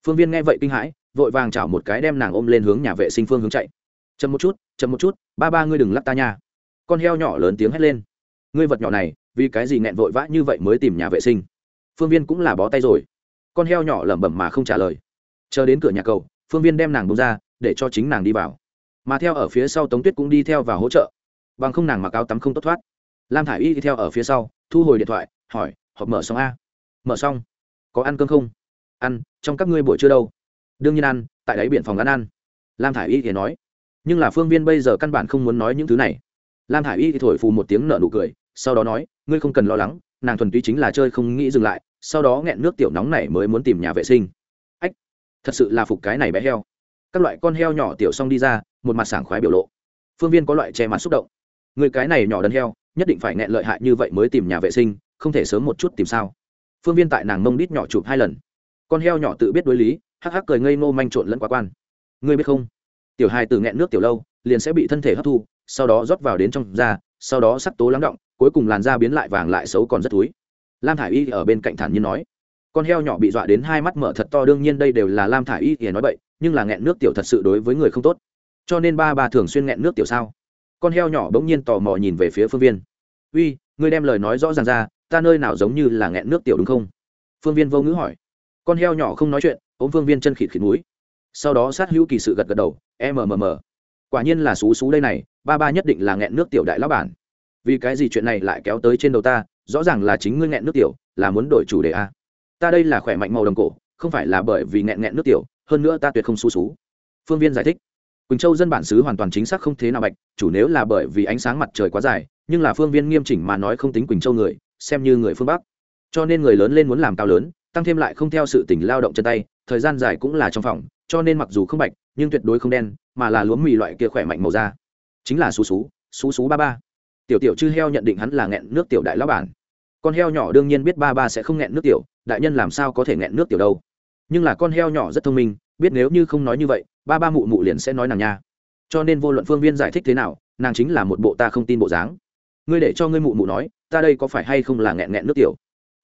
Phương viên nghe vậy kinh hãi, vội vàng chảo một cái đem nàng ôm lên hướng nhà vệ sinh phương hướng chạy chậm một chút, chậm một chút, ba ba ngươi đừng lắc ta nha. Con heo nhỏ lớn tiếng hét lên. Ngươi vật nhỏ này, vì cái gì nghẹn vội vã như vậy mới tìm nhà vệ sinh? Phương viên cũng là bó tay rồi. Con heo nhỏ lẩm bẩm mà không trả lời. Chờ đến cửa nhà cầu, phương viên đem nàng bông ra, để cho chính nàng đi vào. Mà theo ở phía sau tống tuyết cũng đi theo và hỗ trợ. Bằng không nàng mặc áo tắm không tốt thoát. Lam thả i y đi theo ở phía sau, thu hồi điện thoại, hỏi họp mở xong a? Mở xong. Có ăn cơm không? Ăn, trong các ngươi buổi trưa đâu. Đương nhiên ăn, tại đáy biển phòng ăn ăn. Lam thả i y thì nói nhưng là phương viên bây giờ căn bản không muốn nói những thứ này. Lam Hải y thì thổi phù một tiếng nợ nụ cười, sau đó nói, ngươi không cần lo lắng, nàng thuần túy chính là chơi không nghĩ dừng lại, sau đó nghẹn nước tiểu nóng này mới muốn tìm nhà vệ sinh. Ách, thật sự là phục cái này bé heo. Các loại con heo nhỏ tiểu xong đi ra, một mặt sảng khoái biểu lộ. Phương viên có loại che mặt xúc động. Người cái này nhỏ đần heo, nhất định phải nghẹn lợi hại như vậy mới tìm nhà vệ sinh, không thể sớm một chút tìm sao? Phương viên tại nàng mông đít nhỏ chụp hai lần. Con heo nhỏ tự biết đối lý, hắc hắc cười ngây ngô manh trộn lẫn quá quan. Ngươi biết không? Tiểu hài từ nghẹn nước tiểu lâu, liền sẽ bị thân thể hấp thu, sau đó rót vào đến trong da, sau đó sắc tố lắng động, cuối cùng làn da biến lại vàng lại xấu còn rất thúi. Lam thả i y ở bên cạnh thản nhiên nói, con heo nhỏ bị dọa đến hai mắt mở thật to, đương nhiên đây đều là lam thả i y thì nói bậy, nhưng là nghẹn nước tiểu thật sự đối với người không tốt. Cho nên ba bà thường xuyên nghẹn nước tiểu sao? Con heo nhỏ bỗng nhiên tò mò nhìn về phía phương viên. Uy, ngươi đem lời nói rõ ràng ra, ta nơi nào giống như là nghẹn nước tiểu đúng không? Phương viên vô ngữ hỏi. Con heo nhỏ không nói chuyện, ôm phương viên chân khịt khịt núi sau đó sát hữu kỳ sự gật gật đầu mmm quả nhiên là xú xú đây này, ba ba nhất định là nghẹn nước tiểu đại lão bản. Vì cái gì chuyện này lại kéo tới trên đầu ta, rõ ràng là chính ngươi nghẹn nước tiểu, là muốn đổi chủ đề a. Ta đây là khỏe mạnh màu đồng cổ, không phải là bởi vì nghẹn nghẹn nước tiểu, hơn nữa ta tuyệt không xú xú. Phương viên giải thích. Quỳnh châu dân bản xứ hoàn toàn chính xác không thế nào bạch, chủ nếu là bởi vì ánh sáng mặt trời quá dài, nhưng là phương viên nghiêm chỉnh mà nói không tính quỳnh châu người, xem như người phương bắc. Cho nên người lớn lên muốn làm cao lớn, tăng thêm lại không theo sự tỉnh lao động chân tay, thời gian dài cũng là trong phòng, cho nên mặc dù không bạch nhưng tuyệt đối không đen, mà là lúa mì loại kia khỏe mạnh màu da. Chính là xú xú xú xú ba ba. Tiểu tiểu chư heo nhận định hắn là nghẹn nước tiểu đại lão bản. Con heo nhỏ đương nhiên biết ba ba sẽ không nghẹn nước tiểu, đại nhân làm sao có thể nghẹn nước tiểu đâu. Nhưng là con heo nhỏ rất thông minh, biết nếu như không nói như vậy, ba ba mụ mụ liền sẽ nói nàng nha. Cho nên vô luận phương viên giải thích thế nào, nàng chính là một bộ ta không tin bộ dáng. Ngươi để cho ngươi mụ mụ nói, ta đây có phải hay không là nghẹn nghẹn nước tiểu?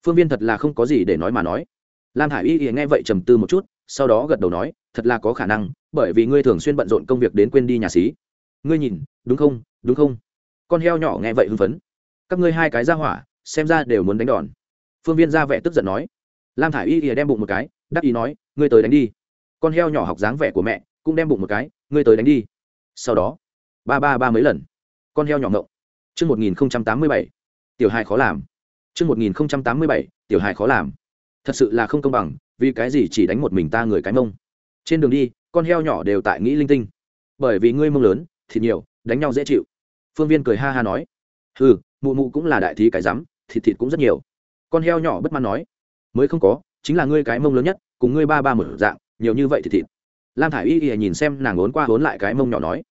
Phương viên thật là không có gì để nói mà nói. Lam hải y nghe vậy trầm tư một chút, sau đó gật đầu nói, thật là có khả năng bởi vì ngươi thường xuyên bận rộn công việc đến quên đi nhà xí. Ngươi nhìn, đúng không đúng không? Con heo nhỏ nghe vậy hưng phấn. Các ngươi hai cái ra hỏa, xem ra đều muốn đánh đòn. Phương viên ra vẻ tức giận nói. Lam thả i y ỉa đem bụng một cái, đắc ý nói, ngươi tới đánh đi. Con heo nhỏ học dáng vẻ của mẹ, cũng đem bụng một cái, ngươi tới đánh đi. Sau đó, ba ba ba mấy lần, con heo nhỏ ngộng. Chương một nghìn tám mươi bảy, tiểu hai khó làm. Chương một nghìn tám mươi bảy, tiểu hai khó làm. Thật sự là không công bằng, vì cái gì chỉ đánh một mình ta người cái mông. Trên đường đi con heo nhỏ đều tại nghĩ linh tinh. Bởi vì ngươi mông lớn, thịt nhiều, đánh nhau dễ chịu. Phương viên cười ha ha nói. Ừ mụ mụ cũng là đại thí cái rắm, thịt thịt cũng rất nhiều. Con heo nhỏ bất mãn nói. Mới không có, chính là ngươi cái mông lớn nhất, cùng ngươi ba ba một dạng, nhiều như vậy thì thịt. Lam thả i y y nhìn xem nàng ốn qua ốn lại cái mông nhỏ nói.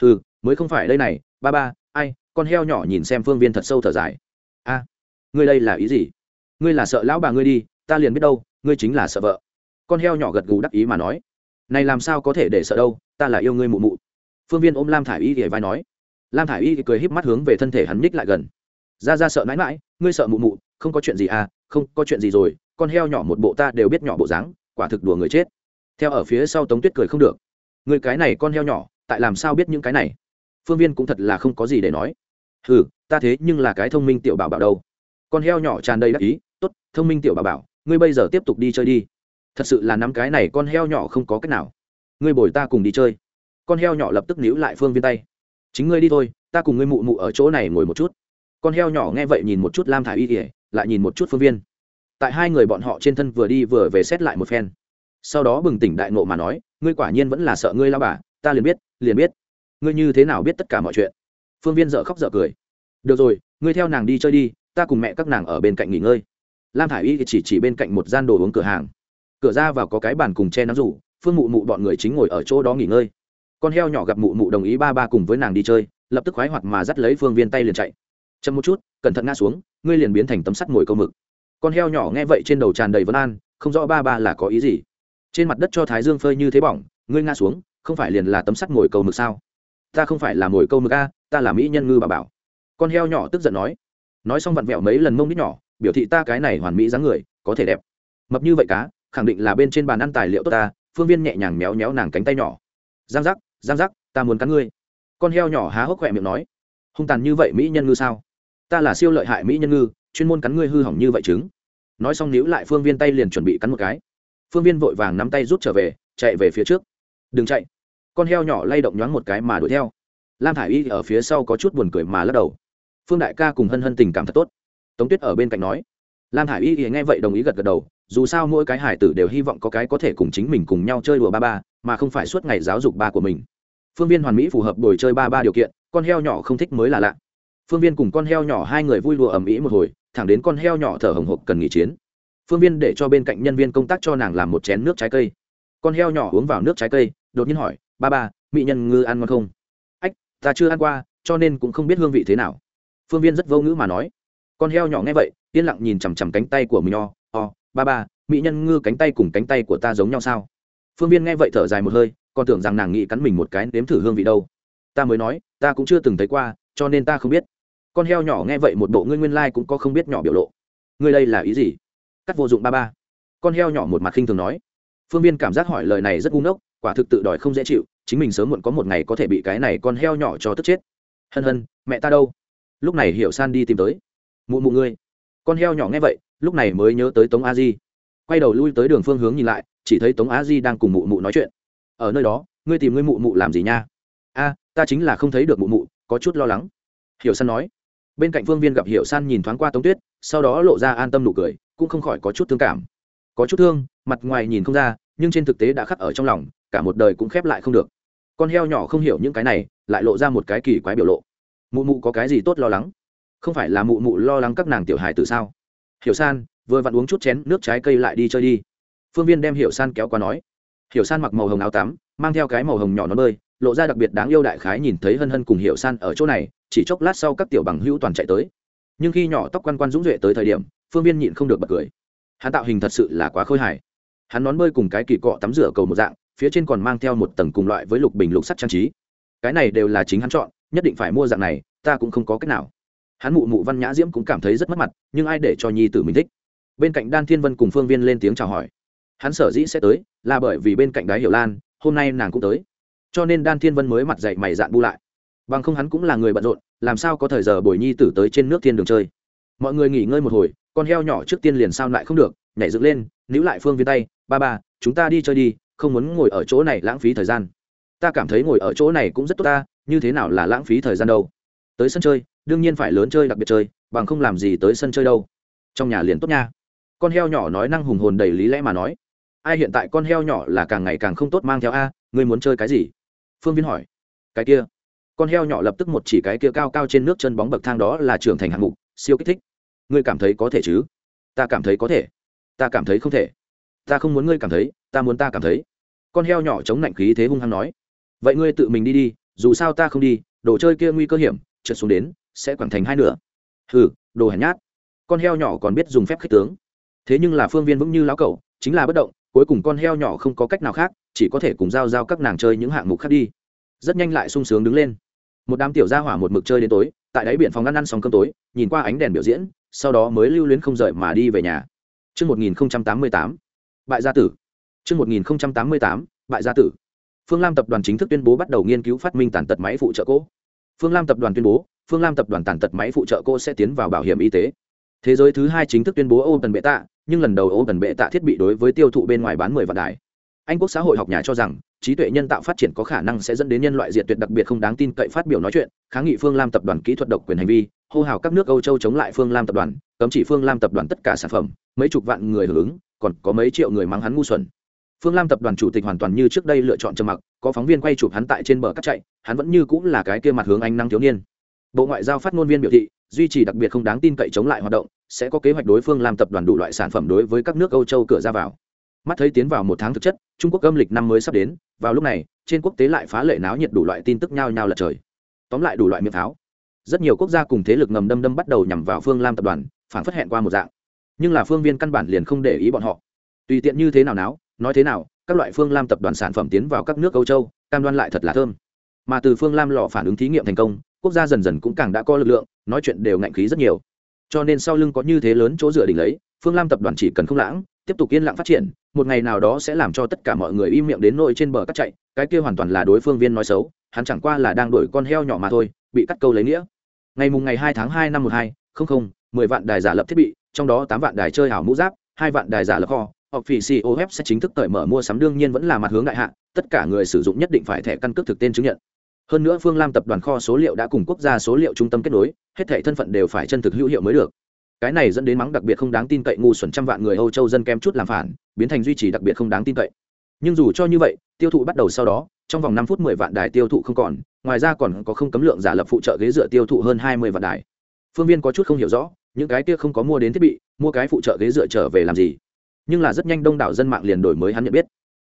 Ừ mới không phải đây này, ba ba, ai, con heo nhỏ nhìn xem phương viên thật sâu thở dài. A, ngươi đây là ý gì? Ngươi là sợ lão bà ngươi đi, ta liền biết đâu, ngươi chính là sợ vợ. Con heo nhỏ gật gù đắc ý mà nói này làm sao có thể để sợ đâu, ta là yêu ngươi mụ mụ. Phương viên ôm lam thả i y thì vai nói. Lam thả i y thì cười híp mắt hướng về thân thể hắn ních lại gần. Ra ra sợ mãi mãi, ngươi sợ mụ mụ, không có chuyện gì à không, có chuyện gì rồi, con heo nhỏ một bộ ta đều biết nhỏ bộ dáng, quả thực đùa người chết. Theo ở phía sau tống tuyết cười không được. Người cái này con heo nhỏ, tại làm sao biết những cái này? Phương viên cũng thật là không có gì để nói. Ừ ta thế nhưng là cái thông minh tiểu bảo bảo đâu. Con heo nhỏ tràn đầy đắc ý, tốt, thông minh tiểu bảo bảo, ngươi bây giờ tiếp tục đi chơi đi thật sự là nắm cái này con heo nhỏ không có cách nào. Ngươi bồi ta cùng đi chơi. Con heo nhỏ lập tức níu lại phương viên tay. Chính ngươi đi thôi, ta cùng ngươi mụ mụ ở chỗ này ngồi một chút. Con heo nhỏ nghe vậy nhìn một chút lam thả y ỉa lại nhìn một chút phương viên. Tại hai người bọn họ trên thân vừa đi vừa về xét lại một phen. Sau đó bừng tỉnh đại nộ mà nói, ngươi quả nhiên vẫn là sợ ngươi lao bà, ta liền biết liền biết. Ngươi như thế nào biết tất cả mọi chuyện? Phương viên dợ khóc dợ cười. Được rồi, ngươi theo nàng đi chơi đi, ta cùng mẹ các nàng ở bên cạnh nghỉ ngơi. Lam thả i y chỉ chỉ bên cạnh một gian đồ uống cửa hàng cửa ra vào có cái bàn cùng che nắm rủ, phương mụ mụ bọn người chính ngồi ở chỗ đó nghỉ ngơi. Con heo nhỏ gặp mụ mụ đồng ý ba ba cùng với nàng đi chơi, lập tức khoái hoạt mà dắt lấy phương viên tay liền chạy. Chậm một chút, cẩn thận ngã xuống, ngươi liền biến thành tấm sắt ngồi câu mực. Con heo nhỏ nghe vậy trên đầu tràn đầy vấn an, không rõ ba ba là có ý gì. Trên mặt đất cho thái dương phơi như thế bỏng, ngươi ngã xuống, không phải liền là tấm sắt ngồi câu mực sao? Ta không phải là ngồi câu mực a, ta là mỹ nhân ngư bà bảo. Con heo nhỏ tức giận nói. Nói xong vặn vẹo mấy lần mông nít nhỏ, biểu thị ta cái này hoàn mỹ dáng người, có thể đẹp. Mập như vậy cá khẳng định là bên trên bàn ăn tài liệu tốt ta, phương viên nhẹ nhàng méo méo nàng cánh tay nhỏ. Giang giác giang giác, ta muốn cắn ngươi. Con heo nhỏ há hốc khỏe miệng nói. Hung tàn như vậy mỹ nhân ngư sao? Ta là siêu lợi hại mỹ nhân ngư, chuyên môn cắn ngươi hư hỏng như vậy chứng. Nói xong níu lại phương viên tay liền chuẩn bị cắn một cái. Phương viên vội vàng nắm tay rút trở về, chạy về phía trước. Đừng chạy. Con heo nhỏ lay động nhoáng một cái mà đuổi theo. Lam thả i y ở phía sau có chút buồn cười mà lắc đầu. Phương đại ca cùng hân hân tình cảm thật tốt. Tống tuyết ở bên cạnh nói. Lam thả i y nghe vậy đồng ý gật gật đầu dù sao mỗi cái hải tử đều hy vọng có cái có thể cùng chính mình cùng nhau chơi đùa ba ba, mà không phải suốt ngày giáo dục ba của mình. Phương viên hoàn mỹ phù hợp đổi chơi ba ba điều kiện, con heo nhỏ không thích mới là lạ. Phương viên cùng con heo nhỏ hai người vui đùa ầm ĩ một hồi, thẳng đến con heo nhỏ thở hồng hộc cần nghỉ chiến. Phương viên để cho bên cạnh nhân viên công tác cho nàng làm một chén nước trái cây. Con heo nhỏ uống vào nước trái cây, đột nhiên hỏi, ba ba, mỹ nhân ngư ăn ngon không? Ách, ta chưa ăn qua, cho nên cũng không biết hương vị thế nào. Phương viên rất vô ngữ mà nói. Con heo nhỏ nghe vậy, yên lặng nhìn chằm chằm cánh tay của mình nho o, ba ba, mỹ nhân ngư cánh tay cùng cánh tay của ta giống nhau sao? Phương viên nghe vậy thở dài một hơi, còn tưởng rằng nàng nghĩ cắn mình một cái nếm thử hương vị đâu. Ta mới nói, ta cũng chưa từng thấy qua, cho nên ta không biết. Con heo nhỏ nghe vậy một bộ ngươi nguyên lai、like、cũng có không biết nhỏ biểu lộ. Ngươi đây là ý gì? Cắt vô dụng ba ba. Con heo nhỏ một mặt khinh thường nói. Phương viên cảm giác hỏi lời này rất ngu ngốc, quả thực tự đòi không dễ chịu, chính mình sớm muộn có một ngày có thể bị cái này con heo nhỏ cho tức chết. Hân hân, mẹ ta đâu? Lúc này hiểu san đi tìm tới. Mụ mụ ngươi. Con heo nhỏ nghe vậy lúc này mới nhớ tới tống a di. Quay đầu lui tới đường phương hướng nhìn lại, chỉ thấy tống a di đang cùng mụ mụ nói chuyện. Ở nơi đó, ngươi tìm ngươi mụ mụ làm gì nha? A, ta chính là không thấy được mụ mụ, có chút lo lắng. Hiểu san nói. Bên cạnh phương viên gặp hiểu san nhìn thoáng qua tống tuyết, sau đó lộ ra an tâm nụ cười, cũng không khỏi có chút thương cảm. Có chút thương, mặt ngoài nhìn không ra, nhưng trên thực tế đã khắc ở trong lòng, cả một đời cũng khép lại không được. Con heo nhỏ không hiểu những cái này, lại lộ ra một cái kỳ quái biểu lộ. Mụ mụ có cái gì tốt lo lắng? Không phải là mụ mụ lo lắng các nàng tiểu hài từ sao? Hiểu san, vừa vặn uống chút chén nước trái cây lại đi chơi đi. Phương viên đem hiểu san kéo qua nói. Hiểu san mặc màu hồng áo tắm, mang theo cái màu hồng nhỏ nó bơi, lộ ra đặc biệt đáng yêu đại khái nhìn thấy hân hân cùng hiểu san ở chỗ này, chỉ chốc lát sau các tiểu bằng hữu toàn chạy tới. Nhưng khi nhỏ tóc quan quan dũng duệ tới thời điểm, phương viên nhịn không được bật cười. Hắn tạo hình thật sự là quá khôi hài. Hắn nón bơi cùng cái kỳ cọ tắm rửa cầu một dạng, phía trên còn mang theo một tầng cùng loại với lục bình lục sắt trang trí. Cái này đều là chính hắn chọn, nhất định phải mua dạng này, ta cũng không có cách nào hắn mụ mụ văn nhã diễm cũng cảm thấy rất mất mặt, nhưng ai để cho nhi tử mình thích? Bên cạnh đan thiên vân cùng phương viên lên tiếng chào hỏi. Hắn sở dĩ sẽ tới, là bởi vì bên cạnh đái hiểu lan, hôm nay nàng cũng tới. Cho nên đan thiên vân mới mặt dậy mày dạn bu lại. Bằng không hắn cũng là người bận rộn, làm sao có thời giờ bồi nhi tử tới trên nước thiên đường chơi? Mọi người nghỉ ngơi một hồi, con heo nhỏ trước tiên liền sao lại không được, nhảy dựng lên, níu lại phương viên tay, ba ba, chúng ta đi chơi đi, không muốn ngồi ở chỗ này lãng phí thời gian. Ta cảm thấy ngồi ở chỗ này cũng rất tốt ta, như thế nào là lãng phí thời gian đâu? Tới sân chơi đương nhiên phải lớn chơi đặc biệt chơi, bằng không làm gì tới sân chơi đâu. Trong nhà liền tốt nha. Con heo nhỏ nói năng hùng hồn đầy lý lẽ mà nói. Ai hiện tại con heo nhỏ là càng ngày càng không tốt mang theo a, ngươi muốn chơi cái gì? Phương viên hỏi. Cái kia. Con heo nhỏ lập tức một chỉ cái kia cao cao trên nước chân bóng bậc thang đó là trưởng thành hạng mục, siêu kích thích. Ngươi cảm thấy có thể chứ? Ta cảm thấy có thể. Ta cảm thấy không thể. Ta không muốn ngươi cảm thấy, ta muốn ta cảm thấy. Con heo nhỏ chống lạnh khí thế hung hăng nói. Vậy ngươi tự mình đi đi, dù sao ta không đi, đồ chơi kia nguy cơ hiểm, trượt xuống đến sẽ quẳng thành hai nửa. Hừ đồ hèn nhát. Con heo nhỏ còn biết dùng phép khích tướng. Thế nhưng là phương viên vững như lão cẩu chính là bất động cuối cùng con heo nhỏ không có cách nào khác chỉ có thể cùng giao giao các nàng chơi những hạng mục khác đi. Rất nhanh lại sung sướng đứng lên. Một đám tiểu gia hỏa một mực chơi đến tối tại đáy biển phòng ăn ăn xong cơm tối nhìn qua ánh đèn biểu diễn sau đó mới lưu luyến không rời mà đi về nhà. Trước 1088, bại gia tử. Trước 1088, bại gia tử. Phương Lam tập đoàn chính thức tuyên bố bắt đầu nghiên cứu phát minh tàn tật máy phụ trợ cỗ. Phương Lam tập đoàn tuyên bố, Phương Lam tập đoàn tàn tật máy phụ trợ cô sẽ tiến vào bảo hiểm y tế. Thế giới thứ hai chính thức tuyên bố Open tạ nhưng lần đầu Open tạ thiết bị đối với tiêu thụ bên ngoài bán 10 vạn đài. Anh quốc xã hội học nhà cho rằng, trí tuệ nhân tạo phát triển có khả năng sẽ dẫn đến nhân loại diệt tuyệt đặc biệt không đáng tin cậy phát biểu nói chuyện, kháng nghị Phương Lam tập đoàn kỹ thuật độc quyền hành vi, hô hào các nước Âu châu chống lại Phương Lam tập đoàn, cấm chỉ Phương Lam tập đoàn tất cả sản phẩm, mấy chục vạn người hưởng ứng, còn có mấy triệu người mắng hắn ngu xuẩn. phương lam tập đoàn chủ tịch hoàn toàn như trước đây lựa chọn trầm mặc có phóng viên quay chụp hắn tại trên bờ cắt chạy hắn vẫn như cũng là cái kia mặt hướng ánh năng thiếu niên bộ ngoại giao phát ngôn viên biểu thị, duy trì đặc biệt không đáng tin cậy chống lại hoạt động, sẽ có kế hoạch đối phương làm tập đoàn đủ loại sản phẩm đối với các nước âu châu cửa ra vào. Mắt thấy tiến vào một tháng thực chất, trung quốc âm lịch năm mới sắp đến, vào lúc này, trên quốc tế lại phá lệ náo nhiệt đủ loại tin tức nhao nhao lật trời. Tóm lại đủ loại miệng pháo. Rất nhiều quốc gia cùng thế lực ngầm đâm đâm bắt đầu nhằm vào phương lam tập đoàn phản phất hẹn qua một dạng. Nhưng là phương viên căn bản liền không để ý bọn họ. Tùy tiện như thế nào náo, nói thế nào, các loại phương lam tập đoàn sản phẩm tiến vào các nước âu châu, cam đoan lại thật là thơm. Mà từ phương lam lò phản ứng thí nghiệm thành công quốc gia dần dần cũng càng đã có lực lượng, nói chuyện đều ngạnh khí rất nhiều. Cho nên sau lưng có như thế lớn chỗ dựa đỉnh lấy, phương lam tập đoàn chỉ cần không lãng, tiếp tục yên lặng phát triển, một ngày nào đó sẽ làm cho tất cả mọi người im miệng đến nỗi trên bờ cắt chạy, cái kia hoàn toàn là đối phương viên nói xấu, hắn chẳng qua là đang đổi con heo nhỏ mà thôi, bị cắt câu lấy nghĩa. Ngày mùng ngày hai tháng hai năm một hai, không không, mười vạn đài giả lập thiết bị, trong đó tám vạn đài chơi ảo mũ giáp, hai vạn đài giả lập kho hoặc phỉ COF sẽ chính thức cởi mở mua sắm đương nhiên vẫn là mặt hướng đại hạ, tất cả người sử dụng nhất định phải thẻ căn cước thực tên chứng nhận hơn nữa phương lam tập đoàn kho số liệu đã cùng quốc gia số liệu trung tâm kết nối, hết thể thân phận đều phải chân thực hữu hiệu mới được. Cái này dẫn đến mắng đặc biệt không đáng tin cậy ngu xuẩn trăm vạn người âu châu dân kem chút làm phản, biến thành duy trì đặc biệt không đáng tin cậy. Nhưng dù cho như vậy, tiêu thụ bắt đầu sau đó, trong vòng năm phút mười vạn đài tiêu thụ không còn, ngoài ra còn có không cấm lượng giả lập phụ trợ ghế dựa tiêu thụ hơn hai mươi vạn đài. Phương viên có chút không hiểu rõ, những cái kia không có mua đến thiết bị, mua cái phụ trợ ghế dựa trở về làm gì? Nhưng là rất nhanh đông đảo dân mạng liền đổi mới hắn nhận biết.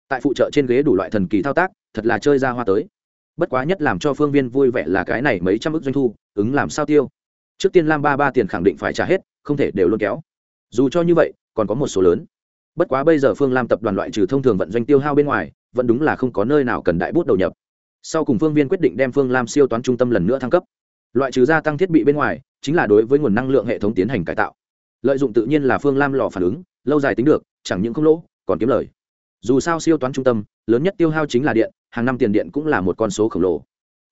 Tại phụ trợ trên ghế đủ loại thần kỳ thao tác, thật là chơi ra hoa tới bất quá nhất làm cho phương viên vui vẻ là cái này mấy trăm ước doanh thu, ứng làm sao tiêu? Trước tiên lam ba ba tiền khẳng định phải trả hết, không thể đều luôn kéo. Dù cho như vậy, còn có một số lớn. Bất quá bây giờ phương lam tập đoàn loại trừ thông thường vận doanh tiêu hao bên ngoài, vẫn đúng là không có nơi nào cần đại bút đầu nhập. Sau cùng phương viên quyết định đem phương lam siêu toán trung tâm lần nữa thăng cấp. Loại trừ gia tăng thiết bị bên ngoài, chính là đối với nguồn năng lượng hệ thống tiến hành cải tạo. Lợi dụng tự nhiên là phương lam lò phản ứng, lâu dài tính được, chẳng những không lỗ, còn kiếm lời. Dù sao siêu toán trung tâm, lớn nhất tiêu hao chính là điện hàng năm tiền điện cũng là một con số khổng lồ.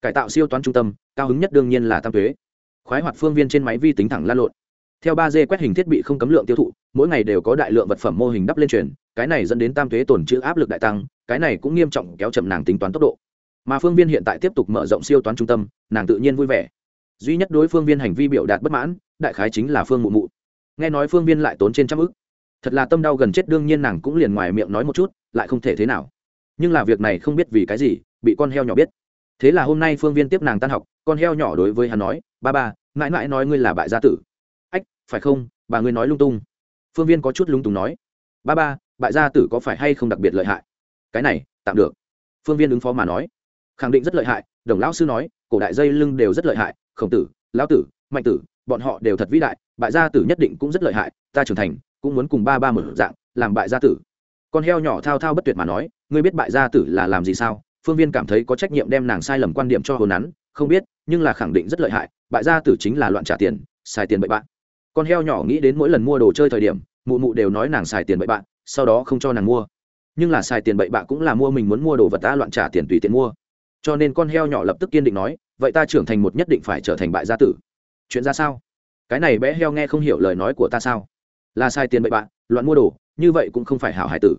Cải tạo siêu toán trung tâm, cao hứng nhất đương nhiên là tam thuế. Khoái hoạt phương viên trên máy vi tính thẳng lan lộn. Theo ba d quét hình thiết bị không cấm lượng tiêu thụ, mỗi ngày đều có đại lượng vật phẩm mô hình đắp lên truyền, cái này dẫn đến tam thuế tổn chữ áp lực đại tăng, cái này cũng nghiêm trọng kéo chậm nàng tính toán tốc độ. Mà phương viên hiện tại tiếp tục mở rộng siêu toán trung tâm, nàng tự nhiên vui vẻ. Duy nhất đối phương viên hành vi biểu đạt bất mãn, đại khái chính là phương mụ mụ. Nghe nói phương viên lại tốn trên trăm ức. Thật là tâm đau gần chết đương nhiên nàng cũng liền ngoài miệng nói một chút, lại không thể thế nào nhưng là việc này không biết vì cái gì, bị con heo nhỏ biết. Thế là hôm nay phương viên tiếp nàng tan học, con heo nhỏ đối với hắn nói, ba ba, mãi mãi nói ngươi là bại gia tử. Ách, phải không? Bà ngươi nói lung tung. Phương viên có chút lung tung nói, ba ba, bại gia tử có phải hay không đặc biệt lợi hại? Cái này, tạm được. Phương viên ứng phó mà nói, khẳng định rất lợi hại. Đồng lão sư nói, cổ đại dây lưng đều rất lợi hại, khổng tử, lão tử, mạnh tử, bọn họ đều thật vĩ đại, bại gia tử nhất định cũng rất lợi hại, ta trưởng thành, cũng muốn cùng ba ba mở dạng, làm bại gia tử. Con heo nhỏ thao thao bất tuyệt mà nói ngươi biết bại gia tử là làm gì sao? Phương viên cảm thấy có trách nhiệm đem nàng sai lầm quan điểm cho hồn nắn không biết, nhưng là khẳng định rất lợi hại, bại gia tử chính là loạn trả tiền, xài tiền bậy bạn. Con heo nhỏ nghĩ đến mỗi lần mua đồ chơi thời điểm, mụ mụ đều nói nàng xài tiền bậy bạn, sau đó không cho nàng mua. Nhưng là xài tiền bậy bạn cũng là mua mình muốn mua đồ vật ta loạn trả tiền tùy tiện mua. Cho nên con heo nhỏ lập tức kiên định nói, vậy ta trưởng thành một nhất định phải trở thành bại gia tử. Chuyện ra sao? Cái này bé heo nghe không hiểu lời nói của ta sao? Là sai tiền bậy bạn, loạn mua đồ, như vậy cũng không phải hảo hải tử.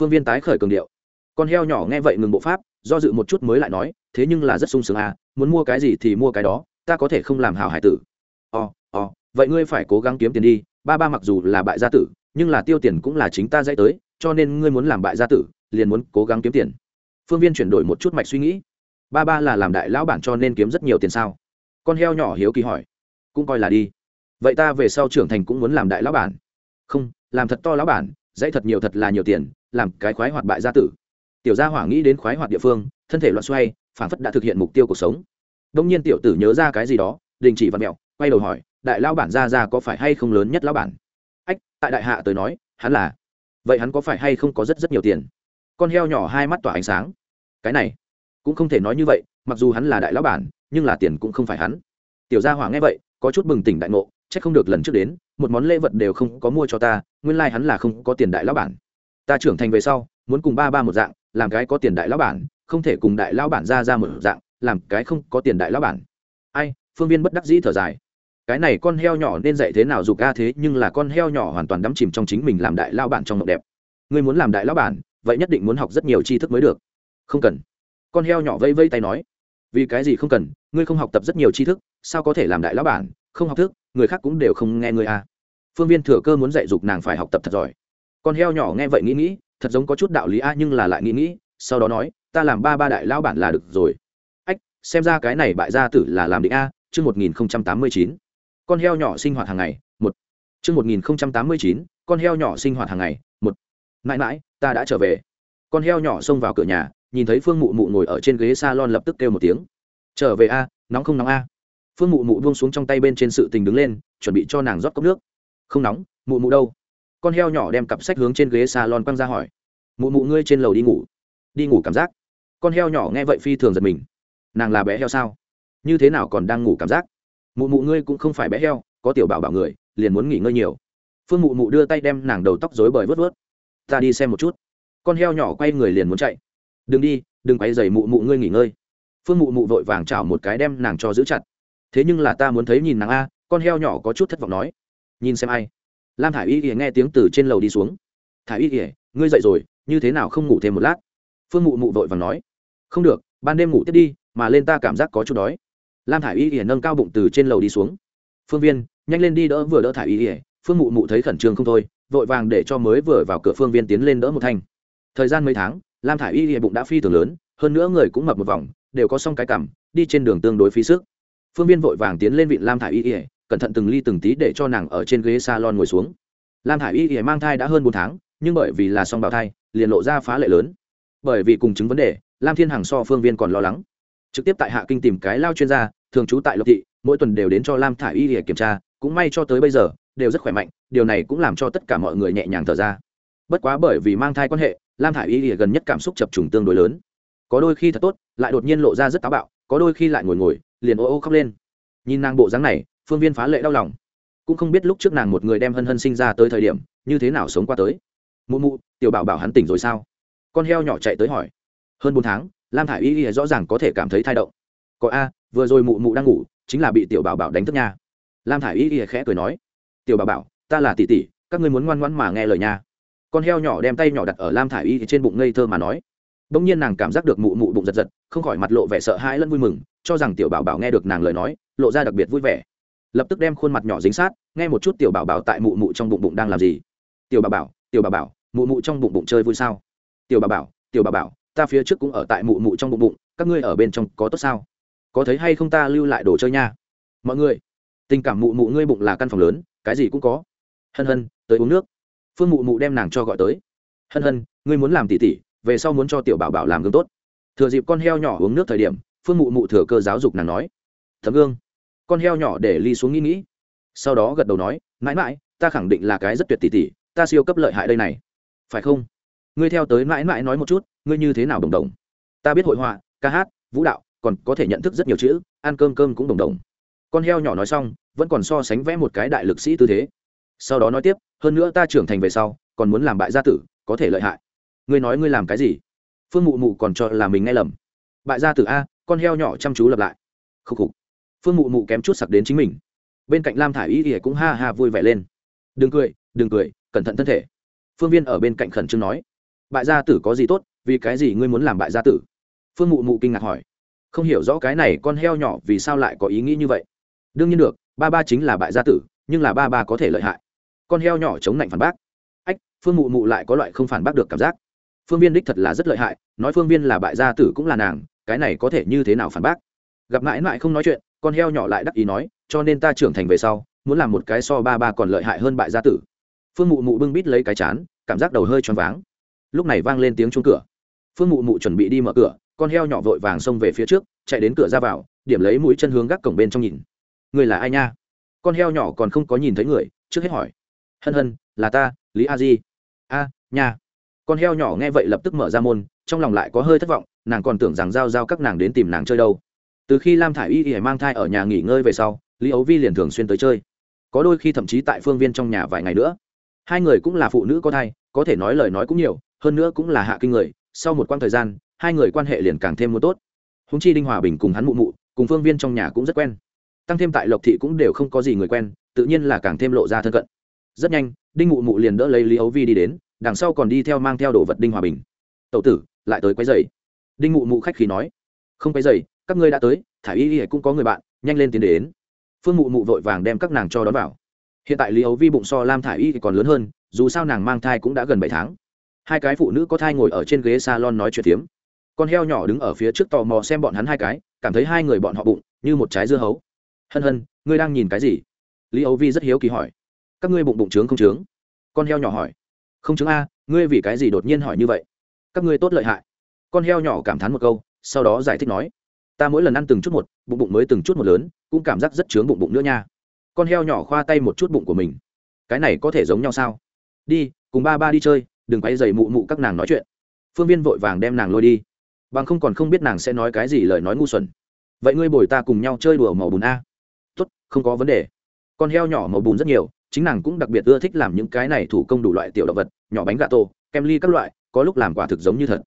Phương viên tái khởi cường điệu con heo nhỏ nghe vậy ngừng bộ pháp, do dự một chút mới lại nói, thế nhưng là rất sung sướng à muốn mua cái gì thì mua cái đó, ta có thể không làm hảo hải tử. Ồ ồ vậy ngươi phải cố gắng kiếm tiền đi, ba ba mặc dù là bại gia tử, nhưng là tiêu tiền cũng là chính ta dạy tới, cho nên ngươi muốn làm bại gia tử, liền muốn cố gắng kiếm tiền. Phương viên chuyển đổi một chút mạch suy nghĩ. Ba ba là làm đại lão bản cho nên kiếm rất nhiều tiền sao? Con heo nhỏ hiếu kỳ hỏi. Cũng coi là đi. Vậy ta về sau trưởng thành cũng muốn làm đại lão bản. Không, làm thật to lão bản dãy thật nhiều thật là nhiều tiền, làm cái khoái hoạt bại gia tử tiểu gia hỏa nghĩ đến khoái hoạt địa phương, thân thể loạn xoay phản phất đã thực hiện mục tiêu cuộc sống. Đông nhiên tiểu tử nhớ ra cái gì đó, đình chỉ văn mẹo, quay đầu hỏi, đại lão bản gia ra có phải hay không lớn nhất lão bản? Ách, tại đại hạ tới nói, hắn là. Vậy hắn có phải hay không có rất rất nhiều tiền? Con heo nhỏ hai mắt tỏa ánh sáng. Cái này, cũng không thể nói như vậy, mặc dù hắn là đại lão bản, nhưng là tiền cũng không phải hắn. Tiểu gia hỏa nghe vậy, có chút bừng tỉnh đại ngộ c h ắ c không được lần trước đến, một món lễ vật đều không có mua cho ta, nguyên lai、like、hắn là không có tiền đại lão bản. Ta trưởng thành về sau, muốn cùng ba ba một dạng làm cái có tiền đại lão bản, không thể cùng đại lão bản ra ra một dạng, làm cái không có tiền đại lão bản. Ai, phương viên bất đắc dĩ thở dài. Cái này con heo nhỏ nên dạy thế nào dù ca thế nhưng là con heo nhỏ hoàn toàn đắm chìm trong chính mình làm đại lao bản trong mộng đẹp. Ngươi muốn làm đại lão bản, vậy nhất định muốn học rất nhiều tri thức mới được. Không cần. Con heo nhỏ vây vây tay nói. Vì cái gì không cần, ngươi không học tập rất nhiều tri thức, sao có thể làm đại lão bản, không học thức, người khác cũng đều không nghe ngươi à phương viên thừa cơ muốn dạy dục nàng phải học tập thật giỏi. Con heo nhỏ nghe vậy nghĩ nghĩ thật giống có chút đạo lý a, nhưng là lại nghĩ nghĩ, sau đó nói, ta làm ba ba đại lao bản là được rồi. Ách, xem ra cái này bại gia tử là làm định a, chương một nghìn tám mươi chín. Con heo nhỏ sinh hoạt hàng ngày, một. Chương một nghìn tám mươi chín, con heo nhỏ sinh hoạt hàng ngày, một. Mãi mãi, ta đã trở về. Con heo nhỏ xông vào cửa nhà, nhìn thấy phương mụ mụ ngồi ở trên ghế s a lon lập tức kêu một tiếng. Trở về a, nóng không nóng a? Phương mụ mụ buông xuống trong tay bên trên sự tình đứng lên, chuẩn bị cho nàng rót cốc nước. Không nóng, mụ mụ đâu? Con heo nhỏ đem cặp sách hướng trên ghế salon quăng ra hỏi. Mụ mụ ngươi trên lầu đi ngủ. Đi ngủ cảm giác. Con heo nhỏ nghe vậy phi thường giật mình. Nàng là bé heo sao? Như thế nào còn đang ngủ cảm giác? Mụ mụ ngươi cũng không phải bé heo, có tiểu bảo bảo người, liền muốn nghỉ ngơi nhiều. Phương mụ mụ đưa tay đem nàng đầu tóc dối bời vớt vớt. Ta đi xem một chút. Con heo nhỏ quay người liền muốn chạy. Đừng đi, đừng quay dày mụ mụ ngươi nghỉ ngơi. Phương mụ mụ vội vàng chào một cái đem nàng cho giữ chặt. Thế nhưng là ta muốn thấy nhìn nàng a, con heo nhỏ có chút thất vọng nói. Nhìn xem ai lam thả i y ỉa nghe tiếng từ trên lầu đi xuống. Thả i y ỉa ngươi dậy rồi, như thế nào không ngủ thêm một lát? Phương mụ mụ vội vàng nói. Không được, ban đêm ngủ tiếp đi, mà lên ta cảm giác có chút đói. Lam thả i y ỉa nâng cao bụng từ trên lầu đi xuống. Phương viên, nhanh lên đi đỡ vừa đỡ thả i y. Ỉa phương mụ mụ thấy khẩn trương không thôi, vội vàng để cho mới vừa vào cửa phương viên tiến lên đỡ một thanh. Thời gian mấy tháng, lam thả i y ỉa bụng đã phi thường lớn, hơn nữa người cũng mập một vòng, đều có xong cái cằm, đi trên đường tương đối phí sức. Phương viên vội vàng tiến lên vị lam thả i y. ỉa cẩn thận từng ly từng tí để cho nàng ở trên ghế salon ngồi xuống. Lam Hải y thì mang thai đã hơn bốn tháng, nhưng bởi vì là song bào thai, liền lộ ra phá lệ lớn. Bởi vì cùng chứng vấn đề, lam thiên hằng so phương viên còn lo lắng. Trực tiếp tại hạ kinh tìm cái lao chuyên gia, thường trú tại lộc thị, mỗi tuần đều đến cho lam thả y để kiểm tra, cũng may cho tới bây giờ, đều rất khỏe mạnh, điều này cũng làm cho tất cả mọi người nhẹ nhàng thở ra. Bất quá bởi vì mang thai quan hệ, lam thả Y y gần nhất cảm xúc chập trùng tương đối lớn. Có đôi khi thật tốt, lại đột nhiên lộ ra rất táo bạo, có đôi khi lại ngồi ngồi, liền ô ô khóc lên. Nhìn nàng bộ dáng này phương viên phá lệ đau lòng. Cũng không biết lúc trước nàng một người đem hân hân sinh ra tới thời điểm, như thế nào sống qua tới. Mụ mụ, tiểu bảo bảo hắn tỉnh rồi sao? Con heo nhỏ chạy tới hỏi. Hơn bốn tháng, lam thả i y rõ ràng có thể cảm thấy thai động. Có a, vừa rồi mụ mụ đang ngủ, chính là bị tiểu bảo bảo đánh thức nha. Lam thả i y khẽ cười nói. Tiểu bảo bảo, ta là tỷ tỷ, các ngươi muốn ngoan ngoãn mà nghe lời nha. Con heo nhỏ đem tay nhỏ đặt ở lam thả i y trên bụng ngây thơ mà nói. Đ ỗ n g nhiên nàng cảm giác được mụ mụ bụng giật giật, không khỏi mặt lộ vẻ sợ hãi lẫn vui mừng, cho rằng tiểu bảo bảo nghe được nàng lời nói, lộ ra đặc biệt vui vẻ lập tức đem khuôn mặt nhỏ dính sát, nghe một chút tiểu bảo bảo tại mụ mụ trong bụng bụng đang làm gì. Tiểu bảo bảo, tiểu bảo bảo, mụ mụ trong bụng bụng chơi vui sao? Tiểu bảo bảo, tiểu bảo bảo, ta phía trước cũng ở tại mụ mụ trong bụng bụng, các ngươi ở bên trong có tốt sao? Có thấy hay không ta lưu lại đồ chơi nha? Mọi người, tình cảm mụ mụ ngươi bụng là căn phòng lớn, cái gì cũng có. Hân hân, tới uống nước. Phương mụ mụ đem nàng cho gọi tới. Hân hân, ngươi muốn làm tỉ tỉ, về sau muốn cho tiểu bảo bảo làm gương tốt. Thừa dịp con heo nhỏ uống nước thời điểm, phương mụ mụ thừa cơ giáo dục nàng nói. Thấm gương con heo nhỏ để ly xuống nghĩ nghĩ. Sau đó gật đầu nói, mãi mãi, ta khẳng định là cái rất tuyệt tỉ tỉ ta siêu cấp lợi hại đây này. Phải không? Ngươi theo tới mãi mãi nói một chút, ngươi như thế nào đồng đồng? Ta biết hội họa, ca hát, vũ đạo, còn có thể nhận thức rất nhiều chữ, ăn cơm cơm cũng đồng đồng. Con heo nhỏ nói xong, vẫn còn so sánh vẽ một cái đại lực sĩ tư thế. Sau đó nói tiếp, hơn nữa ta trưởng thành về sau, còn muốn làm bại gia tử, có thể lợi hại. Ngươi nói ngươi làm cái gì? Phương mụ mụ còn cho là mình nghe lầm. Bại gia tử a, con heo nhỏ chăm chú lập lại. Khúc khục phương mụ mụ kém chút sặc đến chính mình. Bên cạnh lam thả i y thì cũng ha ha vui vẻ lên. Đừng cười đừng cười, cẩn thận thân thể. Phương viên ở bên cạnh khẩn trương nói. Bại gia tử có gì tốt, vì cái gì ngươi muốn làm bại gia tử? Phương mụ mụ kinh ngạc hỏi. Không hiểu rõ cái này con heo nhỏ vì sao lại có ý nghĩ như vậy. Đương nhiên được, ba ba chính là bại gia tử, nhưng là ba ba có thể lợi hại. Con heo nhỏ chống lạnh phản bác. Ách, phương mụ mụ lại có loại không phản bác được cảm giác. Phương viên đích thật là rất lợi hại, nói phương viên là bại gia tử cũng là nàng, cái này có thể như thế nào phản bác? Gặp mãi mãi không nói chuyện con heo nhỏ lại đắc ý nói, cho nên ta trưởng thành về sau, muốn làm một cái so ba ba còn lợi hại hơn bại gia tử. Phương mụ mụ bưng bít lấy cái chán, cảm giác đầu hơi choáng váng. Lúc này vang lên tiếng chuông cửa. Phương mụ mụ chuẩn bị đi mở cửa, con heo nhỏ vội vàng xông về phía trước, chạy đến cửa ra vào, điểm lấy mũi chân hướng gác cổng bên trong nhìn. Người là ai nha? Con heo nhỏ còn không có nhìn thấy người, trước hết hỏi. Hân hân, là ta, lý a di. A, nha. Con heo nhỏ nghe vậy lập tức mở ra môn, trong lòng lại có hơi thất vọng, nàng còn tưởng rằng giao giao các nàng đến tìm nàng chơi đâu từ khi lam thả i y y mang thai ở nhà nghỉ ngơi về sau, lý ấu vi liền thường xuyên tới chơi. Có đôi khi thậm chí tại phương viên trong nhà vài ngày nữa. Hai người cũng là phụ nữ có thai, có thể nói lời nói cũng nhiều, hơn nữa cũng là hạ kinh người. Sau một quãng thời gian, hai người quan hệ liền càng thêm muốn tốt. Húng chi đinh hòa bình cùng hắn mụ mụ, cùng phương viên trong nhà cũng rất quen. Tăng thêm tại lộc thị cũng đều không có gì người quen, tự nhiên là càng thêm lộ ra thân cận. Rất nhanh, đinh mụ mụ liền đỡ lấy lý ấu vi đi đến, đằng sau còn đi theo mang theo đồ vật đinh hòa bình. Tậu tử, lại tới quấy dày đinh mụ mụ khách khí nói. Không quấy dày các ngươi đã tới thả y y cũng có người bạn, nhanh lên tiến đến. Phương mụ mụ vội vàng đem các nàng cho đón vào. Hiện tại lý ấu vi bụng so lam thả y còn lớn hơn, dù sao nàng mang thai cũng đã gần bảy tháng. Hai cái phụ nữ có thai ngồi ở trên ghế salon nói chuyện tiếm con heo nhỏ đứng ở phía trước tò mò xem bọn hắn hai cái, cảm thấy hai người bọn họ bụng, như một trái dưa hấu. Hân hân, ngươi đang nhìn cái gì? Lý âu vi rất hiếu kỳ hỏi. Các ngươi bụng bụng trướng không trướng? Con heo nhỏ hỏi. Không trướng a, ngươi vì cái gì đột nhiên hỏi như vậy? Các ngươi tốt lợi hại. Con heo nhỏ cảm thán một câu, sau đó giải thích nói ta mỗi lần ăn từng chút một, bụng bụng mới từng chút một lớn, cũng cảm giác rất trướng bụng bụng nữa nha. Con heo nhỏ khoa tay một chút bụng của mình. Cái này có thể giống nhau sao? Đi, cùng ba ba đi chơi, đừng quay dày mụ mụ các nàng nói chuyện. Phương viên vội vàng đem nàng lôi đi. Bằng không còn không biết nàng sẽ nói cái gì lời nói ngu xuẩn. Vậy ngươi bồi ta cùng nhau chơi đùa màu bùn a. Tốt, không có vấn đề. Con heo nhỏ màu bùn rất nhiều, chính nàng cũng đặc biệt ưa thích làm những cái này thủ công đủ loại tiểu động vật, nhỏ bánh gà tô, kem ly các loại, có lúc làm quả thực giống như thật.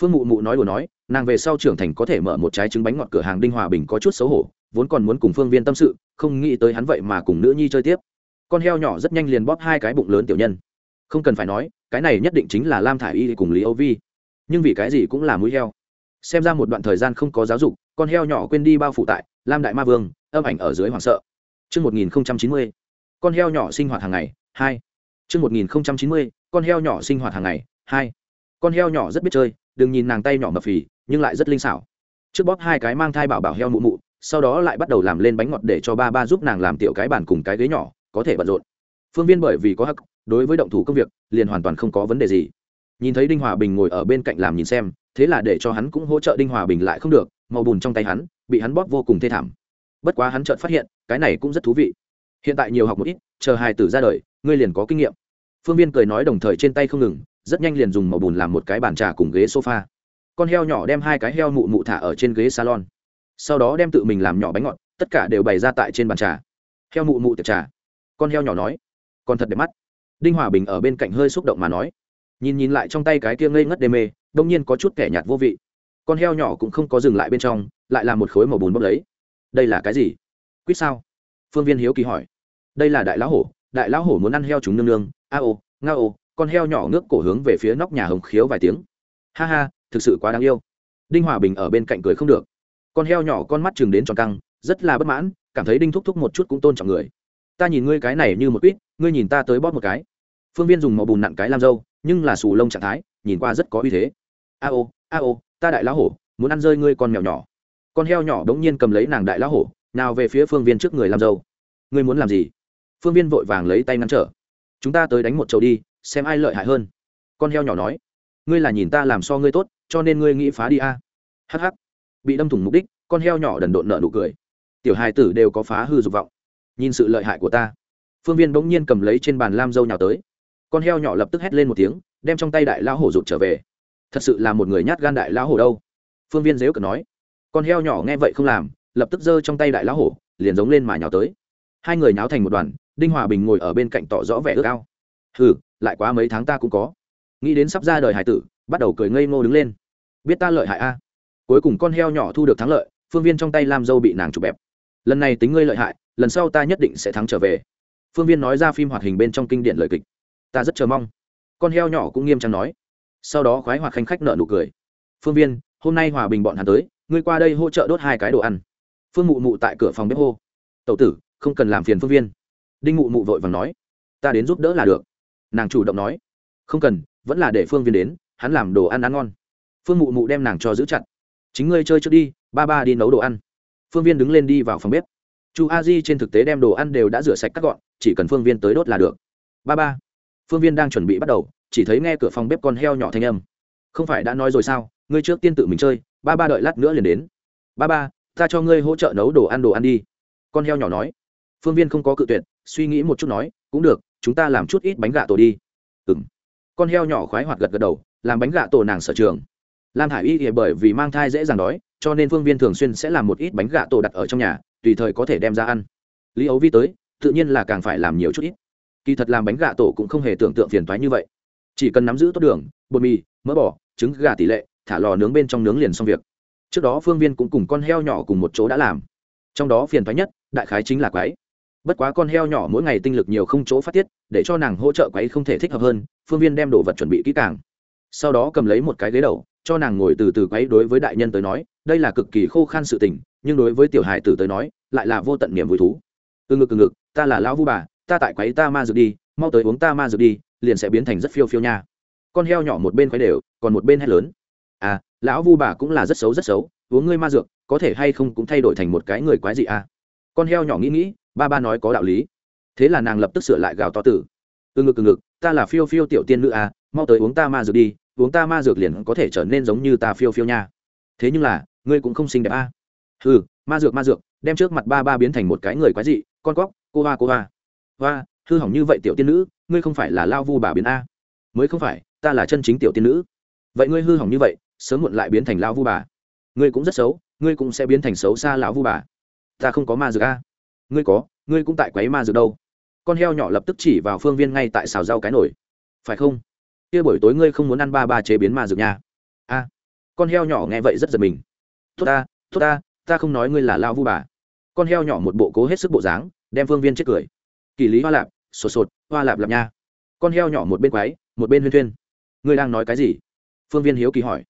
Phương mụ mụ nói đùa nói nàng về sau trưởng thành có thể mở một trái trứng bánh ngọt cửa hàng đinh hòa bình có chút xấu hổ vốn còn muốn cùng phương viên tâm sự không nghĩ tới hắn vậy mà cùng nữ nhi chơi tiếp. Con heo nhỏ rất nhanh liền bóp hai cái bụng lớn tiểu nhân. Không cần phải nói cái này nhất định chính là lam thả i y cùng lý âu vi. Nhưng vì cái gì cũng là mũi heo. Xem ra một đoạn thời gian không có giáo dục con heo nhỏ quên đi bao phụ tại lam đại ma vương âm ảnh ở dưới hoảng sợ. Trước 1090, con heo nhỏ sinh hoạt hàng ngày, 2. Trước 1090, con heo nhỏ sinh hoạt hàng ngày, 2. Con heo nhỏ rất biết chơi, đừng nhìn nàng tay nhỏ mập phì, nhưng lại rất linh xảo. Trước bóp hai cái mang thai bảo bảo heo mụ mụ, sau đó lại bắt đầu làm lên bánh ngọt để cho ba ba giúp nàng làm tiểu cái bàn cùng cái ghế nhỏ, có thể bận rộn. Phương Viên bởi vì có hắc, đối với động thủ công việc, liền hoàn toàn không có vấn đề gì. Nhìn thấy Đinh Hòa Bình ngồi ở bên cạnh làm nhìn xem, thế là để cho hắn cũng hỗ trợ Đinh Hòa Bình lại không được, màu bùn trong tay hắn, bị hắn bóp vô cùng thê thảm. Bất quá hắn chợt phát hiện, cái này cũng rất thú vị. Hiện tại nhiều học một ít, chờ hài tử ra đời, ngươi liền có kinh nghiệm. Phương Viên cười nói đồng thời trên tay không ngừng, rất nhanh liền dùng màu bùn làm một cái bàn trà cùng ghế sofa. Con heo nhỏ đem hai cái heo mụ mụ thả ở trên ghế salon, sau đó đem tự mình làm nhỏ bánh ngọt, tất cả đều bày ra tại trên bàn trà. Heo mụ mụ tiệc trà. Con heo nhỏ nói, con thật đẹp mắt. Đinh Hòa Bình ở bên cạnh hơi xúc động mà nói, nhìn nhìn lại trong tay cái kia ngây ngất đê mê, đông nhiên có chút kẻ nhạt vô vị. Con heo nhỏ cũng không có dừng lại bên trong lại là một khối màu bùn bốc lấy. Đây là cái gì? Quýt sao? Phương viên hiếu kỳ hỏi. Đây là đại lão hổ đại lão hổ muốn ăn heo chúng nương nương. A ô nga ô. Con heo nhỏ ngước cổ hướng về phía nóc nhà hồng khiếu vài tiếng. Ha ha thực sự quá đáng yêu. Đinh hòa bình ở bên cạnh cười không được. Con heo nhỏ con mắt chừng đến tròn căng, rất là bất mãn, cảm thấy đinh thúc thúc một chút cũng tôn trọng người. Ta nhìn ngươi cái này như một ít ngươi nhìn ta tới bóp một cái. Phương viên dùng màu bùn nặn cái làm dâu nhưng là sù lông trạng thái, nhìn qua rất có uy thế. A ô a ô, ta đại lão hổ, muốn ăn rơi ngươi con mèo nhỏ. Con heo nhỏ đống nhiên cầm lấy nàng đại lão hổ, nào về phía phương viên trước người làm dâu ngươi muốn làm gì? Phương viên vội vàng lấy tay ngăn trở. Chúng ta tới đánh một chầu đi, xem ai lợi hại hơn. Con heo nhỏ nói ngươi là nhìn ta làm so ngươi tốt, cho nên ngươi nghĩ phá đi a. À? hh bị đâm thủng mục đích, con heo nhỏ đần độn nợ nụ cười. Tiểu hài tử đều có phá hư dục vọng. Nhìn sự lợi hại của ta. Phương viên bỗng nhiên cầm lấy trên bàn lam dâu nhào tới. Con heo nhỏ lập tức hét lên một tiếng, đem trong tay đại lão hổ rụt trở về. Thật sự là một người nhát gan đại lão hổ đâu. Phương viên dếu cờ nói. Con heo nhỏ nghe vậy không làm, lập tức giơ trong tay đại lão hổ, liền giống lên mà nhào tới. Hai người nháo thành một đoàn, đinh hòa bình ngồi ở bên cạnh tỏ rõ vẻ ước ao. Hừ, lại quá mấy tháng ta cũng có nghĩ đến sắp ra đời hải tử, bắt đầu cười ngây ngô đứng lên. Biết ta lợi hại a. Cuối cùng con heo nhỏ thu được thắng lợi, phương viên trong tay làm dâu bị nàng chụp bẹp. Lần này tính ngươi lợi hại, lần sau ta nhất định sẽ thắng trở về. Phương viên nói ra phim hoạt hình bên trong kinh điển lời kịch. Ta rất chờ mong. Con heo nhỏ cũng nghiêm trang nói. Sau đó khoái hoạt khanh khách nợ nụ cười. Phương viên, hôm nay hòa bình bọn hắn tới, ngươi qua đây hỗ trợ đốt hai cái đồ ăn. Phương mụ mụ tại cửa phòng bếp hô. Tậu tử, không cần làm phiền phương viên. Đinh mụ mụ vội vàng nói. Ta đến giúp đỡ là được. Nàng chủ động nói. Không cần vẫn là để phương viên đến, hắn làm đồ ăn ăn ngon. Phương mụ mụ đem nàng cho giữ chặt. Chính ngươi chơi trước đi, ba ba đi nấu đồ ăn. Phương viên đứng lên đi vào phòng bếp. Chu a di trên thực tế đem đồ ăn đều đã rửa sạch cắt gọn, chỉ cần phương viên tới đốt là được. Ba ba. Phương viên đang chuẩn bị bắt đầu, chỉ thấy nghe cửa phòng bếp con heo nhỏ thanh âm. Không phải đã nói rồi sao, ngươi trước tiên tự mình chơi, ba ba đợi lát nữa liền đến. Ba ba, ta cho ngươi hỗ trợ nấu đồ ăn đồ ăn đi. Con heo nhỏ nói. Phương viên không có cự tuyệt, suy nghĩ một chút nói, cũng được, chúng ta làm chút ít bánh gà tổ đi con heo nhỏ khoái hoạt gật gật đầu, làm bánh gạ tổ nàng sở trường. Lam hải y thì bởi vì mang thai dễ dàng đói, cho nên phương viên thường xuyên sẽ làm một ít bánh gạ tổ đặt ở trong nhà, tùy thời có thể đem ra ăn. Lý ấu vi tới, tự nhiên là càng phải làm nhiều chút ít. Kỳ thật làm bánh gạ tổ cũng không hề tưởng tượng phiền toái như vậy. Chỉ cần nắm giữ tốt đường, bột mì, mỡ bò, trứng, gà tỷ lệ, thả lò nướng bên trong nướng liền xong việc. Trước đó phương viên cũng cùng con heo nhỏ cùng một chỗ đã làm. Trong đó phiền thoái nhất, đại khái chính là quái bất quá con heo nhỏ mỗi ngày tinh lực nhiều không chỗ phát tiết, để cho nàng hỗ trợ quấy không thể thích hợp hơn, phương viên đem đồ vật chuẩn bị kỹ càng. Sau đó cầm lấy một cái ghế đầu, cho nàng ngồi từ từ quấy đối với đại nhân tới nói, đây là cực kỳ khô khan sự tình, nhưng đối với tiểu hài tử tới nói, lại là vô tận niềm vui thú. Từ ngực từ ngực, ta là lão vu bà, ta tại quấy ta ma dược đi, mau tới uống ta ma dược đi, liền sẽ biến thành rất phiêu phiêu nha. Con heo nhỏ một bên quấy đều, còn một bên hét lớn. À lão vu bà cũng là rất xấu rất xấu, uống ngươi ma dược, có thể hay không cũng thay đổi thành một cái người quái gì à? Con heo nhỏ nghĩ nghĩ ba ba nói có đạo lý. Thế là nàng lập tức sửa lại gào to tử từ ngực từ ngực, ta là phiêu phiêu tiểu tiên nữ à mau tới uống ta ma dược đi, uống ta ma dược liền có thể trở nên giống như ta phiêu phiêu nha. Thế nhưng là, ngươi cũng không xinh đẹp à. ừ ma dược ma dược, đem trước mặt ba ba biến thành một cái người quái dị, con cóc, cô hoa cô hoa. Hoa, hư hỏng như vậy tiểu tiên nữ, ngươi không phải là lao vu bà biến a. Mới không phải, ta là chân chính tiểu tiên nữ. Vậy ngươi hư hỏng như vậy, sớm muộn lại biến thành lao vu bà. Ngươi cũng rất xấu, ngươi cũng sẽ biến thành xấu xa lão vu bà. Ta không có ma dược a ngươi có, ngươi cũng tại quấy ma dược đâu. Con heo nhỏ lập tức chỉ vào phương viên ngay tại xào rau cái nổi phải không? Kia buổi tối ngươi không muốn ăn ba ba chế biến ma dược nha. A. Con heo nhỏ nghe vậy rất giật mình. Tốt ta tốt ta ta không nói ngươi là lao vu bà. Con heo nhỏ một bộ cố hết sức bộ dáng, đem phương viên chết cười. Kỳ lý hoa lạp, sột sột, hoa lạp lạp nha. Con heo nhỏ một bên quái một bên huyên thuyên. Ngươi đang nói cái gì? Phương viên hiếu kỳ hỏi.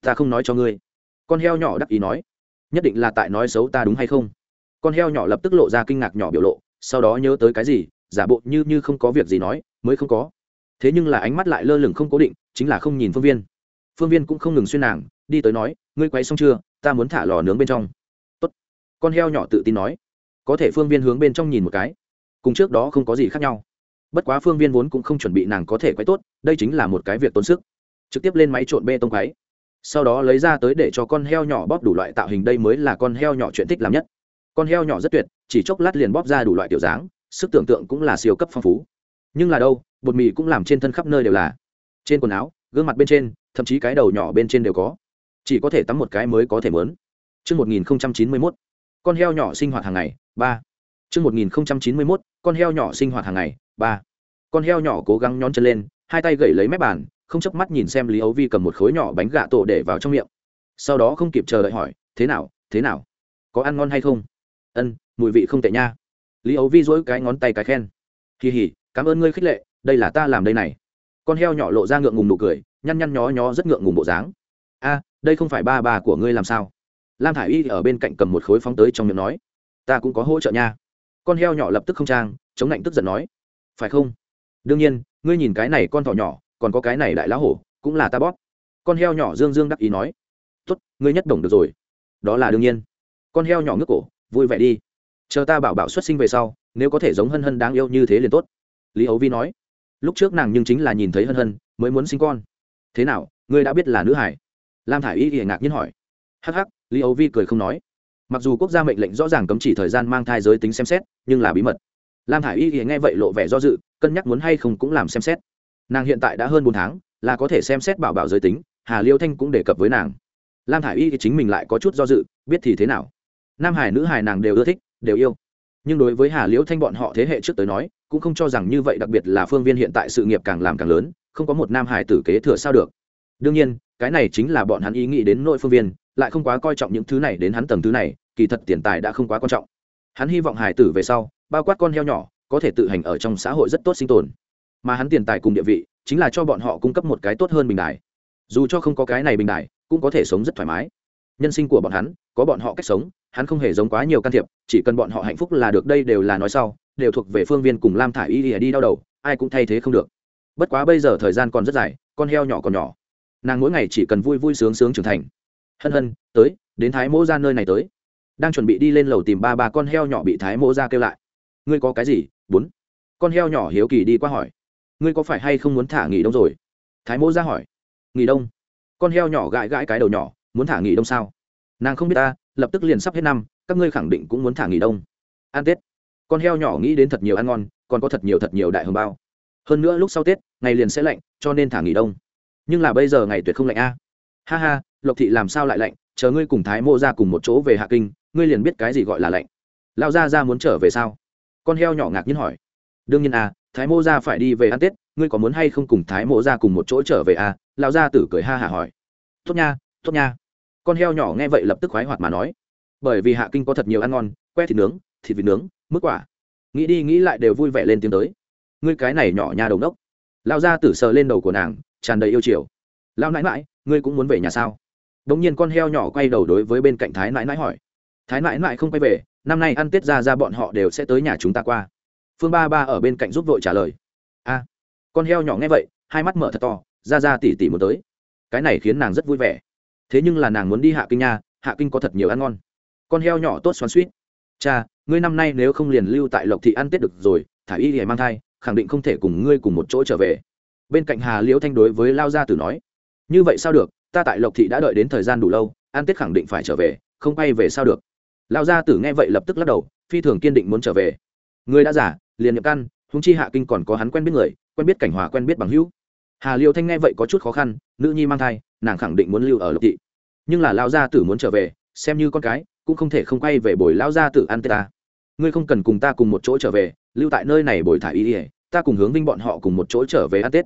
Ta không nói cho ngươi. Con heo nhỏ đắc ý nói. Nhất định là tại nói xấu ta đúng hay không? Con heo nhỏ lập tức lộ ra kinh ngạc nhỏ biểu lộ, sau đó nhớ tới cái gì, giả bộ như như không có việc gì nói, mới không có. Thế nhưng là ánh mắt lại lơ lửng không cố định, chính là không nhìn phương viên. Phương viên cũng không ngừng xuyên nàng, đi tới nói, ngươi quay xong chưa? Ta muốn thả lò nướng bên trong. Tốt. con heo nhỏ tự tin nói. Có thể phương viên hướng bên trong nhìn một cái. Cùng trước đó không có gì khác nhau. Bất quá phương viên vốn cũng không chuẩn bị nàng có thể quay tốt, đây chính là một cái việc tốn sức. Trực tiếp lên máy trộn bê tông quáy sau đó lấy ra tới để cho con heo nhỏ bóp đủ loại tạo hình, đây mới là con heo nhỏ chuyện thích làm nhất con heo nhỏ rất tuyệt chỉ chốc lát liền bóp ra đủ loại tiểu dáng sức tưởng tượng cũng là siêu cấp phong phú nhưng là đâu bột mì cũng làm trên thân khắp nơi đều là trên quần áo gương mặt bên trên thậm chí cái đầu nhỏ bên trên đều có chỉ có thể tắm một cái mới có thể mớn Trước 1091, con heo nhỏ sinh hoạt hàng ngày, ba. Trước 1091, con heo nhỏ sinh hoạt hàng ngày, ba. Con heo nhỏ cố gắng nhón chân lên, hai tay gậy lấy mép bàn, không chớp mắt nhìn xem Lý Âu Vi cầm một khối nhỏ bánh gạ tổ để vào trong miệng. Sau đó không kịp chờ đợi hỏi, "Thế nào, thế nào? Có ăn ngon hay không?" "Ân, mùi vị không tệ nha." Lý Âu Vi dỗi cái ngón tay cái khen. "Kỳ hỉ, cảm ơn ngươi khích lệ, đây là ta làm đây này." Con heo nhỏ lộ ra ngượng ngùng nụ cười, nhăn nhăn nhó nhó rất ngượng ngùng bộ dáng. "A, đây không phải ba bà của ngươi làm sao?" lam thả i y ở bên cạnh cầm một khối phóng tới trong miệng nói ta cũng có hỗ trợ nha con heo nhỏ lập tức không trang chống lạnh tức giận nói phải không đương nhiên ngươi nhìn cái này con thỏ nhỏ còn có cái này đại lá hổ cũng là ta bóp con heo nhỏ dương dương đắc ý nói tốt ngươi nhất đồng được rồi đó là đương nhiên con heo nhỏ ngước cổ vui vẻ đi. Chờ ta bảo bảo xuất sinh về sau, nếu có thể giống hân hân đáng yêu như thế liền tốt. Lý ấu vi nói. Lúc trước nàng nhưng chính là nhìn thấy hân hân, mới muốn sinh con. Thế nào, ngươi đã biết là nữ hải? Lam thả i y thì ngạc nhiên hỏi. Hắc hắc, lý ấu vi cười không nói. Mặc dù quốc gia mệnh lệnh rõ ràng cấm chỉ thời gian mang thai giới tính xem xét, nhưng là bí mật. Lam hải y thì nghe vậy lộ vẻ do dự, cân nhắc muốn hay không cũng làm xem xét. Nàng hiện tại đã hơn bốn tháng, là có thể xem xét bảo bảo giới tính, hà liêu thanh cũng đề cập với nàng. Lam hải y thì chính mình lại có chút do dự, biết thì thế nào? Nam hải nữ hải nàng đều ưa thích, đều yêu. Nhưng đối với hà liễu thanh bọn họ thế hệ trước tới nói, cũng không cho rằng như vậy, đặc biệt là phương viên hiện tại sự nghiệp càng làm càng lớn, không có một nam hải tử kế thừa sao được. Đương nhiên, cái này chính là bọn hắn ý nghĩ đến nội phương viên, lại không quá coi trọng những thứ này đến hắn tầng thứ này, kỳ thật tiền tài đã không quá quan trọng. Hắn hy vọng hải tử về sau, bao quát con heo nhỏ, có thể tự hành ở trong xã hội rất tốt sinh tồn. Mà hắn tiền tài cùng địa vị, chính là cho bọn họ cung cấp một cái tốt hơn bình đại dù cho không có cái này bình đại cũng có thể sống rất thoải mái nhân sinh của bọn hắn, có bọn họ cách sống, hắn không hề giống quá nhiều can thiệp, chỉ cần bọn họ hạnh phúc là được, đây đều là nói sau, đều thuộc về phương viên cùng lam thả y y đi đau đầu, ai cũng thay thế không được. Bất quá bây giờ thời gian còn rất dài, con heo nhỏ còn nhỏ. Nàng mỗi ngày chỉ cần vui vui sướng sướng trưởng thành. Hân hân, tới, đến thái mỗ ra nơi này tới. Đang chuẩn bị đi lên lầu tìm ba ba, con heo nhỏ bị thái mỗ ra kêu lại. Ngươi có cái gì? Bốn. Con heo nhỏ hiếu kỳ đi qua hỏi. Ngươi có phải hay không muốn thả nghỉ đông rồi? Thái mỗ ra hỏi. Nghỉ đông. Con heo nhỏ gãi gãi cái đầu nhỏ muốn thả nghỉ đông sao? Nàng không biết ta, lập tức liền sắp hết năm, các ngươi khẳng định cũng muốn thả nghỉ đông. Ăn tết. Con heo nhỏ nghĩ đến thật nhiều ăn ngon, còn có thật nhiều thật nhiều đại hồng bao. Hơn nữa lúc sau tết, ngày liền sẽ lạnh, cho nên thả nghỉ đông. Nhưng là bây giờ ngày tuyệt không lạnh a. Ha ha, lộc thị làm sao lại lạnh? Chờ ngươi cùng thái mô ra cùng một chỗ về hạ kinh, ngươi liền biết cái gì gọi là lạnh. Lao ra ra muốn trở về sao? Con heo nhỏ ngạc nhiên hỏi. Đương nhiên à thái mô ra phải đi về ăn tết, ngươi có muốn hay không cùng thái mô ra cùng một chỗ trở về à? Lao ra tử cười ha hả hỏi. Tốt nha tốt nha con heo nhỏ nghe vậy lập tức khoái hoạt mà nói, bởi vì hạ kinh có thật nhiều ăn ngon, que thịt nướng, thịt vịt nướng mức quả. Nghĩ đi nghĩ lại đều vui vẻ lên tiếng tới. Ngươi cái này nhỏ nha đầu đốc lao ra tử sờ lên đầu của nàng, tràn đầy yêu chiều. Lao nãi mãi ngươi cũng muốn về nhà sao? Đ ỗ n g nhiên con heo nhỏ quay đầu đối với bên cạnh thái nãi nãi hỏi. Thái nãi nãi không quay về, năm nay ăn tết ra ra bọn họ đều sẽ tới nhà chúng ta qua. Phương ba ba ở bên cạnh giúp vội trả lời. A. Con heo nhỏ nghe vậy, hai mắt mở thật to, ra ra tỉ tỉ muốn tới. Cái này khiến nàng rất vui vẻ thế nhưng là nàng muốn đi hạ kinh nha, hạ kinh có thật nhiều ăn ngon. Con heo nhỏ tốt xoắn suýt cha, ngươi năm nay nếu không liền lưu tại lộc thị ăn tết được rồi, thả y hề mang thai, khẳng định không thể cùng ngươi cùng một chỗ trở về. Bên cạnh hà liễu thanh đối với lao gia tử nói, như vậy sao được? Ta tại lộc thị đã đợi đến thời gian đủ lâu, ăn tết khẳng định phải trở về, không bay về sao được? Lao gia tử nghe vậy lập tức lắc đầu, phi thường kiên định muốn trở về. Người đã giả liền nhập căn húng chi hạ kinh còn có hắn quen biết người, quen biết cảnh hòa quen biết bằng hữu. Hà liêu thanh nghe vậy có chút khó khăn, nữ nhi mang thai nàng khẳng định muốn lưu ở lộc thị. Nhưng là lao gia tử muốn trở về, xem như con cái, cũng không thể không quay về bồi lao gia tử ăn tết ta. Ngươi không cần cùng ta cùng một chỗ trở về, lưu tại nơi này bồi thả ý ỉa ta cùng hướng vinh bọn họ cùng một chỗ trở về ăn tết.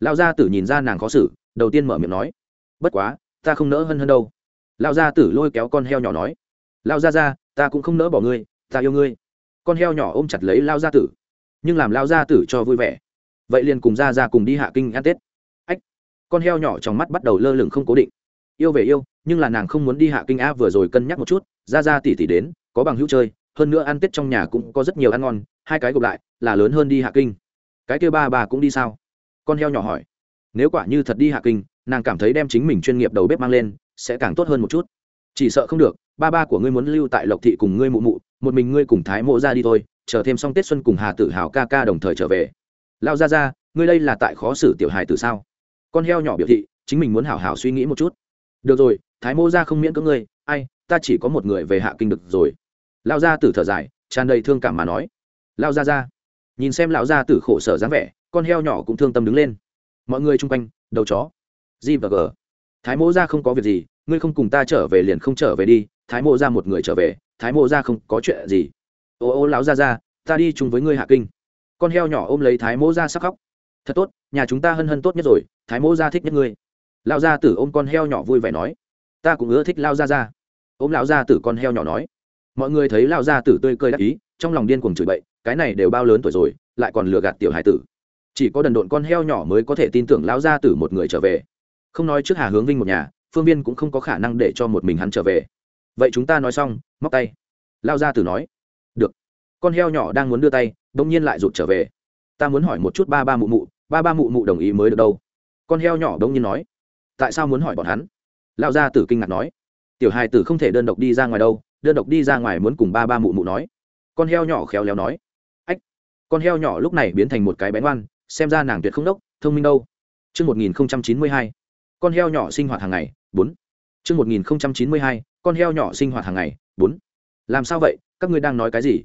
Lao gia tử nhìn ra nàng khó xử, đầu tiên mở miệng nói, bất quá, ta không nỡ hân hân đâu. Lao gia tử lôi kéo con heo nhỏ nói lao gia ra ta cũng không nỡ bỏ ngươi, ta yêu ngươi. Con heo nhỏ ôm chặt lấy lao gia tử, nhưng làm lao gia tử cho vui vẻ. Vậy liền cùng ra ra cùng đi hạ kinh ăn tết con heo nhỏ trong mắt bắt đầu lơ lửng không cố định. Yêu về yêu, nhưng là nàng không muốn đi hạ kinh a vừa rồi cân nhắc một chút, ra ra tỉ tỉ đến, có bằng hữu chơi, hơn nữa ăn tết trong nhà cũng có rất nhiều ăn ngon, hai cái gộp lại, là lớn hơn đi hạ kinh. Cái kêu ba bà cũng đi sao? Con heo nhỏ hỏi. Nếu quả như thật đi hạ kinh, nàng cảm thấy đem chính mình chuyên nghiệp đầu bếp mang lên, sẽ càng tốt hơn một chút. Chỉ sợ không được, ba ba của ngươi muốn lưu tại lộc thị cùng ngươi mụ mụ, một mình ngươi cùng thái mộ ra đi thôi, chờ thêm xong tết xuân cùng hà tử hào ca ca đồng thời trở về. Lao ra ra ngươi đây là tại khó xử tiểu hài từ sao? Con heo nhỏ biểu thị, chính mình muốn hảo hảo suy nghĩ một chút. Được rồi, thái mô ra không miễn cưỡng ngươi, ai, ta chỉ có một người về hạ kinh được rồi. Lao ra tử thở dài, tràn đầy thương cảm mà nói. Lao ra ra nhìn xem lão gia tử khổ sở dáng vẻ, con heo nhỏ cũng thương tâm đứng lên. Mọi người chung quanh, đầu chó. G và g. Thái mô ra không có việc gì, ngươi không cùng ta trở về liền không trở về đi, thái mô ra một người trở về, thái mô ra không có chuyện gì. Ô ô, lão ra ra ta đi chung với ngươi hạ kinh. Con heo nhỏ ôm lấy thái mô ra sắc khóc thật tốt, nhà chúng ta hân hân tốt nhất rồi, thái mẫu gia thích nhất ngươi. Lão gia tử ôm con heo nhỏ vui vẻ nói. Ta cũng ưa thích lao gia gia. ôm lão gia tử con heo nhỏ nói. Mọi người thấy lao gia tử tươi cười đắc ý, trong lòng điên cuồng chửi bậy, cái này đều bao lớn tuổi rồi, lại còn lừa gạt tiểu hải tử. Chỉ có đần độn con heo nhỏ mới có thể tin tưởng lão gia tử một người trở về. Không nói trước hà hướng vinh một nhà, phương viên cũng không có khả năng để cho một mình hắn trở về. Vậy chúng ta nói xong, móc tay. Lao gia tử nói. Được. Con heo nhỏ đang muốn đưa tay đông nhiên lại rụt trở về. Ta muốn hỏi một chút ba ba mụ mụ ba ba mụ mụ đồng ý mới được đâu. Con heo nhỏ đông nhiên nói tại sao muốn hỏi bọn hắn? Lão gia tử kinh ngạc nói tiểu hài tử không thể đơn độc đi ra ngoài đâu đơn độc đi ra ngoài muốn cùng ba ba mụ mụ nói. Con heo nhỏ khéo léo nói ách con heo nhỏ lúc này biến thành một cái bén oan xem ra nàng tuyệt không đốc thông minh đâu. Chương một nghìn chín mươi hai con heo nhỏ sinh hoạt hàng ngày, bốn. Chương một nghìn chín mươi hai con heo nhỏ sinh hoạt hàng ngày, bốn. Làm sao vậy, các ngươi đang nói cái gì?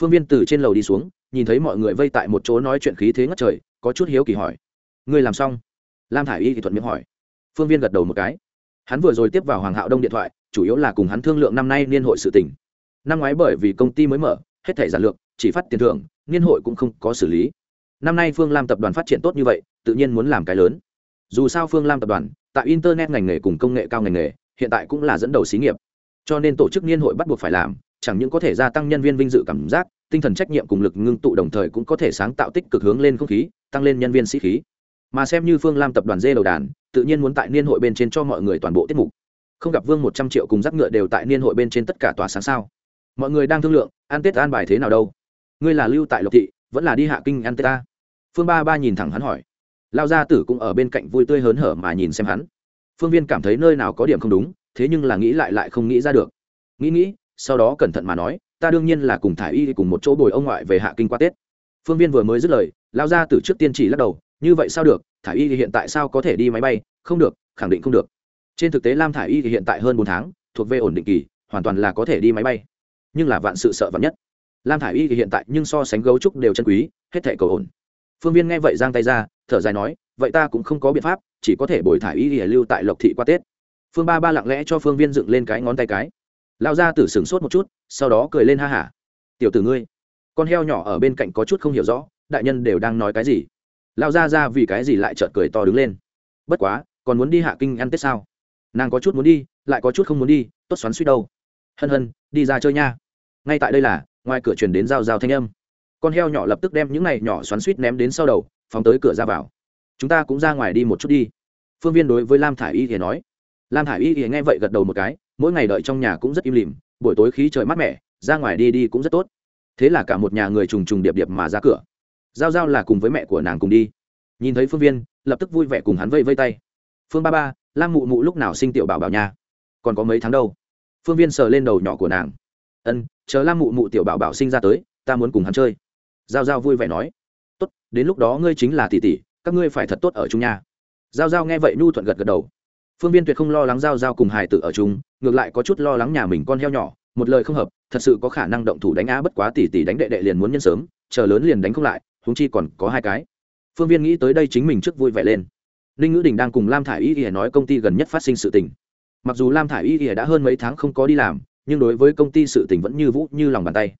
Phương Viên từ trên lầu đi xuống, nhìn thấy mọi người vây tại một chỗ nói chuyện khí thế ngất trời, có chút hiếu kỳ hỏi. Ngươi làm xong? Lam Thải Y thì thuận miệng hỏi. Phương Viên gật đầu một cái. Hắn vừa rồi tiếp vào Hoàng Hạo Đông điện thoại, chủ yếu là cùng hắn thương lượng năm nay niên hội sự tình. Năm ngoái bởi vì công ty mới mở, hết thảy giản lược, chỉ phát tiền thưởng, niên hội cũng không có xử lý. Năm nay Phương Lam tập đoàn phát triển tốt như vậy, tự nhiên muốn làm cái lớn. Dù sao Phương Lam tập đoàn, tại internet ngành nghề cùng công nghệ cao ngành nghề, hiện tại cũng là dẫn đầu xí nghiệp. Cho nên tổ chức niên hội bắt buộc phải làm, chẳng những có thể gia tăng nhân viên vinh dự cảm giác, tinh thần trách nhiệm cùng lực ngưng tụ đồng thời cũng có thể sáng tạo tích cực hướng lên không khí, tăng lên nhân viên sĩ khí. Mà xem như Phương Lam tập đoàn dê đầu đàn, tự nhiên muốn tại niên hội bên trên cho mọi người toàn bộ tiết mục. Không gặp vương một trăm triệu cùng rắc ngựa đều tại niên hội bên trên tất cả tòa sáng sao. Mọi người đang thương lượng ăn tết an bài thế nào đâu? Ngươi là lưu tại lộc thị vẫn là đi hạ kinh ăn tết ta? Phương ba ba nhìn thẳng hắn hỏi. Lao gia tử cũng ở bên cạnh vui tươi hớn hở mà nhìn xem hắn. Phương viên cảm thấy nơi nào có điểm không đúng thế nhưng là nghĩ lại lại không nghĩ ra được. Nghĩ nghĩ sau đó cẩn thận mà nói, ta đương nhiên là cùng thả y cùng một chỗ bồi ông ngoại về hạ kinh qua tết. Phương viên vừa mới dứt lời lao gia từ trước tiên chỉ lắc đầu, như vậy sao được thả y thì hiện tại sao có thể đi máy bay? Không được, khẳng định không được. Trên thực tế lam thả i y thì hiện tại hơn bốn tháng, thuộc về ổn định kỳ, hoàn toàn là có thể đi máy bay. Nhưng là vạn sự sợ vạn nhất. Lam thả i y thì hiện tại nhưng so sánh gấu trúc đều chân quý, hết thể cầu ổn. Phương viên nghe vậy giang tay ra, thở dài nói, vậy ta cũng không có biện pháp, chỉ có thể bồi thả y thì lưu tại lộc thị qua tết. Phương ba ba lặng lẽ cho phương viên dựng lên cái ngón tay cái lao ra tử sửng sốt một chút, sau đó cười lên ha hả. Tiểu tử ngươi, con heo nhỏ ở bên cạnh có chút không hiểu rõ, đại nhân đều đang nói cái gì? Lao ra ra vì cái gì lại trợt cười to đứng lên. Bất quá, còn muốn đi hạ kinh ăn tết sao? Nàng có chút muốn đi, lại có chút không muốn đi, tốt xoắn suýt đâu. Hân hân, đi ra chơi nha. Ngay tại đây là, ngoài cửa truyền đến giao giao thanh âm. Con heo nhỏ lập tức đem những này nhỏ xoắn suýt ném đến sau đầu, phóng tới cửa ra vào. Chúng ta cũng ra ngoài đi một chút đi. Phương viên đối với lam thả i y thì nói lam Hải y thì nghe vậy gật đầu một cái, mỗi ngày đợi trong nhà cũng rất im lìm, buổi tối khí trời mát mẻ, ra ngoài đi đi cũng rất tốt. Thế là cả một nhà người trùng trùng điệp điệp mà ra cửa. Giao giao là cùng với mẹ của nàng cùng đi. Nhìn thấy phương viên, lập tức vui vẻ cùng hắn vây vây tay. Phương ba ba, lam mụ mụ lúc nào sinh tiểu bảo bảo nha? Còn có mấy tháng đâu? Phương viên sờ lên đầu nhỏ của nàng. Ân, chờ lam mụ mụ tiểu bảo bảo sinh ra tới, ta muốn cùng hắn chơi. Giao giao vui vẻ nói. Tốt, đến lúc đó ngươi chính là tỷ tỷ, các ngươi phải thật tốt ở chung nhà giao giao nghe vậy nhu thuận gật gật đầu phương viên tuyệt không lo lắng giao giao cùng Hải tử ở chung, ngược lại có chút lo lắng nhà mình con heo nhỏ, một lời không hợp, thật sự có khả năng động thủ đánh á bất quá tỷ tỷ đánh đệ đệ liền muốn nhân sớm, chờ lớn liền đánh không lại húng chi còn có hai cái. Phương viên nghĩ tới đây chính mình trước vui vẻ lên. Ninh ngữ đình đang cùng lam thả i y ỉa nói công ty gần nhất phát sinh sự tình. Mặc dù lam thả i y ỉa đã hơn mấy tháng không có đi làm, nhưng đối với công ty sự tình vẫn như vũ như lòng bàn tay.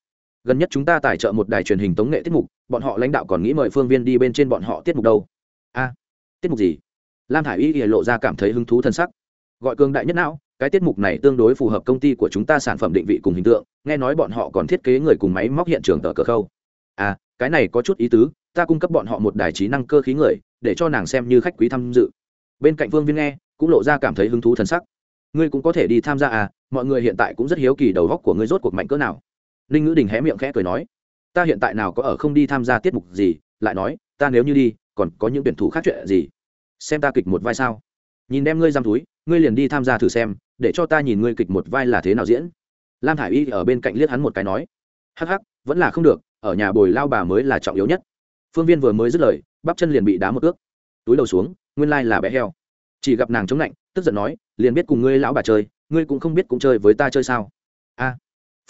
Gần nhất chúng ta tài trợ một đài truyền hình tống nghệ tiết mục, bọn họ lãnh đạo còn nghĩ mời phương viên đi bên trên bọn họ tiết mục đâu. A, tiết mục gì? Lam thả i y thì lộ ra cảm thấy hứng thú thân sắc. Gọi cường đại nhất não, cái tiết mục này tương đối phù hợp công ty của chúng ta sản phẩm định vị cùng hình tượng, nghe nói bọn họ còn thiết kế người cùng máy móc hiện trường tờ cờ khâu. À cái này có chút ý tứ, ta cung cấp bọn họ một đài trí năng cơ khí người, để cho nàng xem như khách quý tham dự. Bên cạnh vương viên nghe, cũng lộ ra cảm thấy hứng thú thân sắc. Ngươi cũng có thể đi tham gia à mọi người hiện tại cũng rất hiếu kỳ đầu góc của ngươi rốt cuộc mạnh cỡ nào. Ninh ngữ đình hé miệng khẽ cười nói, ta hiện tại nào có ở không đi tham gia tiết mục gì, lại nói, ta nếu như đi, còn có những tuyển thủ khác chuyện gì? Xem ta kịch một vai sao? Nhìn đem ngươi giam túi, ngươi liền đi tham gia thử xem, để cho ta nhìn ngươi kịch một vai là thế nào diễn. Lam thả i y ở bên cạnh liếc hắn một cái nói, hắc hắc, vẫn là không được, ở nhà bồi lao bà mới là trọng yếu nhất. Phương viên vừa mới dứt lời, bắp chân liền bị đá một ước. Túi đầu xuống, nguyên lai là bé heo. Chỉ gặp nàng chống lạnh, tức giận nói, liền biết cùng ngươi lão bà chơi, ngươi cũng không biết cũng chơi với ta chơi sao? A.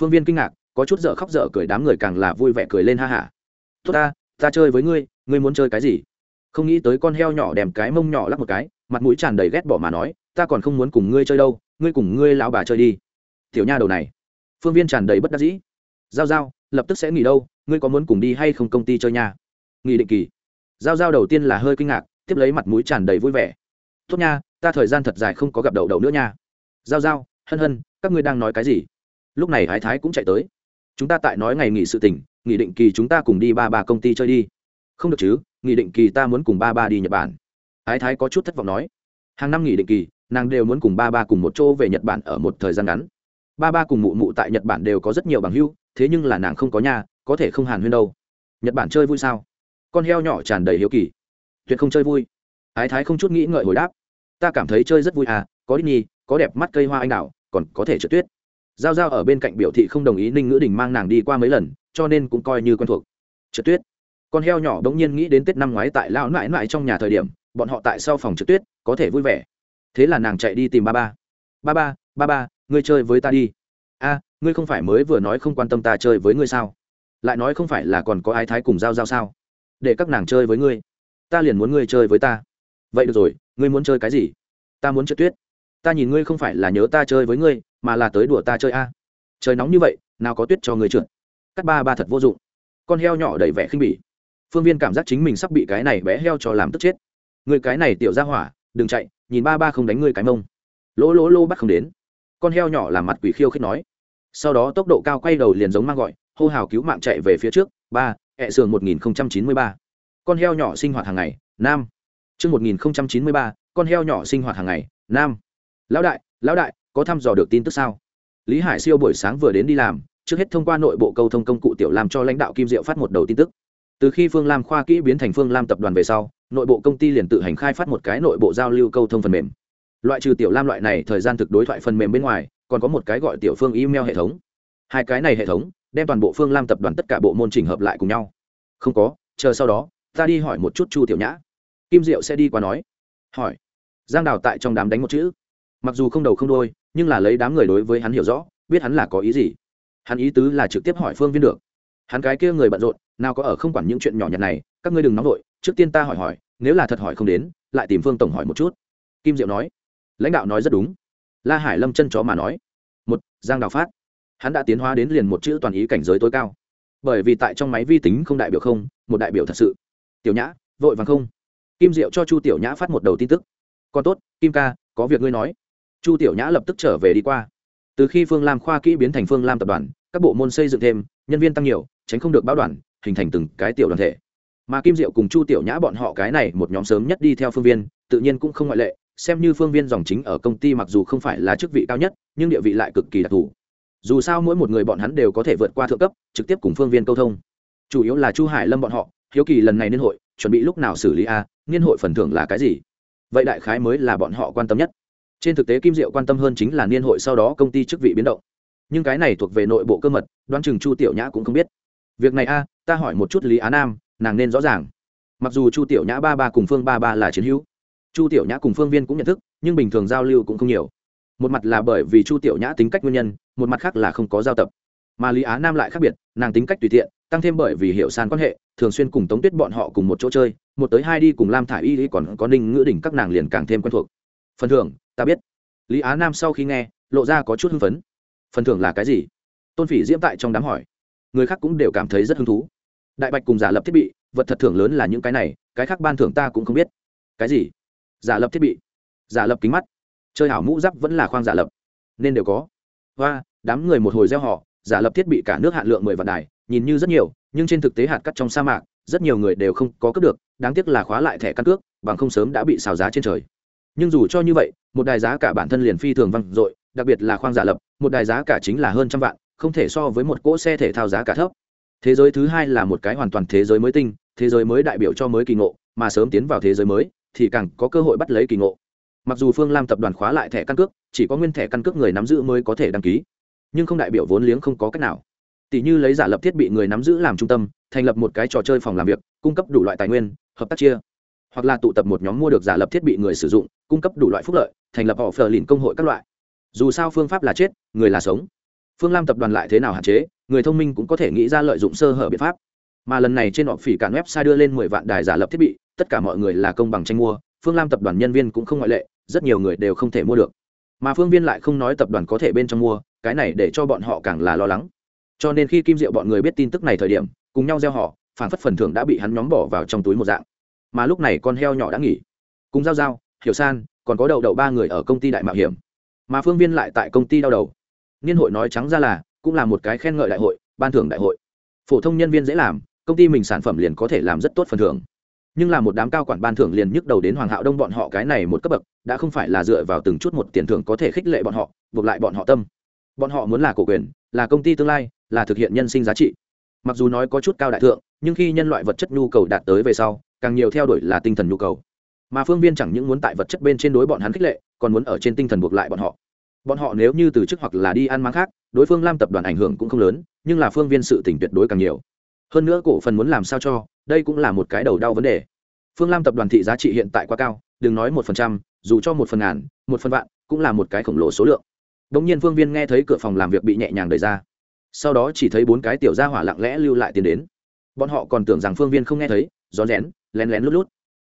Phương viên kinh ngạc, có chút dở khóc dở cười, đám người càng là vui vẻ cười lên ha hả. Tốt ta ta chơi với ngươi ngươi muốn chơi cái gì? Không nghĩ tới con heo nhỏ đèm cái mông nhỏ lắc một cái, mặt mũi tràn đầy ghét bỏ mà nói, ta còn không muốn cùng ngươi chơi đâu, ngươi cùng ngươi lão bà chơi đi. Tiểu nha đầu này, phương viên tràn đầy bất đắc dĩ. Giao giao, lập tức sẽ nghỉ đâu, ngươi có muốn cùng đi hay không công ty chơi nha? Nghỉ định kỳ. Giao giao đầu tiên là hơi kinh ngạc, tiếp lấy mặt mũi tràn đầy vui vẻ. Tốt nha, ta thời gian thật dài không có gặp đầu đầu nữa nha. Giao giao, hân hân, các ngươi đang nói cái gì? Lúc này hải thái cũng chạy tới. Chúng ta tại nói ngày nghỉ sự tỉnh nghỉ định kỳ chúng ta cùng đi ba ba công ty chơi đi. Không được chứ nghỉ định kỳ ta muốn cùng ba ba đi nhật bản. Ái thái có chút thất vọng nói. Hàng năm nghỉ định kỳ, nàng đều muốn cùng ba ba cùng một chỗ về nhật bản ở một thời gian ngắn. Ba ba cùng mụ mụ tại nhật bản đều có rất nhiều bằng hưu thế nhưng là nàng không có nhà, có thể không hàn huyên đâu. Nhật bản chơi vui sao? Con heo nhỏ tràn đầy hiếu kỳ. Tuyệt không chơi vui. Ái thái không chút nghĩ ngợi hồi đáp. Ta cảm thấy chơi rất vui à có đi nhi có đẹp mắt cây hoa anh đào, còn có thể trượt tuyết. Giao giao ở bên cạnh biểu thị không đồng ý ninh ngữ đình mang nàng đi qua mấy lần, cho nên cũng coi như quen thuộc. Trượt tuyết con heo nhỏ bỗng nhiên nghĩ đến tết năm ngoái tại lão nãi nãi trong nhà thời điểm, bọn họ tại sau phòng trực tuyết, có thể vui vẻ. Thế là nàng chạy đi tìm ba ba. Ba ba ba ba, ngươi chơi với ta đi. A, ngươi không phải mới vừa nói không quan tâm ta chơi với ngươi sao? Lại nói không phải là còn có ai thái cùng giao giao sao? Để các nàng chơi với ngươi, ta liền muốn ngươi chơi với ta. Vậy được rồi, ngươi muốn chơi cái gì? Ta muốn trượt tuyết. Ta nhìn ngươi không phải là nhớ ta chơi với ngươi, mà là tới đùa ta chơi a. Trời nóng như vậy, nào có tuyết cho ngươi trượt. Cắt ba ba thật vô dụng. Con heo nhỏ đầy vẻ khinh bỉ phương viên cảm giác chính mình sắp bị cái này bé heo cho làm tức chết. Người cái này tiểu ra hỏa, đừng chạy, nhìn ba ba không đánh ngươi cái mông. Lỗ lỗ lô bắt không đến. Con heo nhỏ làm mặt quỷ khiêu khích nói. Sau đó tốc độ cao quay đầu liền giống mang gọi, hô hào cứu mạng chạy về phía trước, ba hẹ sườn một nghìn chín mươi ba. Con heo nhỏ sinh hoạt hàng ngày, nam. Chương một nghìn chín mươi ba, con heo nhỏ sinh hoạt hàng ngày, nam. Lão đại lão đại, có thăm dò được tin tức sao? Lý hải siêu buổi sáng vừa đến đi làm, trước hết thông qua nội bộ câu thông công cụ tiểu làm cho lãnh đạo kim diệu phát một đầu tin tức từ khi phương lam khoa kỹ biến thành phương lam tập đoàn về sau, nội bộ công ty liền tự hành khai phát một cái nội bộ giao lưu câu thông phần mềm. Loại trừ tiểu lam loại này, thời gian thực đối thoại phần mềm bên ngoài, còn có một cái gọi tiểu phương email hệ thống. Hai cái này hệ thống, đem toàn bộ phương lam tập đoàn tất cả bộ môn trình hợp lại cùng nhau. Không có, chờ sau đó, ta đi hỏi một chút chu tiểu nhã. Kim diệu sẽ đi qua nói. Hỏi. Giang đào tại trong đám đánh một chữ. Mặc dù không đầu không đôi nhưng là lấy đám người đối với hắn hiểu rõ, biết hắn là có ý gì. Hắn ý tứ là trực tiếp hỏi phương viên được. Hắn cái kia người bận rộn nào có ở không quản những chuyện nhỏ nhặt này, các ngươi đừng nóng vội, trước tiên ta hỏi hỏi, nếu là thật hỏi không đến, lại tìm phương tổng hỏi một chút. Kim diệu nói. Lãnh đạo nói rất đúng. La hải lâm chân chó mà nói. Một, giang đào phát. Hắn đã tiến hóa đến liền một chữ toàn ý cảnh giới tối cao. Bởi vì tại trong máy vi tính không đại biểu không, một đại biểu thật sự. Tiểu nhã, vội vàng không? Kim diệu cho chu tiểu nhã phát một đầu tin tức. Còn tốt, kim ca, có việc ngươi nói. Chu tiểu nhã lập tức trở về đi qua. Từ khi phương lam khoa kỹ biến thành phương lam tập đoàn, các bộ môn xây dựng thêm, nhân viên tăng nhiều, tránh không được báo đoàn hình thành từng cái tiểu đoàn thể. Mà kim diệu cùng chu tiểu nhã bọn họ cái này một nhóm sớm nhất đi theo phương viên, tự nhiên cũng không ngoại lệ, xem như phương viên dòng chính ở công ty mặc dù không phải là chức vị cao nhất, nhưng địa vị lại cực kỳ đặc thù. Dù sao mỗi một người bọn hắn đều có thể vượt qua thượng cấp, trực tiếp cùng phương viên câu thông. Chủ yếu là chu hải lâm bọn họ, hiếu kỳ lần này niên hội, chuẩn bị lúc nào xử lý a, niên hội phần thưởng là cái gì? Vậy đại khái mới là bọn họ quan tâm nhất. Trên thực tế kim diệu quan tâm hơn chính là niên hội sau đó công ty chức vị biến động. Nhưng cái này thuộc về nội bộ cơ mật, đoán chừng chu tiểu nhã cũng không biết việc này a, ta hỏi một chút lý á nam, nàng nên rõ ràng. Mặc dù chu tiểu nhã ba ba cùng phương ba ba là chiến hữu, chu tiểu nhã cùng phương viên cũng nhận thức, nhưng bình thường giao lưu cũng không nhiều. Một mặt là bởi vì chu tiểu nhã tính cách nguyên nhân, một mặt khác là không có giao tập. Mà lý á nam lại khác biệt, nàng tính cách tùy tiện, tăng thêm bởi vì hiểu san quan hệ, thường xuyên cùng tống tuyết bọn họ cùng một chỗ chơi, một tới hai đi cùng lam thả i y còn có ninh ngữ đỉnh các nàng liền càng thêm quen thuộc. Phần thưởng, ta biết. Lý á nam sau khi nghe, lộ ra có chút hưng phấn. Phần thưởng là cái gì? Tôn phỉ diễm tại trong đám hỏi người khác cũng đều cảm thấy rất hứng thú. Đại bạch cùng giả lập thiết bị, vật thật thưởng lớn là những cái này, cái khác ban thưởng ta cũng không biết. Cái gì? Giả lập thiết bị. Giả lập kính mắt. Chơi hảo mũ giáp vẫn là khoang giả lập. Nên đều có. Và đám người một hồi gieo họ, giả lập thiết bị cả nước hạn lượng mười vạn đài, nhìn như rất nhiều, nhưng trên thực tế hạt cắt trong sa mạc, rất nhiều người đều không có cướp được, đáng tiếc là khóa lại thẻ căn cước, bằng không sớm đã bị xào giá trên trời. Nhưng dù cho như vậy, một đài giá cả bản thân liền phi thường văng dội, đặc biệt là khoang giả lập, một đài giá cả chính là hơn trăm vạn không thể so với một cỗ xe thể thao giá cả thấp. Thế giới thứ hai là một cái hoàn toàn thế giới mới tinh, thế giới mới đại biểu cho mới kỳ ngộ, mà sớm tiến vào thế giới mới thì càng có cơ hội bắt lấy kỳ ngộ. Mặc dù phương lam tập đoàn khóa lại thẻ căn cước, chỉ có nguyên thẻ căn cước người nắm giữ mới có thể đăng ký. Nhưng không đại biểu vốn liếng không có cách nào. Tỷ như lấy giả lập thiết bị người nắm giữ làm trung tâm, thành lập một cái trò chơi phòng làm việc, cung cấp đủ loại tài nguyên, hợp tác chia. Hoặc là tụ tập một nhóm mua được giả lập thiết bị người sử dụng, cung cấp đủ loại phúc lợi, thành lập họ phờ lìn công hội các loại. Dù sao phương pháp là chết, người là sống phương lam tập đoàn lại thế nào hạn chế, người thông minh cũng có thể nghĩ ra lợi dụng sơ hở biện pháp. Mà lần này trên họ phỉ cản website đưa lên mười vạn đài giả lập thiết bị, tất cả mọi người là công bằng tranh mua, phương lam tập đoàn nhân viên cũng không ngoại lệ, rất nhiều người đều không thể mua được. Mà phương viên lại không nói tập đoàn có thể bên trong mua, cái này để cho bọn họ càng là lo lắng. Cho nên khi kim diệu bọn người biết tin tức này thời điểm, cùng nhau gieo họ, phản phất phần thưởng đã bị hắn nhóm bỏ vào trong túi một dạng. Mà lúc này con heo nhỏ đã nghỉ. Cùng giao giao, hiểu san, còn có đầu đầu ba người ở công ty đại mạo hiểm. Mà phương viên lại tại công ty đau đầu niên hội nói trắng ra là, cũng là một cái khen ngợi đại hội, ban thưởng đại hội. Phổ thông nhân viên dễ làm, công ty mình sản phẩm liền có thể làm rất tốt phần thưởng. Nhưng là một đám cao quản ban thưởng liền nhức đầu đến hoàng hạo đông bọn họ cái này một cấp bậc, đã không phải là dựa vào từng chút một tiền thưởng có thể khích lệ bọn họ, buộc lại bọn họ tâm. Bọn họ muốn là cổ quyền, là công ty tương lai, là thực hiện nhân sinh giá trị. Mặc dù nói có chút cao đại thượng, nhưng khi nhân loại vật chất nhu cầu đạt tới về sau, càng nhiều theo đuổi là tinh thần nhu cầu. Mà phương viên chẳng những muốn tại vật chất bên trên đối bọn hắn khích lệ, còn muốn ở trên tinh thần buộc lại bọn họ bọn họ nếu như từ chức hoặc là đi ăn mang khác, đối phương lam tập đoàn ảnh hưởng cũng không lớn, nhưng là phương viên sự tỉnh tuyệt đối càng nhiều. Hơn nữa cổ phần muốn làm sao cho, đây cũng là một cái đầu đau vấn đề. Phương lam tập đoàn thị giá trị hiện tại quá cao, đừng nói một phần trăm, dù cho một phần ngàn, một phần vạn, cũng là một cái khổng lồ số lượng. Đ ỗ n g nhiên phương viên nghe thấy cửa phòng làm việc bị nhẹ nhàng đẩy ra. Sau đó chỉ thấy bốn cái tiểu gia hỏa lặng lẽ lưu lại tiền đến. Bọn họ còn tưởng rằng phương viên không nghe thấy, rón rén, lén lén lút lút.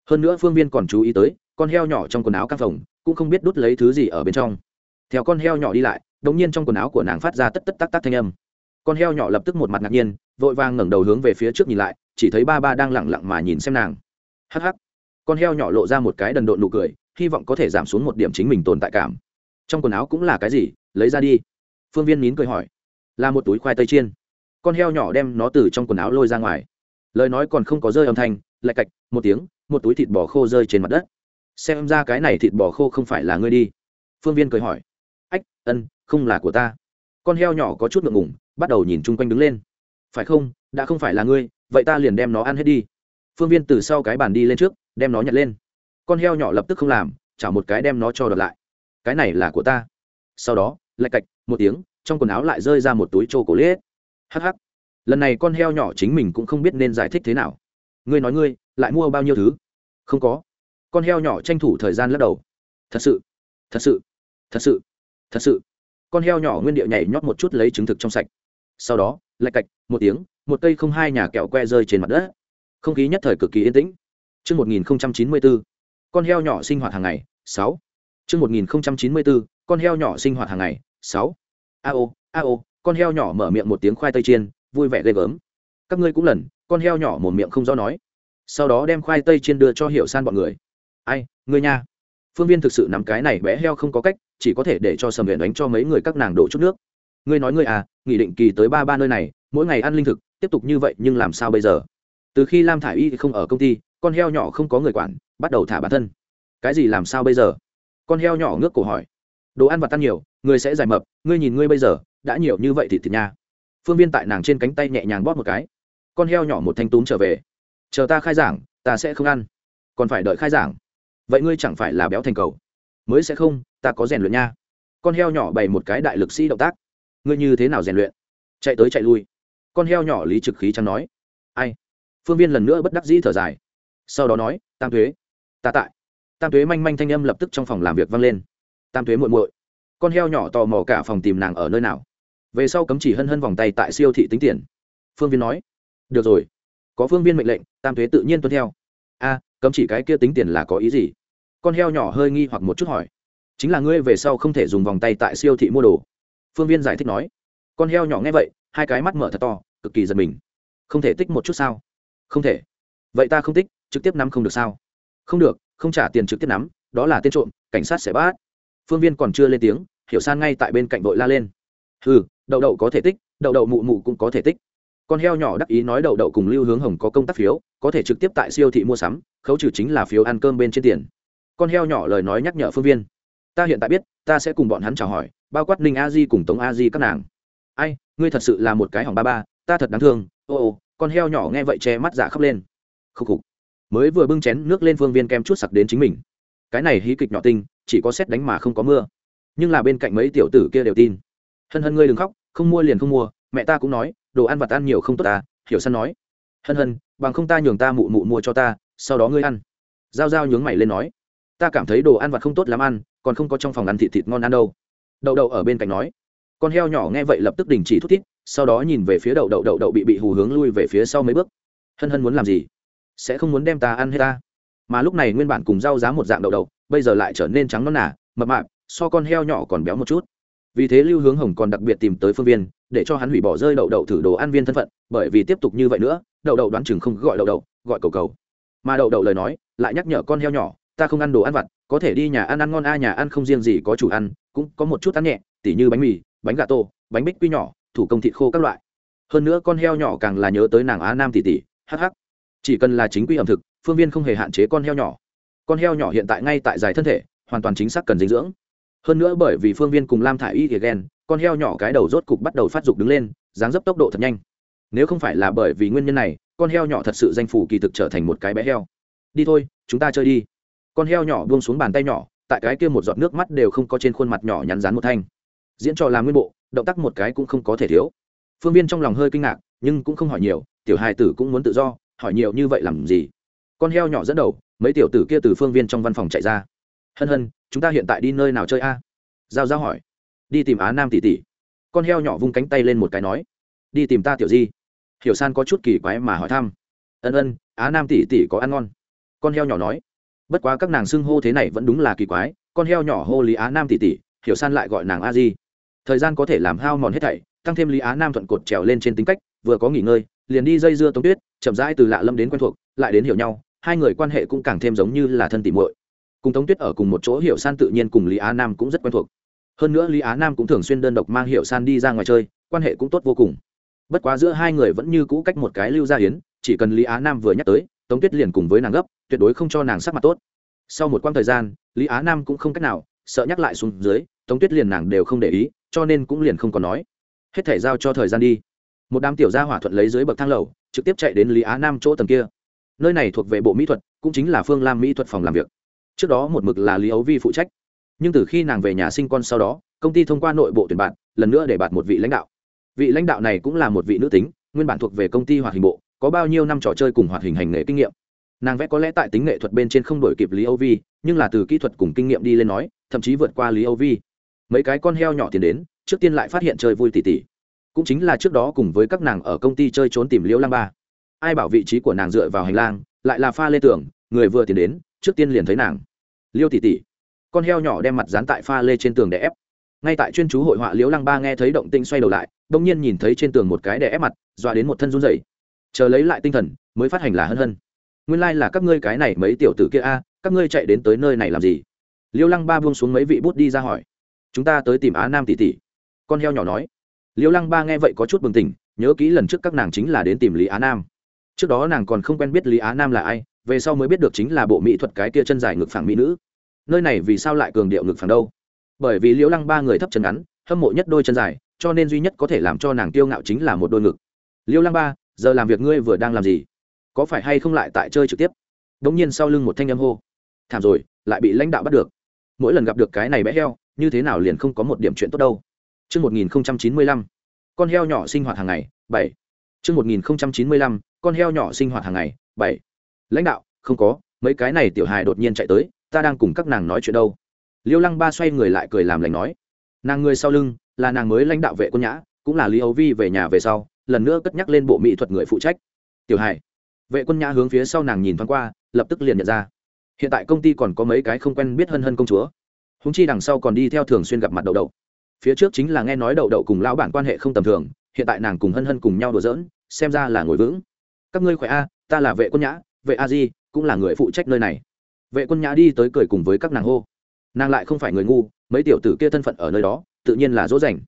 Hơn nữa phương viên còn chú ý tới, con heo nhỏ trong quần áo căng phòng cũng không biết đút lấy thứ gì ở bên trong theo con heo nhỏ đi lại đ ỗ n g nhiên trong quần áo của nàng phát ra tất tất tắc tắc thanh âm. Con heo nhỏ lập tức một mặt ngạc nhiên, vội vàng ngẩng đầu hướng về phía trước nhìn lại, chỉ thấy ba ba đang lẳng lặng mà nhìn xem nàng. Hắc hắc. Con heo nhỏ lộ ra một cái đần độn nụ cười, hy vọng có thể giảm xuống một điểm chính mình tồn tại cảm. Trong quần áo cũng là cái gì? Lấy ra đi. Phương viên nín cười hỏi. Là một túi khoai tây chiên. Con heo nhỏ đem nó từ trong quần áo lôi ra ngoài. Lời nói còn không có rơi âm thanh, lại cạch, một tiếng, một túi thịt bò khô rơi trên mặt đất. Xem ra cái này thịt bò khô không phải là ngươi đi. Phương viên cười hỏi ách, ân, không là của ta. Con heo nhỏ có chút ngượng ngủng bắt đầu nhìn chung quanh đứng lên. Phải không? Đã không phải là ngươi, vậy ta liền đem nó ăn hết đi. Phương viên từ sau cái bàn đi lên trước, đem nó nhặt lên. Con heo nhỏ lập tức không làm, chảo một cái đem nó cho đợt lại. Cái này là của ta. Sau đó, lạch cạch, một tiếng, trong quần áo lại rơi ra một túi trô cổ liết hh lần này con heo nhỏ chính mình cũng không biết nên giải thích thế nào. Ngươi nói ngươi, lại mua bao nhiêu thứ? Không có. Con heo nhỏ tranh thủ thời gian lắc đầu. Thật sự thật sự thật sự thật sự con heo nhỏ nguyên điệu nhảy nhót một chút lấy trứng thực trong sạch sau đó lạch cạch một tiếng một cây không hai nhà kẹo que rơi trên mặt đất không khí nhất thời cực kỳ yên tĩnh Trước 1094, con heo nhỏ sinh hoạt hàng ngày, 6. Trước 1094, con heo nhỏ sinh hoạt hàng ngày, 6. A ô, a ô, con heo nhỏ mở miệng một tiếng khoai tây chiên, vui vẻ ghê gớm. Các ngươi cũng lần, con heo nhỏ một miệng không rõ nói. Sau đó đem khoai tây chiên đưa cho Hiểu San bọn người. Ai, ngươi nha. Phương Viên thực sự nắm cái này bé heo không có cách, chỉ có thể để cho Sầm huyện đánh cho mấy người các nàng đổ chút nước. Ngươi nói ngươi à, nghỉ định kỳ tới ba ba nơi này, mỗi ngày ăn linh thực, tiếp tục như vậy nhưng làm sao bây giờ? từ khi lam thả i y không ở công ty con heo nhỏ không có người quản bắt đầu thả bản thân. Cái gì làm sao bây giờ? Con heo nhỏ ngước cổ hỏi. Đồ ăn và tan nhiều ngươi sẽ giải mập ngươi nhìn ngươi bây giờ đã nhiều như vậy thì thịt nha. Phương viên tại nàng trên cánh tay nhẹ nhàng bóp một cái. Con heo nhỏ một thanh túm trở về. Chờ ta khai giảng ta sẽ không ăn. Còn phải đợi khai giảng. Vậy ngươi chẳng phải là béo thành cầu. Mới sẽ không ta có rèn luyện nha. Con heo nhỏ bày một cái đại lực sĩ động tác. Ngươi như thế nào rèn luyện? Chạy tới chạy lui. Con heo nhỏ lý trực khí chẳng nói. Ai? Phương viên lần nữa bất đắc dĩ thở dài. Sau đó nói, tam thuế ta tại. Tam thuế manh manh thanh âm lập tức trong phòng làm việc vang lên. Tam thuế muội muội. Con heo nhỏ tò mò cả phòng tìm nàng ở nơi nào. Về sau cấm chỉ hân hân vòng tay tại siêu thị tính tiền. Phương viên nói. Được rồi. Có phương viên mệnh lệnh, tam thuế tự nhiên tuân theo. A, cấm chỉ cái kia tính tiền là có ý gì? Con heo nhỏ hơi nghi hoặc một chút hỏi chính là ngươi về sau không thể dùng vòng tay tại siêu thị mua đồ. Phương viên giải thích nói. Con heo nhỏ nghe vậy, hai cái mắt mở thật to, cực kỳ giật mình. Không thể tích một chút sao? Không thể. Vậy ta không tích, trực tiếp nắm không được sao? Không được, không trả tiền trực tiếp nắm, đó là tên trộm, cảnh sát sẽ bắt. Phương viên còn chưa lên tiếng, hiểu san ngay tại bên cạnh vội la lên. Ừ đậu đậu có thể tích, đậu đậu mụ mụ cũng có thể tích. Con heo nhỏ đắc ý nói đậu đậu cùng lưu hướng hồng có công tác phiếu, có thể trực tiếp tại siêu thị mua sắm, khấu trừ chính là phiếu ăn cơm bên trên tiền. Con heo nhỏ lời nói nhắc nhở phương viên ta hiện tại biết, ta sẽ cùng bọn hắn chào hỏi, bao quát ninh a di cùng tống a di các nàng. Ai, ngươi thật sự là một cái hỏng ba ba, ta thật đáng thương, ô ô, con heo nhỏ nghe vậy che mắt giả khóc lên. Khúc khục. Mới vừa bưng chén nước lên phương viên kem chút sặc đến chính mình. Cái này hí kịch nhỏ tinh, chỉ có xét đánh mà không có mưa. Nhưng là bên cạnh mấy tiểu tử kia đều tin. Hân hân ngươi đừng khóc, không mua liền không mua, mẹ ta cũng nói, đồ ăn vặt ăn nhiều không tốt ta, hiểu săn nói. Hân hân, bằng không ta nhường ta mụ mụ mua cho ta, sau đó ngươi ăn. G i a o g i a o nhướng mày lên nói, ta cảm thấy đồ ăn vặt không tốt lắm ăn còn không có trong phòng ăn thịt thịt ngon ăn đâu. Đậu đậu ở bên cạnh nói. Con heo nhỏ nghe vậy lập tức đình chỉ thút thít, sau đó nhìn về phía đậu đậu đậu đậu bị bị hù hướng lui về phía sau mấy bước. Hân hân muốn làm gì? Sẽ không muốn đem ta ăn hết ta. Mà lúc này nguyên bản cùng rau giá một dạng đậu đậu, bây giờ lại trở nên trắng non nả mập mạp, so con heo nhỏ còn béo một chút. Vì thế lưu hướng hồng còn đặc biệt tìm tới phương viên, để cho hắn hủy bỏ rơi đậu đậu thử đồ ăn viên thân phận, bởi vì tiếp tục như vậy nữa, đậu đậu đoán chừng không gọi đậu đậu, gọi cầu cầu. Mà đậu đậu lời nói, lại nhắc nhở con heo nhỏ, ta không ăn đồ ăn vặt có thể đi nhà ăn ăn ngon a nhà ăn không riêng gì có chủ ăn, cũng có một chút ăn nhẹ, tỉ như bánh mì, bánh gà tô, bánh bích quy nhỏ, thủ công thịt khô các loại. Hơn nữa con heo nhỏ càng là nhớ tới nàng á nam tỷ tỷ hh chỉ cần là chính quy ẩm thực, phương viên không hề hạn chế con heo nhỏ. Con heo nhỏ hiện tại ngay tại dài thân thể, hoàn toàn chính xác cần dinh dưỡng. Hơn nữa bởi vì phương viên cùng lam thả i y ghen, con heo nhỏ cái đầu rốt cục bắt đầu phát dục đứng lên, dáng dấp tốc độ thật nhanh. Nếu không phải là bởi vì nguyên nhân này, con heo nhỏ thật sự danh phủ kỳ thực trở thành một cái bé heo. Đi thôi, chúng ta chơi đi con heo nhỏ buông xuống bàn tay nhỏ, tại cái kia một giọt nước mắt đều không có trên khuôn mặt nhỏ nhắn rán một thanh. Diễn trò làm nguyên bộ, động tác một cái cũng không có thể thiếu. Phương viên trong lòng hơi kinh ngạc, nhưng cũng không hỏi nhiều, tiểu hài tử cũng muốn tự do, hỏi nhiều như vậy làm gì? Con heo nhỏ dẫn đầu, mấy tiểu tử kia từ phương viên trong văn phòng chạy ra. Hân hân, chúng ta hiện tại đi nơi nào chơi a? Giao giao hỏi. Đi tìm á nam tỷ tỷ. Con heo nhỏ vung cánh tay lên một cái nói. Đi tìm ta tiểu di. Hiểu san có chút kỳ quái mà hỏi thăm. Ân ân, á nam tỷ tỷ có ăn ngon. Con heo nhỏ nói bất quá các nàng xưng hô thế này vẫn đúng là kỳ quái, con heo nhỏ hô lý á nam tỷ tỷ hiểu san lại gọi nàng a di. Thời gian có thể làm hao mòn hết thảy, tăng thêm lý á nam thuận cột trèo lên trên tính cách, vừa có nghỉ ngơi, liền đi dây dưa tống tuyết, chậm rãi từ lạ lâm đến quen thuộc, lại đến hiểu nhau, hai người quan hệ cũng càng thêm giống như là thân tỉ muội. Cùng tống tuyết ở cùng một chỗ, hiểu san tự nhiên cùng lý á nam cũng rất quen thuộc. Hơn nữa lý á nam cũng thường xuyên đơn độc mang hiểu san đi ra ngoài chơi, quan hệ cũng tốt vô cùng. Bất quá giữa hai người vẫn như cũ cách một cái lưu gia hiến chỉ cần lý á nam vừa nhắc tới tống tuyết liền cùng với nàng gấp, tuyệt đối không cho nàng sắc mặt tốt. Sau một quãng thời gian, lý á nam cũng không cách nào, sợ nhắc lại xuống dưới, tống tuyết liền nàng đều không để ý, cho nên cũng liền không còn nói. Hết thể giao cho thời gian đi. Một đám tiểu gia hỏa thuận lấy dưới bậc thang lầu, trực tiếp chạy đến lý á nam chỗ tầng kia. Nơi này thuộc về bộ mỹ thuật, cũng chính là phương lam mỹ thuật phòng làm việc. Trước đó một mực là lý ấu vi phụ trách. Nhưng từ khi nàng về nhà sinh con sau đó, công ty thông qua nội bộ tuyển bạn, lần nữa để bạt một vị lãnh đạo. Vị lãnh đạo này cũng là một vị nữ tính, nguyên bản thuộc về công ty hoạt hình bộ có bao nhiêu năm trò chơi cùng hoạt hình hành nghề kinh nghiệm. Nàng vẽ có lẽ tại tính nghệ thuật bên trên không đổi kịp lý âu vi, nhưng là từ kỹ thuật cùng kinh nghiệm đi lên nói, thậm chí vượt qua lý âu vi. Mấy cái con heo nhỏ tiền đến, trước tiên lại phát hiện chơi vui tỉ tỉ. Cũng chính là trước đó cùng với các nàng ở công ty chơi trốn tìm liễu lang ba. Ai bảo vị trí của nàng dựa vào hành lang, lại là pha lê tưởng người vừa tiến đến, trước tiên liền thấy nàng. Liêu tỉ tỉ. Con heo nhỏ đem mặt dán tại pha lê trên tường để ép. Ngay tại chuyên chú hội họa liễu lăng ba nghe thấy động tinh xoay đầu lại đông nhiên nhìn thấy trên tường một cái để ép mặt, dọa đến một thân run rẩy chờ lấy lại tinh thần, mới phát hành là hân hân. Nguyên lai、like、là các ngươi cái này mấy tiểu tử kia a, các ngươi chạy đến tới nơi này làm gì? Liêu lăng ba buông xuống mấy vị bút đi ra hỏi. Chúng ta tới tìm á nam tỷ tỷ. Con heo nhỏ nói. Liêu lăng ba nghe vậy có chút bừng tỉnh, nhớ kỹ lần trước các nàng chính là đến tìm lý á nam. Trước đó nàng còn không quen biết lý á nam là ai, về sau mới biết được chính là bộ mỹ thuật cái kia chân dài ngực phẳng mỹ nữ. Nơi này vì sao lại cường điệu ngực phẳng đâu? Bởi vì liễu lăng ba người thấp chân ngắn, hâm mộ nhất đôi chân dài, cho nên duy nhất có thể làm cho nàng kiêu ngạo chính là một đôi ngực. Liễu lăng ba giờ làm việc ngươi vừa đang làm gì? Có phải hay không lại tại chơi trực tiếp? Đ ỗ n g nhiên sau lưng một thanh âm hô. Thảm rồi lại bị lãnh đạo bắt được. Mỗi lần gặp được cái này bé heo như thế nào liền không có một điểm chuyện tốt đâu. Trước 1095, con heo nhỏ sinh hoạt hàng ngày, 7. Trước 1095, con heo nhỏ sinh hoạt hàng ngày, 7. Lãnh đạo, không có, mấy cái này tiểu hài đột nhiên chạy tới, ta đang cùng các nàng nói chuyện đâu. Liêu Lăng Ba xoay người lại cười làm lành nói, nàng người sau lưng là nàng mới lãnh đạo vệ quân nhã, cũng là Lý Âu Vi về nhà về sau, lần nữa cất nhắc lên bộ mỹ thuật người phụ trách. Tiểu Hải, vệ quân nhã hướng phía sau nàng nhìn thoáng qua, lập tức liền nhận ra, hiện tại công ty còn có mấy cái không quen biết hân hân công chúa, húng chi đằng sau còn đi theo thường xuyên gặp mặt đậu đậu. Phía trước chính là nghe nói đậu đậu cùng lão bản quan hệ không tầm thường hiện tại nàng cùng hân hân cùng nhau đùa giỡn xem ra là ngồi vững. Các ngươi khỏe a ta là vệ quân nhã vệ a di cũng là người phụ trách nơi này. Vệ quân nhã đi tới cười cùng với các nàng hô. Nàng lại không phải người ngu mấy tiểu tử kia thân phận ở nơi đó tự nhiên là dỗ dành.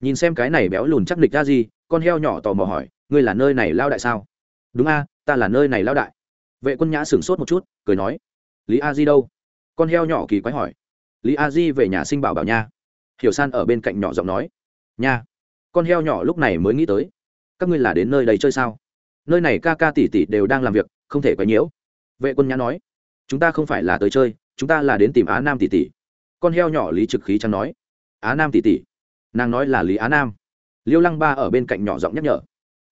Nhìn xem cái này béo lùn chắc địch a di con heo nhỏ tò mò hỏi, ngươi là nơi này lao đại sao? Đúng a, ta là nơi này lao đại. Vệ quân nhã sửng sốt một chút, cười nói, lý a di đâu? Con heo nhỏ kỳ quái hỏi, lý a di về nhà sinh bảo bảo nha. Hiểu san ở bên cạnh nhỏ giọng nói, nha. Con heo nhỏ lúc này mới nghĩ tới, các ngươi là đến nơi đây chơi sao? Nơi này ca ca tỷ tỷ đều đang làm việc, không thể quấy nhiễu. Vệ quân nhã nói, chúng ta không phải là tới chơi, chúng ta là đến tìm á nam tỷ tỷ. Con heo nhỏ lý trực khí chẳng nói, á nam tỷ tỷ. Nàng nói là lý á nam liêu lăng ba ở bên cạnh nhỏ giọng nhắc nhở.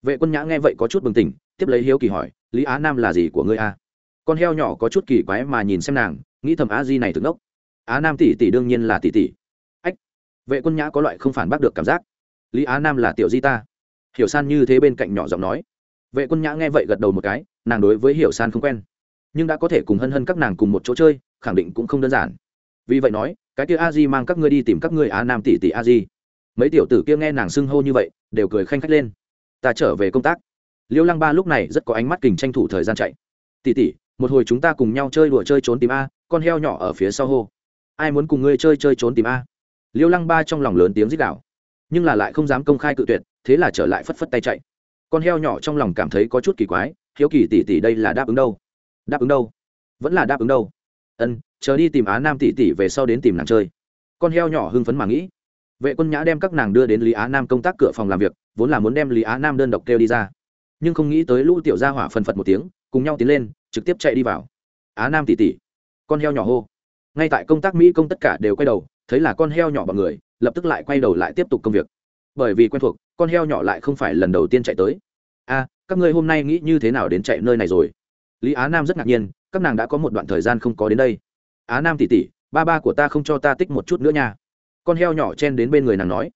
Vệ quân nhã nghe vậy có chút bừng tỉnh, tiếp lấy hiếu kỳ hỏi, lý á nam là gì của ngươi a? Con heo nhỏ có chút kỳ quái mà nhìn xem nàng, nghĩ thầm á di này từng ốc á nam tỷ tỷ đương nhiên là tỷ tỷ. Ách! vệ quân nhã có loại không phản bác được cảm giác. Lý á nam là tiểu di ta. Hiểu san như thế bên cạnh nhỏ giọng nói. Vệ quân nhã nghe vậy gật đầu một cái, nàng đối với hiểu san không quen. Nhưng đã có thể cùng hân hân các nàng cùng một chỗ chơi, khẳng định cũng không đơn giản. Vì vậy nói, cái kia a di mang các ngươi đi tìm các ngươi á nam tỷ tỷ a di mấy tiểu tử kia nghe nàng xưng hô như vậy, đều cười khanh khách lên. Ta trở về công tác. Liêu lăng ba lúc này rất có ánh mắt kình tranh thủ thời gian chạy. Tỷ tỷ, một hồi chúng ta cùng nhau chơi đùa chơi trốn tìm a, con heo nhỏ ở phía sau hô. Ai muốn cùng ngươi chơi chơi trốn tìm a? Liêu lăng ba trong lòng lớn tiếng dích đạo nhưng là lại không dám công khai cự tuyệt, thế là trở lại phất phất tay chạy. Con heo nhỏ trong lòng cảm thấy có chút kỳ quái, hiếu kỳ tỷ tỷ đây là đáp ứng đâu? Đáp ứng đâu? Vẫn là đáp ứng đâu? Ân, chờ đi tìm á nam tỷ tỷ về sau đến tìm nàng chơi. Con heo nhỏ hưng phấn mà nghĩ vệ quân nhã đem các nàng đưa đến lý á nam công tác cửa phòng làm việc, vốn là muốn đem lý á nam đơn độc kêu đi ra. Nhưng không nghĩ tới lũ tiểu gia hỏa phần phật một tiếng, cùng nhau tiến lên, trực tiếp chạy đi vào. Á nam tỷ tỷ, con heo nhỏ hô. Ngay tại công tác mỹ công tất cả đều quay đầu, thấy là con heo nhỏ bọn người, lập tức lại quay đầu lại tiếp tục công việc. Bởi vì quen thuộc, con heo nhỏ lại không phải lần đầu tiên chạy tới. A các ngươi hôm nay nghĩ như thế nào đến chạy nơi này rồi? Lý á nam rất ngạc nhiên, các nàng đã có một đoạn thời gian không có đến đây. Á nam tỉ tỉ ba ba của ta không cho ta tích một chút nữa nha con heo nhỏ chen đến bên người nàng nói,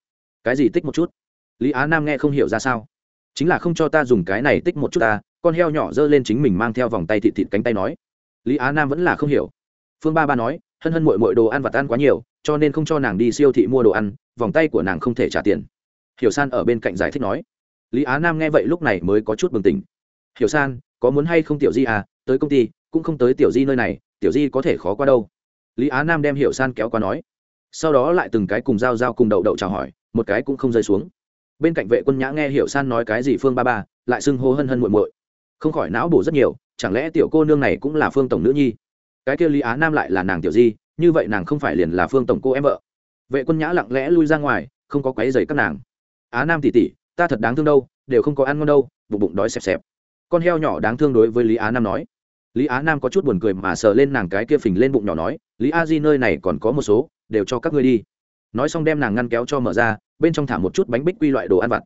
cái gì tích một chút? Lý á nam nghe không hiểu ra sao. Chính là không cho ta dùng cái này tích một chút ta. Con heo nhỏ giơ lên chính mình mang theo vòng tay thịt thịt cánh tay nói. Lý á nam vẫn là không hiểu. Phương ba ba nói, hân hân mội mội đồ ăn vặt ăn quá nhiều, cho nên không cho nàng đi siêu thị mua đồ ăn, vòng tay của nàng không thể trả tiền. Hiểu san ở bên cạnh giải thích nói. Lý á nam nghe vậy lúc này mới có chút bừng tỉnh. Hiểu san, có muốn hay không tiểu di à tới công ty, cũng không tới tiểu di nơi này, tiểu di có thể khó qua đâu. Lý á nam đem hiểu san kéo qua nói sau đó lại từng cái cùng g i a o g i a o cùng đậu đậu chào hỏi, một cái cũng không rơi xuống. Bên cạnh vệ quân nhã nghe hiểu san nói cái gì phương ba ba, lại xưng hô hân hân muội muội. Không khỏi não bổ rất nhiều, chẳng lẽ tiểu cô nương này cũng là phương tổng nữ nhi? Cái kia lý á nam lại là nàng tiểu di, như vậy nàng không phải liền là phương tổng cô em vợ. Vệ quân nhã lặng lẽ lui ra ngoài, không có quáy dày các nàng. Á nam tỉ tỉ, ta thật đáng thương đâu, đều không có ăn ngon đâu, bụng bụng đói xẹp xẹp. Con heo nhỏ đáng thương đối với lý á nam nói lý á nam có chút buồn cười mà sờ lên nàng cái kia phình lên bụng nhỏ nói, lý a di nơi này còn có một số, đều cho các ngươi đi. Nói xong đem nàng ngăn kéo cho mở ra, bên trong thả một chút bánh bích quy loại đồ ăn vặt.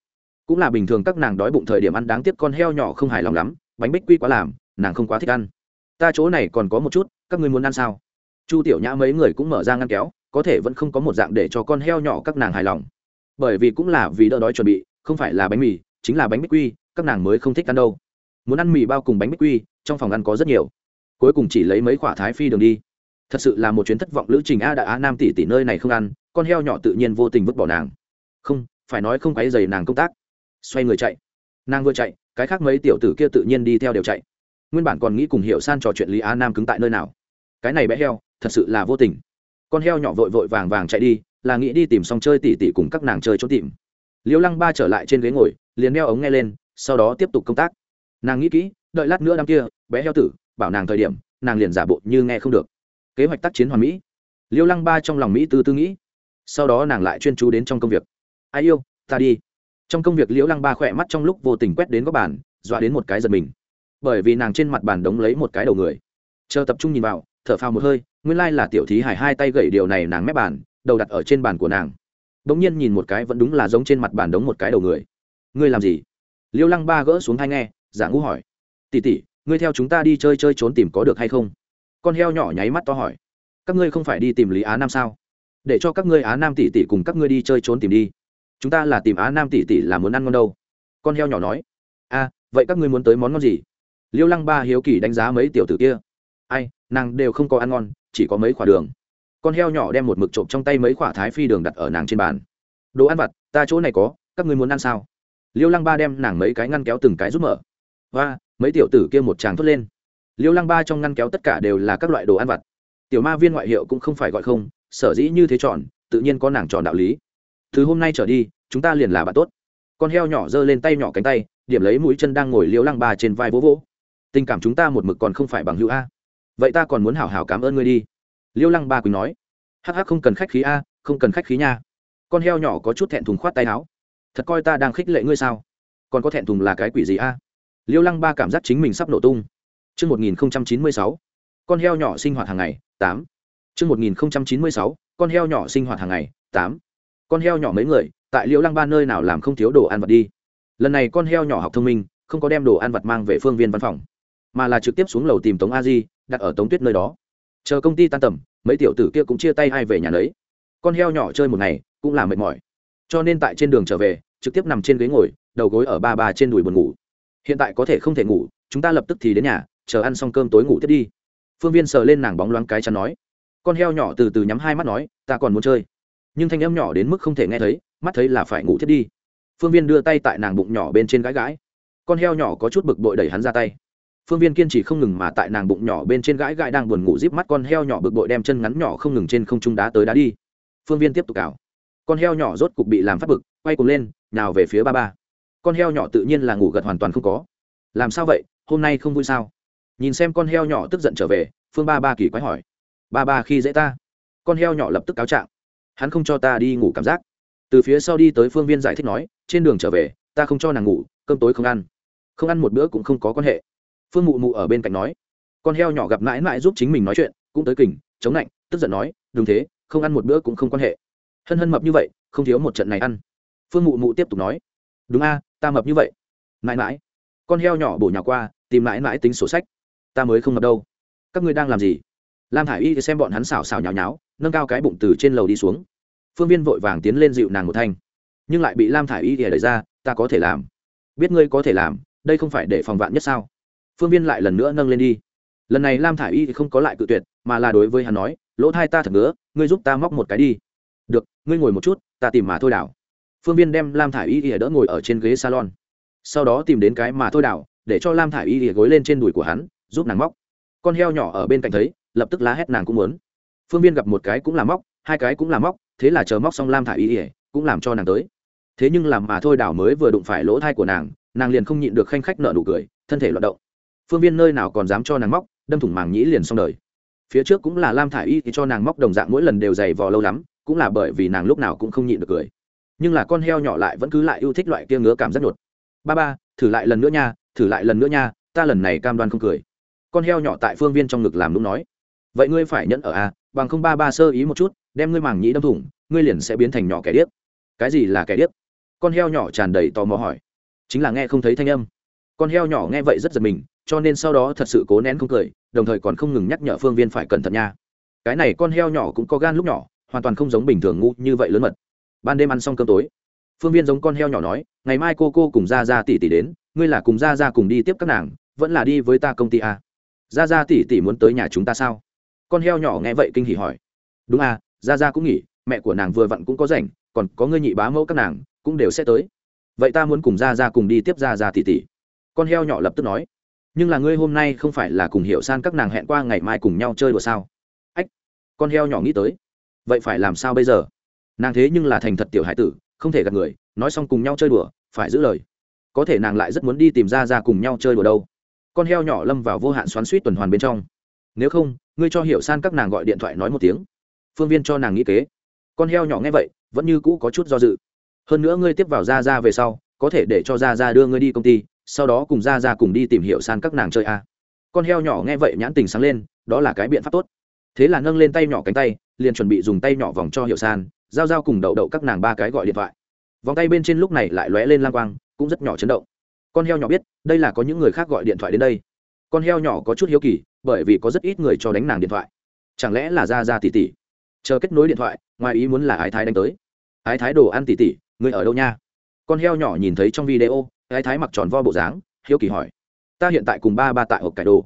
Cũng là bình thường các nàng đói bụng thời điểm ăn đáng tiếc con heo nhỏ không hài lòng lắm, bánh bích quy quá làm, nàng không quá thích ăn. Ta chỗ này còn có một chút, các ngươi muốn ăn sao? Chu tiểu nhã mấy người cũng mở ra ngăn kéo, có thể vẫn không có một dạng để cho con heo nhỏ các nàng hài lòng. Bởi vì cũng là vì đỡ đói chuẩn bị, không phải là bánh mì, chính là bánh bích quy, các nàng mới không thích ăn đâu muốn ăn mì bao cùng bánh bích quy, trong phòng ăn có rất nhiều. Cuối cùng chỉ lấy mấy quả thái phi đường đi. Thật sự là một chuyến thất vọng lữ trình a đã á nam tỷ tỷ nơi này không ăn, con heo nhỏ tự nhiên vô tình vứt bỏ nàng. Không, phải nói không quấy dày nàng công tác. Xoay người chạy. Nàng vừa chạy, cái khác mấy tiểu tử kia tự nhiên đi theo đều chạy. Nguyên bản còn nghĩ cùng hiểu san trò chuyện lý á nam cứng tại nơi nào. Cái này bé heo, thật sự là vô tình. Con heo nhỏ vội vội vàng vàng chạy đi, là nghĩ đi tìm xong chơi tỉ tỉ cùng các nàng chơi trốn tìm. Liêu lăng ba trở lại trên ghế ngồi, liền đeo ống nghe lên, sau đó tiếp tục công tác nàng nghĩ kỹ, đợi lát nữa đám kia, bé heo tử, bảo nàng thời điểm, nàng liền giả bộ như nghe không được. Kế hoạch tác chiến hoàn mỹ. Liêu lăng ba trong lòng mỹ tư tư nghĩ. Sau đó nàng lại chuyên chú đến trong công việc. Ai yêu, ta đi. Trong công việc liễu lăng ba khỏe mắt trong lúc vô tình quét đến góc bàn, dọa đến một cái giật mình. Bởi vì nàng trên mặt bàn đống lấy một cái đầu người. Chờ tập trung nhìn vào, thở phào một hơi, nguyên lai là tiểu thí hải hai tay gậy điều này nàng mép bàn, đầu đặt ở trên bàn của nàng. Đ ỗ n g nhiên nhìn một cái vẫn đúng là giống trên mặt bàn đống một cái đầu người. Ngươi làm gì? Liêu lăng ba gỡ xuống hai nghe giả ngũ hỏi. Tỉ tỉ ngươi theo chúng ta đi chơi chơi trốn tìm có được hay không? Con heo nhỏ nháy mắt to hỏi. Các ngươi không phải đi tìm lý á nam sao? Để cho các ngươi á nam tỷ tỷ cùng các ngươi đi chơi trốn tìm đi. Chúng ta là tìm á nam tỷ tỷ là muốn ăn ngon đâu. Con heo nhỏ nói. A, vậy các ngươi muốn tới món ngon gì? Liêu lăng ba hiếu kỳ đánh giá mấy tiểu tử kia. Ai, nàng đều không có ăn ngon, chỉ có mấy khoả đường. Con heo nhỏ đem một mực trộm trong tay mấy khoả thái phi đường đặt ở nàng trên bàn. Đồ ăn vặt, ta chỗ này có, các ngươi muốn ăn sao? Liêu lăng ba đem nàng mấy cái ngăn kéo từng cái rút mở và mấy tiểu tử kia một tràng thốt lên. Liêu lăng ba trong ngăn kéo tất cả đều là các loại đồ ăn vặt. Tiểu ma viên ngoại hiệu cũng không phải gọi không, sở dĩ như thế chọn, tự nhiên có nàng tròn đạo lý. Từ hôm nay trở đi, chúng ta liền là bạn tốt. Con heo nhỏ giơ lên tay nhỏ cánh tay, điểm lấy mũi chân đang ngồi liêu lăng ba trên vai vỗ vỗ. Tình cảm chúng ta một mực còn không phải bằng hữu a. Vậy ta còn muốn hảo hảo cảm ơn ngươi đi. Liêu lăng ba quỳnh nói. Hắc hắc, không cần khách khí a, không cần khách khí nha. Con heo nhỏ có chút thẹn thùng khoát tay áo. Thật coi ta đang khích lệ ngươi sao? Còn có thẹn thùng là cái quỷ gì a? Liêu lăng ba cảm giác chính mình sắp nổ tung Trước 1096, con heo nhỏ sinh hoạt hàng ngày, 8. Trước 1096, con heo nhỏ sinh hoạt hàng ngày, 8. Con heo nhỏ mấy người, tại Liêu Lăng Ba nơi nào làm không thiếu đồ ăn vật đi. Lần này con heo nhỏ học thông minh, không có đem đồ ăn vật mang về phương viên văn phòng, mà là trực tiếp xuống lầu tìm Tống A Di, đặt ở Tống Tuyết nơi đó chờ công ty tan tầm mấy tiểu tử kia cũng chia tay ai về nhà lấy con heo nhỏ chơi một ngày cũng là mệt mỏi cho nên tại trên đường trở về trực tiếp nằm trên ghế ngồi đầu gối ở ba ba trên đùi buồn ngủ hiện tại có thể không thể ngủ, chúng ta lập tức thì đến nhà, chờ ăn xong cơm tối ngủ tiếp đi. Phương viên sờ lên nàng bóng loáng cái chắn nói. Con heo nhỏ từ từ nhắm hai mắt nói, ta còn muốn chơi. Nhưng thanh âm nhỏ đến mức không thể nghe thấy, mắt thấy là phải ngủ thiết đi. Phương viên đưa tay tại nàng bụng nhỏ bên trên gãi gãi. Con heo nhỏ có chút bực bội đẩy hắn ra tay. Phương viên kiên trì không ngừng mà tại nàng bụng nhỏ bên trên gãi gãi đang buồn ngủ díp mắt con heo nhỏ bực bội đem chân ngắn nhỏ không ngừng trên không trung đá tới đá đi. Phương viên tiếp tục cào. Con heo nhỏ rốt cục bị làm phát bực, quay cùng lên nào về phía ba ba con heo nhỏ tự nhiên là ngủ gật hoàn toàn không có. Làm sao vậy? Hôm nay không vui sao? Nhìn xem con heo nhỏ tức giận trở về, phương ba ba kỳ quái hỏi. Ba ba khi dễ ta? Con heo nhỏ lập tức cáo trạng. Hắn không cho ta đi ngủ cảm giác. Từ phía sau đi tới phương viên giải thích nói, trên đường trở về, ta không cho nàng ngủ, cơm tối không ăn. Không ăn một bữa cũng không có quan hệ. Phương mụ mụ ở bên cạnh nói. Con heo nhỏ gặp mãi mãi giúp chính mình nói chuyện, cũng tới kình, chống lạnh tức giận nói, đúng thế, không ăn một bữa cũng không quan hệ. Hân hân mập như vậy, không thiếu một trận này ăn. Phương mụ mụ tiếp tục nói đúng a, ta mập như vậy. Mãi mãi. Con heo nhỏ bổ nhỏ qua, tìm mãi mãi tính sổ sách. Ta mới không mập đâu. Các ngươi đang làm gì? Lam thả i y thì xem bọn hắn xào xào nhào nháo, nâng cao cái bụng từ trên lầu đi xuống. Phương viên vội vàng tiến lên dịu nàng một thanh. Nhưng lại bị lam thả i y thì đẩy ra, ta có thể làm. Biết ngươi có thể làm, đây không phải để phòng vạn nhất sao? Phương viên lại lần nữa nâng lên đi. Lần này lam thả i y thì không có lại cự tuyệt, mà là đối với hắn nói, lỗ thai ta thật ngứa, ngươi giúp ta móc một cái đi. Được, ngươi ngồi một chút, ta tìm mà thôi đảo phương viên đem lam thả i y ỉa đỡ ngồi ở trên ghế salon. Sau đó tìm đến cái mà thôi đảo, để cho lam thả i y ỉa gối lên trên đùi của hắn, giúp nàng móc. Con heo nhỏ ở bên cạnh thấy, lập tức lá hét nàng cũng muốn. Phương viên gặp một cái cũng là móc, hai cái cũng là móc, thế là chờ móc xong lam thả i y ỉa cũng làm cho nàng tới. Thế nhưng làm mà thôi đảo mới vừa đụng phải lỗ thai của nàng nàng liền không nhịn được khanh khách nợ nụ cười, thân thể loạt động. Phương viên nơi nào còn dám cho nàng móc, đâm thủng màng nhĩ liền xong đời. Phía trước cũng là lam thả i y thì cho nàng móc đồng dạng mỗi lần đều dày vò lâu lắm, cũng là bởi vì nàng lúc nào cũng không nhịn được cười nhưng là con heo nhỏ lại vẫn cứ lại yêu thích loại kia ngứa cảm giác nhột. Ba ba thử lại lần nữa nha thử lại lần nữa nha ta lần này cam đoan không cười. Con heo nhỏ tại phương viên trong ngực làm nũng nói. Vậy ngươi phải nhẫn ở a à, bằng không ba ba sơ ý một chút đem ngươi màng nhĩ đâm thủng ngươi liền sẽ biến thành nhỏ kẻ điếc. Cái gì là kẻ điếc? Con heo nhỏ tràn đầy tò mò hỏi. Chính là nghe không thấy thanh âm. Con heo nhỏ nghe vậy rất giật mình cho nên sau đó thật sự cố nén không cười đồng thời còn không ngừng nhắc nhở phương viên phải cẩn thận nha. Cái này con heo nhỏ cũng có gan lúc nhỏ hoàn toàn không giống bình thường ngu như vậy lớn mật ban đêm ăn xong cơm tối. Phương viên giống con heo nhỏ nói, ngày mai cô cô cùng ra ra tỷ tỷ đến, ngươi là cùng ra ra cùng đi tiếp các nàng, vẫn là đi với ta công ty à? ra ra tỷ tỷ muốn tới nhà chúng ta sao? Con heo nhỏ nghe vậy kinh hỉ hỏi. Đúng à ra ra cũng nghỉ, mẹ của nàng vừa vặn cũng có rảnh, còn có ngươi nhị bá mẫu các nàng, cũng đều sẽ tới. Vậy ta muốn cùng ra ra cùng đi tiếp ra ra tỷ tỷ. Con heo nhỏ lập tức nói. Nhưng là ngươi hôm nay không phải là cùng hiểu san các nàng hẹn qua ngày mai cùng nhau chơi đùa sao? Ách, con heo nhỏ nghĩ tới. Vậy phải làm sao bây giờ? Nàng thế nhưng là thành thật tiểu hải tử, không thể gặp người, nói xong cùng nhau chơi đùa, phải giữ lời. Có thể nàng lại rất muốn đi tìm ra ra cùng nhau chơi đùa đâu. Con heo nhỏ lâm vào vô hạn xoắn suýt tuần hoàn bên trong. Nếu không, ngươi cho hiểu san các nàng gọi điện thoại nói một tiếng. Phương viên cho nàng nghĩ kế. Con heo nhỏ nghe vậy, vẫn như cũ có chút do dự. Hơn nữa ngươi tiếp vào ra ra về sau, có thể để cho ra ra đưa ngươi đi công ty, sau đó cùng ra ra cùng đi tìm hiểu san các nàng chơi a con heo nhỏ nghe vậy nhãn tình sáng lên, đó là cái biện pháp tốt. Thế là nâng lên tay nhỏ cánh tay, liền chuẩn bị dùng tay nhỏ vòng cho hiểu san giao giao cùng đậu đậu các nàng ba cái gọi điện thoại. Vòng tay bên trên lúc này lại lóe lên lang quang, cũng rất nhỏ chấn động. Con heo nhỏ biết, đây là có những người khác gọi điện thoại đến đây. Con heo nhỏ có chút hiếu kỳ, bởi vì có rất ít người cho đánh nàng điện thoại. Chẳng lẽ là ra ra tỉ tỉ chờ kết nối điện thoại, ngoài ý muốn là ái thái đánh tới. Ái thái đồ ăn tỉ tỉ người ở đâu nha? Con heo nhỏ nhìn thấy trong video, ái thái mặc tròn vo bộ dáng, hiếu kỳ hỏi. Ta hiện tại cùng ba ba tại hộp cải đồ.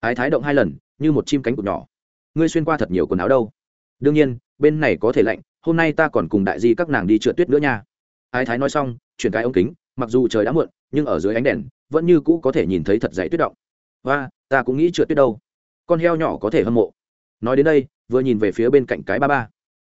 Ái thái động hai lần, như một chim cánh cụt nhỏ. Ngươi xuyên qua thật nhiều quần áo đâu? Đương nhiên bên này có thể lạnh, hôm nay ta còn cùng đại di các nàng đi trượt tuyết nữa nha. Ái thái nói xong, chuyển cái ống kính, mặc dù trời đã muộn, nhưng ở dưới ánh đèn, vẫn như cũ có thể nhìn thấy thật dày tuyết động. Và ta cũng nghĩ trượt tuyết đâu. Con heo nhỏ có thể hâm mộ. Nói đến đây, vừa nhìn về phía bên cạnh cái ba ba.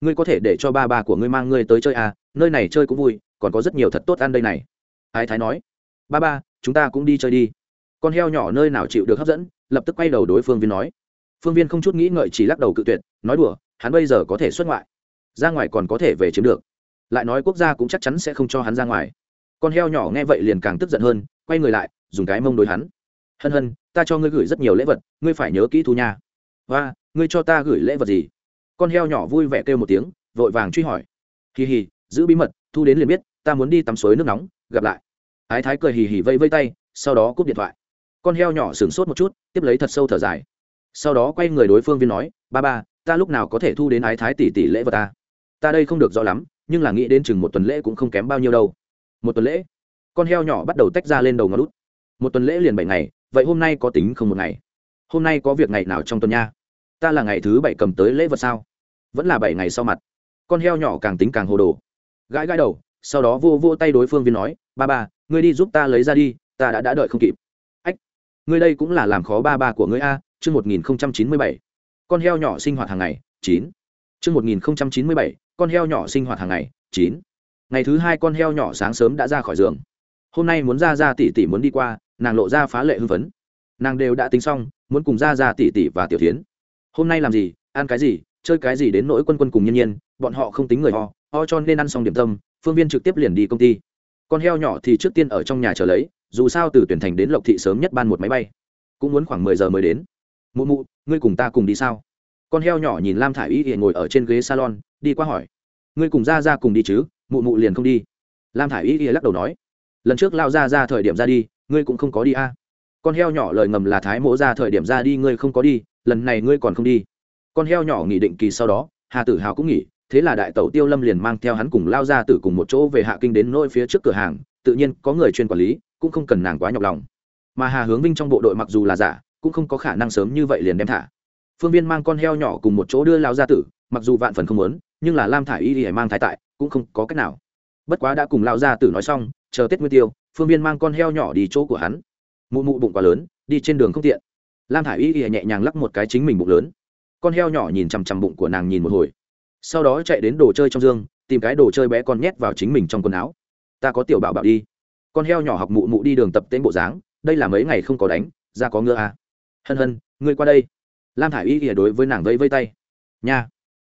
Ngươi có thể để cho ba ba của ngươi mang ngươi tới chơi à nơi này chơi cũng vui, còn có rất nhiều thật tốt ăn đây này. Ái thái nói, ba ba, chúng ta cũng đi chơi đi. Con heo nhỏ nơi nào chịu được hấp dẫn, lập tức quay đầu đối phương viên nói phương viên không chút nghĩ ngợi chỉ lắc đầu cự tuyệt, nói đùa, hắn bây giờ có thể xuất ngoại. Ra ngoài còn có thể về chiếm được. Lại nói quốc gia cũng chắc chắn sẽ không cho hắn ra ngoài. Con heo nhỏ nghe vậy liền càng tức giận hơn, quay người lại, dùng cái mông đối hắn. Hân hân, ta cho ngươi gửi rất nhiều lễ vật, ngươi phải nhớ kỹ thu nha. Và ngươi cho ta gửi lễ vật gì? Con heo nhỏ vui vẻ kêu một tiếng, vội vàng truy hỏi. Hì hì, giữ bí mật, thu đến liền biết, ta muốn đi tắm suối nước nóng, gặp lại. Ái thái cười hì hì vây vây tay, sau đó cúp điện thoại. Con heo nhỏ sửng sốt một chút, tiếp lấy thật sâu thở dài sau đó quay người đối phương viên nói, ba ba, ta lúc nào có thể thu đến ái thái tỷ tỷ lễ vật ta? Ta đây không được rõ lắm, nhưng là nghĩ đến chừng một tuần lễ cũng không kém bao nhiêu đâu. Một tuần lễ? Con heo nhỏ bắt đầu tách ra lên đầu ngón lút một tuần lễ liền bảy ngày, vậy hôm nay có tính không một ngày? Hôm nay có việc ngày nào trong tuần nha? Ta là ngày thứ bảy cầm tới lễ vật sao? Vẫn là bảy ngày sau mặt. Con heo nhỏ càng tính càng hồ đồ. Gãi gãi đầu, sau đó vô vô tay đối phương viên nói, ba ba, ngươi đi giúp ta lấy ra đi, ta đã đã đợi không kịp. Ách, ngươi đây cũng là làm khó ba ba của ngươi a chương một nghìn chín mươi bảy. Con heo nhỏ sinh hoạt hàng ngày, chín. Chương một nghìn chín mươi bảy, con heo nhỏ sinh hoạt hàng ngày, chín. Ngày thứ hai con heo nhỏ sáng sớm đã ra khỏi giường. Hôm nay muốn ra ra tỷ tỷ muốn đi qua, nàng lộ ra phá lệ hưng phấn. Nàng đều đã tính xong, muốn cùng ra ra tỷ tỷ và tiểu Thiến. hôm nay làm gì, ăn cái gì, chơi cái gì đến nỗi quân quân cùng nhân nhiên bọn họ không tính người ho ho cho nên ăn xong điểm tâm, phương viên trực tiếp liền đi công ty. Con heo nhỏ thì trước tiên ở trong nhà chờ lấy, dù sao từ tuyển thành đến lộc thị sớm nhất ban một máy bay. Cũng muốn khoảng mười giờ mới đến mụ mụ, ngươi cùng ta cùng đi sao? Con heo nhỏ nhìn lam thả i y thì ngồi ở trên ghế salon, đi qua hỏi. Ngươi cùng ra ra cùng đi chứ? Mụ mụ liền không đi. Lam thả i y thì lắc đầu nói. Lần trước lao ra ra thời điểm ra đi, ngươi cũng không có đi a. À. con heo nhỏ lời ngầm là thái mỗ ra thời điểm ra đi, ngươi không có đi, lần này ngươi còn không đi. Con heo nhỏ nghỉ định kỳ sau đó, hà tử hào cũng nghỉ, thế là đại tẩu tiêu lâm liền mang theo hắn cùng lao ra Tử cùng một chỗ về hạ kinh đến nôi phía trước cửa hàng, tự nhiên có người chuyên quản lý, cũng không cần nàng quá nhọc lòng. Mà hà hướng vinh trong bộ đội mặc dù là giả cũng không có khả năng sớm như vậy liền đem thả. Phương viên mang con heo nhỏ cùng một chỗ đưa lao gia tử, mặc dù vạn phần không muốn, nhưng là lam thả i y thì mang thái tại, cũng không có cách nào. Bất quá đã cùng lao gia tử nói xong, chờ tết nguyên tiêu, phương viên mang con heo nhỏ đi chỗ của hắn. Mụ mụ bụng quá lớn, đi trên đường không tiện. Lam thả i y thì nhẹ nhàng lắc một cái chính mình bụng lớn. Con heo nhỏ nhìn chằm chằm bụng của nàng nhìn một hồi. Sau đó chạy đến đồ chơi trong dương, tìm cái đồ chơi bé con nhét vào chính mình trong quần áo. Ta có tiểu bảo bảo đi. Con heo nhỏ học mụ mụ đi đường tập tên bộ dáng, đây là mấy ngày không có đánh, ra có ngựa à hân hân, ngươi qua đây. Lam thả i y ỉa đối với nàng vẫy vây tay. Nha.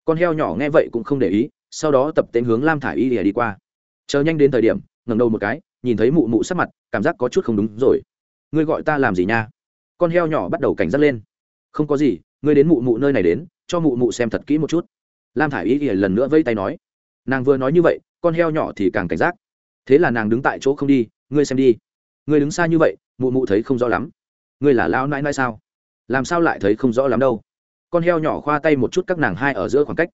Con heo nhỏ nghe vậy cũng không để ý, sau đó tập tên hướng lam thả i y ỉa đi qua. Chờ nhanh đến thời điểm, ngẩng đầu một cái, nhìn thấy mụ mụ sắc mặt, cảm giác có chút không đúng rồi. Ngươi gọi ta làm gì nha? Con heo nhỏ bắt đầu cảnh giác lên. Không có gì, ngươi đến mụ mụ nơi này đến, cho mụ mụ xem thật kỹ một chút. Lam thả i y ỉa lần nữa vây tay nói. Nàng vừa nói như vậy, con heo nhỏ thì càng cảnh giác. Thế là nàng đứng tại chỗ không đi, ngươi xem đi. Ngươi đứng xa như vậy, mụ mụ thấy không rõ lắm ngươi là lão nãi nãi sao? Làm sao lại thấy không rõ lắm đâu? Con heo nhỏ khoa tay một chút các nàng hai ở giữa khoảng cách.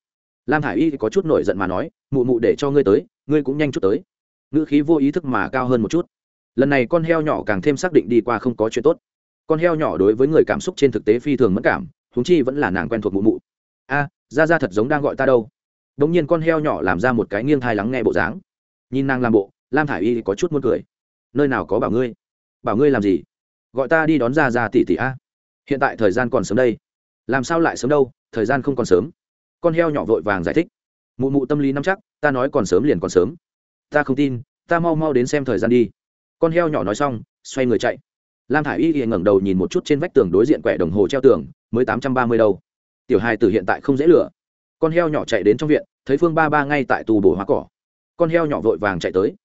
Lam thả i y có chút nổi giận mà nói, mụ mụ để cho ngươi tới, ngươi cũng nhanh chút tới. Ngữ khí vô ý thức mà cao hơn một chút. Lần này con heo nhỏ càng thêm xác định đi qua không có chuyện tốt. Con heo nhỏ đối với người cảm xúc trên thực tế phi thường mất cảm húng chi vẫn là nàng quen thuộc mụ mụ. A, ra ra thật giống đang gọi ta đâu. Đ ỗ n g nhiên con heo nhỏ làm ra một cái nghiêng thai lắng nghe bộ dáng. Nhìn nàng làm bộ, lam thả i y có chút muốn cười. Nơi nào có bảo ngươi? Bảo ngươi làm gì? Gọi ta đi đón ra ra tỷ tỷ a. Hiện tại thời gian còn sớm đây. Làm sao lại sớm đâu? Thời gian không còn sớm. Con heo nhỏ vội vàng giải thích. Mụ mụ tâm lý nắm chắc, ta nói còn sớm liền còn sớm. Ta không tin, ta mau mau đến xem thời gian đi. Con heo nhỏ nói xong, xoay người chạy. Lam thả i y y ngẩng đầu nhìn một chút trên vách tường đối diện quẻ đồng hồ treo tường, mới tám trăm ba mươi đâu. Tiểu hai từ hiện tại không dễ lửa con heo nhỏ chạy đến trong viện, thấy phương ba ba ngay tại tù bổ hóa cỏ. Con heo nhỏ vội vàng chạy tới.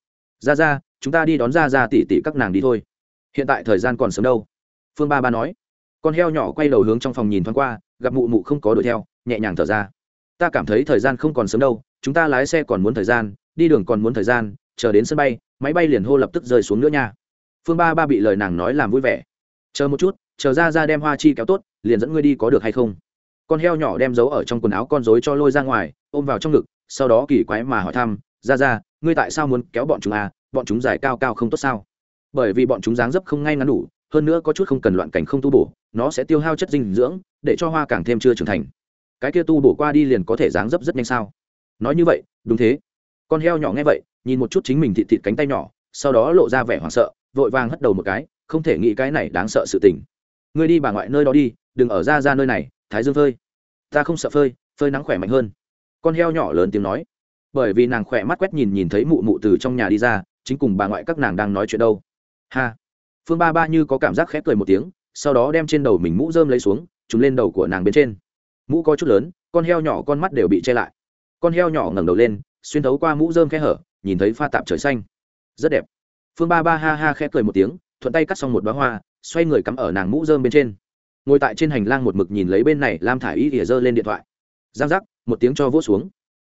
Ra ra, chúng ta đi đón ra ra tỉ tỉ các nàng đi thôi hiện tại thời gian còn sớm đâu. Phương ba ba nói. Con heo nhỏ quay đầu hướng trong phòng nhìn thoáng qua, gặp mụ mụ không có đuổi theo, nhẹ nhàng thở ra. Ta cảm thấy thời gian không còn sớm đâu, chúng ta lái xe còn muốn thời gian, đi đường còn muốn thời gian, chờ đến sân bay, máy bay liền hô lập tức rơi xuống nữa nha. Phương ba ba bị lời nàng nói làm vui vẻ. Chờ một chút, chờ ra ra đem hoa chi kéo tốt, liền dẫn ngươi đi có được hay không? Con heo nhỏ đem giấu ở trong quần áo con rối cho lôi ra ngoài, ôm vào trong ngực, sau đó kỳ quái mà hỏi thăm ra ra ngươi tại sao muốn kéo bọn chúng à? Bọn chúng dài cao cao không tốt sao? Bởi vì bọn chúng dáng dấp không ngay ngắn đủ, hơn nữa có chút không cần loạn cảnh không tu bổ, nó sẽ tiêu hao chất dinh dưỡng, để cho hoa càng thêm chưa trưởng thành. Cái kia tu bổ qua đi liền có thể dáng dấp rất nhanh sao? Nói như vậy, đúng thế. Con heo nhỏ nghe vậy, nhìn một chút chính mình thịt thịt cánh tay nhỏ, sau đó lộ ra vẻ hoảng sợ, vội vàng hất đầu một cái, không thể nghĩ cái này đáng sợ sự tình. Ngươi đi bà ngoại nơi đó đi, đừng ở ra ra nơi này, thái dương phơi. Ta không sợ phơi phơi nắng khỏe mạnh hơn. Con heo nhỏ lớn tiếng nói. Bởi vì nàng khỏe mắt quét nhìn nhìn thấy mụ mụ từ trong nhà đi ra, chính cùng bà ngoại các nàng đang nói chuyện đâu ha. Phương ba ba như có cảm giác khép cười một tiếng, sau đó đem trên đầu mình mũ rơm lấy xuống trúng lên đầu của nàng bên trên. Mũ có chút lớn, con heo nhỏ con mắt đều bị che lại. Con heo nhỏ ngẩng đầu lên, xuyên thấu qua mũ rơm khe hở, nhìn thấy pha tạp trời xanh. Rất đẹp. Phương ba ba ha ha khẽ cười một tiếng, thuận tay cắt xong một bó hoa, xoay người cắm ở nàng mũ rơm bên trên. Ngồi tại trên hành lang một mực nhìn lấy bên này, lam thả y ỉa giơ lên điện thoại. Giang giác, một tiếng cho vỗ xuống.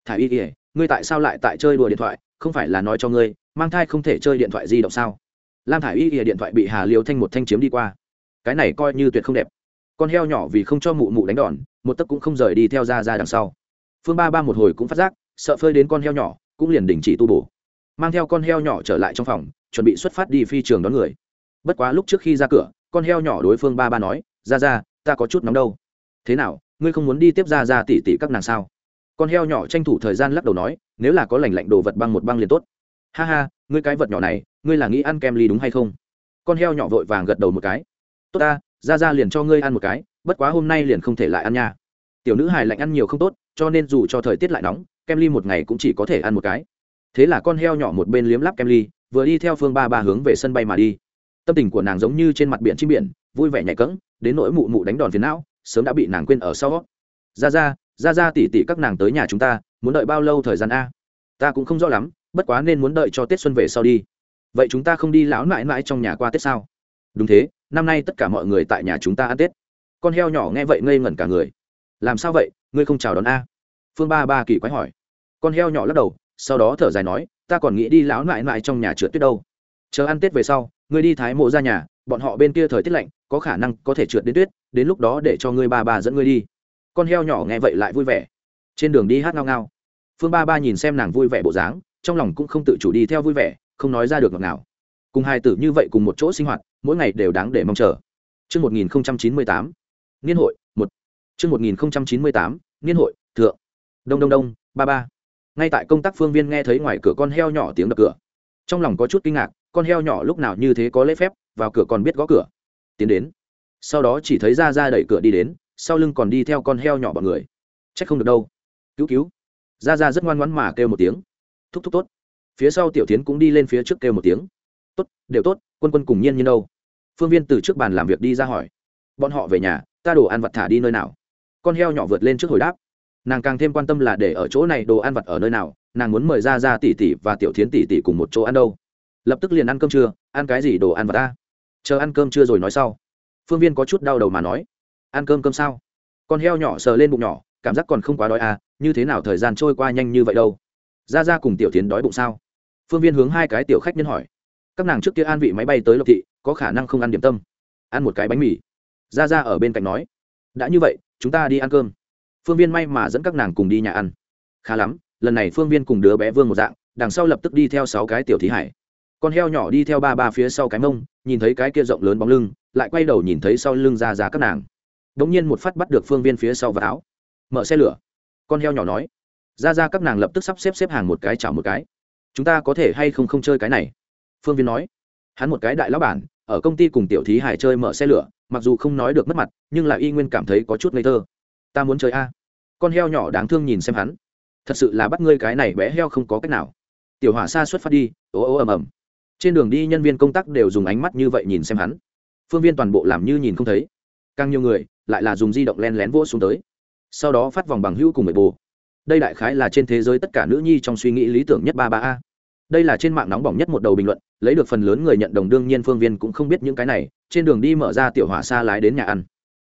Thả y ỉa ngươi tại sao lại tại chơi đùa điện thoại? Không phải là nói cho ngươi, mang thai không thể chơi điện thoại di động sao? Lam thả y ỉa điện thoại bị hà Liêu thanh một thanh chiếm đi qua. Cái này coi như tuyệt không đẹp. Con heo nhỏ vì không cho mụ mụ đánh đòn, một tấc cũng không rời đi theo ra ra đằng sau. Phương ba ba một hồi cũng phát giác, sợ phơi đến con heo nhỏ, cũng liền đình chỉ tu bổ. Mang theo con heo nhỏ trở lại trong phòng, chuẩn bị xuất phát đi phi trường đón người. Bất quá lúc trước khi ra cửa, con heo nhỏ đối phương ba ba nói, ra ra, ta có chút nóng đâu. Thế nào, ngươi không muốn đi tiếp ra ra tỉ tỉ các nàng sao? Con heo nhỏ tranh thủ thời gian lắc đầu nói, nếu là có lành lạnh đồ vật băng một băng liền tốt. Ha ha, ngươi cái vật nhỏ này ngươi là nghĩ ăn kem ly đúng hay không? Con heo nhỏ vội vàng gật đầu một cái. Tốt ta, ra ra liền cho ngươi ăn một cái, bất quá hôm nay liền không thể lại ăn nha. Tiểu nữ hài lạnh ăn nhiều không tốt, cho nên dù cho thời tiết lại nóng, kem ly một ngày cũng chỉ có thể ăn một cái. Thế là con heo nhỏ một bên liếm lắp kem ly, vừa đi theo phương ba ba hướng về sân bay mà đi. Tâm tình của nàng giống như trên mặt biển chim biển, vui vẻ nhảy cẫng, đến nỗi mụ mụ đánh đòn phiền não, sớm đã bị nàng quên ở sau. Ra ra ra ra tỉ tỉ các nàng tới nhà chúng ta, muốn đợi bao lâu thời gian a? Ta cũng không rõ lắm, bất quá nên muốn đợi cho tết xuân về sau đi vậy chúng ta không đi lão mãi mãi trong nhà qua tết sao? Đúng thế, năm nay tất cả mọi người tại nhà chúng ta ăn tết. Con heo nhỏ nghe vậy ngây ngẩn cả người. Làm sao vậy, ngươi không chào đón a? Phương ba ba kỳ quái hỏi. Con heo nhỏ lắc đầu, sau đó thở dài nói, ta còn nghĩ đi lão mãi mãi trong nhà trượt tuyết đâu. Chờ ăn tết về sau, ngươi đi thái mộ ra nhà, bọn họ bên kia thời tiết lạnh, có khả năng có thể trượt đến tuyết, đến lúc đó để cho ngươi ba ba dẫn ngươi đi. Con heo nhỏ nghe vậy lại vui vẻ. Trên đường đi hát ngao ngao. Phương ba ba nhìn xem nàng vui vẻ bộ dáng, trong lòng cũng không tự chủ đi theo vui vẻ không nói ra được ngọt nào cùng hai tử như vậy cùng một chỗ sinh hoạt mỗi ngày đều đáng để mong chờ Trước 1098, niên hội, một. Trước 1098, niên hội, thượng. Đông đông đông, ba ba. Ngay tại công tác phương viên nghe thấy ngoài cửa con heo nhỏ tiếng đập cửa. Trong lòng có chút kinh ngạc, con heo nhỏ lúc nào như thế có lễ phép, vào cửa còn biết gõ cửa. Tiến đến. Sau đó chỉ thấy ra ra đẩy cửa đi đến, sau lưng còn đi theo con heo nhỏ bọn người. Chắc không được đâu. Cứu cứu. Ra ra rất ngoan ngoãn mà kêu một tiếng. Thúc thúc tốt. Phía sau tiểu tiến cũng đi lên phía trước kêu một tiếng. Tốt, đều tốt, quân quân cùng nhiên như đâu. Phương viên từ trước bàn làm việc đi ra hỏi. Bọn họ về nhà, ta đồ ăn vặt thả đi nơi nào? Con heo nhỏ vượt lên trước hồi đáp. Nàng càng thêm quan tâm là để ở chỗ này đồ ăn vặt ở nơi nào nàng muốn mời ra ra tỷ tỷ và tiểu thiến tỷ tỷ cùng một chỗ ăn đâu. Lập tức liền ăn cơm trưa ăn cái gì đồ ăn vặt ta? Chờ ăn cơm trưa rồi nói sau. Phương viên có chút đau đầu mà nói. Ăn cơm cơm sao? Con heo nhỏ sờ lên bụng nhỏ cảm giác còn không quá đói à như thế nào thời gian trôi qua nhanh như vậy đâu? Ra ra cùng tiểu tiến đói bụng sao? Phương viên hướng hai cái tiểu khách nhân hỏi. Các nàng trước kia an vị máy bay tới lộc thị, có khả năng không ăn điểm tâm. Ăn một cái bánh mì. Ra ra ở bên cạnh nói. Đã như vậy, chúng ta đi ăn cơm. Phương viên may mà dẫn các nàng cùng đi nhà ăn. Khá lắm, lần này phương viên cùng đứa bé vương một dạng, đằng sau lập tức đi theo sáu cái tiểu thí hải. Con heo nhỏ đi theo ba ba phía sau cái mông, nhìn thấy cái kia rộng lớn bóng lưng, lại quay đầu nhìn thấy sau lưng ra ra các nàng. Đ ỗ n g nhiên một phát bắt được phương viên phía sau và áo. Mở xe lửa. Con heo nhỏ nói. Ra ra các nàng lập tức sắp xếp xếp hàng một cái chảo một cái chúng ta có thể hay không không chơi cái này? Phương viên nói. Hắn một cái đại lão bản, ở công ty cùng tiểu thí hải chơi mở xe lửa, mặc dù không nói được mất mặt, nhưng là y nguyên cảm thấy có chút ngây thơ. Ta muốn chơi a. Con heo nhỏ đáng thương nhìn xem hắn. Thật sự là bắt ngươi cái này bé heo không có cách nào. Tiểu hỏa xa xuất phát đi, ố ố ầm ầm. Trên đường đi nhân viên công tác đều dùng ánh mắt như vậy nhìn xem hắn. Phương viên toàn bộ làm như nhìn không thấy. Càng nhiều người, lại là dùng di động len lén vỗ xuống tới. Sau đó phát vòng bằng hữu cùng người bồ đây đại khái là trên thế giới tất cả nữ nhi trong suy nghĩ lý tưởng nhất ba ba a. Đây là trên mạng nóng bỏng nhất một đầu bình luận, lấy được phần lớn người nhận đồng đương nhiên phương viên cũng không biết những cái này, trên đường đi mở ra tiểu hỏa xa lái đến nhà ăn.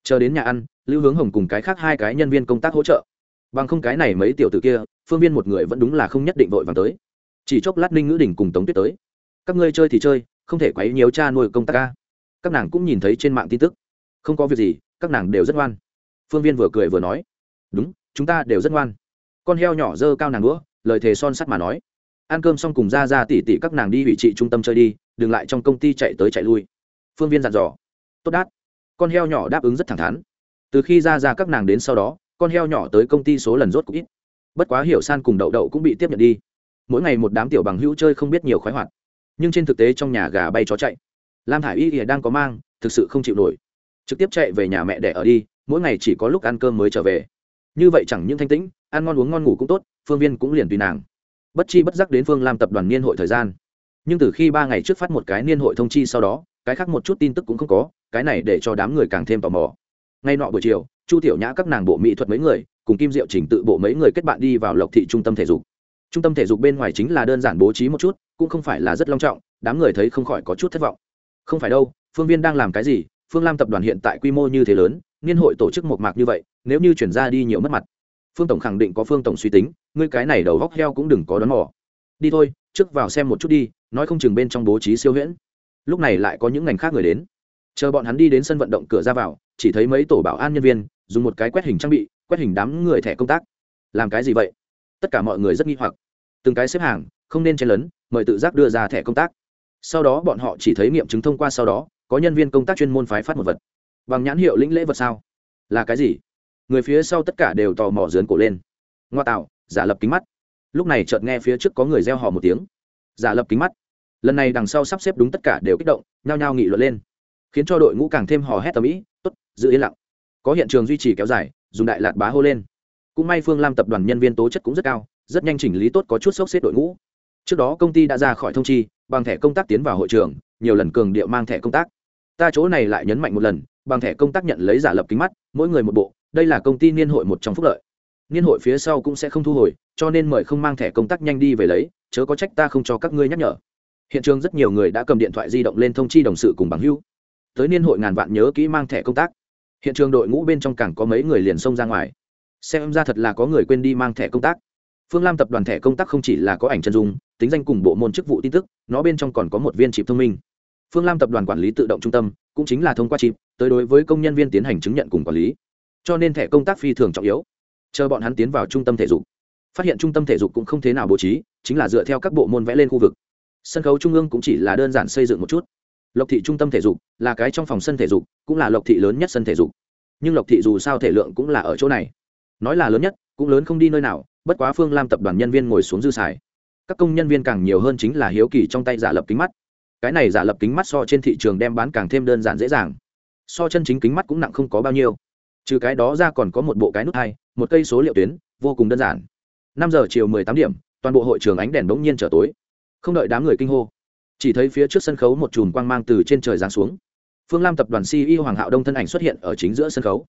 Chờ đến nhà ăn, lưu hướng hồng cùng cái khác hai cái nhân viên công tác hỗ trợ. Bằng không cái này mấy tiểu t ử kia, phương viên một người vẫn đúng là không nhất định vội vàng tới. Chỉ chốc lát ninh ngữ đình cùng tống tuyết tới. Các ngươi chơi thì chơi, không thể quấy nhiều cha nuôi công tác ca các nàng cũng nhìn thấy trên mạng tin tức. Không có việc gì, các nàng đều rất ngoan. Phương viên vừa cười vừa nói. Đúng, chúng ta đều rất ngoan con heo nhỏ dơ cao nàng đũa, lời thề son sắt mà nói. Ăn cơm xong cùng ra ra tỉ tỉ các nàng đi ủy trị trung tâm chơi đi, đừng lại trong công ty chạy tới chạy lui. Phương viên dặn dò. Tốt đát. Con heo nhỏ đáp ứng rất thẳng thắn. Từ khi ra ra các nàng đến sau đó, con heo nhỏ tới công ty số lần rốt cũng ít. Bất quá hiểu san cùng đậu đậu cũng bị tiếp nhận đi. Mỗi ngày một đám tiểu bằng hữu chơi không biết nhiều khoái hoạt. Nhưng trên thực tế trong nhà gà bay chó chạy. Lam thả i y ỉa đang có mang, thực sự không chịu nổi. Trực tiếp chạy về nhà mẹ để ở đi, mỗi ngày chỉ có lúc ăn cơm mới trở về như vậy chẳng những thanh tĩnh, ăn ngon uống ngon ngủ cũng tốt, phương viên cũng liền tùy nàng. Bất chi bất giác đến phương làm tập đoàn niên hội thời gian. Nhưng từ khi ba ngày trước phát một cái niên hội thông chi sau đó, cái khác một chút tin tức cũng không có, cái này để cho đám người càng thêm tò mò. Ngay nọ buổi chiều, chu tiểu nhã các nàng bộ mỹ thuật mấy người, cùng kim diệu chỉnh tự bộ mấy người kết bạn đi vào lộc thị trung tâm thể dục. Trung tâm thể dục bên ngoài chính là đơn giản bố trí một chút, cũng không phải là rất long trọng, đám người thấy không khỏi có chút thất vọng. Không phải đâu, phương viên đang làm cái gì? Phương lam tập đoàn hiện tại quy mô như thế lớn, niên hội tổ chức một mạc như vậy nếu như chuyển ra đi nhiều mất mặt. Phương tổng khẳng định có phương tổng suy tính, ngươi cái này đầu góc heo cũng đừng có đón mỏ đi thôi, trước vào xem một chút đi, nói không chừng bên trong bố trí siêu huyễn. Lúc này lại có những ngành khác người đến. Chờ bọn hắn đi đến sân vận động cửa ra vào, chỉ thấy mấy tổ bảo an nhân viên, dùng một cái quét hình trang bị, quét hình đám người thẻ công tác. Làm cái gì vậy? Tất cả mọi người rất nghi hoặc. Từng cái xếp hàng, không nên chen lấn, mời tự giác đưa ra thẻ công tác. Sau đó bọn họ chỉ thấy nghiệm chứng thông qua sau đó, có nhân viên công tác chuyên môn phái phát một vật. Bằng nhãn hiệu lĩnh lễ vật sao? Là cái gì? Người phía sau tất cả đều tò mò dướn cổ lên. Ngoa tạo, giả lập kính mắt. Lúc này chợt nghe phía trước có người reo hò một tiếng. Giả lập kính mắt. Lần này đằng sau sắp xếp đúng tất cả đều kích động, nhao nhao nghị luận lên. Khiến cho đội ngũ càng thêm hò hét tầm ĩ, tốt, giữ yên lặng. Có hiện trường duy trì kéo dài, dùng đại lạt bá hô lên. Cũng may phương lam tập đoàn nhân viên tố chất cũng rất cao, rất nhanh chỉnh lý tốt có chút sốc xếp đội ngũ. Trước đó công ty đã ra khỏi thông chi, bằng thẻ công tác tiến vào hội trường, nhiều lần cường điệu mang thẻ công tác. Ta chỗ này lại nhấn mạnh một lần, bằng thẻ công tác nhận lấy giả lập kính mắt, mỗi người một bộ đây là công ty niên hội một trong phúc lợi. Niên hội phía sau cũng sẽ không thu hồi, cho nên mời không mang thẻ công tác nhanh đi về lấy, chớ có trách ta không cho các ngươi nhắc nhở. Hiện trường rất nhiều người đã cầm điện thoại di động lên thông chi đồng sự cùng bằng hưu tới niên hội ngàn vạn nhớ kỹ mang thẻ công tác. Hiện trường đội ngũ bên trong cảng có mấy người liền xông ra ngoài. Xem ra thật là có người quên đi mang thẻ công tác. Phương lam tập đoàn thẻ công tác không chỉ là có ảnh chân dung, tính danh cùng bộ môn chức vụ tin tức, nó bên trong còn có một viên chip thông minh. Phương lam tập đoàn quản lý tự động trung tâm, cũng chính là thông qua chip, tới đối với công nhân viên tiến hành chứng nhận cùng quản lý cho nên thẻ công tác phi thường trọng yếu. Chờ bọn hắn tiến vào trung tâm thể dục. Phát hiện trung tâm thể dục cũng không thế nào bố trí, chính là dựa theo các bộ môn vẽ lên khu vực. Sân khấu trung ương cũng chỉ là đơn giản xây dựng một chút. Lộc thị trung tâm thể dục là cái trong phòng sân thể dục, cũng là lộc thị lớn nhất sân thể dục. Nhưng lộc thị dù sao thể lượng cũng là ở chỗ này. Nói là lớn nhất, cũng lớn không đi nơi nào, bất quá phương lam tập đoàn nhân viên ngồi xuống dư xài. Các công nhân viên càng nhiều hơn chính là hiếu kỳ trong tay giả lập kính mắt. Cái này giả lập kính mắt so trên thị trường đem bán càng thêm đơn giản dễ dàng. So chân chính kính mắt cũng nặng không có bao nhiêu trừ cái đó ra còn có một bộ cái nút hai, một cây số liệu tuyến, vô cùng đơn giản. Năm giờ chiều mười tám điểm, toàn bộ hội trường ánh đèn bỗng nhiên trở tối. Không đợi đám người kinh hô, chỉ thấy phía trước sân khấu một chùm quang mang từ trên trời giáng xuống. Phương lam tập đoàn ceo hoàng hạo đông thân ảnh xuất hiện ở chính giữa sân khấu.